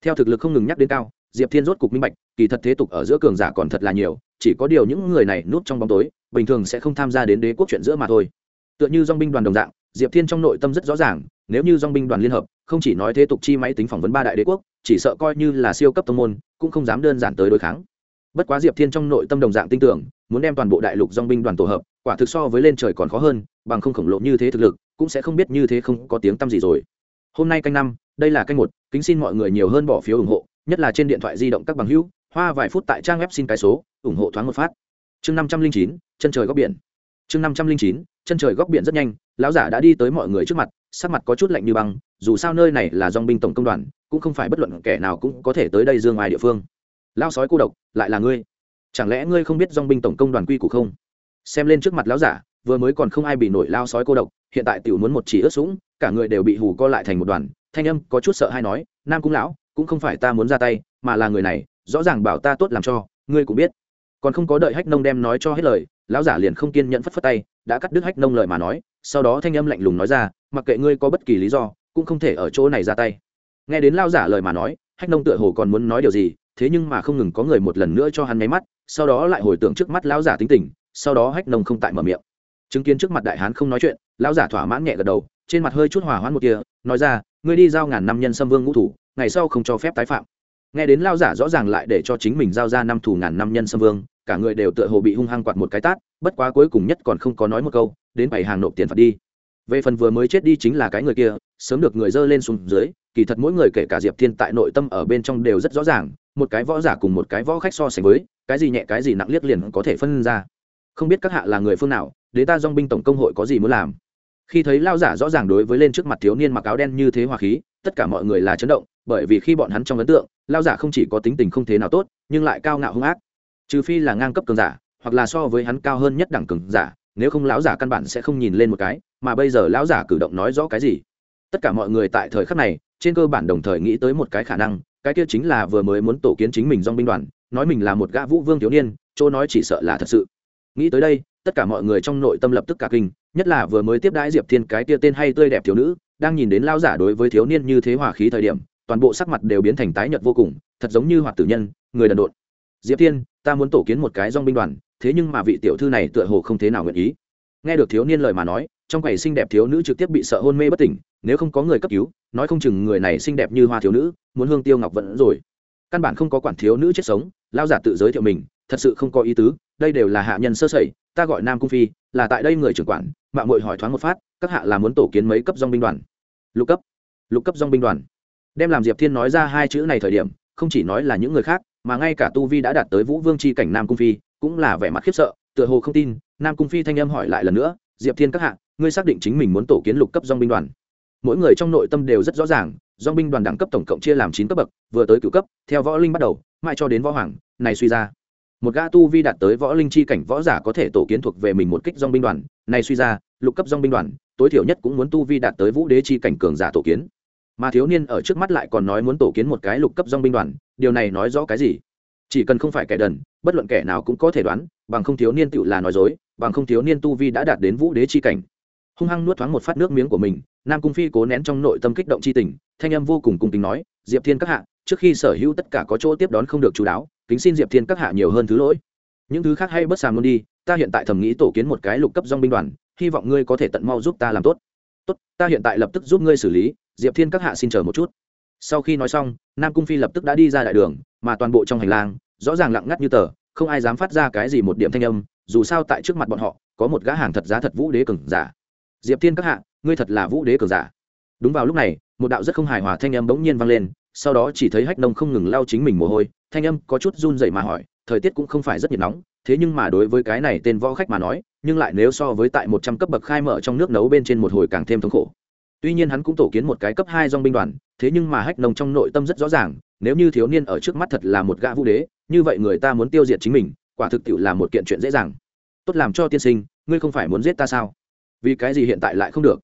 Theo thực lực không ngừng nhắc đến cao, diệp thiên rốt cục minh bạch, kỳ thật thế tục ở giữa cường giả còn thật là nhiều, chỉ có điều những người này núp trong bóng tối, bình thường sẽ không tham gia đến đế quốc chuyện giữa mà thôi. Tựa như dong binh đoàn đồng dạng diệp thiên trong nội tâm rất rõ ràng, nếu như dong binh đoàn liên hợp, không chỉ nói thế tục chi máy tính phỏng vấn ba đại đế quốc, chỉ sợ coi như là siêu cấp tông môn, cũng không dám đơn giản tới đối kháng. Bất quá diệp thiên trong nội tâm đồng dạng tin tưởng, muốn đem toàn bộ đại lục dong binh đoàn tổ hợp, quả thực so với lên trời còn khó hơn, bằng không khổng lồ như thế thực lực, cũng sẽ không biết như thế không có tiếng tăm gì rồi. Hôm nay canh năm, đây là canh một, kính xin mọi người nhiều hơn bỏ phiếu ủng hộ, nhất là trên điện thoại di động các bằng hữu, hoa vài phút tại trang web xin cái số, ủng hộ thoáng một phát. Chương năm trăm linh chín, chân trời góc biển. Chương năm trăm linh chín, chân trời góc biển rất nhanh lão giả đã đi tới mọi người trước mặt, sắc mặt có chút lạnh như băng, dù sao nơi này là dong binh tổng công đoàn, cũng không phải bất luận kẻ nào cũng có thể tới đây dương ai địa phương. Lao sói cô độc, lại là ngươi. Chẳng lẽ ngươi không biết dong binh tổng công đoàn quy củ không? Xem lên trước mặt lão giả, vừa mới còn không ai bị nổi lao sói cô độc, hiện tại tiểu muốn một chỉ ướt sũng, cả người đều bị hù co lại thành một đoàn, thanh âm có chút sợ hay nói, nam cung lão, cũng không phải ta muốn ra tay, mà là người này, rõ ràng bảo ta tốt làm cho, ngươi cũng biết. Còn không có đợi hách nông đem nói cho hết lời, lão giả liền không kiên nhẫn phất phất tay, đã cắt đứt hách nông lời mà nói sau đó thanh âm lạnh lùng nói ra, mặc kệ ngươi có bất kỳ lý do, cũng không thể ở chỗ này ra tay. Nghe đến lao giả lời mà nói, hách nông tựa hồ còn muốn nói điều gì, thế nhưng mà không ngừng có người một lần nữa cho hắn máy mắt, sau đó lại hồi tưởng trước mắt lão giả tính tình, sau đó hách nông không tại mở miệng. Chứng kiến trước mặt đại hán không nói chuyện, lão giả thỏa mãn nhẹ gật đầu, trên mặt hơi chút hòa hoãn một kia nói ra, ngươi đi giao ngàn năm nhân xâm vương ngũ thủ, ngày sau không cho phép tái phạm nghe đến lao giả rõ ràng lại để cho chính mình giao ra năm thủ ngàn năm nhân xâm vương, cả người đều tựa hồ bị hung hăng quạt một cái tát, bất quá cuối cùng nhất còn không có nói một câu, đến bảy hàng nộp tiền phạt đi. Về phần vừa mới chết đi chính là cái người kia, sớm được người dơ lên xuống dưới, kỳ thật mỗi người kể cả diệp thiên tại nội tâm ở bên trong đều rất rõ ràng, một cái võ giả cùng một cái võ khách so sánh với, cái gì nhẹ cái gì nặng liếc liền có thể phân ra. Không biết các hạ là người phương nào để ta dong binh tổng công hội có gì muốn làm? Khi thấy lao giả rõ ràng đối với lên trước mặt thiếu niên mặc áo đen như thế hòa khí, tất cả mọi người là chấn động bởi vì khi bọn hắn trong ấn tượng, lao giả không chỉ có tính tình không thế nào tốt, nhưng lại cao ngạo hung ác. Trừ phi là ngang cấp cường giả, hoặc là so với hắn cao hơn nhất đẳng cường giả, nếu không lão giả căn bản sẽ không nhìn lên một cái, mà bây giờ lão giả cử động nói rõ cái gì? Tất cả mọi người tại thời khắc này, trên cơ bản đồng thời nghĩ tới một cái khả năng, cái kia chính là vừa mới muốn tổ kiến chính mình dong binh đoàn, nói mình là một gã vũ vương thiếu niên, chỗ nói chỉ sợ là thật sự. Nghĩ tới đây, tất cả mọi người trong nội tâm lập tức cả kinh, nhất là vừa mới tiếp đãi diệp thiên cái kia tên hay tươi đẹp thiếu nữ, đang nhìn đến lao giả đối với thiếu niên như thế hòa khí thời điểm toàn bộ sắc mặt đều biến thành tái nhợt vô cùng, thật giống như hoạt tử nhân, người đần độn. Diệp thiên, ta muốn tổ kiến một cái dong binh đoàn, thế nhưng mà vị tiểu thư này tựa hồ không thế nào nguyện ý. Nghe được thiếu niên lời mà nói, trong quầy xinh đẹp thiếu nữ trực tiếp bị sợ hôn mê bất tỉnh, nếu không có người cấp cứu, nói không chừng người này xinh đẹp như hoa thiếu nữ, muốn hương tiêu ngọc vẫn rồi. Căn bản không có quản thiếu nữ chết sống, lao giả tự giới thiệu mình, thật sự không có ý tứ, đây đều là hạ nhân sơ sẩy, ta gọi nam cung phi, là tại đây người trưởng quản mạng mội hỏi thoáng một phát, các hạ là muốn tổ kiến mấy cấp dong binh đoàn? Lục cấp. Lục cấp dong binh đoàn đem làm diệp thiên nói ra hai chữ này thời điểm, không chỉ nói là những người khác, mà ngay cả tu vi đã đạt tới vũ vương c h i cảnh nam cung phi, cũng là vẻ mặt khiếp sợ, tựa hồ không tin, nam cung phi thanh âm hỏi lại lần nữa, diệp thiên các hạ, ngươi xác định chính mình muốn tổ kiến lục cấp dong binh đoàn? Mỗi người trong nội tâm đều rất rõ ràng dong binh đoàn đẳng cấp tổng cộng chia làm chín cấp bậc, vừa tới cựu cấp, theo võ linh bắt đầu, mãi cho đến võ hoàng, này suy ra. Một gã tu vi đạt tới võ linh chi cảnh võ giả có thể tổ kiến thuộc về mình một kích dong binh đoàn, này suy ra, lục cấp dong binh đoàn, tối thiểu nhất cũng muốn tu vi đạt tới vũ đế chi cảnh cường giả tổ kiến mà thiếu niên ở trước mắt lại còn nói muốn tổ kiến một cái lục cấp dong binh đoàn, điều này nói rõ cái gì? Chỉ cần không phải kẻ đần, bất luận kẻ nào cũng có thể đoán, bằng không thiếu niên tự là nói dối, bằng không thiếu niên tu vi đã đạt đến vũ đế chi cảnh. Hung hăng nuốt thoáng một phát nước miếng của mình, nam cung phi cố nén trong nội tâm kích động chi tình, thanh âm vô cùng cung kính nói, diệp thiên các hạ, trước khi sở hữu tất cả có chỗ tiếp đón không được chú đáo, kính xin diệp thiên các hạ nhiều hơn thứ lỗi. Những thứ khác hay bất sàm luôn đi, ta hiện tại thầm nghĩ tổ kiến một cái lục cấp dong binh đoàn, hy vọng ngươi có thể tận mau giúp ta làm tốt. Tốt, ta hiện tại lập tức giúp ngươi xử lý diệp thiên các hạ xin chờ một chút. Sau khi nói xong, nam cung phi lập tức đã đi ra đại đường, mà toàn bộ trong hành lang, rõ ràng lặng ngắt như tờ, không ai dám phát ra cái gì một điểm thanh âm, dù sao tại trước mặt bọn họ, có một gã hàng thật giá thật vũ đế cường giả. Diệp thiên các hạ, ngươi thật là vũ đế cường giả. Đúng vào lúc này, một đạo rất không hài hòa thanh âm bỗng nhiên vang lên, sau đó chỉ thấy hách nông không ngừng lao chính mình mồ hôi, thanh âm có chút run dậy mà hỏi, thời tiết cũng không phải rất nhiệt nóng, thế nhưng mà đối với cái này tên võ khách mà nói, nhưng lại nếu so với tại một trăm cấp bậc khai mở trong nước nấu bên trên một hồi càng thêm thống khổ tuy nhiên hắn cũng tổ kiến một cái cấp hai dong binh đoàn, thế nhưng mà hách nông trong nội tâm rất rõ ràng, nếu như thiếu niên ở trước mắt thật là một gã vũ đế, như vậy người ta muốn tiêu diệt chính mình, quả thực tiệu là một kiện chuyện dễ dàng. Tốt làm cho tiên sinh, ngươi không phải muốn giết ta sao? Vì cái gì hiện tại lại không được?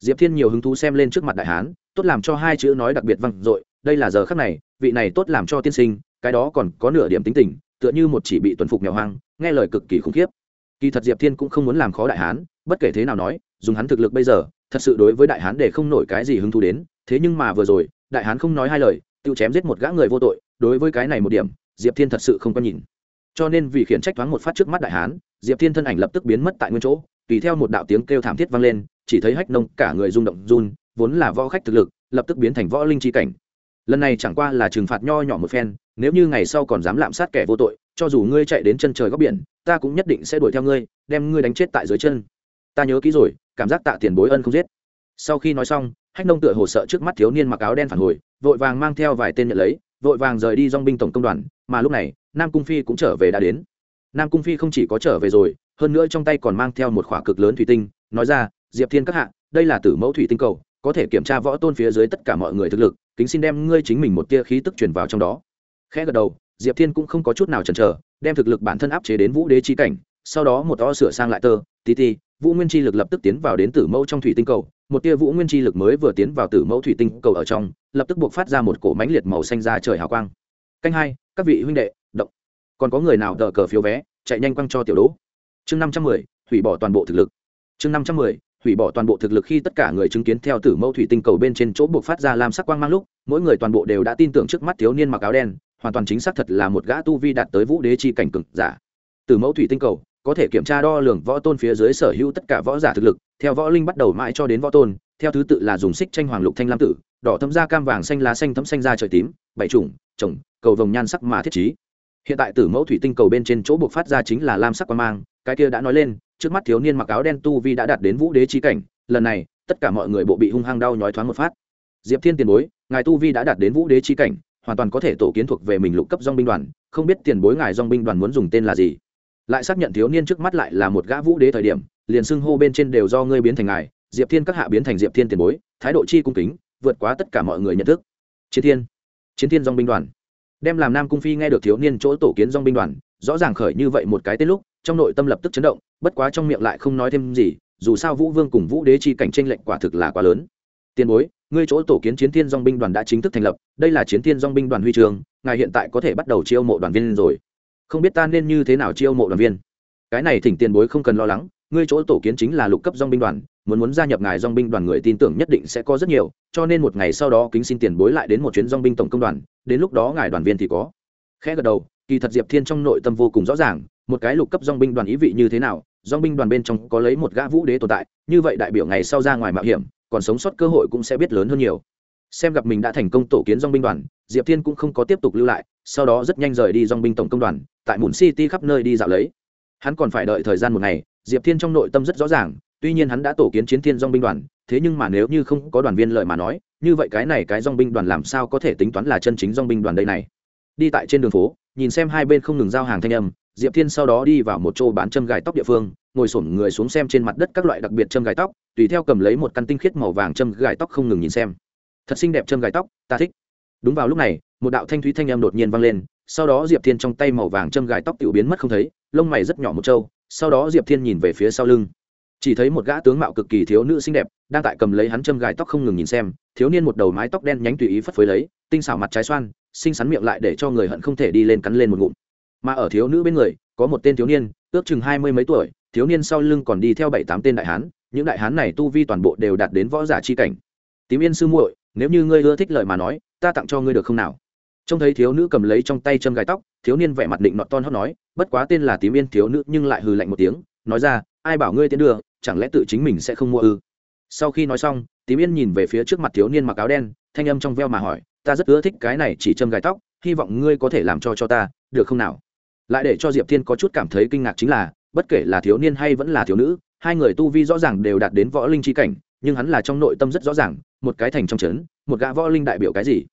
Diệp thiên nhiều hứng thú xem lên trước mặt đại hán, tốt làm cho hai chữ nói đặc biệt vang dội, đây là giờ khắc này, vị này tốt làm cho tiên sinh, cái đó còn có nửa điểm tính tình, tựa như một chỉ bị tuần phục nghèo hoang, nghe lời cực kỳ khủng khiếp. Kỳ thật diệp thiên cũng không muốn làm khó đại hán, bất kể thế nào nói, dùng hắn thực lực bây giờ thật sự đối với đại hán để không nổi cái gì hứng thú đến, thế nhưng mà vừa rồi, đại hán không nói hai lời tự chém giết một gã người vô tội, đối với cái này một điểm, diệp thiên thật sự không có nhìn. Cho nên vì khiển trách thoáng một phát trước mắt đại hán, diệp thiên thân ảnh lập tức biến mất tại nguyên chỗ, tùy theo một đạo tiếng kêu thảm thiết vang lên, chỉ thấy hách nông cả người rung động run, vốn là võ khách thực lực, lập tức biến thành võ linh chi cảnh. Lần này chẳng qua là trừng phạt nho nhỏ một phen, nếu như ngày sau còn dám lạm sát kẻ vô tội, cho dù ngươi chạy đến chân trời góc biển, ta cũng nhất định sẽ đuổi theo ngươi, đem ngươi đánh chết tại dưới chân. Ta nhớ kỹ rồi cảm giác tạ tiền bối ân không giết. Sau khi nói xong, hách nông tựa hồ sợ trước mắt thiếu niên mặc áo đen phản hồi, vội vàng mang theo vài tên nhận lấy, vội vàng rời đi dong binh tổng công đoàn, mà lúc này, nam cung phi cũng trở về đã đến. Nam cung phi không chỉ có trở về rồi, hơn nữa trong tay còn mang theo một khỏa cực lớn thủy tinh, nói ra, diệp thiên các hạ, đây là tử mẫu thủy tinh cầu, có thể kiểm tra võ tôn phía dưới tất cả mọi người thực lực, kính xin đem ngươi chính mình một tia khí tức truyền vào trong đó. Khẽ gật đầu, diệp thiên cũng không có chút nào chần chờ, đem thực lực bản thân áp chế đến vũ đế chi cảnh, sau đó một o sửa sang lại tơ tí ti vũ nguyên chi lực lập tức tiến vào đến tử mẫu trong thủy tinh cầu. Một tia vũ nguyên chi lực mới vừa tiến vào tử mẫu thủy tinh cầu ở trong, lập tức buộc phát ra một cổ mánh liệt màu xanh ra trời hào quang. Canh hai, các vị huynh đệ, động. Còn có người nào đỡ cờ phiếu vé, chạy nhanh quăng cho tiểu đỗ. Chương năm trăm mười, hủy bỏ toàn bộ thực lực. Chương năm trăm mười, hủy bỏ toàn bộ thực lực khi tất cả người chứng kiến theo tử mẫu thủy tinh cầu bên trên chỗ buộc phát ra làm sắc quang mang lúc, mỗi người toàn bộ đều đã tin tưởng trước mắt thiếu niên mặc áo đen, hoàn toàn chính xác thật là một gã tu vi đạt tới vũ đế chi cảnh cực giả. Tử mẫu thủy tinh cầu có thể kiểm tra đo lường võ tôn phía dưới sở hữu tất cả võ giả thực lực, theo võ linh bắt đầu mãi cho đến võ tôn, theo thứ tự là dùng xích tranh hoàng lục thanh lam tử, đỏ thấm da cam vàng xanh lá xanh thấm xanh da trời tím, bảy trùng, trồng, cầu vồng nhan sắc mà thiết trí. Hiện tại tử mẫu thủy tinh cầu bên trên chỗ buộc phát ra chính là lam sắc quan mang, cái kia đã nói lên, trước mắt thiếu niên mặc áo đen tu vi đã đạt đến vũ đế chi cảnh, lần này, tất cả mọi người bộ bị hung hăng đau nhói thoáng một phát. Diệp thiên tiền bối, ngài tu vi đã đạt đến vũ đế chi cảnh, hoàn toàn có thể tổ kiến thuộc về mình lục cấp dong binh đoàn, không biết tiền bối ngài dong binh đoàn muốn dùng tên là gì? Lại xác nhận thiếu niên trước mắt lại là một gã vũ đế thời điểm, liền xưng hô bên trên đều do ngươi biến thành ngài, diệp thiên các hạ biến thành diệp thiên tiền bối, thái độ chi cung kính, vượt quá tất cả mọi người nhận thức. Chiến thiên chiến thiên dong binh đoàn. Đem làm nam cung phi nghe được thiếu niên chỗ tổ kiến dong binh đoàn, rõ ràng khởi như vậy một cái tên lúc, trong nội tâm lập tức chấn động, bất quá trong miệng lại không nói thêm gì, dù sao vũ vương cùng vũ đế chi cảnh tranh lệnh quả thực là quá lớn. Tiền bối, ngươi chỗ tổ kiến chiến thiên dong binh đoàn đã chính thức thành lập, đây là chiến thiên dong binh đoàn huy trường ngài hiện tại có thể bắt đầu chiêu mộ đoàn viên rồi không biết ta nên như thế nào chiêu mộ đoàn viên. Cái này thỉnh tiền bối không cần lo lắng, ngươi chỗ tổ kiến chính là lục cấp dong binh đoàn, muốn muốn gia nhập ngài dong binh đoàn người tin tưởng nhất định sẽ có rất nhiều, cho nên một ngày sau đó kính xin tiền bối lại đến một chuyến dong binh tổng công đoàn, đến lúc đó ngài đoàn viên thì có. Khẽ gật đầu, kỳ thật diệp thiên trong nội tâm vô cùng rõ ràng, một cái lục cấp dong binh đoàn ý vị như thế nào dong binh đoàn bên trong có lấy một gã vũ đế tồn tại, như vậy đại biểu ngày sau ra ngoài mạo hiểm, còn sống sót cơ hội cũng sẽ biết lớn hơn nhiều. Xem gặp mình đã thành công tổ kiến dong binh đoàn, diệp thiên cũng không có tiếp tục lưu lại sau đó rất nhanh rời đi dong binh tổng công đoàn, tại mùn city khắp nơi đi dạo lấy. Hắn còn phải đợi thời gian một ngày, diệp thiên trong nội tâm rất rõ ràng, tuy nhiên hắn đã tổ kiến chiến thiên dong binh đoàn, thế nhưng mà nếu như không có đoàn viên lợi mà nói, như vậy cái này cái dong binh đoàn làm sao có thể tính toán là chân chính dong binh đoàn đây này? Đi tại trên đường phố, nhìn xem hai bên không ngừng giao hàng thanh âm, diệp thiên sau đó đi vào một chỗ bán châm gài tóc địa phương, ngồi xổm người xuống xem trên mặt đất các loại đặc biệt châm gài tóc, tùy theo cầm lấy một căn tinh khiết màu vàng châm gài tóc không ngừng nhìn xem. Thật xinh đẹp châm gài tóc, ta thích. Đúng vào lúc này một đạo thanh thúy thanh âm đột nhiên vang lên, sau đó diệp thiên trong tay màu vàng châm gài tóc tiểu biến mất không thấy, lông mày rất nhỏ một trâu, sau đó diệp thiên nhìn về phía sau lưng. Chỉ thấy một gã tướng mạo cực kỳ thiếu nữ xinh đẹp, đang tại cầm lấy hắn châm gài tóc không ngừng nhìn xem, thiếu niên một đầu mái tóc đen nhánh tùy ý phất phới lấy, tinh xảo mặt trái xoan, xinh xắn miệng lại để cho người hận không thể đi lên cắn lên một ngụm. Mà ở thiếu nữ bên người, có một tên thiếu niên, ước chừng hai mươi mấy tuổi, thiếu niên sau lưng còn đi theo bảy tám tên đại hán, những đại hán này tu vi toàn bộ đều đạt đến võ giả chi cảnh. Tím yên sư muội, nếu như ngươi ưa thích lời mà nói, ta tặng cho ngươi được không nào? Trông thấy thiếu nữ cầm lấy trong tay châm gài tóc, thiếu niên vẻ mặt định nọt ton hót nói, bất quá tên là tím yên thiếu nữ nhưng lại hừ lạnh một tiếng, nói ra, ai bảo ngươi tiến đưa, chẳng lẽ tự chính mình sẽ không mua ư? Sau khi nói xong, tím yên nhìn về phía trước mặt thiếu niên mặc áo đen, thanh âm trong veo mà hỏi, ta rất ưa thích cái này chỉ châm gài tóc, hy vọng ngươi có thể làm cho cho ta, được không nào? Lại để cho diệp thiên có chút cảm thấy kinh ngạc chính là, bất kể là thiếu niên hay vẫn là thiếu nữ, hai người tu vi rõ ràng đều đạt đến võ linh chi cảnh, nhưng hắn là trong nội tâm rất rõ ràng, một cái thành trong trấn, một gã võ linh đại biểu cái gì?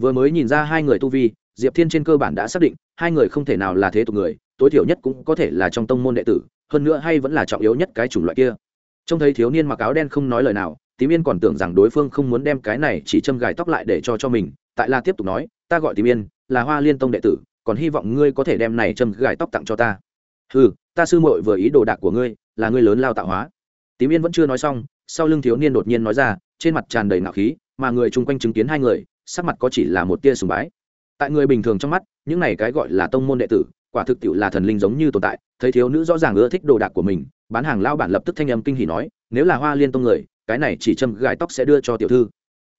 Vừa mới nhìn ra hai người tu vi, diệp thiên trên cơ bản đã xác định, hai người không thể nào là thế tục người, tối thiểu nhất cũng có thể là trong tông môn đệ tử, hơn nữa hay vẫn là trọng yếu nhất cái chủng loại kia. Trông thấy thiếu niên mặc áo đen không nói lời nào, tím yên còn tưởng rằng đối phương không muốn đem cái này chỉ châm gài tóc lại để cho cho mình, tại la tiếp tục nói, ta gọi tím yên, là hoa liên tông đệ tử, còn hy vọng ngươi có thể đem này châm gài tóc tặng cho ta. Ừ ta sư muội vừa ý đồ đạc của ngươi, là ngươi lớn lao tạo hóa. Tím yên vẫn chưa nói xong, sau lưng thiếu niên đột nhiên nói ra, trên mặt tràn đầy nạo khí, mà người chung quanh chứng kiến hai người sắc mặt có chỉ là một tia sùng bái. Tại người bình thường trong mắt, những này cái gọi là tông môn đệ tử, quả thực tiệu là thần linh giống như tồn tại, thấy thiếu nữ rõ ràng ưa thích đồ đạc của mình, bán hàng lao bản lập tức thanh âm kinh hỉ nói, nếu là hoa liên tông người, cái này chỉ châm gài tóc sẽ đưa cho tiểu thư.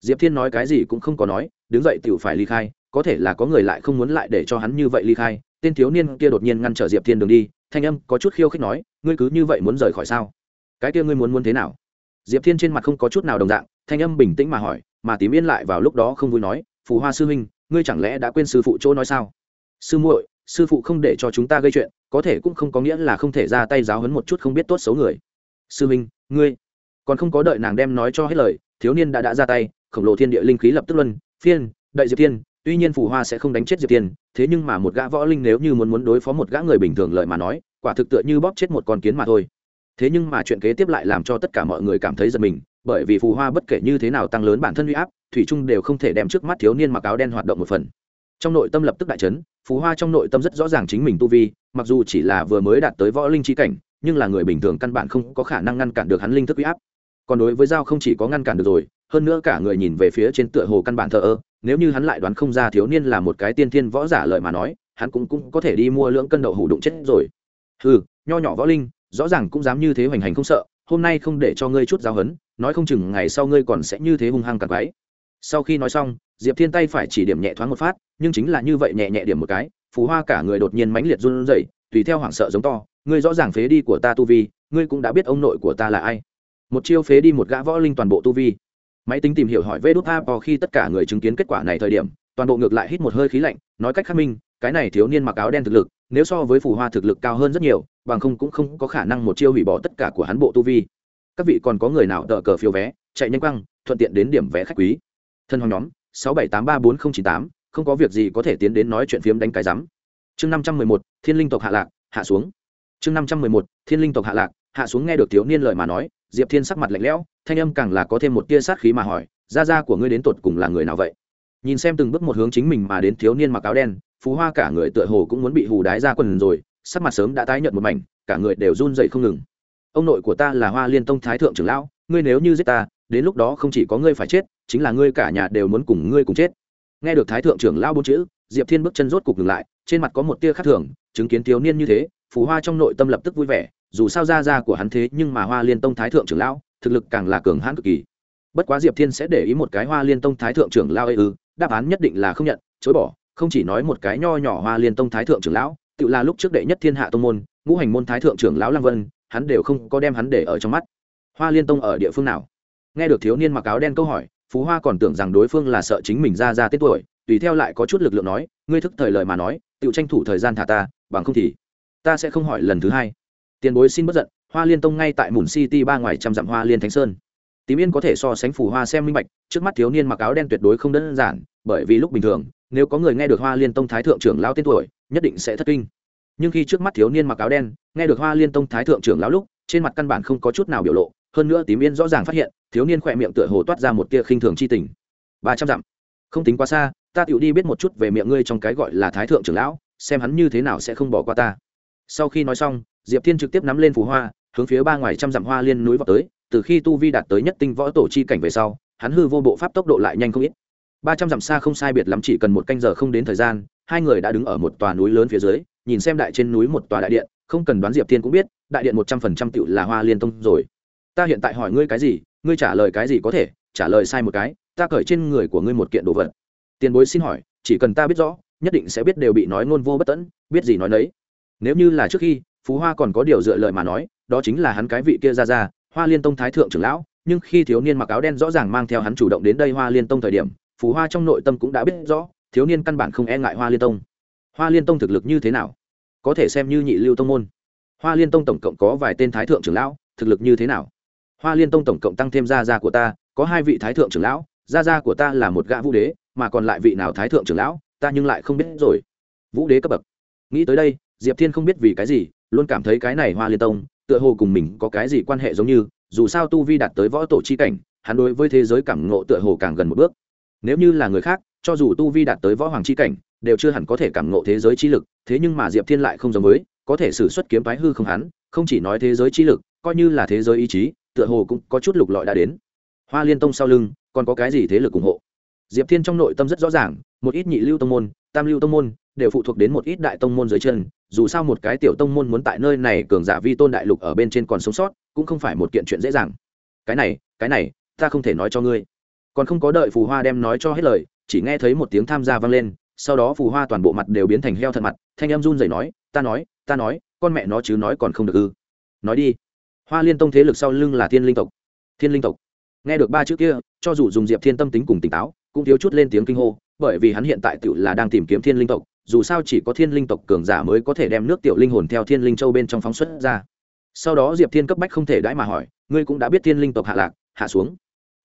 Diệp thiên nói cái gì cũng không có nói, đứng dậy tiểu phải ly khai, có thể là có người lại không muốn lại để cho hắn như vậy ly khai, tên thiếu niên kia đột nhiên ngăn trở diệp thiên đường đi, thanh âm có chút khiêu khích nói, ngươi cứ như vậy muốn rời khỏi sao? Cái kia ngươi muốn muốn thế nào? Diệp thiên trên mặt không có chút nào đồng dạng, thanh âm bình tĩnh mà hỏi mà tím yên lại vào lúc đó không vui nói phù hoa sư huynh ngươi chẳng lẽ đã quên sư phụ chỗ nói sao? Sư muội sư phụ không để cho chúng ta gây chuyện có thể cũng không có nghĩa là không thể ra tay giáo hấn một chút không biết tốt xấu người. Sư huynh ngươi? Còn không có đợi nàng đem nói cho hết lời thiếu niên đã đã ra tay khổng lồ thiên địa linh khí lập tức luân phiên đợi diệp tiên, tuy nhiên phù hoa sẽ không đánh chết diệp tiên, thế nhưng mà một gã võ linh nếu như muốn muốn đối phó một gã người bình thường lợi mà nói quả thực tựa như bóp chết một con kiến mà thôi. Thế nhưng mà chuyện kế tiếp lại làm cho tất cả mọi người cảm thấy giật mình bởi vì phù hoa bất kể như thế nào tăng lớn bản thân huy áp, thủy trung đều không thể đem trước mắt thiếu niên mặc áo đen hoạt động một phần. Trong nội tâm lập tức đại chấn, phù hoa trong nội tâm rất rõ ràng chính mình tu vi, mặc dù chỉ là vừa mới đạt tới võ linh trí cảnh, nhưng là người bình thường căn bản không có khả năng ngăn cản được hắn linh thức huy áp. Còn đối với dao không chỉ có ngăn cản được rồi, hơn nữa cả người nhìn về phía trên tựa hồ căn bản thờ ơ, nếu như hắn lại đoán không ra thiếu niên là một cái tiên thiên võ giả lợi mà nói, hắn cũng cũng có thể đi mua lưỡng cân đậu hủ đụng chết rồi. Ừ nho nhỏ võ linh, rõ ràng cũng dám như thế hoành hành không sợ hôm nay không để cho ngươi chút giáo hấn, nói không chừng ngày sau ngươi còn sẽ như thế hung hăng càng quái. Sau khi nói xong, diệp thiên tay phải chỉ điểm nhẹ thoáng một phát, nhưng chính là như vậy nhẹ nhẹ điểm một cái, phù hoa cả người đột nhiên mãnh liệt run rẩy, tùy theo hoảng sợ giống to, ngươi rõ ràng phế đi của ta tu vi, ngươi cũng đã biết ông nội của ta là ai. Một chiêu phế đi một gã võ linh toàn bộ tu vi. Máy tính tìm hiểu hỏi vê đốt a khi tất cả người chứng kiến kết quả này thời điểm, toàn bộ ngược lại hít một hơi khí lạnh, nói cách khác minh, cái này thiếu niên mặc áo đen thực lực, nếu so với phù hoa thực lực cao hơn rất nhiều bằng không cũng không có khả năng một chiêu hủy bỏ tất cả của hắn bộ tu vi. Các vị còn có người nào tờ cờ phiếu vé, chạy nhanh quăng, thuận tiện đến điểm vé khách quý. Thân hoàng nhóm, sáu bảy tám ba bốn không chín tám, không có việc gì có thể tiến đến nói chuyện phiếm đánh cái rắm chương năm trăm mười một, thiên linh tộc hạ lạc, hạ xuống. Chương năm trăm mười một, thiên linh tộc hạ lạc, hạ xuống nghe được thiếu niên lời mà nói, diệp thiên sắc mặt lạnh lẽo, thanh âm càng là có thêm một tia sát khí mà hỏi, gia gia của ngươi đến tột cùng là người nào vậy? Nhìn xem từng bước một hướng chính mình mà đến thiếu niên mặc áo đen, phú hoa cả người tựa hồ cũng muốn bị hù đái ra quần rồi sắc mặt sớm đã tái nhợt một mảnh, cả người đều run dậy không ngừng. Ông nội của ta là hoa liên tông thái thượng trưởng lão, ngươi nếu như giết ta, đến lúc đó không chỉ có ngươi phải chết, chính là ngươi cả nhà đều muốn cùng ngươi cùng chết. Nghe được thái thượng trưởng lão bốn chữ, diệp thiên bước chân rốt cục ngừng lại, trên mặt có một tia khác thường, chứng kiến thiếu niên như thế, phù hoa trong nội tâm lập tức vui vẻ, dù sao ra ra của hắn thế nhưng mà hoa liên tông thái thượng trưởng lão, thực lực càng là cường hãn cực kỳ. Bất quá diệp thiên sẽ để ý một cái hoa liên tông thái thượng trưởng lão ư, đáp án nhất định là không nhận, chối bỏ, không chỉ nói một cái nho nhỏ hoa liên tông thái thượng trưởng lão tự là lúc trước đệ nhất thiên hạ tông môn, ngũ hành môn thái thượng trưởng lão lăng vân, hắn đều không có đem hắn để ở trong mắt. Hoa liên tông ở địa phương nào? Nghe được thiếu niên mặc áo đen câu hỏi, phú hoa còn tưởng rằng đối phương là sợ chính mình ra ra tết tuổi, tùy theo lại có chút lực lượng nói, ngươi thức thời lời mà nói tự tranh thủ thời gian thả ta, bằng không thì ta sẽ không hỏi lần thứ hai. Tiền bối xin bất giận, hoa liên tông ngay tại mùn city ba ngoài trăm dặm hoa liên thánh sơn. Tím yên có thể so sánh phù hoa xem minh bạch, trước mắt thiếu niên mặc áo đen tuyệt đối không đơn giản, bởi vì lúc bình thường, nếu có người nghe được hoa liên tông thái thượng trưởng lão tên tuổi nhất định sẽ thất kinh. Nhưng khi trước mắt thiếu niên mặc áo đen, nghe được hoa liên tông thái thượng trưởng lão lúc, trên mặt căn bản không có chút nào biểu lộ, hơn nữa tím yên rõ ràng phát hiện, thiếu niên khỏe miệng tựa hồ toát ra một tia khinh thường c h i tình. Ba trăm dặm. Không tính quá xa, ta tựu đi biết một chút về miệng ngươi trong cái gọi là thái thượng trưởng lão, xem hắn như thế nào sẽ không bỏ qua ta. Sau khi nói xong, diệp thiên trực tiếp nắm lên phù hoa, hướng phía ba ngoài trăm dặm hoa liên núi vào tới, từ khi tu vi đạt tới nhất tinh võ tổ chi cảnh về sau, hắn hư vô bộ pháp tốc độ lại nhanh không ít. Ba trăm dặm xa không sai biệt lắm chỉ cần một canh giờ không đến thời gian hai người đã đứng ở một tòa núi lớn phía dưới, nhìn xem đại trên núi một tòa đại điện, không cần đoán diệp thiên cũng biết, đại điện một trăm phần trăm tựu là hoa liên tông rồi. Ta hiện tại hỏi ngươi cái gì, ngươi trả lời cái gì có thể, trả lời sai một cái, ta cởi trên người của ngươi một kiện đồ vật. Tiền bối xin hỏi, chỉ cần ta biết rõ, nhất định sẽ biết đều bị nói ngôn vô bất tẫn, biết gì nói nấy. Nếu như là trước khi, phú hoa còn có điều dựa lời mà nói, đó chính là hắn cái vị kia ra ra, hoa liên tông thái thượng trưởng lão, nhưng khi thiếu niên mặc áo đen rõ ràng mang theo hắn chủ động đến đây hoa liên tông thời điểm, phú hoa trong nội tâm cũng đã biết rõ thiếu niên căn bản không e ngại hoa liên tông. Hoa liên tông thực lực như thế nào? Có thể xem như nhị lưu tông môn. Hoa liên tông tổng cộng có vài tên thái thượng trưởng lão, thực lực như thế nào? Hoa liên tông tổng cộng tăng thêm gia gia của ta, có hai vị thái thượng trưởng lão, gia gia của ta là một gã vũ đế, mà còn lại vị nào thái thượng trưởng lão, ta nhưng lại không biết rồi. Vũ đế cấp bậc. Nghĩ tới đây, diệp thiên không biết vì cái gì, luôn cảm thấy cái này hoa liên tông, tựa hồ cùng mình có cái gì quan hệ giống như, dù sao tu vi đạt tới võ tổ chi cảnh, hắn đối với thế giới cảm ngộ tựa hồ càng gần một bước. Nếu như là người khác cho dù tu vi đạt tới võ hoàng chi cảnh, đều chưa hẳn có thể cảm ngộ thế giới chi lực, thế nhưng mà diệp thiên lại không giống với, có thể xử xuất kiếm phái hư không hắn, không chỉ nói thế giới chi lực, coi như là thế giới ý chí, tựa hồ cũng có chút lục lọi đã đến. Hoa liên tông sau lưng, còn có cái gì thế lực ủng hộ? Diệp thiên trong nội tâm rất rõ ràng, một ít nhị lưu tông môn, tam lưu tông môn, đều phụ thuộc đến một ít đại tông môn dưới chân, dù sao một cái tiểu tông môn muốn tại nơi này cường giả vi tôn đại lục ở bên trên còn sống sót, cũng không phải một kiện chuyện dễ dàng. Cái này cái này, ta không thể nói cho ngươi. Còn không có đợi phù hoa đem nói cho hết lời chỉ nghe thấy một tiếng tham gia vang lên, sau đó phù hoa toàn bộ mặt đều biến thành heo thật mặt, thanh em run rẩy nói, ta nói ta nói, con mẹ nó chứ nói còn không được ư. Nói đi. Hoa liên tông thế lực sau lưng là thiên linh tộc. Thiên linh tộc. Nghe được ba chữ kia, cho dù dùng diệp thiên tâm tính cùng tỉnh táo, cũng thiếu chút lên tiếng kinh hô, bởi vì hắn hiện tại tự là đang tìm kiếm thiên linh tộc, dù sao chỉ có thiên linh tộc cường giả mới có thể đem nước tiểu linh hồn theo thiên linh châu bên trong phóng xuất ra. Sau đó diệp thiên cấp bách không thể đãi mà hỏi, ngươi cũng đã biết thiên linh tộc hạ lạc, hạ xuống?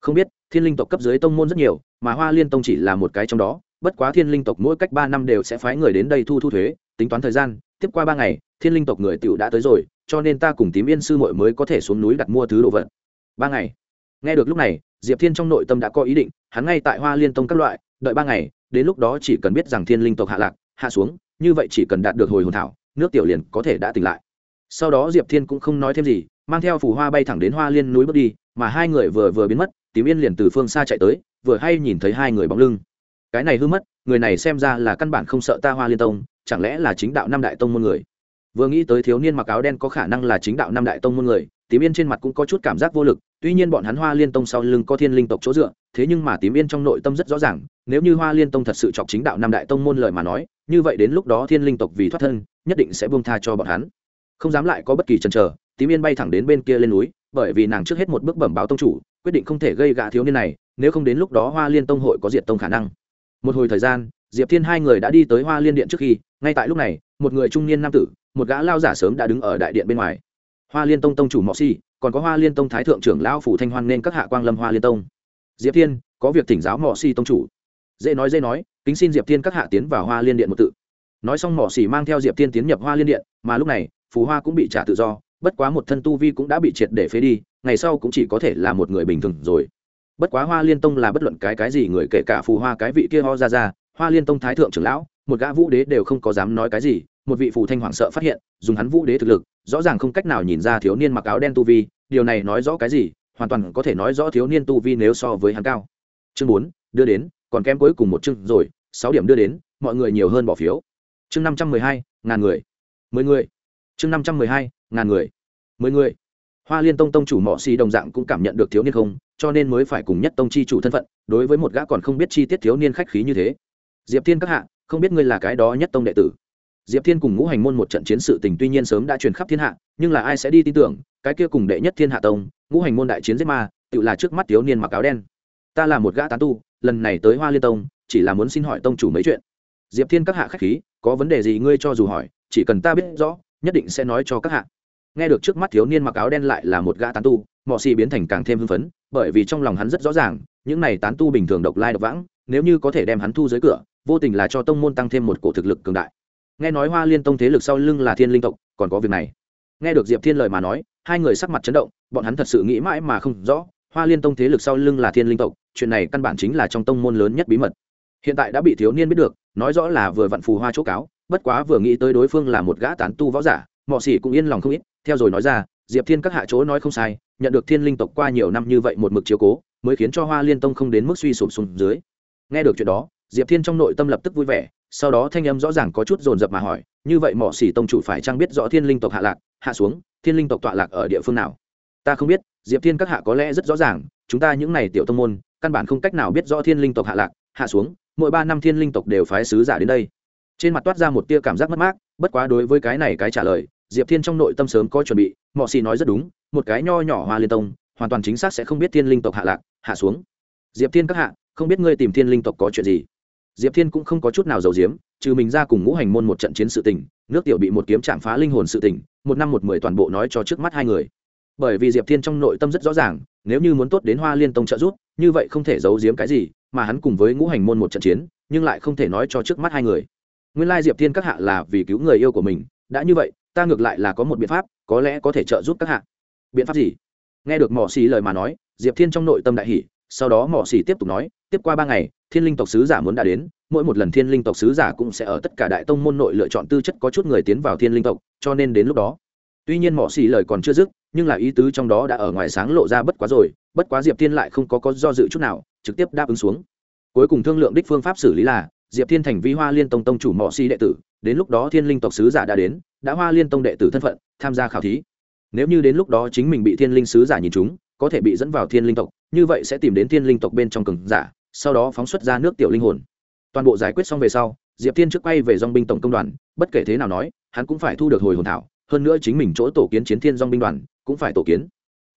Không biết, thiên linh tộc cấp dưới tông môn rất nhiều, mà hoa liên tông chỉ là một cái trong đó, bất quá thiên linh tộc mỗi cách ba năm đều sẽ phái người đến đây thu thu thuế, tính toán thời gian, tiếp qua ba ngày, thiên linh tộc người tựu đã tới rồi, cho nên ta cùng tím yên sư mội mới có thể xuống núi đặt mua thứ đồ vật. Ba ngày. Nghe được lúc này, diệp thiên trong nội tâm đã có ý định, hắn ngay tại hoa liên tông các loại, đợi ba ngày, đến lúc đó chỉ cần biết rằng thiên linh tộc hạ lạc, hạ xuống, như vậy chỉ cần đạt được hồi hồn thảo, nước tiểu liền có thể đã tỉnh lại. Sau đó diệp thiên cũng không nói thêm gì, mang theo phù hoa bay thẳng đến hoa liên núi bước đi, mà hai người vừa vừa biến mất tím yên liền từ phương xa chạy tới, vừa hay nhìn thấy hai người bóng lưng. Cái này hư mất, người này xem ra là căn bản không sợ ta hoa liên tông, chẳng lẽ là chính đạo năm đại tông môn người? Vừa nghĩ tới thiếu niên mặc áo đen có khả năng là chính đạo năm đại tông môn người, tím yên trên mặt cũng có chút cảm giác vô lực, tuy nhiên bọn hắn hoa liên tông sau lưng có thiên linh tộc chỗ dựa, thế nhưng mà tím yên trong nội tâm rất rõ ràng, nếu như hoa liên tông thật sự chọc chính đạo năm đại tông môn lời mà nói, như vậy đến lúc đó thiên linh tộc vì thoát thân, nhất định sẽ buông tha cho bọn hắn. Không dám lại có bất kỳ chần chờ, tím yên bay thẳng đến bên kia lên núi bởi vì nàng trước hết một bước bẩm báo tông chủ, quyết định không thể gây gạ thiếu niên này, nếu không đến lúc đó hoa liên tông hội có diệt tông khả năng. Một hồi thời gian, diệp thiên hai người đã đi tới hoa liên điện trước khi, ngay tại lúc này, một người trung niên nam tử, một gã lao giả sớm đã đứng ở đại điện bên ngoài. Hoa liên tông tông chủ mọ si, còn có hoa liên tông thái thượng trưởng lão phủ thanh hoan nên các hạ quang lâm hoa liên tông. Diệp thiên, có việc thỉnh giáo mọ si tông chủ. Dễ nói dễ nói, kính xin diệp thiên các hạ tiến vào hoa liên điện một tự. Nói xong mỏ xỉ mang theo diệp thiên tiến nhập hoa liên điện, mà lúc này, phù hoa cũng bị trả tự do bất quá một thân tu vi cũng đã bị triệt để phế đi, ngày sau cũng chỉ có thể là một người bình thường rồi. Bất quá hoa liên tông là bất luận cái cái gì người kể cả phù hoa cái vị kia ho ra ra, hoa liên tông thái thượng trưởng lão, một gã vũ đế đều không có dám nói cái gì, một vị phù thanh hoảng sợ phát hiện, dùng hắn vũ đế thực lực, rõ ràng không cách nào nhìn ra thiếu niên mặc áo đen tu vi, điều này nói rõ cái gì, hoàn toàn có thể nói rõ thiếu niên tu vi nếu so với hắn cao. Chương bốn, đưa đến, còn kém cuối cùng một chương rồi, sáu điểm đưa đến, mọi người nhiều hơn bỏ phiếu. Chương năm trăm mười hai, ngàn người. Mười người. Chương năm trăm mười hai, ngàn người mười người. Hoa liên tông tông chủ mỏ xì đồng dạng cũng cảm nhận được thiếu niên không, cho nên mới phải cùng nhất tông chi chủ thân phận, đối với một gã còn không biết chi tiết thiếu niên khách khí như thế. Diệp thiên các hạ, không biết ngươi là cái đó nhất tông đệ tử. Diệp thiên cùng ngũ hành môn một trận chiến sự tình tuy nhiên sớm đã truyền khắp thiên hạ, nhưng là ai sẽ đi tin tưởng, cái kia cùng đệ nhất thiên hạ tông, ngũ hành môn đại chiến giết ma, tự là trước mắt thiếu niên mặc áo đen. Ta là một gã tán tu, lần này tới hoa liên tông, chỉ là muốn xin hỏi tông chủ mấy chuyện. Diệp thiên các hạ khách khí, có vấn đề gì ngươi cho dù hỏi, chỉ cần ta biết rõ, nhất định sẽ nói cho các hạ nghe được trước mắt thiếu niên mặc áo đen lại là một gã tán tu, mọ xì biến thành càng thêm hưng phấn, bởi vì trong lòng hắn rất rõ ràng, những này tán tu bình thường độc lai độc vãng, nếu như có thể đem hắn thu dưới cửa, vô tình là cho tông môn tăng thêm một cổ thực lực cường đại. Nghe nói hoa liên tông thế lực sau lưng là thiên linh tộc, còn có việc này. Nghe được diệp thiên lời mà nói, hai người sắc mặt chấn động, bọn hắn thật sự nghĩ mãi mà không rõ, hoa liên tông thế lực sau lưng là thiên linh tộc, chuyện này căn bản chính là trong tông môn lớn nhất bí mật. Hiện tại đã bị thiếu niên biết được, nói rõ là vừa vặn phù hoa chỗ cáo, bất quá vừa nghĩ tới đối phương là một gã tán tu võ giả mọ xỉ cũng yên lòng không ít, theo rồi nói ra, diệp thiên các hạ chỗ nói không sai, nhận được thiên linh tộc qua nhiều năm như vậy một mực chiếu cố, mới khiến cho hoa liên tông không đến mức suy sụp xuống dưới. Nghe được chuyện đó, diệp thiên trong nội tâm lập tức vui vẻ, sau đó thanh âm rõ ràng có chút dồn dập mà hỏi, như vậy mỏ xỉ tông chủ phải trang biết rõ thiên linh tộc hạ lạc, hạ xuống, thiên linh tộc tọa lạc ở địa phương nào? Ta không biết, diệp thiên các hạ có lẽ rất rõ ràng, chúng ta những n à y tiểu tông môn, căn bản không cách nào biết rõ thiên linh tộc hạ lạc, hạ xuống, mỗi ba năm thiên linh tộc đều phái sứ giả đến đây. Trên mặt toát ra một tia cảm giác mất mát, bất quá đối với cái này cái trả lời diệp thiên trong nội tâm sớm có chuẩn bị mọi xì nói rất đúng, một cái nho nhỏ hoa liên tông, hoàn toàn chính xác sẽ không biết thiên linh tộc hạ lạc, hạ xuống. Diệp thiên các hạ, không biết ngươi tìm thiên linh tộc có chuyện gì. Diệp thiên cũng không có chút nào giàu diếm trừ mình ra cùng ngũ hành môn một trận chiến sự tình, nước tiểu bị một kiếm chạm phá linh hồn sự tình, một năm một mười toàn bộ nói cho trước mắt hai người. Bởi vì diệp thiên trong nội tâm rất rõ ràng, nếu như muốn tốt đến hoa liên tông trợ giúp, như vậy không thể giấu giếm cái gì, mà hắn cùng với ngũ hành môn một trận chiến, nhưng lại không thể nói cho trước mắt hai người. Nguyên lai diệp thiên các hạ là vì cứu người yêu của mình, đã như vậy ta ngược lại là có một biện pháp, có lẽ có thể trợ giúp các hạ. Biện pháp gì? Nghe được mỏ xì lời mà nói, diệp thiên trong nội tâm đại hỷ sau đó mỏ xì tiếp tục nói, tiếp qua ba ngày, thiên linh tộc sứ giả muốn đã đến, mỗi một lần thiên linh tộc sứ giả cũng sẽ ở tất cả đại tông môn nội lựa chọn tư chất có chút người tiến vào thiên linh tộc, cho nên đến lúc đó. Tuy nhiên mỏ xì lời còn chưa dứt, nhưng là ý tứ trong đó đã ở ngoài sáng lộ ra bất quá rồi, bất quá diệp thiên lại không có có do dự chút nào, trực tiếp đáp ứng xuống. Cuối cùng thương lượng đích phương pháp xử lý là diệp thiên thành vi hoa liên tông tông chủ mỏ si đệ tử, đến lúc đó thiên linh tộc sứ giả đã đến, đã hoa liên tông đệ tử thân phận, tham gia khảo thí. Nếu như đến lúc đó chính mình bị thiên linh sứ giả nhìn chúng, có thể bị dẫn vào thiên linh tộc, như vậy sẽ tìm đến thiên linh tộc bên trong cường giả, sau đó phóng xuất ra nước tiểu linh hồn. Toàn bộ giải quyết xong về sau, diệp thiên trước quay về dong binh tổng công đoàn, bất kể thế nào nói, hắn cũng phải thu được hồi hồn thảo, hơn nữa chính mình chỗ tổ kiến chiến thiên dong binh đoàn, cũng phải tổ kiến.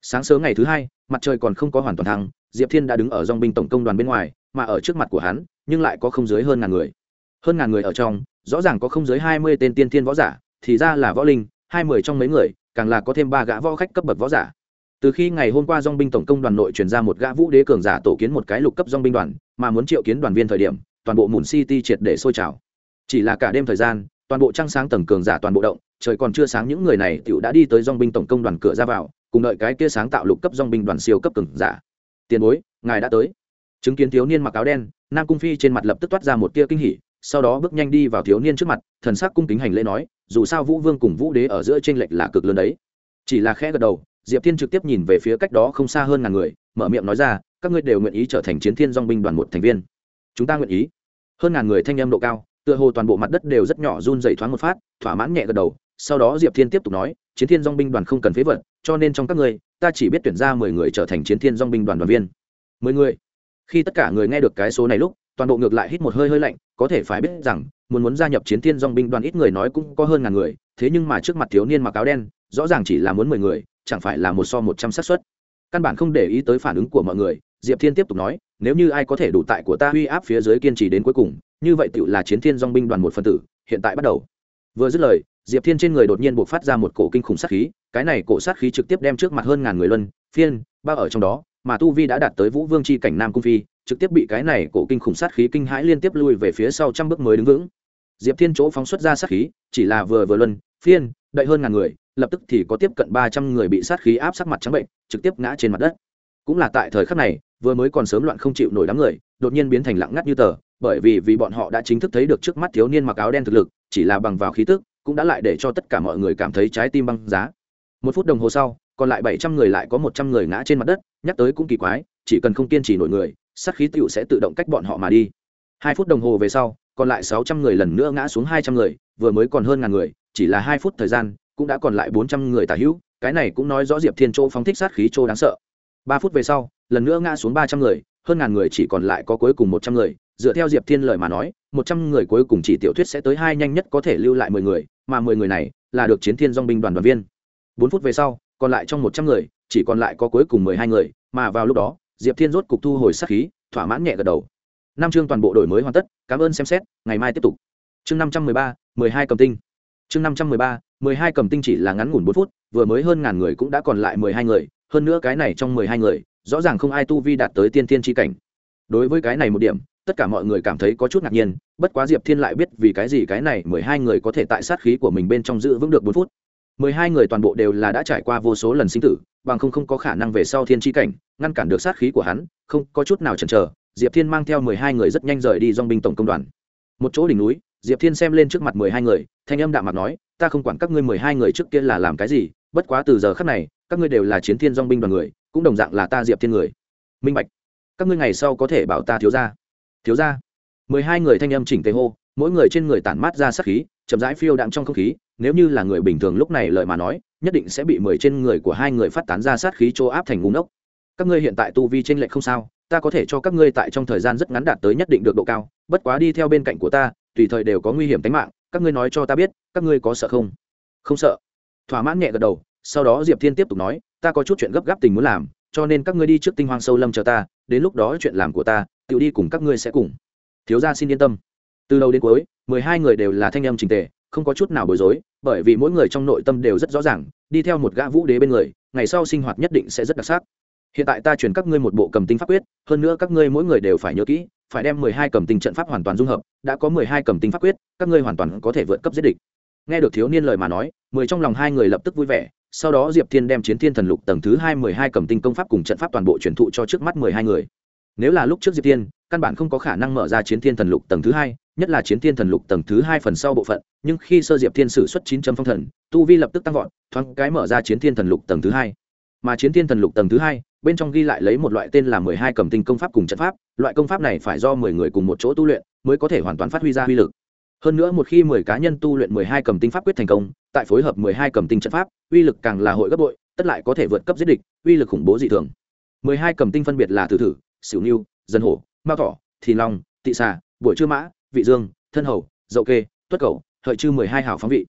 Sáng sớm ngày thứ hai, mặt trời còn không có hoàn toàn thăng, diệp thiên đã đứng ở dong binh tổng công đoàn bên ngoài mà ở trước mặt của hắn, nhưng lại có không dưới hơn ngàn người. Hơn ngàn người ở trong, rõ ràng có không dưới hai mươi tên tiên thiên võ giả, thì ra là võ linh, hai mươi trong mấy người, càng là có thêm ba gã võ khách cấp bậc võ giả. Từ khi ngày hôm qua dong binh tổng công đoàn nội truyền ra một gã vũ đế cường giả tổ kiến một cái lục cấp dong binh đoàn, mà muốn triệu kiến đoàn viên thời điểm, toàn bộ mùn city triệt để sôi trào. Chỉ là cả đêm thời gian, toàn bộ trăng sáng tầng cường giả toàn bộ động, trời còn chưa sáng những người này tiểu đã đi tới dong binh tổng công đoàn cửa ra vào, cùng đợi cái kia sáng tạo lục cấp dong binh đoàn siêu cấp cường giả. Tiền bối, ngài đã tới chứng kiến thiếu niên mặc áo đen, nam cung phi trên mặt lập tức toát ra một tia kinh hỉ, sau đó bước nhanh đi vào thiếu niên trước mặt, thần sắc cung kính hành lễ nói, dù sao vũ vương cùng vũ đế ở giữa t r ê n lệch là cực lớn đấy. Chỉ là khẽ gật đầu, diệp thiên trực tiếp nhìn về phía cách đó không xa hơn ngàn người, mở miệng nói ra, các ngươi đều nguyện ý trở thành chiến thiên dong binh đoàn một thành viên. Chúng ta nguyện ý. Hơn ngàn người thanh em độ cao, tựa hồ toàn bộ mặt đất đều rất nhỏ run dày thoáng một phát, thỏa mãn nhẹ gật đầu, sau đó diệp thiên tiếp tục nói, chiến thiên dong binh đoàn không cần phế vật, cho nên trong các ngươi, ta chỉ biết tuyển ra mười người trở thành chiến thiên dong binh đoàn đoàn viên. Mười người? Khi tất cả người nghe được cái số này lúc, toàn bộ ngược lại hít một hơi hơi lạnh, có thể phải biết rằng, muốn muốn gia nhập chiến thiên dong binh đoàn ít người nói cũng có hơn ngàn người, thế nhưng mà trước mặt thiếu niên mặc áo đen, rõ ràng chỉ là muốn mười người, chẳng phải là một so một trăm xác suất. Căn bản không để ý tới phản ứng của mọi người, diệp thiên tiếp tục nói, nếu như ai có thể đủ tại của ta uy áp phía dưới kiên trì đến cuối cùng, như vậy tựu là chiến thiên dong binh đoàn một phần tử, hiện tại bắt đầu. Vừa dứt lời, diệp thiên trên người đột nhiên buộc phát ra một cổ kinh khủng sát khí, cái này cổ sát khí trực tiếp đem trước mặt hơn ngàn người luân, phiên, bao ở trong đó mà tu vi đã đạt tới vũ vương c h i cảnh nam cung phi, trực tiếp bị cái này cổ kinh khủng sát khí kinh hãi liên tiếp lui về phía sau trăm bước mới đứng vững. Diệp thiên chỗ phóng xuất ra sát khí, chỉ là vừa vừa luân, phiên đậy hơn ngàn người, lập tức thì có tiếp cận ba trăm người bị sát khí áp sắc mặt trắng bệnh, trực tiếp ngã trên mặt đất. Cũng là tại thời khắc này, vừa mới còn sớm loạn không chịu nổi đám người, đột nhiên biến thành lặng ngắt như tờ, bởi vì vì bọn họ đã chính thức thấy được trước mắt thiếu niên mặc áo đen thực lực, chỉ là bằng vào khí tức, cũng đã lại để cho tất cả mọi người cảm thấy trái tim băng giá. Một phút đồng hồ sau còn lại bảy trăm người lại có một trăm người ngã trên mặt đất, nhắc tới cũng kỳ quái, chỉ cần không kiên trì nổi người, sát khí tựu sẽ tự động cách bọn họ mà đi. Hai phút đồng hồ về sau, còn lại sáu trăm người lần nữa ngã xuống hai trăm người, vừa mới còn hơn ngàn người, chỉ là hai phút thời gian, cũng đã còn lại bốn trăm người tả hữu, cái này cũng nói rõ diệp thiên châu phóng thích sát khí châu đáng sợ. Ba phút về sau, lần nữa ngã xuống ba trăm người, hơn ngàn người chỉ còn lại có cuối cùng một trăm người, dựa theo diệp thiên lời mà nói, một trăm người cuối cùng chỉ tiểu thuyết sẽ tới hai nhanh nhất có thể lưu lại mười người, mà mười người này là được chiến thiên dong binh đoàn đoàn viên. Bốn phút về sau còn lại trong một trăm người, chỉ còn lại có cuối cùng mười hai người, mà vào lúc đó, diệp thiên rốt cục thu hồi sát khí, thỏa mãn nhẹ gật đầu. Năm chương toàn bộ đổi mới hoàn tất, cảm ơn xem xét, ngày mai tiếp tục. Chương năm trăm mười ba, mười hai cầm tinh. Chương năm trăm mười ba, mười hai cầm tinh chỉ là ngắn ngủn bốn phút, vừa mới hơn ngàn người cũng đã còn lại mười hai người, hơn nữa cái này trong mười hai người, rõ ràng không ai tu vi đạt tới tiên thiên tri cảnh. Đối với cái này một điểm, tất cả mọi người cảm thấy có chút ngạc nhiên, bất quá diệp thiên lại biết vì cái gì cái này mười hai người có thể tại sát khí của mình bên trong giữ vững được bốn phút mười hai người toàn bộ đều là đã trải qua vô số lần sinh tử, bằng không không có khả năng về sau thiên tri cảnh, ngăn cản được sát khí của hắn, không có chút nào chần chờ, diệp thiên mang theo mười hai người rất nhanh rời đi dong binh tổng công đoàn. Một chỗ đỉnh núi, diệp thiên xem lên trước mặt mười hai người, thanh âm đạm mặt nói, ta không quản các ngươi mười hai người trước kia là làm cái gì, bất quá từ giờ khắc này, các ngươi đều là chiến thiên dong binh đoàn người, cũng đồng dạng là ta diệp thiên người. Minh bạch, các ngươi ngày sau có thể bảo ta thiếu ra thiếu ra mười hai người thanh âm chỉnh tề hô mỗi người trên người tản mát ra sát khí, chậm rãi phiêu đạm trong không khí, nếu như là người bình thường lúc này lời mà nói, nhất định sẽ bị mười trên người của hai người phát tán ra sát khí chỗ áp thành ngúng ốc các ngươi hiện tại tu vi trên lệch không sao, ta có thể cho các ngươi tại trong thời gian rất ngắn đạt tới nhất định được độ cao, bất quá đi theo bên cạnh của ta, tùy thời đều có nguy hiểm tính mạng, các ngươi nói cho ta biết, các ngươi có sợ không? Không sợ. Thỏa mãn nhẹ gật đầu, sau đó diệp thiên tiếp tục nói, ta có chút chuyện gấp gáp tình muốn làm, cho nên các ngươi đi trước tinh hoang sâu lâm chờ ta, đến lúc đó chuyện làm của ta tự đi cùng các ngươi sẽ cùng. Thiếu gia xin yên tâm từ đầu đến cuối, mười hai người đều là thanh âm trình tề, không có chút nào bối rối, bởi vì mỗi người trong nội tâm đều rất rõ ràng, đi theo một gã vũ đế bên người, ngày sau sinh hoạt nhất định sẽ rất đặc sắc. Hiện tại ta chuyển các ngươi một bộ cầm tinh pháp quyết, hơn nữa các ngươi mỗi người đều phải nhớ kỹ, phải đem mười hai cầm tinh trận pháp hoàn toàn dung hợp, đã có mười hai cầm tinh pháp quyết, các ngươi hoàn toàn có thể vượt cấp giết địch. Nghe được thiếu niên lời mà nói, mười trong lòng hai người lập tức vui vẻ, sau đó diệp thiên đem chiến thiên thần lục tầng thứ hai mười hai cầm tinh công pháp cùng trận pháp toàn bộ truyền thụ cho trước mắt mười hai người. Nếu là lúc trước diệp thiên, căn bản không có khả năng mở ra chiến thiên thần lục tầng thứ hai nhất là chiến thiên thần lục tầng thứ hai phần sau bộ phận, nhưng khi sơ diệp thiên sử xuất chín trăm phong thần, tu vi lập tức tăng vọt, thoáng cái mở ra chiến thiên thần lục tầng thứ hai. Mà chiến thiên thần lục tầng thứ hai, bên trong ghi lại lấy một loại tên là mười hai cầm tinh công pháp cùng trận pháp, loại công pháp này phải do mười người cùng một chỗ tu luyện mới có thể hoàn toàn phát huy ra uy lực. Hơn nữa một khi mười cá nhân tu luyện mười hai cầm tinh pháp quyết thành công, tại phối hợp mười hai cầm tinh trận pháp, uy lực càng là hội gấp bội, tất lại có thể vượt cấp giết địch, uy lực khủng bố dị thường. Mười hai cầm tinh phân biệt là thử thử xỉu niu dân hổ, mao thỏ thì long, tị xà buổi trưa mã vị dương, thân hầu, dậu kê, tuất cầu, hợi chư mười hai hảo phóng vị.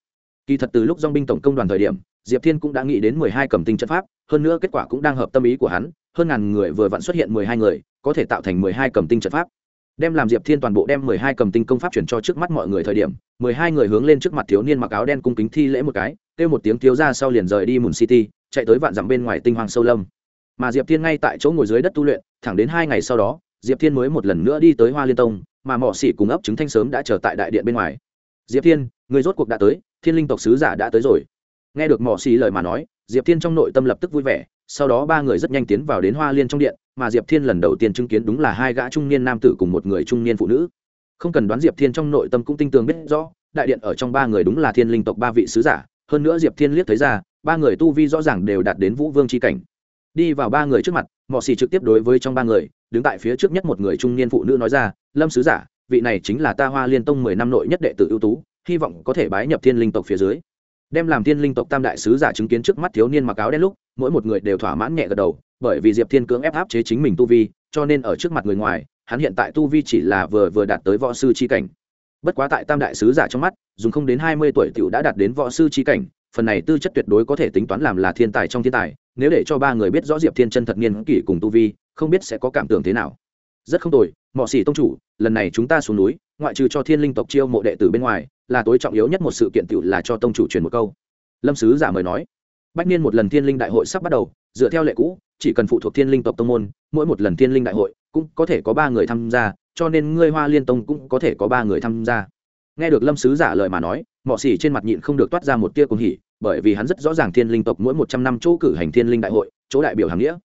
Kỳ thật từ lúc dong binh tổng công đoàn thời điểm, diệp thiên cũng đã nghĩ đến mười hai cầm tinh trận pháp, hơn nữa kết quả cũng đang hợp tâm ý của hắn, hơn ngàn người vừa vặn xuất hiện mười hai người, có thể tạo thành mười hai cầm tinh trận pháp. Đem làm diệp thiên toàn bộ đem mười hai cầm tinh công pháp chuyển cho trước mắt mọi người thời điểm, mười hai người hướng lên trước mặt thiếu niên mặc áo đen cung kính thi lễ một cái, kêu một tiếng thiếu ra sau liền rời đi mùn city, chạy tới vạn dặm bên ngoài tinh hoàng sâu lâm. Mà diệp thiên ngay tại chỗ ngồi dưới đất tu luyện, thẳng đến hai ngày sau đó, diệp thiên mới một lần nữa đi tới hoa liên tông mà mỏ xỉ cùng ấp trứng thanh sớm đã chờ tại đại điện bên ngoài. Diệp thiên, người rốt cuộc đã tới, thiên linh tộc sứ giả đã tới rồi. Nghe được mỏ xỉ lời mà nói, diệp thiên trong nội tâm lập tức vui vẻ, sau đó ba người rất nhanh tiến vào đến hoa liên trong điện, mà diệp thiên lần đầu tiên chứng kiến đúng là hai gã trung niên nam tử cùng một người trung niên phụ nữ. Không cần đoán diệp thiên trong nội tâm cũng tinh tường biết rõ, đại điện ở trong ba người đúng là thiên linh tộc ba vị sứ giả, hơn nữa diệp thiên liếc thấy ra, ba người tu vi rõ ràng đều đạt đến vũ vương c h i cảnh. Đi vào ba người trước mặt, mọ xì trực tiếp đối với trong ba người đứng tại phía trước nhất một người trung niên phụ nữ nói ra, lâm sứ giả, vị này chính là ta hoa liên tông mười năm nội nhất đệ tử ưu tú, hy vọng có thể bái nhập thiên linh tộc phía dưới. Đem làm thiên linh tộc tam đại sứ giả chứng kiến trước mắt thiếu niên mặc áo đen lúc, mỗi một người đều thỏa mãn nhẹ gật đầu, bởi vì diệp thiên cưỡng ép áp chế chính mình tu vi, cho nên ở trước mặt người ngoài, hắn hiện tại tu vi chỉ là vừa vừa đạt tới võ sư c cảnh. Bất quá tại tam đại sứ giả trong mắt, dùng không đến hai mươi tuổi t i ể u đã đạt đến võ sư c cảnh phần này tư chất tuyệt đối có thể tính toán làm là thiên tài trong thiên tài, nếu để cho ba người biết rõ diệp thiên chân thật niên kỷ cùng tu vi, không biết sẽ có cảm tưởng thế nào. Rất không tồi, mọ xỉ tông chủ, lần này chúng ta xuống núi, ngoại trừ cho thiên linh tộc chiêu mộ đệ tử bên ngoài, là tối trọng yếu nhất một sự kiện tựu là cho tông chủ truyền một câu. Lâm sứ giả mời nói. Bách niên một lần thiên linh đại hội sắp bắt đầu, dựa theo lệ cũ, chỉ cần phụ thuộc thiên linh tộc tông môn, mỗi một lần thiên linh đại hội cũng có thể có ba người tham gia, cho nên ngươi hoa liên tông cũng có thể có ba người tham gia. Nghe được lâm sứ giả lời mà nói mọ xỉ trên mặt nhịn không được toát ra một tia cùng hỉ, bởi vì hắn rất rõ ràng thiên linh tộc mỗi một trăm năm chỗ cử hành thiên linh đại hội, chỗ đại biểu hàng nghĩa.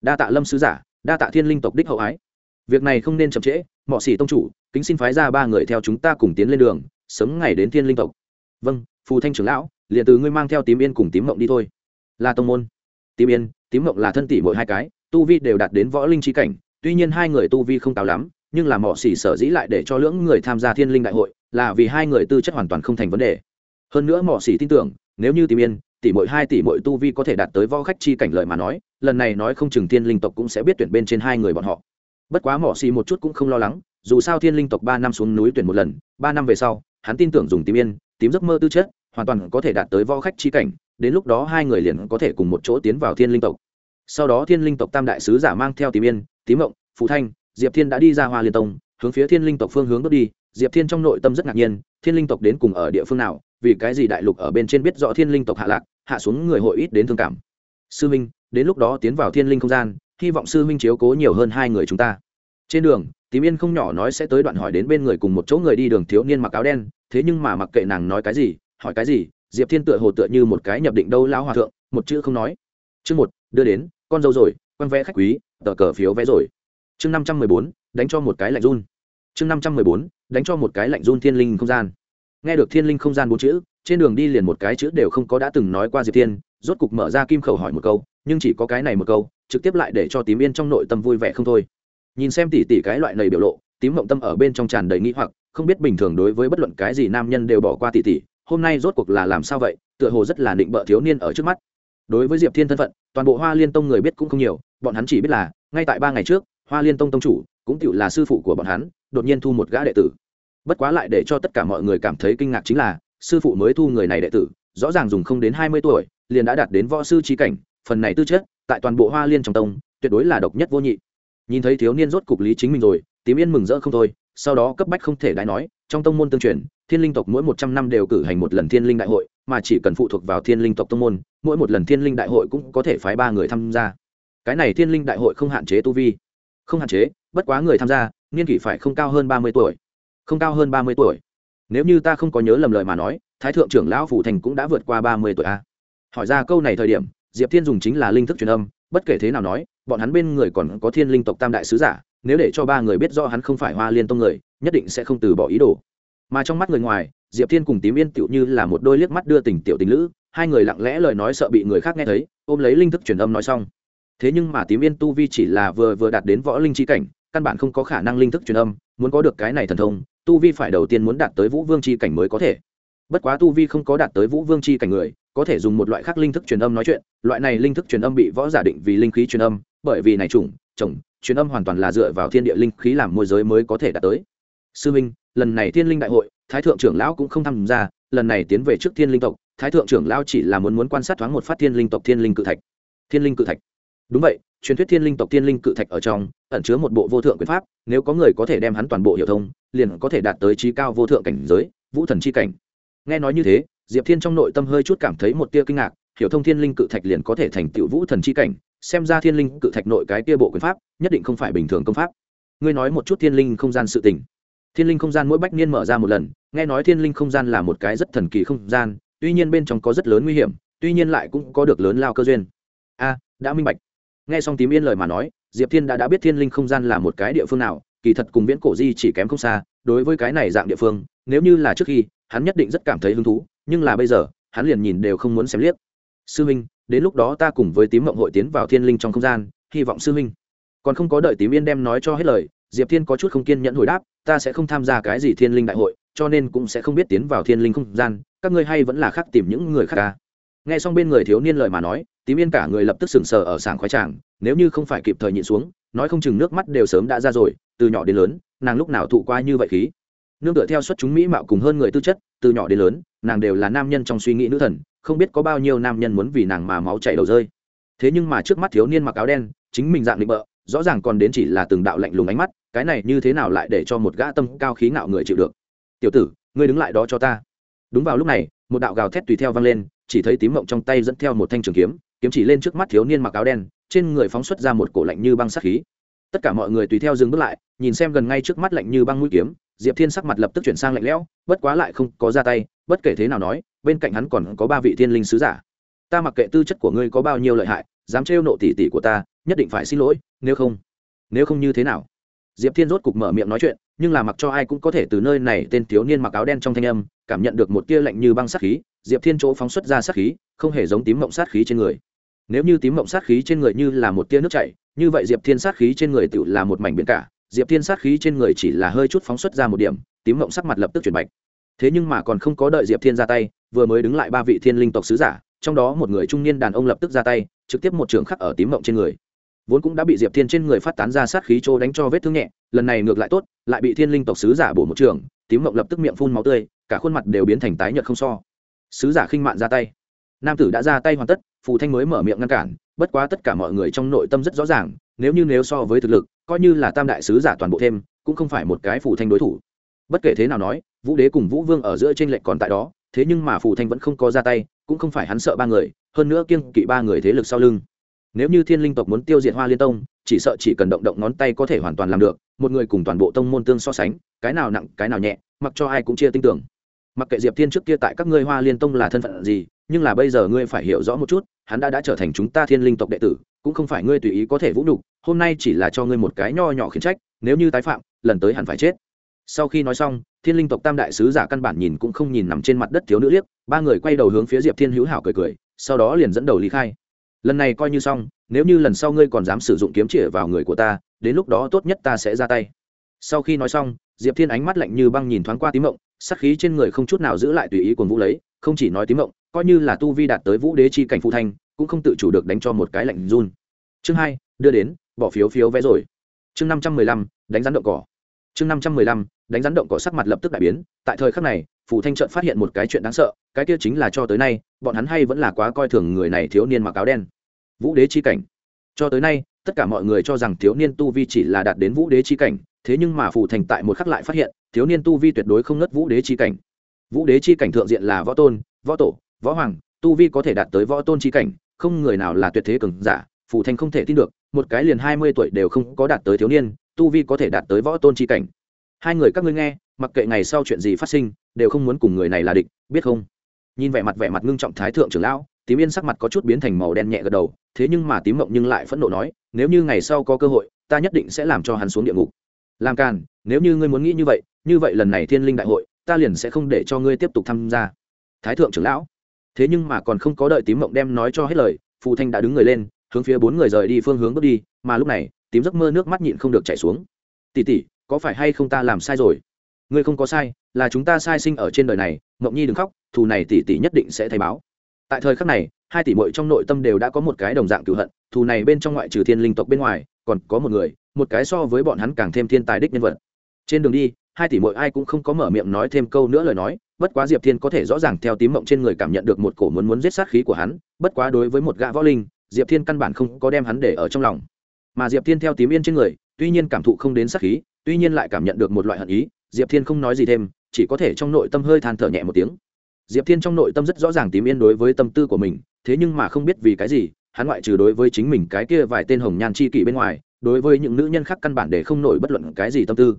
Đa tạ lâm sứ giả, đa tạ thiên linh tộc đích hậu ái. Việc này không nên chậm trễ, mọ xỉ tông chủ, kính xin phái ra ba người theo chúng ta cùng tiến lên đường, sớm ngày đến thiên linh tộc. Vâng phù thanh trưởng lão, liền từ ngươi mang theo tím yên cùng tím mộng đi thôi. Là tông môn. Tím yên, tím mộng là thân tỷ mỗi hai cái, tu vi đều đạt đến võ linh trí cảnh, tuy nhiên hai người tu vi không cao lắm, nhưng là mỏ xỉ sở dĩ lại để cho lưỡng người tham gia thiên linh đại hội là vì hai người tư chất hoàn toàn không thành vấn đề. Hơn nữa mỏ xỉ tin tưởng, nếu như tìm yên, tỷ mỗi hai tỷ mỗi tu vi có thể đạt tới võ khách chi cảnh lợi mà nói, lần này nói không chừng thiên linh tộc cũng sẽ biết tuyển bên trên hai người bọn họ. Bất quá mỏ xỉ một chút cũng không lo lắng, dù sao thiên linh tộc ba năm xuống núi tuyển một lần, ba năm về sau, hắn tin tưởng dùng tím yên tím giấc mơ tư chất, hoàn toàn có thể đạt tới võ khách chi cảnh, đến lúc đó hai người liền có thể cùng một chỗ tiến vào thiên linh tộc. Sau đó thiên linh tộc tam đại sứ giả mang theo Tỷ yên tím mộng phú thanh, diệp thiên đã đi ra hoa liên tông, hướng phía thiên linh tộc phương hướng bước đi diệp thiên trong nội tâm rất ngạc nhiên, thiên linh tộc đến cùng ở địa phương nào, vì cái gì đại lục ở bên trên biết rõ thiên linh tộc hạ lạc, hạ xuống người hội ít đến thương cảm. Sư minh, đến lúc đó tiến vào thiên linh không gian, hy vọng sư minh chiếu cố nhiều hơn hai người chúng ta. Trên đường, tím yên không nhỏ nói sẽ tới đoạn hỏi đến bên người cùng một chỗ người đi đường thiếu niên mặc áo đen, thế nhưng mà mặc kệ nàng nói cái gì, hỏi cái gì, diệp thiên tựa hồ tựa như một cái nhập định đâu lão hòa thượng, một chữ không nói. Chương một, đưa đến, con dâu rồi quan vẽ khách quý, tờ cờ phiếu vé rồi. Chương năm trăm mười bốn, đánh cho một cái lạnh run. Chương năm trăm mười bốn đánh cho một cái lạnh run thiên linh không gian. Nghe được thiên linh không gian bốn chữ, trên đường đi liền một cái chữ đều không có đã từng nói qua diệp thiên, rốt cục mở ra kim khẩu hỏi một câu, nhưng chỉ có cái này một câu, trực tiếp lại để cho tím yên trong nội tâm vui vẻ không thôi. Nhìn xem tỉ tỉ cái loại này biểu lộ, tím mộng tâm ở bên trong tràn đầy nghĩ hoặc, không biết bình thường đối với bất luận cái gì nam nhân đều bỏ qua tỉ tỉ, hôm nay rốt cuộc là làm sao vậy, tựa hồ rất là định bợ thiếu niên ở trước mắt. Đối với diệp thiên thân phận, toàn bộ hoa liên tông người biết cũng không nhiều, bọn hắn chỉ biết là, ngay tại ba ngày trước, hoa liên tông tông chủ, cũng tựu là sư phụ của bọn hắn đột nhiên thu một gã đệ tử. Bất quá lại để cho tất cả mọi người cảm thấy kinh ngạc chính là, sư phụ mới thu người này đệ tử, rõ ràng dùng không đến hai mươi tuổi, liền đã đạt đến võ sư trí cảnh, phần này tư chất, tại toàn bộ hoa liên trong tông, tuyệt đối là độc nhất vô nhị. Nhìn thấy thiếu niên rốt cục lý chính mình rồi, tím yên mừng rỡ không thôi, sau đó cấp bách không thể đãi nói, trong tông môn tương truyền, thiên linh tộc mỗi một trăm năm đều cử hành một lần thiên linh đại hội, mà chỉ cần phụ thuộc vào thiên linh tộc tông môn, mỗi một lần thiên linh đại hội cũng có thể phái ba người tham gia. Cái này thiên linh đại hội không hạn chế tu vi. Không hạn chế, bất quá người tham gia niên kỷ phải không cao hơn ba mươi tuổi. Không cao hơn ba mươi tuổi. Nếu như ta không có nhớ lầm lời mà nói, thái thượng trưởng lão phủ thành cũng đã vượt qua ba mươi tuổi a. Hỏi ra câu này thời điểm, diệp thiên dùng chính là linh thức truyền âm, bất kể thế nào nói, bọn hắn bên người còn có thiên linh tộc tam đại sứ giả, nếu để cho ba người biết do hắn không phải hoa liên tông người, nhất định sẽ không từ bỏ ý đồ. Mà trong mắt người ngoài, diệp thiên cùng tím yên tựu như là một đôi liếc mắt đưa tình tiểu tình lữ, hai người lặng lẽ lời nói sợ bị người khác nghe thấy, ôm lấy linh thức truyền âm nói xong. Thế nhưng mà tím yên tu vi chỉ là vừa vừa đạt đến võ linh chi cảnh căn bản không có khả năng linh thức truyền âm, muốn có được cái này thần thông, tu vi phải đầu tiên muốn đạt tới vũ vương chi cảnh mới có thể. Bất quá tu vi không có đạt tới vũ vương chi cảnh người, có thể dùng một loại khác linh thức truyền âm nói chuyện, loại này linh thức truyền âm bị võ giả định vì linh khí truyền âm, bởi vì này chủng, chồng, truyền âm hoàn toàn là dựa vào thiên địa linh khí làm môi giới mới có thể đạt tới. Sư minh, lần này thiên linh đại hội, thái thượng trưởng lão cũng không tham gia, lần này tiến về trước thiên linh tộc, thái thượng trưởng lão chỉ là muốn muốn quan sát thoáng một phát thiên linh tộc thiên linh cự thạch. Thiên linh cự thạch đúng vậy, truyền thuyết thiên linh tộc thiên linh cự thạch ở trong, ẩn chứa một bộ vô thượng quyền pháp, nếu có người có thể đem hắn toàn bộ hiểu thông, liền có thể đạt tới trí cao vô thượng cảnh giới, vũ thần chi cảnh. Nghe nói như thế, diệp thiên trong nội tâm hơi chút cảm thấy một tia kinh ngạc, hiểu thông thiên linh cự thạch liền có thể thành tựu vũ thần chi cảnh, xem ra thiên linh cự thạch nội cái tia bộ quyền pháp, nhất định không phải bình thường công pháp. Ngươi nói một chút thiên linh không gian sự tình. Thiên linh không gian mỗi bách niên mở ra một lần, nghe nói thiên linh không gian là một cái rất thần kỳ không gian, tuy nhiên bên trong có rất lớn nguy hiểm, tuy nhiên lại cũng có được lớn lao cơ duyên. A, đã minh bạch nghe xong tím yên lời mà nói, diệp thiên đã đã biết thiên linh không gian là một cái địa phương nào, kỳ thật cùng viễn cổ di chỉ kém không xa, đối với cái này dạng địa phương, nếu như là trước khi, hắn nhất định rất cảm thấy hứng thú, nhưng là bây giờ, hắn liền nhìn đều không muốn xem liếc. Sư huynh đến lúc đó ta cùng với tím mộng hội tiến vào thiên linh trong không gian, hy vọng sư huynh còn không có đợi tím yên đem nói cho hết lời, diệp thiên có chút không kiên nhẫn hồi đáp, ta sẽ không tham gia cái gì thiên linh đại hội, cho nên cũng sẽ không biết tiến vào thiên linh không gian, các ngươi hay vẫn là khác tìm những người khác ca nghe xong bên người thiếu niên lời mà nói, tím yên cả người lập tức sừng sờ ở sảng khoái tràng, nếu như không phải kịp thời nhịn xuống, nói không chừng nước mắt đều sớm đã ra rồi, từ nhỏ đến lớn, nàng lúc nào thụ qua như vậy khí. Nương tựa theo xuất chúng mỹ mạo cùng hơn người tư chất, từ nhỏ đến lớn, nàng đều là nam nhân trong suy nghĩ nữ thần, không biết có bao nhiêu nam nhân muốn vì nàng mà máu chảy đầu rơi. Thế nhưng mà trước mắt thiếu niên mặc áo đen, chính mình dạng định bợ, rõ ràng còn đến chỉ là từng đạo lạnh lùng ánh mắt, cái này như thế nào lại để cho một gã tâm cao khí ngạo người chịu được? Tiểu tử, ngươi đứng lại đó cho ta. Đúng vào lúc này, một đạo gào thét tùy theo vang lên chỉ thấy tím mộng trong tay dẫn theo một thanh trường kiếm kiếm chỉ lên trước mắt thiếu niên mặc áo đen, trên người phóng xuất ra một cổ lạnh như băng sát khí. Tất cả mọi người tùy theo dừng bước lại, nhìn xem gần ngay trước mắt lạnh như băng mũi kiếm, diệp thiên sắc mặt lập tức chuyển sang lạnh lẽo, bất quá lại không có ra tay, bất kể thế nào nói, bên cạnh hắn còn có ba vị thiên linh sứ giả. Ta mặc kệ tư chất của ngươi có bao nhiêu lợi hại, dám trêu nộ tỉ tỉ của ta, nhất định phải xin lỗi, nếu không nếu không như thế nào? Diệp thiên rốt cục mở miệng nói chuyện, nhưng là mặc cho ai cũng có thể từ nơi này, tên thiếu niên mặc áo đen trong thanh âm, cảm nhận được một tia lạnh như băng sát khí diệp thiên chỗ phóng xuất ra sát khí, không hề giống tím mộng sát khí trên người. Nếu như tím mộng sát khí trên người như là một tia nước chảy, như vậy diệp thiên sát khí trên người tự là một mảnh biển cả. Diệp thiên sát khí trên người chỉ là hơi chút phóng xuất ra một điểm, tím mộng sắc mặt lập tức chuyển bạch. Thế nhưng mà còn không có đợi diệp thiên ra tay, vừa mới đứng lại ba vị thiên linh tộc sứ giả, trong đó một người trung niên đàn ông lập tức ra tay, trực tiếp một trường khắc ở tím mộng trên người. Vốn cũng đã bị diệp thiên trên người phát tán ra sát khí trô đánh cho vết thương nhẹ, lần này ngược lại tốt, lại bị thiên linh tộc sứ giả bổ một trường, tím mộng lập tức miệng phun máu tươi, cả khuôn mặt đều biến thành tái nhợt không so sứ giả khinh mạn ra tay. Nam tử đã ra tay hoàn tất, phù thanh mới mở miệng ngăn cản, bất quá tất cả mọi người trong nội tâm rất rõ ràng, nếu như nếu so với thực lực, coi như là tam đại sứ giả toàn bộ thêm, cũng không phải một cái phù thanh đối thủ. Bất kể thế nào nói, vũ đế cùng vũ vương ở giữa trên lệnh còn tại đó, thế nhưng mà phù thanh vẫn không có ra tay, cũng không phải hắn sợ ba người, hơn nữa kiêng kỵ ba người thế lực sau lưng. Nếu như thiên linh tộc muốn tiêu diệt hoa liên tông, chỉ sợ chỉ cần động động ngón tay có thể hoàn toàn làm được, một người cùng toàn bộ tông môn tương so sánh, cái nào nặng, cái nào nhẹ, mặc cho ai cũng chia tin tưởng mặc kệ diệp thiên trước kia tại các ngươi hoa liên tông là thân phận gì, nhưng là bây giờ ngươi phải hiểu rõ một chút, hắn đã đã trở thành chúng ta thiên linh tộc đệ tử, cũng không phải ngươi tùy ý có thể vũ nhục, hôm nay chỉ là cho ngươi một cái nho nhỏ khiến trách, nếu như tái phạm, lần tới hẳn phải chết. Sau khi nói xong, thiên linh tộc tam đại sứ giả căn bản nhìn cũng không nhìn nằm trên mặt đất thiếu nữ liếc, ba người quay đầu hướng phía diệp thiên hữu hảo cười cười, sau đó liền dẫn đầu lý khai. Lần này coi như xong, nếu như lần sau ngươi còn dám sử dụng kiếm chĩa vào người của ta, đến lúc đó tốt nhất ta sẽ ra tay. Sau khi nói xong, diệp thiên ánh mắt lạnh như băng nhìn thoáng qua tím mộng sắc khí trên người không chút nào giữ lại tùy ý quần vũ lấy, không chỉ nói tím mộng, coi như là tu vi đạt tới vũ đế chi cảnh phụ thanh, cũng không tự chủ được đánh cho một cái lạnh run. Chương hai, đưa đến, bỏ phiếu phiếu vé rồi. Chương năm trăm mười lăm, đánh rắn động cỏ. Chương năm trăm mười lăm, đánh rắn động cỏ sắc mặt lập tức đại biến, tại thời khắc này phủ thanh trợn phát hiện một cái chuyện đáng sợ, cái kia chính là cho tới nay, bọn hắn hay vẫn là quá coi thường người này thiếu niên mặc áo đen. Vũ đế chi cảnh. Cho tới nay, tất cả mọi người cho rằng thiếu niên tu vi chỉ là đạt đến vũ đế chi cảnh thế nhưng mà phủ thành tại một khắc lại phát hiện, thiếu niên tu vi tuyệt đối không nớt vũ đế chi cảnh. Vũ đế chi cảnh thượng diện là võ tôn, võ tổ, võ hoàng, tu vi có thể đạt tới võ tôn chi cảnh, không người nào là tuyệt thế cường giả phủ thành không thể tin được, một cái liền hai mươi tuổi đều không có đạt tới thiếu niên, tu vi có thể đạt tới võ tôn chi cảnh. Hai người các ngươi nghe, mặc kệ ngày sau chuyện gì phát sinh, đều không muốn cùng người này là địch, biết không? Nhìn vẻ mặt vẻ mặt ngưng trọng thái thượng trưởng lão, tím yên sắc mặt có chút biến thành màu đen nhẹ gật đầu, thế nhưng mà tím mộng nhưng lại phẫn nộ nói, nếu như ngày sau có cơ hội, ta nhất định sẽ làm cho hắn xuống địa ngục làm càn, nếu như ngươi muốn nghĩ như vậy như vậy lần này thiên linh đại hội, ta liền sẽ không để cho ngươi tiếp tục tham gia. Thái thượng trưởng lão, thế nhưng mà còn không có đợi tím mộng đem nói cho hết lời, phù thanh đã đứng người lên, hướng phía bốn người rời đi phương hướng bước đi, mà lúc này, tím giấc mơ nước mắt nhịn không được chảy xuống. Tỉ tỉ có phải hay không ta làm sai rồi? Ngươi không có sai, là chúng ta sai sinh ở trên đời này, mộng nhi đừng khóc, thù này tỷ tỷ nhất định sẽ thay báo tại thời khắc này, hai tỷ mội trong nội tâm đều đã có một cái đồng dạng cựu hận, thù này bên trong ngoại trừ thiên linh tộc bên ngoài, còn có một người, một cái so với bọn hắn càng thêm thiên tài đích nhân vật. Trên đường đi, hai tỷ mội ai cũng không có mở miệng nói thêm câu nữa lời nói, bất quá diệp thiên có thể rõ ràng theo tím mộng trên người cảm nhận được một cổ muốn muốn giết sát khí của hắn, bất quá đối với một gã võ linh, diệp thiên căn bản không có đem hắn để ở trong lòng. Mà diệp thiên theo tím yên trên người, tuy nhiên cảm thụ không đến sát khí, tuy nhiên lại cảm nhận được một loại hận ý, diệp thiên không nói gì thêm, chỉ có thể trong nội tâm hơi than thở nhẹ một tiếng diệp thiên trong nội tâm rất rõ ràng tím yên đối với tâm tư của mình, thế nhưng mà không biết vì cái gì, hắn ngoại trừ đối với chính mình cái kia vài tên hồng nhan chi kỷ bên ngoài, đối với những nữ nhân khác căn bản để không nổi bất luận cái gì tâm tư.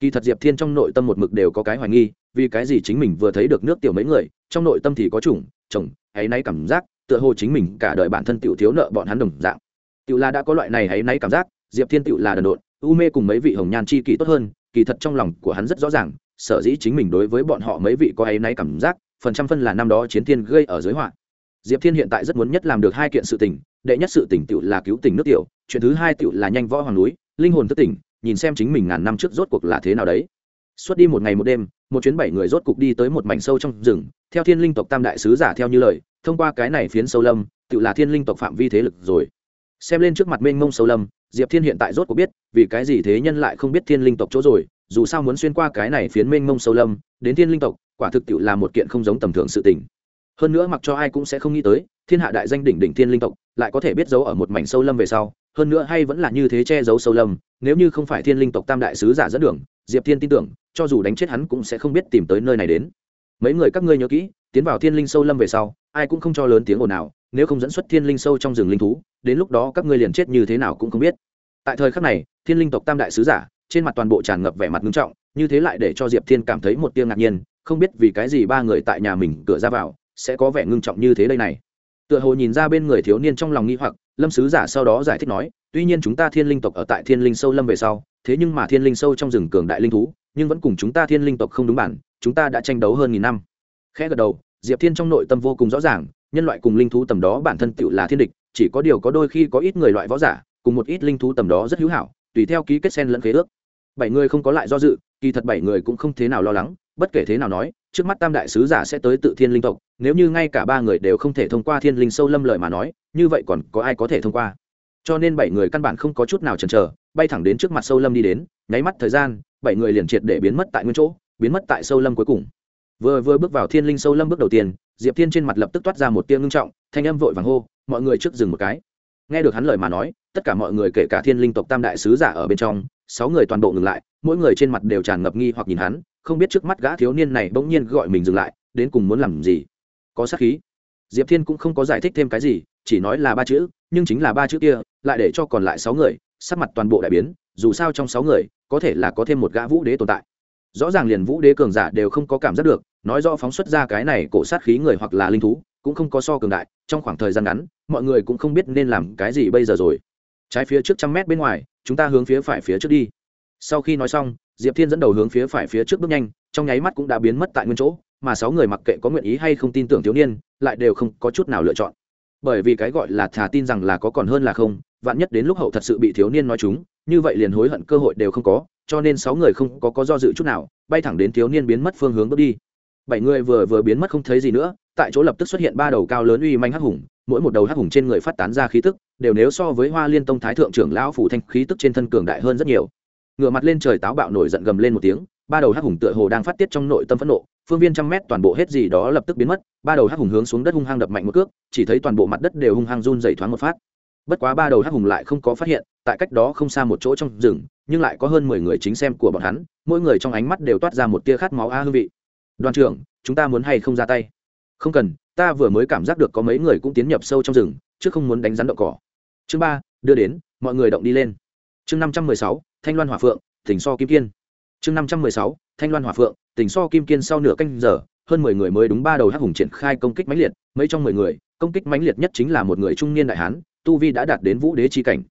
Kỳ thật diệp thiên trong nội tâm một mực đều có cái hoài nghi, vì cái gì chính mình vừa thấy được nước tiểu mấy người, trong nội tâm thì có chủng, chồng ấy nay cảm giác, tựa hồ chính mình cả đời bản thân tiểu thiếu nợ bọn hắn đồng dạng. Tiểu là đã có loại này ấy nay cảm giác, diệp thiên tiểu là đần độn, u mê cùng mấy vị hồng nhan chi kỷ tốt hơn, kỳ thật trong lòng của hắn rất rõ ràng, sở dĩ chính mình đối với bọn họ mấy vị có ấy nay cảm giác phần trăm phân là năm đó chiến thiên gây ở giới họa. Diệp thiên hiện tại rất muốn nhất làm được hai kiện sự tình, đệ nhất sự tỉnh tiểu là cứu tỉnh nước tiểu, chuyện thứ hai tiểu là nhanh võ hoàng núi, linh hồn thức tỉnh, nhìn xem chính mình ngàn năm trước rốt cuộc là thế nào đấy. Suốt đi một ngày một đêm, một chuyến bảy người rốt cục đi tới một mảnh sâu trong rừng, theo thiên linh tộc tam đại sứ giả theo như lời, thông qua cái này phiến sâu lâm tự là thiên linh tộc phạm vi thế lực rồi. Xem lên trước mặt mênh mông sâu lâm, diệp thiên hiện tại rốt cuộc biết, vì cái gì thế nhân lại không biết thiên linh tộc chỗ rồi, dù sao muốn xuyên qua cái này phiến mênh mông sâu lâm, đến thiên linh tộc quả thực tiệu là một kiện không giống tầm thường sự tình. Hơn nữa mặc cho ai cũng sẽ không nghĩ tới, thiên hạ đại danh đỉnh đỉnh thiên linh tộc, lại có thể biết giấu ở một mảnh sâu lâm về sau, hơn nữa hay vẫn là như thế che giấu sâu lâm, nếu như không phải thiên linh tộc tam đại sứ giả dẫn đường, diệp thiên tin tưởng, cho dù đánh chết hắn cũng sẽ không biết tìm tới nơi này đến. Mấy người các ngươi nhớ kỹ, tiến vào thiên linh sâu lâm về sau, ai cũng không cho lớn tiếng ồn nào nếu không dẫn xuất thiên linh sâu trong rừng linh thú, đến lúc đó các ngươi liền chết như thế nào cũng không biết. Tại thời khắc này, thiên linh tộc tam đại sứ giả, trên mặt toàn bộ tràn ngập vẻ mặt nghiêm trọng, như thế lại để cho diệp thiên cảm thấy một tia ngạc nhiên không biết vì cái gì ba người tại nhà mình cửa ra vào, sẽ có vẻ ngưng trọng như thế đây này. Tựa hồ nhìn ra bên người thiếu niên trong lòng nghi hoặc, lâm sứ giả sau đó giải thích nói, tuy nhiên chúng ta thiên linh tộc ở tại thiên linh sâu lâm về sau, thế nhưng mà thiên linh sâu trong rừng cường đại linh thú, nhưng vẫn cùng chúng ta thiên linh tộc không đúng bản, chúng ta đã tranh đấu hơn nghìn năm. Khẽ gật đầu, diệp thiên trong nội tâm vô cùng rõ ràng, nhân loại cùng linh thú tầm đó bản thân tựu là thiên địch, chỉ có điều có đôi khi có ít người loại võ giả, cùng một ít linh thú tầm đó rất hữu hảo, tùy theo ký kết sen lẫn khế ước. Bảy người không có lại do dự, kỳ thật bảy người cũng không thế nào lo lắng bất kể thế nào nói, trước mắt tam đại sứ giả sẽ tới tự thiên linh tộc, nếu như ngay cả ba người đều không thể thông qua thiên linh sâu lâm lợi mà nói, như vậy còn có ai có thể thông qua? Cho nên bảy người căn bản không có chút nào chần chờ, bay thẳng đến trước mặt sâu lâm đi đến, nháy mắt thời gian, bảy người liền triệt để biến mất tại nguyên chỗ, biến mất tại sâu lâm cuối cùng. Vừa vừa bước vào thiên linh sâu lâm bước đầu tiên, diệp thiên trên mặt lập tức toát ra một tiếng ngưng trọng, thanh âm vội vàng hô, mọi người trước dừng một cái. Nghe được hắn lời mà nói, tất cả mọi người kể cả thiên linh tộc tam đại sứ giả ở bên trong, sáu người toàn bộ ngừng lại, mỗi người trên mặt đều tràn ngập nghi hoặc nhìn hắn không biết trước mắt gã thiếu niên này bỗng nhiên gọi mình dừng lại, đến cùng muốn làm gì? Có sát khí. Diệp thiên cũng không có giải thích thêm cái gì, chỉ nói là ba chữ, nhưng chính là ba chữ kia, lại để cho còn lại sáu người, sắc mặt toàn bộ đại biến, dù sao trong sáu người, có thể là có thêm một gã vũ đế tồn tại. Rõ ràng liền vũ đế cường giả đều không có cảm giác được, nói rõ phóng xuất ra cái này cổ sát khí người hoặc là linh thú, cũng không có so cường đại, trong khoảng thời gian ngắn, mọi người cũng không biết nên làm cái gì bây giờ rồi. Trái phía trước trăm mét bên ngoài, chúng ta hướng phía phải phía trước đi. Sau khi nói xong diệp thiên dẫn đầu hướng phía phải phía trước bước nhanh, trong nháy mắt cũng đã biến mất tại nguyên chỗ, mà sáu người mặc kệ có nguyện ý hay không tin tưởng thiếu niên, lại đều không có chút nào lựa chọn. Bởi vì cái gọi là thà tin rằng là có còn hơn là không, vạn nhất đến lúc hậu thật sự bị thiếu niên nói chúng, như vậy liền hối hận cơ hội đều không có, cho nên sáu người không có có do dự chút nào, bay thẳng đến thiếu niên biến mất phương hướng bước đi. Bảy người vừa vừa biến mất không thấy gì nữa, tại chỗ lập tức xuất hiện ba đầu cao lớn uy manh hắc hùng, mỗi một đầu hắc hùng trên người phát tán ra khí tức, đều nếu so với hoa liên tông thái thượng trưởng lão phủ thanh khí tức trên thân cường đại hơn rất nhiều ngửa mặt lên trời táo bạo nổi giận gầm lên một tiếng, ba đầu hắc hùng tựa hồ đang phát tiết trong nội tâm phẫn nộ, phương viên trăm mét toàn bộ hết gì đó lập tức biến mất, ba đầu hắc hùng hướng xuống đất hung hăng đập mạnh một cước, chỉ thấy toàn bộ mặt đất đều hung hăng run dày thoáng một phát. Bất quá ba đầu hắc hùng lại không có phát hiện, tại cách đó không xa một chỗ trong rừng, nhưng lại có hơn mười người chính xem của bọn hắn, mỗi người trong ánh mắt đều toát ra một tia khát máu a hương vị. Đoàn trưởng, chúng ta muốn hay không ra tay? Không cần, ta vừa mới cảm giác được có mấy người cũng tiến nhập sâu trong rừng, chứ không muốn đánh rắn đậu cỏ. Chương ba, đưa đến, mọi người động đi lên. Chương năm trăm mười sáu thanh loan hòa phượng tỉnh so kim kiên. Chương năm trăm mười sáu, thanh loan hòa phượng tỉnh so kim kiên sau nửa canh giờ, hơn mười người mới đúng ba đầu hắc hùng triển khai công kích mãnh liệt, mấy trong mười người, công kích mãnh liệt nhất chính là một người trung niên đại hán, tu vi đã đạt đến vũ đế chi cảnh.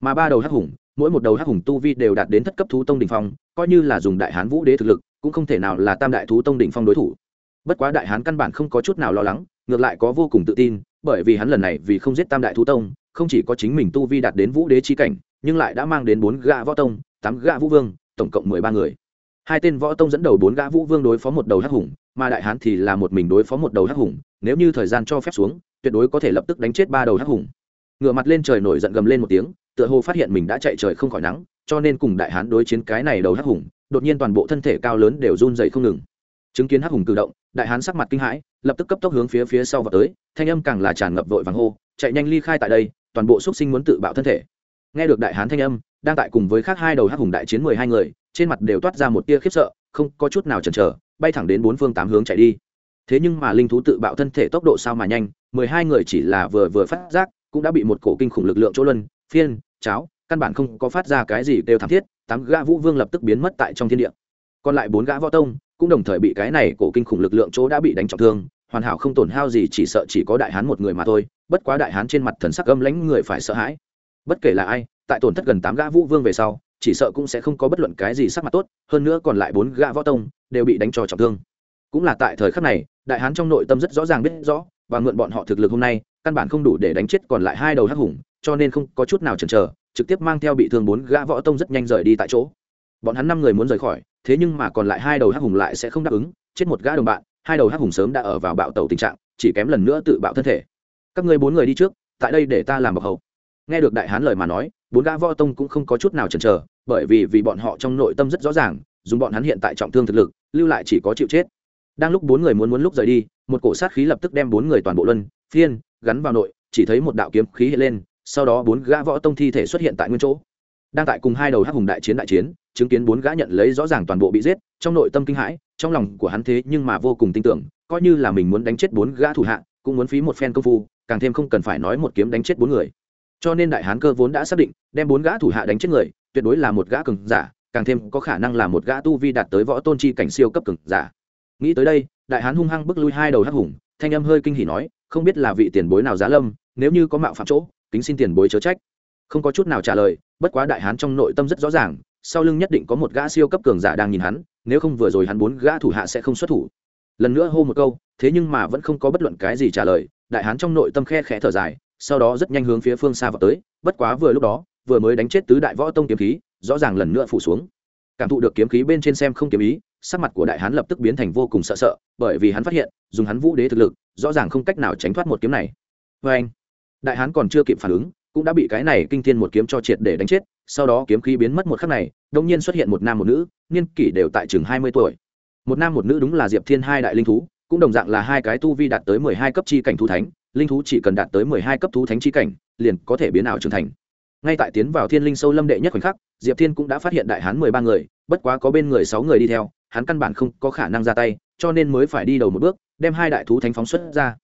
Mà ba đầu hắc hùng, mỗi một đầu hắc hùng tu vi đều đạt đến thất cấp thú tông đỉnh phong, coi như là dùng đại hán vũ đế thực lực, cũng không thể nào là tam đại thú tông đỉnh phong đối thủ. Bất quá đại hán căn bản không có chút nào lo lắng, ngược lại có vô cùng tự tin, bởi vì hắn lần này vì không giết tam đại thú tông, không chỉ có chính mình tu vi đạt đến vũ đế chi cảnh nhưng lại đã mang đến bốn gã võ tông, tám gã vũ vương, tổng cộng mười ba người. Hai tên võ tông dẫn đầu bốn gã vũ vương đối phó một đầu hắc hùng, mà đại hán thì là một mình đối phó một đầu hắc hùng, nếu như thời gian cho phép xuống, tuyệt đối có thể lập tức đánh chết ba đầu hắc hùng. Ngựa mặt lên trời nổi giận gầm lên một tiếng, tựa hồ phát hiện mình đã chạy trời không khỏi nắng, cho nên cùng đại hán đối chiến cái này đầu hắc hùng, đột nhiên toàn bộ thân thể cao lớn đều run dậy không ngừng. Chứng kiến hắc hùng cử động, đại hán sắc mặt kinh hãi, lập tức cấp tốc hướng phía phía sau và tới, thanh âm càng là tràn ngập vội vàng hô, chạy nhanh ly khai tại đây, toàn bộ xuất sinh muốn tự bạo thân thể nghe được đại hán thanh âm, đang tại cùng với khác hai đầu hắc hùng đại chiến mười hai người, trên mặt đều toát ra một tia khiếp sợ, không có chút nào chần chờ, bay thẳng đến bốn phương tám hướng chạy đi. Thế nhưng mà linh thú tự bạo thân thể tốc độ sao mà nhanh, mười hai người chỉ là vừa vừa phát giác, cũng đã bị một cổ kinh khủng lực lượng chỗ luân, phiên, cháo, căn bản không có phát ra cái gì đều thảm thiết, tám gã vũ vương lập tức biến mất tại trong thiên địa. Còn lại bốn gã võ tông, cũng đồng thời bị cái này cổ kinh khủng lực lượng chỗ đã bị đánh trọng thương, hoàn hảo không tổn hao gì, chỉ sợ chỉ có đại hán một người mà thôi, bất quá đại hán trên mặt thần sắc âm lãnh người phải sợ hãi bất kể là ai, tại tổn thất gần tám gã vũ vương về sau, chỉ sợ cũng sẽ không có bất luận cái gì sắc mặt tốt, hơn nữa còn lại bốn gã võ tông đều bị đánh cho trọng thương. Cũng là tại thời khắc này, đại hán trong nội tâm rất rõ ràng biết rõ, và mượn bọn họ thực lực hôm nay, căn bản không đủ để đánh chết còn lại hai đầu hắc hùng, cho nên không có chút nào chần chờ, trực tiếp mang theo bị thương bốn gã võ tông rất nhanh rời đi tại chỗ. Bọn hắn năm người muốn rời khỏi, thế nhưng mà còn lại hai đầu hắc hùng lại sẽ không đáp ứng, chết một gã đồng bạn, hai đầu hắc hùng sớm đã ở vào bạo tàu tình trạng, chỉ kém lần nữa tự bạo thân thể. Các ngươi bốn người đi trước, tại đây để ta làm bọc hậu nghe được đại hán lời mà nói, bốn gã võ tông cũng không có chút nào chần chờ, bởi vì vì bọn họ trong nội tâm rất rõ ràng, dùng bọn hắn hiện tại trọng thương thực lực, lưu lại chỉ có chịu chết. Đang lúc bốn người muốn muốn lúc rời đi, một cổ sát khí lập tức đem bốn người toàn bộ luân, phiên, gắn vào nội, chỉ thấy một đạo kiếm khí hiện lên, sau đó bốn gã võ tông thi thể xuất hiện tại nguyên chỗ. Đang tại cùng hai đầu hắc hùng đại chiến đại chiến, chứng kiến bốn gã nhận lấy rõ ràng toàn bộ bị giết, trong nội tâm kinh hãi, trong lòng của hắn thế nhưng mà vô cùng tin tưởng, coi như là mình muốn đánh chết bốn gã thủ hạ, cũng muốn phí một phen công phu, càng thêm không cần phải nói một kiếm đánh chết bốn người cho nên đại hán cơ vốn đã xác định, đem bốn gã thủ hạ đánh chết người, tuyệt đối là một gã cường giả, càng thêm có khả năng là một gã tu vi đạt tới võ tôn chi cảnh siêu cấp cường giả. Nghĩ tới đây, đại hán hung hăng bước lui hai đầu hắc hùng, thanh âm hơi kinh hỉ nói, không biết là vị tiền bối nào giá lâm, nếu như có mạo phạm chỗ, kính xin tiền bối chớ trách. Không có chút nào trả lời, bất quá đại hán trong nội tâm rất rõ ràng, sau lưng nhất định có một gã siêu cấp cường giả đang nhìn hắn, nếu không vừa rồi hắn bốn gã thủ hạ sẽ không xuất thủ. Lần nữa hô một câu, thế nhưng mà vẫn không có bất luận cái gì trả lời, đại hán trong nội tâm khe khẽ thở dài sau đó rất nhanh hướng phía phương xa vào tới, bất quá vừa lúc đó, vừa mới đánh chết tứ đại võ tông kiếm khí, rõ ràng lần nữa phủ xuống. Cảm thụ được kiếm khí bên trên xem không kiếm ý, sắc mặt của đại hán lập tức biến thành vô cùng sợ sợ, bởi vì hắn phát hiện, dùng hắn vũ đế thực lực, rõ ràng không cách nào tránh thoát một kiếm này. Vê anh, đại hán còn chưa kịp phản ứng, cũng đã bị cái này kinh thiên một kiếm cho triệt để đánh chết, sau đó kiếm khí biến mất một khắc này đông nhiên xuất hiện một nam một nữ, niên kỷ đều tại chừng hai mươi tuổi. Một nam một nữ đúng là diệp thiên hai đại linh thú, cũng đồng dạng là hai cái tu vi đạt tới mười hai cấp chi cảnh thú thánh linh thú chỉ cần đạt tới mười hai cấp thú thánh chi cảnh, liền có thể biến ảo trưởng thành. Ngay tại tiến vào thiên linh sâu lâm đệ nhất khoảnh khắc, diệp thiên cũng đã phát hiện đại hán mười ba người, bất quá có bên người sáu người đi theo, hắn căn bản không có khả năng ra tay, cho nên mới phải đi đầu một bước, đem hai đại thú thánh phóng xuất ra.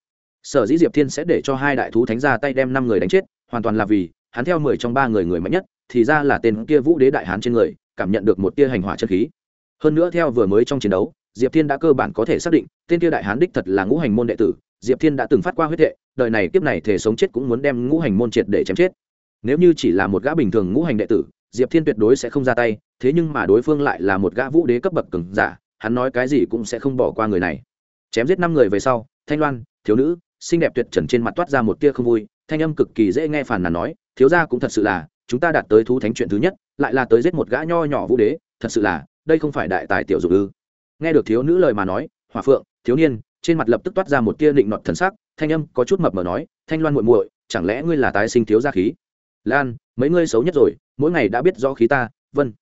Sở dĩ diệp thiên sẽ để cho hai đại thú thánh ra tay đem năm người đánh chết, hoàn toàn là vì, hắn theo mười trong ba người người mạnh nhất, thì ra là tên kia vũ đế đại hán trên người, cảm nhận được một tia hành hỏa chân khí. Hơn nữa theo vừa mới trong chiến đấu, diệp thiên đã cơ bản có thể xác định, tên kia đại hán đích thật là ngũ hành môn đệ tử, diệp thiên đã từng phát qua huyết hệ đời này kiếp này thể sống chết cũng muốn đem ngũ hành môn triệt để chém chết. Nếu như chỉ là một gã bình thường ngũ hành đệ tử, diệp thiên tuyệt đối sẽ không ra tay, thế nhưng mà đối phương lại là một gã vũ đế cấp bậc cứng giả, hắn nói cái gì cũng sẽ không bỏ qua người này. Chém giết năm người về sau, thanh loan, thiếu nữ, xinh đẹp tuyệt trần trên mặt toát ra một tia không vui, thanh âm cực kỳ dễ nghe phản nàn nói, thiếu gia cũng thật sự là, chúng ta đạt tới thú thánh chuyện thứ nhất, lại là tới giết một gã nho nhỏ vũ đế, thật sự là, đây không phải đại tài tiểu dục ư. Nghe được thiếu nữ lời mà nói hòa phượng, thiếu niên, trên mặt lập tức toát ra một tia định nọt thần sắc thanh âm có chút mập mờ nói, thanh loan muội muội, chẳng lẽ ngươi là tái sinh thiếu gia khí? Lan, mấy ngươi xấu nhất rồi, mỗi ngày đã biết rõ khí ta vân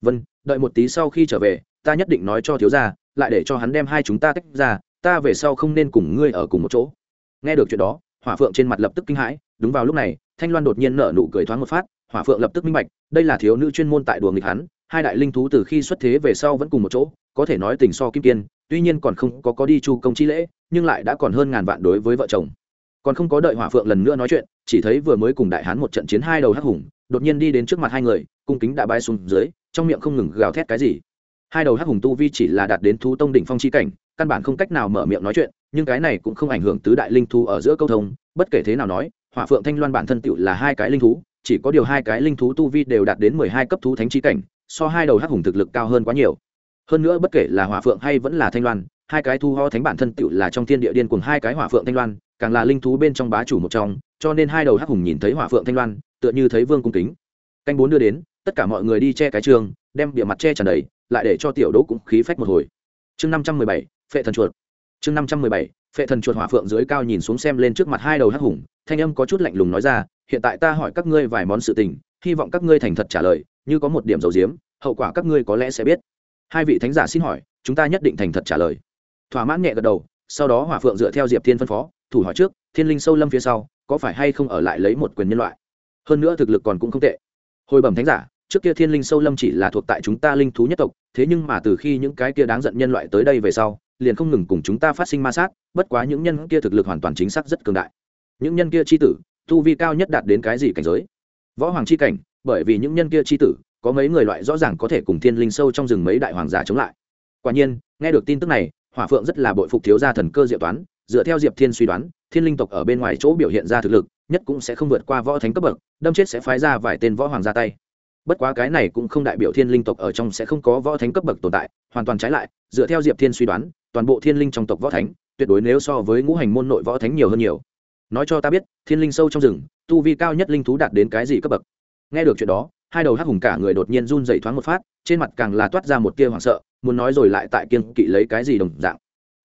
vân đợi một tí sau khi trở về, ta nhất định nói cho thiếu gia, lại để cho hắn đem hai chúng ta tách ra, ta về sau không nên cùng ngươi ở cùng một chỗ. Nghe được chuyện đó, hỏa phượng trên mặt lập tức kinh hãi, đúng vào lúc này, thanh loan đột nhiên nở nụ cười thoáng một phát, hỏa phượng lập tức minh bạch, đây là thiếu nữ chuyên môn tại đùa nghịch hắn, hai đại linh thú từ khi xuất thế về sau vẫn cùng một chỗ, có thể nói tình so kim kiên tuy nhiên còn không có có đi chu công chi lễ, nhưng lại đã còn hơn ngàn vạn đối với vợ chồng. Còn không có đợi hỏa phượng lần nữa nói chuyện, chỉ thấy vừa mới cùng đại hán một trận chiến hai đầu hắc hùng, đột nhiên đi đến trước mặt hai người, cung kính đã bay xuống dưới, trong miệng không ngừng gào thét cái gì. Hai đầu hắc hùng tu vi chỉ là đạt đến thú tông đỉnh phong chi cảnh, căn bản không cách nào mở miệng nói chuyện, nhưng cái này cũng không ảnh hưởng tứ đại linh thú ở giữa câu thông, bất kể thế nào nói, hỏa phượng thanh loan bản thân tựu là hai cái linh thú, chỉ có điều hai cái linh thú tu vi đều đạt đến mười hai cấp thú thánh chi cảnh, so hai đầu hắc hùng thực lực cao hơn quá nhiều hơn nữa bất kể là hỏa phượng hay vẫn là thanh loan, hai cái thu ho thánh bản thân tựu là trong thiên địa điên cùng hai cái hỏa phượng thanh loan, càng là linh thú bên trong bá chủ một trong, cho nên hai đầu hắc hùng nhìn thấy hỏa phượng thanh loan, tựa như thấy vương cung kính. Canh bốn đưa đến, tất cả mọi người đi che cái trường, đem địa mặt che tràn đầy, lại để cho tiểu đỗ cũng khí phách một hồi. Chương năm trăm mười bảy, phệ thần chuột. Chương năm trăm mười bảy, phệ thần chuột hỏa phượng dưới cao nhìn xuống xem lên trước mặt hai đầu hắc hùng, thanh âm có chút lạnh lùng nói ra, hiện tại ta hỏi các ngươi vài món sự tình, hy vọng các ngươi thành thật trả lời, như có một điểm dầu diếm, hậu quả các ngươi có lẽ sẽ biết hai vị thánh giả xin hỏi, chúng ta nhất định thành thật trả lời. Thỏa mãn nhẹ gật đầu, sau đó hỏa phượng dựa theo diệp thiên phân phó, thủ hỏi trước, thiên linh sâu lâm phía sau, có phải hay không ở lại lấy một quyền nhân loại? Hơn nữa thực lực còn cũng không tệ. Hồi bẩm thánh giả, trước kia thiên linh sâu lâm chỉ là thuộc tại chúng ta linh thú nhất tộc, thế nhưng mà từ khi những cái kia đáng giận nhân loại tới đây về sau, liền không ngừng cùng chúng ta phát sinh ma sát, bất quá những nhân kia thực lực hoàn toàn chính xác rất cường đại. Những nhân kia c h i tử, tu vi cao nhất đạt đến cái gì cảnh giới? Võ hoàng c h i cảnh, bởi vì những nhân kia c h i tử có mấy người loại rõ ràng có thể cùng thiên linh sâu trong rừng mấy đại hoàng giả chống lại. Quả nhiên, nghe được tin tức này, hỏa phượng rất là bội phục thiếu gia thần cơ diệu toán, dựa theo diệp thiên suy đoán, thiên linh tộc ở bên ngoài chỗ biểu hiện ra thực lực, nhất cũng sẽ không vượt qua võ thánh cấp bậc, đâm chết sẽ phái ra vài tên võ hoàng ra tay. Bất quá cái này cũng không đại biểu thiên linh tộc ở trong sẽ không có võ thánh cấp bậc tồn tại, hoàn toàn trái lại, dựa theo diệp thiên suy đoán, toàn bộ thiên linh trong tộc võ thánh, tuyệt đối nếu so với ngũ hành môn nội võ thánh nhiều hơn nhiều. Nói cho ta biết, thiên linh sâu trong rừng, tu vi cao nhất linh thú đạt đến cái gì cấp bậc? Nghe được chuyện đó hai đầu hắc hùng cả người đột nhiên run dậy thoáng một phát, trên mặt càng là toát ra một tia hoảng sợ, muốn nói rồi lại tại kiên kỵ lấy cái gì đồng dạng.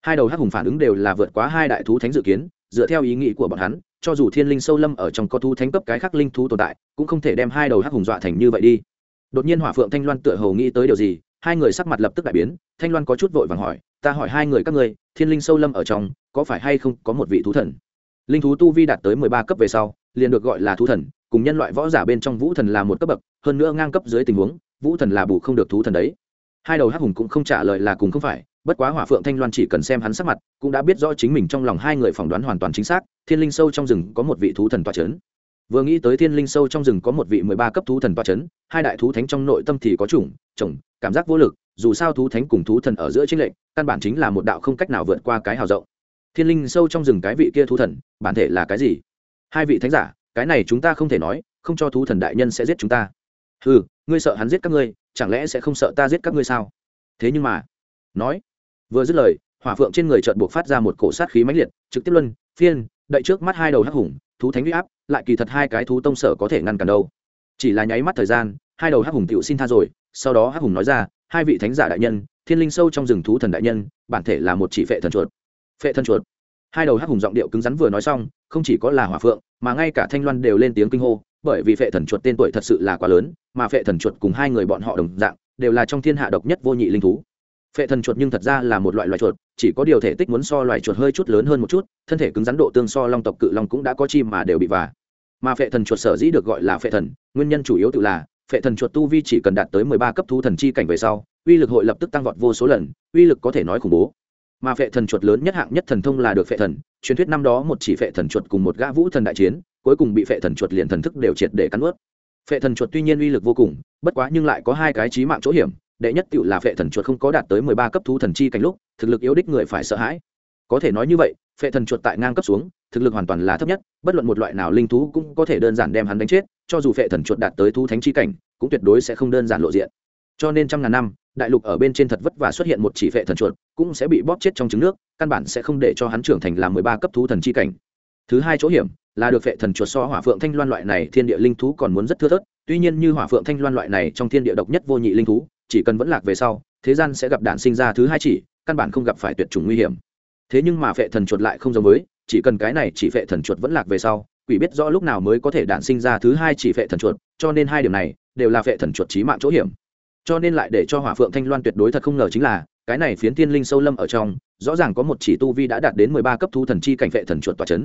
Hai đầu hắc hùng phản ứng đều là vượt quá hai đại thú thánh dự kiến, dựa theo ý nghĩ của bọn hắn, cho dù thiên linh sâu lâm ở trong có thú thánh cấp cái khác linh thú tồn tại, cũng không thể đem hai đầu hắc hùng dọa thành như vậy đi. Đột nhiên hỏa phượng thanh loan tựa hầu nghĩ tới điều gì, hai người sắc mặt lập tức đại biến, thanh loan có chút vội vàng hỏi, ta hỏi hai người các ngươi, thiên linh sâu lâm ở trong, có phải hay không có một vị thú thần? Linh thú tu vi đạt tới mười ba cấp về sau, liền được gọi là thú thần cùng nhân loại võ giả bên trong vũ thần là một cấp bậc, hơn nữa ngang cấp dưới tình huống, vũ thần là bù không được thú thần đấy. Hai đầu hắc hùng cũng không trả lời là cùng không phải, bất quá hỏa phượng thanh loan chỉ cần xem hắn sắc mặt, cũng đã biết rõ chính mình trong lòng hai người phỏng đoán hoàn toàn chính xác, thiên linh sâu trong rừng có một vị thú thần toa c h ấ n vừa nghĩ tới thiên linh sâu trong rừng có một vị mười ba cấp thú thần toa c h ấ n hai đại thú thánh trong nội tâm thì có chủng, chồng, cảm giác vô lực, dù sao thú thánh cùng thú thần ở giữa chính lệnh căn bản chính là một đạo không cách nào vượt qua cái hào rộng. Thiên linh sâu trong rừng cái vị kia thú thần, bản thể là cái gì? Hai vị thánh giả cái này chúng ta không thể nói, không cho thú thần đại nhân sẽ giết chúng ta. Ừ ngươi sợ hắn giết các ngươi, chẳng lẽ sẽ không sợ ta giết các ngươi sao? Thế nhưng mà, nói, vừa dứt lời, hỏa phượng trên người trợn buộc phát ra một cổ sát khí mãnh liệt, trực tiếp luân, phiên, đậy trước mắt hai đầu hắc hùng, thú thánh huy áp, lại kỳ thật hai cái thú tông sở có thể ngăn cản đâu. Chỉ là nháy mắt thời gian, hai đầu hắc hùng tựu xin tha rồi, sau đó hắc hùng nói ra, hai vị thánh giả đại nhân, thiên linh sâu trong rừng thú thần đại nhân, bản thể là một chỉ phệ thần chuột. Phệ thần chuột. Hai đầu hắc hùng giọng điệu cứng rắn vừa nói xong không chỉ có là hỏa phượng, mà ngay cả thanh loan đều lên tiếng kinh hô, bởi vì phệ thần chuột tên tuổi thật sự là quá lớn, mà phệ thần chuột cùng hai người bọn họ đồng dạng, đều là trong thiên hạ độc nhất vô nhị linh thú. Phệ thần chuột nhưng thật ra là một loại loài chuột, chỉ có điều thể tích muốn so loài chuột hơi chút lớn hơn một chút, thân thể cứng rắn độ tương so long tộc cự long cũng đã có chim mà đều bị vả. Mà phệ thần chuột sở dĩ được gọi là phệ thần, nguyên nhân chủ yếu tự là, phệ thần chuột tu vi chỉ cần đạt tới mười ba cấp thú thần chi cảnh về sau, uy lực hội lập tức tăng vọt vô số lần, uy lực có thể nói khủng bố mà phệ thần chuột lớn nhất hạng nhất thần thông là được phệ thần. Truyền thuyết năm đó một chỉ phệ thần chuột cùng một gã vũ thần đại chiến, cuối cùng bị phệ thần chuột liền thần thức đều triệt để cắn ướt. Phệ thần chuột tuy nhiên uy lực vô cùng, bất quá nhưng lại có hai cái trí mạng chỗ hiểm. Đệ nhất tựu là phệ thần chuột không có đạt tới mười ba cấp thú thần chi cảnh lúc, thực lực yếu đích người phải sợ hãi. Có thể nói như vậy, phệ thần chuột tại ngang cấp xuống, thực lực hoàn toàn là thấp nhất, bất luận một loại nào linh thú cũng có thể đơn giản đem hắn đánh chết, cho dù phệ thần chuột đạt tới thú thánh chi cảnh, cũng tuyệt đối sẽ không đơn giản lộ diện. Cho nên trăm ngàn năm đại lục ở bên trên thật vất vả xuất hiện một chỉ vệ thần chuột, cũng sẽ bị bóp chết trong trứng nước, căn bản sẽ không để cho hắn trưởng thành làm mười ba cấp thú thần chi cảnh. Thứ hai chỗ hiểm, là được vệ thần chuột so hỏa phượng thanh loan loại này thiên địa linh thú còn muốn rất thưa thớt, tuy nhiên như hỏa phượng thanh loan loại này trong thiên địa độc nhất vô nhị linh thú, chỉ cần vẫn lạc về sau, thế gian sẽ gặp đạn sinh ra thứ hai chỉ, căn bản không gặp phải tuyệt chủng nguy hiểm. Thế nhưng mà vệ thần chuột lại không giống với, chỉ cần cái này chỉ vệ thần chuột vẫn lạc về sau, quỷ biết rõ lúc nào mới có thể đạn sinh ra thứ hai chỉ vệ thần chuột, cho nên hai điểm này đều là vệ thần chuột trí mạng chỗ hiểm cho nên lại để cho hỏa phượng thanh loan tuyệt đối thật không ngờ chính là, cái này phiến thiên linh sâu lâm ở trong, rõ ràng có một chỉ tu vi đã đạt đến mười ba cấp thu thần chi cảnh vệ thần chuột tòa c h ấ n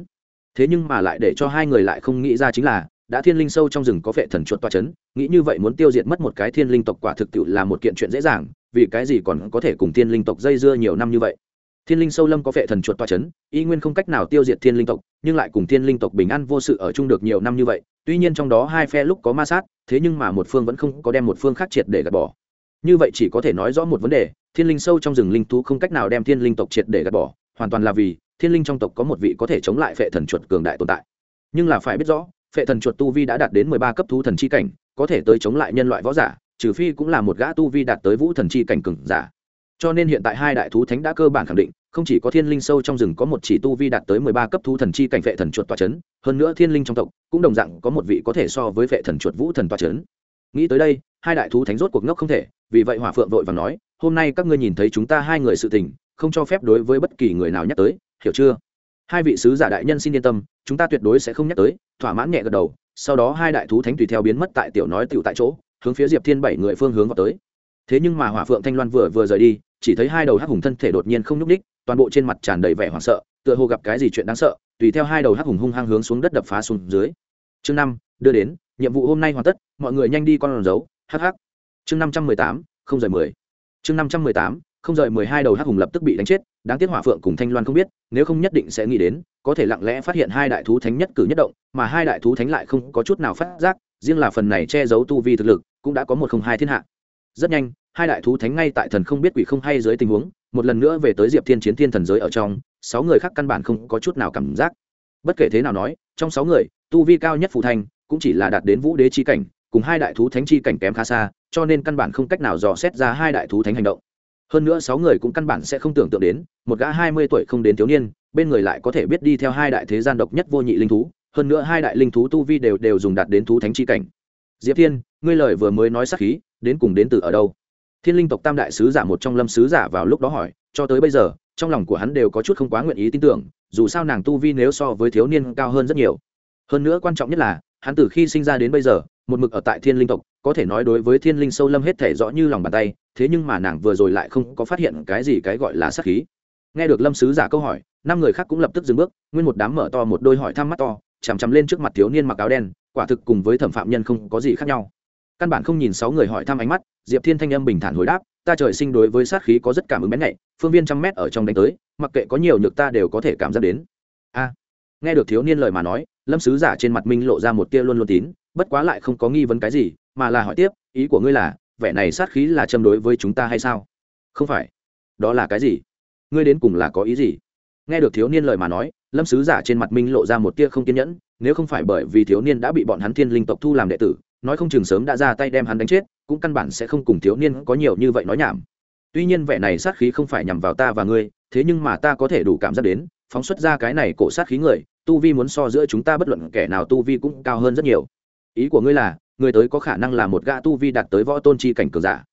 thế nhưng mà lại để cho hai người lại không nghĩ ra chính là, đã thiên linh sâu trong rừng có vệ thần chuột tòa c h ấ n nghĩ như vậy muốn tiêu diệt mất một cái thiên linh tộc quả thực tiệu là một kiện chuyện dễ dàng, vì cái gì còn có thể cùng thiên linh tộc dây dưa nhiều năm như vậy? Thiên linh sâu lâm có vệ thần chuột toa c h ấ n y nguyên không cách nào tiêu diệt thiên linh tộc, nhưng lại cùng thiên linh tộc bình an vô sự ở chung được nhiều năm như vậy, tuy nhiên trong đó hai phe lúc có ma sát, thế nhưng mà một phương vẫn không có đem một phương khác triệt để gạt bỏ. Như vậy chỉ có thể nói rõ một vấn đề, thiên linh sâu trong rừng linh thú không cách nào đem thiên linh tộc triệt để gạt bỏ, hoàn toàn là vì thiên linh trong tộc có một vị có thể chống lại phệ thần chuột cường đại tồn tại. Nhưng là phải biết rõ, phệ thần chuột tu vi đã đạt đến mười ba cấp thú thần chi cảnh, có thể tới chống lại nhân loại võ giả, trừ phi cũng là một gã tu vi đạt tới vũ thần chi cảnh cường giả cho nên hiện tại hai đại thú thánh đã cơ bản khẳng định, không chỉ có thiên linh sâu trong rừng có một chỉ tu vi đạt tới mười ba cấp thú thần chi cảnh vệ thần chuột tòa c h ấ n hơn nữa thiên linh trong tộc cũng đồng dạng có một vị có thể so với vệ thần chuột vũ thần tòa c h ấ n nghĩ tới đây, hai đại thú thánh rốt cuộc ngốc không thể, vì vậy hỏa phượng vội và nói, hôm nay các ngươi nhìn thấy chúng ta hai người sự tình, không cho phép đối với bất kỳ người nào nhắc tới, hiểu chưa? Hai vị sứ giả đại nhân xin yên tâm, chúng ta tuyệt đối sẽ không nhắc tới, thỏa mãn nhẹ gật đầu, sau đó hai đại thú thánh tùy theo biến mất tại tiểu nói tiểu tại chỗ, hướng phía diệp thiên bảy người phương hướng vào tới. Thế nhưng mà hỏa phượng thanh loan vừa vừa rời đi chỉ thấy hai đầu hắc hùng thân thể đột nhiên không nhúc ních toàn bộ trên mặt tràn đầy vẻ hoảng sợ, tựa hồ gặp cái gì chuyện đáng sợ, tùy theo hai đầu hắc hùng hung hăng hướng xuống đất đập phá xuống dưới. Chương năm, đưa đến, nhiệm vụ hôm nay hoàn tất, mọi người nhanh đi con giấu, hắc hắc. Chương năm trăm mười tám, không rời mười. Chương năm trăm mười tám, không rời mười hai đầu hắc hùng lập tức bị đánh chết, đáng tiếc hỏa phượng cùng thanh loan không biết, nếu không nhất định sẽ nghĩ đến, có thể lặng lẽ phát hiện hai đại thú thánh nhất cử nhất động, mà hai đại thú thánh lại không có chút nào phát giác, riêng là phần này che giấu tu vi thực lực, cũng đã có một không hai thiên hạ. Rất nhanh hai đại thú thánh ngay tại thần không biết quỷ không hay dưới tình huống, một lần nữa về tới diệp thiên chiến thiên thần giới ở trong, sáu người khác căn bản không có chút nào cảm giác. Bất kể thế nào nói, trong sáu người, tu vi cao nhất phù thanh cũng chỉ là đạt đến vũ đế chi cảnh, cùng hai đại thú thánh chi cảnh kém khá xa, cho nên căn bản không cách nào dò xét ra hai đại thú thánh hành động. Hơn nữa sáu người cũng căn bản sẽ không tưởng tượng đến, một gã hai mươi tuổi không đến thiếu niên, bên người lại có thể biết đi theo hai đại thế gian độc nhất vô nhị linh thú, hơn nữa hai đại linh thú tu vi đều đều dùng đạt đến thú thánh chi cảnh. Diệp thiên, ngươi lời vừa mới nói sắc khí, đến cùng đến từ ở đâu? Thiên linh tộc tam đại sứ giả một trong lâm sứ giả vào lúc đó hỏi, cho tới bây giờ, trong lòng của hắn đều có chút không quá nguyện ý tin tưởng, dù sao nàng tu vi nếu so với thiếu niên cao hơn rất nhiều. Hơn nữa quan trọng nhất là, hắn từ khi sinh ra đến bây giờ, một mực ở tại thiên linh tộc, có thể nói đối với thiên linh sâu lâm hết thể rõ như lòng bàn tay, thế nhưng mà nàng vừa rồi lại không có phát hiện cái gì cái gọi là sắc khí. Nghe được lâm sứ giả câu hỏi, năm người khác cũng lập tức dừng bước, nguyên một đám mở to một đôi hỏi thăm mắt to, chằm chằm lên trước mặt thiếu niên mặc áo đen, quả thực cùng với thẩm phạm nhân không có gì khác nhau. Căn bản không nhìn sáu người hỏi thăm ánh mắt diệp thiên thanh âm bình thản hồi đáp, ta trời sinh đối với sát khí có rất cảm ứng bén nhạy, phương viên trăm mét ở trong đánh tới, mặc kệ có nhiều nhược ta đều có thể cảm giác đến. A. Nghe được thiếu niên lời mà nói, lâm sứ giả trên mặt minh lộ ra một tia luôn luôn tín, bất quá lại không có nghi vấn cái gì, mà là hỏi tiếp, ý của ngươi là, vẻ này sát khí là châm đối với chúng ta hay sao? Không phải. Đó là cái gì? Ngươi đến cùng là có ý gì? Nghe được thiếu niên lời mà nói, lâm sứ giả trên mặt minh lộ ra một tia không kiên nhẫn, nếu không phải bởi vì thiếu niên đã bị bọn hắn thiên linh tộc thu làm đệ tử, nói không chừng sớm đã ra tay đem hắn đánh chết cũng căn bản sẽ không cùng thiếu niên có nhiều như vậy nói nhảm. Tuy nhiên vẻ này sát khí không phải nhằm vào ta và ngươi, thế nhưng mà ta có thể đủ cảm giác đến, phóng xuất ra cái này cổ sát khí người, tu vi muốn so giữa chúng ta bất luận kẻ nào tu vi cũng cao hơn rất nhiều. Ý của ngươi là, người tới có khả năng là một gã tu vi đạt tới võ tôn chi cảnh cường giả.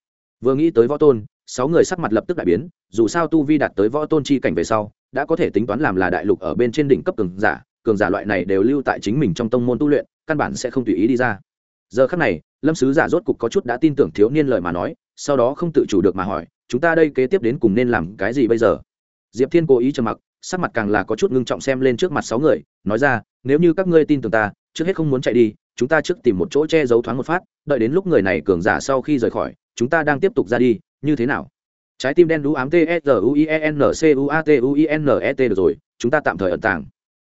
Vừa nghĩ tới võ tôn, sáu người sắc mặt lập tức đại biến, dù sao tu vi đạt tới võ tôn chi cảnh về sau, đã có thể tính toán làm là đại lục ở bên trên đỉnh cấp cường giả cường giả loại này đều lưu tại chính mình trong tông môn tu luyện, căn bản sẽ không tùy ý đi ra. Giờ khắc này lâm sứ giả rốt cục có chút đã tin tưởng thiếu niên lời mà nói, sau đó không tự chủ được mà hỏi, chúng ta đây kế tiếp đến cùng nên làm cái gì bây giờ? Diệp thiên cố ý trầm mặc, sắc mặt càng là có chút ngưng trọng xem lên trước mặt sáu người, nói ra, nếu như các ngươi tin tưởng ta, trước hết không muốn chạy đi, chúng ta trước tìm một chỗ che giấu thoáng một phát, đợi đến lúc người này cường giả sau khi rời khỏi, chúng ta đang tiếp tục ra đi, như thế nào? Trái tim đen đũ ám t s u i n c u a t u i n e t được rồi, chúng ta tạm thời ẩn tàng.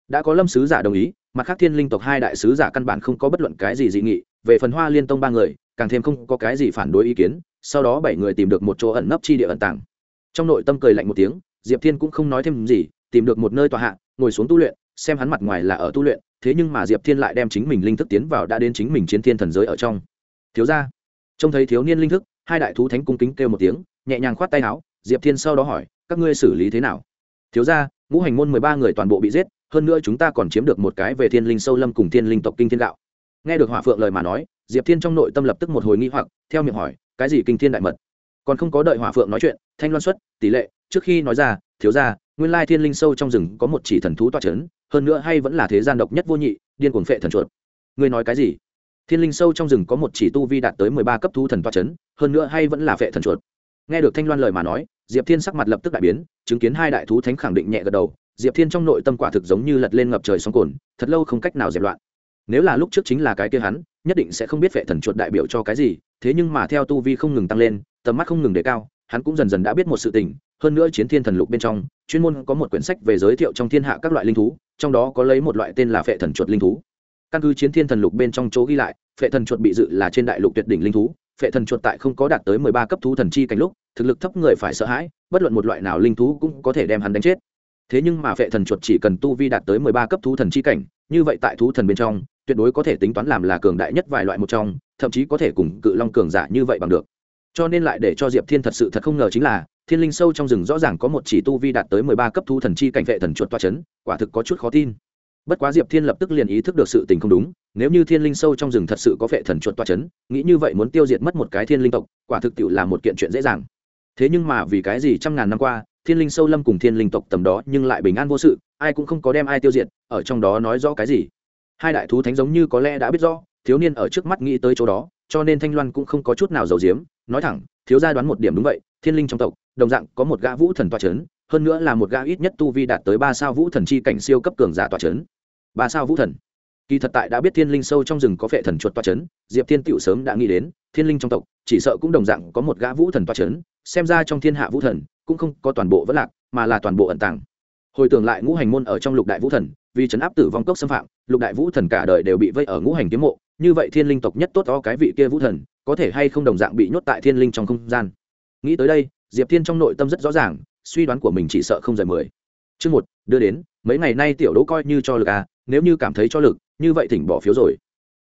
Đã có lâm sứ giả đồng ý, mặt khác thiên linh tộc hai đại sứ giả căn bản không có bất luận cái gì dị nghị về phần hoa liên tông ba người, càng thêm không có cái gì phản đối ý kiến, sau đó bảy người tìm được một chỗ ẩn nấp chi địa ẩn tàng. Trong nội tâm cười lạnh một tiếng, diệp thiên cũng không nói thêm gì, tìm được một nơi tòa hạ, ngồi xuống tu luyện, xem hắn mặt ngoài là ở tu luyện, thế nhưng mà diệp thiên lại đem chính mình linh thức tiến vào đã đến chính mình chiến thiên thần giới ở trong. Thiếu ra trông thấy thiếu niên linh thức, hai đại thú thánh cung kính kêu một tiếng, nhẹ nhàng khoát tay áo, diệp thiên sau đó hỏi, các ngươi xử lý thế nào? Thiếu ra ngũ hành môn mười ba người toàn bộ bị giết, hơn nữa chúng ta còn chiếm được một cái về thiên linh sâu lâm cùng thiên linh tộc kinh thiên đạo nghe được hỏa phượng lời mà nói, diệp thiên trong nội tâm lập tức một hồi nghi hoặc, theo miệng hỏi, cái gì kinh thiên đại mật? Còn không có đợi hỏa phượng nói chuyện, thanh loan xuất, tỷ lệ, trước khi nói ra, thiếu ra nguyên lai thiên linh sâu trong rừng có một chỉ thần thú toa c h ấ n hơn nữa hay vẫn là thế gian độc nhất vô nhị, điên cuồng phệ thần chuột. Ngươi nói cái gì? Thiên linh sâu trong rừng có một chỉ tu vi đạt tới mười ba cấp thú thần toa c h ấ n hơn nữa hay vẫn là phệ thần chuột. Nghe được thanh loan lời mà nói, diệp thiên sắc mặt lập tức đại biến, chứng kiến hai đại thú thánh khẳng định nhẹ gật đầu. Diệp thiên trong nội tâm quả thực giống như lật lên ngập trời sóng cồn thật lâu không cách nào dẹp loạn nếu là lúc trước chính là cái kia hắn, nhất định sẽ không biết vệ thần chuột đại biểu cho cái gì, thế nhưng mà theo tu vi không ngừng tăng lên, tầm mắt không ngừng đề cao, hắn cũng dần dần đã biết một sự tình, hơn nữa chiến thiên thần lục bên trong, chuyên môn có một quyển sách về giới thiệu trong thiên hạ các loại linh thú, trong đó có lấy một loại tên là phệ thần chuột linh thú. Căn cứ chiến thiên thần lục bên trong chỗ ghi lại, phệ thần chuột bị dự là trên đại lục tuyệt đỉnh linh thú, phệ thần chuột tại không có đạt tới mười ba cấp thú thần chi cảnh lúc, thực lực thấp người phải sợ hãi, bất luận một loại nào linh thú cũng có thể đem hắn đánh chết. Thế nhưng mà phệ thần chuột chỉ cần tu vi đạt tới mười ba cấp thú thần chi cảnh, như vậy tại thú thần bên trong tuyệt đối có thể tính toán làm là cường đại nhất vài loại một trong, thậm chí có thể cùng cự long cường giả như vậy bằng được. Cho nên lại để cho diệp thiên thật sự thật không ngờ chính là, thiên linh sâu trong rừng rõ ràng có một chỉ tu vi đạt tới mười ba cấp thu thần chi cảnh vệ thần chuột toa c h ấ n quả thực có chút khó tin. Bất quá diệp thiên lập tức liền ý thức được sự tình không đúng, nếu như thiên linh sâu trong rừng thật sự có vệ thần chuột toa c h ấ n nghĩ như vậy muốn tiêu diệt mất một cái thiên linh tộc, quả thực tự là một kiện chuyện dễ dàng. Thế nhưng mà vì cái gì trăm ngàn năm qua, thiên linh sâu lâm cùng thiên linh tộc tầm đó nhưng lại bình an vô sự, ai cũng không có đem ai tiêu diệt, ở trong đó nói rõ cái gì? Hai đại thú thánh giống như có lẽ đã biết rõ, thiếu niên ở trước mắt nghĩ tới chỗ đó, cho nên thanh loan cũng không có chút nào giàu diếm nói thẳng, thiếu gia đoán một điểm đúng vậy, thiên linh trong tộc, đồng dạng có một gã vũ thần toa c h ấ n hơn nữa là một gã ít nhất tu vi đạt tới ba sao vũ thần chi cảnh siêu cấp cường giả toa c h ấ n ba sao vũ thần. Kỳ thật tại đã biết thiên linh sâu trong rừng có phệ thần chuột toa c h ấ n diệp thiên tựu sớm đã nghĩ đến, thiên linh trong tộc, chỉ sợ cũng đồng dạng có một gã vũ thần toa c h ấ n xem ra trong thiên hạ vũ thần, cũng không có toàn bộ vẫn lạc, mà là toàn bộ ẩn tàng. Hồi tưởng lại ngũ hành môn ở trong lục đại vũ thần vì chấn áp tử vong cốc xâm phạm, lục đại vũ thần cả đời đều bị vây ở ngũ hành kiếm mộ, như vậy thiên linh tộc nhất tốt to cái vị kia vũ thần, có thể hay không đồng dạng bị nhốt tại thiên linh trong không gian. Nghĩ tới đây, diệp thiên trong nội tâm rất rõ ràng, suy đoán của mình chỉ sợ không rời mười. Chương một, đưa đến, mấy ngày nay tiểu đỗ coi như cho lực à nếu như cảm thấy cho lực, như vậy thỉnh bỏ phiếu rồi.